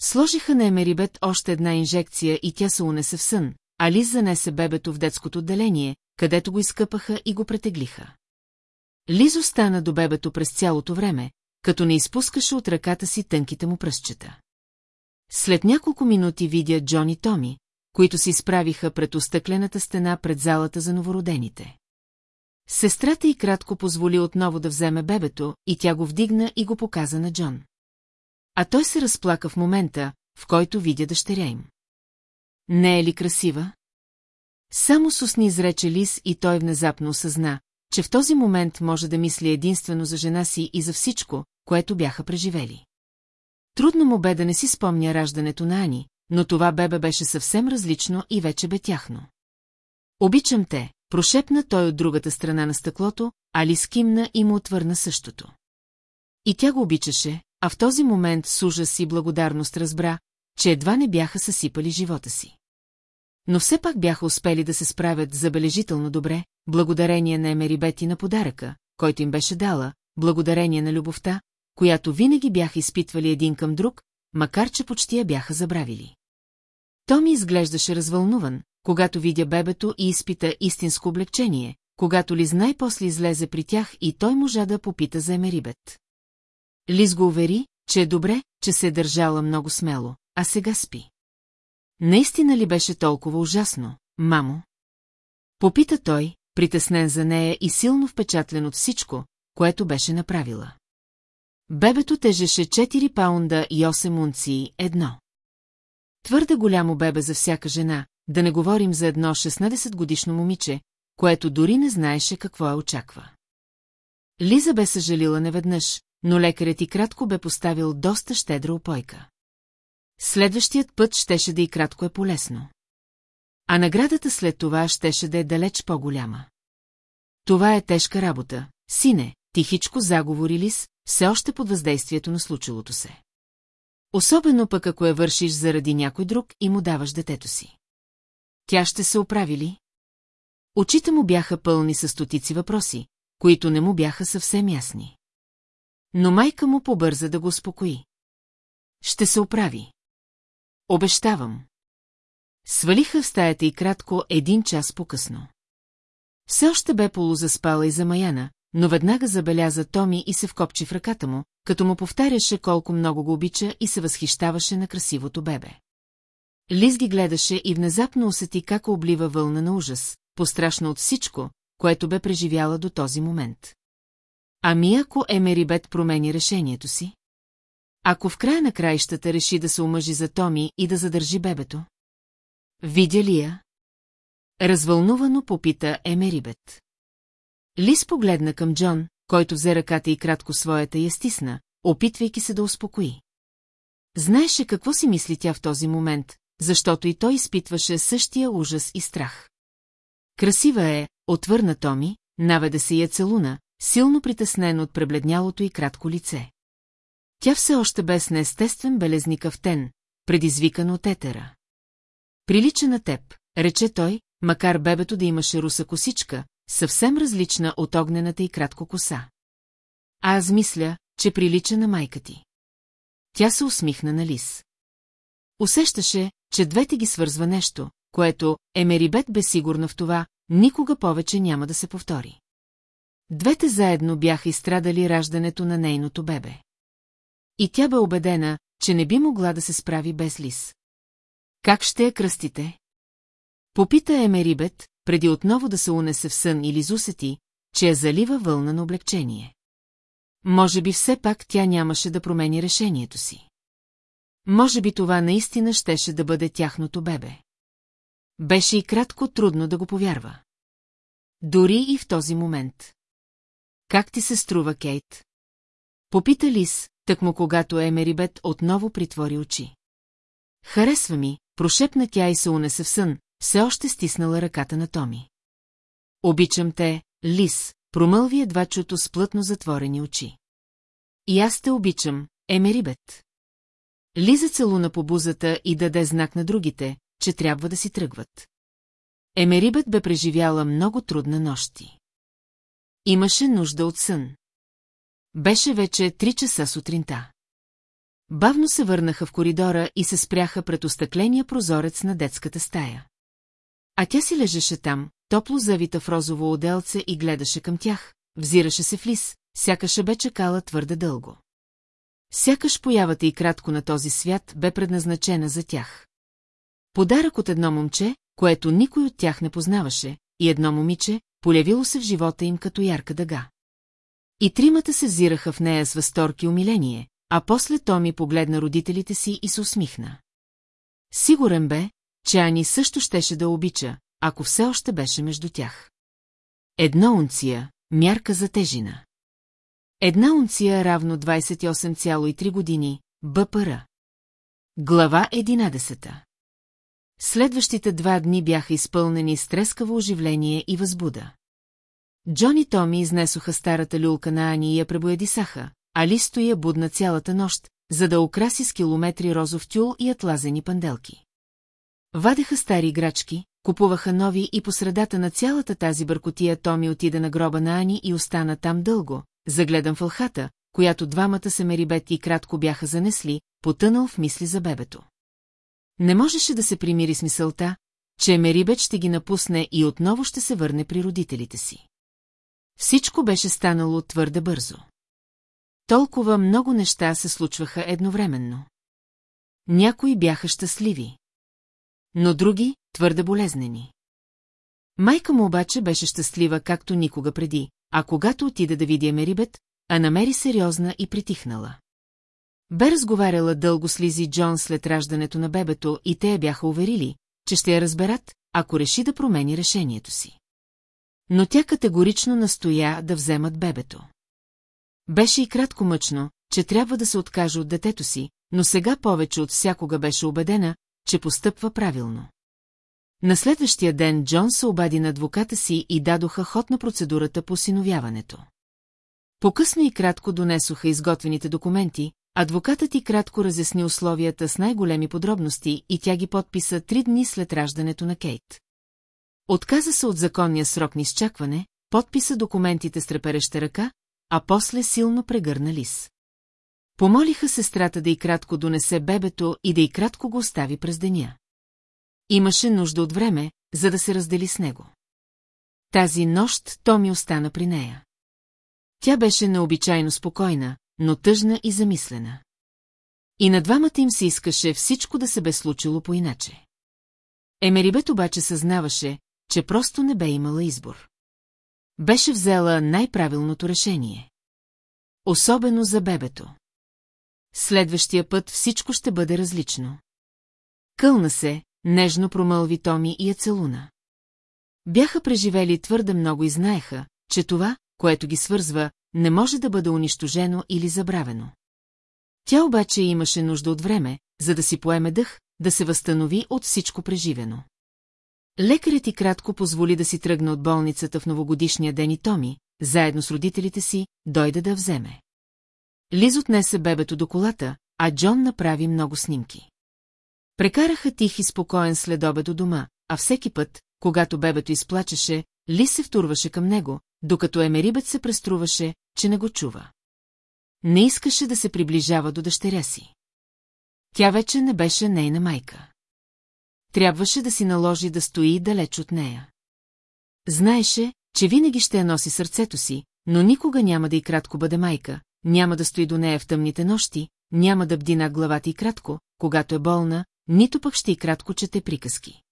Сложиха на Емерибет още една инжекция и тя се унесе в сън, а Лиз занесе бебето в детското отделение, където го изкъпаха и го претеглиха. Лиз остана до бебето през цялото време, като не изпускаше от ръката си тънките му пръстчета. След няколко минути видя Джон и Томи, които се изправиха пред остъклената стена пред залата за новородените. Сестрата й кратко позволи отново да вземе бебето и тя го вдигна и го показа на Джон. А той се разплака в момента, в който видя дъщеря им. Не е ли красива? Само с устни изрече Лис и той внезапно осъзна, че в този момент може да мисли единствено за жена си и за всичко, което бяха преживели. Трудно му бе да не си спомня раждането на Ани, но това бебе беше съвсем различно и вече бе тяхно. Обичам те, прошепна той от другата страна на стъклото, Али скимна и му отвърна същото. И тя го обичаше, а в този момент с ужас и благодарност разбра, че едва не бяха съсипали живота си. Но все пак бяха успели да се справят забележително добре, благодарение на Емерибет и на подаръка, който им беше дала, благодарение на любовта, която винаги бяха изпитвали един към друг, макар че почти я бяха забравили. Томи изглеждаше развълнуван, когато видя бебето и изпита истинско облегчение, когато Лиз най-после излезе при тях и той можа да попита за Емерибет. Лиз го увери, че е добре, че се е държала много смело, а сега спи. Наистина ли беше толкова ужасно, мамо? Попита той, притеснен за нея и силно впечатлен от всичко, което беше направила. Бебето тежеше 4 паунда и 8 унции едно. Твърде голямо бебе за всяка жена, да не говорим за едно 16-годишно момиче, което дори не знаеше какво я очаква. Лиза бе съжалила неведнъж, но лекарят и кратко бе поставил доста щедра опойка. Следващият път щеше да и кратко е полезно. А наградата след това щеше да е далеч по-голяма. Това е тежка работа, сине, тихичко заговори Лис, все още под въздействието на случилото се. Особено пък ако я вършиш заради някой друг и му даваш детето си. Тя ще се оправи ли? Очите му бяха пълни с стотици въпроси, които не му бяха съвсем ясни. Но майка му побърза да го успокои. Ще се оправи. Обещавам. Свалиха в стаята и кратко един час по-късно. Все още бе полузаспала и замаяна, но веднага забеляза Томи и се вкопчи в ръката му, като му повтаряше колко много го обича и се възхищаваше на красивото бебе. Лиз ги гледаше и внезапно усети как облива вълна на ужас, пострашна от всичко, което бе преживяла до този момент. Ами ако Емерибет промени решението си? Ако в края на краищата реши да се омъжи за Томи и да задържи бебето? Видя ли я? Развълнувано попита Емерибет. Лис погледна към Джон, който взе ръката и кратко своята я стисна, опитвайки се да успокои. Знаеше какво си мисли тя в този момент, защото и той изпитваше същия ужас и страх. Красива е, отвърна Томи, наведе се я целуна, силно притеснен от пребледнялото и кратко лице. Тя все още без неестествен белезникъв тен, предизвикан от етера. Прилича на теб, рече той, макар бебето да имаше руса косичка, съвсем различна от огнената и кратко коса. А аз мисля, че прилича на майка ти. Тя се усмихна на Лис. Усещаше, че двете ги свързва нещо, което Емерибет бе сигурна в това, никога повече няма да се повтори. Двете заедно бяха изстрадали раждането на нейното бебе. И тя бе убедена, че не би могла да се справи без Лис. Как ще я кръстите? Попита Емерибет, преди отново да се унесе в сън или зусети, че я залива вълна на облегчение. Може би все пак тя нямаше да промени решението си. Може би това наистина щеше да бъде тяхното бебе. Беше и кратко трудно да го повярва. Дори и в този момент. Как ти се струва, Кейт? Попита Лис, тъкмо когато Емерибет отново притвори очи. Харесва ми, прошепна тя и се унесе в сън, все още стиснала ръката на Томи. Обичам те, Лис, промълви едва чуто с плътно затворени очи. И аз те обичам, Емерибет. Лиза целуна по бузата и даде знак на другите, че трябва да си тръгват. Емерибет бе преживяла много трудна нощи. Имаше нужда от сън. Беше вече три часа сутринта. Бавно се върнаха в коридора и се спряха пред остъкления прозорец на детската стая. А тя си лежеше там, топло завита в розово отделце и гледаше към тях, взираше се в лис, сякаше бе чекала твърде дълго. Сякаш появата и кратко на този свят бе предназначена за тях. Подарък от едно момче, което никой от тях не познаваше, и едно момиче, полявило се в живота им като ярка дъга. И тримата се взираха в нея с възторг и умиление, а после Томи погледна родителите си и се усмихна. Сигурен бе, че Ани също щеше да обича, ако все още беше между тях. Едно унция, мярка за тежина. Една унция равно 28,3 години, БПР. Глава 11 Следващите два дни бяха изпълнени с трескаво оживление и възбуда. Джон и Томи изнесоха старата люлка на Ани и я пребоядисаха, а Листо я будна цялата нощ, за да украси с километри розов тюл и атлазени панделки. Вадеха стари играчки, купуваха нови и по средата на цялата тази бъркотия Томи отида на гроба на Ани и остана там дълго, загледан в алхата, която двамата се мерибет и кратко бяха занесли, потънал в мисли за бебето. Не можеше да се примири с мисълта, че Мерибет ще ги напусне и отново ще се върне при родителите си. Всичко беше станало твърде бързо. Толкова много неща се случваха едновременно. Някои бяха щастливи. Но други – твърде болезнени. Майка му обаче беше щастлива както никога преди, а когато отида да види Мерибет, а намери сериозна и притихнала. Бе разговаряла дълго с Лизи Джон след раждането на бебето и те я бяха уверили, че ще я разберат, ако реши да промени решението си. Но тя категорично настоя да вземат бебето. Беше и кратко мъчно, че трябва да се откаже от детето си, но сега повече от всякога беше убедена, че постъпва правилно. На следващия ден Джон се обади на адвоката си и дадоха ход на процедурата по синовяването. Покъсно и кратко донесоха изготвените документи, адвокатът и кратко разясни условията с най-големи подробности и тя ги подписа три дни след раждането на Кейт. Отказа се от законния срок на изчакване, подписа документите с трепереща ръка, а после силно прегърна лис. Помолиха сестрата да и кратко донесе бебето и да и кратко го остави през деня. Имаше нужда от време, за да се раздели с него. Тази нощ Томи остана при нея. Тя беше необичайно спокойна, но тъжна и замислена. И на двамата им се искаше всичко да се бе случило по-иначе. Емерибет обаче съзнаваше, че просто не бе имала избор. Беше взела най-правилното решение. Особено за бебето. Следващия път всичко ще бъде различно. Кълна се, нежно промълви Томи и я целуна. Бяха преживели твърде много и знаеха, че това, което ги свързва, не може да бъде унищожено или забравено. Тя обаче имаше нужда от време, за да си поеме дъх, да се възстанови от всичко преживено. Лекарят и кратко позволи да си тръгне от болницата в новогодишния ден и Томи, заедно с родителите си, дойде да вземе. Лиз отнесе бебето до колата, а Джон направи много снимки. Прекараха тих и спокоен следобед до дома, а всеки път, когато бебето изплачеше, Лиз се втурваше към него, докато Емерибет се преструваше, че не го чува. Не искаше да се приближава до дъщеря си. Тя вече не беше нейна майка. трябваше да си наложи да стои далеч от нея. Знаеше, че винаги ще я носи сърцето си, но никога няма да и кратко бъде майка, няма да стои до нея в тъмните нощи, няма да бди над главата и кратко, когато е болна, нито пък ще и кратко чете приказки.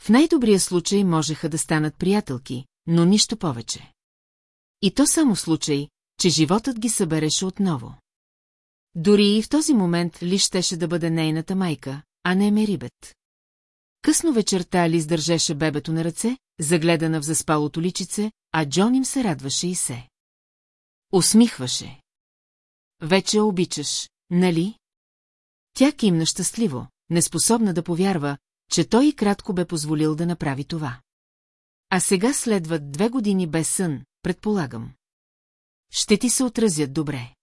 В най-добрия случай можеха да станат приятелки, но нищо повече. И то само случай, че животът ги събереше отново. Дори и в този момент Ли щеше да бъде нейната майка, а не Мерибет. Късно вечерта Ли държеше бебето на ръце, загледана в заспалото личице, а Джон им се радваше и се. Усмихваше. Вече обичаш, нали? Тя кимна щастливо, неспособна да повярва, че той и кратко бе позволил да направи това. А сега следват две години без сън, предполагам. Ще ти се отразят добре.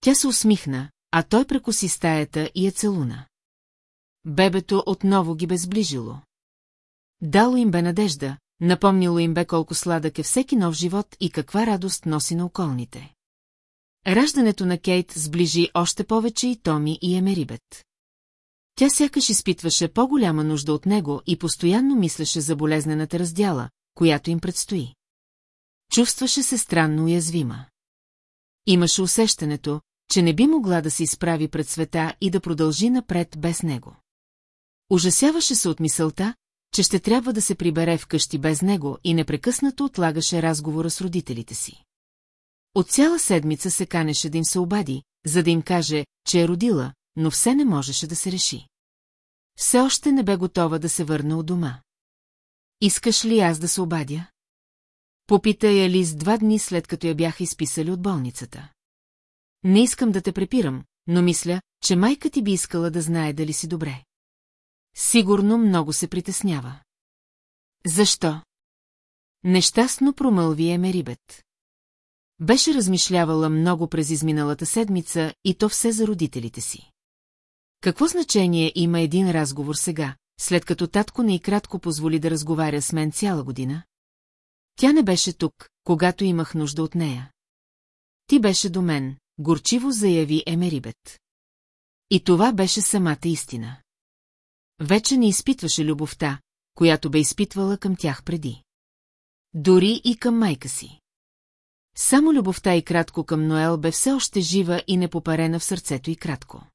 Тя се усмихна, а той прекоси стаята и е целуна. Бебето отново ги бе сближило. Дало им бе надежда, напомнило им бе колко сладък е всеки нов живот и каква радост носи на околните. Раждането на Кейт сближи още повече и Томи и Емерибет. Тя сякаш изпитваше по-голяма нужда от него и постоянно мислеше за болезнената раздяла, която им предстои. Чувстваше се странно уязвима. Имаше усещането, че не би могла да се изправи пред света и да продължи напред без него. Ужасяваше се от мисълта, че ще трябва да се прибере вкъщи без него и непрекъснато отлагаше разговора с родителите си. От цяла седмица се канеше да им се обади, за да им каже, че е родила, но все не можеше да се реши. Все още не бе готова да се върне от дома. Искаш ли аз да се обадя? Попита я Лиз два дни след като я бяха изписали от болницата. Не искам да те препирам, но мисля, че майка ти би искала да знае дали си добре. Сигурно много се притеснява. Защо? Нещастно промълви Емерибет. Беше размишлявала много през изминалата седмица и то все за родителите си. Какво значение има един разговор сега, след като татко не и кратко позволи да разговаря с мен цяла година? Тя не беше тук, когато имах нужда от нея. Ти беше до мен, горчиво заяви Емерибет. И това беше самата истина. Вече не изпитваше любовта, която бе изпитвала към тях преди. Дори и към майка си. Само любовта и кратко към Ноел бе все още жива и непопарена в сърцето и кратко.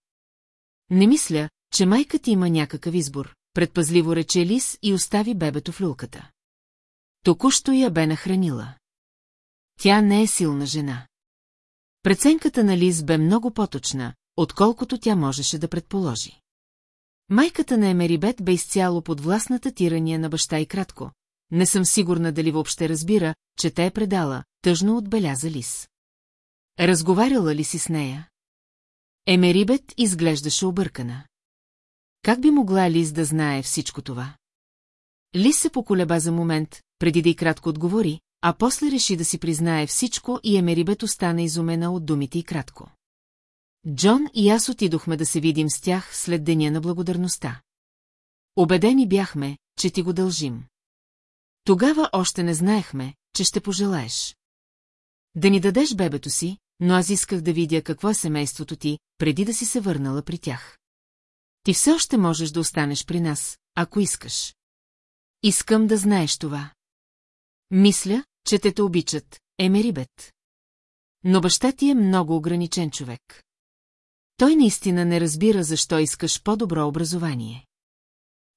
Не мисля, че майка ти има някакъв избор, предпазливо рече Лис и остави бебето в люлката. Току-що я бе нахранила. Тя не е силна жена. Преценката на Лиз бе много поточна, отколкото тя можеше да предположи. Майката на Емерибет бе изцяло под властната тирания на баща и кратко. Не съм сигурна дали въобще разбира, че те е предала, тъжно отбеляза Лис. Разговаряла ли си с нея? Емерибет изглеждаше объркана. Как би могла Лис да знае всичко това? Лис се поколеба за момент, преди да и кратко отговори, а после реши да си признае всичко и Емерибет остана изумена от думите и кратко. Джон и аз отидохме да се видим с тях след деня на благодарността. Обедени бяхме, че ти го дължим. Тогава още не знаехме, че ще пожелаеш. Да ни дадеш бебето си, но аз исках да видя какво е семейството ти, преди да си се върнала при тях. Ти все още можеш да останеш при нас, ако искаш. Искам да знаеш това. Мисля, че те те обичат, Емерибет. Но баща ти е много ограничен човек. Той наистина не разбира защо искаш по-добро образование.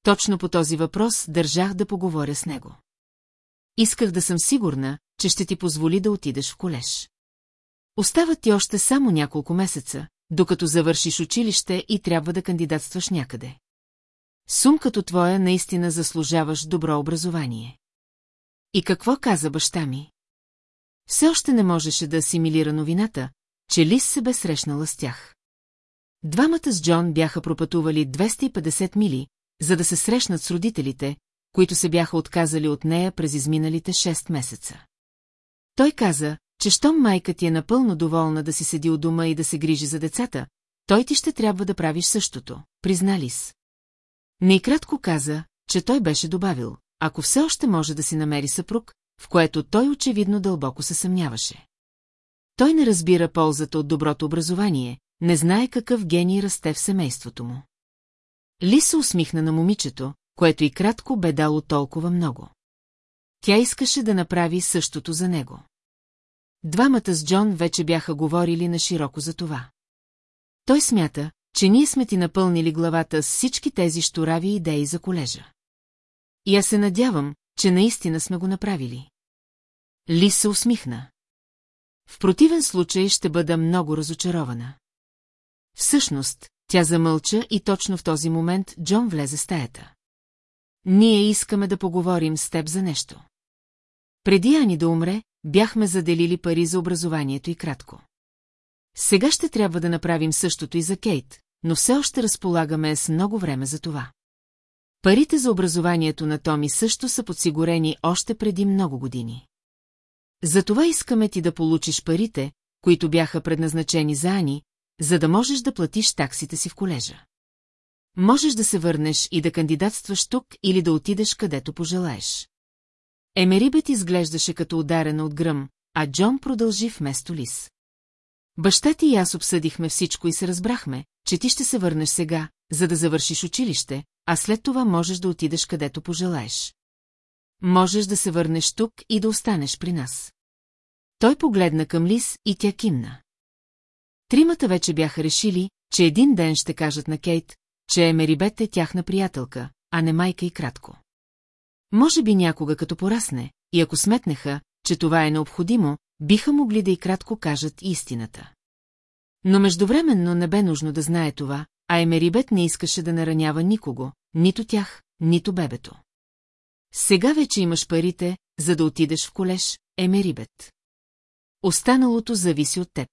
Точно по този въпрос държах да поговоря с него. Исках да съм сигурна, че ще ти позволи да отидеш в колеж. Остават ти още само няколко месеца, докато завършиш училище и трябва да кандидатстваш някъде. Сум като твоя наистина заслужаваш добро образование. И какво каза баща ми? Все още не можеше да асимилира новината, че Лис се бе срещнала с тях. Двамата с Джон бяха пропътували 250 мили, за да се срещнат с родителите, които се бяха отказали от нея през изминалите 6 месеца. Той каза, че щом майка ти е напълно доволна да си седи у дома и да се грижи за децата, той ти ще трябва да правиш същото, призна Лис. Нейкратко каза, че той беше добавил, ако все още може да си намери съпруг, в което той очевидно дълбоко се съмняваше. Той не разбира ползата от доброто образование, не знае какъв гений расте в семейството му. Ли се усмихна на момичето, което и кратко бе дало толкова много. Тя искаше да направи същото за него. Двамата с Джон вече бяха говорили на широко за това. Той смята, че ние сме ти напълнили главата с всички тези шторави идеи за колежа. И аз се надявам, че наистина сме го направили. Ли се усмихна. В противен случай ще бъда много разочарована. Всъщност, тя замълча и точно в този момент Джон влезе в стаята. Ние искаме да поговорим с теб за нещо. Преди Ани да умре, бяхме заделили пари за образованието и кратко. Сега ще трябва да направим същото и за Кейт, но все още разполагаме с много време за това. Парите за образованието на Томи също са подсигурени още преди много години. Затова искаме ти да получиш парите, които бяха предназначени за Ани, за да можеш да платиш таксите си в колежа. Можеш да се върнеш и да кандидатстваш тук или да отидеш където пожелаеш. Емерибет изглеждаше като ударена от гръм, а Джон продължи вместо Лис. Баща ти и аз обсъдихме всичко и се разбрахме, че ти ще се върнеш сега, за да завършиш училище, а след това можеш да отидеш където пожелаеш. Можеш да се върнеш тук и да останеш при нас. Той погледна към Лис и тя кимна. Тримата вече бяха решили, че един ден ще кажат на Кейт, че Емерибет е тяхна приятелка, а не майка и кратко. Може би някога като порасне, и ако сметнеха, че това е необходимо, биха могли да и кратко кажат истината. Но междувременно не бе нужно да знае това, а Емерибет не искаше да наранява никого, нито тях, нито бебето. Сега вече имаш парите, за да отидеш в колеж, Емерибет. Останалото зависи от теб.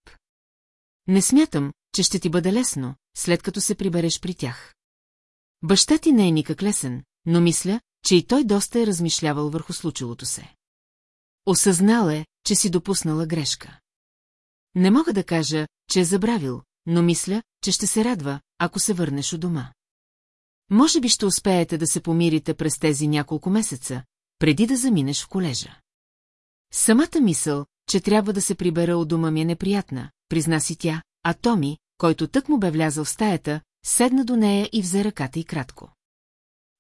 Не смятам, че ще ти бъде лесно, след като се прибереш при тях. Баща ти не е никак лесен, но мисля, че и той доста е размишлявал върху случилото се. Осъзнал е, че си допуснала грешка. Не мога да кажа, че е забравил, но мисля, че ще се радва, ако се върнеш у дома. Може би ще успеете да се помирите през тези няколко месеца, преди да заминеш в колежа. Самата мисъл, че трябва да се прибера у дома ми е неприятна, призна си тя, а Томи, който тък му бе влязъл в стаята, седна до нея и взе ръката и кратко.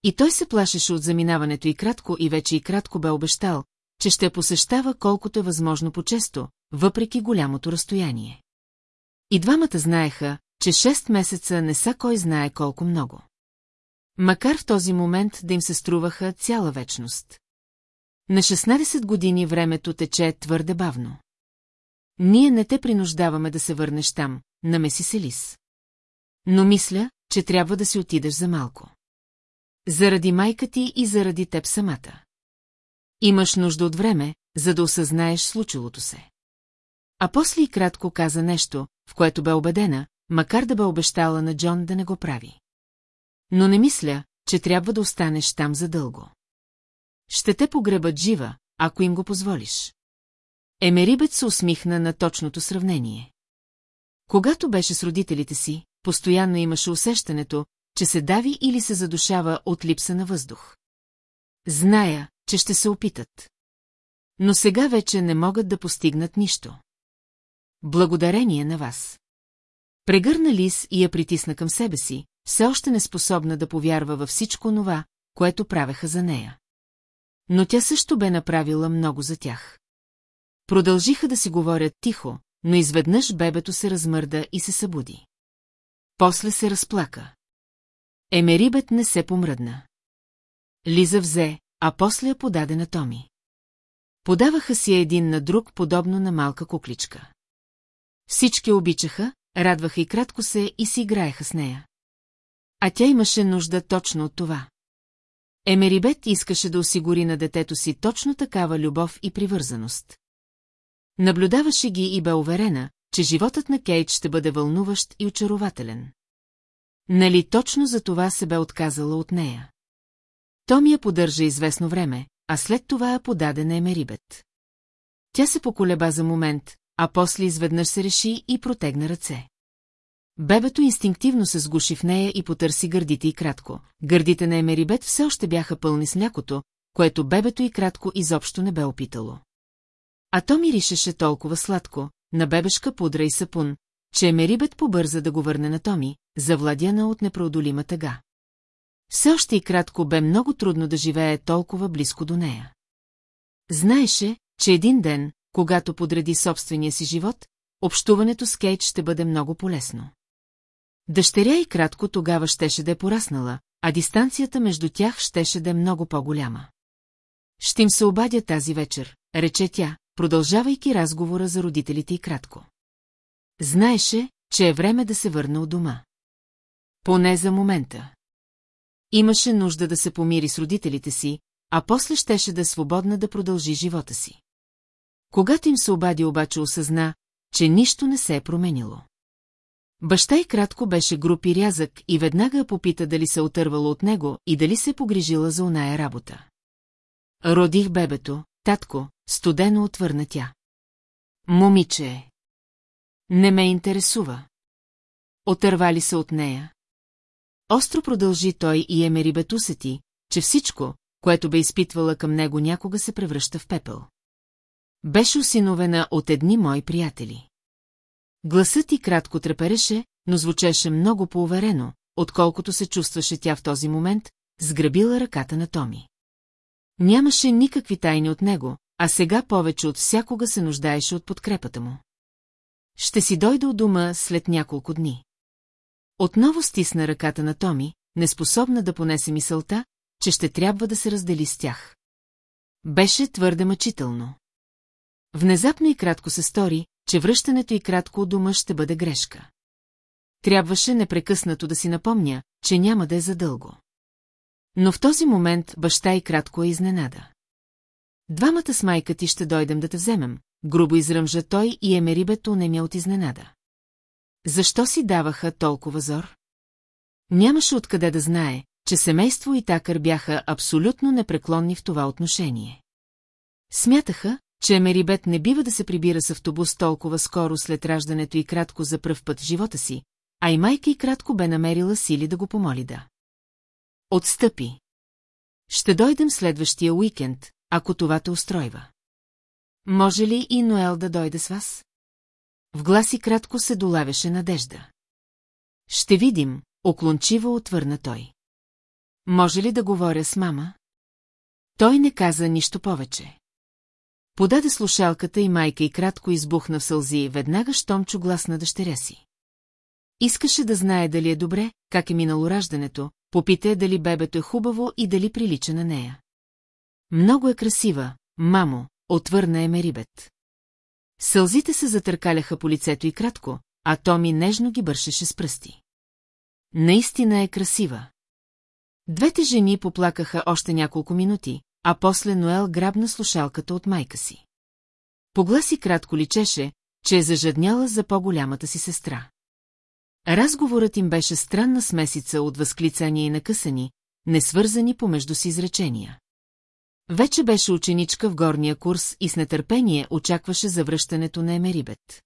И той се плашеше от заминаването и кратко и вече и кратко бе обещал, че ще посещава колкото е възможно по-често, въпреки голямото разстояние. И двамата знаеха, че 6 месеца не са кой знае колко много. Макар в този момент да им се струваха цяла вечност. На 16 години времето тече твърде бавно. Ние не те принуждаваме да се върнеш там, намеси се Лис. Но мисля, че трябва да си отидеш за малко. Заради майка ти и заради теб самата. Имаш нужда от време, за да осъзнаеш случилото се. А после и кратко каза нещо, в което бе убедена, макар да бе обещала на Джон да не го прави. Но не мисля, че трябва да останеш там задълго. Ще те погребат жива, ако им го позволиш. Емерибет се усмихна на точното сравнение. Когато беше с родителите си, постоянно имаше усещането, че се дави или се задушава от липса на въздух. Зная, че ще се опитат. Но сега вече не могат да постигнат нищо. Благодарение на вас. Прегърна Лис и я притисна към себе си, все още не способна да повярва във всичко това, което правеха за нея. Но тя също бе направила много за тях. Продължиха да си говорят тихо, но изведнъж бебето се размърда и се събуди. После се разплака. Емерибет не се помръдна. Лиза взе, а после я подаде на Томи. Подаваха си един на друг, подобно на малка кукличка. Всички обичаха, радваха и кратко се и си играеха с нея. А тя имаше нужда точно от това. Емерибет искаше да осигури на детето си точно такава любов и привързаност. Наблюдаваше ги и бе уверена, че животът на Кейт ще бъде вълнуващ и очарователен. Нали точно за това се бе отказала от нея. Том я поддържа известно време, а след това я подаде на Емерибет. Тя се поколеба за момент, а после изведнъж се реши и протегна ръце. Бебето инстинктивно се сгуши в нея и потърси гърдите и кратко. Гърдите на Емерибет все още бяха пълни с млякото, което бебето и кратко изобщо не бе опитало. А то миришеше толкова сладко, на бебешка пудра и сапун, че Емерибет побърза да го върне на Томи, завладяна от непроодолима тъга. Все още и кратко бе много трудно да живее толкова близко до нея. Знаеше, че един ден, когато подреди собствения си живот, общуването с Кейт ще бъде много полезно. Дъщеря и кратко тогава щеше да е пораснала, а дистанцията между тях щеше да е много по-голяма. Ще им се обадя тази вечер, рече тя, продължавайки разговора за родителите и кратко. Знаеше, че е време да се върне от дома. Поне за момента. Имаше нужда да се помири с родителите си, а после щеше да е свободна да продължи живота си. Когато им се обади обаче осъзна, че нищо не се е променило. Баща и кратко беше груп и рязък и веднага попита дали се отървало от него и дали се е погрижила за оная работа. Родих бебето, татко, студено отвърна тя. Момиче. Не ме интересува. Отървали се от нея. Остро продължи той и Емери бе усети, че всичко, което бе изпитвала към него някога се превръща в пепел. Беше осиновена от едни мои приятели. Гласът ти кратко трепереше, но звучеше много поуверено, отколкото се чувстваше тя в този момент, сграбила ръката на Томи. Нямаше никакви тайни от него, а сега повече от всякога се нуждаеше от подкрепата му. Ще си дойда от дома след няколко дни. Отново стисна ръката на Томи, неспособна да понесе мисълта, че ще трябва да се раздели с тях. Беше твърде мъчително. Внезапно и кратко се стори, че връщането и кратко от дома ще бъде грешка. Трябваше непрекъснато да си напомня, че няма да е задълго. Но в този момент баща и кратко е изненада. Двамата с майка ти ще дойдем да те вземем, грубо изръмжа той и Емерибето немя от изненада. Защо си даваха толкова зор? Нямаше откъде да знае, че семейство и такър бяха абсолютно непреклонни в това отношение. Смятаха, че Емерибет не бива да се прибира с автобус толкова скоро след раждането и кратко за пръв път в живота си, а и майка и кратко бе намерила сили да го помоли да. Отстъпи. Ще дойдем следващия уикенд, ако това те устройва. Може ли и Ноел да дойде с вас? В гласи кратко се долавяше надежда. Ще видим, оклончиво отвърна той. Може ли да говоря с мама? Той не каза нищо повече. Подаде слушалката и майка и кратко избухна в сълзи, веднага щом чу глас на дъщеря си. Искаше да знае дали е добре, как е минало раждането, попита дали бебето е хубаво и дали прилича на нея. Много е красива, мамо, отвърна е Мерибет. Сълзите се затъркаляха по лицето и кратко, а Томи нежно ги бършеше с пръсти. Наистина е красива. Двете жени поплакаха още няколко минути, а после Ноел грабна слушалката от майка си. Погласи кратко личеше, че е зажадняла за по-голямата си сестра. Разговорът им беше странна смесица от възклицания и накъсани, несвързани помежду си изречения. Вече беше ученичка в горния курс и с нетърпение очакваше завръщането на Емерибет.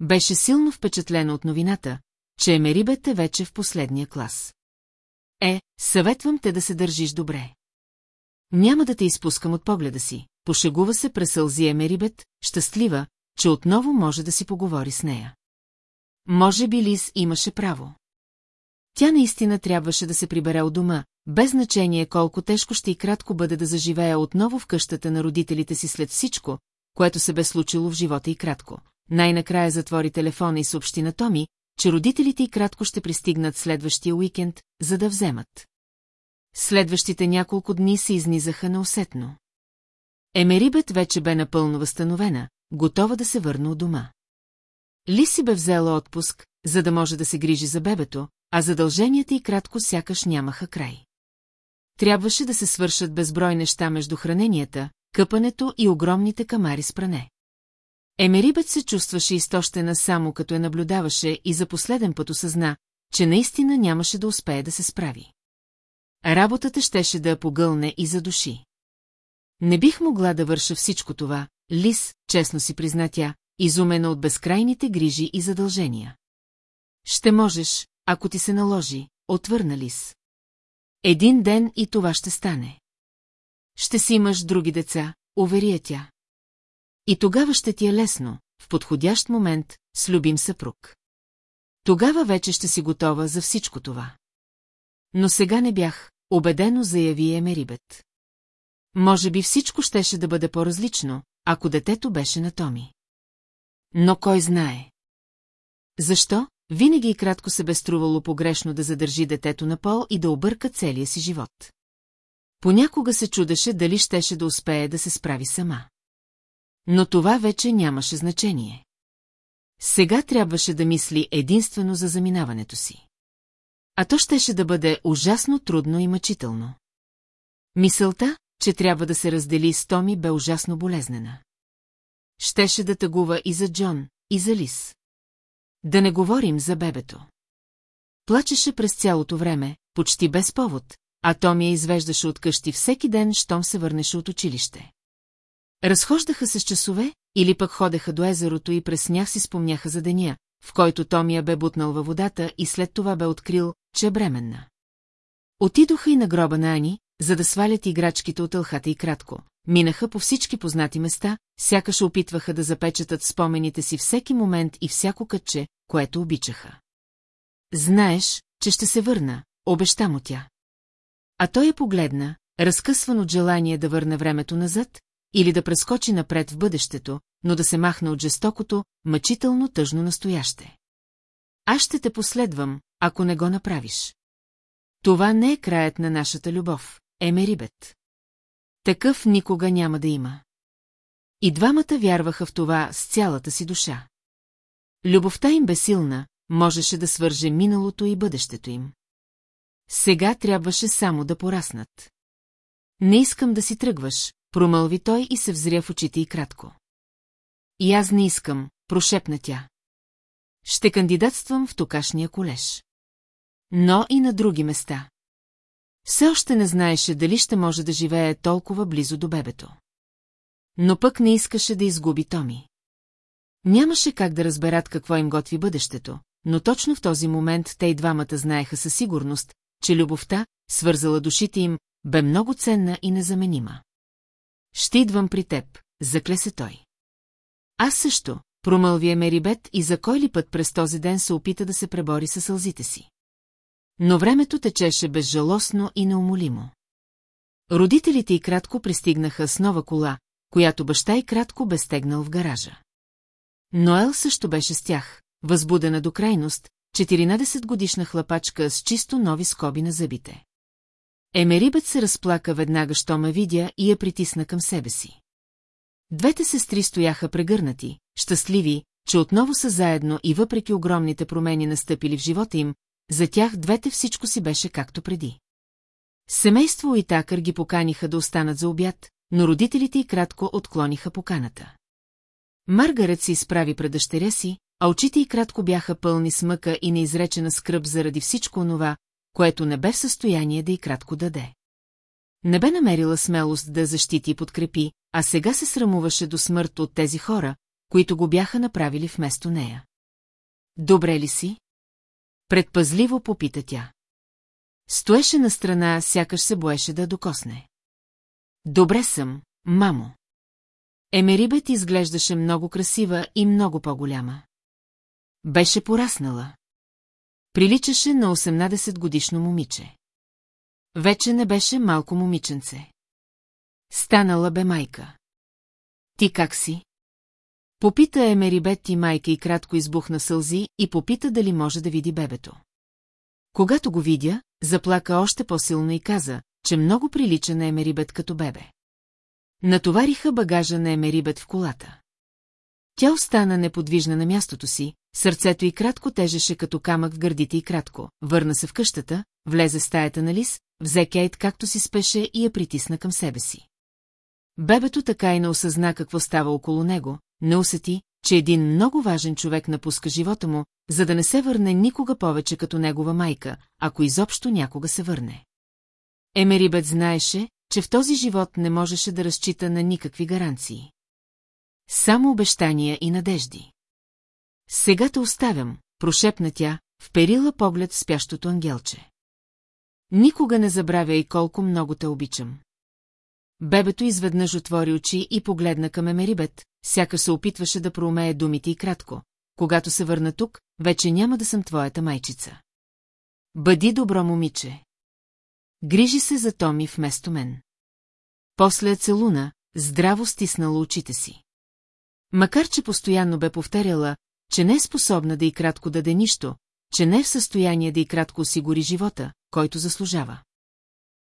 Беше силно впечатлена от новината, че Емерибет е вече в последния клас. Е, съветвам те да се държиш добре. Няма да те изпускам от погледа си, пошегува се пресълзи Емерибет, щастлива, че отново може да си поговори с нея. Може би Лис имаше право. Тя наистина трябваше да се прибере от дома, без значение колко тежко ще и кратко бъде да заживее отново в къщата на родителите си след всичко, което се бе случило в живота и кратко. Най-накрая затвори телефона и съобщи на Томи, че родителите и кратко ще пристигнат следващия уикенд, за да вземат. Следващите няколко дни се изнизаха неусетно. Емерибет вече бе напълно възстановена, готова да се върне от дома. Лиси бе взела отпуск, за да може да се грижи за бебето, а задълженията и кратко сякаш нямаха край. Трябваше да се свършат безброй неща между храненията, къпането и огромните камари с пране. Емерибет се чувстваше изтощена само като я наблюдаваше и за последен път осъзна, че наистина нямаше да успее да се справи. Работата щеше да я погълне и задуши. Не бих могла да върша всичко това, Лис, честно си призна тя, изумена от безкрайните грижи и задължения. Ще можеш, ако ти се наложи, отвърна Лис. Един ден и това ще стане. Ще си имаш други деца, уверия тя. И тогава ще ти е лесно, в подходящ момент, с любим съпруг. Тогава вече ще си готова за всичко това. Но сега не бях, убедено заяви Емерибет. Може би всичко щеше да бъде по-различно, ако детето беше на Томи. Но кой знае? Защо? Винаги и кратко се бе струвало погрешно да задържи детето на пол и да обърка целия си живот. Понякога се чудеше дали щеше да успее да се справи сама. Но това вече нямаше значение. Сега трябваше да мисли единствено за заминаването си. А то щеше да бъде ужасно трудно и мъчително. Мисълта, че трябва да се раздели с Томи, бе ужасно болезнена. Щеше да тъгува и за Джон, и за Лис. Да не говорим за бебето. Плачеше през цялото време, почти без повод, а Томи я извеждаше от къщи всеки ден, щом се върнеше от училище. Разхождаха се с часове, или пък ходеха до езерото и през снях си спомняха за деня, в който Томия бе бутнал във водата и след това бе открил, че е бременна. Отидоха и на гроба на Ани, за да свалят играчките от ълхата и кратко. Минаха по всички познати места, сякаш опитваха да запечатат спомените си всеки момент и всяко кътче, което обичаха. Знаеш, че ще се върна, обеща му тя. А той я погледна, разкъсван от желание да върне времето назад, или да прескочи напред в бъдещето, но да се махне от жестокото, мъчително тъжно настояще. Аз ще те последвам, ако не го направиш. Това не е краят на нашата любов, Емерибет. Такъв никога няма да има. И двамата вярваха в това с цялата си душа. Любовта им бесилна, можеше да свърже миналото и бъдещето им. Сега трябваше само да пораснат. Не искам да си тръгваш, промълви той и се взря в очите и кратко. И аз не искам, прошепна тя. Ще кандидатствам в токашния колеж. Но и на други места. Все още не знаеше дали ще може да живее толкова близо до бебето. Но пък не искаше да изгуби Томи. Нямаше как да разберат какво им готви бъдещето, но точно в този момент те и двамата знаеха със сигурност, че любовта, свързала душите им, бе много ценна и незаменима. Ще идвам при теб, закле се той. Аз също, промълви Емерибет и за кой ли път през този ден се опита да се пребори със сълзите си. Но времето течеше безжалостно и неумолимо. Родителите и кратко пристигнаха с нова кола, която баща и кратко бе стегнал в гаража. Ноел също беше с тях, възбудена до крайност, 14-годишна хлапачка с чисто нови скоби на зъбите. Емерибет се разплака веднага, що ме видя и я притисна към себе си. Двете сестри стояха прегърнати, щастливи, че отново са заедно и въпреки огромните промени настъпили в живота им, за тях двете всичко си беше както преди. Семейство Уитакър ги поканиха да останат за обяд, но родителите й кратко отклониха поканата. Маргарет се изправи пред дъщеря си, а очите й кратко бяха пълни с мъка и неизречена скръп заради всичко онова, което не бе в състояние да й кратко даде. Не бе намерила смелост да защити и подкрепи, а сега се срамуваше до смърт от тези хора, които го бяха направили вместо нея. Добре ли си? Предпазливо попита тя. Стоеше на страна, сякаш се боеше да докосне. Добре съм, мамо. Емерибет изглеждаше много красива и много по-голяма. Беше пораснала. Приличаше на 18-годишно момиче. Вече не беше малко момиченце. Станала бе майка. Ти как си? Попита Емерибет и майка и кратко избухна сълзи и попита дали може да види бебето. Когато го видя, заплака още по-силно и каза, че много прилича на Емерибет като бебе. Натовариха багажа на Емерибет в колата. Тя остана неподвижна на мястото си, сърцето й кратко тежеше като камък в гърдите и кратко. Върна се в къщата, влезе в стаята на Лис, взе Кейт както си спеше и я притисна към себе си. Бебето така и не осъзна какво става около него, не усети, че един много важен човек напуска живота му, за да не се върне никога повече като негова майка, ако изобщо някога се върне. Емерибет знаеше, че в този живот не можеше да разчита на никакви гаранции. Само обещания и надежди. Сега те оставям, прошепна тя, вперила поглед в спящото ангелче. Никога не забравяй колко много те обичам. Бебето изведнъж отвори очи и погледна към Емерибет, сякаш се опитваше да проумее думите и кратко. Когато се върна тук, вече няма да съм твоята майчица. Бъди добро момиче. грижи се за Томи вместо мен. После е целуна, здраво стиснала очите си. Макар, че постоянно бе повтаряла, че не е способна да и кратко даде нищо, че не е в състояние да и кратко осигури живота, който заслужава.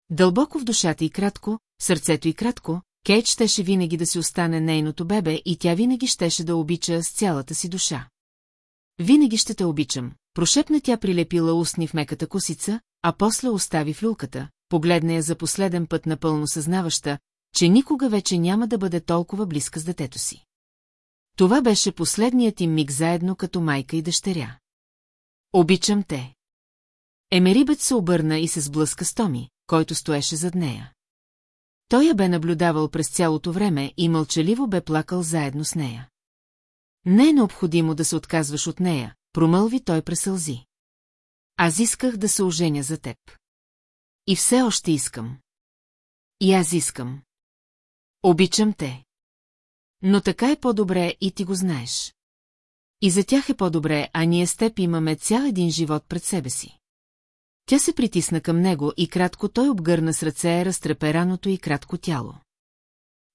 Дълбоко в душата и кратко, сърцето и кратко, Кейт щеше винаги да си остане нейното бебе и тя винаги щеше да обича с цялата си душа. Винаги ще те обичам, прошепна тя прилепила устни в меката косица, а после остави в люлката, погледна я за последен път напълно съзнаваща, че никога вече няма да бъде толкова близка с детето си. Това беше последният им миг заедно като майка и дъщеря. Обичам те. Емерибет се обърна и се сблъска с Томи, който стоеше зад нея. Той я бе наблюдавал през цялото време и мълчаливо бе плакал заедно с нея. Не е необходимо да се отказваш от нея, промълви той пресълзи. Аз исках да се оженя за теб. И все още искам. И аз искам. Обичам те. Но така е по-добре и ти го знаеш. И за тях е по-добре, а ние с теб имаме цял един живот пред себе си. Тя се притисна към него и кратко той обгърна с ръце разтрепераното и кратко тяло.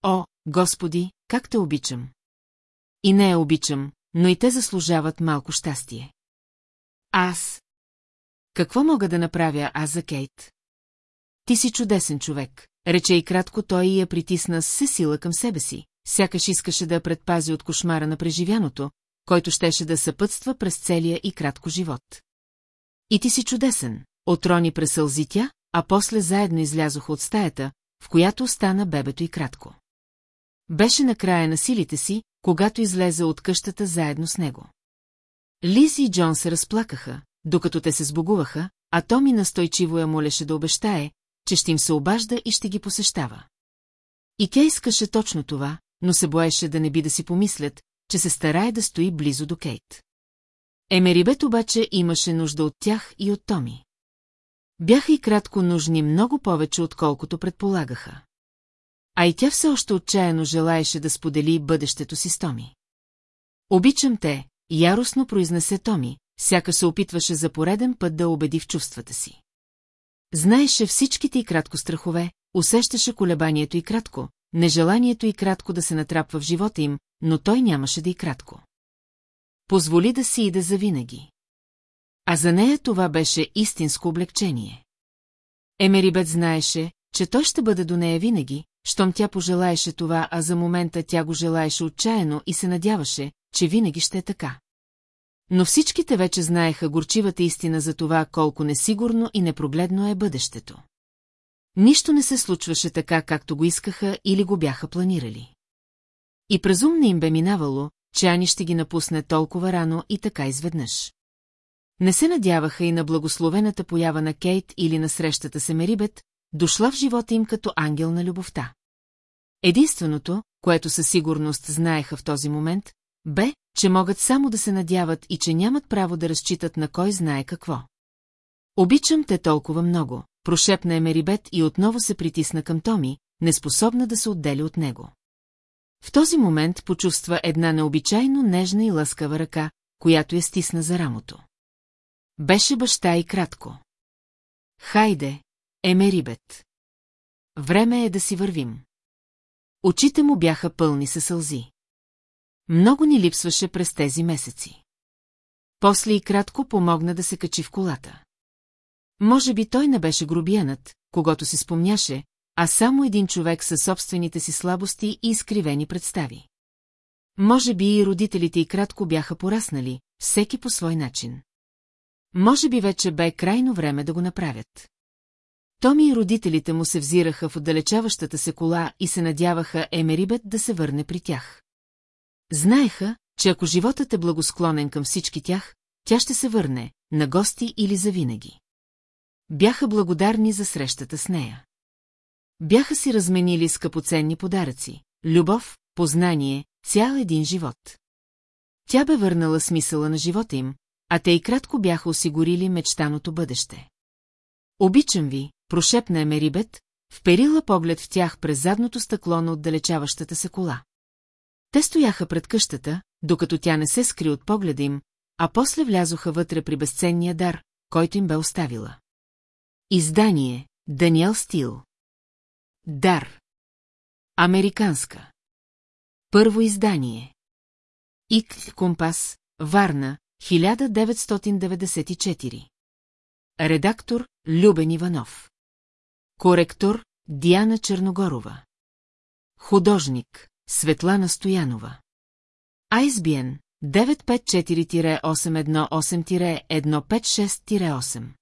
О, Господи, как те обичам! И не я обичам, но и те заслужават малко щастие. Аз. Какво мога да направя аз за Кейт? Ти си чудесен човек, рече и кратко той и я притисна с сила към себе си, сякаш искаше да я предпази от кошмара на преживяното, който щеше да съпътства през целия и кратко живот. И ти си чудесен, отрони пресълзи тя, а после заедно излязоха от стаята, в която остана бебето и кратко. Беше на края на силите си, когато излезе от къщата заедно с него. Лиз и Джон се разплакаха, докато те се сбогуваха, а Томи настойчиво я молеше да обещае, че ще им се обажда и ще ги посещава. И тя искаше точно това, но се боеше да не би да си помислят, че се старае да стои близо до Кейт. Емерибет обаче имаше нужда от тях и от Томи. Бяха и кратко нужни много повече, отколкото предполагаха. А и тя все още отчаяно желаеше да сподели бъдещето си с Томи. Обичам те, яростно произнесе Томи, сяка се опитваше за пореден път да убеди в чувствата си. Знаеше всичките и кратко страхове, усещаше колебанието и кратко, нежеланието и кратко да се натрапва в живота им, но той нямаше да и кратко. Позволи да си иде завинаги. А за нея това беше истинско облегчение. Емерибет знаеше, че той ще бъде до нея винаги, щом тя пожелаеше това, а за момента тя го желаеше отчаяно и се надяваше, че винаги ще е така. Но всичките вече знаеха горчивата истина за това, колко несигурно и непрогледно е бъдещето. Нищо не се случваше така, както го искаха или го бяха планирали. И презумно им бе минавало, че Ани ще ги напусне толкова рано и така изведнъж. Не се надяваха и на благословената поява на Кейт или на срещата с Емерибет, дошла в живота им като ангел на любовта. Единственото, което със сигурност знаеха в този момент, бе, че могат само да се надяват и че нямат право да разчитат на кой знае какво. Обичам те толкова много, прошепна Емерибет и отново се притисна към Томи, неспособна да се отдели от него. В този момент почувства една необичайно нежна и лъскава ръка, която я стисна за рамото. Беше баща и кратко. Хайде, Емерибет. Време е да си вървим. Очите му бяха пълни със сълзи. Много ни липсваше през тези месеци. После и кратко помогна да се качи в колата. Може би той не беше грубиянат, когато си спомняше, а само един човек със собствените си слабости и изкривени представи. Може би и родителите и кратко бяха пораснали, всеки по свой начин. Може би вече бе крайно време да го направят. Томи и родителите му се взираха в отдалечаващата се кола и се надяваха Емерибет да се върне при тях. Знаеха, че ако животът е благосклонен към всички тях, тя ще се върне, на гости или завинаги. Бяха благодарни за срещата с нея. Бяха си разменили скъпоценни подаръци – любов, познание, цял един живот. Тя бе върнала смисъла на живота им, а те и кратко бяха осигурили мечтаното бъдеще. Обичам ви, прошепна Емерибет, вперила поглед в тях през задното стъкло на отдалечаващата се кола. Те стояха пред къщата, докато тя не се скри от погледа им, а после влязоха вътре при безценния дар, който им бе оставила. Издание, Даниел Стил. Дар. Американска. Първо издание. Ик Компас, Варна, 1994. Редактор Любен Иванов. Коректор Диана Черногорова. Художник Светлана Стоянова. ISBN 954-818-156-8.